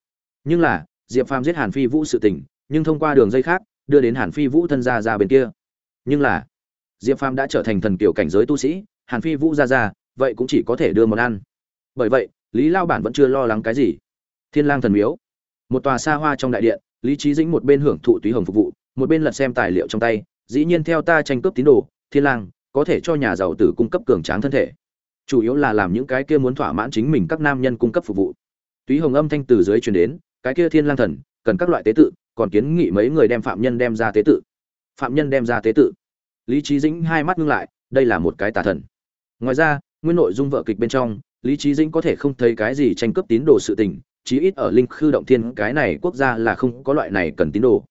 nhưng là, diệp phàm giết hàn phi vũ sự tình, nhưng thông qua đường dây khác, đưa đến hàn phi vũ thân gia ra bên kia. Nhưng là, diệp phàm đã trở thành thần kiểu cảnh giới tu sĩ, hàn phi vũ ra ra vậy cũng chỉ có thể đưa món ăn. Bởi vậy, lý lao bản vẫn chưa lo lắng cái gì. Thiên lang thần miếu. Một tòa xa hoa trong đại điện, lý trí dĩnh một bên hưởng thụ túy hồng phục vụ, một bên lật xem tài liệu trong tay, dĩ nhiên theo ta tranh cướp tín đồ, thiên lang, có thể cho nhà giàu tử cung cấp cường tráng thân thể. Chủ yếu là làm những cái kia muốn thỏa mãn chính mình các nam nhân cung cấp phục vụ. Túy hồng âm thanh từ dưới truyền đến cái kia thiên lang thần, cần các loại tế tự, còn kiến nghị mấy người đem phạm nhân đem ra tế tự. Phạm nhân đem ra tế tự. Lý trí dĩnh hai mắt ngưng lại, đây là một cái tà thần. Ngoài ra, nguyên nội dung vợ kịch bên trong, lý trí dĩnh có thể không thấy cái gì tranh cướp tín đồ sự tình, chí ít ở linh khư động thiên, cái này quốc gia là không có loại này cần tín đồ.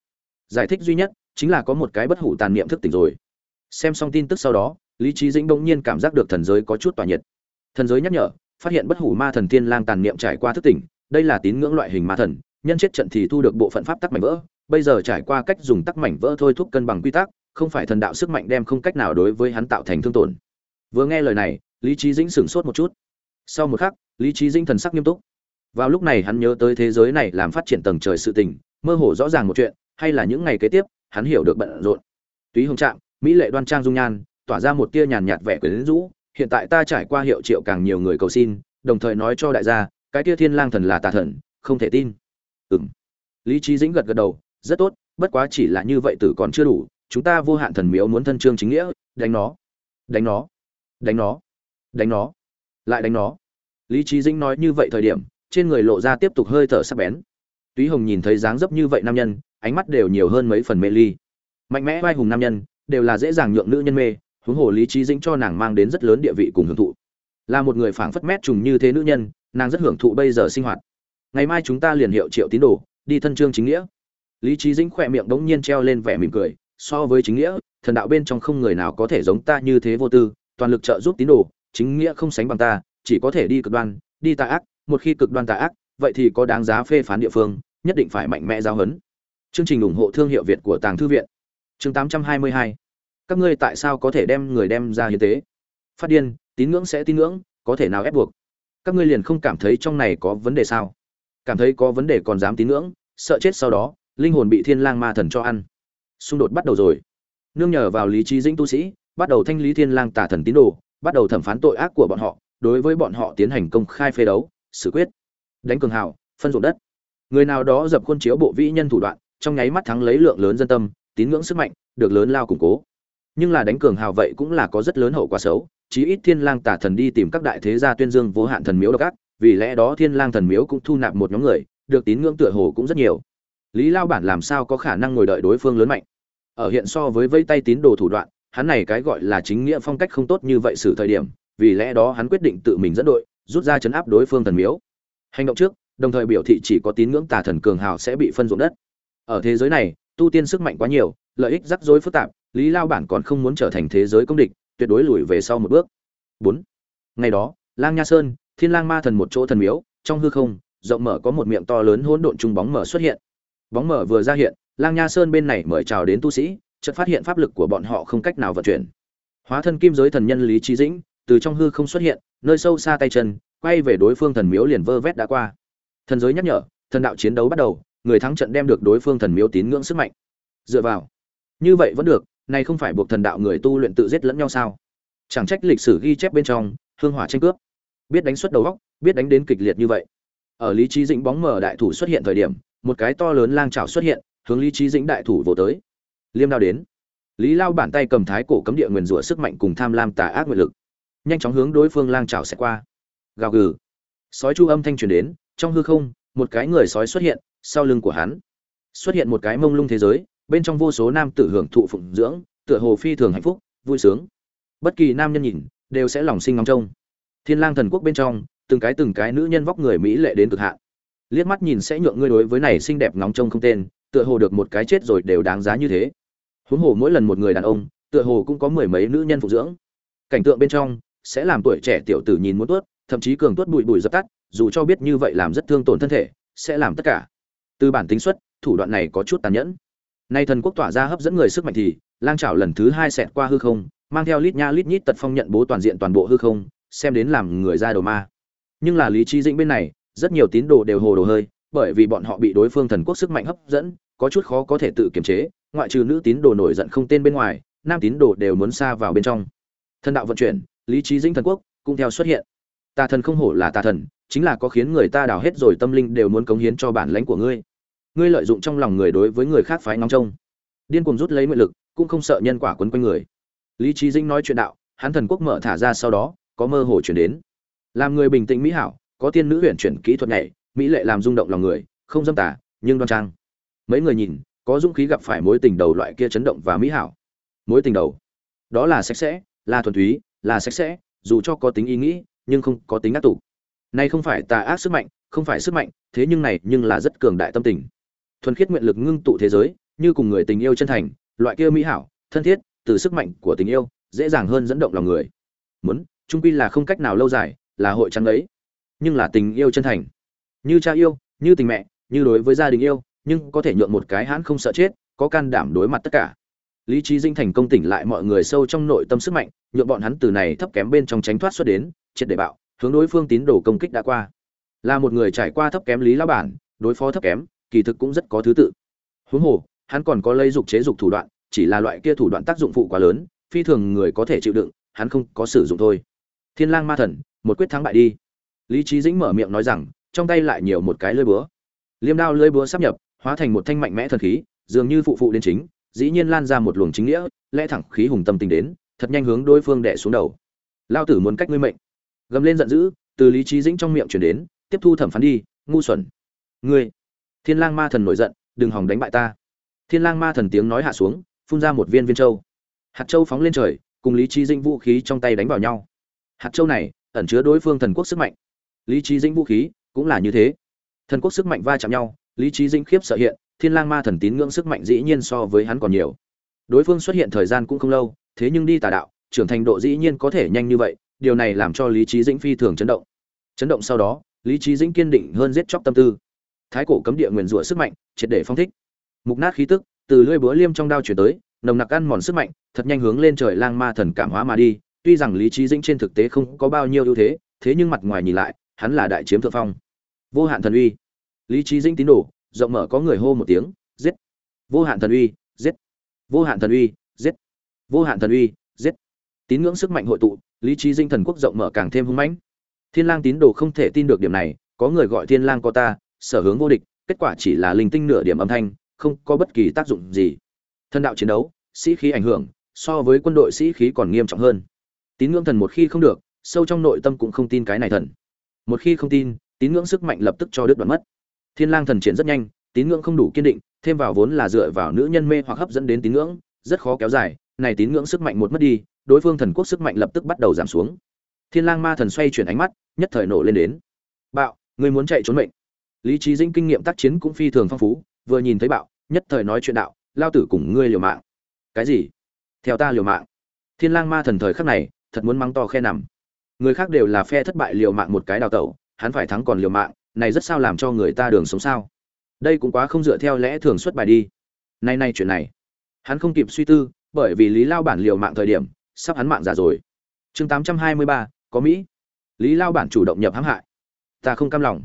Giải thích duy nhất, chính là có một cái bất hủ tàn niệm thức tỉnh rồi. Xem xong tin tức sau đó, lý trí dĩnh bỗng nhiên cảm giác được thần giới có chút tỏa nhiệt. Thần giới nhắc nhở, phát hiện bất hủ ma thần Thiên lang tàn niệm trải qua thức tỉnh đây là tín ngưỡng loại hình ma thần, nhân chết trận thì thu được bộ phận pháp tắc mảnh vỡ, bây giờ trải qua cách dùng tắc mảnh vỡ thôi thúc cân bằng quy tắc, không phải thần đạo sức mạnh đem không cách nào đối với hắn tạo thành thương tổn. Vừa nghe lời này, lý trí dĩnh sửng sốt một chút. Sau một khắc, lý trí dĩnh thần sắc nghiêm túc. Vào lúc này hắn nhớ tới thế giới này làm phát triển tầng trời sự tình, mơ hồ rõ ràng một chuyện, hay là những ngày kế tiếp, hắn hiểu được bận rộn. Túy hồng trạm, mỹ lệ đoan trang dung nhan, tỏa ra một tia nhàn nhạt vẻ quyến rũ, hiện tại ta trải qua hiệu triệu càng nhiều người cầu xin, đồng thời nói cho đại gia cái kia thiên lang thần là tà thần, không thể tin. Ừm. Lý trí dĩnh gật gật đầu, rất tốt, bất quá chỉ là như vậy tử còn chưa đủ, chúng ta vô hạn thần miếu muốn thân trương chính nghĩa, đánh nó. Đánh nó. Đánh nó. Đánh nó. Lại đánh nó. Lý trí dĩnh nói như vậy thời điểm, trên người lộ ra tiếp tục hơi thở sắc bén. Túy hồng nhìn thấy dáng dấp như vậy nam nhân, ánh mắt đều nhiều hơn mấy phần mê ly. Mạnh mẽ vai hùng nam nhân, đều là dễ dàng nhượng nữ nhân mê, huống hồ lý trí dĩnh cho nàng mang đến rất lớn địa vị cùng hưởng thụ là một người phảng phất mét trùng như thế nữ nhân, nàng rất hưởng thụ bây giờ sinh hoạt. Ngày mai chúng ta liền hiệu triệu tín đồ, đi thân trương chính nghĩa. Lý trí dĩnh khỏe miệng bỗng nhiên treo lên vẻ mỉm cười, so với chính nghĩa, thần đạo bên trong không người nào có thể giống ta như thế vô tư, toàn lực trợ giúp tín đồ, chính nghĩa không sánh bằng ta, chỉ có thể đi cực đoan, đi tà ác, một khi cực đoan tà ác, vậy thì có đáng giá phê phán địa phương, nhất định phải mạnh mẽ giao hấn. Chương trình ủng hộ thương hiệu việt của tàng thư viện. Chương 822 các ngươi tại sao có thể đem người đem ra như tế? Phát điên, tín ngưỡng sẽ tín ngưỡng, có thể nào ép buộc? Các ngươi liền không cảm thấy trong này có vấn đề sao? Cảm thấy có vấn đề còn dám tín ngưỡng, sợ chết sau đó, linh hồn bị thiên lang ma thần cho ăn. Xung đột bắt đầu rồi. Nương nhờ vào lý trí dĩnh tu sĩ, bắt đầu thanh lý thiên lang tà thần tín đồ, bắt đầu thẩm phán tội ác của bọn họ, đối với bọn họ tiến hành công khai phê đấu, xử quyết. Đánh cường hào, phân ruộng đất. Người nào đó dập khuôn chiếu bộ vĩ nhân thủ đoạn, trong nháy mắt thắng lấy lượng lớn dân tâm, tín ngưỡng sức mạnh, được lớn lao củng cố. Nhưng là đánh cường hào vậy cũng là có rất lớn hậu quả xấu chí ít thiên lang tả thần đi tìm các đại thế gia tuyên dương vô hạn thần miếu độc ác, vì lẽ đó thiên lang thần miếu cũng thu nạp một nhóm người, được tín ngưỡng tựa hồ cũng rất nhiều. Lý lao bản làm sao có khả năng ngồi đợi đối phương lớn mạnh? Ở hiện so với vây tay tín đồ thủ đoạn, hắn này cái gọi là chính nghĩa phong cách không tốt như vậy xử thời điểm, vì lẽ đó hắn quyết định tự mình dẫn đội, rút ra chấn áp đối phương thần miếu. Hành động trước, đồng thời biểu thị chỉ có tín ngưỡng tà thần cường hào sẽ bị phân ruộng đất. Ở thế giới này, tu tiên sức mạnh quá nhiều, lợi ích rắc rối phức tạp, lý lao bản còn không muốn trở thành thế giới công địch tuyệt đối lùi về sau một bước. Bốn. Ngày đó, lang nha sơn, thiên lang ma thần một chỗ thần miếu, trong hư không, rộng mở có một miệng to lớn hỗn độn trung bóng mở xuất hiện. Bóng mở vừa ra hiện, lang nha sơn bên này mời chào đến tu sĩ, chợt phát hiện pháp lực của bọn họ không cách nào vận chuyển. Hóa thân kim giới thần nhân lý Chí dĩnh, từ trong hư không xuất hiện, nơi sâu xa tay chân, quay về đối phương thần miếu liền vơ vét đã qua. Thần giới nhắc nhở, thần đạo chiến đấu bắt đầu, người thắng trận đem được đối phương thần miếu tín ngưỡng sức mạnh. Dựa vào. Như vậy vẫn được này không phải buộc thần đạo người tu luyện tự giết lẫn nhau sao? Chẳng trách lịch sử ghi chép bên trong, hương hỏa tranh cướp. Biết đánh xuất đầu góc biết đánh đến kịch liệt như vậy. Ở lý trí dĩnh bóng mở đại thủ xuất hiện thời điểm, một cái to lớn lang trào xuất hiện, hướng lý trí dĩnh đại thủ vỗ tới. Liêm đao đến. Lý lao bản tay cầm thái cổ cấm địa nguyền rủa sức mạnh cùng tham lam tà ác nguyện lực. Nhanh chóng hướng đối phương lang trào sẽ qua. Gào gừ. Sói chu âm thanh truyền đến, trong hư không, một cái người sói xuất hiện, sau lưng của hắn xuất hiện một cái mông lung thế giới bên trong vô số nam tử hưởng thụ phụng dưỡng, tựa hồ phi thường hạnh phúc, vui sướng. Bất kỳ nam nhân nhìn, đều sẽ lòng sinh ngóng trông. Thiên lang thần quốc bên trong, từng cái từng cái nữ nhân vóc người mỹ lệ đến cực hạn. Liếc mắt nhìn sẽ nhượng ngươi đối với này xinh đẹp ngóng trông không tên, tựa hồ được một cái chết rồi đều đáng giá như thế. Huống hồ mỗi lần một người đàn ông, tựa hồ cũng có mười mấy nữ nhân phụng dưỡng. Cảnh tượng bên trong, sẽ làm tuổi trẻ tiểu tử nhìn muốn tuốt, thậm chí cường tuốt bụi bụi dập tắt, dù cho biết như vậy làm rất thương tổn thân thể, sẽ làm tất cả. Từ bản tính xuất, thủ đoạn này có chút tàn nhẫn nay thần quốc tỏa ra hấp dẫn người sức mạnh thì, lang trảo lần thứ hai xẹt qua hư không, mang theo lít nha lít nhít tật phong nhận bố toàn diện toàn bộ hư không, xem đến làm người ra đầu ma. Nhưng là lý trí dĩnh bên này, rất nhiều tín đồ đều hồ đồ hơi, bởi vì bọn họ bị đối phương thần quốc sức mạnh hấp dẫn, có chút khó có thể tự kiềm chế, ngoại trừ nữ tín đồ nổi giận không tên bên ngoài, nam tín đồ đều muốn xa vào bên trong. Thần đạo vận chuyển, lý trí dĩnh thần quốc cũng theo xuất hiện. Tà thần không hổ là tà thần, chính là có khiến người ta đào hết rồi tâm linh đều muốn cống hiến cho bản lãnh của ngươi ngươi lợi dụng trong lòng người đối với người khác phái ngóng trông. Điên cuồng rút lấy nguyện lực, cũng không sợ nhân quả quấn quanh người. Lý trí dĩnh nói chuyện đạo, hắn thần quốc mở thả ra sau đó, có mơ hồ chuyển đến. Làm người bình tĩnh mỹ hảo, có tiên nữ huyền chuyển kỹ thuật nhảy, mỹ lệ làm rung động lòng người, không dâm tả nhưng đoan trang. Mấy người nhìn, có dũng khí gặp phải mối tình đầu loại kia chấn động và mỹ hảo. Mối tình đầu, đó là sạch sẽ, là thuần túy, là sạch sẽ, dù cho có tính ý nghĩ, nhưng không có tính ác tụ. Này không phải tà ác sức mạnh, không phải sức mạnh, thế nhưng này nhưng là rất cường đại tâm tình thuần khiết nguyện lực ngưng tụ thế giới, như cùng người tình yêu chân thành, loại kia mỹ hảo, thân thiết, từ sức mạnh của tình yêu, dễ dàng hơn dẫn động lòng người. Muốn trung quy là không cách nào lâu dài, là hội trắng ấy. Nhưng là tình yêu chân thành. Như cha yêu, như tình mẹ, như đối với gia đình yêu, nhưng có thể nhượng một cái hãn không sợ chết, có can đảm đối mặt tất cả. Lý trí dinh thành công tỉnh lại mọi người sâu trong nội tâm sức mạnh, nhượng bọn hắn từ này thấp kém bên trong tránh thoát xuất đến, triệt để bạo, hướng đối phương tín đồ công kích đã qua. Là một người trải qua thấp kém lý lao bản, đối phó thấp kém kỳ thực cũng rất có thứ tự. Huống hồ, hắn còn có lây dục chế dục thủ đoạn, chỉ là loại kia thủ đoạn tác dụng phụ quá lớn, phi thường người có thể chịu đựng, hắn không có sử dụng thôi. Thiên lang ma thần, một quyết thắng bại đi. Lý trí dĩnh mở miệng nói rằng, trong tay lại nhiều một cái lưỡi búa. Liêm đao lưỡi búa sắp nhập, hóa thành một thanh mạnh mẽ thần khí, dường như phụ phụ đến chính, dĩ nhiên lan ra một luồng chính nghĩa, lẽ thẳng khí hùng tâm tình đến, thật nhanh hướng đối phương đè xuống đầu. Lao tử muốn cách ngươi mệnh. Gầm lên giận dữ, từ lý trí dĩnh trong miệng truyền đến, tiếp thu thẩm phán đi, ngu xuẩn. Ngươi thiên lang ma thần nổi giận, đừng hòng đánh bại ta. Thiên lang ma thần tiếng nói hạ xuống, phun ra một viên viên châu. Hạt châu phóng lên trời, cùng lý trí dĩnh vũ khí trong tay đánh vào nhau. Hạt châu này ẩn chứa đối phương thần quốc sức mạnh. Lý trí dĩnh vũ khí cũng là như thế. Thần quốc sức mạnh va chạm nhau, lý trí dĩnh khiếp sợ hiện, thiên lang ma thần tín ngưỡng sức mạnh dĩ nhiên so với hắn còn nhiều. Đối phương xuất hiện thời gian cũng không lâu, thế nhưng đi tà đạo, trưởng thành độ dĩ nhiên có thể nhanh như vậy, điều này làm cho lý trí dĩnh phi thường chấn động. Chấn động sau đó, lý trí dĩnh kiên định hơn giết chóc tâm tư thái cổ cấm địa nguyền rủa sức mạnh, triệt để phong thích. Mục nát khí tức, từ lưỡi búa liêm trong đao chuyển tới, nồng nặc ăn mòn sức mạnh, thật nhanh hướng lên trời lang ma thần cảm hóa mà đi. Tuy rằng lý trí dĩnh trên thực tế không có bao nhiêu ưu thế thế nhưng mặt ngoài nhìn lại, hắn là đại chiếm thượng phong. Vô hạn thần uy. Lý trí dĩnh tín đồ, rộng mở có người hô một tiếng, giết. Vô hạn thần uy, giết. Vô hạn thần uy, giết. Vô hạn thần uy, giết. Tín ngưỡng sức mạnh hội tụ, lý trí dinh thần quốc rộng mở càng thêm hung mãnh. Thiên lang tín đồ không thể tin được điểm này, có người gọi thiên lang có ta sở hướng vô địch, kết quả chỉ là linh tinh nửa điểm âm thanh, không có bất kỳ tác dụng gì. Thân đạo chiến đấu, sĩ khí ảnh hưởng, so với quân đội sĩ khí còn nghiêm trọng hơn. Tín ngưỡng thần một khi không được, sâu trong nội tâm cũng không tin cái này thần. Một khi không tin, tín ngưỡng sức mạnh lập tức cho đứt đoạn mất. Thiên lang thần triển rất nhanh, tín ngưỡng không đủ kiên định, thêm vào vốn là dựa vào nữ nhân mê hoặc hấp dẫn đến tín ngưỡng, rất khó kéo dài, này tín ngưỡng sức mạnh một mất đi, đối phương thần quốc sức mạnh lập tức bắt đầu giảm xuống. Thiên lang ma thần xoay chuyển ánh mắt, nhất thời nổ lên đến. Bạo ngươi muốn chạy trốn mệnh lý trí dĩnh kinh nghiệm tác chiến cũng phi thường phong phú vừa nhìn thấy bạo nhất thời nói chuyện đạo lao tử cùng ngươi liều mạng. Cái gì? Theo ta liều mạng. Thiên lang ma thần thời khắc này thật muốn mắng to khe nằm. Người khác đều là phe thất bại liều mạng một cái đào tẩu hắn phải thắng còn liều mạng này rất sao làm cho người ta đường sống sao? Đây cũng quá không dựa theo lẽ thường xuất bài đi. Nay nay chuyện này hắn không kịp suy tư bởi vì lý lao bản liều mạng thời điểm sắp hắn mạng giả rồi. Chương 823, có mỹ. Lý lao bản chủ động nhập hãm hại. Ta không cam lòng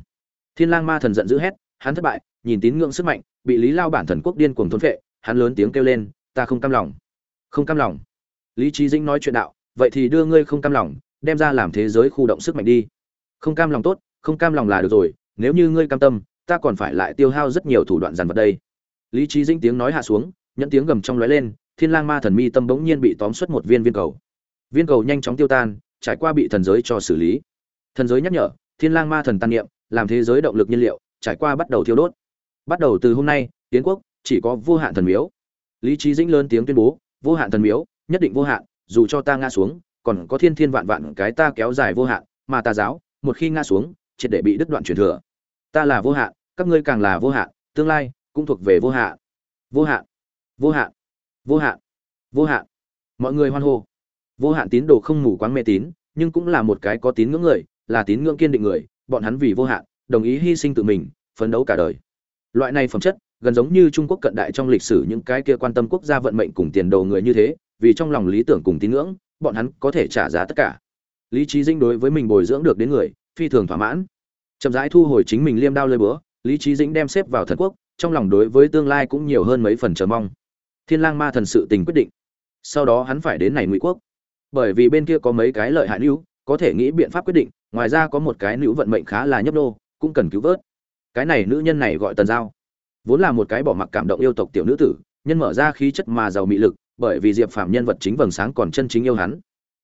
thiên lang ma thần giận dữ hét, hắn thất bại, nhìn tín ngưỡng sức mạnh, bị lý lao bản thần quốc điên cuồng thôn phệ, hắn lớn tiếng kêu lên, ta không cam lòng, không cam lòng. Lý trí dĩnh nói chuyện đạo, vậy thì đưa ngươi không cam lòng, đem ra làm thế giới khu động sức mạnh đi. Không cam lòng tốt, không cam lòng là được rồi, nếu như ngươi cam tâm, ta còn phải lại tiêu hao rất nhiều thủ đoạn dàn vật đây. Lý trí dĩnh tiếng nói hạ xuống, nhẫn tiếng gầm trong lóe lên, thiên lang ma thần mi tâm bỗng nhiên bị tóm xuất một viên viên cầu. Viên cầu nhanh chóng tiêu tan, trải qua bị thần giới cho xử lý. Thần giới nhắc nhở, thiên lang ma thần tan niệm làm thế giới động lực nhiên liệu, trải qua bắt đầu thiêu đốt. Bắt đầu từ hôm nay tiến quốc chỉ có vô hạn thần miếu. Lý trí dĩnh lớn tiếng tuyên bố, vô hạn thần miếu, nhất định vô hạn, dù cho ta ngã xuống, còn có thiên thiên vạn vạn cái ta kéo dài vô hạn, mà ta giáo, một khi ngã xuống, triệt để bị đứt đoạn truyền thừa. Ta là vô hạn, các ngươi càng là vô hạn, tương lai cũng thuộc về vô hạn. Vô hạn vô hạn vô hạn vô hạn. Mọi người hoan hô. Vô hạn tín đồ không mù quáng mê tín, nhưng cũng là một cái có tín ngưỡng người, là tín ngưỡng kiên định người bọn hắn vì vô hạn đồng ý hy sinh tự mình phấn đấu cả đời. Loại này phẩm chất gần giống như trung quốc cận đại trong lịch sử những cái kia quan tâm quốc gia vận mệnh cùng tiền đồ người như thế vì trong lòng lý tưởng cùng tín ngưỡng bọn hắn có thể trả giá tất cả. Lý trí dĩnh đối với mình bồi dưỡng được đến người phi thường thỏa mãn. Chậm rãi thu hồi chính mình liêm đao lơi bữa lý trí dĩnh đem xếp vào thần quốc trong lòng đối với tương lai cũng nhiều hơn mấy phần chờ mong. Thiên lang ma thần sự tình quyết định. Sau đó hắn phải đến này ngụy quốc. Bởi vì bên kia có mấy cái lợi hại lưu, có thể nghĩ biện pháp quyết định ngoài ra có một cái nữ vận mệnh khá là nhấp nô, cũng cần cứu vớt. Cái này nữ nhân này gọi tần giao. Vốn là một cái bỏ mặc cảm động yêu tộc tiểu nữ tử, nhân mở ra khí chất mà giàu mị lực, bởi vì diệp phàm nhân vật chính vầng sáng còn chân chính yêu hắn.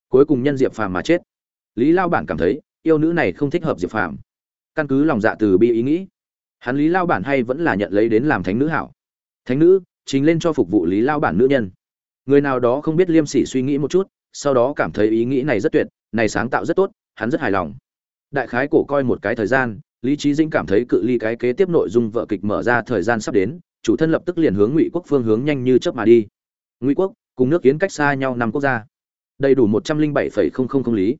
Cuối cùng nhân diệp phàm mà chết. Lý lao bản cảm thấy, yêu nữ này không thích hợp diệp phàm. Căn cứ lòng dạ từ bi ý nghĩ, hắn lý lao bản hay vẫn là nhận lấy đến làm thánh nữ hảo. Thánh nữ chính lên cho phục vụ lý lao bản nữ nhân. Người nào đó không biết liêm sỉ suy nghĩ một chút, sau đó cảm thấy ý nghĩ này rất tuyệt, này sáng tạo rất tốt hắn rất hài lòng. Đại khái cổ coi một cái thời gian, lý trí dĩnh cảm thấy cự ly cái kế tiếp nội dung vợ kịch mở ra thời gian sắp đến, chủ thân lập tức liền hướng ngụy quốc phương hướng nhanh như chớp mà đi. Ngụy quốc, cùng nước kiến cách xa nhau năm quốc gia. Đầy đủ một trăm linh bảy phẩy không không không lý.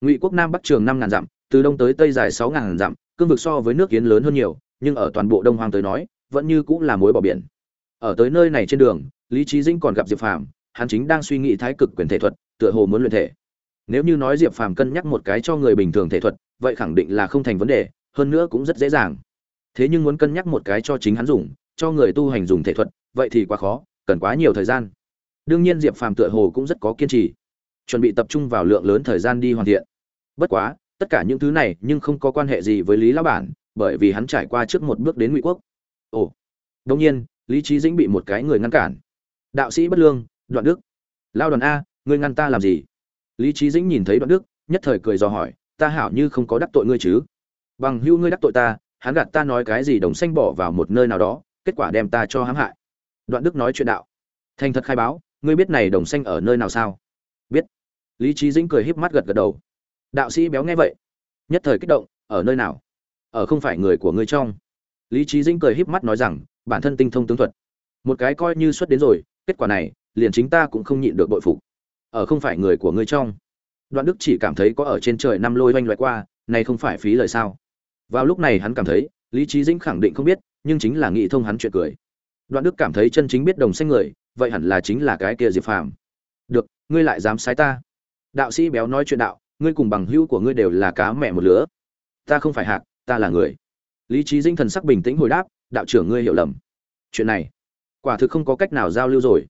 Ngụy quốc nam bắc trường năm ngàn dặm, từ đông tới tây dài sáu ngàn dặm, cương vực so với nước kiến lớn hơn nhiều, nhưng ở toàn bộ đông hoàng tới nói, vẫn như cũng là mối bỏ biển. Ở tới nơi này trên đường, lý trí dĩnh còn gặp diệp phàm, hắn chính đang suy nghĩ thái cực quyền thể thuật, tựa hồ muốn luyện thể nếu như nói diệp phàm cân nhắc một cái cho người bình thường thể thuật, vậy khẳng định là không thành vấn đề, hơn nữa cũng rất dễ dàng. Thế nhưng muốn cân nhắc một cái cho chính hắn dùng, cho người tu hành dùng thể thuật, vậy thì quá khó, cần quá nhiều thời gian. Đương nhiên diệp phàm tựa hồ cũng rất có kiên trì. Chuẩn bị tập trung vào lượng lớn thời gian đi hoàn thiện. Bất quá, tất cả những thứ này nhưng không có quan hệ gì với lý lão bản, bởi vì hắn trải qua trước một bước đến ngụy quốc. Ồ đông nhiên, lý trí dĩnh bị một cái người ngăn cản. Đạo sĩ bất lương, đoạn đức. Lao đoàn a, ngươi ngăn ta làm gì? Lý trí dĩnh nhìn thấy đoạn đức, nhất thời cười dò hỏi, ta hảo như không có đắc tội ngươi chứ? Bằng hữu ngươi đắc tội ta, hắn gạt ta nói cái gì đồng xanh bỏ vào một nơi nào đó, kết quả đem ta cho hãm hại. Đoạn đức nói chuyện đạo, thành thật khai báo, ngươi biết này đồng xanh ở nơi nào sao? Biết. Lý trí dĩnh cười híp mắt gật gật đầu. Đạo sĩ béo nghe vậy, nhất thời kích động, ở nơi nào? Ở không phải người của ngươi trong. Lý trí dĩnh cười híp mắt nói rằng, bản thân tinh thông tướng thuật, một cái coi như xuất đến rồi, kết quả này, liền chính ta cũng không nhịn được bội phục ở không phải người của ngươi trong. Đoạn đức chỉ cảm thấy có ở trên trời năm lôi oanh loại qua, này không phải phí lời sao? Vào lúc này hắn cảm thấy, lý trí dĩnh khẳng định không biết, nhưng chính là nghị thông hắn chuyện cười. Đoạn đức cảm thấy chân chính biết đồng xanh người, vậy hẳn là chính là cái kia diệp phàm. Được, ngươi lại dám sai ta. Đạo sĩ béo nói chuyện đạo, ngươi cùng bằng hữu của ngươi đều là cá mẹ một lứa. Ta không phải hạt ta là người. Lý trí Dĩnh thần sắc bình tĩnh hồi đáp, đạo trưởng ngươi hiểu lầm. Chuyện này, quả thực không có cách nào giao lưu rồi.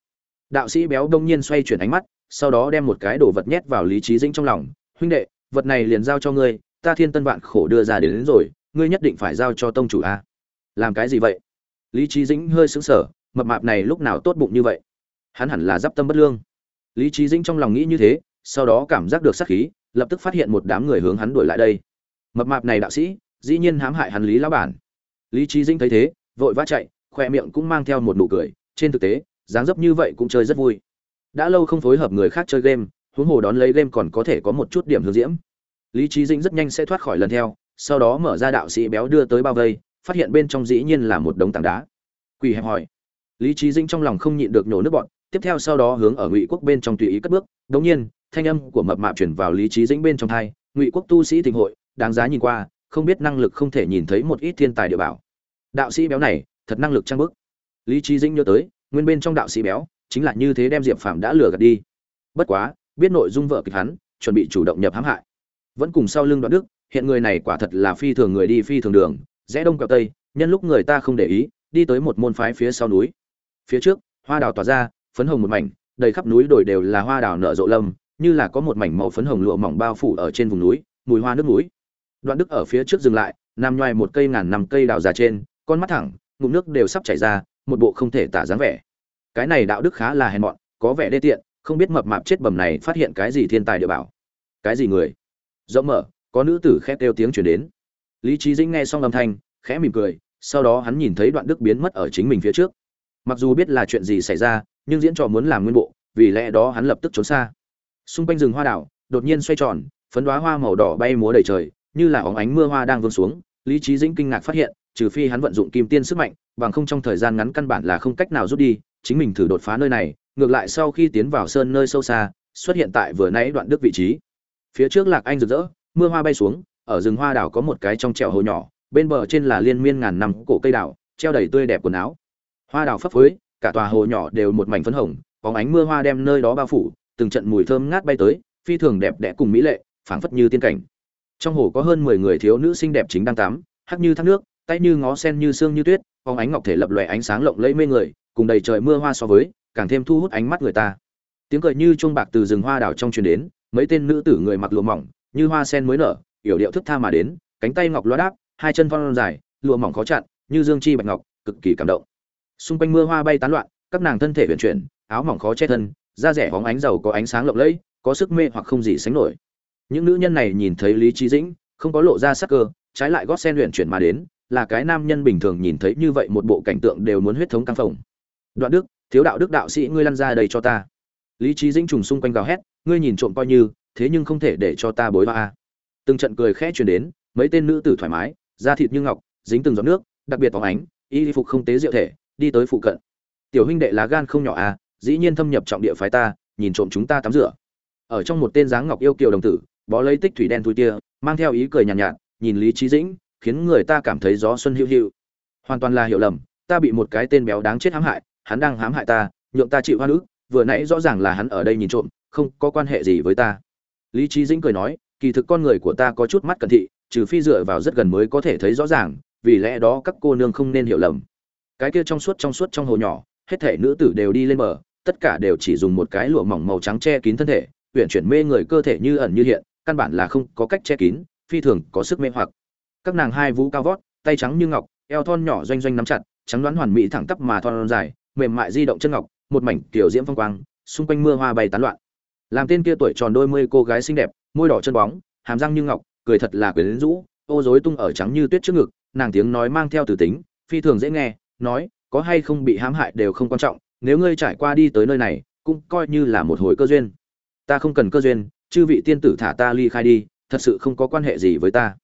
Đạo sĩ béo đông nhiên xoay chuyển ánh mắt sau đó đem một cái đồ vật nhét vào lý trí dĩnh trong lòng. Huynh đệ vật này liền giao cho ngươi ta thiên tân vạn khổ đưa ra đến, đến rồi ngươi nhất định phải giao cho tông chủ a. Làm cái gì vậy? Lý trí dĩnh hơi sững sờ mập mạp này lúc nào tốt bụng như vậy? Hắn hẳn là d i p tâm bất lương. Lý trí dĩnh trong lòng nghĩ như thế sau đó cảm giác được sát khí lập tức phát hiện một đám người hướng hắn đuổi lại đây. Mập mạp này đạo sĩ dĩ nhiên hãm hại hắn lý lão bản. Lý trí dĩnh thấy thế vội vã chạy khoe miệng cũng mang theo một nụ cười trên thực tế dáng dấp như vậy cũng chơi rất vui đã lâu không phối hợp người khác chơi game, huống hồ đón lấy game còn có thể có một chút điểm hướng diễm. Lý trí dĩnh rất nhanh sẽ thoát khỏi lần theo, sau đó mở ra đạo sĩ béo đưa tới bao vây, phát hiện bên trong dĩ nhiên là một đống tảng đá. Quỳ hẹp hỏi. Lý trí dĩnh trong lòng không nhịn được nhổ nước bọn, tiếp theo sau đó hướng ở ngụy quốc bên trong tùy ý cất bước. Đống nhiên, thanh âm của mập mạp chuyển vào lý trí dĩnh bên trong thai, ngụy quốc tu sĩ thịnh hội, đáng giá nhìn qua, không biết năng lực không thể nhìn thấy một ít thiên tài địa bảo. Đạo sĩ béo này, thật năng lực trang bức. Lý trí dĩnh nhớ tới, nguyên bên trong đạo sĩ béo chính là như thế đem diệp phạm đã lừa gạt đi. Bất quá, biết nội dung vợ kịch hắn, chuẩn bị chủ động nhập hãm hại. Vẫn cùng sau lưng đoạn đức, hiện người này quả thật là phi thường người đi phi thường đường, rẽ đông quẹo tây, nhân lúc người ta không để ý, đi tới một môn phái phía sau núi. Phía trước, hoa đào tỏa ra, phấn hồng một mảnh, đầy khắp núi đồi đều là hoa đào nở rộ lâm, như là có một mảnh màu phấn hồng lụa mỏng bao phủ ở trên vùng núi, mùi hoa nước núi đoạn đức ở phía trước dừng lại, nằm nhoài một cây ngàn năm cây đào già trên, con mắt thẳng, ngụm nước đều sắp chảy ra, một bộ không thể tả dáng vẻ cái này đạo đức khá là hèn mọn, có vẻ đê tiện, không biết mập mạp chết bầm này phát hiện cái gì thiên tài địa bảo. Cái gì người? Rộng mở, có nữ tử khét kêu tiếng chuyển đến. Lý trí dĩnh nghe xong âm thanh, khẽ mỉm cười, sau đó hắn nhìn thấy đoạn đức biến mất ở chính mình phía trước. Mặc dù biết là chuyện gì xảy ra, nhưng diễn trò muốn làm nguyên bộ, vì lẽ đó hắn lập tức trốn xa. Xung quanh rừng hoa đảo, đột nhiên xoay tròn, phấn đoá hoa màu đỏ bay múa đầy trời, như là óng ánh mưa hoa đang vương xuống. Lý trí dĩnh kinh ngạc phát hiện, trừ phi hắn vận dụng kim tiên sức mạnh, bằng không trong thời gian ngắn căn bản là không cách nào rút đi chính mình thử đột phá nơi này, ngược lại sau khi tiến vào sơn nơi sâu xa, xuất hiện tại vừa nãy đoạn đức vị trí. Phía trước lạc anh rực rỡ, mưa hoa bay xuống, ở rừng hoa đảo có một cái trong trẹo hồ nhỏ, bên bờ trên là liên miên ngàn năm cổ cây đảo, treo đầy tươi đẹp quần áo. Hoa đảo phấp phới, cả tòa hồ nhỏ đều một mảnh phấn hồng, bóng ánh mưa hoa đem nơi đó bao phủ, từng trận mùi thơm ngát bay tới, phi thường đẹp đẽ cùng mỹ lệ, phảng phất như tiên cảnh. Trong hồ có hơn mười người thiếu nữ xinh đẹp chính đang tắm hắc như thác nước, tay như ngó sen như xương như tuyết, bóng ánh ngọc thể lập lòe ánh sáng lộng lẫy mê người cùng đầy trời mưa hoa so với, càng thêm thu hút ánh mắt người ta. Tiếng cười như chuông bạc từ rừng hoa đảo trong truyền đến, mấy tên nữ tử người mặc lụa mỏng, như hoa sen mới nở, yểu điệu thức tha mà đến, cánh tay ngọc loa đáp, hai chân thon dài, lụa mỏng khó chặn, như dương chi bạch ngọc, cực kỳ cảm động. Xung quanh mưa hoa bay tán loạn, các nàng thân thể vận chuyển, áo mỏng khó che thân, da rẻ hóng ánh dầu có ánh sáng lộng lẫy, có sức mê hoặc không gì sánh nổi. Những nữ nhân này nhìn thấy lý trí dĩnh, không có lộ ra sắc cơ, trái lại gót sen luyện chuyển mà đến, là cái nam nhân bình thường nhìn thấy như vậy một bộ cảnh tượng đều muốn huyết thống căng phồng đoạn đức thiếu đạo đức đạo sĩ ngươi lăn ra đây cho ta. Lý trí dĩnh trùng xung quanh gào hét ngươi nhìn trộm coi như thế nhưng không thể để cho ta bối hoa từng trận cười khẽ truyền đến mấy tên nữ tử thoải mái da thịt như ngọc dính từng giọt nước đặc biệt phóng ánh y phục không tế diệu thể đi tới phụ cận. Tiểu huynh đệ lá gan không nhỏ à dĩ nhiên thâm nhập trọng địa phái ta nhìn trộm chúng ta tắm rửa. Ở trong một tên dáng ngọc yêu kiều đồng tử bó lấy tích thủy đen thui tia mang theo ý cười nhàn nhạt, nhạt nhìn lý trí dĩnh khiến người ta cảm thấy gió xuân hữu hữu hoàn toàn là hiểu lầm ta bị một cái tên béo đáng chết hãm hại hắn đang hãm hại ta, nhượng ta chịu hoa nữ vừa nãy rõ ràng là hắn ở đây nhìn trộm, không có quan hệ gì với ta. Lý trí dĩnh cười nói, kỳ thực con người của ta có chút mắt cẩn thị, trừ phi dựa vào rất gần mới có thể thấy rõ ràng, vì lẽ đó các cô nương không nên hiểu lầm. Cái kia trong suốt trong suốt trong hồ nhỏ, hết thể nữ tử đều đi lên bờ, tất cả đều chỉ dùng một cái lụa mỏng màu trắng che kín thân thể, uyển chuyển mê người cơ thể như ẩn như hiện, căn bản là không có cách che kín, phi thường có sức mê hoặc. Các nàng hai vũ cao vót, tay trắng như ngọc, eo thon nhỏ doanh doanh nắm chặt, trắng đoán hoàn mỹ thẳng tắp mà thon dài mềm mại di động chân ngọc, một mảnh tiểu diễm phong quang, xung quanh mưa hoa bay tán loạn. Làm tên kia tuổi tròn đôi mươi cô gái xinh đẹp, môi đỏ chân bóng, hàm răng như ngọc, cười thật là quyến rũ, ô rối tung ở trắng như tuyết trước ngực, nàng tiếng nói mang theo từ tính, phi thường dễ nghe, nói, có hay không bị hãm hại đều không quan trọng, nếu ngươi trải qua đi tới nơi này, cũng coi như là một hồi cơ duyên. Ta không cần cơ duyên, chư vị tiên tử thả ta ly khai đi, thật sự không có quan hệ gì với ta.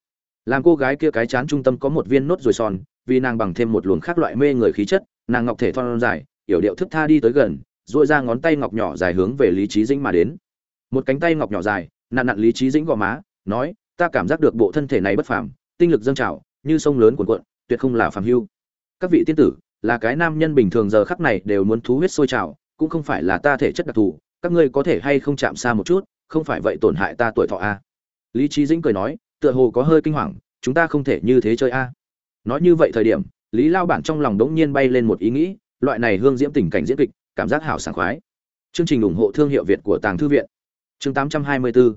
Làm cô gái kia cái chán trung tâm có một viên nốt rồi son, vì nàng bằng thêm một luồng khác loại mê người khí chất nàng ngọc thể thon dài, yểu điệu thức tha đi tới gần dội ra ngón tay ngọc nhỏ dài hướng về lý trí dĩnh mà đến. Một cánh tay ngọc nhỏ dài nạn nặn lý trí dĩnh gò má, nói, ta cảm giác được bộ thân thể này bất phàm, tinh lực dâng trào, như sông lớn cuồn cuộn, tuyệt không là phàm hưu. Các vị tiên tử, là cái nam nhân bình thường giờ khắc này đều muốn thú huyết sôi trào, cũng không phải là ta thể chất đặc thù, các ngươi có thể hay không chạm xa một chút, không phải vậy tổn hại ta tuổi thọ a. Lý trí dĩnh cười nói, tựa hồ có hơi kinh hoàng, chúng ta không thể như thế chơi a. Nói như vậy thời điểm lý lao bản trong lòng đống nhiên bay lên một ý nghĩ, loại này hương diễm tình cảnh diễn kịch, cảm giác hảo sảng khoái. Chương trình ủng hộ thương hiệu việt của tàng thư viện. Chương 824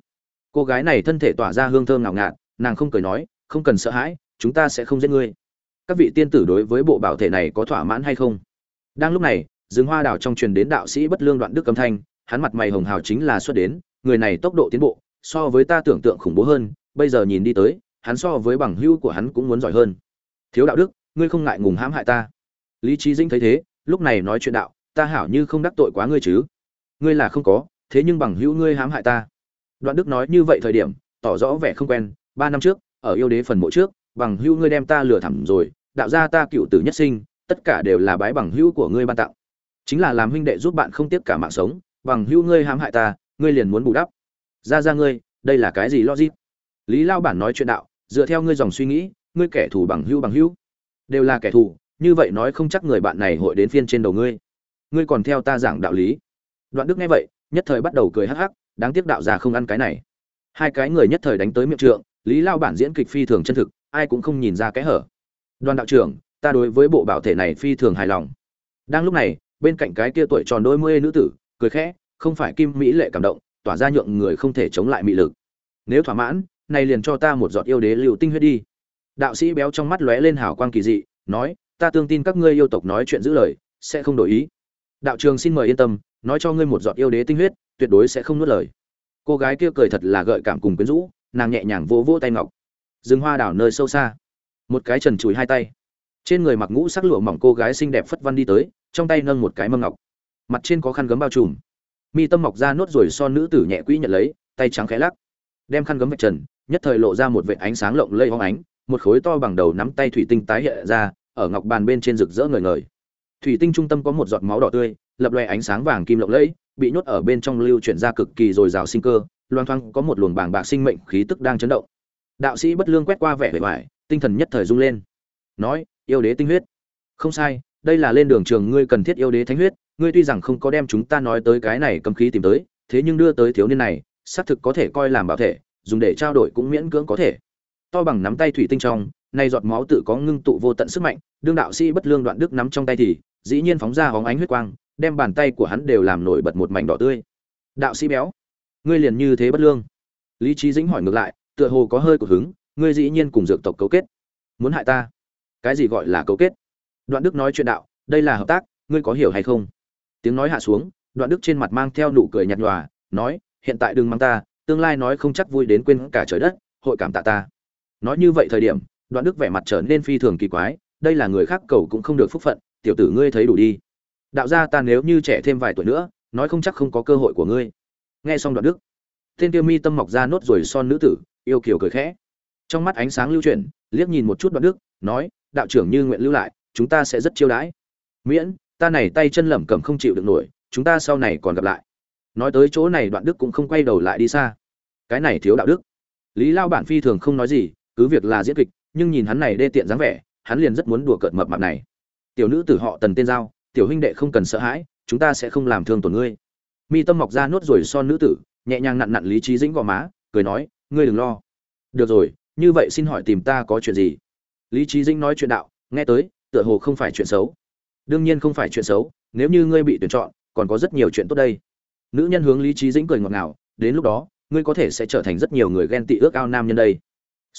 cô gái này thân thể tỏa ra hương thơm ngào ngạt, nàng không cười nói, không cần sợ hãi, chúng ta sẽ không giết ngươi. Các vị tiên tử đối với bộ bảo thể này có thỏa mãn hay không? Đang lúc này, rừng hoa đào trong truyền đến đạo sĩ bất lương đoạn đức âm thanh, hắn mặt mày hồng hào chính là xuất đến, người này tốc độ tiến bộ, so với ta tưởng tượng khủng bố hơn, bây giờ nhìn đi tới, hắn so với bằng hữu của hắn cũng muốn giỏi hơn. Thiếu đạo đức ngươi không ngại ngùng hãm hại ta. Lý trí dĩnh thấy thế, lúc này nói chuyện đạo, ta hảo như không đắc tội quá ngươi chứ. Ngươi là không có, thế nhưng bằng hữu ngươi hãm hại ta. Đoạn đức nói như vậy thời điểm, tỏ rõ vẻ không quen, ba năm trước, ở yêu đế phần mộ trước, bằng hữu ngươi đem ta lừa thẳm rồi, đạo ra ta cựu tử nhất sinh, tất cả đều là bái bằng hữu của ngươi ban tặng. Chính là làm huynh đệ giúp bạn không tiếp cả mạng sống, bằng hữu ngươi hãm hại ta, ngươi liền muốn bù đắp. Ra ra ngươi, đây là cái gì logic? Lý lao bản nói chuyện đạo, dựa theo ngươi dòng suy nghĩ, ngươi kẻ thù bằng hữu bằng hữu đều là kẻ thù, như vậy nói không chắc người bạn này hội đến phiên trên đầu ngươi. Ngươi còn theo ta giảng đạo lý. Đoạn đức nghe vậy, nhất thời bắt đầu cười hắc hắc, đáng tiếc đạo già không ăn cái này. Hai cái người nhất thời đánh tới miệng trượng, lý lao bản diễn kịch phi thường chân thực, ai cũng không nhìn ra cái hở. Đoàn đạo trưởng, ta đối với bộ bảo thể này phi thường hài lòng. Đang lúc này, bên cạnh cái kia tuổi tròn đôi mươi nữ tử, cười khẽ, không phải kim mỹ lệ cảm động, tỏa ra nhượng người không thể chống lại mị lực. Nếu thỏa mãn, này liền cho ta một giọt yêu đế lưu tinh huyết đi đạo sĩ béo trong mắt lóe lên hào quang kỳ dị, nói, ta tương tin các ngươi yêu tộc nói chuyện giữ lời, sẽ không đổi ý. Đạo trường xin mời yên tâm, nói cho ngươi một giọt yêu đế tinh huyết, tuyệt đối sẽ không nuốt lời. Cô gái kia cười thật là gợi cảm cùng quyến rũ, nàng nhẹ nhàng vỗ vỗ tay ngọc. Rừng hoa đảo nơi sâu xa, một cái trần chùi hai tay. Trên người mặc ngũ sắc lụa mỏng cô gái xinh đẹp phất văn đi tới, trong tay nâng một cái mâm ngọc. Mặt trên có khăn gấm bao trùm. Mi tâm mọc ra nốt rồi son nữ tử nhẹ quỹ nhận lấy, tay trắng khẽ lắc. Đem khăn gấm vạch trần, nhất thời lộ ra một vệ ánh sáng lộng lây hoang ánh một khối to bằng đầu nắm tay thủy tinh tái hiện ra, ở ngọc bàn bên trên rực rỡ ngời ngời. Thủy tinh trung tâm có một giọt máu đỏ tươi, lập loè ánh sáng vàng kim lộng lẫy, bị nhốt ở bên trong lưu chuyển ra cực kỳ dồi dào sinh cơ, loang thoang có một luồng bàng bạc sinh mệnh khí tức đang chấn động. Đạo sĩ bất lương quét qua vẻ vẻ vải tinh thần nhất thời rung lên. Nói, yêu đế tinh huyết. Không sai, đây là lên đường trường ngươi cần thiết yêu đế thánh huyết, ngươi tuy rằng không có đem chúng ta nói tới cái này cầm khí tìm tới, thế nhưng đưa tới thiếu niên này, xác thực có thể coi làm bảo thể, dùng để trao đổi cũng miễn cưỡng có thể to bằng nắm tay thủy tinh trong, nay giọt máu tự có ngưng tụ vô tận sức mạnh, đương đạo sĩ bất lương đoạn đức nắm trong tay thì, dĩ nhiên phóng ra hóng ánh huyết quang, đem bàn tay của hắn đều làm nổi bật một mảnh đỏ tươi. Đạo sĩ béo, ngươi liền như thế bất lương. Lý trí dĩnh hỏi ngược lại, tựa hồ có hơi của hứng, ngươi dĩ nhiên cùng dược tộc cấu kết. Muốn hại ta? Cái gì gọi là cấu kết? Đoạn đức nói chuyện đạo, đây là hợp tác, ngươi có hiểu hay không? Tiếng nói hạ xuống, đoạn đức trên mặt mang theo nụ cười nhạt nhòa, nói, hiện tại đừng mang ta, tương lai nói không chắc vui đến quên cả trời đất, hội cảm tạ ta nói như vậy thời điểm, đoạn đức vẻ mặt trở nên phi thường kỳ quái, đây là người khác cầu cũng không được phúc phận, tiểu tử ngươi thấy đủ đi. Đạo gia ta nếu như trẻ thêm vài tuổi nữa, nói không chắc không có cơ hội của ngươi. Nghe xong đoạn đức, tên tiêu mi tâm mọc ra nốt rồi son nữ tử, yêu kiều cười khẽ. Trong mắt ánh sáng lưu chuyển, liếc nhìn một chút đoạn đức, nói, đạo trưởng như nguyện lưu lại, chúng ta sẽ rất chiêu đãi. Miễn, ta này tay chân lẩm cẩm không chịu được nổi, chúng ta sau này còn gặp lại. Nói tới chỗ này, đoạn đức cũng không quay đầu lại đi xa. Cái này thiếu đạo đức. Lý lao bản phi thường không nói gì cứ việc là diễn kịch, nhưng nhìn hắn này đê tiện dáng vẻ, hắn liền rất muốn đùa cợt mập mạp này. Tiểu nữ tử họ tần tên giao, tiểu huynh đệ không cần sợ hãi, chúng ta sẽ không làm thương tổn ngươi. Mi tâm mọc ra nốt rồi son nữ tử, nhẹ nhàng nặn nặn lý trí dĩnh gò má, cười nói, ngươi đừng lo. Được rồi, như vậy xin hỏi tìm ta có chuyện gì? Lý trí dĩnh nói chuyện đạo, nghe tới, tựa hồ không phải chuyện xấu. Đương nhiên không phải chuyện xấu, nếu như ngươi bị tuyển chọn, còn có rất nhiều chuyện tốt đây. Nữ nhân hướng lý trí dĩnh cười ngọt ngào, đến lúc đó, ngươi có thể sẽ trở thành rất nhiều người ghen tị ước ao nam nhân đây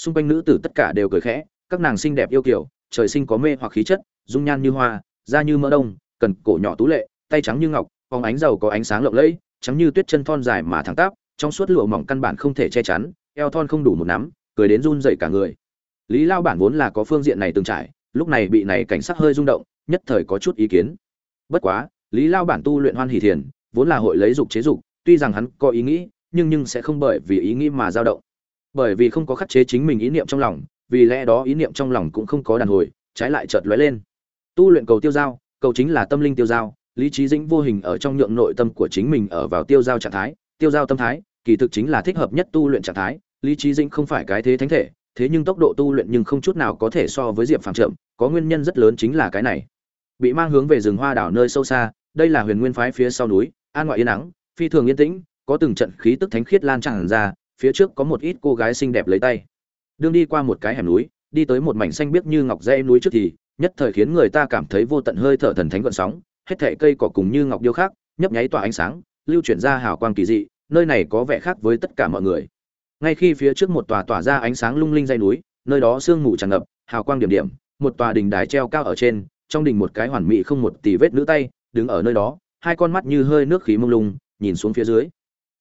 xung quanh nữ tử tất cả đều cười khẽ, các nàng xinh đẹp yêu kiểu trời sinh có mê hoặc khí chất, dung nhan như hoa, da như mỡ đông, cần cổ nhỏ tú lệ, tay trắng như ngọc phóng ánh dầu có ánh sáng lộng lẫy, trắng như tuyết chân thon dài mà thẳng tắp, trong suốt lụa mỏng căn bản không thể che chắn, eo thon không đủ một nắm, cười đến run dậy cả người. Lý lao bản vốn là có phương diện này từng trải, lúc này bị này cảnh sắc hơi rung động, nhất thời có chút ý kiến. Bất quá, lý lao bản tu luyện hoan hỷ thiền, vốn là hội lấy dục chế dục, tuy rằng hắn có ý nghĩ, nhưng nhưng sẽ không bởi vì ý nghĩ mà dao động bởi vì không có khắc chế chính mình ý niệm trong lòng, vì lẽ đó ý niệm trong lòng cũng không có đàn hồi, trái lại chợt lóe lên. Tu luyện cầu tiêu giao, cầu chính là tâm linh tiêu giao, lý trí dĩnh vô hình ở trong nhượng nội tâm của chính mình ở vào tiêu giao trạng thái, tiêu giao tâm thái, kỳ thực chính là thích hợp nhất tu luyện trạng thái, lý trí dĩnh không phải cái thế thánh thể, thế nhưng tốc độ tu luyện nhưng không chút nào có thể so với diệp phàm chậm, có nguyên nhân rất lớn chính là cái này. Bị mang hướng về rừng hoa đảo nơi sâu xa, đây là huyền nguyên phái phía sau núi, an ngoại yên nắng phi thường yên tĩnh, có từng trận khí tức thánh khiết lan tràn ra phía trước có một ít cô gái xinh đẹp lấy tay. Đương đi qua một cái hẻm núi, đi tới một mảnh xanh biếc như ngọc dây núi trước thì, nhất thời khiến người ta cảm thấy vô tận hơi thở thần thánh gợn sóng, hết thảy cây cỏ cùng như ngọc điêu khác nhấp nháy tỏa ánh sáng, lưu chuyển ra hào quang kỳ dị, nơi này có vẻ khác với tất cả mọi người. Ngay khi phía trước một tòa tỏa ra ánh sáng lung linh dây núi, nơi đó sương mù tràn ngập, hào quang điểm điểm, một tòa đình đài treo cao ở trên, trong đình một cái hoàn mỹ không một tỷ vết nữ tay, đứng ở nơi đó, hai con mắt như hơi nước khí mông lung, nhìn xuống phía dưới.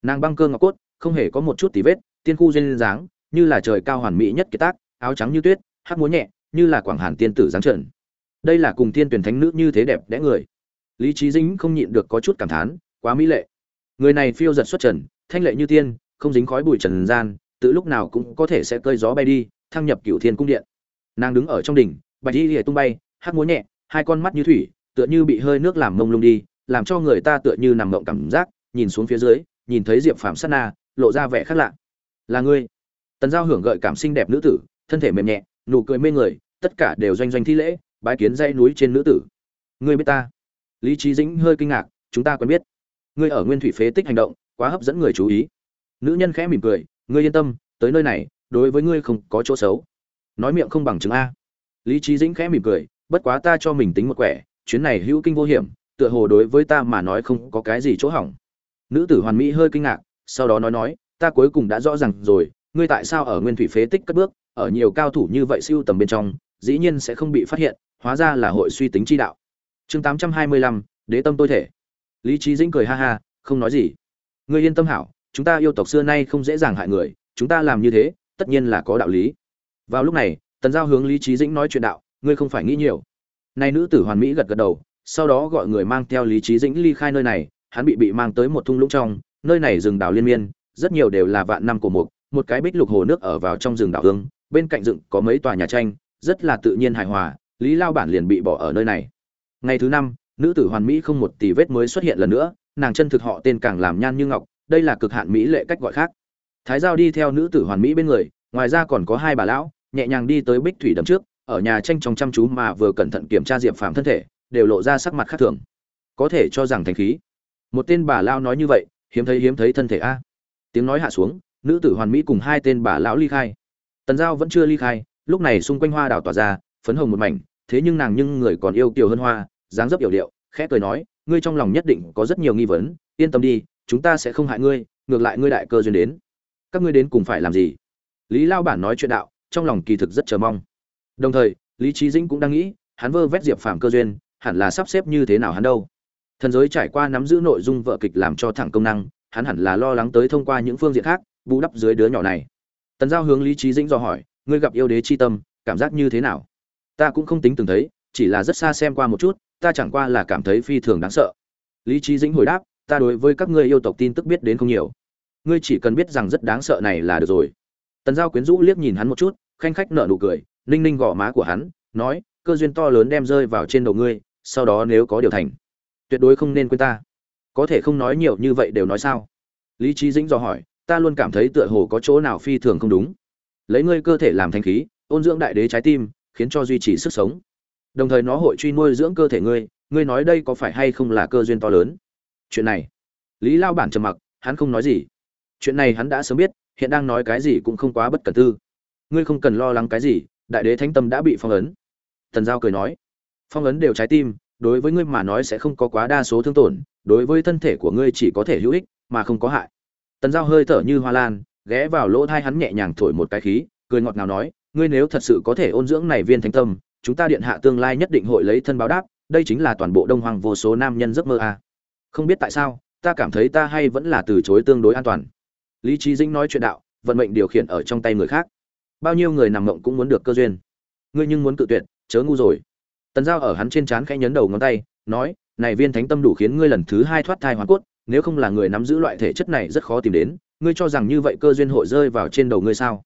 Nàng băng cơ ngọc cốt không hề có một chút tí vết, tiên khu duyên dáng, như là trời cao hoàn mỹ nhất kiệt tác, áo trắng như tuyết, hát múa nhẹ, như là quảng hàn tiên tử giáng trần. Đây là cùng tiên tuyển thánh nữ như thế đẹp đẽ người. Lý trí dính không nhịn được có chút cảm thán, quá mỹ lệ. Người này phiêu giật xuất trần, thanh lệ như tiên, không dính khói bụi trần gian, tự lúc nào cũng có thể sẽ cơi gió bay đi, thăng nhập cửu thiên cung điện. Nàng đứng ở trong đỉnh, bạch y lìa tung bay, hát múa nhẹ, hai con mắt như thủy, tựa như bị hơi nước làm mông lung đi, làm cho người ta tựa như nằm mộng cảm giác, nhìn xuống phía dưới, nhìn thấy diệp phàm sát na lộ ra vẻ khác lạ. Là ngươi. Tần giao hưởng gợi cảm xinh đẹp nữ tử, thân thể mềm nhẹ, nụ cười mê người, tất cả đều doanh doanh thi lễ, bái kiến dãy núi trên nữ tử. Ngươi biết ta? Lý trí dĩnh hơi kinh ngạc, chúng ta quen biết. Ngươi ở nguyên thủy phế tích hành động, quá hấp dẫn người chú ý. Nữ nhân khẽ mỉm cười, ngươi yên tâm, tới nơi này, đối với ngươi không có chỗ xấu. Nói miệng không bằng chứng a. Lý trí dĩnh khẽ mỉm cười, bất quá ta cho mình tính một quẻ, chuyến này hữu kinh vô hiểm, tựa hồ đối với ta mà nói không có cái gì chỗ hỏng. Nữ tử hoàn mỹ hơi kinh ngạc sau đó nói nói, ta cuối cùng đã rõ ràng rồi, ngươi tại sao ở nguyên thủy phế tích cất bước, ở nhiều cao thủ như vậy siêu tầm bên trong, dĩ nhiên sẽ không bị phát hiện, hóa ra là hội suy tính chi đạo. Chương tám trăm hai mươi lăm, đế tâm tôi thể. Lý trí dĩnh cười ha ha, không nói gì. Ngươi yên tâm hảo, chúng ta yêu tộc xưa nay không dễ dàng hại người, chúng ta làm như thế, tất nhiên là có đạo lý. Vào lúc này, tần giao hướng lý trí dĩnh nói chuyện đạo, ngươi không phải nghĩ nhiều. Nay nữ tử hoàn mỹ gật gật đầu, sau đó gọi người mang theo lý trí dĩnh ly khai nơi này, hắn bị bị mang tới một thung lũng trong nơi này rừng đảo liên miên, rất nhiều đều là vạn năm cổ mục, một cái bích lục hồ nước ở vào trong rừng đảo hương, bên cạnh dựng có mấy tòa nhà tranh, rất là tự nhiên hài hòa, lý lao bản liền bị bỏ ở nơi này. Ngày thứ năm, nữ tử hoàn mỹ không một tỷ vết mới xuất hiện lần nữa, nàng chân thực họ tên càng làm nhan như ngọc, đây là cực hạn mỹ lệ cách gọi khác. Thái giao đi theo nữ tử hoàn mỹ bên người, ngoài ra còn có hai bà lão, nhẹ nhàng đi tới bích thủy đầm trước, ở nhà tranh trong chăm chú mà vừa cẩn thận kiểm tra diệp phàm thân thể, đều lộ ra sắc mặt khác thường. Có thể cho rằng thành khí. Một tên bà lao nói như vậy hiếm thấy hiếm thấy thân thể a. Tiếng nói hạ xuống, nữ tử hoàn mỹ cùng hai tên bà lão ly khai. Tần giao vẫn chưa ly khai, lúc này xung quanh hoa đào tỏa ra, phấn hồng một mảnh, thế nhưng nàng nhưng người còn yêu kiều hơn hoa, dáng dấp yểu điệu, khẽ cười nói, ngươi trong lòng nhất định có rất nhiều nghi vấn, yên tâm đi, chúng ta sẽ không hại ngươi, ngược lại ngươi đại cơ duyên đến. Các ngươi đến cùng phải làm gì? Lý lao bản nói chuyện đạo, trong lòng kỳ thực rất chờ mong. Đồng thời, lý trí dĩnh cũng đang nghĩ, hắn vơ vét diệp phàm cơ duyên, hẳn là sắp xếp như thế nào hắn đâu thần giới trải qua nắm giữ nội dung vợ kịch làm cho thẳng công năng, hắn hẳn là lo lắng tới thông qua những phương diện khác, bù đắp dưới đứa nhỏ này. Tần giao hướng lý trí dĩnh do hỏi, ngươi gặp yêu đế chi tâm, cảm giác như thế nào? Ta cũng không tính từng thấy, chỉ là rất xa xem qua một chút, ta chẳng qua là cảm thấy phi thường đáng sợ. Lý trí dĩnh hồi đáp, ta đối với các ngươi yêu tộc tin tức biết đến không nhiều. Ngươi chỉ cần biết rằng rất đáng sợ này là được rồi. Tần giao quyến rũ liếc nhìn hắn một chút, khanh khách nở nụ cười, ninh ninh gõ má của hắn, nói, cơ duyên to lớn đem rơi vào trên đầu ngươi, sau đó nếu có điều thành tuyệt đối không nên quên ta. Có thể không nói nhiều như vậy đều nói sao? Lý trí dĩnh dò hỏi, ta luôn cảm thấy tựa hồ có chỗ nào phi thường không đúng. Lấy ngươi cơ thể làm thanh khí, ôn dưỡng đại đế trái tim, khiến cho duy trì sức sống. Đồng thời nó hội truy nuôi dưỡng cơ thể ngươi ngươi nói đây có phải hay không là cơ duyên to lớn? Chuyện này, lý lao bản trầm mặc, hắn không nói gì. Chuyện này hắn đã sớm biết, hiện đang nói cái gì cũng không quá bất cẩn tư. Ngươi không cần lo lắng cái gì, đại đế thánh tâm đã bị phong ấn. Thần giao cười nói, phong ấn đều trái tim đối với ngươi mà nói sẽ không có quá đa số thương tổn, đối với thân thể của ngươi chỉ có thể hữu ích, mà không có hại. Tần giao hơi thở như hoa lan, ghé vào lỗ thai hắn nhẹ nhàng thổi một cái khí, cười ngọt ngào nói, ngươi nếu thật sự có thể ôn dưỡng này viên thánh tâm, chúng ta điện hạ tương lai nhất định hội lấy thân báo đáp, đây chính là toàn bộ đông hoàng vô số nam nhân giấc mơ a. À. không biết tại sao, ta cảm thấy ta hay vẫn là từ chối tương đối an toàn. Lý trí dĩnh nói chuyện đạo, vận mệnh điều khiển ở trong tay người khác. Bao nhiêu người nằm mộng cũng muốn được cơ duyên. Ngươi nhưng muốn cự tuyệt, chớ ngu rồi tần giao ở hắn trên trán khẽ nhấn đầu ngón tay, nói, này viên thánh tâm đủ khiến ngươi lần thứ hai thoát thai hoàn cốt, nếu không là người nắm giữ loại thể chất này rất khó tìm đến, ngươi cho rằng như vậy cơ duyên hội rơi vào trên đầu ngươi sao?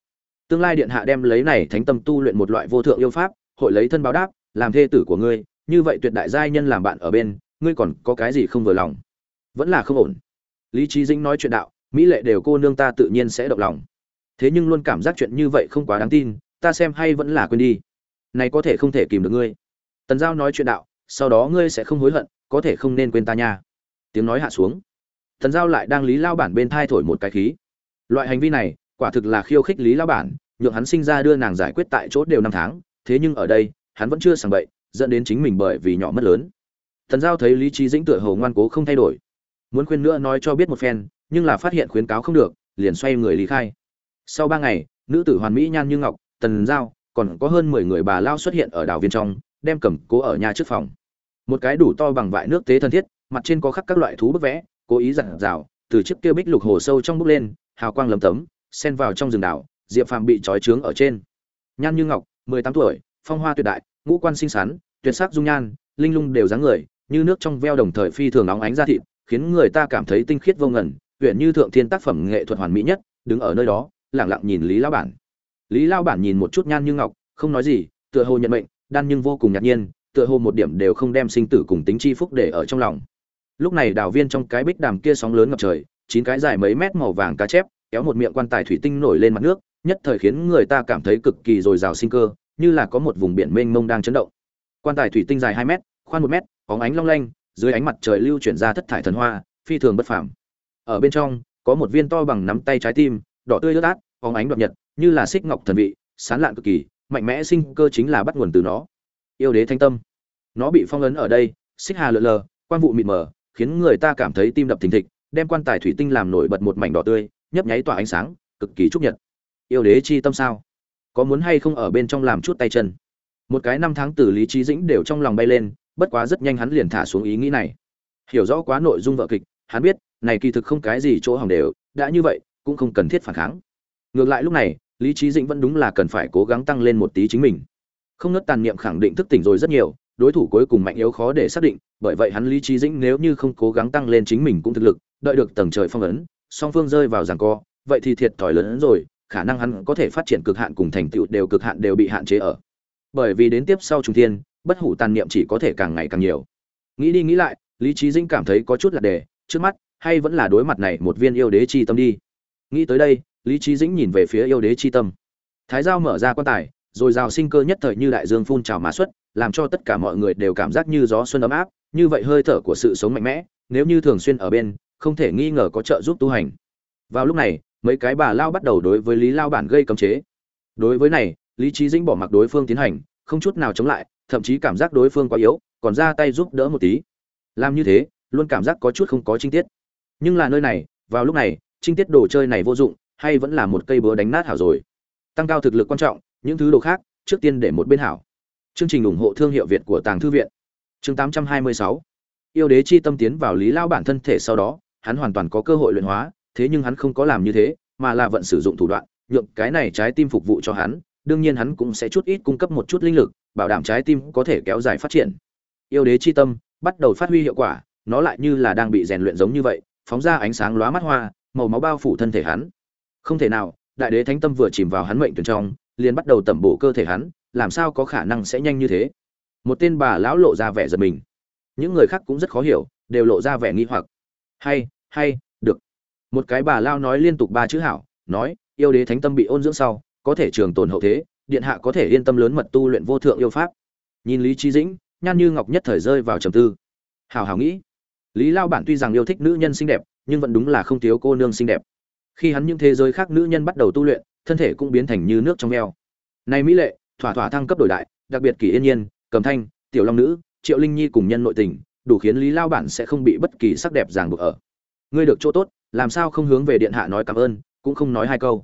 Tương lai điện hạ đem lấy này thánh tâm tu luyện một loại vô thượng yêu pháp, hội lấy thân báo đáp, làm thê tử của ngươi, như vậy tuyệt đại giai nhân làm bạn ở bên, ngươi còn có cái gì không vừa lòng? Vẫn là không ổn. Lý trí dĩnh nói chuyện đạo, mỹ lệ đều cô nương ta tự nhiên sẽ động lòng. Thế nhưng luôn cảm giác chuyện như vậy không quá đáng tin, ta xem hay vẫn là quên đi. Này có thể không thể kìm được ngươi tần giao nói chuyện đạo, sau đó ngươi sẽ không hối hận, có thể không nên quên ta nha. Tiếng nói hạ xuống. Tần giao lại đang lý lao bản bên thai thổi một cái khí. Loại hành vi này, quả thực là khiêu khích lý lao bản, nhượng hắn sinh ra đưa nàng giải quyết tại chỗ đều năm tháng, thế nhưng ở đây, hắn vẫn chưa sàng bậy, dẫn đến chính mình bởi vì nhỏ mất lớn. Tần giao thấy lý trí dĩnh tựa hồ ngoan cố không thay đổi. Muốn khuyên nữa nói cho biết một phen, nhưng là phát hiện khuyến cáo không được, liền xoay người lý khai. Sau ba ngày, nữ tử hoàn mỹ nhan như ngọc, tần giao, còn có hơn mười người bà lao xuất hiện ở đảo viên trong đem cầm cố ở nhà trước phòng. Một cái đủ to bằng vại nước tế thân thiết, mặt trên có khắc các loại thú bức vẽ, cố ý dặn dào từ chiếc kia bích lục hồ sâu trong bốc lên, hào quang lấm tấm, xen vào trong rừng đảo, diệp phàm bị trói trướng ở trên. Nhan như ngọc, mười tám tuổi, phong hoa tuyệt đại, ngũ quan xinh xắn, tuyệt sắc dung nhan, linh lung đều dáng người, như nước trong veo đồng thời phi thường óng ánh ra thịt, khiến người ta cảm thấy tinh khiết vô ngần huyện như thượng thiên tác phẩm nghệ thuật hoàn mỹ nhất, đứng ở nơi đó lẳng lặng nhìn lý lao bản. Lý lao bản nhìn một chút nhan như ngọc, không nói gì, tựa hồ nhận mệnh đan nhưng vô cùng ngạc nhiên, tựa hồ một điểm đều không đem sinh tử cùng tính chi phúc để ở trong lòng. Lúc này đào viên trong cái bích đàm kia sóng lớn ngập trời, chín cái dài mấy mét màu vàng cá chép, kéo một miệng quan tài thủy tinh nổi lên mặt nước, nhất thời khiến người ta cảm thấy cực kỳ dồi dào sinh cơ, như là có một vùng biển mênh mông đang chấn động. Quan tài thủy tinh dài hai mét, khoan một mét có ánh long lanh, dưới ánh mặt trời lưu chuyển ra thất thải thần hoa, phi thường bất phàm. Ở bên trong, có một viên to bằng nắm tay trái tim, đỏ tươi lướt át có ánh đoạt nhật, như là xích ngọc thần vị, sán lạn cực kỳ mạnh mẽ sinh cơ chính là bắt nguồn từ nó. Yêu đế thanh tâm. Nó bị phong ấn ở đây, xích hà lượn lờ quan vụ mịt mờ, khiến người ta cảm thấy tim đập thình thịch, đem quan tài thủy tinh làm nổi bật một mảnh đỏ tươi, nhấp nháy tỏa ánh sáng, cực kỳ trúc nhật. Yêu đế chi tâm sao? Có muốn hay không ở bên trong làm chút tay chân? Một cái năm tháng từ lý trí dĩnh đều trong lòng bay lên, bất quá rất nhanh hắn liền thả xuống ý nghĩ này. Hiểu rõ quá nội dung vợ kịch, hắn biết, này kỳ thực không cái gì chỗ hỏng đều, đã như vậy, cũng không cần thiết phản kháng. Ngược lại lúc này lý trí dĩnh vẫn đúng là cần phải cố gắng tăng lên một tí chính mình. Không ngớt tàn niệm khẳng định thức tỉnh rồi rất nhiều, đối thủ cuối cùng mạnh yếu khó để xác định, bởi vậy hắn lý trí dĩnh nếu như không cố gắng tăng lên chính mình cũng thực lực, đợi được tầng trời phong ấn, song phương rơi vào ràng co, vậy thì thiệt thòi lớn hơn rồi, khả năng hắn có thể phát triển cực hạn cùng thành tựu đều cực hạn đều bị hạn chế ở. Bởi vì đến tiếp sau trung thiên, bất hủ tàn niệm chỉ có thể càng ngày càng nhiều. Nghĩ đi nghĩ lại, lý trí dĩnh cảm thấy có chút là đề, trước mắt, hay vẫn là đối mặt này một viên yêu đế chi tâm đi nghĩ tới đây, lý trí dĩnh nhìn về phía yêu đế chi tâm. Thái giao mở ra quan tài, rồi rào sinh cơ nhất thời như đại dương phun trào mã xuất, làm cho tất cả mọi người đều cảm giác như gió xuân ấm áp, như vậy hơi thở của sự sống mạnh mẽ, nếu như thường xuyên ở bên, không thể nghi ngờ có trợ giúp tu hành. Vào lúc này, mấy cái bà lao bắt đầu đối với lý lao bản gây cấm chế. Đối với này, lý trí dĩnh bỏ mặc đối phương tiến hành, không chút nào chống lại, thậm chí cảm giác đối phương quá yếu, còn ra tay giúp đỡ một tí. Làm như thế, luôn cảm giác có chút không có chi tiết. Nhưng là nơi này, vào lúc này trinh tiết đồ chơi này vô dụng, hay vẫn là một cây búa đánh nát hảo rồi. Tăng cao thực lực quan trọng, những thứ đồ khác, trước tiên để một bên hảo. Chương trình ủng hộ thương hiệu việt của tàng thư viện. Chương 826 yêu đế chi tâm tiến vào lý lao bản thân thể sau đó, hắn hoàn toàn có cơ hội luyện hóa, thế nhưng hắn không có làm như thế, mà là vận sử dụng thủ đoạn, nhượng cái này trái tim phục vụ cho hắn, đương nhiên hắn cũng sẽ chút ít cung cấp một chút linh lực, bảo đảm trái tim có thể kéo dài phát triển. Yêu đế chi tâm bắt đầu phát huy hiệu quả, nó lại như là đang bị rèn luyện giống như vậy, phóng ra ánh sáng lóa mắt hoa màu máu bao phủ thân thể hắn. Không thể nào, đại đế thánh tâm vừa chìm vào hắn mệnh tuyển trong, liền bắt đầu tẩm bổ cơ thể hắn, làm sao có khả năng sẽ nhanh như thế? Một tên bà lão lộ ra vẻ giật mình. Những người khác cũng rất khó hiểu, đều lộ ra vẻ nghi hoặc. Hay hay, được. Một cái bà lao nói liên tục ba chữ hảo, nói, yêu đế thánh tâm bị ôn dưỡng sau, có thể trường tồn hậu thế, điện hạ có thể yên tâm lớn mật tu luyện vô thượng yêu pháp. Nhìn lý trí dĩnh, nhan như ngọc nhất thời rơi vào trầm tư. Hảo hảo nghĩ. Lý lao bản tuy rằng yêu thích nữ nhân xinh đẹp nhưng vẫn đúng là không thiếu cô nương xinh đẹp. Khi hắn những thế giới khác nữ nhân bắt đầu tu luyện, thân thể cũng biến thành như nước trong veo. Này mỹ lệ, thỏa thỏa thăng cấp đổi đại, đặc biệt kỳ yên nhiên, cầm thanh, tiểu long nữ, triệu linh nhi cùng nhân nội tình, đủ khiến lý lao bản sẽ không bị bất kỳ sắc đẹp ràng buộc ở. Ngươi được chỗ tốt, làm sao không hướng về điện hạ nói cảm ơn, cũng không nói hai câu.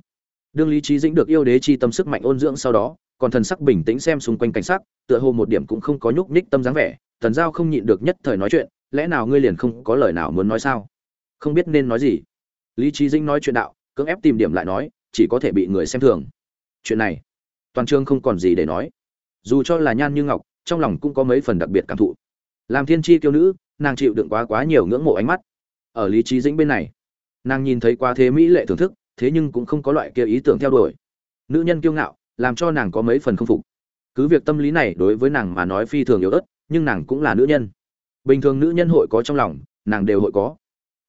Đương lý trí dĩnh được yêu đế chi tâm sức mạnh ôn dưỡng sau đó, còn thần sắc bình tĩnh xem xung quanh cảnh sắc, tựa hồ một điểm cũng không có nhúc nhích tâm dáng vẻ, thần giao không nhịn được nhất thời nói chuyện, lẽ nào ngươi liền không có lời nào muốn nói sao? Không biết nên nói gì. Lý trí dĩnh nói chuyện đạo, cưỡng ép tìm điểm lại nói, chỉ có thể bị người xem thường. Chuyện này, toàn trường không còn gì để nói. Dù cho là nhan như ngọc, trong lòng cũng có mấy phần đặc biệt cảm thụ. Làm thiên tri kiêu nữ, nàng chịu đựng quá quá nhiều ngưỡng mộ ánh mắt. Ở lý trí dĩnh bên này, nàng nhìn thấy quá thế mỹ lệ thưởng thức, thế nhưng cũng không có loại kia ý tưởng theo đuổi. Nữ nhân kiêu ngạo, làm cho nàng có mấy phần không phục. Cứ việc tâm lý này đối với nàng mà nói phi thường yếu ớt, nhưng nàng cũng là nữ nhân. Bình thường nữ nhân hội có trong lòng, nàng đều hội có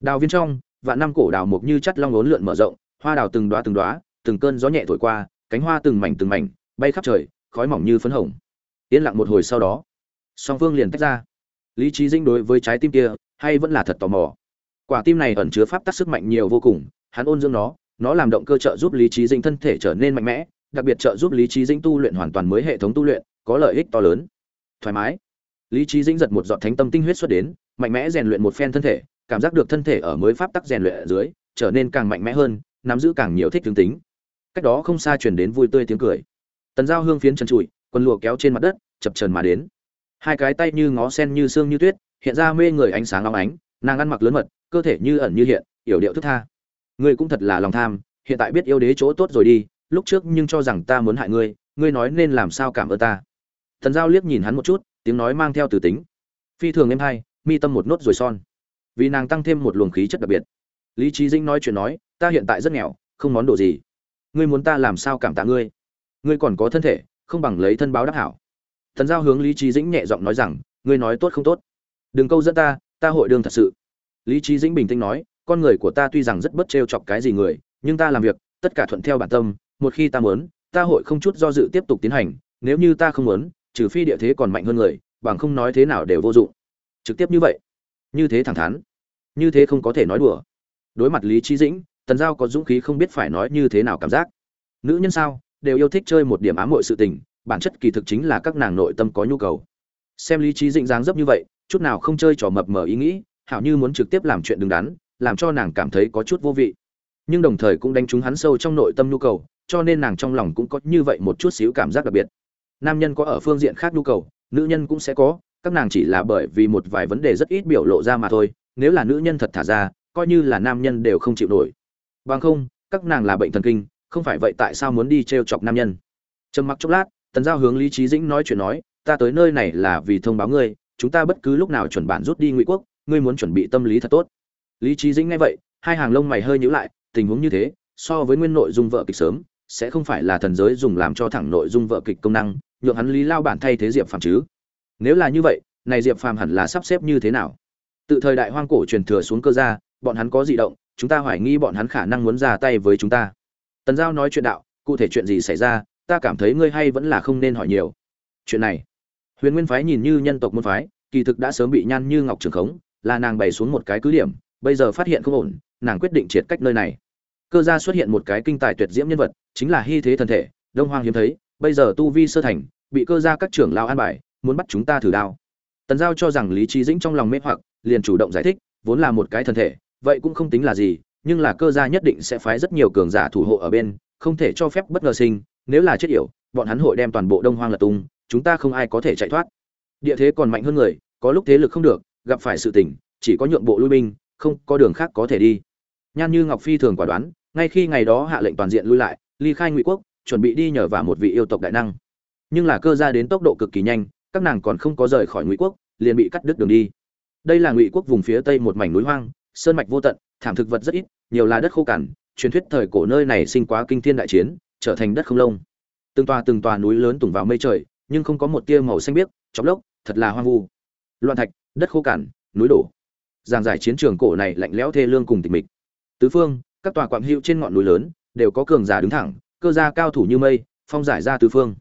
đào viên trong, vạn năm cổ đào mục như chất long ốn lượn mở rộng, hoa đào từng đoá từng đoá từng cơn gió nhẹ thổi qua, cánh hoa từng mảnh từng mảnh, bay khắp trời, khói mỏng như phấn hồng. Yên lặng một hồi sau đó, song phương liền tách ra. Lý trí dinh đối với trái tim kia, hay vẫn là thật tò mò. Quả tim này ẩn chứa pháp tắc sức mạnh nhiều vô cùng, hắn ôn dưỡng nó nó làm động cơ trợ giúp lý trí dinh thân thể trở nên mạnh mẽ, đặc biệt trợ giúp lý trí dinh tu luyện hoàn toàn mới hệ thống tu luyện, có lợi ích to lớn. Thoải mái. Lý trí dinh giật một giọt thánh tâm tinh huyết xuất đến, mạnh mẽ rèn luyện một phen thân thể cảm giác được thân thể ở mới pháp tắc rèn luyện ở dưới, trở nên càng mạnh mẽ hơn, nắm giữ càng nhiều thích tướng tính. Cách đó không xa truyền đến vui tươi tiếng cười. Tần giao hương phiến trần trụi, quần lụa kéo trên mặt đất, chập trần mà đến. Hai cái tay như ngó sen như xương như tuyết, hiện ra mê người ánh sáng long ánh, nàng ăn mặc lớn mật, cơ thể như ẩn như hiện, yểu điệu thức tha. Ngươi cũng thật là lòng tham, hiện tại biết yêu đế chỗ tốt rồi đi, lúc trước nhưng cho rằng ta muốn hại ngươi ngươi nói nên làm sao cảm ơn ta. Thần giao liếc nhìn hắn một chút, tiếng nói mang theo từ tính. Phi thường em hay, mi tâm một nốt rồi son vì nàng tăng thêm một luồng khí chất đặc biệt. Lý trí dĩnh nói chuyện nói, ta hiện tại rất nghèo, không món đồ gì. Ngươi muốn ta làm sao cảm tạ ngươi? Ngươi còn có thân thể, không bằng lấy thân báo đắc hảo. Thần giao hướng lý trí dĩnh nhẹ giọng nói rằng, ngươi nói tốt không tốt? Đừng câu dẫn ta ta hội đương thật sự. Lý trí dĩnh bình tĩnh nói, con người của ta tuy rằng rất bất trêu chọc cái gì người, nhưng ta làm việc, tất cả thuận theo bản tâm. Một khi ta muốn, ta hội không chút do dự tiếp tục tiến hành. Nếu như ta không muốn, trừ phi địa thế còn mạnh hơn người, bằng không nói thế nào đều vô dụng. Trực tiếp như vậy như thế thẳng thắn. Như thế không có thể nói đùa. Đối mặt lý trí dĩnh, tần giao có dũng khí không biết phải nói như thế nào cảm giác. Nữ nhân sao, đều yêu thích chơi một điểm ám muội sự tình, bản chất kỳ thực chính là các nàng nội tâm có nhu cầu. Xem lý trí dĩnh dáng dấp như vậy, chút nào không chơi trò mập mờ ý nghĩ, hảo như muốn trực tiếp làm chuyện đứng đắn, làm cho nàng cảm thấy có chút vô vị. Nhưng đồng thời cũng đánh trúng hắn sâu trong nội tâm nhu cầu, cho nên nàng trong lòng cũng có như vậy một chút xíu cảm giác đặc biệt. Nam nhân có ở phương diện khác nhu cầu, nữ nhân cũng sẽ có các nàng chỉ là bởi vì một vài vấn đề rất ít biểu lộ ra mà thôi, nếu là nữ nhân thật thả ra, coi như là nam nhân đều không chịu nổi. Bằng không, các nàng là bệnh thần kinh, không phải vậy tại sao muốn đi t r e o chọc nam nhân? Trầm mặc chốc lát, tần giao hướng lý trí dĩnh nói chuyện nói, ta tới nơi này là vì thông báo ngươi, chúng ta bất cứ lúc nào chuẩn bản rút đi ngụy quốc, ngươi muốn chuẩn bị tâm lý thật tốt. Lý trí dĩnh nghe vậy, hai hàng lông mày hơi nhíu lại, tình huống như thế, so với nguyên nội dung vợ kịch sớm, sẽ không phải là thần giới dùng làm cho thẳng nội dung vợ kịch công năng, nhượng hắn lý lao bản thay thế diệp phàm chứ nếu là như vậy, này diệp phàm hẳn là sắp xếp như thế nào? Tự thời đại hoang cổ truyền thừa xuống cơ gia, bọn hắn có di động, chúng ta hoài nghi bọn hắn khả năng muốn ra tay với chúng ta. Tần giao nói chuyện đạo, cụ thể chuyện gì xảy ra, ta cảm thấy ngươi hay vẫn là không nên hỏi nhiều. Chuyện này, huyền nguyên phái nhìn như nhân tộc môn phái, kỳ thực đã sớm bị nhan như ngọc trường khống, là nàng bày xuống một cái cứ điểm, bây giờ phát hiện không ổn, nàng quyết định triệt cách nơi này. Cơ gia xuất hiện một cái kinh tài tuyệt diễm nhân vật, chính là hy thế thần thể, đông hoang hiếm thấy, bây giờ tu vi sơ thành, bị cơ gia các trưởng lao an bài muốn bắt chúng ta thử đao. Tần giao cho rằng lý trí dĩnh trong lòng mê hoặc, liền chủ động giải thích, vốn là một cái thân thể, vậy cũng không tính là gì, nhưng là cơ gia nhất định sẽ phái rất nhiều cường giả thủ hộ ở bên, không thể cho phép bất ngờ sinh, nếu là chết yểu, bọn hắn hội đem toàn bộ đông hoang lật tung, chúng ta không ai có thể chạy thoát. Địa thế còn mạnh hơn người, có lúc thế lực không được, gặp phải sự tình, chỉ có nhượng bộ lui binh, không có đường khác có thể đi. Nhan như ngọc phi thường quả đoán, ngay khi ngày đó hạ lệnh toàn diện lui lại, ly khai ngụy quốc, chuẩn bị đi nhờ vào một vị yêu tộc đại năng. Nhưng là cơ gia đến tốc độ cực kỳ nhanh các nàng còn không có rời khỏi ngụy quốc, liền bị cắt đứt đường đi. Đây là ngụy quốc vùng phía tây một mảnh núi hoang, sơn mạch vô tận, thảm thực vật rất ít, nhiều là đất khô cằn, truyền thuyết thời cổ nơi này sinh quá kinh thiên đại chiến, trở thành đất không lông. Từng tòa từng tòa núi lớn tùng vào mây trời, nhưng không có một tia màu xanh biếc chóng lốc, thật là hoang vu. Loạn thạch, đất khô cằn, núi đổ. Giảng giải chiến trường cổ này lạnh lẽo thê lương cùng tịch mịch. Tứ phương, các tòa quạng hữu trên ngọn núi lớn, đều có cường giả đứng thẳng, cơ gia cao thủ như mây, phong giải ra tứ phương.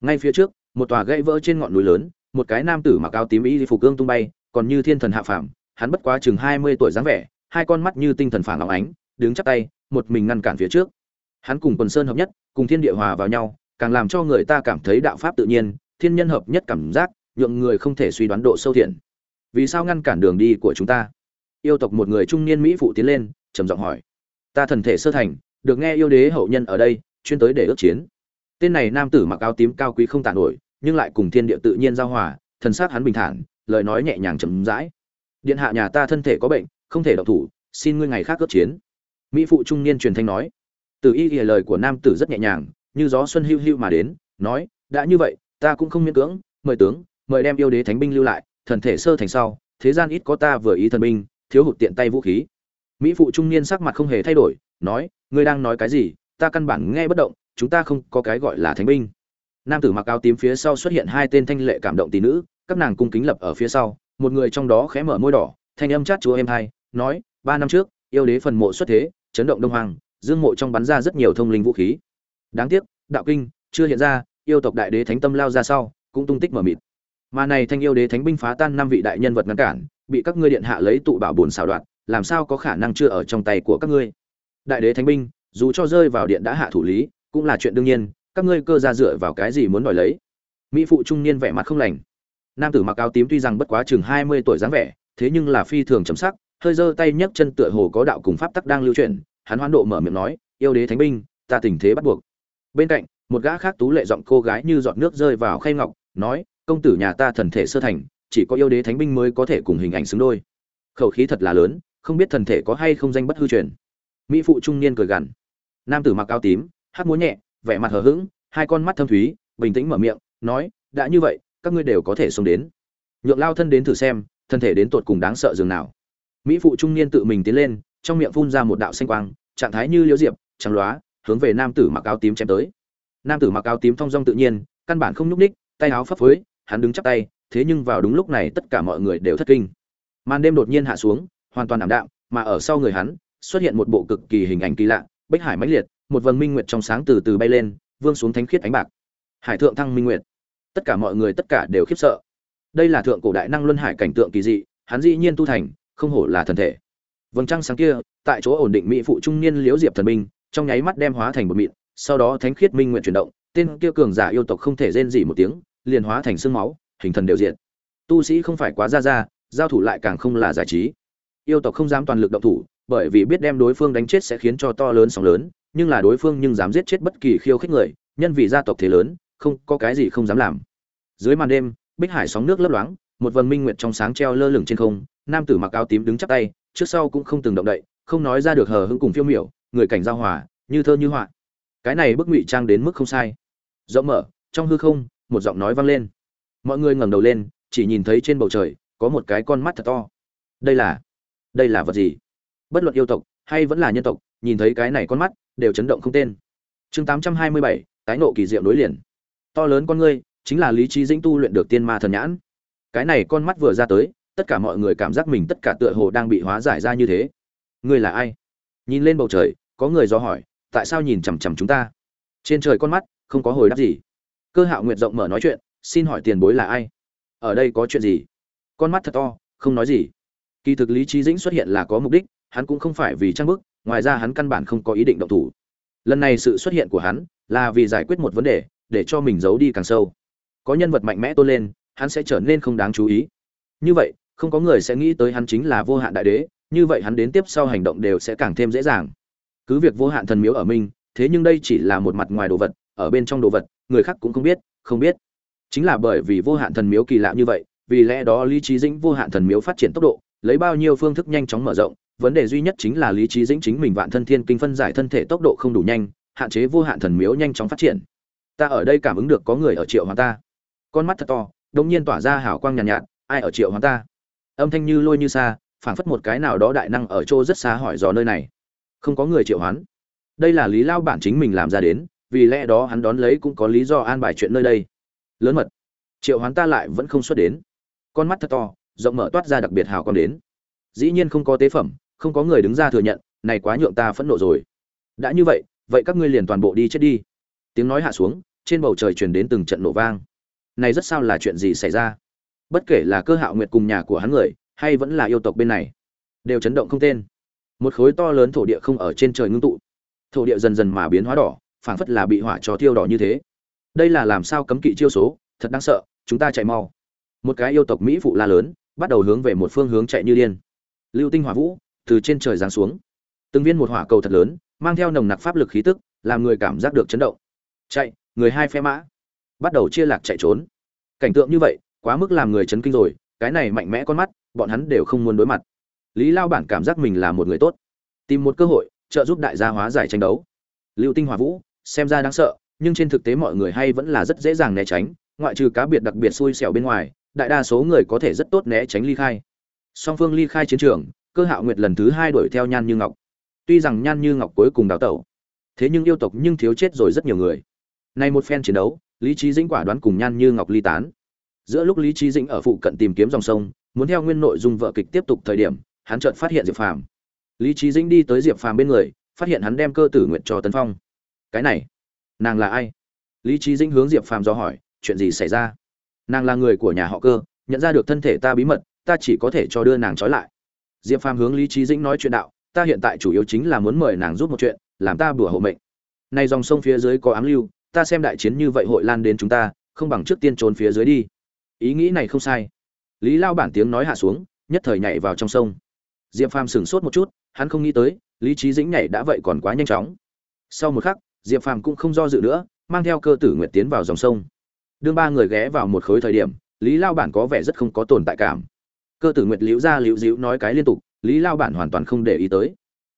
Ngay phía trước một tòa gãy vỡ trên ngọn núi lớn, một cái nam tử mặc áo tím y phục cương tung bay, còn như thiên thần hạ phàm, hắn bất quá chừng hai mươi tuổi dáng vẻ, hai con mắt như tinh thần phản óng ánh, đứng chắp tay, một mình ngăn cản phía trước. Hắn cùng quần sơn hợp nhất, cùng thiên địa hòa vào nhau, càng làm cho người ta cảm thấy đạo pháp tự nhiên, thiên nhân hợp nhất cảm giác, nhượng người không thể suy đoán độ sâu thiện. Vì sao ngăn cản đường đi của chúng ta? Yêu tộc một người trung niên mỹ phụ tiến lên, trầm giọng hỏi. Ta thần thể sơ thành, được nghe yêu đế hậu nhân ở đây, chuyên tới để ước chiến tên này nam tử mặc áo tím cao quý không tàn nổi, nhưng lại cùng thiên địa tự nhiên giao hòa, thần sát hắn bình thản, lời nói nhẹ nhàng chậm rãi. Điện hạ nhà ta thân thể có bệnh, không thể động thủ, xin ngươi ngày khác cướp chiến. Mỹ phụ trung niên truyền thanh nói. Từ y ỉa lời của nam tử rất nhẹ nhàng, như gió xuân hưu hưu mà đến, nói, đã như vậy, ta cũng không miễn cưỡng, mời tướng, mời đem yêu đế thánh binh lưu lại, thần thể sơ thành sau, thế gian ít có ta vừa ý thần binh, thiếu hụt tiện tay vũ khí. Mỹ phụ trung niên sắc mặt không hề thay đổi, nói, ngươi đang nói cái gì? Ta căn bản nghe bất động chúng ta không có cái gọi là thánh binh. Nam tử mặc áo tím phía sau xuất hiện hai tên thanh lệ cảm động tỷ nữ, các nàng cung kính lập ở phía sau, một người trong đó khẽ mở môi đỏ, thanh âm chát chúa em hai, nói, ba năm trước, yêu đế phần mộ xuất thế, chấn động đông hoàng, dương mộ trong bắn ra rất nhiều thông linh vũ khí. Đáng tiếc, đạo kinh chưa hiện ra, yêu tộc đại đế thánh tâm lao ra sau, cũng tung tích mở mịt. Mà này thanh yêu đế thánh binh phá tan năm vị đại nhân vật ngăn cản, bị các ngươi điện hạ lấy tụ bảo bồn xảo đoạn làm sao có khả năng chưa ở trong tay của các ngươi? Đại đế thánh binh, dù cho rơi vào điện đã hạ thủ lý cũng là chuyện đương nhiên, các ngươi cơ ra dựa vào cái gì muốn đòi lấy? Mỹ phụ trung niên vẻ mặt không lành. Nam tử mặc áo tím tuy rằng bất quá chừng hai mươi tuổi dáng vẻ, thế nhưng là phi thường chấm sắc, hơi giơ tay nhấc chân tựa hồ có đạo cùng pháp tắc đang lưu chuyển, hắn hoán độ mở miệng nói, yêu đế thánh binh, ta tình thế bắt buộc. Bên cạnh, một gã khác tú lệ giọng cô gái như giọt nước rơi vào khay ngọc, nói, công tử nhà ta thần thể sơ thành, chỉ có yêu đế thánh binh mới có thể cùng hình ảnh xứng đôi. Khẩu khí thật là lớn, không biết thần thể có hay không danh bất hư truyền. Mỹ phụ trung niên cười gằn. Nam tử mặc áo tím hát múa nhẹ, vẻ mặt hờ hững, hai con mắt thâm thúy, bình tĩnh mở miệng, nói, đã như vậy, các ngươi đều có thể xông đến. Nhượng lao thân đến thử xem, thân thể đến tột cùng đáng sợ dường nào. Mỹ phụ trung niên tự mình tiến lên, trong miệng phun ra một đạo xanh quang, trạng thái như liễu diệp, trắng loá, hướng về nam tử mặc áo tím chém tới. Nam tử mặc áo tím thong dong tự nhiên, căn bản không nhúc ních tay áo phấp phới, hắn đứng chắp tay, thế nhưng vào đúng lúc này tất cả mọi người đều thất kinh. Màn đêm đột nhiên hạ xuống, hoàn toàn ảm đạm, mà ở sau người hắn, xuất hiện một bộ cực kỳ hình ảnh kỳ lạ, bích hải mãnh liệt một vầng minh nguyệt trong sáng từ từ bay lên, vương xuống thánh khiết ánh bạc. Hải thượng thăng minh nguyệt. Tất cả mọi người tất cả đều khiếp sợ. Đây là thượng cổ đại năng luân hải cảnh tượng kỳ dị, hắn dĩ nhiên tu thành, không hổ là thần thể. Vầng trăng sáng kia, tại chỗ ổn định mỹ phụ trung niên liễu diệp thần minh trong nháy mắt đem hóa thành một mịn, sau đó thánh khiết minh nguyện chuyển động, tên kia cường giả yêu tộc không thể rên gì một tiếng, liền hóa thành xương máu, hình thần đều diện tu sĩ không phải quá ra ra, giao thủ lại càng không là giải trí. Yêu tộc không dám toàn lực động thủ, bởi vì biết đem đối phương đánh chết sẽ khiến cho to lớn sóng lớn nhưng là đối phương nhưng dám giết chết bất kỳ khiêu khích người, nhân vì gia tộc thế lớn, không có cái gì không dám làm. Dưới màn đêm, bích hải sóng nước lấp loáng, một vầng minh nguyệt trong sáng treo lơ lửng trên không, nam tử mặc áo tím đứng chắp tay, trước sau cũng không từng động đậy, không nói ra được hờ hững cùng phiêu miểu, người cảnh giao hòa, như thơ như họa. Cái này bức ngụy trang đến mức không sai. Rộng mở, trong hư không, một giọng nói vang lên. Mọi người ngẩng đầu lên, chỉ nhìn thấy trên bầu trời, có một cái con mắt thật to. Đây là đây là vật gì? Bất luận yêu tộc, hay vẫn là nhân tộc, nhìn thấy cái này con mắt đều chấn động không tên. Chương tám trăm hai mươi bảy, tái nộ kỳ diệu đối liền. To lớn con ngươi, chính là lý trí dĩnh tu luyện được tiên ma thần nhãn. Cái này con mắt vừa ra tới, tất cả mọi người cảm giác mình tất cả tựa hồ đang bị hóa giải ra như thế. Ngươi là ai? Nhìn lên bầu trời, có người do hỏi, tại sao nhìn chằm chằm chúng ta? Trên trời con mắt, không có hồi đáp gì. Cơ hạo nguyệt rộng mở nói chuyện, xin hỏi tiền bối là ai? Ở đây có chuyện gì? Con mắt thật to, không nói gì. Kỳ thực lý trí dĩnh xuất hiện là có mục đích, hắn cũng không phải vì trang bức ngoài ra hắn căn bản không có ý định động thủ. Lần này sự xuất hiện của hắn là vì giải quyết một vấn đề, để cho mình giấu đi càng sâu. Có nhân vật mạnh mẽ tôn lên, hắn sẽ trở nên không đáng chú ý. Như vậy, không có người sẽ nghĩ tới hắn chính là vô hạn đại đế, như vậy hắn đến tiếp sau hành động đều sẽ càng thêm dễ dàng. Cứ việc vô hạn thần miếu ở mình, thế nhưng đây chỉ là một mặt ngoài đồ vật, ở bên trong đồ vật, người khác cũng không biết không biết. Chính là bởi vì vô hạn thần miếu kỳ lạ như vậy, vì lẽ đó lý trí dĩnh vô hạn thần miếu phát triển tốc độ, lấy bao nhiêu phương thức nhanh chóng mở rộng vấn đề duy nhất chính là lý trí dĩnh chính mình vạn thân thiên kinh phân giải thân thể tốc độ không đủ nhanh hạn chế vô hạn thần miếu nhanh chóng phát triển. Ta ở đây cảm ứng được có người ở triệu hoàng ta. Con mắt thật to đột nhiên tỏa ra hào quang nhàn nhạt, nhạt ai ở triệu hoàng ta? Âm thanh như lôi như xa phảng phất một cái nào đó đại năng ở chỗ rất xa hỏi dò nơi này. Không có người triệu hoán. Đây là lý lao bản chính mình làm ra đến vì lẽ đó hắn đón lấy cũng có lý do an bài chuyện nơi đây. Lớn mật triệu hoán ta lại vẫn không xuất đến. Con mắt thật to rộng mở toát ra đặc biệt hào quang đến. Dĩ nhiên không có tế phẩm không có người đứng ra thừa nhận, này quá nhượng ta phẫn nộ rồi. Đã như vậy vậy các ngươi liền toàn bộ đi chết đi. Tiếng nói hạ xuống, trên bầu trời truyền đến từng trận nổ vang. Này rất sao là chuyện gì xảy ra? Bất kể là cơ hạo nguyệt cùng nhà của hắn người, hay vẫn là yêu tộc bên này, đều chấn động không tên. Một khối to lớn thổ địa không ở trên trời ngưng tụ. Thổ địa dần dần mà biến hóa đỏ, phảng phất là bị hỏa cho thiêu đỏ như thế. Đây là làm sao cấm kỵ chiêu số, thật đáng sợ, chúng ta chạy mau. Một cái yêu tộc mỹ phụ la lớn, bắt đầu hướng về một phương hướng chạy như điên. Lưu tinh hỏa vũ từ trên trời giáng xuống. Từng viên một hỏa cầu thật lớn, mang theo nồng nặc pháp lực khí tức, làm người cảm giác được chấn động. Chạy, người hai phe mã. Bắt đầu chia lạc chạy trốn. Cảnh tượng như vậy, quá mức làm người chấn kinh rồi, cái này mạnh mẽ con mắt, bọn hắn đều không muốn đối mặt. Lý lao bản cảm giác mình là một người tốt. Tìm một cơ hội, trợ giúp đại gia hóa giải tranh đấu. Lưu tinh hỏa vũ, xem ra đáng sợ, nhưng trên thực tế mọi người hay vẫn là rất dễ dàng né tránh, ngoại trừ cá biệt đặc biệt xui xẻo bên ngoài, đại đa số người có thể rất tốt né tránh ly khai. Song phương ly khai chiến trường cơ hạo nguyệt lần thứ hai đuổi theo nhan như ngọc. Tuy rằng nhan như ngọc cuối cùng đào tẩu, thế nhưng yêu tộc nhưng thiếu chết rồi rất nhiều người. Nay một phen chiến đấu, lý trí dĩnh quả đoán cùng nhan như ngọc ly tán. Giữa lúc lý trí dĩnh ở phụ cận tìm kiếm dòng sông, muốn theo nguyên nội dung vợ kịch tiếp tục thời điểm, hắn chợt phát hiện diệp phàm. Lý trí dĩnh đi tới diệp phàm bên người, phát hiện hắn đem cơ tử nguyện cho tấn phong. Cái này, nàng là ai? Lý trí dĩnh hướng diệp phàm do hỏi, chuyện gì xảy ra? Nàng là người của nhà họ cơ, nhận ra được thân thể ta bí mật, ta chỉ có thể cho đưa nàng trói lại diệp phàm hướng lý trí dĩnh nói chuyện đạo, ta hiện tại chủ yếu chính là muốn mời nàng giúp một chuyện, làm ta bùa hộ mệnh. Nay dòng sông phía dưới có ám lưu, ta xem đại chiến như vậy hội lan đến chúng ta, không bằng trước tiên trốn phía dưới đi. Ý nghĩ này không sai. Lý lao bản tiếng nói hạ xuống, nhất thời nhảy vào trong sông. Diệp phàm sửng sốt một chút, hắn không nghĩ tới, lý trí dĩnh nhảy đã vậy còn quá nhanh chóng. Sau một khắc, diệp phàm cũng không do dự nữa, mang theo cơ tử nguyệt tiến vào dòng sông. Đương ba người ghé vào một khối thời điểm, lý lao bản có vẻ rất không có tồn tại cảm cơ tử nguyệt liễu ra liễu diễu nói cái liên tục, lý lao bản hoàn toàn không để ý tới.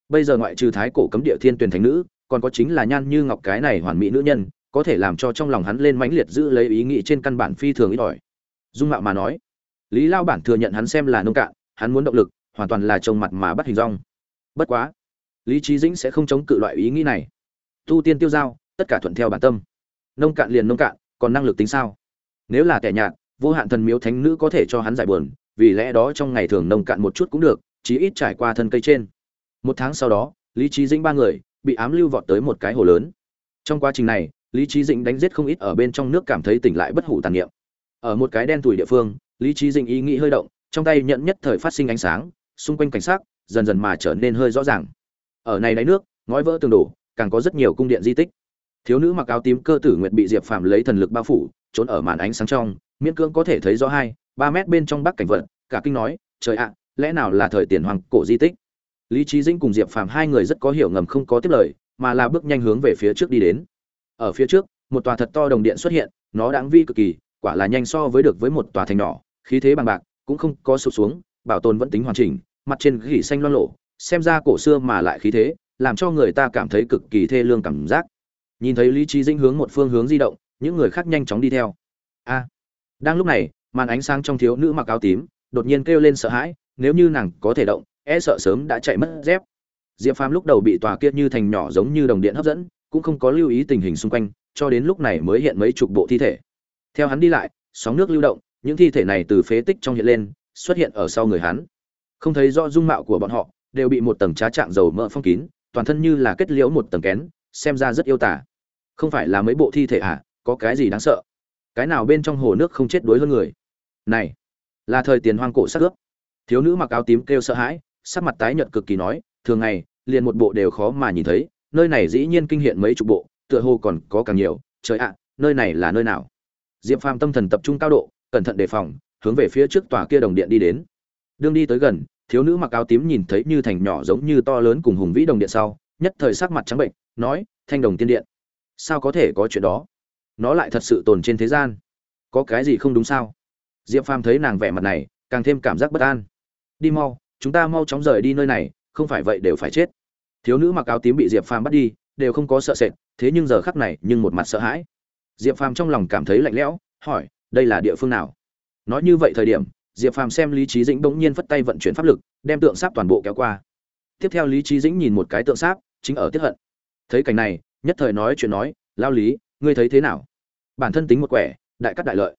Bây giờ ngoại trừ thái cổ cấm địa thiên tuyển thánh nữ, còn có chính là nhan như ngọc cái này hoàn mỹ nữ nhân, có thể làm cho trong lòng hắn lên mãnh liệt giữ lấy ý nghĩ trên căn bản phi thường ít ỏi. Dung mạo mà nói, lý lao bản thừa nhận hắn xem là nông cạn, hắn muốn động lực, hoàn toàn là trông mặt mà bắt hình rong bất quá, lý trí dĩnh sẽ không chống cự loại ý nghĩ này. Tu tiên tiêu giao, tất cả thuận theo bản tâm. Nông cạn liền nông cạn, còn năng lực tính sao? Nếu là kẻ nhạt, vô hạn thần miếu thánh nữ có thể cho hắn giải buồn vì lẽ đó trong ngày thường nông cạn một chút cũng được, chí ít trải qua thân cây trên. Một tháng sau đó, lý trí dĩnh ba người bị ám lưu vọt tới một cái hồ lớn. Trong quá trình này, lý trí dĩnh đánh giết không ít ở bên trong nước cảm thấy tỉnh lại bất hủ tàn niệm. Ở một cái đen tủi địa phương, lý trí dĩnh ý nghĩ hơi động, trong tay nhận nhất thời phát sinh ánh sáng, xung quanh cảnh sát dần dần mà trở nên hơi rõ ràng. Ở này đáy nước, ngói vỡ tường đổ, càng có rất nhiều cung điện di tích. Thiếu nữ mặc áo tím cơ tử nguyệt bị diệp phàm lấy thần lực bao phủ, trốn ở màn ánh sáng trong, miễn cưỡng có thể thấy rõ hai ba mét bên trong bắc cảnh vật, cả kinh nói, trời ạ, lẽ nào là thời tiền hoàng cổ di tích? Lý trí dĩnh cùng diệp phàm hai người rất có hiểu ngầm không có tiếp lời, mà là bước nhanh hướng về phía trước đi đến. Ở phía trước, một tòa thật to đồng điện xuất hiện, nó đáng vi cực kỳ, quả là nhanh so với được với một tòa thành nhỏ, khí thế bằng bạc, cũng không có sụp xuống, bảo tồn vẫn tính hoàn chỉnh, mặt trên gỉ xanh loan lộ xem ra cổ xưa mà lại khí thế, làm cho người ta cảm thấy cực kỳ thê lương cảm giác. Nhìn thấy lý trí dĩnh hướng một phương hướng di động, những người khác nhanh chóng đi theo. A, đang lúc này màn ánh sáng trong thiếu nữ mặc áo tím, đột nhiên kêu lên sợ hãi, nếu như nàng có thể động e sợ sớm đã chạy mất dép. Diệp phàm lúc đầu bị tòa kia như thành nhỏ giống như đồng điện hấp dẫn, cũng không có lưu ý tình hình xung quanh, cho đến lúc này mới hiện mấy chục bộ thi thể. Theo hắn đi lại, sóng nước lưu động, những thi thể này từ phế tích trong hiện lên, xuất hiện ở sau người hắn. Không thấy rõ dung mạo của bọn họ, đều bị một tầng trá trạng dầu mỡ phong kín, toàn thân như là kết liễu một tầng kén, xem ra rất yêu tả. Không phải là mấy bộ thi thể à có cái gì đáng sợ? Cái nào bên trong hồ nước không chết đuối hơn người? Này, là thời tiền hoang cổ sắc ướp. Thiếu nữ mặc áo tím kêu sợ hãi, sắc mặt tái nhợt cực kỳ nói, thường ngày, liền một bộ đều khó mà nhìn thấy, nơi này dĩ nhiên kinh hiện mấy chục bộ, tựa hồ còn có càng nhiều, trời ạ, nơi này là nơi nào? Diệp phàm tâm thần tập trung cao độ, cẩn thận đề phòng, hướng về phía trước tòa kia đồng điện đi đến. Đương đi tới gần, thiếu nữ mặc áo tím nhìn thấy như thành nhỏ giống như to lớn cùng hùng vĩ đồng điện sau, nhất thời sắc mặt trắng bệnh, nói, thanh đồng tiên điện, sao có thể có chuyện đó? Nó lại thật sự tồn trên thế gian. Có cái gì không đúng sao? Diệp phàm thấy nàng vẻ mặt này, càng thêm cảm giác bất an. Đi mau, chúng ta mau chóng rời đi nơi này, không phải vậy đều phải chết. Thiếu nữ mặc áo tím bị diệp phàm bắt đi, đều không có sợ sệt, thế nhưng giờ khắc này nhưng một mặt sợ hãi. Diệp phàm trong lòng cảm thấy lạnh lẽo, hỏi, đây là địa phương nào? Nói như vậy thời điểm, diệp phàm xem lý trí dĩnh bỗng nhiên phất tay vận chuyển pháp lực, đem tượng sáp toàn bộ kéo qua. Tiếp theo lý trí dĩnh nhìn một cái tượng sáp, chính ở tiết hận. Thấy cảnh này, nhất thời nói chuyện nói, lao lý, ngươi thấy thế nào? Bản thân tính một quẻ, đại cắt đại lợi.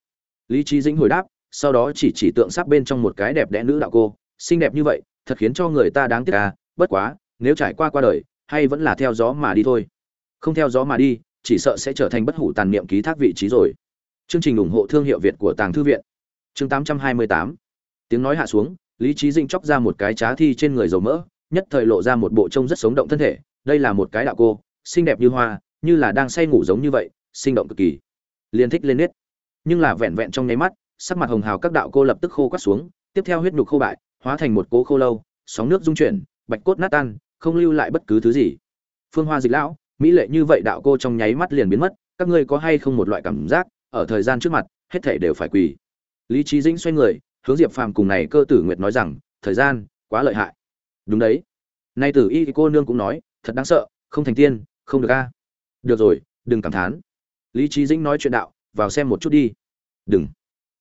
Lý trí dĩnh hồi đáp sau đó chỉ chỉ tượng sáp bên trong một cái đẹp đẽ nữ đạo cô, xinh đẹp như vậy, thật khiến cho người ta đáng tiếc à bất quá, nếu trải qua qua đời, hay vẫn là theo gió mà đi thôi. Không theo gió mà đi, chỉ sợ sẽ trở thành bất hủ tàn niệm ký thác vị trí rồi. Chương trình ủng hộ thương hiệu việt của tàng thư viện. Chương 828 tiếng nói hạ xuống, lý trí dinh chóc ra một cái trá thi trên người dầu mỡ, nhất thời lộ ra một bộ trông rất sống động thân thể. Đây là một cái đạo cô, xinh đẹp như hoa, như là đang say ngủ giống như vậy, sinh động cực kỳ. Liên thích lên nết. Nhưng là vẹn vẹn trong nháy mắt sắc mặt hồng hào các đạo cô lập tức khô quắt xuống, tiếp theo huyết nhục khô bại, hóa thành một cố khô lâu, sóng nước dung chuyển, bạch cốt nát tan, không lưu lại bất cứ thứ gì. Phương hoa dịch lão, mỹ lệ như vậy đạo cô trong nháy mắt liền biến mất, các ngươi có hay không một loại cảm giác, ở thời gian trước mặt, hết thảy đều phải quỳ. Lý Chí dĩnh xoay người, hướng diệp phàm cùng này cơ tử nguyệt nói rằng, thời gian quá lợi hại. Đúng đấy. Nay tử y cô nương cũng nói, thật đáng sợ, không thành tiên, không được a. Được rồi, đừng cảm thán. Lý Chí dĩnh nói chuyện đạo, vào xem một chút đi. Đừng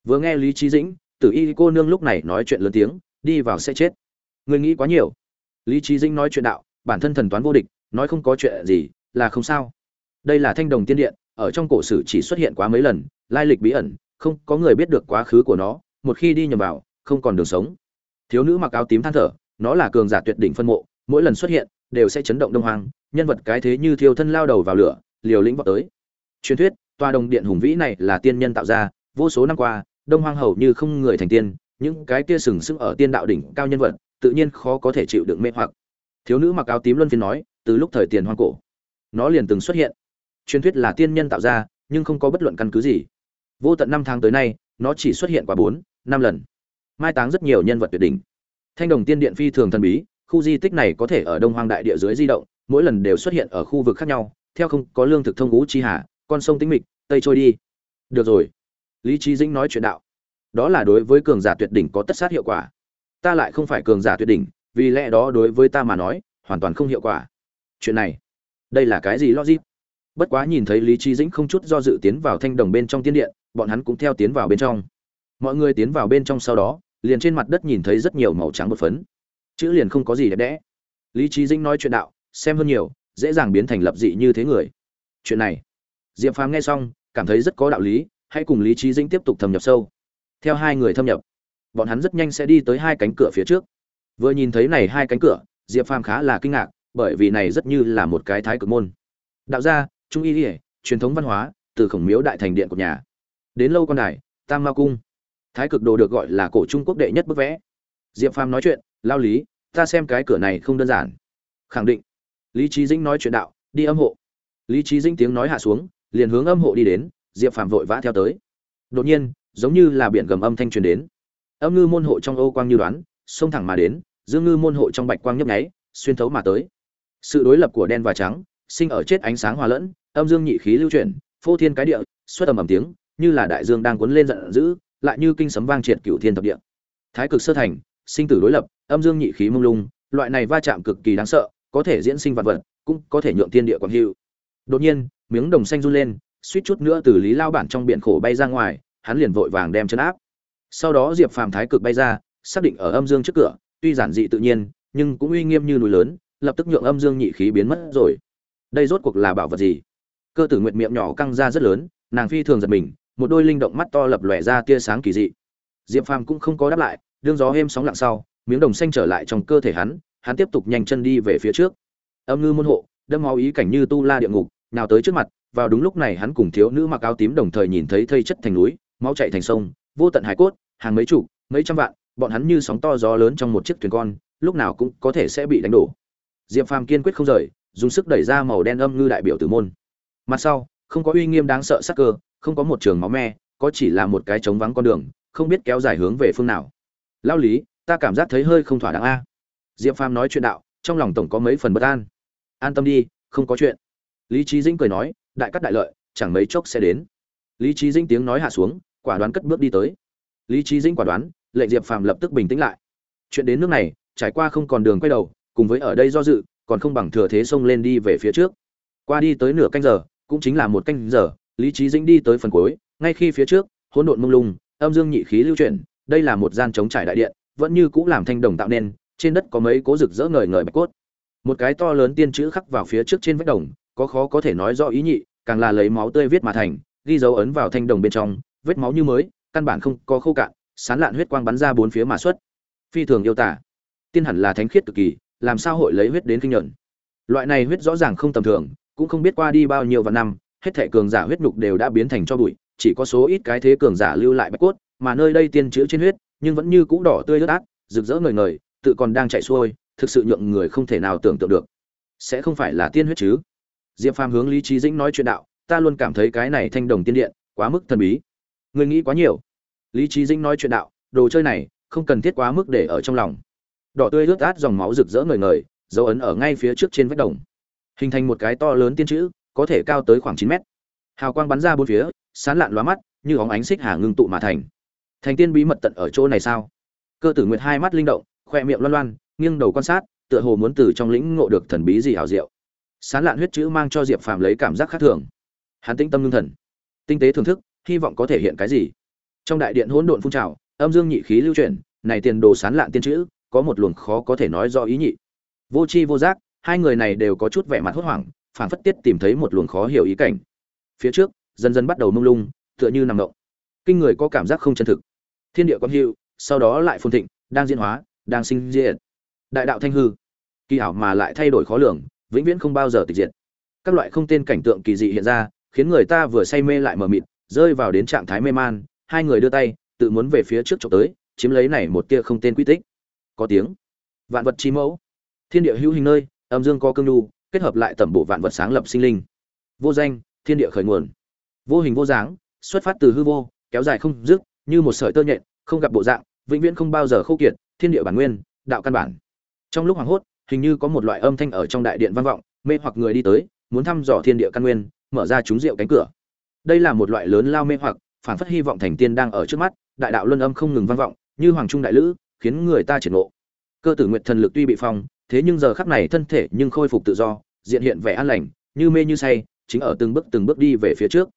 vừa nghe lý trí dĩnh, tử y cô nương lúc này nói chuyện lớn tiếng, đi vào sẽ chết. Người nghĩ quá nhiều. Lý trí dĩnh nói chuyện đạo, bản thân thần toán vô địch, nói không có chuyện gì, là không sao. Đây là thanh đồng tiên điện, ở trong cổ sử chỉ xuất hiện quá mấy lần, lai lịch bí ẩn, không có người biết được quá khứ của nó, một khi đi nhầm vào, không còn đường sống. Thiếu nữ mặc áo tím than thở, nó là cường giả tuyệt đỉnh phân mộ, mỗi lần xuất hiện, đều sẽ chấn động đông hoàng nhân vật cái thế như thiêu thân lao đầu vào lửa, liều lĩnh vào tới. Truyền thuyết, tòa đồng điện hùng vĩ này là tiên nhân tạo ra, vô số năm qua đông hoang hầu như không người thành tiên, những cái kia sừng sững ở tiên đạo đỉnh cao nhân vật, tự nhiên khó có thể chịu đựng mê hoặc. Thiếu nữ mặc áo tím luân phiên nói, từ lúc thời tiền hoang cổ, nó liền từng xuất hiện. Truyền thuyết là tiên nhân tạo ra, nhưng không có bất luận căn cứ gì. Vô tận năm tháng tới nay, nó chỉ xuất hiện qua bốn, năm lần. Mai táng rất nhiều nhân vật tuyệt đỉnh. Thanh đồng tiên điện phi thường thần bí, khu di tích này có thể ở đông hoang đại địa dưới di động, mỗi lần đều xuất hiện ở khu vực khác nhau, theo không có lương thực thông ngũ chi hà, con sông tĩnh mịch, tây trôi đi. Được rồi lý trí dĩnh nói chuyện đạo. Đó là đối với cường giả tuyệt đỉnh có tất sát hiệu quả. Ta lại không phải cường giả tuyệt đỉnh, vì lẽ đó đối với ta mà nói, hoàn toàn không hiệu quả. Chuyện này, đây là cái gì logic? Bất quá nhìn thấy lý trí dĩnh không chút do dự tiến vào thanh đồng bên trong tiên điện, bọn hắn cũng theo tiến vào bên trong. Mọi người tiến vào bên trong sau đó, liền trên mặt đất nhìn thấy rất nhiều màu trắng một phấn. Chữ liền không có gì đẹp đẽ. Lý trí dĩnh nói chuyện đạo, xem hơn nhiều, dễ dàng biến thành lập dị như thế người. Chuyện này, diệp phàm nghe xong, cảm thấy rất có đạo lý hãy cùng lý trí dĩnh tiếp tục thâm nhập sâu. Theo hai người thâm nhập, bọn hắn rất nhanh sẽ đi tới hai cánh cửa phía trước. Vừa nhìn thấy này hai cánh cửa, diệp phàm khá là kinh ngạc, bởi vì này rất như là một cái thái cực môn. Đạo gia, trung y ỉa truyền thống văn hóa, từ khổng miếu đại thành điện của nhà. Đến lâu con đài, tam ma cung. Thái cực đồ được gọi là cổ trung quốc đệ nhất bức vẽ. Diệp phàm nói chuyện, lao lý, ta xem cái cửa này không đơn giản. Khẳng định. Lý trí dĩnh nói chuyện đạo, đi âm hộ. Lý trí dĩnh tiếng nói hạ xuống, liền hướng âm hộ đi đến diệp phàm vội vã theo tới. Đột nhiên, giống như là biển gầm âm thanh truyền đến. Âm ngư môn hộ trong ô quang như đoán, xông thẳng mà đến, dương ngư môn hộ trong bạch quang nhấp nháy, xuyên thấu mà tới. Sự đối lập của đen và trắng, sinh ở chết ánh sáng hòa lẫn, âm dương nhị khí lưu chuyển, phô thiên cái địa, xuất ầm ầm tiếng, như là đại dương đang cuốn lên giận dữ, lại như kinh sấm vang triệt cửu thiên thập địa. Thái cực sơ thành, sinh tử đối lập, âm dương nhị khí mông lung, loại này va chạm cực kỳ đáng sợ, có thể diễn sinh vật vật, cũng có thể nhượng thiên địa quang hữu. Đột nhiên, miếng đồng xanh run lên suýt chút nữa từ lý lao bản trong biển khổ bay ra ngoài, hắn liền vội vàng đem chân áp. Sau đó diệp phàm thái cực bay ra, xác định ở âm dương trước cửa, tuy giản dị tự nhiên, nhưng cũng uy nghiêm như núi lớn, lập tức nhượng âm dương nhị khí biến mất rồi. Đây rốt cuộc là bảo vật gì? Cơ tử nguyệt miệng nhỏ căng ra rất lớn, nàng phi thường giật mình, một đôi linh động mắt to lập lòe ra tia sáng kỳ dị. Diệp phàm cũng không có đáp lại, đương gió êm sóng lặng sau, miếng đồng xanh trở lại trong cơ thể hắn hắn tiếp tục nhanh chân đi về phía trước. Âm ngư môn hộ, đâm máu ý cảnh như tu la địa ngục, nào tới trước mặt vào đúng lúc này hắn cùng thiếu nữ mặc áo tím đồng thời nhìn thấy thây chất thành núi máu chạy thành sông, vô tận hải cốt, hàng mấy chục, mấy trăm vạn, bọn hắn như sóng to gió lớn trong một chiếc thuyền con, lúc nào cũng có thể sẽ bị đánh đổ. Diệp phàm kiên quyết không rời, dùng sức đẩy ra màu đen âm ngư đại biểu tử môn. Mặt sau, không có uy nghiêm đáng sợ sắc cơ, không có một trường máu me, có chỉ là một cái trống vắng con đường, không biết kéo dài hướng về phương nào. Lao lý, ta cảm giác thấy hơi không thỏa đáng a. Diệp phàm nói chuyện đạo, trong lòng tổng có mấy phần bất an. An tâm đi, không có chuyện. Lý trí dĩnh cười nói đại cắt đại lợi, chẳng mấy chốc sẽ đến. Lý trí dĩnh tiếng nói hạ xuống, quả đoán cất bước đi tới. Lý trí dĩnh quả đoán, lệnh diệp phàm lập tức bình tĩnh lại. Chuyện đến nước này, trải qua không còn đường quay đầu, cùng với ở đây do dự, còn không bằng thừa thế xông lên đi về phía trước. Qua đi tới nửa canh giờ, cũng chính là một canh giờ, lý trí dĩnh đi tới phần cuối, ngay khi phía trước, hỗn độn mông lung, âm dương nhị khí lưu chuyển, đây là một gian chống trải đại điện, vẫn như cũng làm thanh đồng tạo nên, trên đất có mấy cố rực rỡ ngời ngời bạch cốt. Một cái to lớn tiên chữ khắc vào phía trước trên vách đồng có khó có thể nói rõ ý nhị, càng là lấy máu tươi viết mà thành, ghi dấu ấn vào thanh đồng bên trong, vết máu như mới, căn bản không có khô cạn, sán lạn huyết quang bắn ra bốn phía mà xuất. Phi thường yêu tả. Tiên hẳn là thánh khiết cực kỳ, làm sao hội lấy huyết đến kinh nhẫn? loại này huyết rõ ràng không tầm thường, cũng không biết qua đi bao nhiêu vạn năm, hết thệ cường giả huyết nhục đều đã biến thành cho bụi, chỉ có số ít cái thế cường giả lưu lại bạch cốt, mà nơi đây tiên chữ trên huyết, nhưng vẫn như cũ đỏ tươi ướt át, rực rỡ ngời ngời, tự còn đang chạy xuôi, thực sự nhượng người không thể nào tưởng tượng được. Sẽ không phải là tiên huyết chứ? Diệp phàm hướng lý trí dĩnh nói chuyện đạo, ta luôn cảm thấy cái này thanh đồng tiên điện quá mức thần bí. Người nghĩ quá nhiều. Lý trí dĩnh nói chuyện đạo, đồ chơi này không cần thiết quá mức để ở trong lòng. Đỏ tươi ướt át dòng máu rực rỡ ngời ngời, dấu ấn ở ngay phía trước trên vách đồng. Hình thành một cái to lớn tiên chữ, có thể cao tới khoảng chín mét. Hào quang bắn ra bốn phía, sán lạn lóa mắt, như óng ánh xích hà ngưng tụ mà thành. Thành tiên bí mật tận ở chỗ này sao? Cơ tử nguyệt hai mắt linh động, khoe miệng loan loan, nghiêng đầu quan sát, tựa hồ muốn từ trong lĩnh ngộ được thần bí gì hảo diệu sán lạn huyết chữ mang cho diệp phàm lấy cảm giác khác thường. Hắn tĩnh tâm ngưng thần. Tinh tế thưởng thức, hy vọng có thể hiện cái gì? Trong đại điện hỗn độn phun trào, âm dương nhị khí lưu chuyển, này tiền đồ sán lạn tiên chữ, có một luồng khó có thể nói rõ ý nhị. Vô chi vô giác, hai người này đều có chút vẻ mặt hốt hoảng, phảng phất tiết tìm thấy một luồng khó hiểu ý cảnh. Phía trước, dần dần bắt đầu mông lung, tựa như nằm động. Kinh người có cảm giác không chân thực. Thiên địa quang hữu, sau đó lại phồn thịnh, đang diễn hóa, đang sinh diệt. Đại đạo thanh hư. Kỳ ảo mà lại thay đổi khó lường vĩnh viễn không bao giờ tịch diệt. Các loại không tên cảnh tượng kỳ dị hiện ra, khiến người ta vừa say mê lại mờ mịt, rơi vào đến trạng thái mê man, hai người đưa tay, tự muốn về phía trước trộm tới, chiếm lấy này một tia không tên quy tích. Có tiếng. Vạn vật chi mẫu. Thiên địa hữu hình nơi, âm dương có cương nhu, kết hợp lại tẩm bộ vạn vật sáng lập sinh linh. Vô danh, thiên địa khởi nguồn. Vô hình vô dáng, xuất phát từ hư vô, kéo dài không dứt, như một sợi tơ nhện, không gặp bộ dạng, vĩnh viễn không bao giờ khô kiệt, thiên địa bản nguyên, đạo căn bản. Trong lúc hoàng hốt hình như có một loại âm thanh ở trong đại điện vang vọng, mê hoặc người đi tới, muốn thăm dò thiên địa căn nguyên, mở ra chúng rượu cánh cửa. Đây là một loại lớn lao mê hoặc, phản phất hy vọng thành tiên đang ở trước mắt, đại đạo luân âm không ngừng vang vọng, như hoàng trung đại lữ, khiến người ta triển ngộ. Cơ tử nguyệt thần lực tuy bị phong, thế nhưng giờ khắc này thân thể nhưng khôi phục tự do, diện hiện vẻ an lành, như mê như say, chính ở từng bước từng bước đi về phía trước.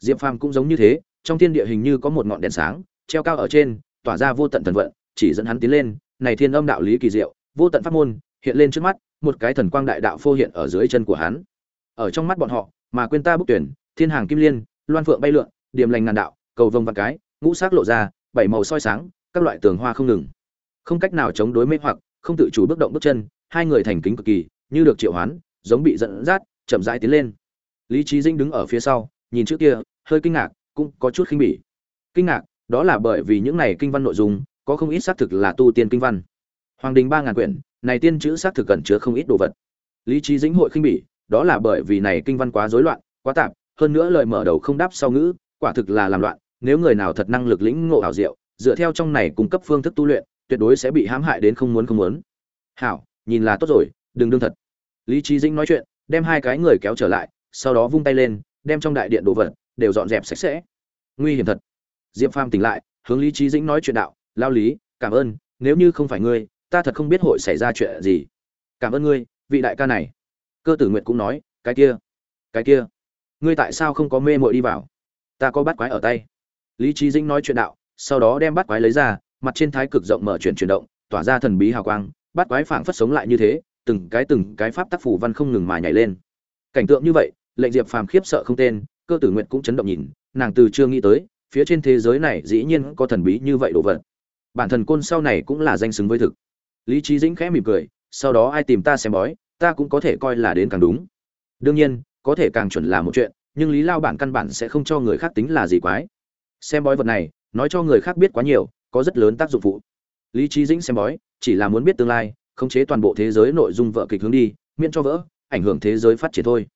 Diệp phàm cũng giống như thế, trong thiên địa hình như có một ngọn đèn sáng, treo cao ở trên, tỏa ra vô tận thần vận, chỉ dẫn hắn tiến lên, này thiên âm đạo lý kỳ diệu, vô tận pháp môn hiện lên trước mắt, một cái thần quang đại đạo phô hiện ở dưới chân của hắn. Ở trong mắt bọn họ, mà quên ta bức tuyển, thiên hàng kim liên, loan phượng bay lượn, điềm lành ngàn đạo, cầu vồng vạn cái, ngũ sắc lộ ra, bảy màu soi sáng, các loại tường hoa không ngừng. Không cách nào chống đối mê hoặc, không tự chủ bước động bước chân, hai người thành kính cực kỳ, như được triệu hoán, giống bị dẫn dắt, chậm rãi tiến lên. Lý trí dinh đứng ở phía sau, nhìn trước kia, hơi kinh ngạc, cũng có chút khinh bỉ. Kinh ngạc, đó là bởi vì những này kinh văn nội dung, có không ít xác thực là tu tiên kinh văn. Hoàng đình ba ngàn quyển này tiên chữ xác thực cẩn chứa không ít đồ vật. Lý trí dĩnh hội khinh bỉ, đó là bởi vì này kinh văn quá rối loạn, quá tạp, hơn nữa lời mở đầu không đáp sau ngữ, quả thực là làm loạn, nếu người nào thật năng lực lĩnh ngộ ảo diệu, dựa theo trong này cung cấp phương thức tu luyện, tuyệt đối sẽ bị hãm hại đến không muốn không muốn. Hảo, nhìn là tốt rồi, đừng đương thật. Lý trí dĩnh nói chuyện, đem hai cái người kéo trở lại, sau đó vung tay lên, đem trong đại điện đồ vật, đều dọn dẹp sạch sẽ. Nguy hiểm thật. Diệp phàm tỉnh lại, hướng lý trí dĩnh nói chuyện đạo, lao lý, cảm ơn, nếu như không phải ngươi ta thật không biết hội xảy ra chuyện gì. Cảm ơn ngươi, vị đại ca này. Cơ tử nguyệt cũng nói, cái kia cái kia, ngươi tại sao không có mê mội đi vào? Ta có bắt quái ở tay. Lý trí dĩnh nói chuyện đạo, sau đó đem bắt quái lấy ra, mặt trên thái cực rộng mở chuyển chuyển động, tỏa ra thần bí hào quang, bắt quái phảng phất sống lại như thế, từng cái từng cái pháp tác phủ văn không ngừng mà nhảy lên. Cảnh tượng như vậy, lệnh diệp phàm khiếp sợ không tên, cơ tử nguyệt cũng chấn động nhìn, nàng từ chưa nghĩ tới, phía trên thế giới này dĩ nhiên có thần bí như vậy đồ vật. Bản thần côn sau này cũng là danh xứng với thực lý trí dĩnh khẽ mỉm cười, sau đó ai tìm ta xem bói, ta cũng có thể coi là đến càng đúng. Đương nhiên, có thể càng chuẩn là một chuyện, nhưng lý lao bản căn bản sẽ không cho người khác tính là gì quái. Xem bói vật này, nói cho người khác biết quá nhiều, có rất lớn tác dụng phụ. Lý trí dĩnh xem bói, chỉ là muốn biết tương lai, khống chế toàn bộ thế giới nội dung vợ kịch hướng đi, miễn cho vỡ, ảnh hưởng thế giới phát triển thôi.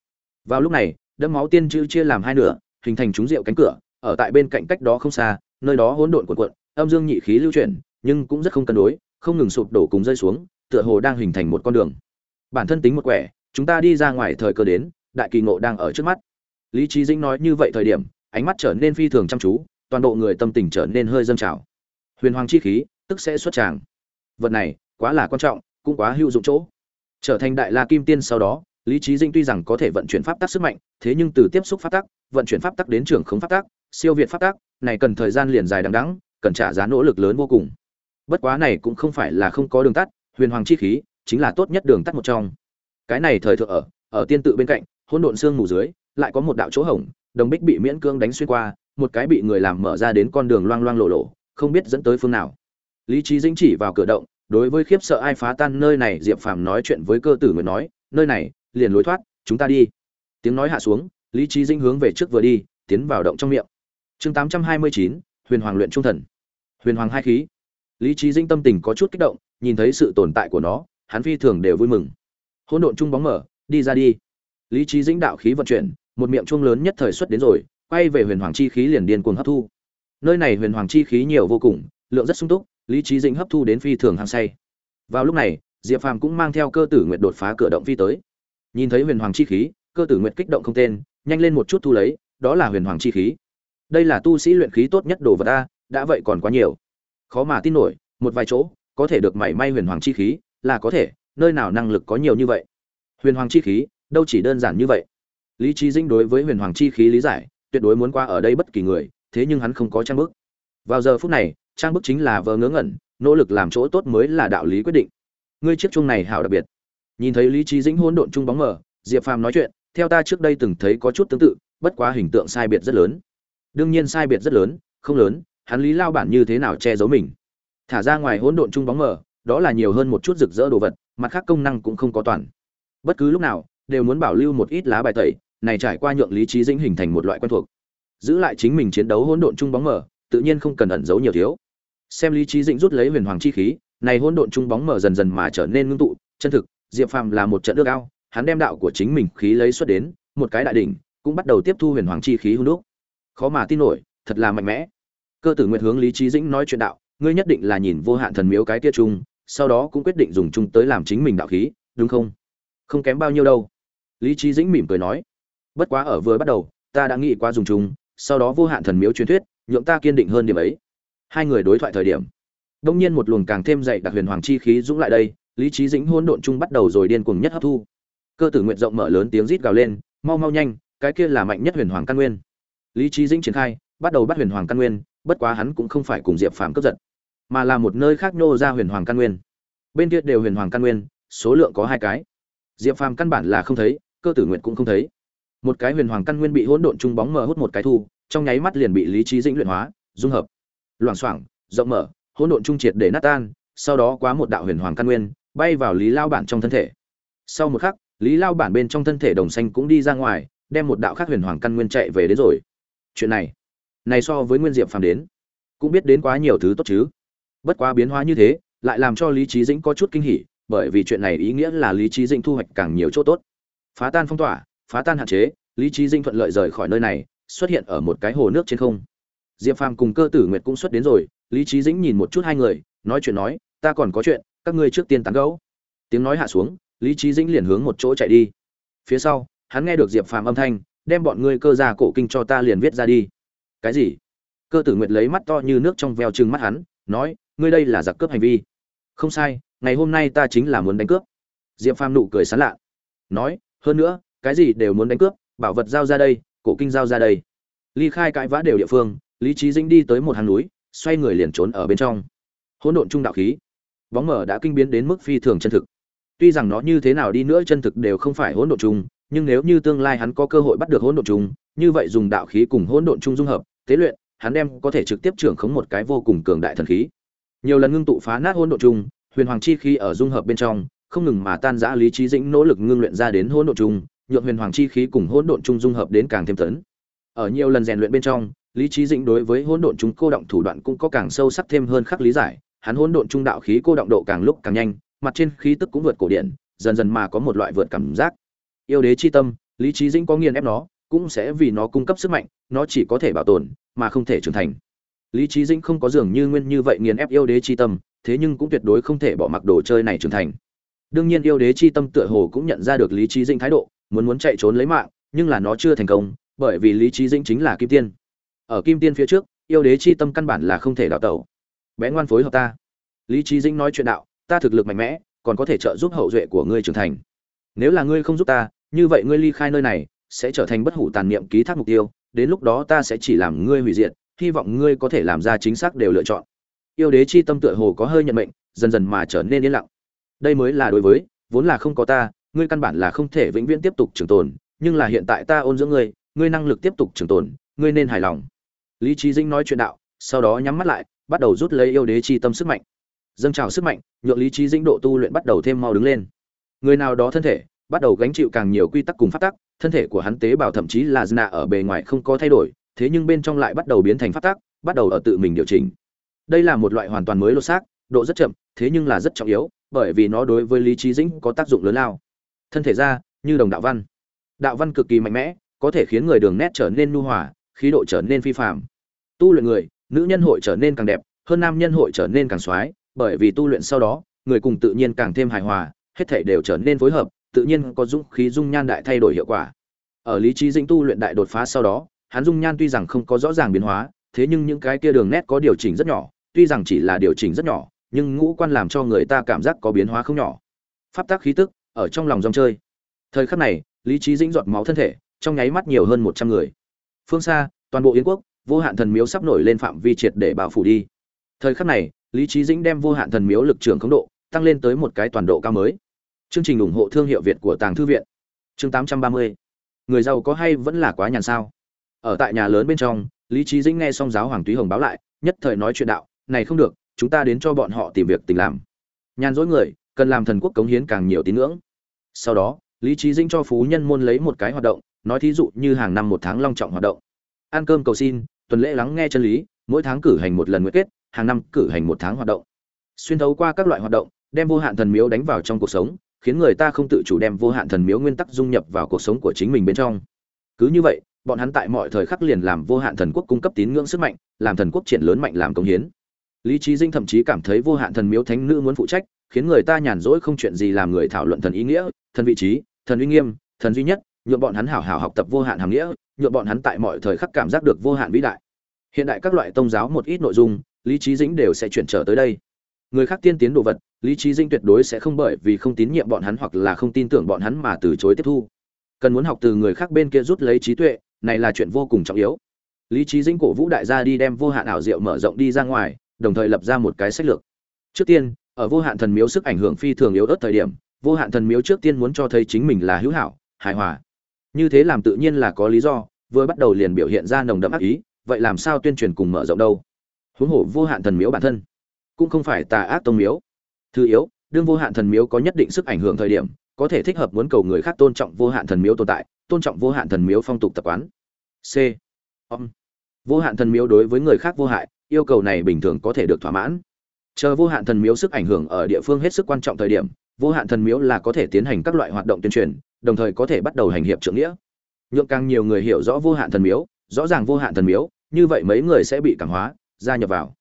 Vào lúc này, đẫm máu tiên chữ chia làm hai nửa, hình thành trúng rượu cánh cửa, ở tại bên cạnh cách đó không xa, nơi đó hỗn độn cuộn cuộn, âm dương nhị khí lưu chuyển, nhưng cũng rất không cân đối không ngừng sụp đổ cùng rơi xuống, tựa hồ đang hình thành một con đường. Bản thân tính một quẻ, chúng ta đi ra ngoài thời cơ đến, đại kỳ ngộ đang ở trước mắt. Lý Chí dĩnh nói như vậy thời điểm, ánh mắt trở nên phi thường chăm chú, toàn bộ người tâm tình trở nên hơi dâng trào. Huyền hoàng chi khí, tức sẽ xuất tràng. Vật này, quá là quan trọng, cũng quá hữu dụng chỗ. Trở thành đại la kim tiên sau đó, lý Chí dinh tuy rằng có thể vận chuyển pháp tắc sức mạnh, thế nhưng từ tiếp xúc pháp tắc, vận chuyển pháp tắc đến trường khống pháp tắc, siêu việt pháp tắc, này cần thời gian liền dài đằng đẵng, cần trả giá nỗ lực lớn vô cùng bất quá này cũng không phải là không có đường tắt, huyền hoàng chi khí chính là tốt nhất đường tắt một trong. Cái này thời thượng ở ở tiên tự bên cạnh, hỗn độn xương mù dưới, lại có một đạo chỗ hổng, đồng bích bị miễn cương đánh xuyên qua, một cái bị người làm mở ra đến con đường loang loang lộ lộ, không biết dẫn tới phương nào. Lý trí dĩnh chỉ vào cửa động, đối với khiếp sợ ai phá tan nơi này, diệp phàm nói chuyện với cơ tử người nói, nơi này, liền lối thoát, chúng ta đi. Tiếng nói hạ xuống, lý trí dĩnh hướng về trước vừa đi, tiến vào động trong miệng. Chương tám trăm hai mươi chín, huyền hoàng luyện trung thần. Huyền hoàng hai khí lý trí dĩnh tâm tình có chút kích động, nhìn thấy sự tồn tại của nó, hắn phi thường đều vui mừng. Hỗn độn chung bóng mở, đi ra đi. Lý trí dĩnh đạo khí vận chuyển, một miệng chung lớn nhất thời xuất đến rồi, quay về huyền hoàng chi khí liền điên cuồng hấp thu. Nơi này huyền hoàng chi khí nhiều vô cùng, lượng rất sung túc, lý trí dĩnh hấp thu đến phi thường hăng say. Vào lúc này, diệp phàm cũng mang theo cơ tử nguyện đột phá cửa động phi tới. Nhìn thấy huyền hoàng chi khí, cơ tử nguyện kích động không tên, nhanh lên một chút thu lấy, đó là huyền hoàng chi khí. Đây là tu sĩ luyện khí tốt nhất đồ vật ta đã vậy còn quá nhiều khó mà tin nổi, một vài chỗ, có thể được mảy may huyền hoàng chi khí, là có thể, nơi nào năng lực có nhiều như vậy. Huyền hoàng chi khí, đâu chỉ đơn giản như vậy. Lý trí dinh đối với huyền hoàng chi khí lý giải, tuyệt đối muốn qua ở đây bất kỳ người, thế nhưng hắn không có trang bức. Vào giờ phút này, trang bức chính là vờ ngớ ngẩn, nỗ lực làm chỗ tốt mới là đạo lý quyết định. Ngươi chiếc chung này hảo đặc biệt. Nhìn thấy lý trí dĩnh hỗn độn chung bóng mờ, diệp phàm nói chuyện, theo ta trước đây từng thấy có chút tương tự, bất quá hình tượng sai biệt rất lớn. Đương nhiên sai biệt rất lớn, không lớn hắn lý lao bản như thế nào che giấu mình? Thả ra ngoài hỗn độn chung bóng mờ, đó là nhiều hơn một chút rực rỡ đồ vật, mặt khác công năng cũng không có toàn. Bất cứ lúc nào, đều muốn bảo lưu một ít lá bài tẩy, này trải qua nhượng lý trí dĩnh hình thành một loại quen thuộc. Giữ lại chính mình chiến đấu hỗn độn chung bóng mờ, tự nhiên không cần ẩn giấu nhiều thiếu. Xem lý trí dĩnh rút lấy huyền hoàng chi khí, này hỗn độn chung bóng mờ dần dần mà trở nên ngưng tụ, chân thực, diệp phàm là một trận nước ao, hắn đem đạo của chính mình khí lấy xuất đến, một cái đại đỉnh, cũng bắt đầu tiếp thu huyền hoàng chi khí hung đúc. Khó mà tin nổi, thật là mạnh mẽ cơ tử nguyệt hướng lý trí dĩnh nói chuyện đạo, ngươi nhất định là nhìn vô hạn thần miếu cái kia chung, sau đó cũng quyết định dùng chung tới làm chính mình đạo khí, đúng không? Không kém bao nhiêu đâu. Lý trí dĩnh mỉm cười nói, bất quá ở vừa bắt đầu, ta đã nghĩ qua dùng chung, sau đó vô hạn thần miếu truyền thuyết, nhượng ta kiên định hơn điểm ấy. Hai người đối thoại thời điểm đông nhiên một luồng càng thêm dậy đặc huyền hoàng chi khí dũng lại đây, lý trí dĩnh hôn độn chung bắt đầu rồi điên cuồng nhất hấp thu. Cơ tử nguyện rộng mở lớn tiếng rít gào lên, mau mau nhanh, cái kia là mạnh nhất huyền hoàng căn nguyên. Lý trí dĩnh triển khai, bắt đầu bắt huyền hoàng căn nguyên bất quá hắn cũng không phải cùng diệp phàm cướp giật, mà là một nơi khác nhô ra huyền hoàng căn nguyên. Bên kia đều huyền hoàng căn nguyên, số lượng có hai cái. Diệp phàm căn bản là không thấy, cơ tử nguyện cũng không thấy. Một cái huyền hoàng căn nguyên bị hỗn độn chung bóng mờ hút một cái thu, trong nháy mắt liền bị lý trí dĩnh luyện hóa, dung hợp. Loảng xoảng, rộng mở, hỗn độn trung triệt để nát tan, sau đó quá một đạo huyền hoàng căn nguyên, bay vào lý lao bản trong thân thể. Sau một khắc, lý lao bản bên trong thân thể đồng xanh cũng đi ra ngoài, đem một đạo khác huyền hoàng căn nguyên chạy về đến rồi. Chuyện này này so với nguyên diệp phàm đến, cũng biết đến quá nhiều thứ tốt chứ. Bất quá biến hóa như thế, lại làm cho lý trí dĩnh có chút kinh hỉ, bởi vì chuyện này ý nghĩa là lý trí dĩnh thu hoạch càng nhiều chỗ tốt. Phá tan phong tỏa, phá tan hạn chế, lý trí dĩnh thuận lợi rời khỏi nơi này, xuất hiện ở một cái hồ nước trên không. Diệp phàm cùng cơ tử nguyệt cũng xuất đến rồi, lý trí dĩnh nhìn một chút hai người, nói chuyện nói, ta còn có chuyện, các ngươi trước tiên tán gẫu. Tiếng nói hạ xuống, lý trí dĩnh liền hướng một chỗ chạy đi. Phía sau, hắn nghe được diệp phàm âm thanh, đem bọn ngươi cơ ra cổ kinh cho ta liền viết ra đi cái gì? Cơ tử nguyệt lấy mắt to như nước trong veo trừng mắt hắn, nói, ngươi đây là giặc cướp hành vi. Không sai, ngày hôm nay ta chính là muốn đánh cướp. Diệp phàm nụ cười sán lạ. Nói, hơn nữa, cái gì đều muốn đánh cướp, bảo vật giao ra đây, cổ kinh giao ra đây. Ly khai cãi vã đều địa phương, lý trí dĩnh đi tới một hàng núi, xoay người liền trốn ở bên trong. Hỗn độn trung đạo khí. Bóng mở đã kinh biến đến mức phi thường chân thực. Tuy rằng nó như thế nào đi nữa chân thực đều không phải hỗn độn chung nhưng nếu như tương lai hắn có cơ hội bắt được hỗn độn chung như vậy dùng đạo khí cùng hỗn độn chung dung hợp tế luyện hắn đem có thể trực tiếp trưởng khống một cái vô cùng cường đại thần khí. Nhiều lần ngưng tụ phá nát hỗn độn trùng, huyền hoàng chi khí ở dung hợp bên trong không ngừng mà tan rã lý trí dĩnh nỗ lực ngưng luyện ra đến hỗn độn trùng, nhượng huyền hoàng chi khí cùng hỗn độn trùng dung hợp đến càng thêm tấn. Ở nhiều lần rèn luyện bên trong lý trí dĩnh đối với hỗn độn trùng cô động thủ đoạn cũng có càng sâu sắc thêm hơn khắc lý giải hắn hỗn độn trung đạo khí cô động độ càng lúc càng nhanh mặt trên khí tức cũng vượt cổ điển dần dần mà có một loại vượt cảm giác. Yêu đế chi tâm lý trí dĩnh có nghiền ép nó cũng sẽ vì nó cung cấp sức mạnh, nó chỉ có thể bảo tồn, mà không thể trưởng thành. Lý trí dĩnh không có dường như nguyên như vậy nghiền ép yêu đế chi tâm, thế nhưng cũng tuyệt đối không thể bỏ mặc đồ chơi này trưởng thành. Đương nhiên yêu đế chi tâm tựa hồ cũng nhận ra được lý trí dĩnh thái độ, muốn muốn chạy trốn lấy mạng, nhưng là nó chưa thành công, bởi vì lý trí dĩnh chính là kim tiên. Ở kim tiên phía trước, yêu đế chi tâm căn bản là không thể đào tẩu. Bé ngoan phối hợp ta. Lý trí dĩnh nói chuyện đạo, ta thực lực mạnh mẽ, còn có thể trợ giúp hậu duệ của ngươi trưởng thành. Nếu là ngươi không giúp ta, như vậy ngươi ly khai nơi này sẽ trở thành bất hủ tàn niệm ký thác mục tiêu, đến lúc đó ta sẽ chỉ làm ngươi hủy diệt, hy vọng ngươi có thể làm ra chính xác đều lựa chọn. Yêu đế chi tâm tựa hồ có hơi nhận mệnh, dần dần mà trở nên yên lặng. Đây mới là đối với, vốn là không có ta, ngươi căn bản là không thể vĩnh viễn tiếp tục trường tồn, nhưng là hiện tại ta ôn dưỡng ngươi ngươi năng lực tiếp tục trường tồn, ngươi nên hài lòng. Lý trí dĩnh nói chuyện đạo, sau đó nhắm mắt lại, bắt đầu rút lấy yêu đế chi tâm sức mạnh. Dâng trào sức mạnh, nhượng lý trí dĩnh độ tu luyện bắt đầu thêm mau đứng lên. Người nào đó thân thể, bắt đầu gánh chịu càng nhiều quy tắc cùng phát tắc thân thể của hắn tế bào thậm chí là dna ở bề ngoài không có thay đổi, thế nhưng bên trong lại bắt đầu biến thành phát tắc bắt đầu ở tự mình điều chỉnh. Đây là một loại hoàn toàn mới lột xác, độ rất chậm, thế nhưng là rất trọng yếu, bởi vì nó đối với lý trí dĩnh có tác dụng lớn lao. Thân thể ra như đồng đạo văn. Đạo văn cực kỳ mạnh mẽ, có thể khiến người đường nét trở nên nu hòa, khí độ trở nên phi phạm tu luyện người, nữ nhân hội trở nên càng đẹp, hơn nam nhân hội trở nên càng soái, bởi vì tu luyện sau đó, người cùng tự nhiên càng thêm hài hòa, hết thảy đều trở nên phối hợp tự nhiên có dũng khí dung nhan đại thay đổi hiệu quả. Ở lý trí dĩnh tu luyện đại đột phá sau đó, hắn dung nhan tuy rằng không có rõ ràng biến hóa, thế nhưng những cái kia đường nét có điều chỉnh rất nhỏ, tuy rằng chỉ là điều chỉnh rất nhỏ, nhưng ngũ quan làm cho người ta cảm giác có biến hóa không nhỏ. Pháp tác khí tức, ở trong lòng dòng chơi. Thời khắc này, lý trí dĩnh giọt máu thân thể, trong nháy mắt nhiều hơn một trăm người. Phương xa, toàn bộ yến quốc, vô hạn thần miếu sắp nổi lên phạm vi triệt để bao phủ đi. Thời khắc này, lý trí dĩnh đem vô hạn thần miếu lực trường khống độ, tăng lên tới một cái toàn độ cao mới chương trình ủng hộ thương hiệu việt của tàng thư viện. Chương tám trăm ba mươi. Người giàu có hay vẫn là quá nhàn sao? Ở tại nhà lớn bên trong, lý trí dĩnh nghe xong giáo hoàng túy hồng báo lại, nhất thời nói chuyện đạo, này không được, chúng ta đến cho bọn họ tìm việc tình làm. Nhàn rỗi người, cần làm thần quốc cống hiến càng nhiều tín ngưỡng. Sau đó, lý trí dĩnh cho phú nhân môn lấy một cái hoạt động, nói thí dụ như hàng năm một tháng long trọng hoạt động. Ăn cơm cầu xin, tuần lễ lắng nghe chân lý, mỗi tháng cử hành một lần nguyện kết, hàng năm cử hành một tháng hoạt động. Xuyên thấu qua các loại hoạt động, đem vô hạn thần miếu đánh vào trong cuộc sống khiến người ta không tự chủ đem vô hạn thần miếu nguyên tắc dung nhập vào cuộc sống của chính mình bên trong. Cứ như vậy, bọn hắn tại mọi thời khắc liền làm vô hạn thần quốc cung cấp tín ngưỡng sức mạnh, làm thần quốc triển lớn mạnh làm công hiến. Lý trí dinh thậm chí cảm thấy vô hạn thần miếu thánh nữ muốn phụ trách, khiến người ta nhàn rỗi không chuyện gì làm người thảo luận thần ý nghĩa, thần vị trí, thần uy nghiêm, thần duy nhất nhuộm bọn hắn hảo hảo học tập vô hạn hàm nghĩa nhuộm bọn hắn tại mọi thời khắc cảm giác được vô hạn vĩ đại. Hiện đại các loại tôn giáo một ít nội dung, lý trí dĩnh đều sẽ chuyển trở tới đây. Người khác tiên tiến đồ vật lý trí dinh tuyệt đối sẽ không bởi vì không tín nhiệm bọn hắn hoặc là không tin tưởng bọn hắn mà từ chối tiếp thu. Cần muốn học từ người khác bên kia rút lấy trí tuệ, này là chuyện vô cùng trọng yếu. Lý trí dinh cổ vũ đại gia đi đem vô hạn ảo diệu mở rộng đi ra ngoài, đồng thời lập ra một cái sách lược. Trước tiên, ở vô hạn thần miếu sức ảnh hưởng phi thường yếu ớt thời điểm, vô hạn thần miếu trước tiên muốn cho thấy chính mình là hữu hảo, hài hòa. Như thế làm tự nhiên là có lý do, vừa bắt đầu liền biểu hiện ra nồng đậm ác ý, vậy làm sao tuyên truyền cùng mở rộng đâu? Huống hồ vô hạn thần miếu bản thân cũng không phải tà ác tông miếu thứ yếu, đương vô hạn thần miếu có nhất định sức ảnh hưởng thời điểm, có thể thích hợp muốn cầu người khác tôn trọng vô hạn thần miếu tồn tại, tôn trọng vô hạn thần miếu phong tục tập quán. C. Ông vô hạn thần miếu đối với người khác vô hại, yêu cầu này bình thường có thể được thỏa mãn. Chờ vô hạn thần miếu sức ảnh hưởng ở địa phương hết sức quan trọng thời điểm, vô hạn thần miếu là có thể tiến hành các loại hoạt động tuyên truyền, đồng thời có thể bắt đầu hành hiệp trưởng nghĩa. Nhượng càng nhiều người hiểu rõ vô hạn thần miếu, rõ ràng vô hạn thần miếu, như vậy mấy người sẽ bị cảm hóa, gia nhập vào.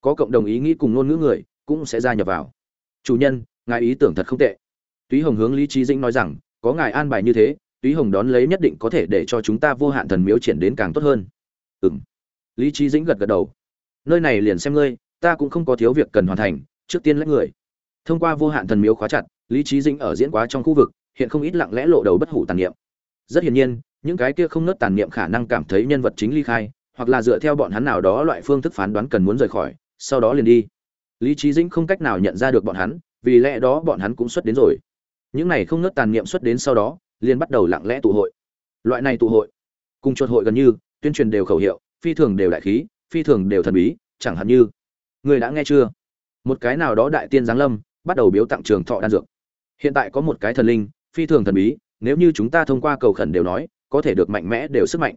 Có cộng đồng ý nghĩ cùng ngôn ngữ người cũng sẽ gia nhập vào chủ nhân, ngài ý tưởng thật không tệ. Túy hồng hướng lý trí dĩnh nói rằng, có ngài an bài như thế, túy hồng đón lấy nhất định có thể để cho chúng ta vô hạn thần miếu triển đến càng tốt hơn. Ừ m lý trí dĩnh gật gật đầu. Nơi này liền xem ngươi, ta cũng không có thiếu việc cần hoàn thành, trước tiên lấy người. Thông qua vô hạn thần miếu khóa chặt, lý trí dĩnh ở diễn quá trong khu vực, hiện không ít lặng lẽ lộ đầu bất hủ tàn niệm. Rất hiển nhiên, những cái kia không nớt tàn niệm khả năng cảm thấy nhân vật chính ly khai, hoặc là dựa theo bọn hắn nào đó loại phương thức phán đoán cần muốn rời khỏi, sau đó liền đi lý trí dĩnh không cách nào nhận ra được bọn hắn, vì lẽ đó bọn hắn cũng xuất đến rồi. Những này không ngớt tàn niệm xuất đến sau đó, liền bắt đầu lặng lẽ tụ hội. Loại này tụ hội, cùng chuột hội gần như, tuyên truyền đều khẩu hiệu, phi thường đều đại khí, phi thường đều thần bí, chẳng hạn như, người đã nghe chưa? Một cái nào đó đại tiên giáng lâm, bắt đầu biếu tặng trường thọ đan dược. Hiện tại có một cái thần linh, phi thường thần bí, nếu như chúng ta thông qua cầu khẩn đều nói, có thể được mạnh mẽ đều sức mạnh.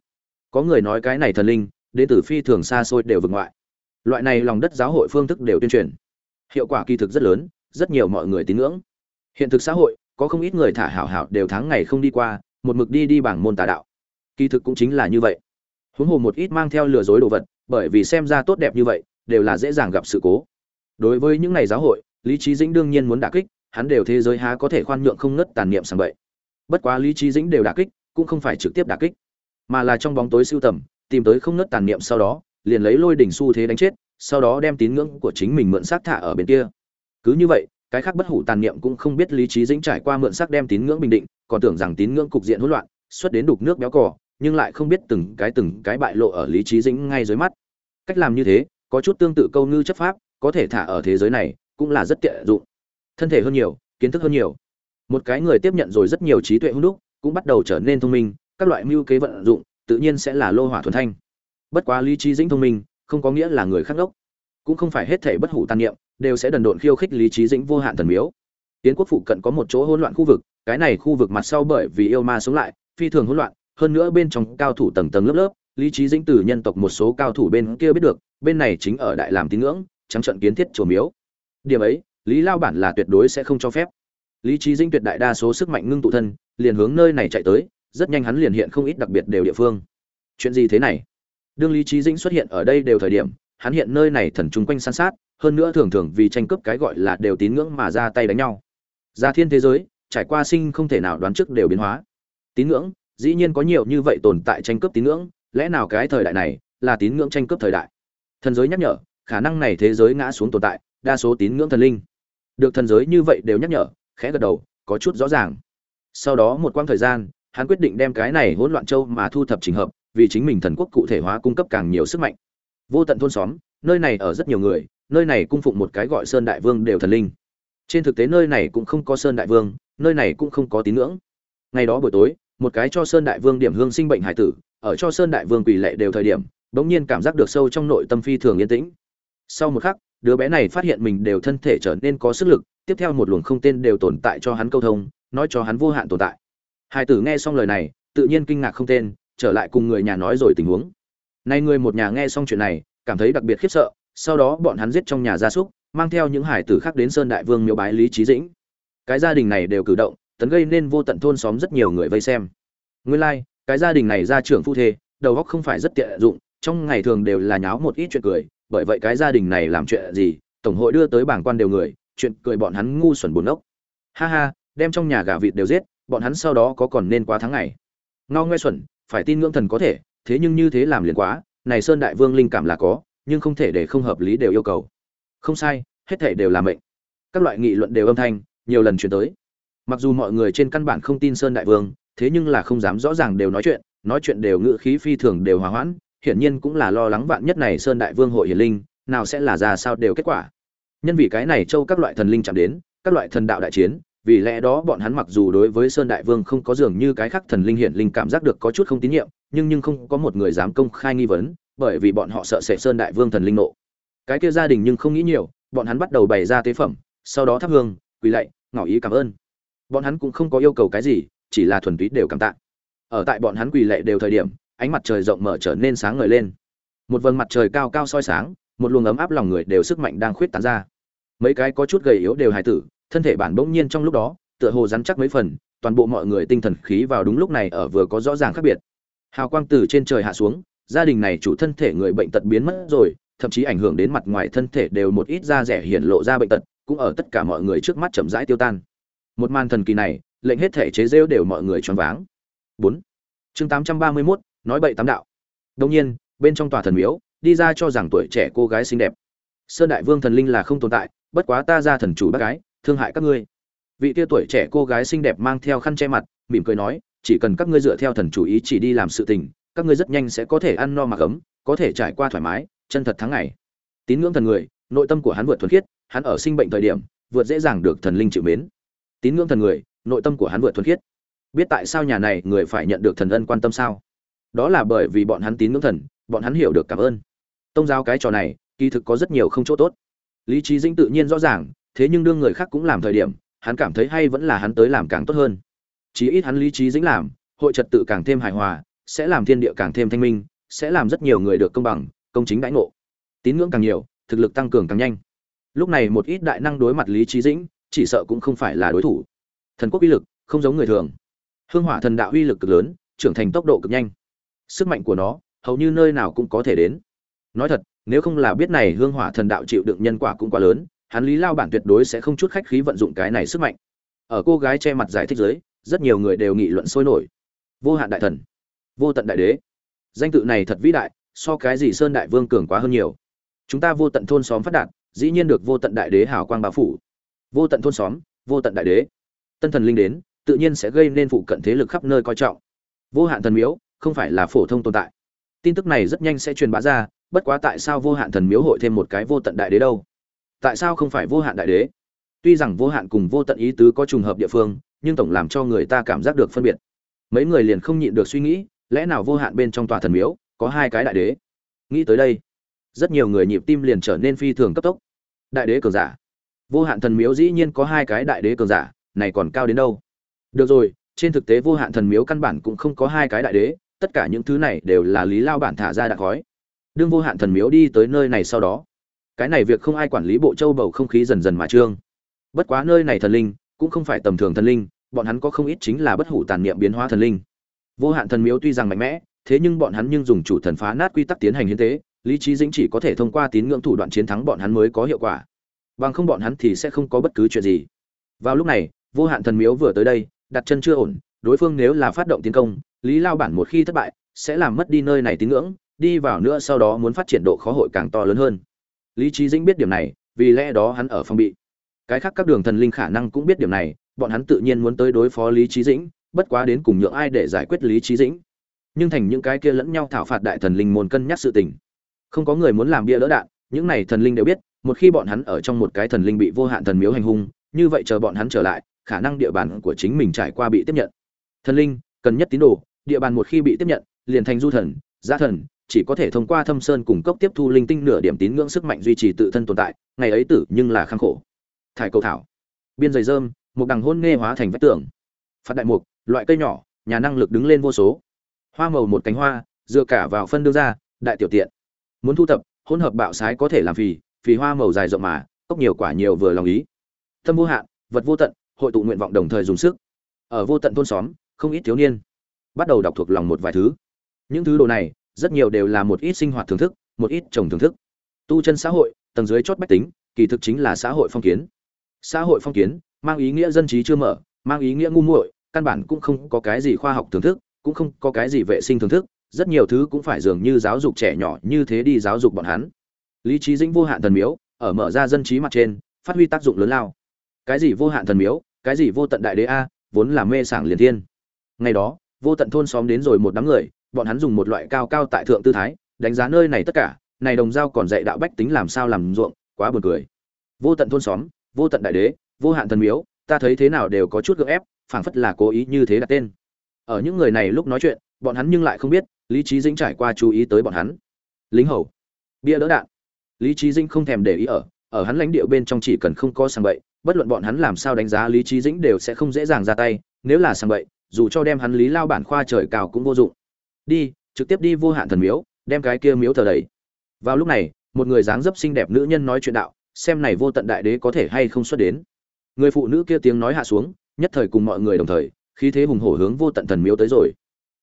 Có người nói cái này thần linh, đến từ phi thường xa xôi đều vượt ngoại loại này lòng đất giáo hội phương thức đều tuyên truyền. Hiệu quả kỳ thực rất lớn, rất nhiều mọi người tín ngưỡng. Hiện thực xã hội, có không ít người thả hảo hảo đều tháng ngày không đi qua, một mực đi đi bảng môn tà đạo. Kỳ thực cũng chính là như vậy. Huống hồ một ít mang theo lừa dối đồ vật, bởi vì xem ra tốt đẹp như vậy, đều là dễ dàng gặp sự cố. Đối với những ngày giáo hội, lý trí dĩnh đương nhiên muốn đả kích, hắn đều thế giới há có thể khoan nhượng không ngất tàn niệm sang vậy bất quá lý trí dĩnh đều đả kích, cũng không phải trực tiếp đả kích, mà là trong bóng tối siêu tầm, tìm tới không ngất tàn niệm sau đó liền lấy lôi đỉnh xu thế đánh chết, sau đó đem tín ngưỡng của chính mình mượn xác thả ở bên kia. Cứ như vậy, cái khác bất hủ tàn niệm cũng không biết lý trí dĩnh trải qua mượn xác đem tín ngưỡng bình định, còn tưởng rằng tín ngưỡng cục diện hỗn loạn, xuất đến đục nước béo cò, nhưng lại không biết từng cái từng cái bại lộ ở lý trí dĩnh ngay dưới mắt. Cách làm như thế, có chút tương tự câu ngư chấp pháp, có thể thả ở thế giới này, cũng là rất tiện dụng. Thân thể hơn nhiều, kiến thức hơn nhiều. Một cái người tiếp nhận rồi rất nhiều trí tuệ hung đúc, cũng bắt đầu trở nên thông minh, các loại mưu kế vận dụng, tự nhiên sẽ là lô hỏa thuần thanh bất quá lý trí dĩnh thông minh, không có nghĩa là người khác đốc. Cũng không phải hết thể bất hủ tàn niệm, đều sẽ đần độn khiêu khích lý trí dĩnh vô hạn thần miếu. Tiến quốc phụ cận có một chỗ hỗn loạn khu vực, cái này khu vực mặt sau bởi vì yêu ma sống lại, phi thường hỗn loạn, hơn nữa bên trong cao thủ tầng tầng lớp lớp, lý trí dĩnh từ nhân tộc một số cao thủ bên kia biết được, bên này chính ở đại làm tín ngưỡng, trắng trận kiến thiết chùa miếu. Điểm ấy, lý lao bản là tuyệt đối sẽ không cho phép. Lý trí dĩnh tuyệt đại đa số sức mạnh ngưng tụ thân, liền hướng nơi này chạy tới, rất nhanh hắn liền hiện không ít đặc biệt đều địa phương. Chuyện gì thế này? Đương lý trí dĩnh xuất hiện ở đây đều thời điểm, hắn hiện nơi này thần chung quanh san sát, hơn nữa thường thường vì tranh cướp cái gọi là đều tín ngưỡng mà ra tay đánh nhau. Gia thiên thế giới, trải qua sinh không thể nào đoán trước đều biến hóa. Tín ngưỡng, dĩ nhiên có nhiều như vậy tồn tại tranh cướp tín ngưỡng, lẽ nào cái thời đại này là tín ngưỡng tranh cướp thời đại? Thần giới nhắc nhở, khả năng này thế giới ngã xuống tồn tại, đa số tín ngưỡng thần linh. Được thần giới như vậy đều nhắc nhở, khẽ gật đầu, có chút rõ ràng. Sau đó một quãng thời gian, hắn quyết định đem cái này hỗn loạn châu mà thu thập trình hợp vì chính mình thần quốc cụ thể hóa cung cấp càng nhiều sức mạnh. Vô tận thôn xóm, nơi này ở rất nhiều người, nơi này cung phụng một cái gọi sơn đại vương đều thần linh. Trên thực tế nơi này cũng không có sơn đại vương, nơi này cũng không có tín ngưỡng. Ngày đó buổi tối, một cái cho sơn đại vương điểm hương sinh bệnh hải tử, ở cho sơn đại vương quỳ lệ đều thời điểm, bỗng nhiên cảm giác được sâu trong nội tâm phi thường yên tĩnh. Sau một khắc, đứa bé này phát hiện mình đều thân thể trở nên có sức lực, tiếp theo một luồng không tên đều tồn tại cho hắn câu thông, nói cho hắn vô hạn tồn tại. Hải tử nghe xong lời này, tự nhiên kinh ngạc không tên trở lại cùng người nhà nói rồi tình huống. Nay người một nhà nghe xong chuyện này cảm thấy đặc biệt khiếp sợ sau đó bọn hắn giết trong nhà gia súc mang theo những hải tử khác đến sơn đại vương miếu bái lý trí dĩnh. Cái gia đình này đều cử động tấn gây nên vô tận thôn xóm rất nhiều người vây xem. Nguyên lai、like, cái gia đình này ra trưởng phu thê đầu óc không phải rất tiện dụng trong ngày thường đều là nháo một ít chuyện cười bởi vậy cái gia đình này làm chuyện gì tổng hội đưa tới bảng quan đều người chuyện cười bọn hắn ngu xuẩn buồn ốc. Ha ha đem trong nhà gà vịt đều giết bọn hắn sau đó có còn nên quá tháng ngày. Ngao ngoe xuẩn phải tin ngưỡng thần có thể, thế nhưng như thế làm liền quá, này sơn đại vương linh cảm là có, nhưng không thể để không hợp lý đều yêu cầu. Không sai, hết thể đều là mệnh. Các loại nghị luận đều âm thanh, nhiều lần chuyển tới. Mặc dù mọi người trên căn bản không tin sơn đại vương, thế nhưng là không dám rõ ràng đều nói chuyện nói chuyện đều ngự khí phi thường đều hòa hoãn, hiển nhiên cũng là lo lắng vạn nhất này sơn đại vương hội hiển linh, nào sẽ là ra sao đều kết quả. Nhân vì cái này châu các loại thần linh chạm đến, các loại thần đạo đại chiến vì lẽ đó bọn hắn mặc dù đối với sơn đại vương không có dường như cái khác thần linh hiển linh cảm giác được có chút không tín nhiệm, nhưng nhưng không có một người dám công khai nghi vấn, bởi vì bọn họ sợ sệt sơn đại vương thần linh nộ. Cái kia gia đình nhưng không nghĩ nhiều, bọn hắn bắt đầu bày ra tế phẩm, sau đó thắp hương, quỳ lạy, ngỏ ý cảm ơn. Bọn hắn cũng không có yêu cầu cái gì, chỉ là thuần túy đều cảm tạ. Ở tại bọn hắn quỳ lạy đều thời điểm, ánh mặt trời rộng mở trở nên sáng ngời lên. Một vầng mặt trời cao cao soi sáng, một luồng ấm áp lòng người đều sức mạnh đang khuyết tán ra. Mấy cái có chút gầy yếu đều hài tử thân thể bản bỗng nhiên trong lúc đó tựa hồ rắn chắc mấy phần toàn bộ mọi người tinh thần khí vào đúng lúc này ở vừa có rõ ràng khác biệt. Hào quang từ trên trời hạ xuống gia đình này chủ thân thể người bệnh tật biến mất rồi thậm chí ảnh hưởng đến mặt ngoài thân thể đều một ít da rẻ hiển lộ ra bệnh tật cũng ở tất cả mọi người trước mắt chậm rãi tiêu tan. Một màn thần kỳ này lệnh hết thể chế rêu đều mọi người choáng váng. Bốn. Chương tám trăm ba mươi 831, nói bậy tám đạo. Đông nhiên bên trong tòa thần miếu đi ra cho rằng tuổi trẻ cô gái xinh đẹp. Sơn đại vương thần linh là không tồn tại bất quá ta ra thần chủ bác gái thương hại các ngươi. Vị tia tuổi trẻ cô gái xinh đẹp mang theo khăn che mặt, mỉm cười nói, chỉ cần các ngươi dựa theo thần chủ ý chỉ đi làm sự tình, các ngươi rất nhanh sẽ có thể ăn no mặc ấm, có thể trải qua thoải mái, chân thật tháng ngày. Tín ngưỡng thần người, nội tâm của hắn vượt thuần khiết, hắn ở sinh bệnh thời điểm, vượt dễ dàng được thần linh chịu mến. Tín ngưỡng thần người, nội tâm của hắn vượt thuần khiết. Biết tại sao nhà này người phải nhận được thần ân quan tâm sao? Đó là bởi vì bọn hắn tín ngưỡng thần, bọn hắn hiểu được cảm ơn. Tông giáo cái trò này, kỳ thực có rất nhiều không chỗ tốt. Lý trí dĩnh tự nhiên rõ ràng thế nhưng đương người khác cũng làm thời điểm, hắn cảm thấy hay vẫn là hắn tới làm càng tốt hơn. Chí ít hắn lý trí dĩnh làm, hội trật tự càng thêm hài hòa, sẽ làm thiên địa càng thêm thanh minh, sẽ làm rất nhiều người được công bằng, công chính đãi ngộ. Tín ngưỡng càng nhiều, thực lực tăng cường càng nhanh. Lúc này một ít đại năng đối mặt lý trí dĩnh, chỉ sợ cũng không phải là đối thủ. Thần quốc uy lực, không giống người thường. Hương hỏa thần đạo uy lực cực lớn, trưởng thành tốc độ cực nhanh. Sức mạnh của nó, hầu như nơi nào cũng có thể đến. Nói thật, nếu không là biết này hương hỏa thần đạo chịu đựng nhân quả cũng quá lớn hắn lý lao bản tuyệt đối sẽ không chút khách khí vận dụng cái này sức mạnh. Ở cô gái che mặt giải thích giới rất nhiều người đều nghị luận sôi nổi. Vô hạn đại thần, vô tận đại đế. Danh tự này thật vĩ đại, so cái gì sơn đại vương cường quá hơn nhiều. Chúng ta vô tận thôn xóm phát đạt, dĩ nhiên được vô tận đại đế hào quang bao phủ. Vô tận thôn xóm, vô tận đại đế. Tân thần linh đến, tự nhiên sẽ gây nên phụ cận thế lực khắp nơi coi trọng. Vô hạn thần miếu, không phải là phổ thông tồn tại. Tin tức này rất nhanh sẽ truyền bá ra, bất quá tại sao vô hạn thần miếu hội thêm một cái vô tận đại đế đâu? Tại sao không phải vô hạn đại đế? Tuy rằng vô hạn cùng vô tận ý tứ có trùng hợp địa phương, nhưng tổng làm cho người ta cảm giác được phân biệt. Mấy người liền không nhịn được suy nghĩ, lẽ nào vô hạn bên trong tòa thần miếu có hai cái đại đế? Nghĩ tới đây, rất nhiều người nhịp tim liền trở nên phi thường cấp tốc. Đại đế cường giả. Vô hạn thần miếu dĩ nhiên có hai cái đại đế cường giả, này còn cao đến đâu? Được rồi, trên thực tế vô hạn thần miếu căn bản cũng không có hai cái đại đế, tất cả những thứ này đều là lý lao bản thả ra đã khói. Đương vô hạn thần miếu đi tới nơi này sau đó cái này việc không ai quản lý bộ châu bầu không khí dần dần mà trương. Bất quá nơi này thần linh, cũng không phải tầm thường thần linh, bọn hắn có không ít chính là bất hủ tàn niệm biến hóa thần linh. Vô hạn thần miếu tuy rằng mạnh mẽ, thế nhưng bọn hắn nhưng dùng chủ thần phá nát quy tắc tiến hành hiến tế, lý trí dĩnh chỉ có thể thông qua tín ngưỡng thủ đoạn chiến thắng bọn hắn mới có hiệu quả. Bằng không bọn hắn thì sẽ không có bất cứ chuyện gì. Vào lúc này, vô hạn thần miếu vừa tới đây, đặt chân chưa ổn, đối phương nếu là phát động tiến công, lý lao bản một khi thất bại, sẽ làm mất đi nơi này tín ngưỡng, đi vào nữa sau đó muốn phát triển độ khó hội càng to lớn hơn lý trí dĩnh biết điểm này, vì lẽ đó hắn ở phòng bị. Cái khác các đường thần linh khả năng cũng biết điểm này, bọn hắn tự nhiên muốn tới đối phó lý trí dĩnh, bất quá đến cùng nhượng ai để giải quyết lý trí dĩnh. Nhưng thành những cái kia lẫn nhau thảo phạt đại thần linh môn cân nhắc sự tình. Không có người muốn làm bia lỡ đạn, những này thần linh đều biết, một khi bọn hắn ở trong một cái thần linh bị vô hạn thần miếu hành hung, như vậy chờ bọn hắn trở lại, khả năng địa bàn của chính mình trải qua bị tiếp nhận. Thần linh, cần nhất tín đồ, địa bàn một khi bị tiếp nhận, liền thành du thần, gia thần chỉ có thể thông qua thâm sơn cùng cốc tiếp thu linh tinh nửa điểm tín ngưỡng sức mạnh duy trì tự thân tồn tại, ngày ấy tử nhưng là khang khổ. Thải cầu thảo, biên dày dơm một đằng hôn nghe hóa thành vách tường. Phạt đại mục, loại cây nhỏ, nhà năng lực đứng lên vô số. Hoa màu một cánh hoa, dựa cả vào phân đương ra, đại tiểu tiện. Muốn thu thập, hỗn hợp bạo sái có thể làm phì phì hoa màu dài rộng mà, cốc nhiều quả nhiều vừa lòng ý. Tâm vô hạn, vật vô tận, hội tụ nguyện vọng đồng thời dùng sức. Ở vô tận thôn xóm, không ít thiếu niên bắt đầu đọc thuộc lòng một vài thứ. Những thứ đồ này rất nhiều đều là một ít sinh hoạt thưởng thức, một ít trồng thưởng thức. Tu chân xã hội, tầng dưới chót bách tính, kỳ thực chính là xã hội phong kiến. Xã hội phong kiến, mang ý nghĩa dân trí chưa mở, mang ý nghĩa ngu muội, căn bản cũng không có cái gì khoa học thưởng thức, cũng không có cái gì vệ sinh thưởng thức, rất nhiều thứ cũng phải dường như giáo dục trẻ nhỏ như thế đi giáo dục bọn hắn. Lý trí dĩnh vô hạn thần miếu, ở mở ra dân trí mặt trên, phát huy tác dụng lớn lao. Cái gì vô hạn thần miếu, cái gì vô tận đại đế a, vốn là mê sảng liền thiên. Ngày đó, vô tận thôn xóm đến rồi một đám người bọn hắn dùng một loại cao cao tại thượng tư thái, đánh giá nơi này tất cả, này đồng dao còn dạy đạo bách tính làm sao làm ruộng, quá buồn cười. Vô tận thôn xóm, vô tận đại đế, vô hạn thần miếu, ta thấy thế nào đều có chút gượng ép, phảng phất là cố ý như thế đặt tên. Ở những người này lúc nói chuyện, bọn hắn nhưng lại không biết, lý trí dĩnh trải qua chú ý tới bọn hắn. Lính hầu, bia đỡ đạn. Lý trí dĩnh không thèm để ý ở ở hắn lãnh địa bên trong chỉ cần không có sàng bậy, bất luận bọn hắn làm sao đánh giá lý trí dĩnh đều sẽ không dễ dàng ra tay, nếu là sàng bậy, dù cho đem hắn lý lao bản khoa trời cao cũng vô dụng đi, trực tiếp đi vô hạn thần miếu, đem cái kia miếu thờ đầy vào lúc này, một người dáng dấp xinh đẹp nữ nhân nói chuyện đạo, xem này vô tận đại đế có thể hay không xuất đến. Người phụ nữ kia tiếng nói hạ xuống, nhất thời cùng mọi người đồng thời, khí thế hùng hổ hướng vô tận thần miếu tới rồi.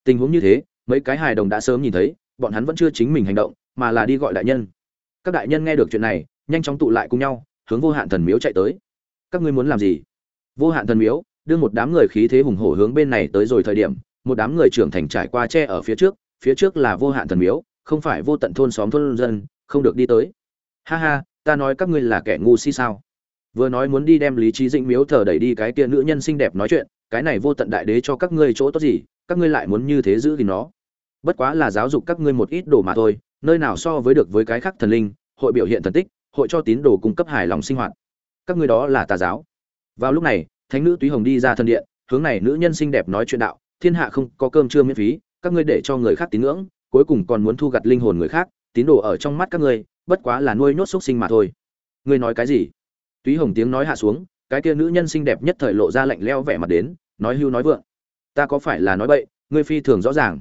Tình huống như thế, mấy cái hài đồng đã sớm nhìn thấy, bọn hắn vẫn chưa chính mình hành động, mà là đi gọi đại nhân. Các đại nhân nghe được chuyện này, nhanh chóng tụ lại cùng nhau, hướng vô hạn thần miếu chạy tới. Các ngươi muốn làm gì? Vô hạn thần miếu, đưa một đám người khí thế hùng hổ hướng bên này tới rồi thời điểm một đám người trưởng thành trải qua tre ở phía trước phía trước là vô hạn thần miếu, không phải vô tận thôn xóm thôn dân, không được đi tới. Ha ha, ta nói các ngươi là kẻ ngu si sao? Vừa nói muốn đi đem lý trí dĩnh miếu thờ đẩy đi cái kia nữ nhân xinh đẹp nói chuyện, cái này vô tận đại đế cho các ngươi chỗ tốt gì, các ngươi lại muốn như thế giữ thì nó. Bất quá là giáo dục các ngươi một ít đồ mà thôi, nơi nào so với được với cái khác thần linh, hội biểu hiện thần tích, hội cho tín đồ cung cấp hài lòng sinh hoạt. Các ngươi đó là tà giáo. Vào lúc này, thánh nữ túy hồng đi ra thân điện, hướng này nữ nhân xinh đẹp nói chuyện đạo thiên hạ không có cơm trưa miễn phí, các ngươi để cho người khác tín ngưỡng, cuối cùng còn muốn thu gặt linh hồn người khác, tín đồ ở trong mắt các ngươi, bất quá là nuôi nhốt xúc sinh mà thôi. Ngươi nói cái gì? Túy hồng tiếng nói hạ xuống, cái kia nữ nhân xinh đẹp nhất thời lộ ra lạnh leo vẻ mặt đến, nói hưu nói vượng. Ta có phải là nói bậy, ngươi phi thường rõ ràng.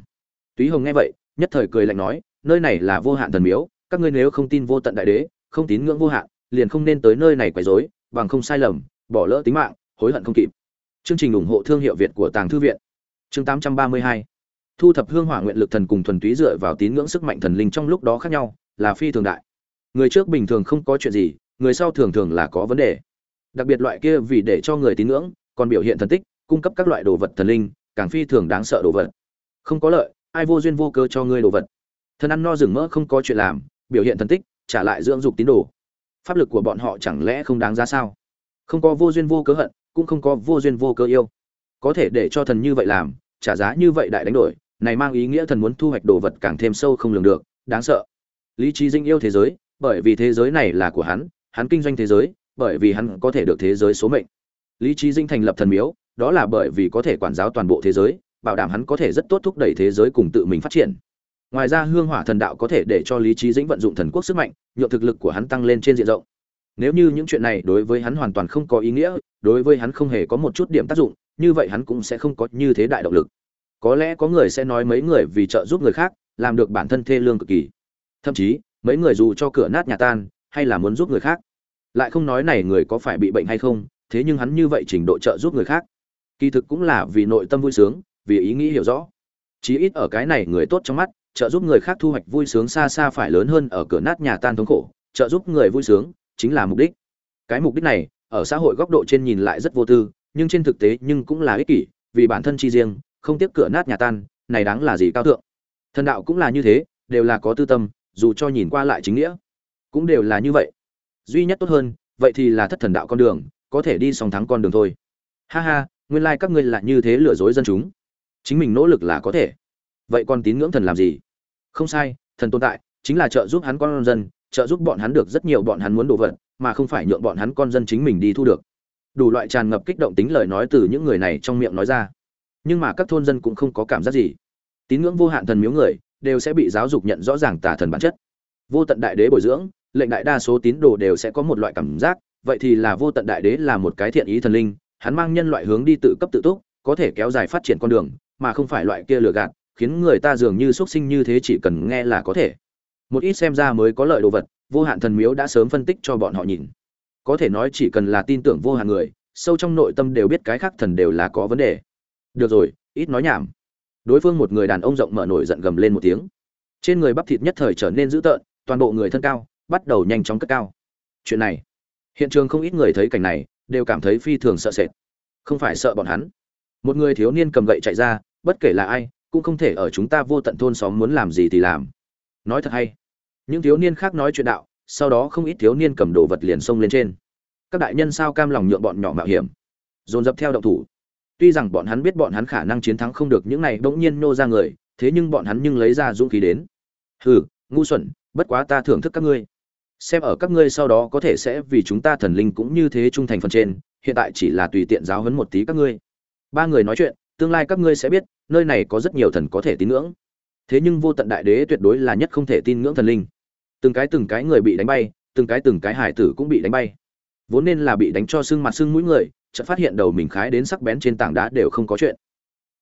Túy hồng nghe vậy, nhất thời cười lạnh nói, nơi này là vô hạn thần miếu, các ngươi nếu không tin vô tận đại đế, không tín ngưỡng vô hạn, liền không nên tới nơi này quấy rối, bằng không sai lầm, bỏ lỡ tính mạng, hối hận không kịp. Chương trình ủng hộ thương hiệu việt của tàng thư viện chương 832 thu thập hương hỏa nguyện lực thần cùng thuần túy dựa vào tín ngưỡng sức mạnh thần linh trong lúc đó khác nhau, là phi thường đại. Người trước bình thường không có chuyện gì, người sau thường thường là có vấn đề. Đặc biệt loại kia vì để cho người tín ngưỡng, còn biểu hiện thần tích, cung cấp các loại đồ vật thần linh, càng phi thường đáng sợ đồ vật. Không có lợi, ai vô duyên vô cơ cho ngươi đồ vật. Thần ăn no rừng mỡ không có chuyện làm, biểu hiện thần tích, trả lại dưỡng dục tín đồ. Pháp lực của bọn họ chẳng lẽ không đáng giá sao? Không có vô duyên vô cớ hận, cũng không có vô duyên vô cớ yêu có thể để cho thần như vậy làm, trả giá như vậy đại đánh đổi, này mang ý nghĩa thần muốn thu hoạch đồ vật càng thêm sâu không lường được, đáng sợ. Lý trí dinh yêu thế giới, bởi vì thế giới này là của hắn hắn kinh doanh thế giới, bởi vì hắn có thể được thế giới số mệnh. Lý trí dinh thành lập thần miếu, đó là bởi vì có thể quản giáo toàn bộ thế giới, bảo đảm hắn có thể rất tốt thúc đẩy thế giới cùng tự mình phát triển. Ngoài ra hương hỏa thần đạo có thể để cho lý trí dĩnh vận dụng thần quốc sức mạnh nhộn thực lực của hắn tăng lên trên diện rộng. Nếu như những chuyện này đối với hắn hoàn toàn không có ý nghĩa, đối với hắn không hề có một chút điểm tác dụng như vậy hắn cũng sẽ không có như thế đại động lực. Có lẽ có người sẽ nói mấy người vì trợ giúp người khác, làm được bản thân thê lương cực kỳ. Thậm chí, mấy người dù cho cửa nát nhà tan, hay là muốn giúp người khác, lại không nói này người có phải bị bệnh hay không, thế nhưng hắn như vậy trình độ trợ giúp người khác. Kỳ thực cũng là vì nội tâm vui sướng, vì ý nghĩ hiểu rõ. Chí ít ở cái này người tốt trong mắt, trợ giúp người khác thu hoạch vui sướng xa xa phải lớn hơn ở cửa nát nhà tan thống khổ. Trợ giúp người vui sướng, chính là mục đích. Cái mục đích này, ở xã hội góc độ trên nhìn lại rất vô tư nhưng trên thực tế nhưng cũng là ích kỷ, vì bản thân chi riêng, không tiếp cửa nát nhà tan, này đáng là gì cao thượng? Thần đạo cũng là như thế, đều là có tư tâm, dù cho nhìn qua lại chính nghĩa, cũng đều là như vậy. Duy nhất tốt hơn, vậy thì là thất thần đạo con đường, có thể đi song thắng con đường thôi. Ha ha, nguyên lai các ngươi là như thế lừa dối dân chúng. Chính mình nỗ lực là có thể. Vậy còn tín ngưỡng thần làm gì? Không sai, thần tồn tại, chính là trợ giúp hắn con dân, trợ giúp bọn hắn được rất nhiều bọn hắn muốn đồ vật, mà không phải nhượng bọn hắn con dân chính mình đi thu được đủ loại tràn ngập kích động tính lời nói từ những người này trong miệng nói ra. Nhưng mà các thôn dân cũng không có cảm giác gì. Tín ngưỡng vô hạn thần miếu người đều sẽ bị giáo dục nhận rõ ràng tà thần bản chất. Vô tận đại đế bồi dưỡng, lệnh đại đa số tín đồ đều sẽ có một loại cảm giác, vậy thì là vô tận đại đế là một cái thiện ý thần linh, hắn mang nhân loại hướng đi tự cấp tự túc, có thể kéo dài phát triển con đường, mà không phải loại kia lừa gạt, khiến người ta dường như xuất sinh như thế chỉ cần nghe là có thể. Một ít xem ra mới có lợi đồ vật, vô hạn thần miếu đã sớm phân tích cho bọn họ nhìn có thể nói chỉ cần là tin tưởng vô hạn người, sâu trong nội tâm đều biết cái khác thần đều là có vấn đề. Được rồi, ít nói nhảm. Đối phương một người đàn ông rộng mở nổi giận gầm lên một tiếng. Trên người bắp thịt nhất thời trở nên dữ tợn, toàn bộ người thân cao, bắt đầu nhanh chóng cất cao. Chuyện này, hiện trường không ít người thấy cảnh này, đều cảm thấy phi thường sợ sệt. Không phải sợ bọn hắn. Một người thiếu niên cầm gậy chạy ra, bất kể là ai, cũng không thể ở chúng ta vô tận thôn xóm muốn làm gì thì làm. Nói thật hay. Những thiếu niên khác nói chuyện đạo sau đó không ít thiếu niên cầm đồ vật liền xông lên trên. Các đại nhân sao cam lòng nhượng bọn nhỏ mạo hiểm? Dồn dập theo động thủ. Tuy rằng bọn hắn biết bọn hắn khả năng chiến thắng không được những này bỗng nhiên nô ra người, thế nhưng bọn hắn nhưng lấy ra dũng khí đến. Hừ, ngu xuẩn, bất quá ta thưởng thức các ngươi. Xem ở các ngươi sau đó có thể sẽ vì chúng ta thần linh cũng như thế trung thành phần trên, hiện tại chỉ là tùy tiện giáo huấn một tí các ngươi. Ba người nói chuyện, tương lai các ngươi sẽ biết, nơi này có rất nhiều thần có thể tín ngưỡng. Thế nhưng vô tận đại đế tuyệt đối là nhất không thể tin ngưỡng thần linh từng cái từng cái người bị đánh bay, từng cái từng cái hải tử cũng bị đánh bay. Vốn nên là bị đánh cho sưng mặt sưng mũi người, chợt phát hiện đầu mình khái đến sắc bén trên tảng đá đều không có chuyện.